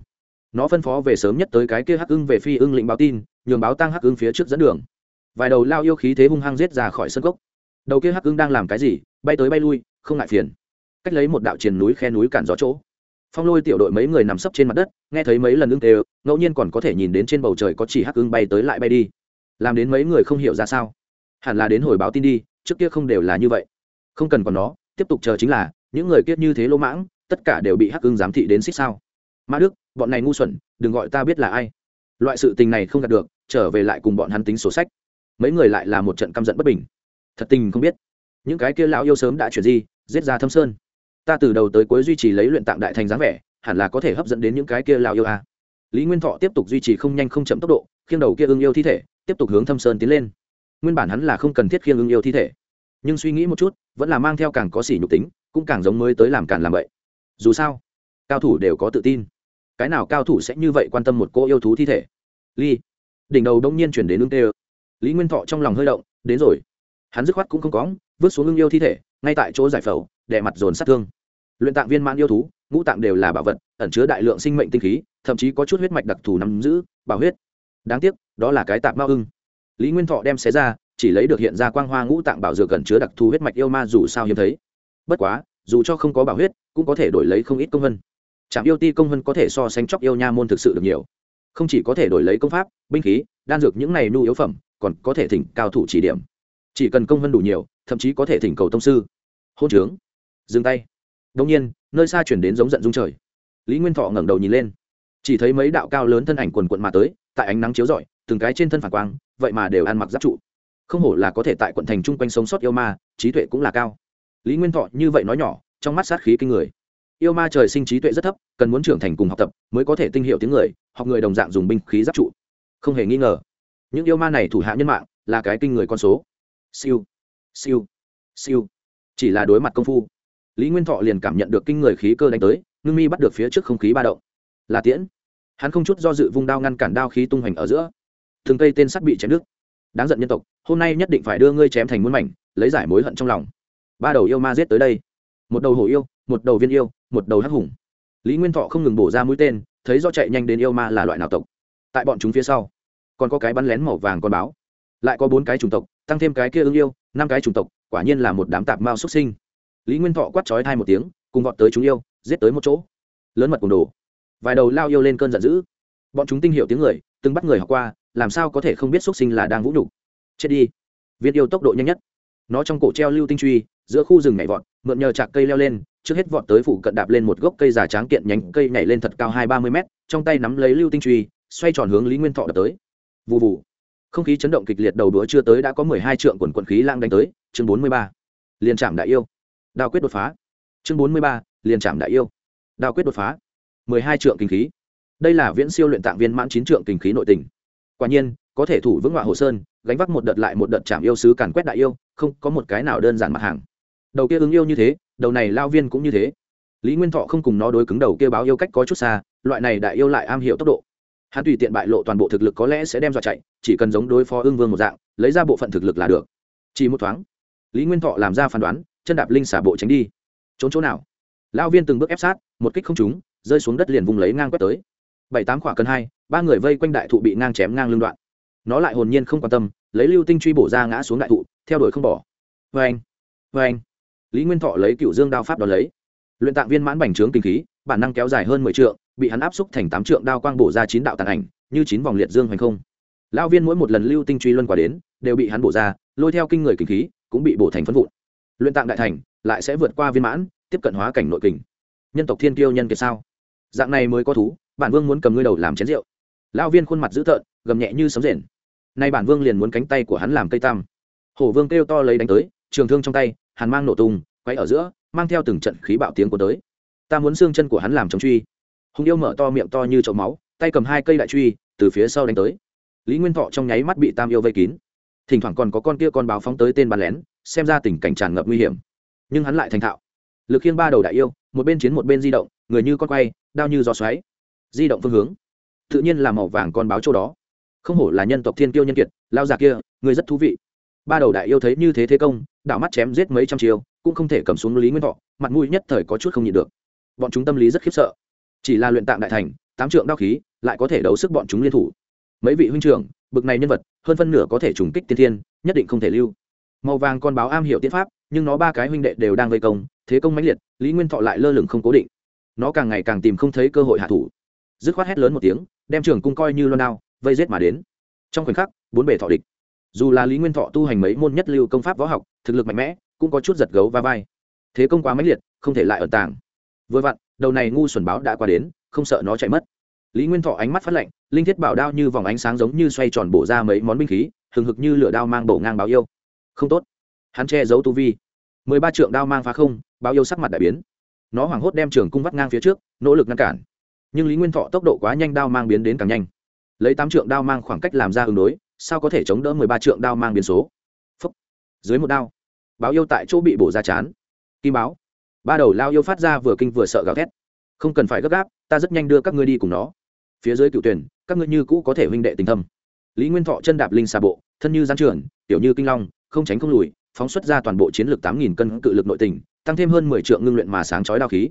nó phân phó về sớm nhất tới cái kia hắc ưng về phi ưng lĩnh báo tin, nhường báo tăng hắc ưng phía trước dẫn đường. Vài đầu lao yêu khí thế hung hăng giết ra khỏi sân gốc đầu kia hắc ưng đang làm cái gì? Bay tới bay lui, không ngại phiền. Cách lấy một đạo triền núi khe núi cản gió chỗ. Phong lôi tiểu đội mấy người nằm sấp trên mặt đất, nghe thấy mấy lần ưng tê, ngẫu nhiên còn có thể nhìn đến trên bầu trời có chỉ hắc ưng bay tới lại bay đi. Làm đến mấy người không hiểu ra sao. Hẳn là đến hồi báo tin đi, trước kia không đều là như vậy. Không cần còn nó, tiếp tục chờ chính là, những người kiết như thế lỗ mãng, tất cả đều bị hắc ưng giám thị đến xích sao. Mã đức bọn này ngu xuẩn, đừng gọi ta biết là ai. Loại sự tình này không đạt được, trở về lại cùng bọn hắn tính sổ sách. Mấy người lại là một trận căm giận bất bình. Thật tình không biết. Những cái kia lão yêu sớm đã chuyển di, giết ra thâm sơn. Ta từ đầu tới cuối duy trì lấy luyện tạng đại thành dáng vẻ, hẳn là có thể hấp dẫn đến những cái kia lão yêu a. À. lý nguyên thọ tiếp tục duy trì không nhanh không chậm tốc độ, khiêng đầu kia ưng yêu thi thể, tiếp tục hướng thâm sơn tiến lên. Nguyên bản hắn là không cần thiết khiêng ưng yêu thi thể. Nhưng suy nghĩ một chút, vẫn là mang theo càng có sỉ nhục tính, cũng càng giống mới tới làm càng làm vậy dù sao, cao thủ đều có tự tin cái nào cao thủ sẽ như vậy quan tâm một cô yêu thú thi thể? Ly, đỉnh đầu đông nhiên chuyển đến ưng tê lý nguyên thọ trong lòng hơi động, đến rồi. Hắn dứt khoát cũng không có, vứt xuống ưng yêu thi thể, ngay tại chỗ giải phẫu, đè mặt dồn sát thương. Luyện tạng viên mãn yêu thú, ngũ tạng đều là bảo vật, ẩn chứa đại lượng sinh mệnh tinh khí, thậm chí có chút huyết mạch đặc thù nắm giữ, bảo huyết. Đáng tiếc, đó là cái tạp bao ưng. Lý nguyên thọ đem xé ra, chỉ lấy được hiện ra quang hoa ngũ tạng bảo dược gần chứa đặc thù huyết mạch yêu ma dù sao hiếm thấy. Bất quá, dù cho không có bảo huyết, cũng có thể đổi lấy không ít công vân trạm yêu ti công hơn có thể so sánh chóc yêu nha môn thực sự được nhiều. Không chỉ có thể đổi lấy công pháp, binh khí, đan dược những này nhu yếu phẩm, còn có thể thỉnh cao thủ chỉ điểm. Chỉ cần công hơn đủ nhiều, thậm chí có thể thỉnh cầu tông sư. Hôn trướng. Dừng tay. Đông nhiên, nơi xa chuyển đến giống giận dung trời. Lý nguyên thọ ngẩng đầu nhìn lên. Chỉ thấy mấy đạo cao lớn thân ảnh quần quận mà tới, tại ánh nắng chiếu rọi, từng cái trên thân phản quang, vậy mà đều ăn mặc giáp trụ. Không hổ là có thể tại quận thành chung quanh sống sót yêu ma, trí tuệ cũng là cao. Lý nguyên thọ như vậy nói nhỏ, trong mắt sát khí kinh người yêu ma trời sinh trí tuệ rất thấp, cần muốn trưởng thành cùng học tập mới có thể tinh hiệu tiếng người, học người đồng dạng dùng binh khí giáp trụ. Không hề nghi ngờ, những yêu ma này thủ hạ nhân mạng là cái kinh người con số. Siêu siêu siêu. Chỉ là đối mặt công phu, lý nguyên thọ liền cảm nhận được kinh người khí cơ đánh tới, ngưng mi bắt được phía trước không khí ba động. Là tiễn. Hắn không chút do dự vung đao ngăn cản đao khí tung hoành ở giữa. Thường cây tên sắt bị chém nước đáng giận nhân tộc, hôm nay nhất định phải đưa ngươi chém thành muôn mảnh, lấy giải mối hận trong lòng. Ba đầu yêu ma giết tới đây. Một đầu hổ yêu, một đầu viên yêu một đầu hắc hùng. Lý nguyên thọ không ngừng bổ ra mũi tên, thấy do chạy nhanh đến yêu ma là loại nào tộc. Tại bọn chúng phía sau, còn có cái bắn lén màu vàng con báo. Lại có bốn cái chủng tộc, tăng thêm cái kia ưng yêu, năm cái chủng tộc, quả nhiên là một đám tạp mao xuất sinh. Lý nguyên thọ quát trói thai một tiếng, cùng gọn tới chúng yêu, giết tới một chỗ. Lớn mật cùng đồ. Vài đầu lao yêu lên cơn giận dữ. Bọn chúng tinh hiểu tiếng người, từng bắt người học qua, làm sao có thể không biết xuất sinh là đang vũ nhục. Chết đi. Viên yêu tốc độ nhanh nhất. Nó trong cổ treo lưu tinh truy, giữa khu rừng nhảy vọt, mượn nhờ chạc cây leo lên trước hết vọt tới phủ cận đạp lên một gốc cây già tráng kiện nhánh cây nhảy lên thật cao hai ba mươi mét, trong tay nắm lấy lưu tinh truy, xoay tròn hướng lý nguyên thọ đập tới. Vụ vụ không khí chấn động kịch liệt đầu đũa chưa tới đã có mười hai trượng quần quận khí lang đánh tới. Chương bốn mươi ba. Liền trạm đại yêu. Đao quyết đột phá. Chương bốn mươi ba. Liền trạm đại yêu. Đao quyết đột phá. mười hai trượng kinh khí. Đây là viễn siêu luyện tạng viên mãn chín trượng kinh khí nội tình. Quả nhiên, có thể thủ vững họa hồ sơn, gánh vác một đợt lại một đợt chạm yêu sứ càn quét đại yêu, không có một cái nào đơn giản mặt hàng. Đầu kia ứng yêu như thế đầu này lao viên cũng như thế. Lý nguyên thọ không cùng nó đối cứng đầu kia báo yêu cách có chút xa, loại này đại yêu lại am hiểu tốc độ. Hắn tùy tiện bại lộ toàn bộ thực lực có lẽ sẽ đem dọa chạy, chỉ cần giống đối phó ương vương một dạng, lấy ra bộ phận thực lực là được. Chỉ một thoáng, lý nguyên thọ làm ra phán đoán, chân đạp linh xả bộ tránh đi. Trốn chỗ nào? Lao viên từng bước ép sát, một kích không trúng, rơi xuống đất liền vùng lấy ngang quét tới. Bảy tám khỏa cân hai, ba người vây quanh đại thụ bị ngang chém ngang lưng đoạn. Nó lại hồn nhiên không quan tâm, lấy lưu tinh truy bổ ra ngã xuống đại thụ, theo đuổi không bỏ. Vê anh vê anh lý nguyên thọ lấy cựu dương đao pháp đón lấy. Luyện tạng viên mãn bành trướng kinh khí, bản năng kéo dài hơn mười trượng, bị hắn áp xúc thành tám trượng đao quang bổ ra chín đạo tàn ảnh, như chín vòng liệt dương hoành không. Lao viên mỗi một lần lưu tinh truy luân quả đến, đều bị hắn bổ ra, lôi theo kinh người kinh khí, cũng bị bổ thành phân vụn. Luyện tạng đại thành, lại sẽ vượt qua viên mãn, tiếp cận hóa cảnh nội kình. Nhân tộc thiên kiêu nhân kiệt sao? Dạng này mới có thú, bản vương muốn cầm ngươi đầu làm chén rượu. Lao viên khuôn mặt dữ tợn, gầm nhẹ như sấm rền. Nay bản vương liền muốn cánh tay của hắn làm cây tam. Hổ vương kêu to lấy đánh tới, trường thương trong tay hàn mang nổ tung, quay ở giữa, mang theo từng trận khí bạo tiếng của tới. Ta muốn xương chân của hắn làm chống truy. Hùng yêu mở to miệng to như chậu máu, tay cầm hai cây đại truy, từ phía sau đánh tới. Lý nguyên thọ trong nháy mắt bị tam yêu vây kín. Thỉnh thoảng còn có con kia con báo phóng tới tên bắn lén, xem ra tình cảnh tràn ngập nguy hiểm. Nhưng hắn lại thành thạo. Lực khiêng ba đầu đại yêu, một bên chiến một bên di động, người như con quay, đao như gió xoáy. Di động phương hướng. Tự nhiên là màu vàng con báo châu đó. Không hổ là nhân tộc thiên kiêu nhân kiệt, lao già kia, người rất thú vị ba đầu đại yêu thấy như thế thế công đạo mắt chém giết mấy trăm chiều cũng không thể cầm xuống lý nguyên thọ, mặt mũi nhất thời có chút không nhịn được. Bọn chúng tâm lý rất khiếp sợ. Chỉ là luyện tạng đại thành, tám trượng đao khí, lại có thể đấu sức bọn chúng liên thủ. Mấy vị huynh trưởng, bực này nhân vật, hơn phân nửa có thể trùng kích tiên thiên, nhất định không thể lưu. Màu vàng con báo am hiểu tiến pháp, nhưng nó ba cái huynh đệ đều đang vây công, thế công mãnh liệt, lý nguyên thọ lại lơ lửng không cố định. Nó càng ngày càng tìm không thấy cơ hội hạ thủ. Dứt khoát hét lớn một tiếng, đem trường cung coi như loan đao, vây rết mà đến. Trong khoảnh khắc, bốn bề thọ địch dù là lý nguyên thọ tu hành mấy môn nhất lưu công pháp võ học, thực lực mạnh mẽ, cũng có chút giật gấu va vai. Thế công quá mãnh liệt, không thể lại ẩn tàng. Vừa vặn, đầu này ngu xuẩn báo đã qua đến, không sợ nó chạy mất. Lý nguyên thọ ánh mắt phát lạnh, linh thiết bảo đao như vòng ánh sáng giống như xoay tròn bổ ra mấy món binh khí, hừng hực như lửa đao mang bổ ngang báo yêu. Không tốt. Hắn che giấu tu vi. Mười ba trượng đao mang phá không, báo yêu sắc mặt đại biến. Nó hoảng hốt đem trường cung vắt ngang phía trước, nỗ lực ngăn cản. Nhưng lý nguyên thọ tốc độ quá nhanh đao mang biến đến càng nhanh. Lấy tám trượng đao mang khoảng cách làm ra ứng đối sao có thể chống đỡ mười ba trượng đao mang biến số? Phúc. dưới một đao, báo yêu tại chỗ bị bổ ra chán. Kim báo. Ba đầu lao yêu phát ra vừa kinh vừa sợ gào thét. Không cần phải gấp gáp, ta rất nhanh đưa các ngươi đi cùng nó. Phía dưới cựu tuyển, các ngươi như cũ có thể huynh đệ tình thâm. Lý nguyên thọ chân đạp linh xà bộ, thân như gián trưởng, tiểu như kinh long, không tránh không lùi, phóng xuất ra toàn bộ chiến lược tám nghìn cân cự lực nội tình, tăng thêm hơn mười triệu ngưng luyện mà sáng chói đao khí.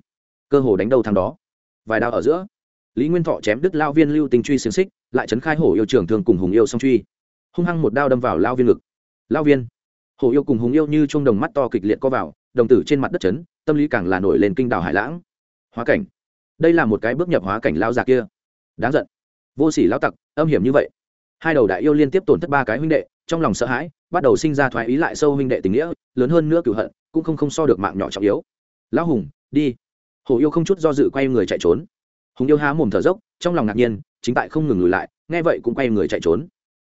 Cơ hồ đánh đầu thằng đó. Vài đao ở giữa, lý nguyên thọ chém đứt lao viên lưu tình truy xiềng xích, lại trấn khai hổ yêu trường thường cùng hùng yêu song truy hung hăng một đao đâm vào lao viên ngực. Lao viên. Hổ yêu cùng hùng yêu như chung đồng mắt to kịch liệt co vào, đồng tử trên mặt đất chấn, tâm lý càng là nổi lên kinh đảo hải lãng. Hóa cảnh. Đây là một cái bước nhập hóa cảnh lao già kia. Đáng giận. Vô sỉ lao tặc, âm hiểm như vậy. Hai đầu đại yêu liên tiếp tổn thất ba cái huynh đệ, trong lòng sợ hãi, bắt đầu sinh ra thoái ý lại sâu huynh đệ tình nghĩa, lớn hơn nữa cửu hận, cũng không không so được mạng nhỏ trọng yếu. Lão hùng, đi. Hồ yêu không chút do dự quay người chạy trốn. Hùng yêu há mồm thở dốc, trong lòng ngạc nhiên, chính tại không ngừng lùi lại, nghe vậy cũng quay người chạy trốn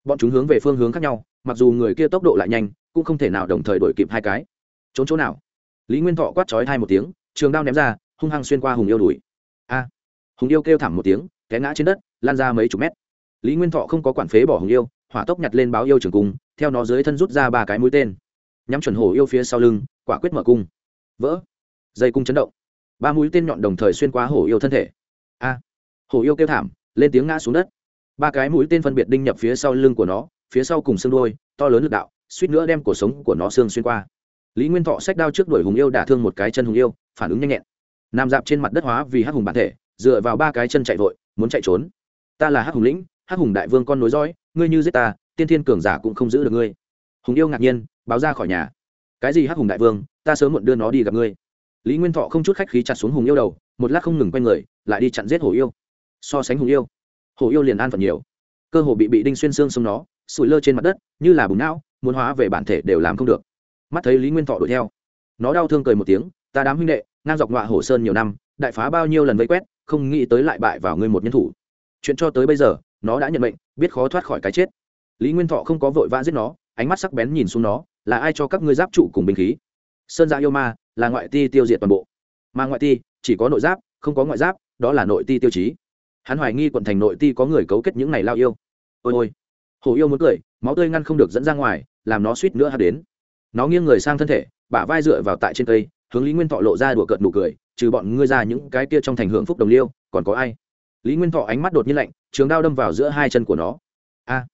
bọn chúng hướng về phương hướng khác nhau, mặc dù người kia tốc độ lại nhanh, cũng không thể nào đồng thời đổi kịp hai cái. Trốn chỗ nào? Lý nguyên thọ quát trói hai một tiếng, trường đao ném ra, hung hăng xuyên qua hùng yêu đùi a! Hùng yêu kêu thảm một tiếng, té ngã trên đất, lan ra mấy chục mét. Lý nguyên thọ không có quản phế bỏ hùng yêu, hỏa tốc nhặt lên báo yêu trường cung, theo nó dưới thân rút ra ba cái mũi tên. Nhắm chuẩn hổ yêu phía sau lưng, quả quyết mở cung. Vỡ! Dây cung chấn động. Ba mũi tên nhọn đồng thời xuyên qua hổ yêu thân thể. A! Hổ yêu kêu thảm, lên tiếng ngã xuống đất ba cái mũi tên phân biệt đinh nhập phía sau lưng của nó, phía sau cùng xương đôi to lớn lực đạo, suýt nữa đem cổ sống của nó xương xuyên qua. Lý nguyên thọ sách đao trước đuổi hùng yêu đả thương một cái chân hùng yêu, phản ứng nhanh nhẹn. Nằm dạp trên mặt đất hóa vì hắc hùng bản thể, dựa vào ba cái chân chạy vội, muốn chạy trốn. Ta là hắc hùng lĩnh, hắc hùng đại vương con nối dõi, ngươi như giết ta, tiên thiên cường giả cũng không giữ được ngươi. Hùng yêu ngạc nhiên, báo ra khỏi nhà. Cái gì hắc hùng đại vương, ta sớm muộn đưa nó đi gặp ngươi. Lý nguyên thọ không chút khách khí chặt xuống hùng yêu đầu, một lát không ngừng quay người, lại đi chặn giết hổ yêu. So sánh hùng yêu hổ yêu liền an phận nhiều. Cơ hồ bị bị đinh xuyên xương xông nó sụi lơ trên mặt đất, như là bùng não, muốn hóa về bản thể đều làm không được. Mắt thấy lý nguyên thọ đuổi theo. Nó đau thương cười một tiếng, ta đám huynh đệ, ngang dọc ngọa hổ sơn nhiều năm, đại phá bao nhiêu lần vây quét, không nghĩ tới lại bại vào ngươi một nhân thủ. Chuyện cho tới bây giờ, nó đã nhận mệnh, biết khó thoát khỏi cái chết. Lý nguyên thọ không có vội vã giết nó, ánh mắt sắc bén nhìn xuống nó, là ai cho các ngươi giáp trụ cùng binh khí? Sơn dạ yêu ma, là ngoại ti tiêu diệt toàn bộ. Mà ngoại ti, chỉ có nội giáp, không có ngoại giáp, đó là nội ti tiêu chí hắn hoài nghi quận thành nội ti có người cấu kết những này lao yêu. Ôi ôi. Hồ yêu muốn cười máu tươi ngăn không được dẫn ra ngoài làm nó suýt nữa hát đến. Nó nghiêng người sang thân thể bả vai dựa vào tại trên cây hướng lý nguyên thọ lộ ra đùa cợt nụ cười trừ bọn ngươi ra những cái kia trong thành hưởng phúc đồng liêu còn có ai? Lý nguyên thọ ánh mắt đột nhiên lạnh trường đao đâm vào giữa hai chân của nó. A. À,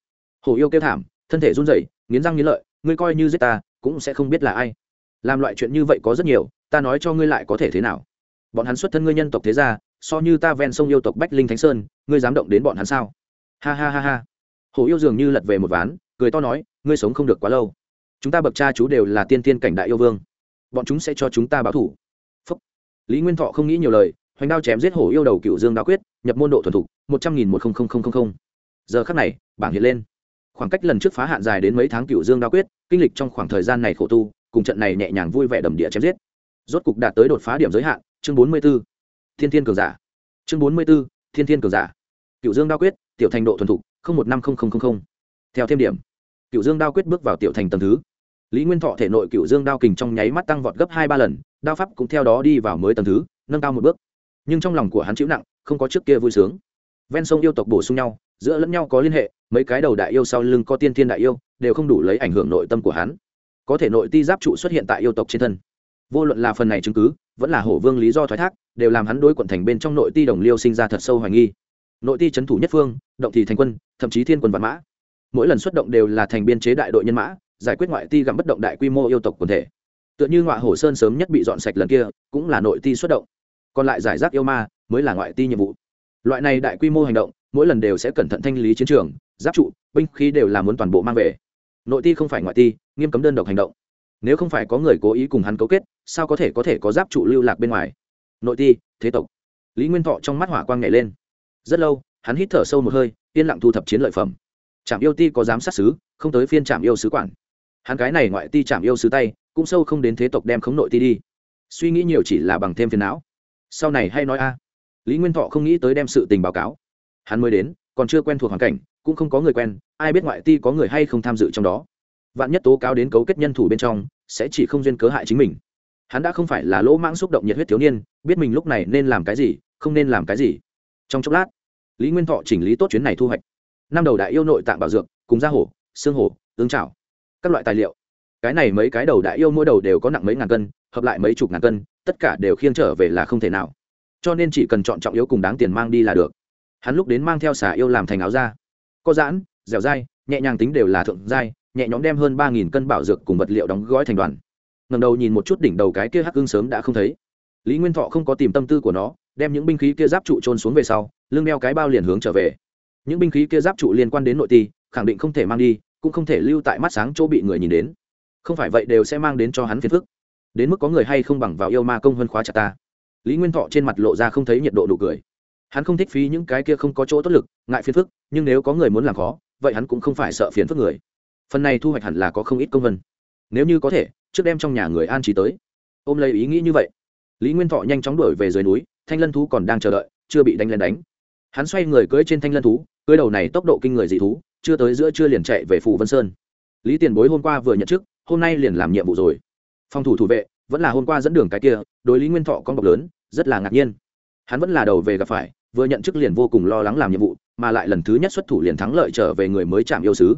hổ yêu kêu thảm thân thể run rẩy nghiến răng nghiến lợi ngươi coi như giết ta cũng sẽ không biết là ai. Làm loại chuyện như vậy có rất nhiều ta nói cho ngươi lại có thể thế nào. Bọn hắn xuất thân ngươi nhân tộc thế gia so như ta ven sông yêu tộc bách linh thánh sơn, ngươi dám động đến bọn hắn sao? Ha ha ha ha. Hổ yêu dường như lật về một ván, cười to nói, ngươi sống không được quá lâu. Chúng ta bậc cha chú đều là tiên tiên cảnh đại yêu vương. Bọn chúng sẽ cho chúng ta báo thủ. Phúc. lý nguyên thọ không nghĩ nhiều lời, hoành đao chém giết hổ yêu đầu cựu dương đao quyết, nhập môn độ thuần thục, một trăm nghìn một giờ khắc này, bảng hiện lên. Khoảng cách lần trước phá hạn dài đến mấy tháng cựu dương đao quyết, kinh lịch trong khoảng thời gian này khổ tu, cùng trận này nhẹ nhàng vui vẻ đầm địa chém giết. Rốt cục đạt tới đột phá điểm giới hạn, chương bốn mươi b ố thiên thiên cường giả. Chương bốn mươi b ố thiên thiên cường giả. Cựu dương đao quyết, tiểu thành độ thuần thục một năm theo thêm điểm. Cựu dương đao quyết bước vào tiểu thành tầng thứ. Lý nguyên thọ thể nội cựu dương đao kình trong nháy mắt tăng vọt gấp hai ba lần, đao pháp cũng theo đó đi vào mới tầng thứ, nâng cao một bước. Nhưng trong lòng của hắn chịu nặng, không có trước kia vui sướng. Ven sông yêu tộc bổ sung nhau, giữa lẫn nhau có liên hệ, mấy cái đầu đại yêu sau lưng có tiên thiên đại yêu, đều không đủ lấy ảnh hưởng nội tâm của hắn. Có thể nội ti giáp trụ xuất hiện tại yêu tộc trên thân vô luận là phần này chứng cứ, vẫn là hổ vương lý do thoái thác, đều làm hắn đối quận thành bên trong nội ti đồng liêu sinh ra thật sâu hoài nghi. Nội ti c h ấ n thủ nhất phương, động thì thành quân, thậm chí thiên quân vạn mã. Mỗi lần xuất động đều là thành biên chế đại đội nhân mã, giải quyết ngoại ti gặm bất động đại quy mô yêu tộc quần thể. Tựa như ngoại hồ sơn sớm nhất bị dọn sạch lần kia, cũng là nội ti xuất động. Còn lại giải rác yêu ma, mới là ngoại ti nhiệm vụ. Loại này đại quy mô hành động, mỗi lần đều sẽ cẩn thận thanh lý chiến trường, giáp trụ, binh khí đều là muốn toàn bộ mang về. Nội ti không phải ngoại ti, nghiêm cấm đơn độc hành động nếu không phải có người cố ý cùng hắn cấu kết, sao có thể có thể có giáp trụ lưu lạc bên ngoài? Nội ti, thế tộc. Lý nguyên thọ trong mắt hỏa quang nhảy lên. Rất lâu, hắn hít thở sâu một hơi, yên lặng thu thập chiến lợi phẩm. Trạm yêu ti có giám sát xứ không tới phiên trạm yêu sứ quản. Hắn cái này ngoại ti trạm yêu sứ tay, cũng sâu không đến thế tộc đem khống nội ti đi. Suy nghĩ nhiều chỉ là bằng thêm phiền não. Sau này hay nói a. Lý nguyên thọ không nghĩ tới đem sự tình báo cáo. Hắn mới đến, còn chưa quen thuộc hoàn cảnh, cũng không có người quen, ai biết ngoại ti có người hay không tham dự trong đó vạn nhất tố cáo đến cấu kết nhân thủ bên trong, sẽ chỉ không duyên cớ hại chính mình. Hắn đã không phải là lỗ mãng xúc động nhiệt huyết thiếu niên, biết mình lúc này nên làm cái gì, không nên làm cái gì. Trong chốc lát, lý nguyên thọ chỉnh lý tốt chuyến này thu hoạch. Năm đầu đại yêu nội tạng bảo dược, cùng da hổ, xương hổ, ương trào các loại tài liệu. Cái này mấy cái đầu đại yêu mỗi đầu đều có nặng mấy ngàn cân, hợp lại mấy chục ngàn cân, tất cả đều khiêng trở về là không thể nào. Cho nên chỉ cần chọn trọng yếu cùng đáng tiền mang đi là được. Hắn lúc đến mang theo xà yêu làm thành áo da. Có giãn, dẻo dai, nhẹ nhàng tính đều là thượng dai nhẹ nhõm đem hơn ba nghìn cân bảo dược cùng vật liệu đóng gói thành đoàn. Ngầm đầu nhìn một chút đỉnh đầu cái kia hắc ưng sớm đã không thấy. Lý nguyên thọ không có tìm tâm tư của nó, đem những binh khí kia giáp trụ trôn xuống về sau, lưng đeo cái bao liền hướng trở về. Những binh khí kia giáp trụ liên quan đến nội ti, khẳng định không thể mang đi, cũng không thể lưu tại mắt sáng chỗ bị người nhìn đến. Không phải vậy đều sẽ mang đến cho hắn phiền phức. Đến mức có người hay không bằng vào yêu ma công hơn khóa chặt ta. Lý nguyên thọ trên mặt lộ ra không thấy nhiệt độ đủ cười. Hắn không thích phí những cái kia không có chỗ tốt lực, ngại phiền phức, nhưng nếu có người muốn làm khó, vậy hắn cũng không phải sợ phiền phức người phần này thu hoạch hẳn là có không ít công vân. Nếu như có thể, trước đem trong nhà người an trí tới. Ôm lấy ý nghĩ như vậy, lý nguyên thọ nhanh chóng đuổi về dưới núi, thanh lân thú còn đang chờ đợi, chưa bị đánh lên đánh. Hắn xoay người cưỡi trên thanh lân thú, cưỡi đầu này tốc độ kinh người dị thú, chưa tới giữa chưa liền chạy về phủ vân sơn. Lý tiền bối hôm qua vừa nhận chức, hôm nay liền làm nhiệm vụ rồi. Phòng thủ thủ vệ, vẫn là hôm qua dẫn đường cái kia, đối lý nguyên thọ con bọc lớn, rất là ngạc nhiên. Hắn vẫn là đầu về gặp phải, vừa nhận chức liền vô cùng lo lắng làm nhiệm vụ, mà lại lần thứ nhất xuất thủ liền thắng lợi trở về người mới chạm yêu sứ.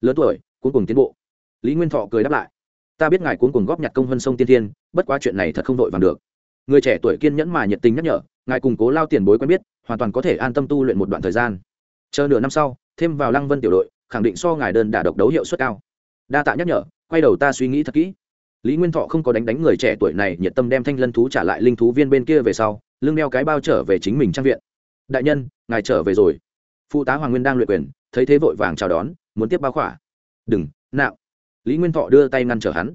Lớn tuổi cuốn cùng tiến bộ. Lý nguyên thọ cười đáp lại. Ta biết ngài cuốn cùng góp nhặt công vân sông tiên thiên, bất quá chuyện này thật không đội vàng được. Người trẻ tuổi kiên nhẫn mà nhiệt tình nhắc nhở, ngài cùng cố lao tiền bối quen biết, hoàn toàn có thể an tâm tu luyện một đoạn thời gian. Chờ nửa năm sau, thêm vào lăng vân tiểu đội, khẳng định so ngài đơn đả độc đấu hiệu suất cao. Đa tạ nhắc nhở, quay đầu ta suy nghĩ thật kỹ. Lý nguyên thọ không có đánh đánh người trẻ tuổi này, nhiệt tâm đem thanh lân thú trả lại linh thú viên bên kia về sau, lưng đeo cái bao trở về chính mình trang viện. Đại nhân, ngài trở về rồi. Phụ tá hoàng nguyên đang luyện quyền, thấy thế vội vàng chào đón, muốn tiếp bao khỏa đừng, nạo. Lý nguyên thọ đưa tay ngăn trở hắn.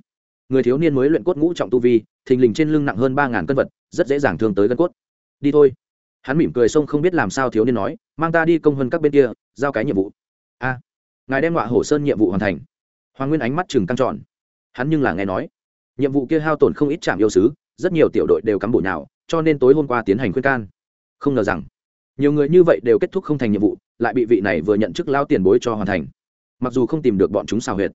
Người thiếu niên mới luyện cốt ngũ trọng tu vi, thình lình trên lưng nặng hơn ba ngàn cân vật, rất dễ dàng thương tới gân cốt. Đi thôi. Hắn mỉm cười xông không biết làm sao thiếu niên nói, mang ta đi công hơn các bên kia, giao cái nhiệm vụ. A, ngài đem ngọa hổ sơn nhiệm vụ hoàn thành. Hoàng nguyên ánh mắt chừng căng tròn. Hắn nhưng là nghe nói, nhiệm vụ kia hao tổn không ít trạm yêu sứ, rất nhiều tiểu đội đều cắm bụi nào cho nên tối hôm qua tiến hành khuyên can. Không ngờ rằng, nhiều người như vậy đều kết thúc không thành nhiệm vụ, lại bị vị này vừa nhận chức lao tiền bối cho hoàn thành mặc dù không tìm được bọn chúng xào huyệt,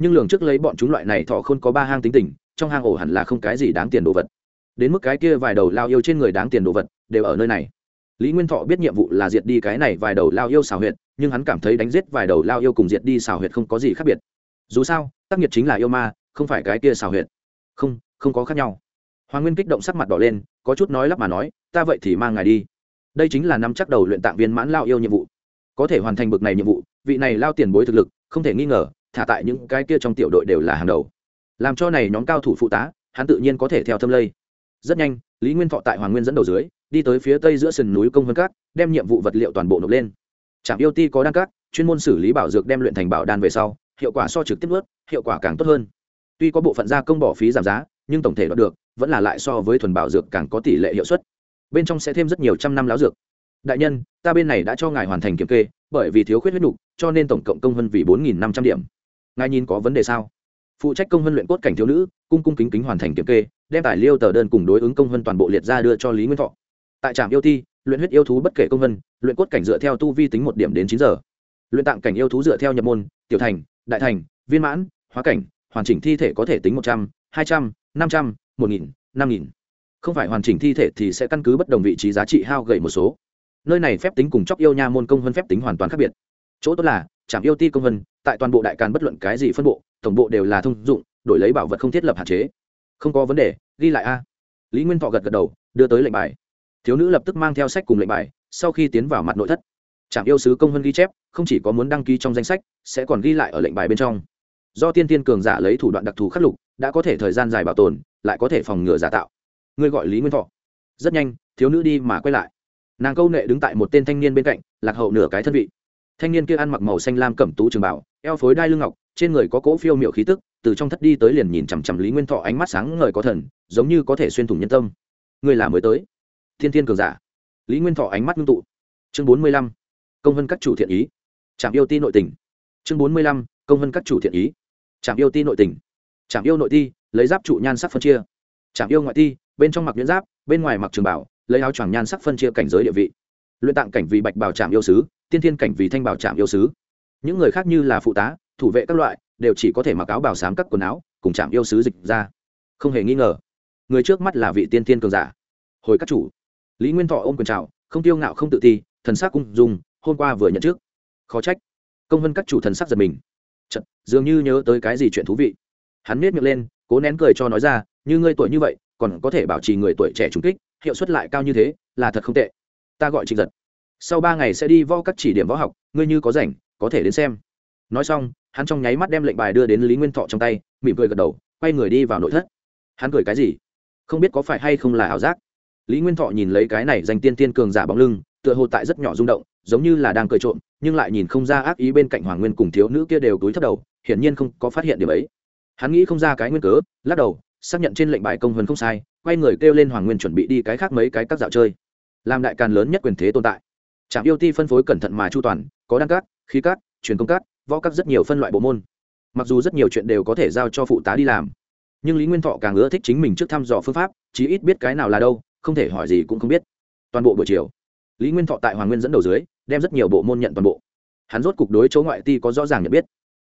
nhưng lường trước lấy bọn chúng loại này thọ không có ba hang tính tình, trong hang ổ hẳn là không cái gì đáng tiền đồ vật. Đến mức cái kia vài đầu lao yêu trên người đáng tiền đồ vật đều ở nơi này. Lý nguyên thọ biết nhiệm vụ là diệt đi cái này vài đầu lao yêu xào huyệt, nhưng hắn cảm thấy đánh giết vài đầu lao yêu cùng diệt đi xào huyệt không có gì khác biệt. Dù sao, tác nghiệp chính là yêu ma, không phải cái kia xào huyệt. Không không có khác nhau. Hoàng nguyên kích động sắc mặt đỏ lên, có chút nói lắp mà nói, ta vậy thì mang ngài đi. Đây chính là năm chắc đầu luyện tạng viên mãn lao yêu nhiệm vụ. Có thể hoàn thành bực này nhiệm vụ vị này lao tiền bối thực lực, không thể nghi ngờ, thả tại những cái kia trong tiểu đội đều là hàng đầu. Làm cho này nhóm cao thủ phụ tá, hắn tự nhiên có thể theo thâm lây. Rất nhanh, lý nguyên thọ tại hoàng nguyên dẫn đầu dưới, đi tới phía tây giữa sườn núi công vân cát đem nhiệm vụ vật liệu toàn bộ nộp lên. Trạm yêu ti có đan cát chuyên môn xử lý bảo dược đem luyện thành bảo đan về sau, hiệu quả so trực tiếp ướt hiệu quả càng tốt hơn. Tuy có bộ phận gia công bỏ phí giảm giá, nhưng tổng thể đoạt được, vẫn là lại so với thuần bảo dược càng có tỷ lệ hiệu suất. Bên trong sẽ thêm rất nhiều trăm năm láo dược đại nhân ta bên này đã cho ngài hoàn thành kiểm kê bởi vì thiếu khuyết huyết nhục cho nên tổng cộng công hơn vì bốn năm trăm điểm. Ngài nhìn có vấn đề sao? Phụ trách công hơn luyện cốt cảnh thiếu nữ cung cung kính kính hoàn thành kiểm kê đem tài liêu tờ đơn cùng đối ứng công hơn toàn bộ liệt ra đưa cho lý nguyên thọ. Tại trạm yêu thi luyện huyết yêu thú bất kể công hơn, luyện cốt cảnh dựa theo tu vi tính một điểm đến chín giờ. Luyện tạng cảnh yêu thú dựa theo nhập môn tiểu thành đại thành viên mãn hóa cảnh hoàn chỉnh thi thể có thể tính một trăm hai trăm năm trăm một nghìn năm nghìn. Không phải hoàn chỉnh thi thể thì sẽ căn cứ bất đồng vị trí giá trị hao gầy một số nơi này phép tính cùng chóc yêu nha môn công hơn phép tính hoàn toàn khác biệt. Chỗ tốt là trạm yêu ti công vân, tại toàn bộ đại càn bất luận cái gì phân bộ, tổng bộ đều là thông dụng, đổi lấy bảo vật không thiết lập hạn chế. Không có vấn đề, ghi lại a. Lý nguyên thọ gật gật đầu, đưa tới lệnh bài. Thiếu nữ lập tức mang theo sách cùng lệnh bài, sau khi tiến vào mặt nội thất. Trạm yêu sứ công vân ghi chép, không chỉ có muốn đăng ký trong danh sách, sẽ còn ghi lại ở lệnh bài bên trong. Do tiên tiên cường giả lấy thủ đoạn đặc thù khắc lục, đã có thể thời gian dài bảo tồn, lại có thể phòng ngừa giả tạo. Ngươi gọi lý nguyên thọ. Rất nhanh, thiếu nữ đi mà quay lại nàng câu nệ đứng tại một tên thanh niên bên cạnh, lạc hậu nửa cái thân vị. Thanh niên kia ăn mặc màu xanh lam cẩm tú trường bảo, eo phối đai lưng ngọc, trên người có cỗ phiêu miệu khí tức, từ trong thất đi tới liền nhìn chằm chằm lý nguyên thọ ánh mắt sáng ngời có thần, giống như có thể xuyên thủng nhân tâm. Người là mới tới. Thiên thiên cường giả. Lý nguyên thọ ánh mắt ngưng tụ. Chương bốn mươi lăm. Công vân các chủ thiện ý. Trạm yêu ti nội tỉnh. chương bốn mươi lăm. Công vân các chủ thiện ý. Trạm yêu ti nội tỉnh. trạm yêu nội ti, lấy giáp trụ nhan sắc phân chia. Trạm yêu ngoại ti, bên trong mặc nhuyễn giáp, bên ngoài mặc trường bảo lấy áo choàng nhan sắc phân chia cảnh giới địa vị. Luyện tạng cảnh vì bạch bảo trạm yêu sứ tiên thiên cảnh vì thanh bảo trạm yêu sứ. Những người khác như là phụ tá thủ vệ các loại đều chỉ có thể mặc áo bảo sám các quần áo cùng trạm yêu sứ dịch ra. Không hề nghi ngờ người trước mắt là vị tiên thiên cường giả. Hồi các chủ lý nguyên thọ ôm quyền trào không tiêu ngạo không tự ti thần sắc cung dùng hôm qua vừa nhận trước. Khó trách công vân các chủ thần sắc giật mình. Chật, dường như nhớ tới cái gì chuyện thú vị. Hắn nết miệng lên cố nén cười cho nói ra như ngươi tuổi như vậy còn có thể bảo trì người tuổi trẻ trung kích, hiệu suất lại cao như thế, là thật không tệ. Ta gọi trịnh giật. Sau ba ngày sẽ đi vo các chỉ điểm võ học, ngươi như có rảnh, có thể đến xem. Nói xong, hắn trong nháy mắt đem lệnh bài đưa đến lý nguyên thọ trong tay, mỉm cười gật đầu, quay người đi vào nội thất. Hắn cười cái gì? Không biết có phải hay không là ảo giác. Lý nguyên thọ nhìn lấy cái này dành tiên tiên cường giả bóng lưng, tựa hồ tại rất nhỏ rung động, giống như là đang cười trộm, nhưng lại nhìn không ra ác ý bên cạnh hoàng nguyên cùng thiếu nữ kia đều túi thất đầu, hiển nhiên không có phát hiện điểm ấy. Hắn nghĩ không ra cái nguyên cớ, lắc đầu xác nhận trên lệnh bài công huân không sai, quay người kêu lên hoàng nguyên chuẩn bị đi cái khác mấy cái các dạo chơi. Làm đại càn lớn nhất quyền thế tồn tại. Trạm yêu ti phân phối cẩn thận mà chu toàn, có đăng cát, khí cát, truyền công cát, võ cát rất nhiều phân loại bộ môn. Mặc dù rất nhiều chuyện đều có thể giao cho phụ tá đi làm, nhưng lý nguyên thọ càng ưa thích chính mình trước thăm dò phương pháp, chí ít biết cái nào là đâu, không thể hỏi gì cũng không biết. Toàn bộ buổi chiều, lý nguyên thọ tại hoàng nguyên dẫn đầu dưới, đem rất nhiều bộ môn nhận toàn bộ. Hắn rốt cục đối chỗ ngoại ti có rõ ràng nhận biết.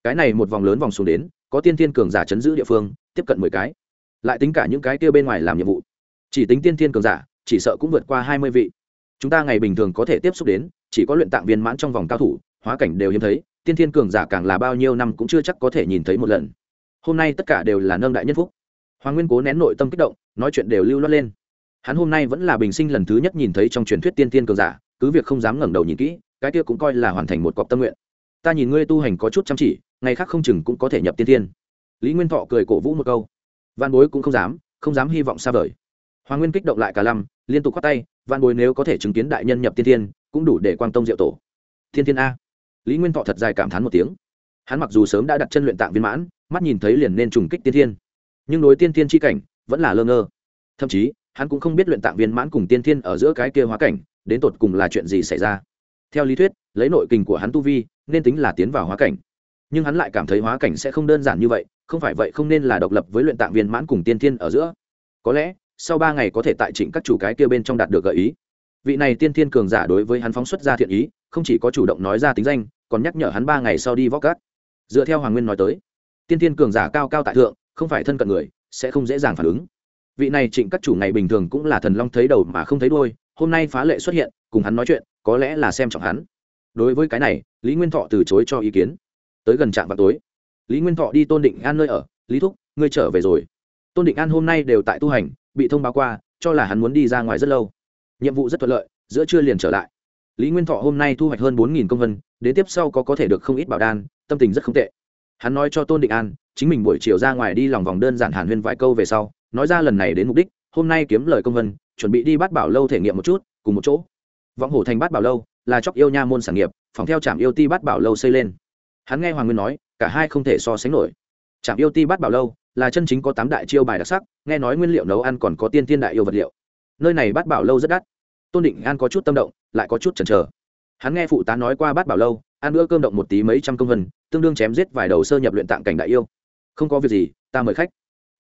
Cái này một vòng lớn vòng xuống đến, có tiên thiên cường giả chấn giữ địa phương, tiếp cận mười cái lại tính cả những cái kia bên ngoài làm nhiệm vụ. Chỉ tính tiên thiên cường giả, chỉ sợ cũng vượt qua hai mươi vị. Chúng ta ngày bình thường có thể tiếp xúc đến, chỉ có luyện tạng viên mãn trong vòng cao thủ, hóa cảnh đều hiếm thấy, tiên thiên cường giả càng là bao nhiêu năm cũng chưa chắc có thể nhìn thấy một lần. Hôm nay tất cả đều là nâng đại nhân phúc. Hoàng nguyên cố nén nội tâm kích động, nói chuyện đều lưu loát lên. Hắn hôm nay vẫn là bình sinh lần thứ nhất nhìn thấy trong truyền thuyết tiên thiên cường giả, cứ việc không dám ngẩng đầu nhìn kỹ, cái kia cũng coi là hoàn thành một cọc tâm nguyện. Ta nhìn ngươi tu hành có chút chăm chỉ, ngày khác không chừng cũng có thể nhập tiên thiên. Lý nguyên thọ cười cổ vũ một câu văn bối cũng không dám không dám hy vọng xa vời. Hoàng nguyên kích động lại cả lâm liên tục khoát tay, văn bối nếu có thể chứng kiến đại nhân nhập tiên thiên, cũng đủ để quan tông diệu tổ. Thiên thiên a. Lý nguyên thọ thật dài cảm thán một tiếng. Hắn mặc dù sớm đã đặt chân luyện tạng viên mãn, mắt nhìn thấy liền nên trùng kích tiên thiên. Nhưng đối tiên thiên tri cảnh, vẫn là lơ ngơ. Thậm chí, hắn cũng không biết luyện tạng viên mãn cùng tiên thiên ở giữa cái kia hóa cảnh, đến tột cùng là chuyện gì xảy ra. Theo lý thuyết, lấy nội kình của hắn tu vi, nên tính là tiến vào hóa cảnh. Nhưng hắn lại cảm thấy hóa cảnh sẽ không đơn giản như vậy không phải vậy không nên là độc lập với luyện tạng viên mãn cùng tiên thiên ở giữa. Có lẽ, sau ba ngày có thể tại trịnh các chủ cái kia bên trong đạt được gợi ý. Vị này tiên thiên cường giả đối với hắn phóng xuất ra thiện ý, không chỉ có chủ động nói ra tính danh, còn nhắc nhở hắn ba ngày sau đi vóc cát. Dựa theo hoàng nguyên nói tới, tiên thiên cường giả cao cao tại thượng, không phải thân cận người, sẽ không dễ dàng phản ứng. Vị này trịnh các chủ ngày bình thường cũng là thần long thấy đầu mà không thấy đôi hôm nay phá lệ xuất hiện, cùng hắn nói chuyện, có lẽ là xem trọng hắn. Đối với cái này, lý nguyên thọ từ chối cho ý kiến. Tới gần trạm vào tối lý nguyên thọ đi tôn định an nơi ở. Lý thúc, ngươi trở về rồi. Tôn định an hôm nay đều tại tu hành, bị thông báo qua, cho là hắn muốn đi ra ngoài rất lâu. Nhiệm vụ rất thuận lợi, giữa trưa liền trở lại. Lý nguyên thọ hôm nay thu hoạch hơn bốn công vân, đến tiếp sau có có thể được không ít bảo đan, tâm tình rất không tệ. Hắn nói cho tôn định an, chính mình buổi chiều ra ngoài đi lòng vòng đơn giản hàn huyên vài câu về sau, nói ra lần này đến mục đích, hôm nay kiếm lời công vân, chuẩn bị đi bắt bảo lâu thể nghiệm một chút, cùng một chỗ. Võng hổ thành bắt bảo lâu, là chóc yêu nha môn sản nghiệp, phòng theo trạm yêu ti bắt bảo lâu xây lên. Hắn nghe hoàng nguyên nói cả hai không thể so sánh nổi. Trạm yêu ti bắt bảo lâu, là chân chính có tám đại chiêu bài đặc sắc, nghe nói nguyên liệu nấu ăn còn có tiên tiên đại yêu vật liệu. Nơi này bắt bảo lâu rất đắt. Tôn định an có chút tâm động, lại có chút chần chờ. Hắn nghe phụ tá nói qua bát bảo lâu, ăn bữa cơm động một tí mấy trăm công vân, tương đương chém giết vài đầu sơ nhập luyện tạng cảnh đại yêu. Không có việc gì, ta mời khách.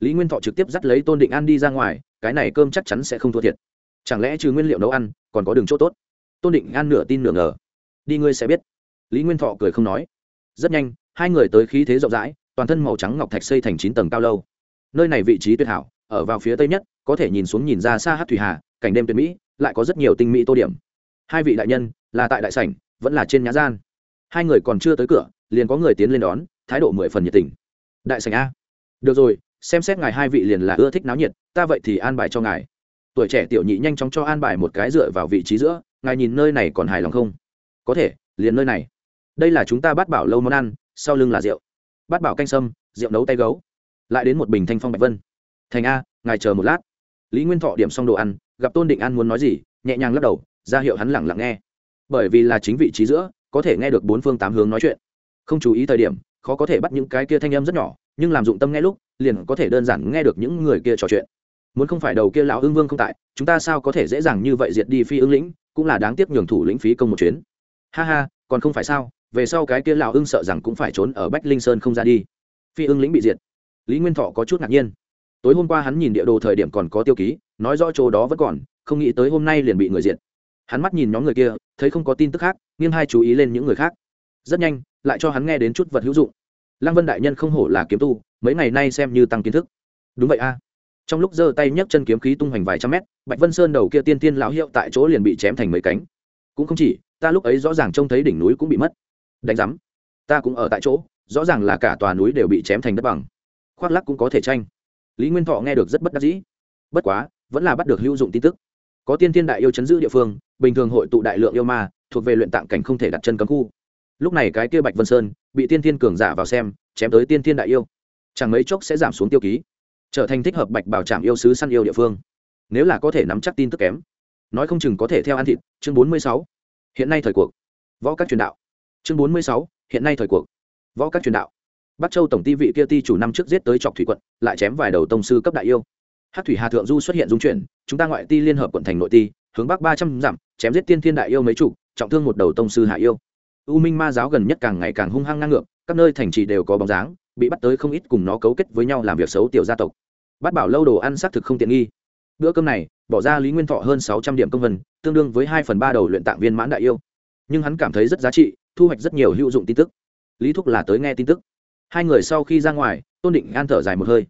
Lý nguyên thọ trực tiếp dắt lấy tôn định an đi ra ngoài, cái này cơm chắc chắn sẽ không thua thiệt. Chẳng lẽ trừ nguyên liệu nấu ăn, còn có đường chỗ tốt? Tôn định an nửa tin nửa ngờ. Đi ngươi sẽ biết. Lý nguyên thọ cười không nói. Rất nhanh hai người tới khí thế rộng rãi, toàn thân màu trắng ngọc thạch xây thành chín tầng cao lâu. Nơi này vị trí tuyệt hảo, ở vào phía tây nhất, có thể nhìn xuống nhìn ra xa hát thủy hà, cảnh đêm tuyệt mỹ, lại có rất nhiều tinh mỹ tô điểm. Hai vị đại nhân, là tại đại sảnh, vẫn là trên nhã gian. Hai người còn chưa tới cửa, liền có người tiến lên đón, thái độ mười phần nhiệt tình. Đại sảnh a. Được rồi, xem xét ngài hai vị liền là ưa thích náo nhiệt, ta vậy thì an bài cho ngài. Tuổi trẻ tiểu nhị nhanh chóng cho an bài một cái dựa vào vị trí giữa, ngài nhìn nơi này còn hài lòng không? Có thể, liền nơi này. Đây là chúng ta bắt bảo lâu món ăn sau lưng là rượu. Bắt bảo canh sâm, rượu nấu tay gấu. Lại đến một bình thanh phong bạch vân. Thành a, ngài chờ một lát. Lý nguyên thọ điểm xong đồ ăn, gặp tôn định an muốn nói gì, nhẹ nhàng lắc đầu, ra hiệu hắn lẳng lặng nghe. Bởi vì là chính vị trí giữa, có thể nghe được bốn phương tám hướng nói chuyện. Không chú ý thời điểm, khó có thể bắt những cái kia thanh âm rất nhỏ, nhưng làm dụng tâm nghe lúc, liền có thể đơn giản nghe được những người kia trò chuyện. Muốn không phải đầu kia lão ương vương không tại, chúng ta sao có thể dễ dàng như vậy diệt đi phi ưng lĩnh, cũng là đáng tiếc nhường thủ lĩnh phí công một chuyến. Ha ha, còn không phải sao? Về sau cái kia lão ưng sợ rằng cũng phải trốn ở bách linh sơn không ra đi. Phi ưng lĩnh bị diệt. Lý nguyên thọ có chút ngạc nhiên. Tối hôm qua hắn nhìn địa đồ thời điểm còn có tiêu ký, nói rõ chỗ đó vẫn còn, không nghĩ tới hôm nay liền bị người diệt. Hắn mắt nhìn nhóm người kia, thấy không có tin tức khác, nghiêng hai chú ý lên những người khác. Rất nhanh, lại cho hắn nghe đến chút vật hữu dụng. Lăng vân đại nhân không hổ là kiếm tu, mấy ngày nay xem như tăng kiến thức. Đúng vậy a. Trong lúc giơ tay nhấc chân kiếm khí tung hoành vài trăm mét, bạch vân sơn đầu kia tiên tiên lão hiệu tại chỗ liền bị chém thành mấy cánh. Cũng không chỉ, ta lúc ấy rõ ràng trông thấy đỉnh núi cũng bị mất đánh giám. Ta cũng ở tại chỗ, rõ ràng là cả tòa núi đều bị chém thành đất bằng. Khoác lắc cũng có thể tranh. Lý nguyên thọ nghe được rất bất đắc dĩ. Bất quá, vẫn là bắt được hữu dụng tin tức. Có tiên thiên đại yêu chấn giữ địa phương, bình thường hội tụ đại lượng yêu ma, thuộc về luyện tạng cảnh không thể đặt chân cấm khu. Lúc này cái kia bạch vân sơn, bị tiên thiên cường giả vào xem, chém tới tiên thiên đại yêu. Chẳng mấy chốc sẽ giảm xuống tiêu ký, trở thành thích hợp bạch bảo trạm yêu sứ săn yêu địa phương. Nếu là có thể nắm chắc tin tức kém, nói không chừng có thể theo ăn thịt. Chương bốn mươi sáu. Hiện nay thời cuộc. Võ các truyền đạo chương bốn mươi sáu, hiện nay thời cuộc. Võ các truyền đạo. Bắc châu tổng ty vị kia ti chủ năm trước giết tới trọc thủy quận, lại chém vài đầu tông sư cấp đại yêu. Hát thủy hà thượng du xuất hiện dung chuyển, chúng ta ngoại ti liên hợp quận thành nội ti, hướng bắc ba trăm dặm, chém giết tiên thiên đại yêu mấy chục trọng thương một đầu tông sư hạ yêu. U minh ma giáo gần nhất càng ngày càng hung hăng ngang ngược, các nơi thành trì đều có bóng dáng, bị bắt tới không ít cùng nó cấu kết với nhau làm việc xấu tiểu gia tộc. Bắt bảo lâu đồ ăn xác thực không tiện nghi. Bữa cơm này, bỏ ra lý nguyên thọ hơn sáu trăm điểm công vân, tương đương với hai phần ba đầu luyện tạng viên mãn đại yêu nhưng hắn cảm thấy rất giá trị, thu hoạch rất nhiều hữu dụng tin tức. Lý thúc là tới nghe tin tức. Hai người sau khi ra ngoài, tôn định an thở dài một hơi.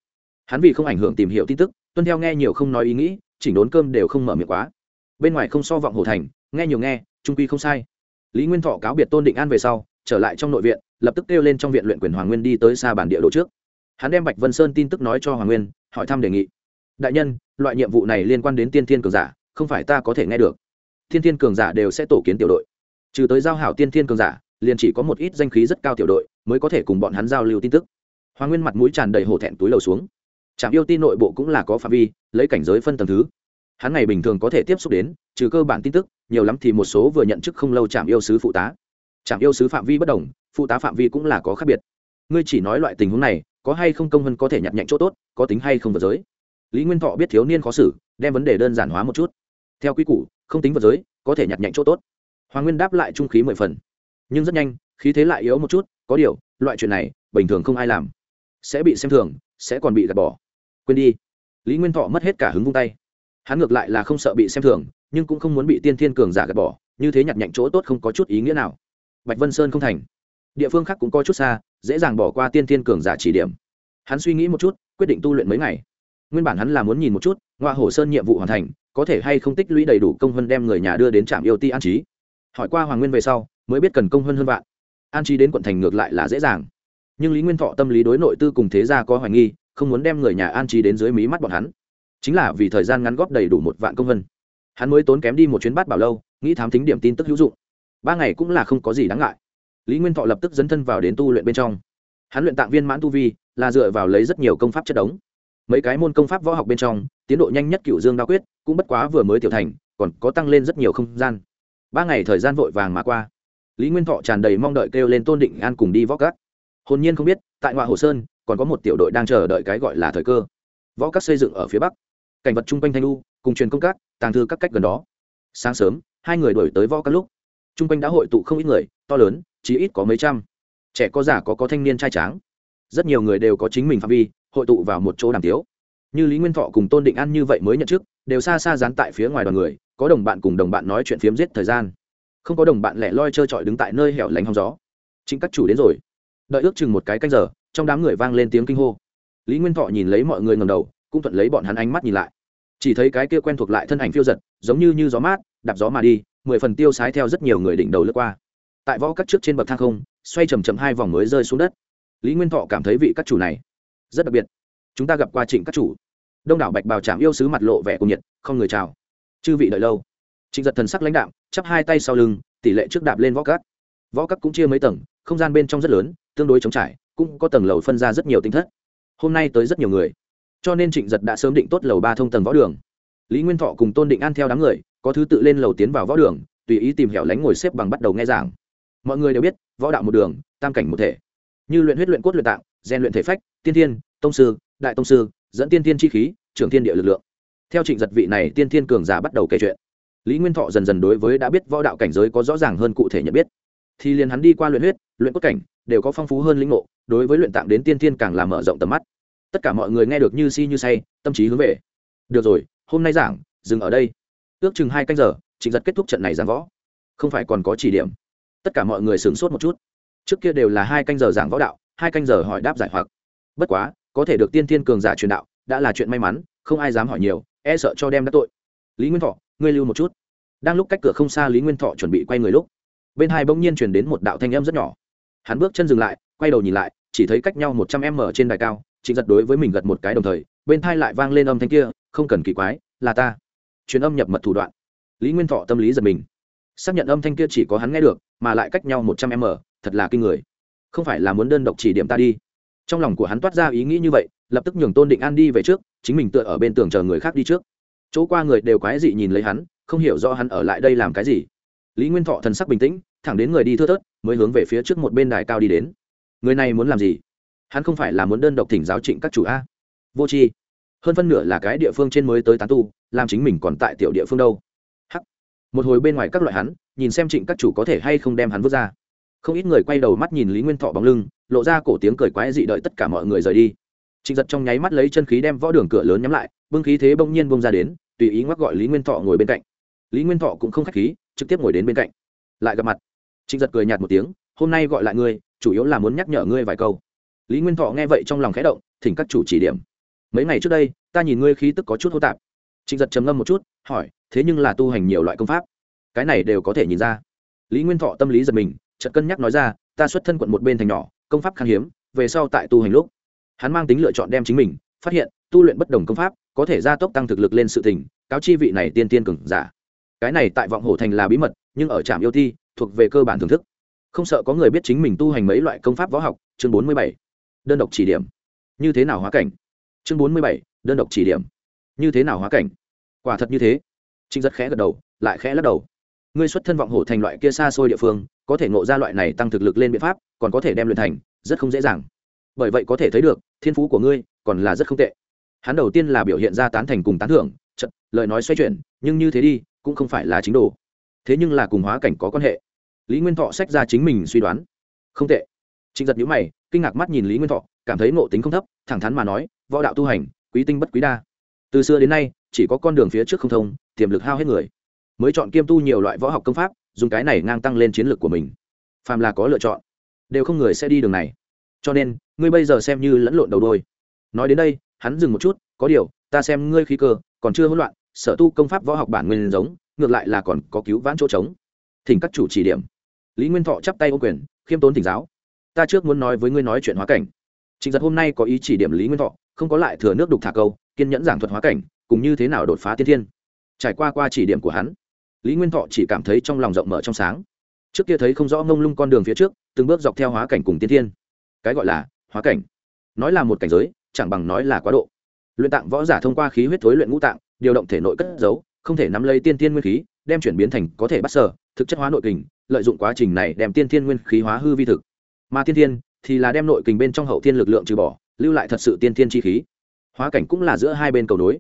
Hắn vì không ảnh hưởng tìm hiểu tin tức, tuân theo nghe nhiều không nói ý nghĩ, chỉnh đốn cơm đều không mở miệng quá. Bên ngoài không so vọng hồ thành, nghe nhiều nghe, trung quy không sai. Lý nguyên thọ cáo biệt tôn định an về sau, trở lại trong nội viện, lập tức kêu lên trong viện luyện quyền hoàng nguyên đi tới xa bản địa đồ trước. Hắn đem bạch vân sơn tin tức nói cho hoàng nguyên, hỏi thăm đề nghị. Đại nhân, loại nhiệm vụ này liên quan đến tiên thiên cường giả, không phải ta có thể nghe được. Thiên thiên cường giả đều sẽ tổ kiến tiểu đội trừ tới giao hảo tiên thiên cường giả, liền chỉ có một ít danh khí rất cao tiểu đội mới có thể cùng bọn hắn giao lưu tin tức. Hoàng nguyên mặt mũi tràn đầy hổ thẹn túi lầu xuống. Trạm yêu tin nội bộ cũng là có phạm vi, lấy cảnh giới phân tầng thứ. Hắn ngày bình thường có thể tiếp xúc đến, trừ cơ bản tin tức, nhiều lắm thì một số vừa nhận chức không lâu trạm yêu sứ phụ tá. Trạm yêu sứ phạm vi bất đồng, phụ tá phạm vi cũng là có khác biệt. Ngươi chỉ nói loại tình huống này, có hay không công hơn có thể nhặt nhạnh chỗ tốt, có tính hay không vật giới? Lý nguyên thọ biết thiếu niên khó xử, đem vấn đề đơn giản hóa một chút. Theo quy củ, không tính vật giới, có thể nhặt nhạnh chỗ tốt hoàng nguyên đáp lại trung khí mười phần. Nhưng rất nhanh, khí thế lại yếu một chút, có điều, loại chuyện này, bình thường không ai làm. Sẽ bị xem thường, sẽ còn bị gạt bỏ. Quên đi. Lý nguyên thọ mất hết cả hứng vung tay. Hắn ngược lại là không sợ bị xem thường, nhưng cũng không muốn bị tiên thiên cường giả gạt bỏ, như thế nhặt nhạnh chỗ tốt không có chút ý nghĩa nào. Bạch vân sơn không thành. Địa phương khác cũng có chút xa, dễ dàng bỏ qua tiên thiên cường giả chỉ điểm. Hắn suy nghĩ một chút, quyết định tu luyện mấy ngày. Nguyên bản hắn là muốn nhìn một chút ngoại hồ sơn nhiệm vụ hoàn thành, có thể hay không tích lũy đầy đủ công hơn đem người nhà đưa đến trạm yêu ti an trí hỏi qua hoàng nguyên về sau, mới biết cần công hơn hơn vạn. An trí đến quận thành ngược lại là dễ dàng. Nhưng lý nguyên thọ tâm lý đối nội tư cùng thế gia có hoài nghi, không muốn đem người nhà an trí đến dưới mí mắt bọn hắn. Chính là vì thời gian ngắn góp đầy đủ một vạn công vân hắn mới tốn kém đi một chuyến bát bảo lâu, nghĩ thám tính điểm tin tức hữu dụng. Ba ngày cũng là không có gì đáng ngại. Lý nguyên thọ lập tức dấn thân vào đến tu luyện bên trong. Hắn luyện tạng viên mãn tu vi, là dựa vào lấy rất nhiều công pháp chất đống. Mấy cái môn công pháp võ học bên trong, tiến độ nhanh nhất cựu dương đa quyết cũng bất quá vừa mới tiểu thành, còn có tăng lên rất nhiều không gian ba ngày thời gian vội vàng mà qua. Lý nguyên thọ tràn đầy mong đợi kêu lên tôn định an cùng đi võ cát hồn nhiên không biết, tại ngoại hồ sơn, còn có một tiểu đội đang chờ đợi cái gọi là thời cơ. Võ cát xây dựng ở phía bắc. Cảnh vật chung quanh thanh lu cùng truyền công cát tàng thư các cách gần đó. Sáng sớm, hai người đổi tới võ các lúc. Chung quanh đã hội tụ không ít người, to lớn chỉ ít có mấy trăm. Trẻ có già có có thanh niên trai tráng. Rất nhiều người đều có chính mình phạm vi, hội tụ vào một chỗ đàm tiếu. Như lý nguyên thọ cùng tôn định an như vậy mới nhận chức, đều xa xa dán tại phía ngoài đoàn người có đồng bạn cùng đồng bạn nói chuyện phiếm giết thời gian. Không có đồng bạn lẻ loi trơ trọi đứng tại nơi hẻo lánh hóng gió. Chính các chủ đến rồi. Đợi ước chừng một cái canh giờ, trong đám người vang lên tiếng kinh hô. Lý nguyên thọ nhìn lấy mọi người ngầm đầu, cũng thuận lấy bọn hắn ánh mắt nhìn lại. Chỉ thấy cái kia quen thuộc lại thân ảnh phiêu giật, giống như như gió mát, đạp gió mà đi, mười phần tiêu sái theo rất nhiều người đỉnh đầu lướt qua. Tại võ các trước trên bậc thang không, xoay chầm chầm hai vòng mới rơi xuống đất. Lý nguyên thọ cảm thấy vị các chủ này rất đặc biệt. Chúng ta gặp qua trịnh các chủ. Đông đảo bạch bào trạm yêu sứ mặt lộ vẻ cùng nhiệt, không người chào chư vị đợi lâu. Trịnh giật thần sắc lãnh đạo chắp hai tay sau lưng, tỷ lệ trước đạp lên võ các võ các cũng chia mấy tầng, không gian bên trong rất lớn, tương đối trống trải, cũng có tầng lầu phân ra rất nhiều tính thất. Hôm nay tới rất nhiều người, cho nên trịnh giật đã sớm định tốt lầu ba thông tầng võ đường. Lý nguyên thọ cùng tôn định an theo đám người, có thứ tự lên lầu tiến vào võ đường, tùy ý tìm hẻo lánh ngồi xếp bằng bắt đầu nghe giảng. Mọi người đều biết, võ đạo một đường, tam cảnh một thể. Như luyện huyết luyện cốt luyện tạng rèn luyện thể phách, tiên thiên, tông sư, đại tông sư, dẫn tiên thiên chi khí, trưởng thiên địa lực lượng theo trịnh giật vị này, tiên thiên cường giả bắt đầu kể chuyện. Lý nguyên thọ dần dần đối với đã biết võ đạo cảnh giới có rõ ràng hơn cụ thể nhận biết. Thì liền hắn đi qua luyện huyết, luyện cốt cảnh, đều có phong phú hơn lĩnh ngộ, đối với luyện tạng đến tiên thiên càng làm mở rộng tầm mắt. Tất cả mọi người nghe được như si như say, tâm trí hướng về. Được rồi, hôm nay giảng, dừng ở đây. Ước chừng hai canh giờ, trịnh giật kết thúc trận này giảng võ. Không phải còn có chỉ điểm. Tất cả mọi người sửng sốt một chút. Trước kia đều là hai canh giờ giảng võ đạo, hai canh giờ hỏi đáp giải hoặc. Bất quá, có thể được tiên thiên cường giả truyền đạo, đã là chuyện may mắn, không ai dám hỏi nhiều e sợ cho đem đắc tội. Lý nguyên thọ, ngươi lưu một chút. Đang lúc cách cửa không xa lý nguyên thọ chuẩn bị quay người lúc, bên hai bỗng nhiên chuyển đến một đạo thanh âm rất nhỏ. Hắn bước chân dừng lại, quay đầu nhìn lại, chỉ thấy cách nhau một trăm m trên đài cao, trịnh giật đối với mình gật một cái đồng thời, bên thai lại vang lên âm thanh kia, không cần kỳ quái, là ta. Truyền âm nhập mật thủ đoạn. Lý nguyên thọ tâm lý giật mình. Xác nhận âm thanh kia chỉ có hắn nghe được, mà lại cách nhau một trăm m thật là kinh người. Không phải là muốn đơn độc chỉ điểm ta đi. Trong lòng của hắn toát ra ý nghĩ như vậy lập tức nhường tôn định an đi về trước, chính mình tựa ở bên tường chờ người khác đi trước. Chỗ qua người đều quái dị nhìn lấy hắn, không hiểu do hắn ở lại đây làm cái gì. Lý nguyên thọ thần sắc bình tĩnh, thẳng đến người đi thưa thớt, mới hướng về phía trước một bên đài cao đi đến. Người này muốn làm gì? Hắn không phải là muốn đơn độc thỉnh giáo trịnh các chủ a. Vô c h i hơn phân nửa là cái địa phương trên mới tới tán tu, làm chính mình còn tại tiểu địa phương đâu. Hắc. Một hồi bên ngoài các loại hắn, nhìn xem trịnh các chủ có thể hay không đem hắn vứt ra. Không ít người quay đầu mắt nhìn lý nguyên thọ bóng lưng, lộ ra cổ tiếng cười quái dị đợi tất cả mọi người rời đi trịnh giật trong nháy mắt lấy chân khí đem võ đường cửa lớn nhắm lại, bưng khí thế bỗng nhiên bông ra đến, tùy ý ngoắc gọi lý nguyên thọ ngồi bên cạnh. Lý nguyên thọ cũng không k h á c h khí, trực tiếp ngồi đến bên cạnh. Lại gặp mặt. Trịnh giật cười nhạt một tiếng, hôm nay gọi lại ngươi, chủ yếu là muốn nhắc nhở ngươi vài câu. Lý nguyên thọ nghe vậy trong lòng khẽ động, thỉnh các chủ chỉ điểm. Mấy ngày trước đây, ta nhìn ngươi khí tức có chút hô tạp. Trịnh giật trầm ngâm một chút, hỏi, thế nhưng là tu hành nhiều loại công pháp, cái này đều có thể nhìn ra. Lý nguyên thọ tâm lý giật mình, chợt cân nhắc nói ra, ta xuất thân quận một bên thành nhỏ, công pháp khan hiếm, về sau tại tu hành lúc hắn mang tính lựa chọn đem chính mình, phát hiện, tu luyện bất đồng công pháp, có thể gia tốc tăng thực lực lên sự tình, cáo chi vị này tiên tiên cường giả. Cái này tại vọng hổ thành là bí mật, nhưng ở trạm yêu thi thuộc về cơ bản thưởng thức. Không sợ có người biết chính mình tu hành mấy loại công pháp võ học, chương bốn mươi bảy, đơn độc chỉ điểm. Như thế nào hóa cảnh? Chương bốn mươi bảy, đơn độc chỉ điểm. Như thế nào hóa cảnh? Quả thật như thế. Trinh rất khẽ gật đầu, lại khẽ lắc đầu. Ngươi xuất thân vọng hổ thành loại kia xa xôi địa phương, có thể ngộ ra loại này tăng thực lực lên biện pháp, còn có thể đem luyện thành, rất không dễ dàng bởi vậy có thể thấy được, thiên phú của ngươi còn là rất không tệ. Hắn đầu tiên là biểu hiện ra tán thành cùng tán thưởng trận lời nói xoay chuyển, nhưng như thế đi, cũng không phải là chính đồ. Thế nhưng là cùng hóa cảnh có quan hệ. Lý nguyên thọ sách ra chính mình suy đoán. Không tệ. Trịnh giật nhữ mày, kinh ngạc mắt nhìn lý nguyên thọ, cảm thấy ngộ tính không thấp, thẳng thắn mà nói, võ đạo tu hành, quý tinh bất quý đa. Từ xưa đến nay, chỉ có con đường phía trước không thông, tiềm lực hao hết người. Mới chọn kiêm tu nhiều loại võ học công pháp, dùng cái này ngang tăng lên chiến lược của mình. Phàm là có lựa chọn, đều không người sẽ đi đường này cho nên, ngươi bây giờ xem như lẫn lộn đầu đôi. Nói đến đây, hắn dừng một chút, có điều, ta xem ngươi khí cơ, còn chưa hỗn loạn, sở tu công pháp võ học bản nguyên giống, ngược lại là còn có cứu vãn chỗ trống. Thỉnh các chủ chỉ điểm. Lý nguyên thọ chắp tay ô quyền, khiêm tốn thỉnh giáo. Ta trước muốn nói với ngươi nói chuyện hóa cảnh. Trịnh giật hôm nay có ý chỉ điểm lý nguyên thọ, không có lại thừa nước đục thả câu, kiên nhẫn giảng thuật hóa cảnh, cùng như thế nào đột phá tiên thiên. Trải qua qua chỉ điểm của hắn, lý nguyên thọ chỉ cảm thấy trong lòng rộng mở trong sáng. Trước kia thấy không rõ ngông lung con đường phía trước, từng bước dọc theo hóa cảnh cùng tiên thiên cái gọi là hóa cảnh. Nói là một cảnh giới, chẳng bằng nói là quá độ. Luyện tạng võ giả thông qua khí huyết thối luyện ngũ tạng, điều động thể nội cất giấu, không thể nắm lấy tiên thiên nguyên khí, đem chuyển biến thành có thể bắt sở thực chất hóa nội kình, lợi dụng quá trình này đem tiên thiên nguyên khí hóa hư vi thực. Mà tiên thiên thì là đem nội kình bên trong hậu thiên lực lượng trừ bỏ, lưu lại thật sự tiên thiên chi khí. Hóa cảnh cũng là giữa hai bên cầu nối.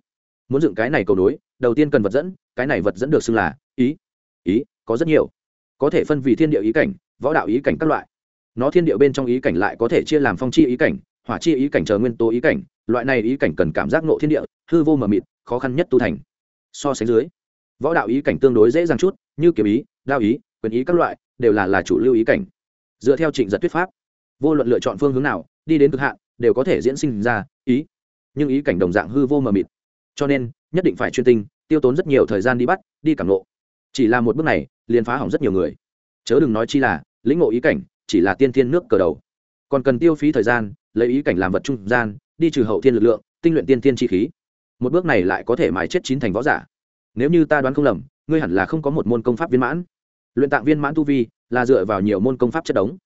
Muốn dựng cái này cầu nối, đầu tiên cần vật dẫn, cái này vật dẫn được xưng là ý. Ý có rất nhiều. Có thể phân vì thiên địa ý cảnh, võ đạo ý cảnh các loại nó thiên địa bên trong ý cảnh lại có thể chia làm phong chi ý cảnh, hỏa chi ý cảnh chờ nguyên tố ý cảnh, loại này ý cảnh cần cảm giác nộ thiên địa, hư vô mờ mịt, khó khăn nhất tu thành. So sánh dưới, võ đạo ý cảnh tương đối dễ dàng chút, như kiếm ý, đao ý, quyền ý các loại, đều là là chủ lưu ý cảnh. Dựa theo trịnh giật thuyết pháp, vô luận lựa chọn phương hướng nào, đi đến cực hạn, đều có thể diễn sinh ra ý. Nhưng ý cảnh đồng dạng hư vô mờ mịt. Cho nên, nhất định phải chuyên tinh, tiêu tốn rất nhiều thời gian đi bắt, đi cảm nộ chỉ là một bước này, liền phá hỏng rất nhiều người. Chớ đừng nói chi là, lĩnh ngộ ý cảnh chỉ là tiên thiên nước cờ đầu. Còn cần tiêu phí thời gian, lấy ý cảnh làm vật trung gian, đi trừ hậu thiên lực lượng, tinh luyện tiên thiên chi khí. Một bước này lại có thể mãi chết chín thành võ giả. Nếu như ta đoán không lầm, ngươi hẳn là không có một môn công pháp viên mãn. Luyện tạng viên mãn tu vi là dựa vào nhiều môn công pháp chất đống.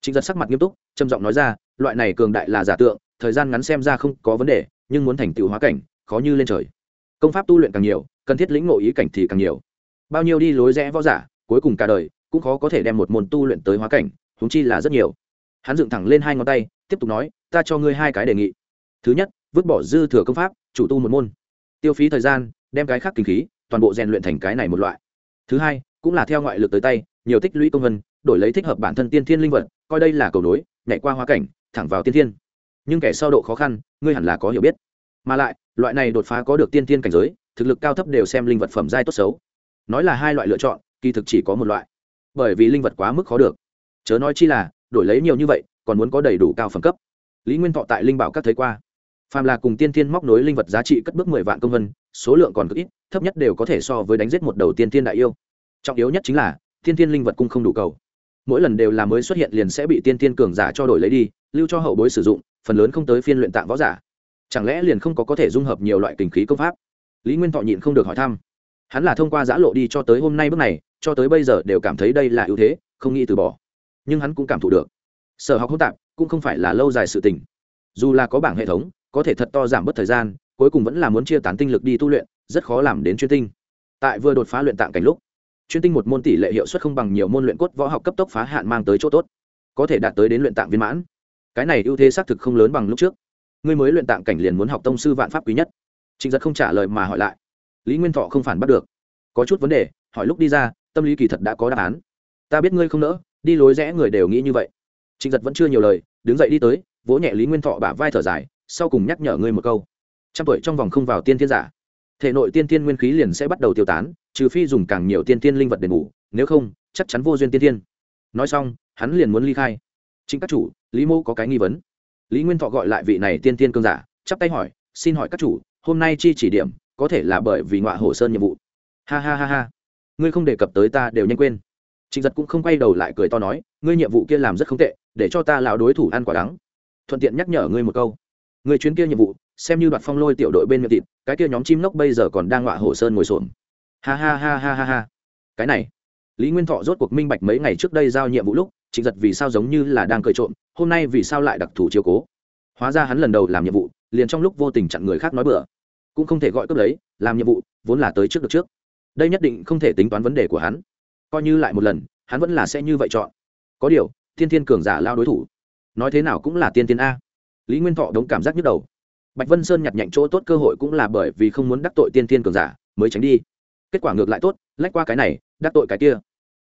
Chính dân sắc mặt nghiêm túc, trầm giọng nói ra, loại này cường đại là giả tượng, thời gian ngắn xem ra không có vấn đề, nhưng muốn thành tựu hóa cảnh, khó như lên trời. Công pháp tu luyện càng nhiều, cần thiết lĩnh ngộ ý cảnh thì càng nhiều. Bao nhiêu đi lối rẽ võ giả, cuối cùng cả đời, cũng khó có thể đem một môn tu luyện tới hóa cảnh húng chi là rất nhiều. Hắn dựng thẳng lên hai ngón tay, tiếp tục nói, ta cho ngươi hai cái đề nghị. Thứ nhất, vứt bỏ dư thừa công pháp, chủ tu một môn. Tiêu phí thời gian, đem cái khác kinh khí, toàn bộ rèn luyện thành cái này một loại. Thứ hai, cũng là theo ngoại lực tới tay, nhiều tích lũy công vân, đổi lấy thích hợp bản thân tiên thiên linh vật, coi đây là cầu nối, nhảy qua hoa cảnh, thẳng vào tiên thiên. Nhưng kẻ sau độ khó khăn, ngươi hẳn là có hiểu biết. Mà lại, loại này đột phá có được tiên thiên cảnh giới, thực lực cao thấp đều xem linh vật phẩm giai tốt xấu. Nói là hai loại lựa chọn, kỳ thực chỉ có một loại. Bởi vì linh vật quá mức khó được chớ nói chi là, đổi lấy nhiều như vậy, còn muốn có đầy đủ cao phẩm cấp. Lý nguyên thọ tại linh bảo các thấy qua. Phàm là cùng tiên thiên móc nối linh vật giá trị cất bước mười vạn công vân, số lượng còn cực ít, thấp nhất đều có thể so với đánh giết một đầu tiên thiên đại yêu. Trọng yếu nhất chính là, tiên thiên linh vật cung không đủ cầu. Mỗi lần đều là mới xuất hiện liền sẽ bị tiên thiên cường giả cho đổi lấy đi, lưu cho hậu bối sử dụng, phần lớn không tới phiên luyện tạng võ giả. Chẳng lẽ liền không có có thể dung hợp nhiều loại kinh khí công pháp? Lý nguyên thọ nhịn không được hỏi thăm. Hắn là thông qua giã lộ đi cho tới hôm nay bước này, cho tới bây giờ đều cảm thấy đây là ưu thế, không nghĩ từ bỏ nhưng hắn cũng cảm thụ được. Sở học hỗn tạp cũng không phải là lâu dài sự tình. Dù là có bảng hệ thống, có thể thật to giảm bớt thời gian, cuối cùng vẫn là muốn chia tán tinh lực đi tu luyện, rất khó làm đến chuyên tinh. Tại vừa đột phá luyện tạng cảnh lúc, chuyên tinh một môn tỷ lệ hiệu suất không bằng nhiều môn luyện cốt võ học cấp tốc phá hạn mang tới chỗ tốt, có thể đạt tới đến luyện tạng viên mãn. Cái này ưu thế xác thực không lớn bằng lúc trước. Ngươi mới luyện tạng cảnh liền muốn học tông sư vạn pháp quý nhất. Trịnh giật không trả lời mà hỏi lại. Lý nguyên thọ không phản bắt được. Có chút vấn đề, hỏi lúc đi ra, tâm lý kỳ thật đã có đáp án. Ta biết ngươi không nỡ đi lối rẽ người đều nghĩ như vậy. Trịnh giật vẫn chưa nhiều lời, đứng dậy đi tới, vỗ nhẹ lý nguyên thọ bả vai thở dài, sau cùng nhắc nhở ngươi một câu. Trăm tuổi trong vòng không vào tiên thiên giả. Thể nội tiên thiên nguyên khí liền sẽ bắt đầu tiêu tán, trừ phi dùng càng nhiều tiên thiên linh vật đền bù, nếu không, chắc chắn vô duyên tiên thiên. Nói xong, hắn liền muốn ly khai. Chính các chủ, lý mô có cái nghi vấn. Lý nguyên thọ gọi lại vị này tiên thiên cương giả, chắp tay hỏi, xin hỏi các chủ, hôm nay chi chỉ điểm, có thể là bởi vì ngọa hổ sơn nhiệm vụ? Ha ha ha ha. Ngươi không đề cập tới ta đều nhanh quên trịnh giật cũng không quay đầu lại cười to nói, ngươi nhiệm vụ kia làm rất không tệ, để cho ta lão đối thủ ăn quả đắng. Thuận tiện nhắc nhở ngươi một câu. Người chuyến kia nhiệm vụ, xem như đoạt phong lôi tiểu đội bên miệng thịt, cái kia nhóm chim nốc bây giờ còn đang ngọa hổ sơn ngồi xổm. Ha ha ha ha ha ha. Cái này, lý nguyên thọ rốt cuộc minh bạch mấy ngày trước đây giao nhiệm vụ lúc, trịnh giật vì sao giống như là đang cười trộm, hôm nay vì sao lại đặc thù chiếu cố. Hóa ra hắn lần đầu làm nhiệm vụ, liền trong lúc vô tình chặn người khác nói bừa. Cũng không thể gọi cướp lấy, làm nhiệm vụ, vốn là tới trước được trước. Đây nhất định không thể tính toán vấn đề của hắn coi như lại một lần, hắn vẫn là sẽ như vậy chọn. Có điều, thiên thiên cường giả lao đối thủ, nói thế nào cũng là tiên tiên a. Lý nguyên thọ đống cảm giác nhức đầu. Bạch vân sơn nhặt nhạnh chỗ tốt cơ hội cũng là bởi vì không muốn đắc tội tiên tiên cường giả, mới tránh đi. Kết quả ngược lại tốt, lách qua cái này, đắc tội cái kia.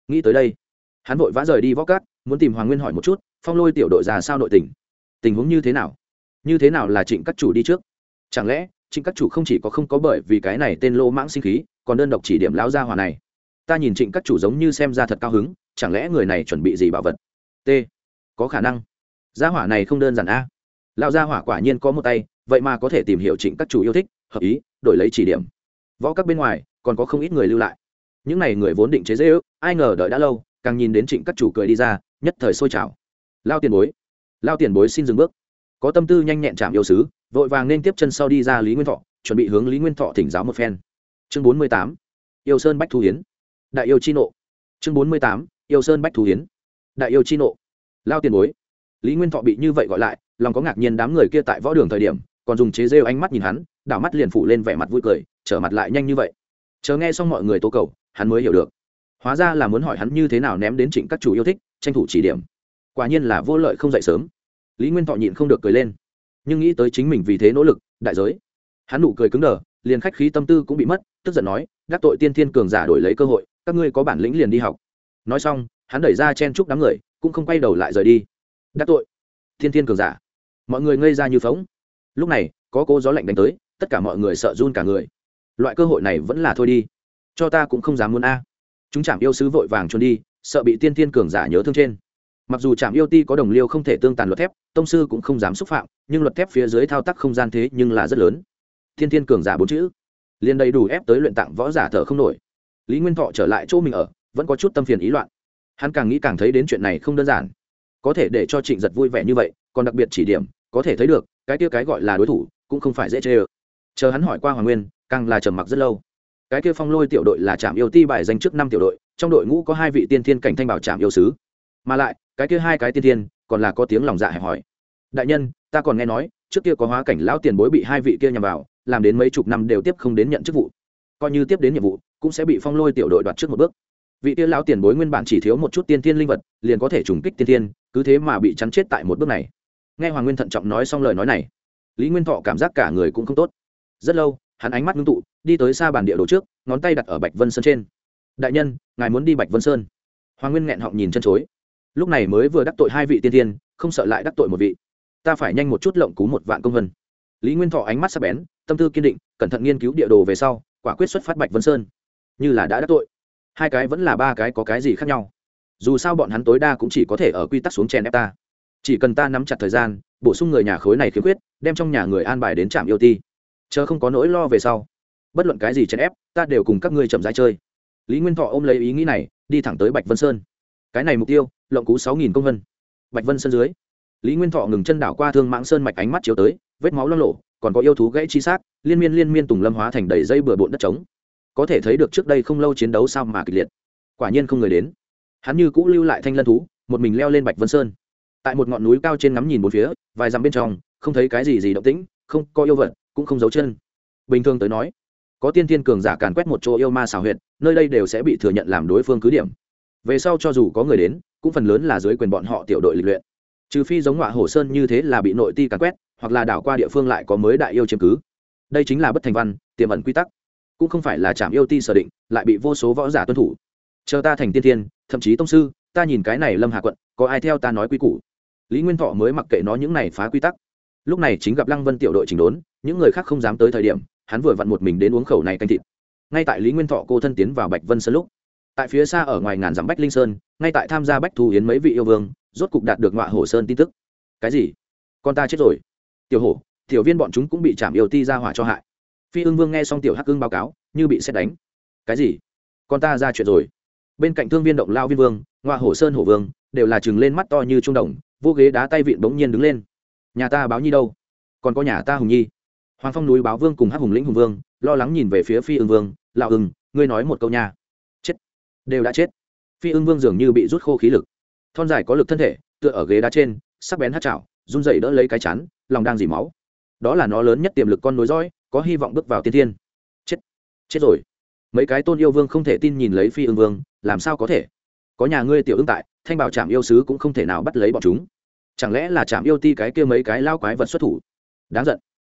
Nghĩ tới đây, hắn vội vã rời đi vóc cát, muốn tìm hoàng nguyên hỏi một chút, phong lôi tiểu đội già sao nội tình? Tình huống như thế nào? Như thế nào là trịnh các chủ đi trước? Chẳng lẽ, trịnh các chủ không chỉ có không có bởi vì cái này tên lô mãng sinh khí, còn đơn độc chỉ điểm lão gia hỏa này? Ta nhìn trịnh các chủ giống như xem ra thật cao hứng, chẳng lẽ người này chuẩn bị gì bảo vật? T. Có khả năng. Gia hỏa này không đơn giản a. Lão gia hỏa quả nhiên có một tay, vậy mà có thể tìm hiểu trịnh các chủ yêu thích, hợp ý, đổi lấy chỉ điểm. Võ các bên ngoài, còn có không ít người lưu lại. Những n à y người vốn định chế dễ ước ai ngờ đợi đã lâu, càng nhìn đến trịnh các chủ cười đi ra, nhất thời sôi trào. Lao tiền bối. Lao tiền bối xin dừng bước. Có tâm tư nhanh nhẹn chạm yêu sứ, vội vàng nên tiếp chân sau đi ra lý nguyên thọ, chuẩn bị hướng lý nguyên thọ thỉnh giáo một phen. Chương bốn mươi tám. Yêu sơn bách thu hiến đại yêu chi nộ. Chương bốn mươi tám, yêu sơn bách thú hiến đại yêu chi nộ. Lao tiền bối. Lý nguyên thọ bị như vậy gọi lại, lòng có ngạc nhiên đám người kia tại võ đường thời điểm, còn dùng chế rêu ánh mắt nhìn hắn, đảo mắt liền phủ lên vẻ mặt vui cười, trở mặt lại nhanh như vậy. Chờ nghe xong mọi người tố cầu, hắn mới hiểu được. Hóa ra là muốn hỏi hắn như thế nào ném đến trịnh các chủ yêu thích, tranh thủ chỉ điểm. Quả nhiên là vô lợi không dậy sớm. Lý nguyên thọ nhịn không được cười lên. Nhưng nghĩ tới chính mình vì thế nỗ lực, đại giới. Hắn nụ cười cứng đờ, liền khách khí tâm tư cũng bị mất tức giận nói, đắc tội tiên thiên cường giả đổi lấy cơ hội, các ngươi có bản lĩnh liền đi học. Nói xong, hắn đẩy ra chen chúc đám người, cũng không quay đầu lại rời đi. Đắc tội thiên thiên cường giả, mọi người ngây ra như phóng lúc này, có cố gió lạnh đánh tới, tất cả mọi người sợ run cả người. Loại cơ hội này vẫn là thôi đi, cho ta cũng không dám muốn a. Chúng chạm yêu sứ vội vàng trốn đi, sợ bị tiên thiên cường giả nhớ thương trên. Mặc dù trạm yêu ti có đồng liêu không thể tương tàn luật thép, tông sư cũng không dám xúc phạm, nhưng luật thép phía dưới thao tác không gian thế nhưng là rất lớn. Thiên thiên cường giả bốn chữ liền đầy đủ ép tới luyện tạng võ giả thở không nổi. Lý nguyên thọ trở lại chỗ mình ở, vẫn có chút tâm phiền ý loạn. Hắn càng nghĩ càng thấy đến chuyện này không đơn giản. Có thể để cho trịnh giật vui vẻ như vậy, còn đặc biệt chỉ điểm, có thể thấy được, cái kia cái gọi là đối thủ, cũng không phải dễ chê ơ. Chờ hắn hỏi qua hoàng nguyên, càng là trầm mặc rất lâu. Cái kia phong lôi tiểu đội là trạm yêu ti bài danh trước năm tiểu đội, trong đội ngũ có hai vị tiên thiên cảnh thanh bảo trạm yêu sứ. Mà lại, cái kia hai cái tiên thiên, còn là có tiếng lòng dạ hẹp hỏi đại nhân, ta còn nghe nói, trước kia có hóa cảnh lão tiền bối bị hai vị kia nhằm vào làm đến mấy chục năm đều tiếp không đến nhận chức vụ. Coi như tiếp đến nhiệm vụ cũng sẽ bị phong lôi tiểu đội đoạt trước một bước. Vị tiên lão tiền bối nguyên bản chỉ thiếu một chút tiên thiên linh vật liền có thể trùng kích tiên thiên cứ thế mà bị chắn chết tại một bước này. Nghe hoàng nguyên thận trọng nói xong lời nói này lý nguyên thọ cảm giác cả người cũng không tốt. Rất lâu hắn ánh mắt ngưng tụ đi tới xa bàn địa đồ trước ngón tay đặt ở bạch vân sơn trên. Đại nhân ngài muốn đi bạch vân sơn? Hoàng nguyên nghẹn họng nhìn chân chối. Lúc này mới vừa đắc tội hai vị tiên thiên, không sợ lại đắc tội một vị. Ta phải nhanh một chút lộng cú một vạn công vân lý nguyên thọ ánh mắt sắc bén, tâm tư kiên định, cẩn thận nghiên cứu địa đồ về sau, quả quyết xuất phát bạch vân sơn. Như là đã đắc tội. Hai cái vẫn là ba cái có cái gì khác nhau. Dù sao bọn hắn tối đa cũng chỉ có thể ở quy tắc xuống chèn ép ta. Chỉ cần ta nắm chặt thời gian, bổ sung người nhà khối này khiếm khuyết, đem trong nhà người an bài đến trạm yêu ti. Chờ không có nỗi lo về sau. Bất luận cái gì chèn ép, ta đều cùng các ngươi chậm rãi chơi. Lý nguyên thọ ôm lấy ý nghĩ này, đi thẳng tới bạch vân sơn. Cái này mục tiêu, lộng cú sáu nghìn công vân. Bạch vân sơn dưới. Lý nguyên thọ ngừng chân đảo qua thương mãng sơn mạch ánh mắt chiếu tới vết máu lo lộ, còn có yêu thú gãy chi xác, liên miên liên miên tùng lâm hóa thành đầy dây bừa bộn đất trống. Có thể thấy được trước đây không lâu chiến đấu sao mà kịch liệt. Quả nhiên không người đến. Hắn như cũ lưu lại thanh lân thú, một mình leo lên bạch vân sơn. Tại một ngọn núi cao trên ngắm nhìn một phía, vài dặm bên trong, không thấy cái gì gì động tĩnh, không có yêu vật, cũng không giấu chân. Bình thường tới nói, có tiên thiên cường giả càn quét một chỗ yêu ma xào huyệt, nơi đây đều sẽ bị thừa nhận làm đối phương cứ điểm. Về sau cho dù có người đến, cũng phần lớn là dưới quyền bọn họ tiểu đội lịch luyện. Trừ phi giống ngọa hồ sơn như thế là bị nội ti càn quét hoặc là đảo qua địa phương lại có mới đại yêu chiếm cứ. Đây chính là bất thành văn, tiềm ẩn quy tắc. Cũng không phải là trạm yêu ti sở định, lại bị vô số võ giả tuân thủ. Chờ ta thành tiên thiên, thậm chí tông sư, ta nhìn cái này lâm hà quận, có ai theo ta nói quy củ? Lý nguyên thọ mới mặc kệ nó những này phá quy tắc. Lúc này chính gặp lăng vân tiểu đội chỉnh đốn, những người khác không dám tới thời điểm, hắn vừa vặn một mình đến uống khẩu này canh thịt. Ngay tại lý nguyên thọ cô thân tiến vào bạch vân sơn lúc, tại phía xa ở ngoài ngàn dặm bách linh sơn, ngay tại tham gia bách thu hiến mấy vị yêu vương, rốt cục đạt được ngọa hồ sơn tin tức. Cái gì? Con ta chết rồi tiểu hổ, tiểu viên bọn chúng cũng bị chạm yêu ti ra hỏa cho hại. Phi ưng vương nghe xong tiểu hắc ưng báo cáo, như bị xét đánh. Cái gì? Con ta ra chuyện rồi. Bên cạnh thương viên động lao viên vương, ngoa hổ sơn hổ vương, đều là chừng lên mắt to như trung đồng, vô ghế đá tay vịn bỗng nhiên đứng lên. Nhà ta báo nhi đâu? Còn có nhà ta hùng nhi. Hoàng phong núi báo vương cùng hắc hùng lĩnh hùng vương, lo lắng nhìn về phía phi ưng vương, lão ưng, ngươi nói một câu nha. Chết. Đều đã chết. Phi ưng vương dường như bị rút khô khí lực. Thon dài có lực thân thể, tựa ở ghế đá trên, sắc bén hát chảo, run dậy đỡ lấy cái chắn lòng đang dỉ máu. Đó là nó lớn nhất tiềm lực con nối dõi, có hy vọng bước vào tiên thiên. Chết. Chết rồi. Mấy cái tôn yêu vương không thể tin nhìn lấy phi ương vương, làm sao có thể? Có nhà ngươi tiểu ương tại, thanh bảo trạm yêu sứ cũng không thể nào bắt lấy bọn chúng. Chẳng lẽ là trạm yêu ti cái kia mấy cái lao quái vật xuất thủ? Đáng giận.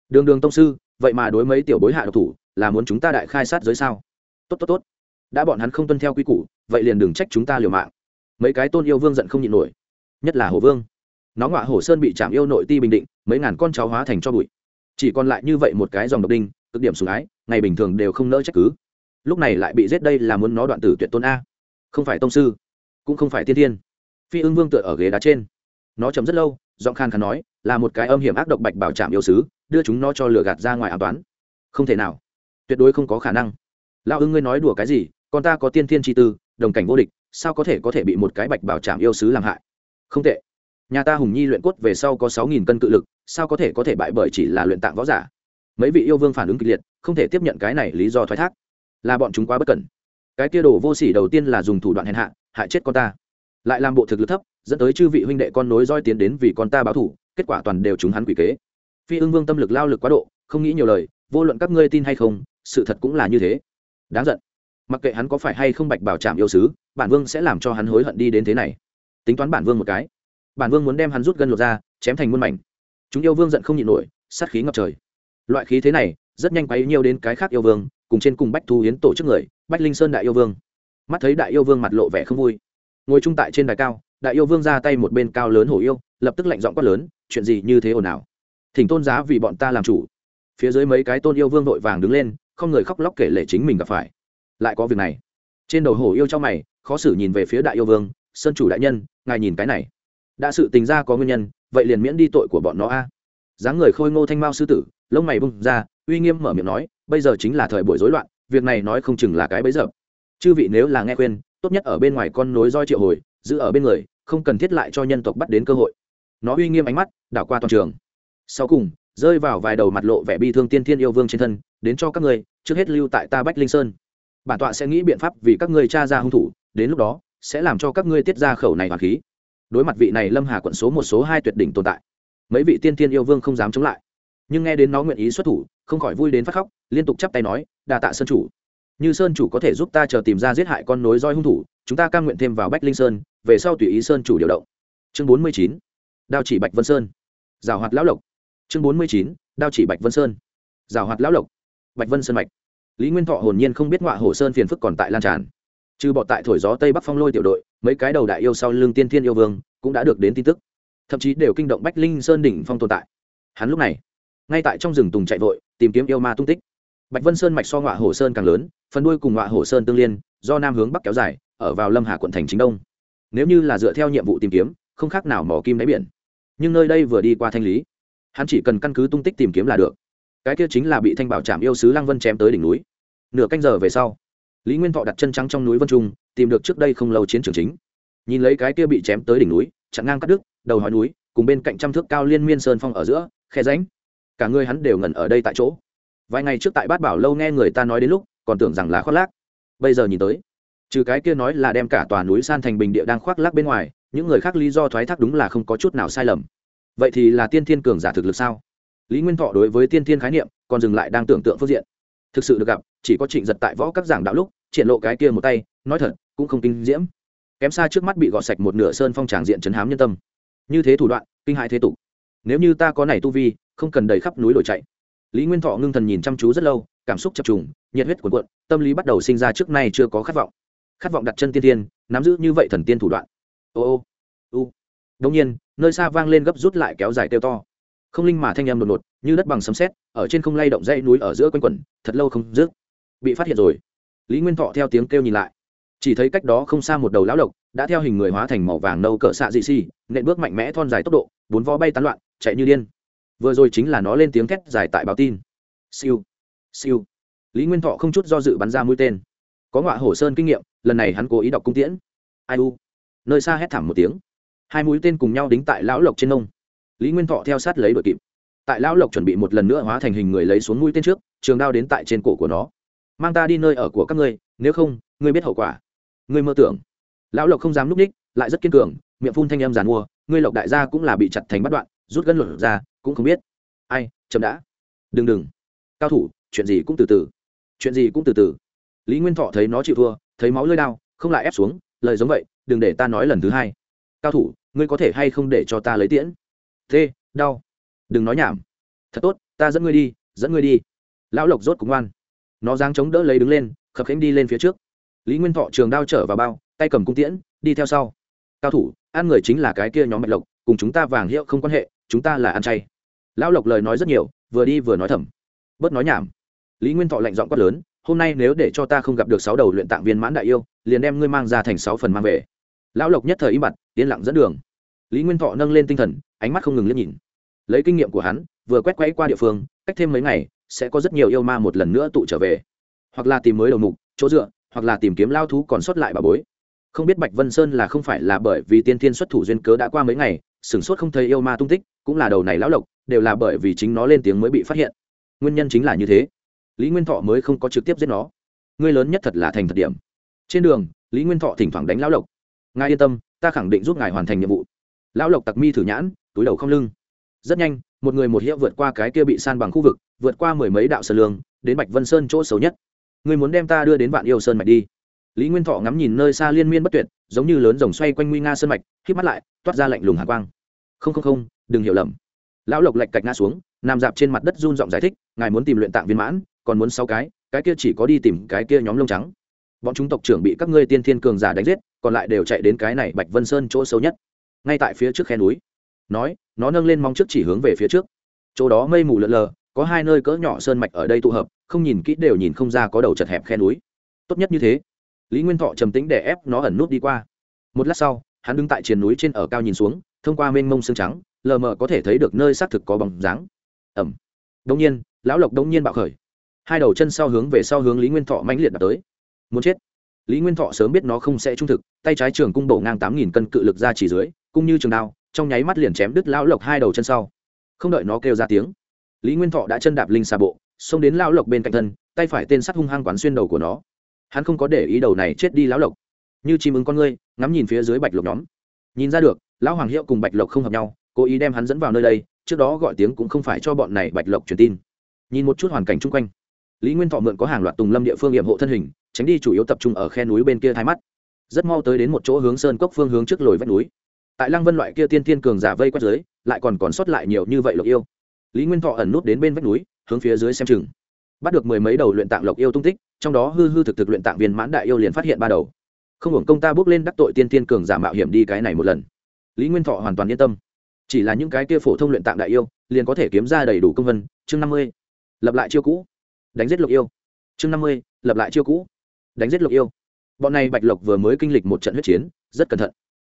Đường đường tông sư, vậy mà đối mấy tiểu bối hạ độc thủ, là muốn chúng ta đại khai sát giới sao? Tốt tốt tốt. Đã bọn hắn không tuân theo quy củ, vậy liền đừng trách chúng ta liều mạng. Mấy cái tôn yêu vương giận không nhịn nổi. Nhất là hồ vương nó ngọa hồ sơn bị chạm yêu nội ti bình định, mấy ngàn con cháu hóa thành cho bụi. Chỉ còn lại như vậy một cái dòng độc đinh, cực điểm sùng ái, ngày bình thường đều không nỡ trách cứ. Lúc này lại bị giết đây là muốn nó đoạn tử tuyệt tôn a. Không phải tông sư, cũng không phải tiên thiên. Phi ưng vương tựa ở ghế đá trên. Nó chấm rất lâu, giọng khan khán nói, là một cái âm hiểm ác độc bạch bảo trạm yêu sứ, đưa chúng nó cho lửa gạt ra ngoài an toán không thể nào. Tuyệt đối không có khả năng. Lao ưng ngươi nói đùa cái gì, con ta có tiên thiên tri tư, đồng cảnh vô địch, sao có thể có thể bị một cái bạch bảo trạm yêu sứ làm hại? Không tệ nhà ta hùng nhi luyện cốt về sau có sáu nghìn cân cự lực, sao có thể có thể bại bởi chỉ là luyện tạng võ giả? Mấy vị yêu vương phản ứng kịch liệt, không thể tiếp nhận cái này lý do thoái thác. Là bọn chúng quá bất cẩn. Cái kia đồ vô sỉ đầu tiên là dùng thủ đoạn hèn hạ, hại chết con ta. Lại làm bộ thực lực thấp, dẫn tới chư vị huynh đệ con nối roi tiến đến vì con ta báo thủ, kết quả toàn đều chúng hắn quỷ kế. Phi ưng vương tâm lực lao lực quá độ, không nghĩ nhiều lời, vô luận các ngươi tin hay không, sự thật cũng là như thế. Đáng giận. Mặc kệ hắn có phải hay không bạch bảo trạm yêu sứ, bản vương sẽ làm cho hắn hối hận đi đến thế này. Tính toán bản vương một cái bản vương muốn đem hắn rút gân lột ra, chém thành muôn mảnh. Chúng yêu vương giận không nhịn nổi, sát khí ngập trời. Loại khí thế này, rất nhanh quấy nhiều đến cái khác yêu vương, cùng trên cùng bách thu hiến tổ chức người, bách linh sơn đại yêu vương. Mắt thấy đại yêu vương mặt lộ vẻ không vui. Ngồi trung tại trên đài cao, đại yêu vương ra tay một bên cao lớn hổ yêu, lập tức lạnh giọng quát lớn, chuyện gì như thế ồn ào? Thỉnh tôn giá vì bọn ta làm chủ. Phía dưới mấy cái tôn yêu vương vội vàng đứng lên, không người khóc lóc kể lể chính mình gặp phải. Lại có việc này. Trên đầu hổ yêu trong mày, khó xử nhìn về phía đại yêu vương, sơn chủ đại nhân, ngài nhìn cái này đã sự tình ra có nguyên nhân, vậy liền miễn đi tội của bọn nó a. Dáng người khôi ngô thanh mao sư tử, lông mày bung ra, uy nghiêm mở miệng nói, bây giờ chính là thời buổi rối loạn, việc này nói không chừng là cái bấy giờ. Chư vị nếu là nghe khuyên, tốt nhất ở bên ngoài con nối roi triệu hồi, giữ ở bên người, không cần thiết lại cho nhân tộc bắt đến cơ hội. Nó uy nghiêm ánh mắt, đảo qua toàn trường. Sau cùng, rơi vào vài đầu mặt lộ vẻ bi thương tiên thiên yêu vương trên thân, đến cho các ngươi, trước hết lưu tại ta bách linh sơn. Bản tọa sẽ nghĩ biện pháp vì các ngươi tra ra hung thủ, đến lúc đó, sẽ làm cho các ngươi tiết ra khẩu này hoàn khí đối mặt vị này lâm hà quận số một số hai tuyệt đỉnh tồn tại. Mấy vị tiên thiên yêu vương không dám chống lại. Nhưng nghe đến nó nguyện ý xuất thủ, không khỏi vui đến phát khóc, liên tục chắp tay nói đà tạ sơn chủ. Như sơn chủ có thể giúp ta chờ tìm ra giết hại con nối roi hung thủ, chúng ta cam nguyện thêm vào bách linh sơn, về sau tùy ý sơn chủ điều động. Chương bốn mươi chín, đao chỉ bạch vân sơn. Rào hoạt lão lộc. Chương bốn mươi chín, đao chỉ bạch vân sơn. Rào hoạt lão lộc. Bạch vân sơn mạch. Lý nguyên thọ hồn nhiên không biết ngọa hồ sơn phiền phức còn tại lan tràn trừ bỏ tại thổi gió tây bắc phong lôi tiểu đội, mấy cái đầu đại yêu sau lưng tiên thiên yêu vương cũng đã được đến tin tức. Thậm chí đều kinh động bách linh sơn đỉnh phong tồn tại. Hắn lúc này, ngay tại trong rừng tùng chạy vội, tìm kiếm yêu ma tung tích. Bạch vân sơn mạch so ngọa hồ sơn càng lớn, phần đuôi cùng ngọa hồ sơn tương liên, do nam hướng bắc kéo dài, ở vào lâm hà quận thành chính đông. Nếu như là dựa theo nhiệm vụ tìm kiếm, không khác nào mỏ kim đáy biển. Nhưng nơi đây vừa đi qua thanh lý, hắn chỉ cần căn cứ tung tích tìm kiếm là được. Cái kia chính là bị thanh bảo trạm yêu sứ lăng vân chém tới đỉnh núi. Nửa canh giờ về sau lý nguyên thọ đặt chân trắng trong núi vân trung, tìm được trước đây không lâu chiến trường chính. Nhìn lấy cái kia bị chém tới đỉnh núi, chặn ngang cắt đứt, đầu hói núi, cùng bên cạnh trăm thước cao liên miên sơn phong ở giữa, khe ránh cả người hắn đều ngẩn ở đây tại chỗ. Vài ngày trước tại bát bảo lâu nghe người ta nói đến lúc, còn tưởng rằng là khoác lác. Bây giờ nhìn tới, trừ cái kia nói là đem cả tòa núi san thành bình địa đang khoác lác bên ngoài, những người khác lý do thoái thác đúng là không có chút nào sai lầm. Vậy thì là tiên thiên cường giả thực lực sao? Lý nguyên thọ đối với tiên thiên khái niệm, còn dừng lại đang tưởng tượng phương diện thực sự được gặp, chỉ có trịnh giật tại võ các giảng đạo lúc, triển lộ cái kia một tay, nói thật, cũng không kinh diễm. Kém xa trước mắt bị gọt sạch một nửa sơn phong tràng diện chấn hám nhân tâm. Như thế thủ đoạn, kinh hại thế tục. Nếu như ta có này tu vi, không cần đầy khắp núi đổi chạy. Lý nguyên thọ ngưng thần nhìn chăm chú rất lâu, cảm xúc chập trùng, nhiệt huyết cuộn cuộn, tâm lý bắt đầu sinh ra trước nay chưa có khát vọng. Khát vọng đặt chân tiên tiên nắm giữ như vậy thần tiên thủ đoạn. Ô ô, u. Đông nhiên, nơi xa vang lên gấp rút lại kéo dài kêu to. Không linh mà thanh âm đột ngột như đất bằng sấm sét, ở trên không lay động dãy núi ở giữa quanh quẩn, thật lâu không dứt. Bị phát hiện rồi. Lý nguyên thọ theo tiếng kêu nhìn lại. Chỉ thấy cách đó không xa một đầu lão lộc, đã theo hình người hóa thành màu vàng nâu cỡ xạ dị xì, nện bước mạnh mẽ thon dài tốc độ, bốn vó bay tán loạn, chạy như điên. Vừa rồi chính là nó lên tiếng thét dài tại báo tin. Siêu. Siêu. Lý nguyên thọ không chút do dự bắn ra mũi tên. Có ngọa hổ sơn kinh nghiệm, lần này hắn cố ý đọc cung tiễn. Ai u. Nơi xa hét thảm một tiếng. Hai mũi tên cùng nhau đính tại lão lộc trên nông. Lý nguyên thọ theo sát lấy đội kịp tại lão lộc chuẩn bị một lần nữa hóa thành hình người lấy xuống mũi tên trước, trường đao đến tại trên cổ của nó. Mang ta đi nơi ở của các ngươi, nếu không, ngươi biết hậu quả. Ngươi mơ tưởng. Lão lộc không dám núp ních lại rất kiên cường, miệng phun thanh em giàn mua, ngươi lộc đại gia cũng là bị chặt thành bắt đoạn, rút gân luận ra, cũng không biết. Ai, chậm đã. Đừng đừng. Cao thủ, chuyện gì cũng từ từ. Chuyện gì cũng từ từ. Lý nguyên thọ thấy nó chịu thua, thấy máu lơi đau không lại ép xuống, lời giống vậy, đừng để ta nói lần thứ hai. Cao thủ, ngươi có thể hay không để cho ta lấy tiễn? Thế đau đừng nói nhảm. Thật tốt ta dẫn ngươi đi dẫn ngươi đi. Lão lộc rốt cũng ngoan. Nó giáng chống đỡ lấy đứng lên khập khánh đi lên phía trước. Lý nguyên thọ trường đao trở vào bao tay cầm cung tiễn đi theo sau. Cao thủ ăn người chính là cái kia nhóm mạch lộc cùng chúng ta vàng hiệu không quan hệ chúng ta là ăn chay. Lão lộc lời nói rất nhiều vừa đi vừa nói thầm. Bớt nói nhảm. Lý nguyên thọ lạnh giọng quát lớn hôm nay nếu để cho ta không gặp được sáu đầu luyện tạng viên mãn đại yêu liền đem ngươi mang ra thành sáu phần mang về. Lão lộc nhất thời im mặt, yên lặng dẫn đường. Lý nguyên thọ nâng lên tinh thần ánh mắt không ngừng liếc nhìn lấy kinh nghiệm của hắn, vừa quét quay qua địa phương, cách thêm mấy ngày, sẽ có rất nhiều yêu ma một lần nữa tụ trở về. Hoặc là tìm mới đầu mục, chỗ dựa, hoặc là tìm kiếm lao thú còn sót lại bà bối. Không biết bạch vân sơn là không phải là bởi vì tiên thiên xuất thủ duyên cớ đã qua mấy ngày, sửng sốt không thấy yêu ma tung tích, cũng là đầu này lão lộc, đều là bởi vì chính nó lên tiếng mới bị phát hiện. Nguyên nhân chính là như thế. Lý nguyên thọ mới không có trực tiếp giết nó. Ngươi lớn nhất thật là thành thật điểm. Trên đường, lý nguyên thọ thỉnh thoảng đánh lão lộc. Ngài yên tâm, ta khẳng định giúp ngài hoàn thành nhiệm vụ. Lão lộc tặc mi thử nhãn, túi đầu không lưng rất nhanh, một người một hiệu vượt qua cái kia bị san bằng khu vực, vượt qua mười mấy đạo sơn lương đến bạch vân sơn chỗ xấu nhất. Người muốn đem ta đưa đến vạn yêu sơn mạch đi. Lý nguyên thọ ngắm nhìn nơi xa liên miên bất tuyệt, giống như lớn dòng xoay quanh nguy nga sơn mạch k mắt lại, toát ra lạnh lùng hạ quang. Không không không, đừng hiểu lầm. Lão lộc lạch cạch ngã xuống, nằm dạp trên mặt đất run giọng giải thích, ngài muốn tìm luyện tạng viên mãn, còn muốn sáu cái cái kia chỉ có đi tìm cái kia nhóm lông trắng. Bọn chúng tộc trưởng bị các ngươi tiên thiên cường giả đánh giết, còn lại đều chạy đến cái này bạch vân sơn chỗ xấu nhất, ngay tại phía trước khe núi nói, nó nâng lên móng trước chỉ hướng về phía trước. Chỗ đó mây mù lợn lờ, có hai nơi cỡ nhỏ sơn mạch ở đây tụ hợp, không nhìn kỹ đều nhìn không ra có đầu chật hẹp khe núi. Tốt nhất như thế. Lý nguyên thọ trầm tính để ép nó ẩn nút đi qua. Một lát sau, hắn đứng tại triền núi trên ở cao nhìn xuống, thông qua mênh mông xương trắng, lờ mờ có thể thấy được nơi xác thực có bóng dáng. Ẩm. Đông nhiên, lão lộc đông nhiên bạo khởi. Hai đầu chân sau hướng về sau hướng lý nguyên thọ mãnh liệt đập tới. Muốn chết. Lý nguyên thọ sớm biết nó không sẽ trung thực, tay trái trường cung bổ ngang tám nghìn cân cự lực ra chỉ dưới, cung như trường đao trong nháy mắt liền chém đứt lão lộc hai đầu chân sau. Không đợi nó kêu ra tiếng, lý nguyên thọ đã chân đạp linh xà bộ, xông đến lão lộc bên cạnh thân, tay phải tên sắt hung hăng quán xuyên đầu của nó. Hắn không có để ý đầu này chết đi lão lộc. Như chim ứng con ngươi, ngắm nhìn phía dưới bạch lộc nhóm. Nhìn ra được, lão hoàng hiệu cùng bạch lộc không hợp nhau, cố ý đem hắn dẫn vào nơi đây, trước đó gọi tiếng cũng không phải cho bọn này bạch lộc truyền tin. Nhìn một chút hoàn cảnh chung quanh, lý nguyên thọ mượn có hàng loạt tùng lâm địa phương nghiệm hộ thân hình, tránh đi chủ yếu tập trung ở khe núi bên kia thái mắt. Rất mau tới đến một chỗ hướng sơn cốc phương hướng trước lồi vách núi tại lăng vân loại kia tiên tiên cường giả vây quét dưới, lại còn còn sót lại nhiều như vậy lộc yêu. Lý nguyên thọ ẩn nút đến bên vách núi, hướng phía dưới xem chừng. Bắt được mười mấy đầu luyện tạng lộc yêu tung tích, trong đó hư hư thực thực luyện tạng viên mãn đại yêu liền phát hiện ba đầu. Không hưởng công ta bước lên đắc tội tiên tiên cường giả mạo hiểm đi cái này một lần. Lý nguyên thọ hoàn toàn yên tâm. Chỉ là những cái kia phổ thông luyện tạng đại yêu, liền có thể kiếm ra đầy đủ công vân, chương năm mươi, lập lại chiêu cũ. Đánh giết lộc yêu. Chương năm mươi, lập lại chiêu cũ. Đánh giết lộc yêu. Bọn này bạch lộc vừa mới kinh lịch một trận huyết chiến, rất cẩn thận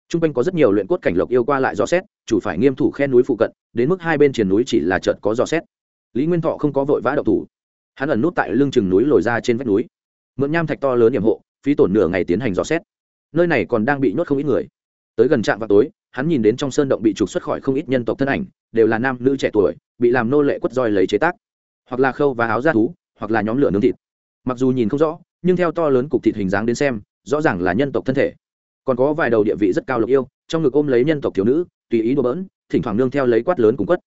t r u n g quanh có rất nhiều luyện cốt cảnh lộc yêu qua lại dò xét, chủ phải nghiêm thủ khe núi phụ cận, đến mức hai bên triền núi chỉ là chợt có dò xét. Lý nguyên thọ không có vội vã đậu thủ. Hắn ẩn nút tại lưng chừng núi lồi ra trên vách núi. Mượn nham thạch to lớn nhiệm hộ, phí tổn nửa ngày tiến hành dò xét. Nơi này còn đang bị nhốt không ít người. Tới gần trạm vào tối, hắn nhìn đến trong sơn động bị trục xuất khỏi không ít nhân tộc thân ảnh, đều là nam, nữ, trẻ tuổi, bị làm nô lệ quất roi lấy chế tác. Hoặc là khâu và áo da thú, hoặc là nhóm lửa nướng thịt. Mặc dù nhìn không rõ, nhưng theo to lớn cục thịt hình dáng đến xem, rõ ràng là nhân tộc thân thể còn có vài đầu địa vị rất cao lộc yêu, trong ngực ôm lấy nhân tộc thiếu nữ, tùy ý đùa bỡn, thỉnh thoảng nương theo lấy quát lớn cùng quất.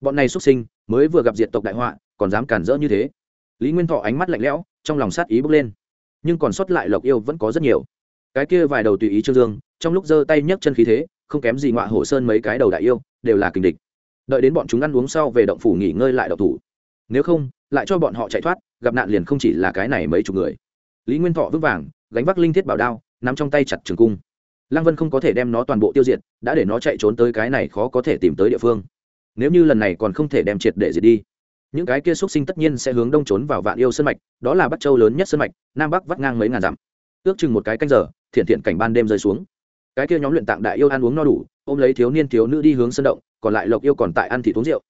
Bọn này xuất sinh, mới vừa gặp diệt tộc đại họa, còn dám cản rỡ như thế. Lý nguyên thọ ánh mắt lạnh lẽo, trong lòng sát ý bước lên. Nhưng còn sót lại lộc yêu vẫn có rất nhiều. Cái kia vài đầu tùy ý trương dương, trong lúc giơ tay nhấc chân khí thế, không kém gì ngọa hổ sơn mấy cái đầu đại yêu, đều là kình địch. Đợi đến bọn chúng ăn uống sau về động phủ nghỉ ngơi lại đậu thủ. Nếu không, lại cho bọn họ chạy thoát, gặp nạn liền không chỉ là cái này mấy chục người. Lý nguyên thọ vững vàng, gánh vác linh thiết bảo đao, nắm trong tay chặt trường cung lăng vân không có thể đem nó toàn bộ tiêu diệt, đã để nó chạy trốn tới cái này khó có thể tìm tới địa phương. Nếu như lần này còn không thể đem triệt để diệt đi, những cái kia xuất sinh tất nhiên sẽ hướng đông trốn vào vạn yêu sân mạch, đó là bắc châu lớn nhất sân mạch, nam bắc vắt ngang mấy ngàn dặm. Ước chừng một cái canh giờ, thiện thiện cảnh ban đêm rơi xuống. Cái kia nhóm luyện tạng đại yêu ăn uống no đủ, ôm lấy thiếu niên thiếu nữ đi hướng sân động, còn lại lộc yêu còn tại ăn thịt uống rượu.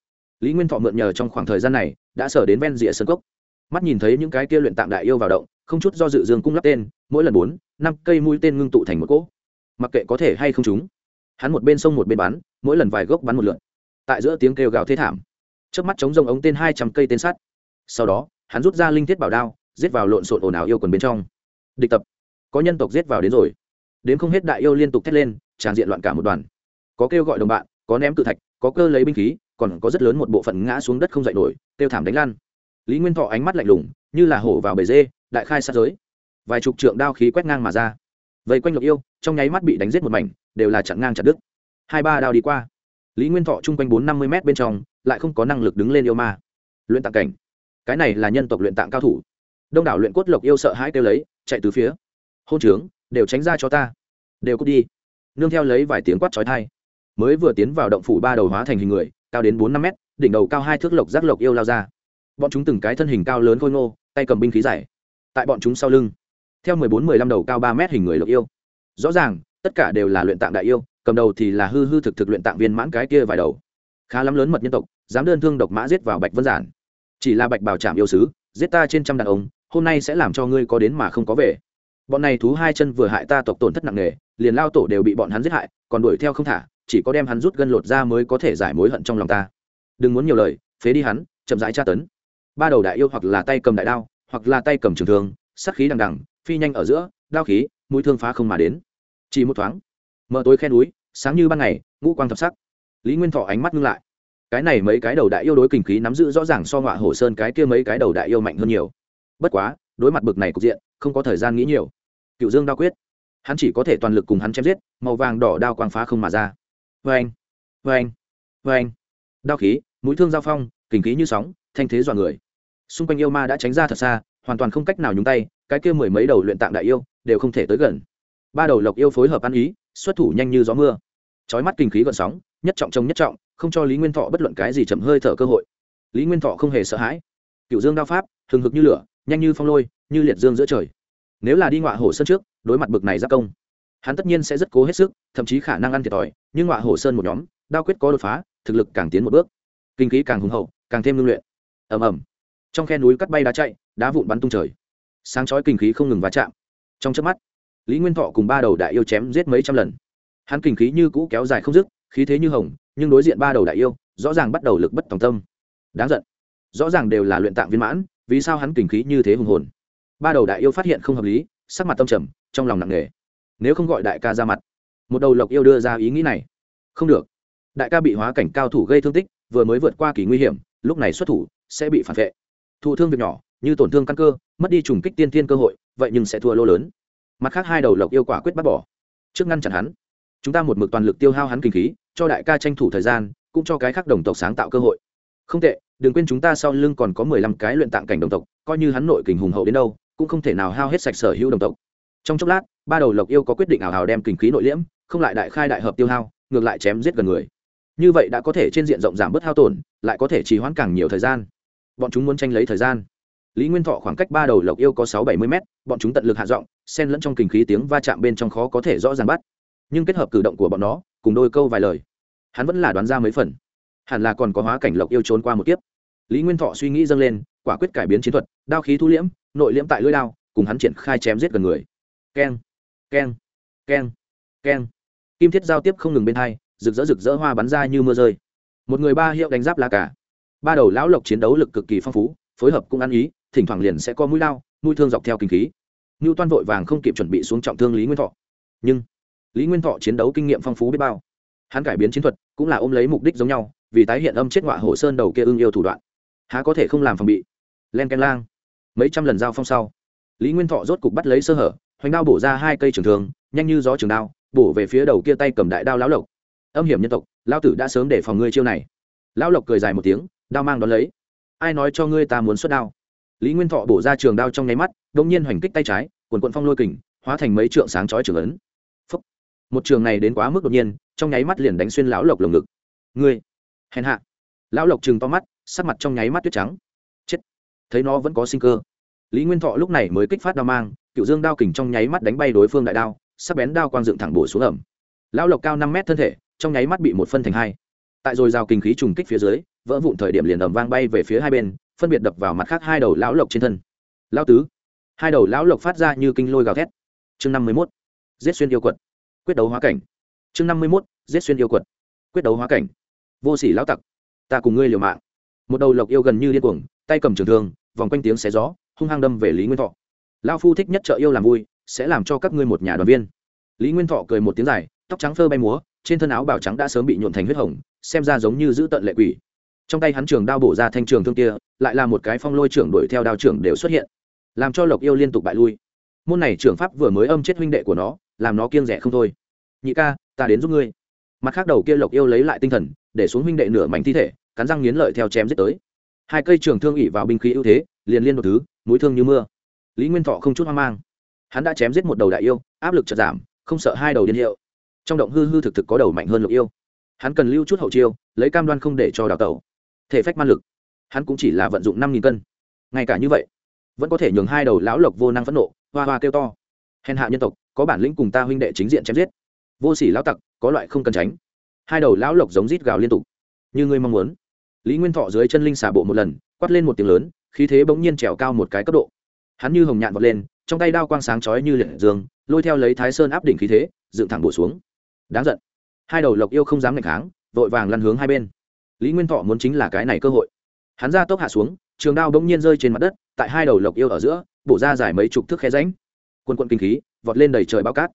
Lý nguyên thọ mượn nhờ trong khoảng thời gian này, đã sở đến ven rìa sân cốc. Mắt nhìn thấy những cái kia luyện tạng đại yêu vào động, không chút do dự dương cung lắp tên, mỗi lần bốn, năm cây mũi tên ngưng tụ thành một cỗ mặc kệ có thể hay không chúng. Hắn một bên sông một bên bắn, mỗi lần vài gốc bắn một lượn tại giữa tiếng kêu gào thế thảm trước mắt chống rông ống tên hai trăm cây tên sắt. Sau đó, hắn rút ra linh thiết bảo đao, giết vào lộn xộn ồn ào yêu quần bên trong. Địch tập. Có nhân tộc giết vào đến rồi. Đến không hết đại yêu liên tục thét lên, tràn diện loạn cả một đoàn. Có kêu gọi đồng bạn, có ném cự thạch, có cơ lấy binh khí, còn có rất lớn một bộ phận ngã xuống đất không dậy nổi, kêu thảm đánh lan lý nguyên thọ ánh mắt lạnh lùng, như là hổ vào bể dê, đại khai sát giới. Vài chục trượng đao khí quét ngang mà ra vây quanh lộc yêu, trong nháy mắt bị đánh giết một mảnh, đều là chặn ngang chặt đứt. Hai ba đao đi qua, lý nguyên thọ chung quanh bốn năm mươi m bên trong, lại không có năng lực đứng lên yêu ma. Luyện tạng cảnh. Cái này là nhân tộc luyện tạng cao thủ. Đông đảo luyện cốt lộc yêu sợ hãi kêu lấy, chạy từ phía. Hôn trướng, đều tránh ra cho ta. Đều cút đi. Nương theo lấy vài tiếng quát trói thai mới vừa tiến vào động phủ ba đầu hóa thành hình người, cao đến bốn năm mét, đỉnh đầu cao hai thước lộc giác lộc yêu lao ra. Bọn chúng từng cái thân hình cao lớn khôi ngô, tay cầm binh khí dài. Tại bọn chúng sau lưng theo mười bốn, mười lăm đầu cao ba mét hình người lộc yêu. Rõ ràng, tất cả đều là luyện tạng đại yêu, cầm đầu thì là hư hư thực thực luyện tạng viên mãn cái kia vài đầu. Khá lắm lớn mật nhân tộc, dám đơn thương độc mã giết vào bạch vân giản. Chỉ là bạch bảo trạm yêu sứ, giết ta trên trăm đàn ông, hôm nay sẽ làm cho ngươi có đến mà không có về. Bọn này thú hai chân vừa hại ta tộc tổn thất nặng nề, liền lao tổ đều bị bọn hắn giết hại, còn đuổi theo không thả, chỉ có đem hắn rút gân lột ra mới có thể giải mối hận trong lòng ta. Đừng muốn nhiều lời, phế đi hắn, chậm rãi tra tấn. Ba đầu đại yêu hoặc là tay cầm đại đao, hoặc là tay cầm trường thương sắc khí đằng đằng phi nhanh ở giữa, đao khí, mũi thương phá không mà đến. Chỉ một thoáng mở tối khe núi, sáng như ban ngày, ngũ quang thập sắc. Lý nguyên thọ ánh mắt ngưng lại. Cái này mấy cái đầu đại yêu đối kinh khí nắm giữ rõ ràng so ngọa hổ sơn cái kia mấy cái đầu đại yêu mạnh hơn nhiều. Bất quá, đối mặt bực này cục diện, không có thời gian nghĩ nhiều. Cựu dương đao quyết, hắn chỉ có thể toàn lực cùng hắn chém giết, màu vàng đỏ đao quang phá không mà ra. Vê anh vê anh vê anh đao khí, mũi thương giao phong kinh khí như sóng, thanh thế dọa người. Xung quanh yêu ma đã tránh ra thật xa, hoàn toàn không cách nào nhúng tay cái kia mười mấy đầu luyện tạng đại yêu đều không thể tới gần. Ba đầu lộc yêu phối hợp ăn ý, xuất thủ nhanh như gió mưa. Trói mắt kinh khí gợn sóng, nhất trọng trông nhất trọng, không cho lý nguyên thọ bất luận cái gì chậm hơi thở cơ hội. Lý nguyên thọ không hề sợ hãi. Cựu dương đao pháp thường hực như lửa, nhanh như phong lôi, như liệt dương giữa trời. Nếu là đi ngọa hổ sơn trước, đối mặt bực này giác công, hắn tất nhiên sẽ rất cố hết sức, thậm chí khả năng ăn thiệt thòi, nhưng ngọa hổ sơn một nhóm, đao quyết có đột phá, thực lực càng tiến một bước. Kinh khí càng hùng hậu, càng thêm ngưng luyện. Ầm ầm. Trong khe núi cắt bay đá chạy, đá vụn bắn tung trời sáng chói kinh khí không ngừng va chạm. Trong chớp mắt, lý nguyên thọ cùng ba đầu đại yêu chém giết mấy trăm lần. Hắn kinh khí như cũ kéo dài không dứt, khí thế như hồng, nhưng đối diện ba đầu đại yêu, rõ ràng bắt đầu lực bất tòng tâm. Đáng giận. Rõ ràng đều là luyện tạng viên mãn, vì sao hắn kinh khí như thế hùng hồn? Ba đầu đại yêu phát hiện không hợp lý, sắc mặt tâm trầm, trong lòng nặng nề. Nếu không gọi đại ca ra mặt, một đầu lộc yêu đưa ra ý nghĩ này. Không được. Đại ca bị hóa cảnh cao thủ gây thương tích, vừa mới vượt qua kỳ nguy hiểm, lúc này xuất thủ, sẽ bị phản vệ. Thụ thương việc nhỏ như tổn thương căn cơ, mất đi trùng kích tiên thiên cơ hội, vậy nhưng sẽ thua lô lớn. Mặt khác hai đầu lộc yêu quả quyết bắt bỏ. Trước ngăn chặn hắn, chúng ta một mực toàn lực tiêu hao hắn kinh khí, cho đại ca tranh thủ thời gian, cũng cho cái khác đồng tộc sáng tạo cơ hội. Không tệ, đừng quên chúng ta sau lưng còn có mười lăm cái luyện tạng cảnh đồng tộc, coi như hắn nội kình hùng hậu đến đâu, cũng không thể nào hao hết sạch sở hữu đồng tộc. Trong chốc lát, ba đầu lộc yêu có quyết định ảo hào đem kinh khí nội liễm, không lại đại khai đại hợp tiêu hao, ngược lại chém giết gần người. Như vậy đã có thể trên diện rộng giảm bớt hao tổn, lại có thể trì hoãn càng nhiều thời gian. Bọn chúng muốn tranh lấy thời gian lý nguyên thọ khoảng cách ba đầu lộc yêu có sáu bảy mươi m bọn chúng tận lực hạ giọng, xen lẫn trong kinh khí tiếng va chạm bên trong khó có thể rõ ràng bắt. Nhưng kết hợp cử động của bọn nó, cùng đôi câu vài lời, hắn vẫn là đoán ra mấy phần. Hẳn là còn có hóa cảnh lộc yêu trốn qua một kiếp. Lý nguyên thọ suy nghĩ dâng lên, quả quyết cải biến chiến thuật, đao khí thu liễm, nội liễm tại lưỡi đao, cùng hắn triển khai chém giết gần người. Keng keng keng keng. Kim thiết giao tiếp không ngừng bên hai, rực rỡ rực rỡ hoa bắn ra như mưa rơi. Một người ba hiệu đánh giáp lá cả ba đầu lão lộc chiến đấu lực cực kỳ phong phú, phối hợp cũng ăn ý thỉnh thoảng liền sẽ có mũi lao, mũi thương dọc theo kinh khí. Ngưu toan vội vàng không kịp chuẩn bị xuống trọng thương lý nguyên thọ. Nhưng, lý nguyên thọ chiến đấu kinh nghiệm phong phú biết bao. Hắn cải biến chiến thuật, cũng là ôm lấy mục đích giống nhau, vì tái hiện âm chết ngọa hồ sơn đầu kia ưng yêu thủ đoạn. Há có thể không làm phòng bị? Len canh lang. Mấy trăm lần giao phong sau, lý nguyên thọ rốt cục bắt lấy sơ hở, hoành đao bổ ra hai cây trường thường nhanh như gió trường đao, bổ về phía đầu kia tay cầm đại đao lão lộc. Âm hiểm nhân tộc lao tử đã sớm để phòng ngươi chiêu này. Lão lộc cười dài một tiếng, đao mang đón lấy. Ai nói cho ngươi ta muốn xuất đao? Lý nguyên thọ bổ ra trường đao trong nháy mắt đông nhiên hoành kích tay trái, quần quận phong lôi kình, hóa thành mấy trượng sáng chói trường ấn. Phúc. một trường này đến quá mức đột nhiên, trong nháy mắt liền đánh xuyên lão lộc lồng ngực. Ngươi. Hèn hạ. Lão lộc chừng to mắt, sắc mặt trong nháy mắt tuyết trắng. Chết. Thấy nó vẫn có sinh cơ. Lý nguyên thọ lúc này mới kích phát đao mang, cựu dương đao kình trong nháy mắt đánh bay đối phương đại đao, sắc bén đao quang dựng thẳng bổ xuống ẩm. Lão lộc cao năm mét thân thể, trong nháy mắt bị một phân thành hai. Tại rồi rào kinh khí trùng kích phía dưới, vỡ vụn thời điểm liền ẩm vang bay về phía hai bên phân biệt đập vào mặt khác hai đầu lão lộc trên thân. Lão tứ. Hai đầu lão lộc phát ra như kinh lôi gào thét. Chương năm mươi mốt. Giết xuyên yêu quật. Quyết đấu hóa cảnh. Chương năm mươi mốt. Giết xuyên yêu quật. Quyết đấu hóa cảnh. Vô sỉ lão tặc, ta cùng ngươi liều mạng. Một đầu lộc yêu gần như điên cuồng, tay cầm trường thương, vòng quanh tiếng xé gió, hung hăng đâm về lý nguyên thọ. Lão phu thích nhất trợ yêu làm vui, sẽ làm cho các ngươi một nhà đoàn viên. Lý nguyên thọ cười một tiếng dài, tóc trắng phơ bay múa, trên thân áo bào trắng đã sớm bị nhuộn thành huyết hồng, xem ra giống như giữ tận lệ quỷ. Trong tay hắn trường đao bổ ra thanh trường thương kia lại là một cái phong lôi trưởng đuổi theo đao trưởng đều xuất hiện, làm cho lộc yêu liên tục bại lui. Môn này trưởng pháp vừa mới âm chết huynh đệ của nó, làm nó kiêng rẻ không thôi. Nhị ca, ta đến giúp ngươi. Mặt khác đầu kia lộc yêu lấy lại tinh thần, để xuống huynh đệ nửa mảnh thi thể, cắn răng nghiến lợi theo chém giết tới. Hai cây trường thương ỉ vào binh khí ưu thế, liền liên một thứ, mũi thương như mưa. Lý nguyên thọ không chút hoang mang. Hắn đã chém giết một đầu đại yêu, áp lực chật giảm, không sợ hai đầu điên hiệu. Trong động hư hư thực thực có đầu mạnh hơn lộc yêu. Hắn cần lưu chút hậu chiêu, lấy cam đoan không để cho đào tẩu. Thể phách man lực hắn cũng chỉ là vận dụng năm nghìn cân. Ngay cả như vậy, vẫn có thể nhường hai đầu lão lộc vô năng phẫn nộ, hoa hoa kêu to. Hèn hạ nhân tộc, có bản lĩnh cùng ta huynh đệ chính diện chém giết. Vô sỉ lão tặc, có loại không cần tránh. Hai đầu lão lộc giống rít gào liên tục. Như ngươi mong muốn. Lý nguyên thọ dưới chân linh xả bộ một lần, quát lên một tiếng lớn, khí thế bỗng nhiên trèo cao một cái cấp độ. Hắn như hồng nhạn vọt lên, trong tay đao quang sáng chói như liệt dương, lôi theo lấy thái sơn áp đỉnh khí thế, dựng thẳng bổ xuống. Đáng giận. Hai đầu lộc yêu không dám ngạch kháng, vội vàng lăn hướng hai bên. Lý nguyên thọ muốn chính là cái này cơ hội hắn ra tốc hạ xuống, trường đao bỗng nhiên rơi trên mặt đất, tại hai đầu lộc yêu ở giữa, bổ ra dài mấy chục thước khe ránh quân quận kinh khí, vọt lên đầy trời bao cát.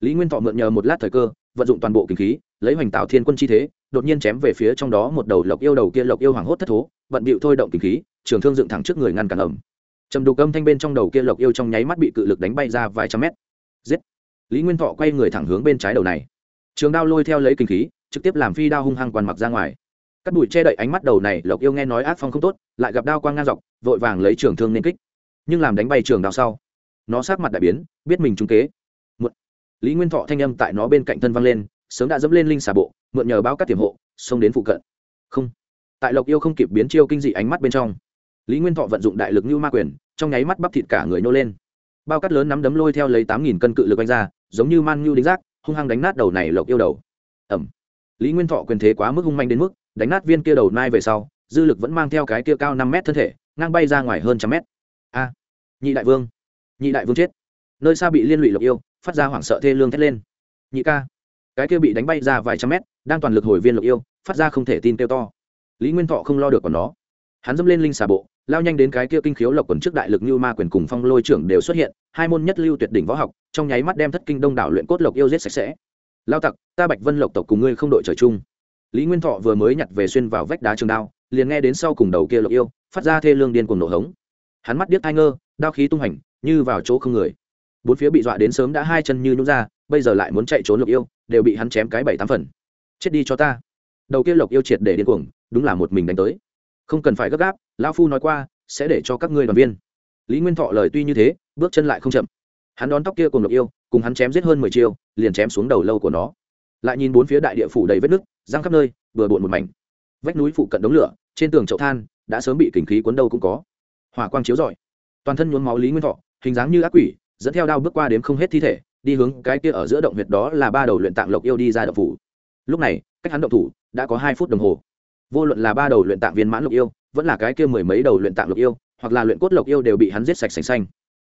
Lý nguyên thọ mượn nhờ một lát thời cơ, vận dụng toàn bộ kinh khí, lấy hoành tạo thiên quân chi thế, đột nhiên chém về phía trong đó một đầu lộc yêu đầu kia lộc yêu hoảng hốt thất thố, vận bịu thôi động kinh khí, trường thương dựng thẳng trước người ngăn cản ẩm. Trầm đục âm thanh bên trong đầu kia lộc yêu trong nháy mắt bị cự lực đánh bay ra vài trăm mét. Giết! Lý nguyên thọ quay người thẳng hướng bên trái đầu này. Trường đao lôi theo lấy kinh khí, trực tiếp làm phi đao hung hăng quằn mặc ra ngoài cắt bụi che đậy ánh mắt đầu này, lộc yêu nghe nói ác phong không tốt, lại gặp đao quang ngang dọc, vội vàng lấy trường thương nên kích. Nhưng làm đánh bay trường đao sau, nó sát mặt đại biến, biết mình trúng kế. Một. lý nguyên thọ thanh âm tại nó bên cạnh thân văng lên, sớm đã dẫm lên linh xà bộ, mượn nhờ bao các tiềm hộ, xông đến phụ cận. Không. Tại lộc yêu không kịp biến chiêu kinh dị ánh mắt bên trong, lý nguyên thọ vận dụng đại lực như ma quyền, trong nháy mắt bắp thịt cả người nô lên. Bao cắt lớn nắm đấm lôi theo lấy tám nghìn cân cự lực anh ra, giống như man nhu đính rác hung hăng đánh nát đầu này lộc yêu đầu. Ẩm. Lý nguyên thọ quyền thế quá mức hung manh đến mức đánh nát viên kia đầu nai về sau, dư lực vẫn mang theo cái kia cao năm mét thân thể, ngang bay ra ngoài hơn trăm mét. A, nhị đại vương, nhị đại vương chết. Nơi xa bị liên lụy lộc yêu, phát ra hoảng sợ thê lương thét lên. Nhị ca, cái kia bị đánh bay ra vài trăm mét, đang toàn lực hồi viên lộc yêu, phát ra không thể tin kêu to. Lý nguyên thọ không lo được còn nó. Hắn dâm lên linh xà bộ, lao nhanh đến cái kia kinh khiếu lộc quần trước đại lực như ma quyền cùng phong lôi trưởng đều xuất hiện, hai môn nhất lưu tuyệt đỉnh võ học, trong nháy mắt đem thất kinh đông đảo luyện cốt lộc yêu giết sạch sẽ. Lao tặc, ta bạch vân lộc tộc cùng ngươi không đội trời chung lý nguyên thọ vừa mới nhặt về xuyên vào vách đá trường đao, liền nghe đến sau cùng đầu kia lộc yêu, phát ra thê lương điên cùng nổ hống. Hắn mắt điếc thai ngơ, đao khí tung hành, như vào chỗ không người. Bốn phía bị dọa đến sớm đã hai chân như nhún ra, bây giờ lại muốn chạy trốn lộc yêu, đều bị hắn chém cái bảy tám phần. Chết đi cho ta. Đầu kia lộc yêu triệt để điên cuồng, đúng là một mình đánh tới. Không cần phải gấp gáp, lão phu nói qua, sẽ để cho các ngươi đoàn viên. Lý nguyên thọ lời tuy như thế, bước chân lại không chậm. Hắn đón tóc kia cùng lộc yêu, cùng hắn chém giết hơn mười chiêu, liền chém xuống đầu lâu của nó. Lại nhìn bốn phía đại địa phủ đầy vết nứt răng khắp nơi vừa bộn một mảnh. Vách núi phụ cận đống lửa, trên tường chậu than, đã sớm bị kình khí cuốn đâu cũng có. Hỏa quang chiếu rọi. Toàn thân nhuốm máu lý nguyên thọ, hình dáng như ác quỷ, dẫn theo đao bước qua đếm không hết thi thể, đi hướng cái kia ở giữa động huyệt đó là ba đầu luyện tạng lộc yêu đi ra động phủ. Lúc này, cách hắn động thủ, đã có hai phút đồng hồ. Vô luận là ba đầu luyện tạng viên mãn lộc yêu, vẫn là cái kia mười mấy đầu luyện tạng lộc yêu, hoặc là luyện cốt lộc yêu đều bị hắn giết sạch sành xanh.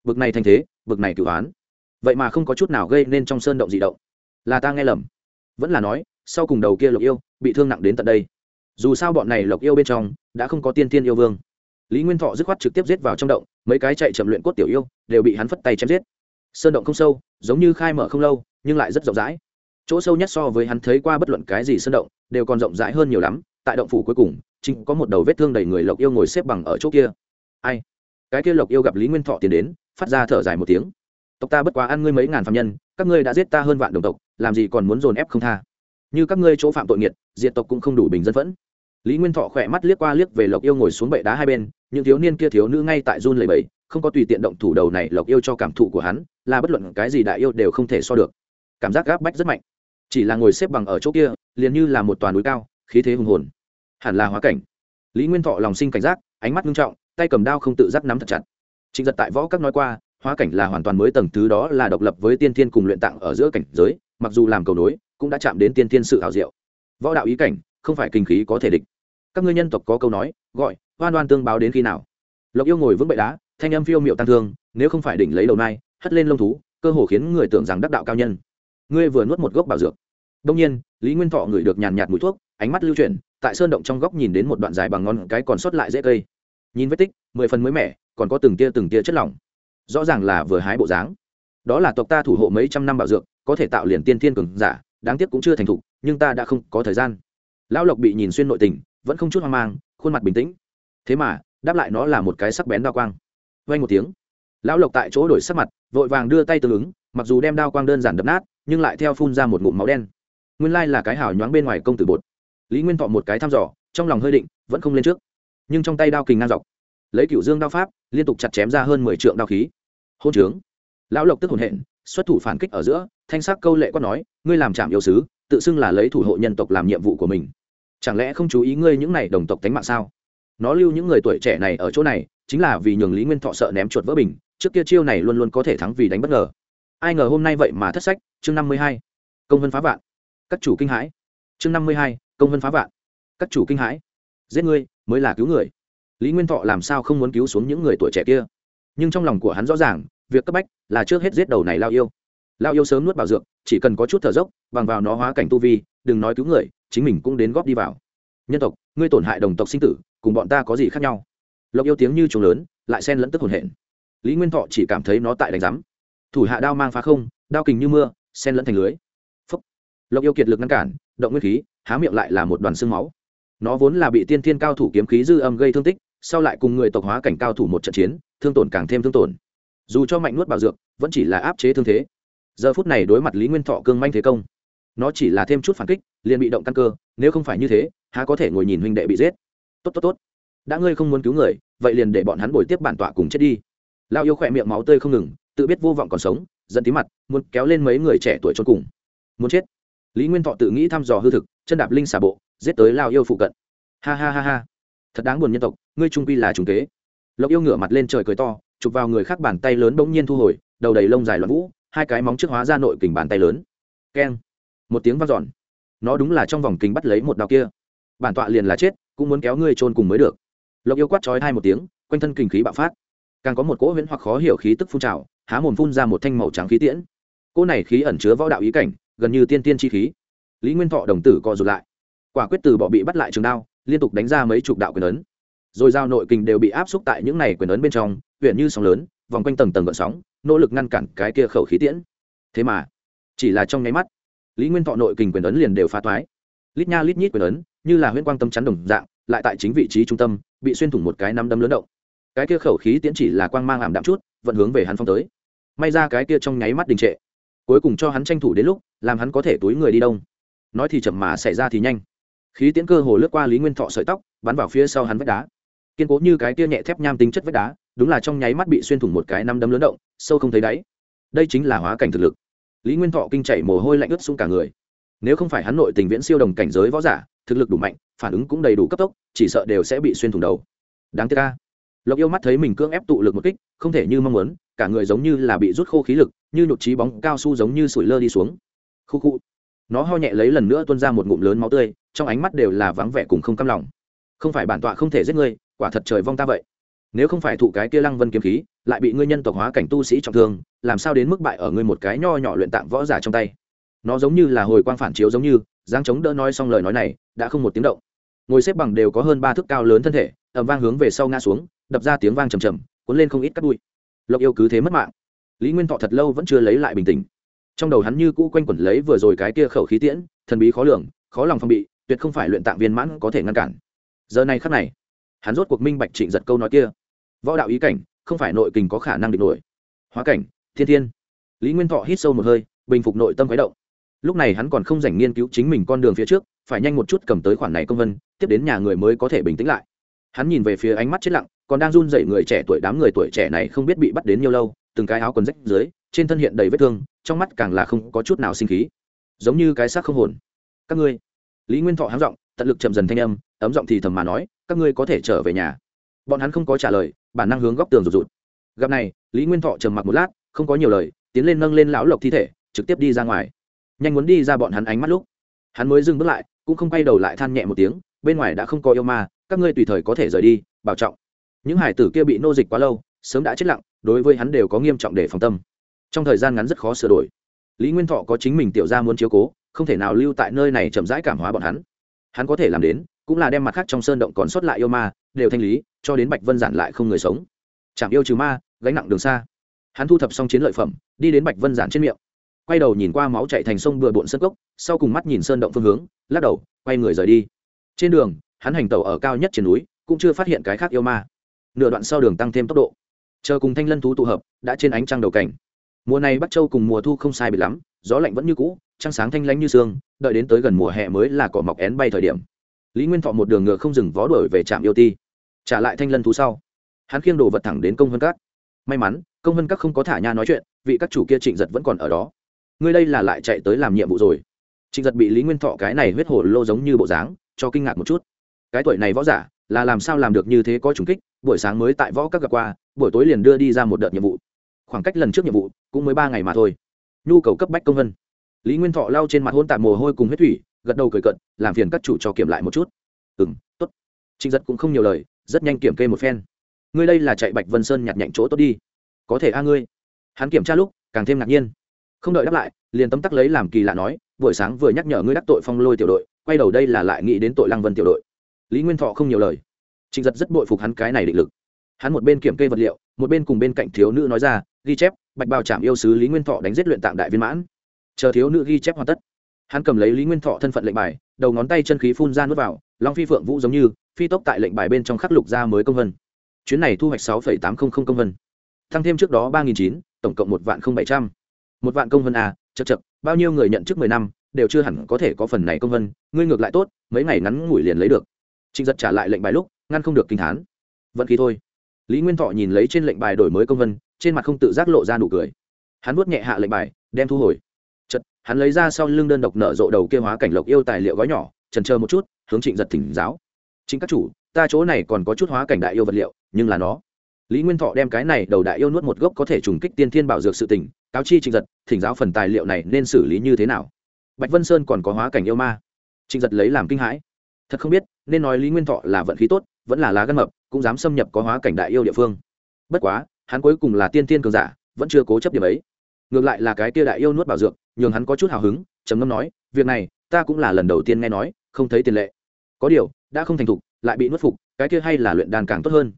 Bực này thành thế, bực này cửu án vậy mà không có chút nào gây nên trong sơn động dị động. Là ta nghe lầm. Vẫn là nói sau cùng đầu kia lộc yêu bị thương nặng đến tận đây. Dù sao bọn này lộc yêu bên trong đã không có tiên tiên yêu vương. Lý nguyên thọ dứt khoát trực tiếp giết vào trong động, mấy cái chạy chậm luyện cốt tiểu yêu đều bị hắn phất tay chém giết. Sơn động không sâu, giống như khai mở không lâu, nhưng lại rất rộng rãi. Chỗ sâu nhất so với hắn thấy qua bất luận cái gì sơn động, đều còn rộng rãi hơn nhiều lắm, tại động phủ cuối cùng, chính có một đầu vết thương đầy người lộc yêu ngồi xếp bằng ở chỗ kia. Ai? Cái kia lộc yêu gặp lý nguyên thọ tiến đến, phát ra thở dài một tiếng. Tộc ta bất quá ăn ngươi mấy ngàn phạm nhân, các ngươi đã giết ta hơn vạn đồng tộc, làm gì còn muốn dồn ép không tha? Như các ngươi chỗ phạm tội nghiệt diện tộc cũng không đủ bình dân phẫn. Lý nguyên thọ khỏe mắt liếc qua liếc về lộc yêu ngồi xuống bệ đá hai bên, những thiếu niên kia thiếu nữ ngay tại run lầy bẫy không có tùy tiện động thủ đầu này lộc yêu cho cảm thụ của hắn, là bất luận cái gì đại yêu đều không thể so được. Cảm giác gáp bách rất mạnh. Chỉ là ngồi xếp bằng ở chỗ kia, liền như là một toàn núi cao, khí thế hùng hồn. Hẳn là hóa cảnh. Lý nguyên thọ lòng sinh cảnh giác, ánh mắt nghiêm trọng, tay cầm đao không tự giác nắm thật chặt. Trịnh giật tại võ các nói qua, hóa cảnh là hoàn toàn mới tầng thứ đó là độc lập với tiên thiên cùng luyện tạng ở giữa cảnh giới mặc dù làm cầu nối, cũng đã chạm đến tiên thiên sự hào diệu. Võ đạo ý cảnh, không phải kinh khí có thể địch. Các ngươi nhân tộc có câu nói, gọi oan oan tương báo đến khi nào. Lộc yêu ngồi vững bệ đá, thanh âm phiêu miệu tăng thương, nếu không phải đỉnh lấy đầu nai, hất lên lông thú, cơ hồ khiến người tưởng rằng đắc đạo cao nhân. Ngươi vừa nuốt một gốc bảo dược. Đông nhiên, lý nguyên thọ ngửi được nhàn nhạt mùi thuốc, ánh mắt lưu chuyển, tại sơn động trong góc nhìn đến một đoạn dài bằng ngón cái còn sót lại dễ cây. Nhìn vết tích, mười phần mới mẻ, còn có từng tia từng tia chất lỏng. Rõ ràng là vừa hái bộ dáng. Đó là tộc ta thủ hộ mấy trăm năm bảo dược có thể tạo liền tiên thiên cường giả, đáng tiếc cũng chưa thành thục, nhưng ta đã không có thời gian. Lão lộc bị nhìn xuyên nội tình, vẫn không chút hoang mang, khuôn mặt bình tĩnh. Thế mà, đáp lại nó là một cái sắc bén đao quang. Vay một tiếng, lão lộc tại chỗ đổi sắc mặt, vội vàng đưa tay tương ứng, mặc dù đem đao quang đơn giản đập nát, nhưng lại theo phun ra một ngụm máu đen. Nguyên lai là cái hào nhoáng bên ngoài công tử bột. Lý nguyên thọ một cái thăm dò, trong lòng hơi định, vẫn không lên trước. Nhưng trong tay đao kình ngang dọc, lấy cựu dương đao pháp, liên tục chặt chém ra hơn mười trượng đao khí. Hôn trướng. Lão lộc tức hồn hện, xuất thủ phản kích ở giữa thanh sắc câu lệ quát nói, ngươi làm trạm yêu sứ, tự xưng là lấy thủ hộ nhân tộc làm nhiệm vụ của mình. Chẳng lẽ không chú ý ngươi những này đồng tộc tánh mạng sao? Nó lưu những người tuổi trẻ này ở chỗ này, chính là vì nhường lý nguyên thọ sợ ném chuột vỡ bình, trước kia chiêu này luôn luôn có thể thắng vì đánh bất ngờ. Ai ngờ hôm nay vậy mà thất sách, chương năm mươi hai, công vân phá vạn. Các chủ kinh hãi. Chương năm mươi hai, công vân phá vạn. Các chủ kinh hãi. Giết ngươi, mới là cứu người. Lý nguyên thọ làm sao không muốn cứu xuống những người tuổi trẻ kia? Nhưng trong lòng của hắn rõ ràng, việc cấp bách là trước hết giết đầu này lao yêu lao yêu sớm nuốt bảo dược, chỉ cần có chút thở dốc, bằng vào nó hóa cảnh tu vi, đừng nói cứu người, chính mình cũng đến góp đi vào. Nhân tộc, ngươi tổn hại đồng tộc sinh tử, cùng bọn ta có gì khác nhau? Lộc yêu tiếng như trống lớn, lại xen lẫn tức hồn hển. Lý nguyên thọ chỉ cảm thấy nó tại đánh rắm thủ hạ đao mang phá không, đao kình như mưa, xen lẫn thành lưới. Phúc. lộc yêu kiệt lực ngăn cản, động nguyên khí, há miệng lại là một đoàn xương máu. Nó vốn là bị tiên thiên cao thủ kiếm khí dư âm gây thương tích, sau lại cùng người tộc hóa cảnh cao thủ một trận chiến, thương tổn càng thêm thương tổn. Dù cho mạnh nuốt bảo dược, vẫn chỉ là áp chế thương thế giờ phút này đối mặt lý nguyên thọ cương manh thế công, nó chỉ là thêm chút phản kích, liền bị động căn cơ, nếu không phải như thế, há có thể ngồi nhìn huynh đệ bị giết. Tốt tốt tốt. Đã ngươi không muốn cứu người, vậy liền để bọn hắn bồi tiếp bản tọa cùng chết đi. Lao yêu khỏe miệng máu tươi không ngừng, tự biết vô vọng còn sống dẫn tí mặt, muốn kéo lên mấy người trẻ tuổi trốn cùng. Muốn chết. Lý nguyên thọ tự nghĩ thăm dò hư thực, chân đạp linh xà bộ, giết tới lao yêu phụ cận. Ha ha ha ha. Thật đáng buồn nhân tộc, ngươi trung pi là trung kế. Lộc yêu ngửa mặt lên trời cười to, chụp vào người khác bàn tay lớn bỗng nhiên thu hồi, đầu đầy lông dài loạn vũ hai cái móng trước hóa ra nội kình bàn tay lớn. Keng. Một tiếng vang dọn. Nó đúng là trong vòng kính bắt lấy một đao kia. Bản tọa liền là chết, cũng muốn kéo ngươi trôn cùng mới được. Lộc yêu quát trói hai một tiếng, quanh thân kinh khí bạo phát. Càng có một cỗ huyễn hoặc khó hiểu khí tức phun trào, há mồm phun ra một thanh màu trắng khí tiễn. Cỗ này khí ẩn chứa võ đạo ý cảnh, gần như tiên tiên chi khí. Lý nguyên thọ đồng tử co rụt lại. Quả quyết từ bỏ bị bắt lại trường đao, liên tục đánh ra mấy chục đạo quyền ấn. Rồi giao nội kình đều bị áp xúc tại những này quyền ấn bên trong, huyện như sóng lớn, vòng quanh tầng tầng gợn sóng nỗ lực ngăn cản cái kia khẩu khí tiễn. Thế mà, chỉ là trong nháy mắt, lý nguyên thọ nội kình quyền ấn liền đều phá thoái lít nha lít nhít quyền ấn, như là huyễn quang tâm chắn đồng dạng, lại tại chính vị trí trung tâm, bị xuyên thủng một cái nắm đấm lớn động. Cái kia khẩu khí tiễn chỉ là quang mang ảm đạm chút, vận hướng về hắn phong tới. May ra cái kia trong nháy mắt đình trệ. Cuối cùng cho hắn tranh thủ đến lúc, làm hắn có thể túi người đi đông. Nói thì chậm mà xảy ra thì nhanh. Khí tiễn cơ hồ lướt qua lý nguyên thọ sợi tóc, bắn vào phía sau hắn vách đá. Kiên cố như cái kia nhẹ thép nham tính chất vách đá đúng là trong nháy mắt bị xuyên thủng một cái năm đấm lớn động, sâu không thấy đáy. Đây chính là hóa cảnh thực lực. Lý nguyên thọ kinh chảy mồ hôi lạnh ướt xuống cả người. Nếu không phải hắn nội tình viễn siêu đồng cảnh giới võ giả, thực lực đủ mạnh, phản ứng cũng đầy đủ cấp tốc, chỉ sợ đều sẽ bị xuyên thủng đầu. Đáng tiếc ca lộc yêu mắt thấy mình cưỡng ép tụ lực một kích, không thể như mong muốn, cả người giống như là bị rút khô khí lực, như nhột trí bóng cao su giống như sủi lơ đi xuống. Khu khu. Nó ho nhẹ lấy lần nữa tuôn ra một ngụm lớn máu tươi, trong ánh mắt đều là vắng vẻ cùng không căm lòng. Không phải bản tọa không thể giết ngươi, quả thật trời vong ta vậy nếu không phải thụ cái kia lăng vân kiếm khí, lại bị ngươi nhân tộc hóa cảnh tu sĩ trọng thương, làm sao đến mức bại ở ngươi một cái nho nhỏ luyện tạng võ giả trong tay? Nó giống như là hồi quang phản chiếu giống như giang chống đỡ nói xong lời nói này, đã không một tiếng động. Ngồi xếp bằng đều có hơn ba thước cao lớn thân thể ẩm vang hướng về sau ngã xuống, đập ra tiếng vang trầm trầm, cuốn lên không ít cắt đuôi lộc yêu cứ thế mất mạng. Lý nguyên thọ thật lâu vẫn chưa lấy lại bình tĩnh. Trong đầu hắn như cũ quanh quẩn lấy vừa rồi cái kia khẩu khí tiễn, thần bí khó lường, khó lòng phong bị, tuyệt không phải luyện tạng viên mãn có thể ngăn cản. Giờ này khắc này, hắn rốt cuộc minh bạch trịnh giật câu nói kia võ đạo ý cảnh, không phải nội kình có khả năng địch nổi. Hóa cảnh, thiên thiên. Lý nguyên thọ hít sâu một hơi, bình phục nội tâm khuấy động. Lúc này hắn còn không dành nghiên cứu chính mình con đường phía trước, phải nhanh một chút cầm tới khoản này công vân, tiếp đến nhà người mới có thể bình tĩnh lại. Hắn nhìn về phía ánh mắt chết lặng, còn đang run dậy người trẻ tuổi, đám người tuổi trẻ này không biết bị bắt đến nhiều lâu, từng cái áo quần rách dưới, trên thân hiện đầy vết thương, trong mắt càng là không có chút nào sinh khí. Giống như cái xác không hồn. Các ngươi. Lý nguyên thọ háng giọng, tận lực chậm dần thanh âm, ấm giọng thì thầm mà nói, các ngươi có thể trở về nhà. Bọn hắn không có trả lời bản năng hướng góc tường rụt rụt. Gặp này, lý nguyên thọ trầm mặc một lát, không có nhiều lời, tiến lên nâng lên lão lộc thi thể, trực tiếp đi ra ngoài. Nhanh muốn đi ra bọn hắn ánh mắt lúc, hắn mới dừng bước lại, cũng không quay đầu lại than nhẹ một tiếng, bên ngoài đã không có yêu ma, các ngươi tùy thời có thể rời đi, bảo trọng. Những hải tử kia bị nô dịch quá lâu, sớm đã chết lặng, đối với hắn đều có nghiêm trọng để phòng tâm. Trong thời gian ngắn rất khó sửa đổi. Lý nguyên thọ có chính mình tiểu ra muốn chiếu cố, không thể nào lưu tại nơi này chậm rãi cảm hóa bọn hắn. Hắn có thể làm đến cũng là đem mặt khác trong sơn động còn sót lại yêu ma, đều thanh lý, cho đến bạch vân giản lại không người sống. Chạm yêu trừ ma, gánh nặng đường xa. Hắn thu thập xong chiến lợi phẩm, đi đến bạch vân giản trên miệng. Quay đầu nhìn qua máu chạy thành sông bừa bộn sơn cốc, sau cùng mắt nhìn sơn động phương hướng, lắc đầu, quay người rời đi. Trên đường, hắn hành tàu ở cao nhất trên núi, cũng chưa phát hiện cái khác yêu ma. Nửa đoạn sau đường tăng thêm tốc độ. Chờ cùng thanh lân thú tụ hợp, đã trên ánh trăng đầu cảnh. Mùa này bắc châu cùng mùa thu không sai biệt lắm, gió lạnh vẫn như cũ, trăng sáng thanh lánh như sương, đợi đến tới gần mùa hè mới là cỏ mọc én bay thời điểm lý nguyên thọ một đường ngựa không dừng vó đuổi về trạm yêu ti. Trả lại thanh lân thú sau, hắn khiêng đồ vật thẳng đến công vân các. May mắn, công vân các không có thả nha nói chuyện, vị các chủ kia trịnh giật vẫn còn ở đó. Ngươi đây là lại chạy tới làm nhiệm vụ rồi. Trịnh giật bị lý nguyên thọ cái này huyết hổ lô giống như bộ dáng, cho kinh ngạc một chút. Cái tuổi này võ giả, là làm sao làm được như thế có trùng kích, buổi sáng mới tại võ các gặp qua, buổi tối liền đưa đi ra một đợt nhiệm vụ. Khoảng cách lần trước nhiệm vụ, cũng mới ba ngày mà thôi. Nhu cầu cấp bách công vân. Lý nguyên thọ lau trên mặt hôn tạp mồ hôi cùng huyết thủy gật đầu cười cận làm phiền các chủ cho kiểm lại một chút. Ừ m t ố t trịnh giật cũng không nhiều lời, rất nhanh kiểm kê một phen. Ngươi đây là chạy bạch vân sơn nhặt nhạnh chỗ tốt đi. Có thể a ngươi. Hắn kiểm tra lúc, càng thêm ngạc nhiên. Không đợi đáp lại, liền tấm tắc lấy làm kỳ lạ nói, buổi sáng vừa nhắc nhở ngươi đắc tội phong lôi tiểu đội, quay đầu đây là lại nghĩ đến tội lăng vân tiểu đội. Lý nguyên thọ không nhiều lời. Trịnh giật rất bội phục hắn cái này định lực. Hắn một bên kiểm kê vật liệu, một bên cùng bên cạnh thiếu nữ nói ra, ghi chép, bạch bào trạm yêu sứ lý nguyên thọ đánh giết luyện tạng đại viên mãn. Chờ thiếu nữ ghi chép hoàn tất hắn cầm lấy lý nguyên thọ thân phận lệnh bài, đầu ngón tay chân khí phun ra nuốt vào, long phi phượng vũ giống như, phi tốc tại lệnh bài bên trong khắc lục ra mới công vân. Chuyến này thu hoạch sáu tám trăm linh công vân. Tăng thêm trước đó ba chín tổng cộng một vạn bảy trăm. Một vạn công vân à chật chật bao nhiêu người nhận trước mười năm, đều chưa hẳn có thể có phần này công vân, ngươi ngược lại tốt, mấy ngày ngắn ngủi liền lấy được. Trịnh giật trả lại lệnh bài lúc, ngăn không được kinh thán. Vận khí thôi. Lý nguyên thọ nhìn lấy trên lệnh bài đổi mới công vân, trên mặt không tự giác lộ ra nụ cười. Hắn vuốt nhẹ hạ lệnh bài, đem thu hồi hắn lấy ra sau lưng đơn độc nở rộ đầu kia hóa cảnh lộc yêu tài liệu gói nhỏ, trần chờ một chút, hướng trịnh giật thỉnh giáo. Chính các chủ, ta chỗ này còn có chút hóa cảnh đại yêu vật liệu, nhưng là nó. Lý nguyên thọ đem cái này đầu đại yêu nuốt một gốc có thể trùng kích tiên thiên bảo dược sự tỉnh cáo chi trịnh giật, thỉnh giáo phần tài liệu này nên xử lý như thế nào. Bạch vân sơn còn có hóa cảnh yêu ma. Trịnh giật lấy làm kinh hãi. Thật không biết, nên nói lý nguyên thọ là vận khí tốt, vẫn là lá gân mập, cũng dám xâm nhập có hóa cảnh đại yêu địa phương. Bất quá, hắn cuối cùng là tiên tiên cường giả, vẫn chưa cố chấp điểm ấy ngược lại là cái kia đại yêu nuốt bảo dược, nhường hắn có chút hào hứng, trầm ngâm nói, việc này, ta cũng là lần đầu tiên nghe nói, không thấy tiền lệ. Có điều, đã không thành thục, lại bị nuốt phục, cái kia hay là luyện đàn càng tốt hơn.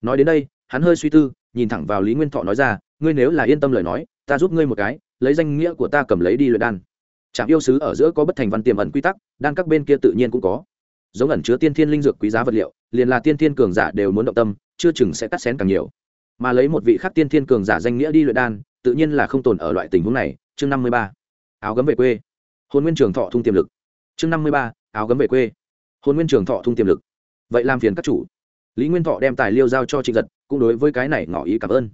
Nói đến đây, hắn hơi suy tư, nhìn thẳng vào lý nguyên thọ nói ra, ngươi nếu là yên tâm lời nói, ta giúp ngươi một cái, lấy danh nghĩa của ta cầm lấy đi luyện đan. Trạm yêu sứ ở giữa có bất thành văn tiềm ẩn quy tắc, đan các bên kia tự nhiên cũng có. Giống ẩn chứa tiên thiên linh dược quý giá vật liệu, liền là tiên thiên cường giả đều muốn động tâm, chưa chừng sẽ cắt xén càng nhiều. Mà lấy một vị khác tiên thiên cường giả danh nghĩa đi luyện đan tự nhiên là không tồn ở loại tình huống này. Chương năm mươi ba, áo gấm về quê. Hôn nguyên trường thọ thung tiềm lực. Chương năm mươi ba, áo gấm về quê. Hôn nguyên trường thọ thung tiềm lực. Vậy làm phiền các chủ. Lý nguyên thọ đem tài liêu giao cho trịnh giật, cũng đối với cái này ngỏ ý cảm ơn.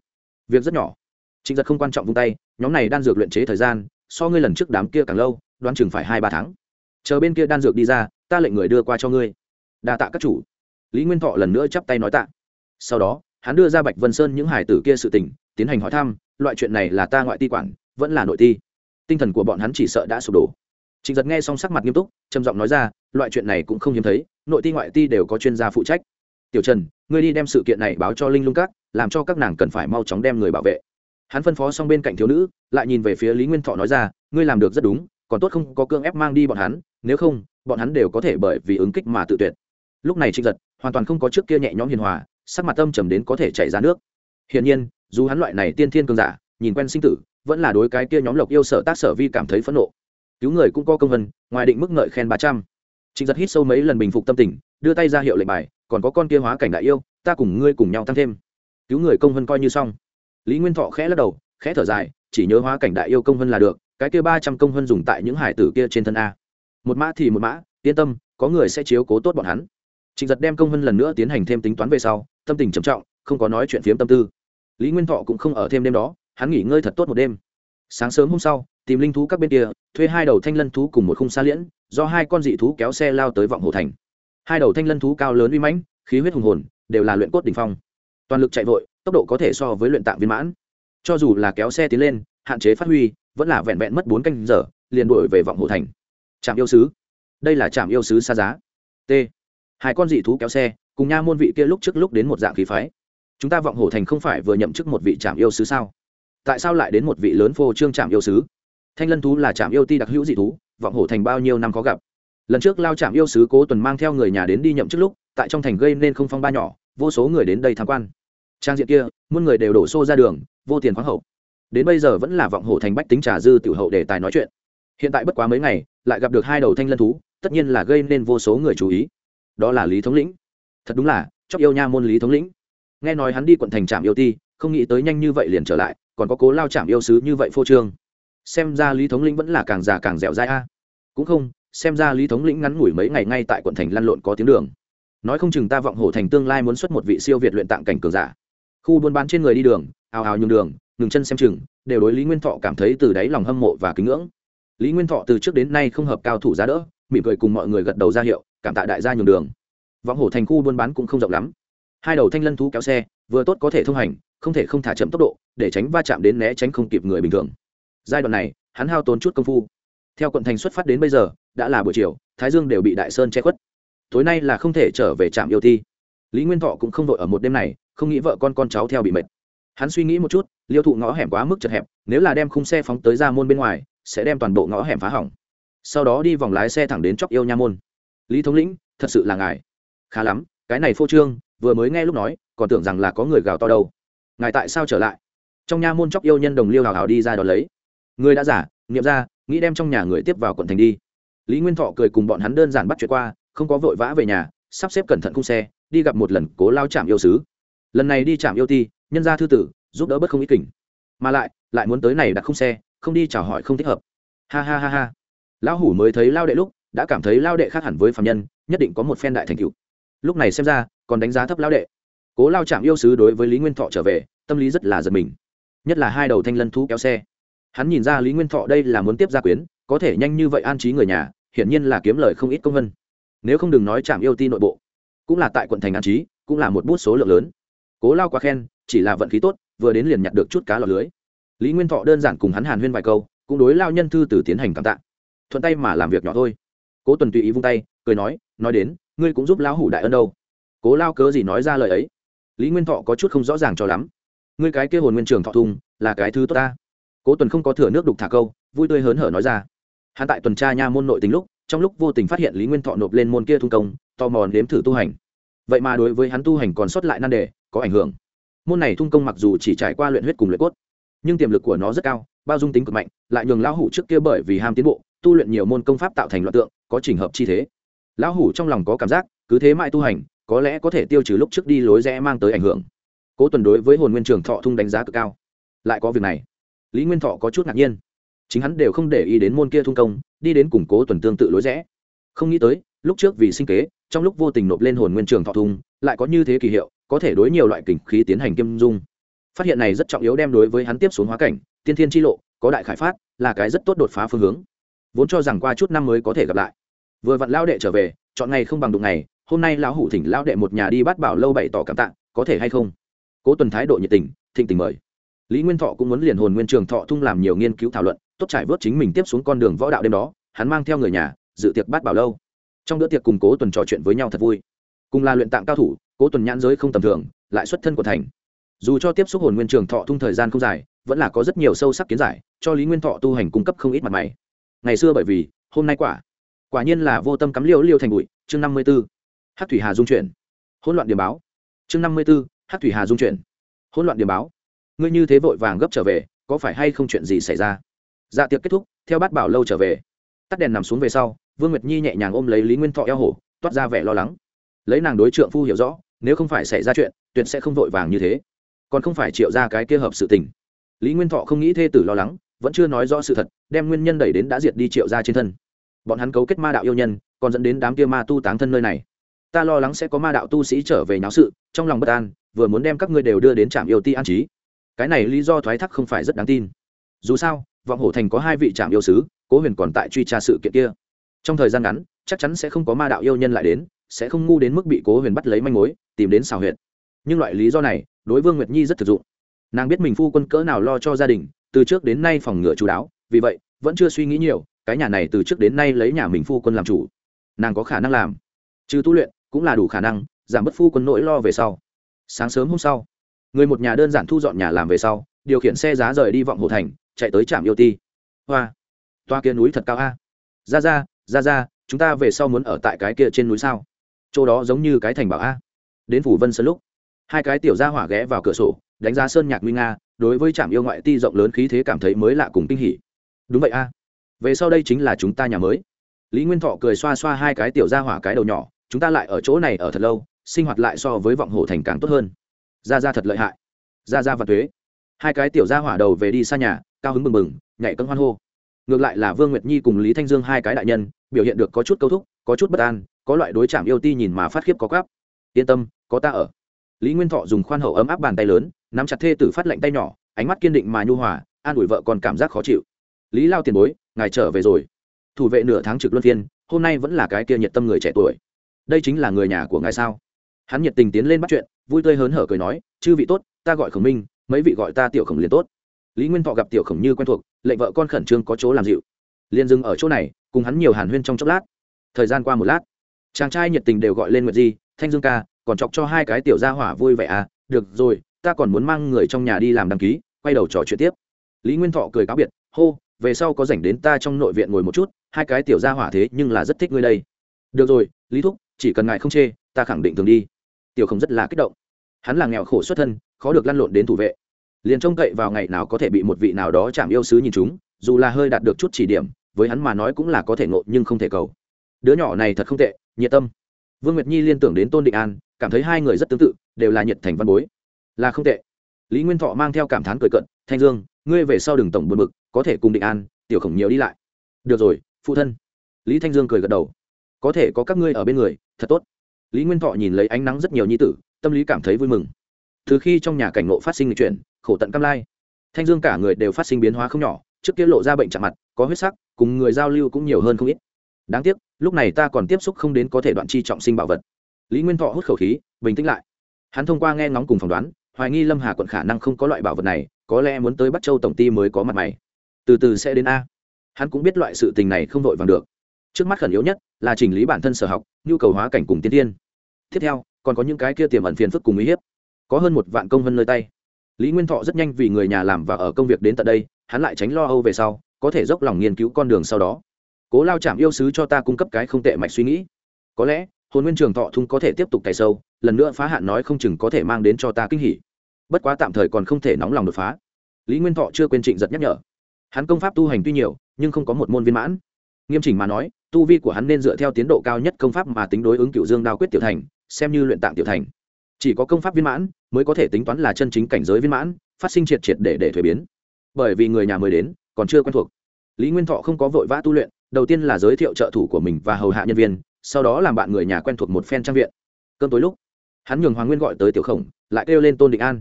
Việc rất nhỏ. Trịnh giật không quan trọng vung tay, nhóm này đan dược luyện chế thời gian, so ngươi lần trước đám kia càng lâu, đoán chừng phải hai ba tháng. Chờ bên kia đan dược đi ra, ta lệnh người đưa qua cho ngươi. Đa tạ các chủ. Lý nguyên thọ lần nữa chắp tay nói tạ. Sau đó, hắn đưa ra bạch vân sơn những hải tử kia sự tình, tiến hành hỏi thăm loại chuyện này là ta ngoại ti quản, vẫn là nội ti. Tinh thần của bọn hắn chỉ sợ đã sụp đổ. Trịnh giật nghe xong sắc mặt nghiêm túc, trầm giọng nói ra, loại chuyện này cũng không hiếm thấy, nội ti ngoại ti đều có chuyên gia phụ trách. Tiểu trần, ngươi đi đem sự kiện này báo cho linh lung các, làm cho các nàng cần phải mau chóng đem người bảo vệ. Hắn phân phó xong bên cạnh thiếu nữ, lại nhìn về phía lý nguyên thọ nói ra, ngươi làm được rất đúng, còn tốt không có cương ép mang đi bọn hắn, nếu không, bọn hắn đều có thể bởi vì ứng kích mà tự tuyệt. Lúc này trịnh giật hoàn toàn không có trước kia nhẹ nhõm hiền hòa, sắc mặt tâm trầm đến có thể chảy ra nước hiển nhiên, dù hắn loại này tiên thiên cường giả, nhìn quen sinh tử, vẫn là đối cái kia nhóm lộc yêu sở tác sở vi cảm thấy phẫn nộ. Cứu người cũng có công vân ngoài định mức ngợi khen ba trăm. Trịnh giật hít sâu mấy lần bình phục tâm tình, đưa tay ra hiệu lệnh bài, còn có con kia hóa cảnh đại yêu, ta cùng ngươi cùng nhau tăng thêm. Cứu người công vân coi như xong. Lý nguyên thọ khẽ lắc đầu, khẽ thở dài, chỉ nhớ hóa cảnh đại yêu công vân là được, cái kia ba trăm công vân dùng tại những hải tử kia trên thân a. Một mã thì một mã, yên tâm, có người sẽ chiếu cố tốt bọn hắn. Trịnh giật đem công vân lần nữa tiến hành thêm tính toán về sau, tâm tình trầm trọng, không có nói chuyện phiếm tâm tư lý nguyên thọ cũng không ở thêm đêm đó, hắn nghỉ ngơi thật tốt một đêm. Sáng sớm hôm sau, tìm linh thú các bên kia, thuê hai đầu thanh lân thú cùng một khung xa liễn, do hai con dị thú kéo xe lao tới vọng hồ thành. Hai đầu thanh lân thú cao lớn uy mãnh, khí huyết hùng hồn, đều là luyện cốt đ ỉ n h phong. Toàn lực chạy vội, tốc độ có thể so với luyện tạng viên mãn. Cho dù là kéo xe tiến lên, hạn chế phát huy, vẫn là vẹn vẹn mất bốn canh giờ, liền đổi về vọng hồ thành. Trạm yêu sứ. Đây là trạm yêu sứ xa giá. T. Hai con dị thú kéo xe, cùng nha môn vị kia lúc trước lúc đến một dạng khí phái chúng ta vọng hổ thành không phải vừa nhậm chức một vị trạm yêu sứ sao? Tại sao lại đến một vị lớn phô trương trạm yêu sứ? Thanh lân thú là trạm yêu ti đặc hữu dị thú, vọng hổ thành bao nhiêu năm có gặp. Lần trước lao trạm yêu sứ cố tuần mang theo người nhà đến đi nhậm chức lúc, tại trong thành gây nên không phong ba nhỏ, vô số người đến đây tham quan. Trang diện kia, muôn người đều đổ xô ra đường, vô tiền khoáng hậu. Đến bây giờ vẫn là vọng hổ thành bách tính trà dư tiểu hậu để tài nói chuyện. Hiện tại bất quá mấy ngày, lại gặp được hai đầu thanh lân thú, tất nhiên là gây nên vô số người chú ý. Đó là lý thống lĩnh. Thật đúng là, chóc yêu nha môn lý thống lĩnh nghe nói hắn đi quận thành trạm yêu ti, không nghĩ tới nhanh như vậy liền trở lại, còn có cố lao trạm yêu sứ như vậy phô trương. Xem ra lý thống lĩnh vẫn là càng già càng dẻo dai a. Cũng không, xem ra lý thống lĩnh ngắn ngủi mấy ngày ngay tại quận thành lăn lộn có tiếng đường. Nói không chừng ta vọng hổ thành tương lai muốn xuất một vị siêu việt luyện tạng cảnh cường giả. Khu buôn bán trên người đi đường, ào ào nhường đường, ngừng chân xem chừng, đều đối lý nguyên thọ cảm thấy từ đáy lòng hâm mộ và kính ngưỡng. Lý nguyên thọ từ trước đến nay không hợp cao thủ giá đỡ, mỉm cười cùng mọi người gật đầu ra hiệu, cảm tạ đại gia nhường đường. Vọng hổ thành khu buôn bán cũng không rộng lắm hai đầu thanh lân thú kéo xe, vừa tốt có thể thông hành, không thể không thả chậm tốc độ, để tránh va chạm đến né tránh không kịp người bình thường. Giai đoạn này, hắn hao tốn chút công phu. Theo quận thành xuất phát đến bây giờ, đã là buổi chiều, thái dương đều bị đại sơn che khuất. Tối nay là không thể trở về trạm yêu thi. Lý nguyên thọ cũng không vội ở một đêm này, không nghĩ vợ con con cháu theo bị mệt. Hắn suy nghĩ một chút, liêu thụ ngõ hẻm quá mức chật hẹp, nếu là đem khung xe phóng tới ra môn bên ngoài, sẽ đem toàn bộ ngõ hẻm phá hỏng. Sau đó đi vòng lái xe thẳng đến chóc yêu nha môn. Lý thống lĩnh, thật sự là ngài. Khá lắm, cái này phô trương vừa mới nghe lúc nói, còn tưởng rằng là có người gào to đâu. Ngài tại sao trở lại? Trong nha môn chóc yêu nhân đồng liêu hào hào đi ra đón lấy. Người đã giả, nghiệm ra, nghĩ đem trong nhà người tiếp vào quận thành đi. Lý nguyên thọ cười cùng bọn hắn đơn giản bắt chuyện qua, không có vội vã về nhà, sắp xếp cẩn thận khung xe, đi gặp một lần cố lao chạm yêu sứ. Lần này đi chạm yêu ti, nhân gia thư tử, giúp đỡ bất không ít kỉnh mà lại lại muốn tới này đặt khung xe, không đi chào hỏi không thích hợp. Ha ha ha ha. Lão hủ mới thấy lao đệ lúc, đã cảm thấy lao đệ khác hẳn với phạm nhân, nhất định có một phen đại thành cựu lúc này xem ra còn đánh giá thấp lao đệ. Cố lao trạm yêu sứ đối với lý nguyên thọ trở về, tâm lý rất là giật mình. Nhất là hai đầu thanh lân thú kéo xe. Hắn nhìn ra lý nguyên thọ đây là muốn tiếp gia quyến, có thể nhanh như vậy an trí người nhà, hiển nhiên là kiếm lời không ít công vân. Nếu không đừng nói trạm yêu ti nội bộ, cũng là tại quận thành an trí, cũng là một bút số lượng lớn. Cố lao quá khen, chỉ là vận khí tốt, vừa đến liền nhặt được chút cá lọt lưới. Lý nguyên thọ đơn giản cùng hắn hàn huyên vài câu, cũng đối lao nhân thư từ tiến hành cảm tạ. Thuận tay mà làm việc nhỏ thôi. Cố tuần tùy ý vung tay, cười nói nói đến, ngươi cũng giúp lão hủ đại ân đâu cố lao cớ gì nói ra lời ấy? Lý nguyên thọ có chút không rõ ràng cho lắm. Ngươi cái kia hồn nguyên trường thọ thung là cái thứ tốt ta. Cố tuần không có thừa nước đục thả câu, vui tươi hớn hở nói ra. Hắn tại tuần tra nha môn nội tính lúc, trong lúc vô tình phát hiện lý nguyên thọ nộp lên môn kia thung công, tò mò nếm thử tu hành. Vậy mà đối với hắn tu hành còn sót lại nan đề, có ảnh hưởng. Môn này thung công mặc dù chỉ trải qua luyện huyết cùng luyện cốt, nhưng tiềm lực của nó rất cao, bao dung tính cực mạnh, lại nhường lão hủ trước kia bởi vì ham tiến bộ, tu luyện nhiều môn công pháp tạo thành loạt tượng, có trình hợp chi thế. Lão hủ trong lòng có cảm giác, cứ thế mãi tu hành có lẽ có thể tiêu trừ lúc trước đi lối rẽ mang tới ảnh hưởng. Cố tuần đối với hồn nguyên trường thọ thung đánh giá cực cao. Lại có việc này. Lý nguyên thọ có chút ngạc nhiên. Chính hắn đều không để ý đến môn kia thung công, đi đến củng cố tuần tương tự lối rẽ. Không nghĩ tới, lúc trước vì sinh kế, trong lúc vô tình nộp lên hồn nguyên trường thọ thung, lại có như thế kỳ hiệu, có thể đối nhiều loại kình khí tiến hành kiêm dung. Phát hiện này rất trọng yếu đem đối với hắn tiếp xuống hóa cảnh, tiên thiên tri lộ, có đại khải phát, là cái rất tốt đột phá phương hướng. Vốn cho rằng qua chút năm mới có thể gặp lại. Vừa vặn lao đệ trở về, chọn ngày không bằng đụng ngày hôm nay lão hủ thỉnh lão đệ một nhà đi bắt bảo lâu bày tỏ cảm tạ, có thể hay không? Cố tuần thái độ nhiệt tình, thịnh tình mời. Lý nguyên thọ cũng muốn liền hồn nguyên trường thọ thung làm nhiều nghiên cứu thảo luận, tốt trải vớt chính mình tiếp xuống con đường võ đạo đêm đó, hắn mang theo người nhà, dự tiệc bát bảo lâu. Trong bữa tiệc cùng cố tuần trò chuyện với nhau thật vui. Cùng là luyện tạng cao thủ, cố tuần nhãn giới không tầm thường, lại xuất thân của thành. Dù cho tiếp xúc hồn nguyên trường thọ thung thời gian không dài, vẫn là có rất nhiều sâu sắc kiến giải, cho lý nguyên thọ tu hành cung cấp không ít mặt mày. Ngày xưa bởi vì, hôm nay quả quả nhiên là vô tâm cắm liêu liêu thành bụi, chương năm mươi b ố hát thủy hà dung chuyển. Hỗn loạn điểm báo. Chương năm mươi b ố hát thủy hà dung chuyển. Hỗn loạn điểm báo. Ngươi như thế vội vàng gấp trở về, có phải hay không chuyện gì xảy ra? Dạ tiệc kết thúc, theo bát bảo lâu trở về. Tắt đèn nằm xuống về sau, vương nguyệt nhi nhẹ nhàng ôm lấy lý nguyên thọ eo hổ, toát ra vẻ lo lắng. Lấy nàng đối trượng phu hiểu rõ, nếu không phải xảy ra chuyện, tuyệt sẽ không vội vàng như thế. Còn không phải triệu ra cái kia hợp sự tình. Lý nguyên thọ không nghĩ thê tử lo lắng, vẫn chưa nói rõ sự thật, đem nguyên nhân đẩy đến đã diệt đi triệu ra trên thân. Bọn hắn cấu kết ma đạo yêu nhân, còn dẫn đến đám kia ma tu táng thân nơi này ta lo lắng sẽ có ma đạo tu sĩ trở về nháo sự, trong lòng bất an, vừa muốn đem các ngươi đều đưa đến trạm yêu ti an trí. Cái này lý do thoái thác không phải rất đáng tin. Dù sao, vọng hổ thành có hai vị trạm yêu sứ, cố huyền còn tại truy tra sự kiện kia. Trong thời gian ngắn, chắc chắn sẽ không có ma đạo yêu nhân lại đến, sẽ không ngu đến mức bị cố huyền bắt lấy manh mối, tìm đến xào huyệt. Nhưng loại lý do này, đối vương nguyệt nhi rất thực dụng. Nàng biết mình phu quân cỡ nào lo cho gia đình, từ trước đến nay phòng ngừa chú đáo, vì vậy, vẫn chưa suy nghĩ nhiều, cái nhà này từ trước đến nay lấy nhà mình phu quân làm chủ. Nàng có khả năng làm. Trừ tu luyện cũng là đủ khả năng giảm bất phu quân nỗi lo về sau. Sáng sớm hôm sau, người một nhà đơn giản thu dọn nhà làm về sau, điều khiển xe giá rời đi vọng hồ thành, chạy tới trạm yêu ti. Hoa, toa kia núi thật cao a. Ra ra ra ra, chúng ta về sau muốn ở tại cái kia trên núi sao? Chỗ đó giống như cái thành bảo a. Đến phủ vân sơn lúc, hai cái tiểu gia hỏa ghé vào cửa sổ, đánh giá sơn nhạc nguy nga, đối với trạm yêu ngoại ti rộng lớn khí thế cảm thấy mới lạ cùng kinh hỉ. Đúng vậy a. Về sau đây chính là chúng ta nhà mới. Lý nguyên thọ cười xoa xoa hai cái tiểu gia hỏa cái đầu nhỏ chúng ta lại ở chỗ này ở thật lâu, sinh hoạt lại so với vọng hổ thành càng tốt hơn. Ra ra thật lợi hại. Ra ra và thuế hai cái tiểu gia hỏa đầu về đi xa nhà, cao hứng mừng mừng nhảy cân hoan hô. Ngược lại là vương nguyệt nhi cùng lý thanh dương hai cái đại nhân, biểu hiện được có chút câu thúc, có chút bất an, có loại đối chạm yêu ti nhìn mà phát khiếp có gáp yên tâm, có ta ở. Lý nguyên thọ dùng khoan hậu ấm áp bàn tay lớn, nắm chặt thê tử phát lạnh tay nhỏ, ánh mắt kiên định mà nhu hòa, an ủi vợ còn cảm giác khó chịu. Lý lao tiền bối, ngài trở về rồi. Thủ vệ nửa tháng trực luân phiên, hôm nay vẫn là cái kia nhiệt tâm người trẻ tuổi đây chính là người nhà của ngài sao? Hắn nhiệt tình tiến lên bắt chuyện, vui tươi hớn hở cười nói, chư vị tốt, ta gọi khổng minh, mấy vị gọi ta tiểu khổng liền tốt. Lý nguyên thọ gặp tiểu khổng như quen thuộc, lệnh vợ con khẩn trương có chỗ làm dịu. Liền dừng ở chỗ này, cùng hắn nhiều hàn huyên trong chốc lát. Thời gian qua một lát, chàng trai nhiệt tình đều gọi lên nguyệt di, thanh dương ca, còn chọc cho hai cái tiểu gia hỏa vui vẻ à? Được rồi, ta còn muốn mang người trong nhà đi làm đăng ký, quay đầu trò chuyện tiếp. Lý nguyên thọ cười cáo biệt, hô, về sau có dành đến ta trong nội viện ngồi một chút, hai cái tiểu gia hỏa thế nhưng là rất thích ngươi đây. Được rồi, lý thúc chỉ cần ngài không chê, ta khẳng định thường đi. Tiểu không rất là kích động. Hắn là nghèo khổ xuất thân, khó được lăn lộn đến thủ vệ. Liền trông cậy vào ngày nào có thể bị một vị nào đó chạm yêu sứ nhìn chúng, dù là hơi đạt được chút chỉ điểm, với hắn mà nói cũng là có thể ngộ nhưng không thể cầu. Đứa nhỏ này thật không tệ, nhiệt tâm. Vương nguyệt nhi liên tưởng đến tôn định an, cảm thấy hai người rất tương tự, đều là nhiệt thành văn bối. Là không tệ. Lý nguyên thọ mang theo cảm thán cười cận, thanh dương, ngươi về sau đừng tổng buồn bực, có thể cùng định an, tiểu khổng nhiều đi lại. Được rồi, phụ thân. Lý thanh dương cười gật đầu. Có thể có các ngươi ở bên người thật tốt. Lý nguyên thọ nhìn lấy ánh nắng rất nhiều nhi tử, tâm lý cảm thấy vui mừng. Từ khi trong nhà cảnh ngộ phát sinh lịch chuyển, khổ tận cam lai, thanh dương cả người đều phát sinh biến hóa không nhỏ, trước kia lộ ra bệnh chạm mặt, có huyết sắc, cùng người giao lưu cũng nhiều hơn không ít. Đáng tiếc, lúc này ta còn tiếp xúc không đến có thể đoạn chi trọng sinh bảo vật. Lý nguyên thọ hút khẩu khí, bình tĩnh lại. Hắn thông qua nghe ngóng cùng phỏng đoán, hoài nghi lâm hà quận khả năng không có loại bảo vật này, có lẽ muốn tới bắc châu tổng ty mới có mặt mày. Từ từ sẽ đến a. Hắn cũng biết loại sự tình này không vội vàng được trước mắt khẩn yếu nhất là chỉnh lý bản thân sở học, nhu cầu hóa cảnh cùng tiên tiên. Tiếp theo, còn có những cái kia tiềm ẩn phiền phức cùng uy hiếp. Có hơn một vạn công vân nơi tay. Lý nguyên thọ rất nhanh vì người nhà làm và ở công việc đến tận đây, hắn lại tránh lo âu về sau, có thể dốc lòng nghiên cứu con đường sau đó. Cố lao chạm yêu sứ cho ta cung cấp cái không tệ mạch suy nghĩ. Có lẽ, hồn nguyên trường thọ thung có thể tiếp tục cày sâu, lần nữa phá hạn nói không chừng có thể mang đến cho ta kinh hỉ. Bất quá tạm thời còn không thể nóng lòng đột phá. Lý nguyên thọ chưa quên trịnh giật nhắc nhở. Hắn công pháp tu hành tuy nhiều, nhưng không có một môn viên mãn nghiêm chỉnh mà nói, tu vi của hắn nên dựa theo tiến độ cao nhất công pháp mà tính đối ứng cựu dương đao quyết tiểu thành, xem như luyện tạng tiểu thành. Chỉ có công pháp viên mãn mới có thể tính toán là chân chính cảnh giới viên mãn, phát sinh triệt triệt để để thuế biến. Bởi vì người nhà mới đến, còn chưa quen thuộc. Lý nguyên thọ không có vội vã tu luyện, đầu tiên là giới thiệu trợ thủ của mình và hầu hạ nhân viên, sau đó làm bạn người nhà quen thuộc một phen trang viện. Cơn tối lúc, hắn nhường hoàng nguyên gọi tới tiểu khổng, lại kêu lên tôn định an.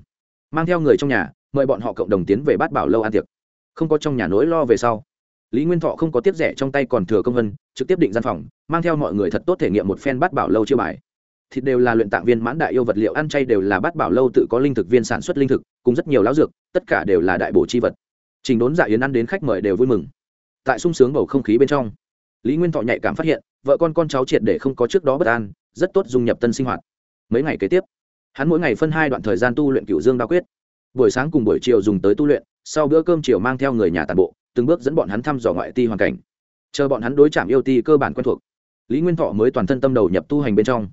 Mang theo người trong nhà, mời bọn họ cộng đồng tiến về bát bảo lâu an tiệc. Không có trong nhà nỗi lo về sau lý nguyên thọ không có tiếp rẻ trong tay còn thừa công vân trực tiếp định gian phòng, mang theo mọi người thật tốt thể nghiệm một phen bát bảo lâu chiêu bài. Thịt đều là luyện tạng viên mãn đại yêu vật liệu, ăn chay đều là bát bảo lâu tự có linh thực viên sản xuất linh thực, cùng rất nhiều lão dược, tất cả đều là đại bổ chi vật. Trình đốn dạ yến ăn đến khách mời đều vui mừng. Tại sung sướng bầu không khí bên trong, lý nguyên thọ nhạy cảm phát hiện, vợ con con cháu triệt để không có trước đó bất an, rất tốt dung nhập tân sinh hoạt. Mấy ngày kế tiếp, hắn mỗi ngày phân hai đoạn thời gian tu luyện cựu dương đa quyết. Buổi sáng cùng buổi chiều dùng tới tu luyện, sau bữa cơm chiều mang theo người nhà tàn bộ từng bước dẫn bọn hắn thăm dò ngoại ti hoàn cảnh. Chờ bọn hắn đối chạm yêu ti cơ bản quen thuộc, lý nguyên thọ mới toàn thân tâm đầu nhập tu hành bên trong.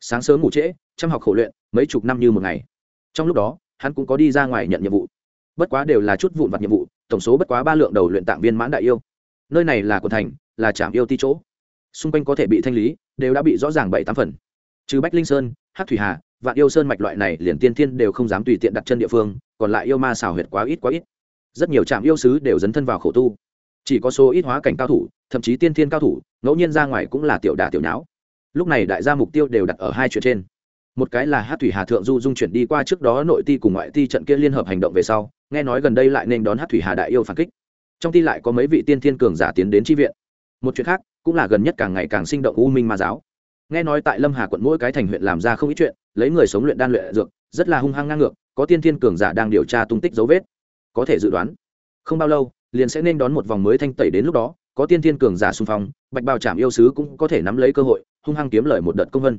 Sáng sớm ngủ trễ, chăm học khổ luyện, mấy chục năm như một ngày. Trong lúc đó, hắn cũng có đi ra ngoài nhận nhiệm vụ. Bất quá đều là chút vụn vặt nhiệm vụ, tổng số bất quá ba lượng đầu luyện tạng viên mãn đại yêu. Nơi này là quận thành, là trạm yêu ti chỗ. Xung quanh có thể bị thanh lý, đều đã bị rõ ràng bảy tám phần. Trừ bách linh sơn hát thủy hà, vạn yêu sơn mạch loại này liền tiên thiên đều không dám tùy tiện đặt chân địa phương, còn lại yêu ma xào huyệt quá ít quá ít rất nhiều trạm yêu sứ đều dấn thân vào khổ tu. Chỉ có số ít hóa cảnh cao thủ, thậm chí tiên thiên cao thủ, ngẫu nhiên ra ngoài cũng là tiểu đà tiểu nháo. Lúc này đại gia mục tiêu đều đặt ở hai chuyện trên. Một cái là hát thủy hà thượng du dung chuyển đi qua trước đó nội ti cùng ngoại ti trận kia liên hợp hành động về sau, nghe nói gần đây lại nên đón hát thủy hà đại yêu phản kích. Trong ti lại có mấy vị tiên thiên cường giả tiến đến tri viện. Một chuyện khác, cũng là gần nhất càng ngày càng sinh động u minh ma giáo. Nghe nói tại lâm hà quận mỗi cái thành huyện làm ra không ít chuyện, lấy người sống luyện đan luyện dược, rất là hung hăng ngang ngược, có tiên thiên cường giả đang điều tra tung tích dấu vết có thể dự đoán. Không bao lâu, liền sẽ nên đón một vòng mới thanh tẩy đến lúc đó, có tiên thiên cường giả xung phong, bạch bào trảm yêu sứ cũng có thể nắm lấy cơ hội, hung hăng kiếm lời một đợt công vân.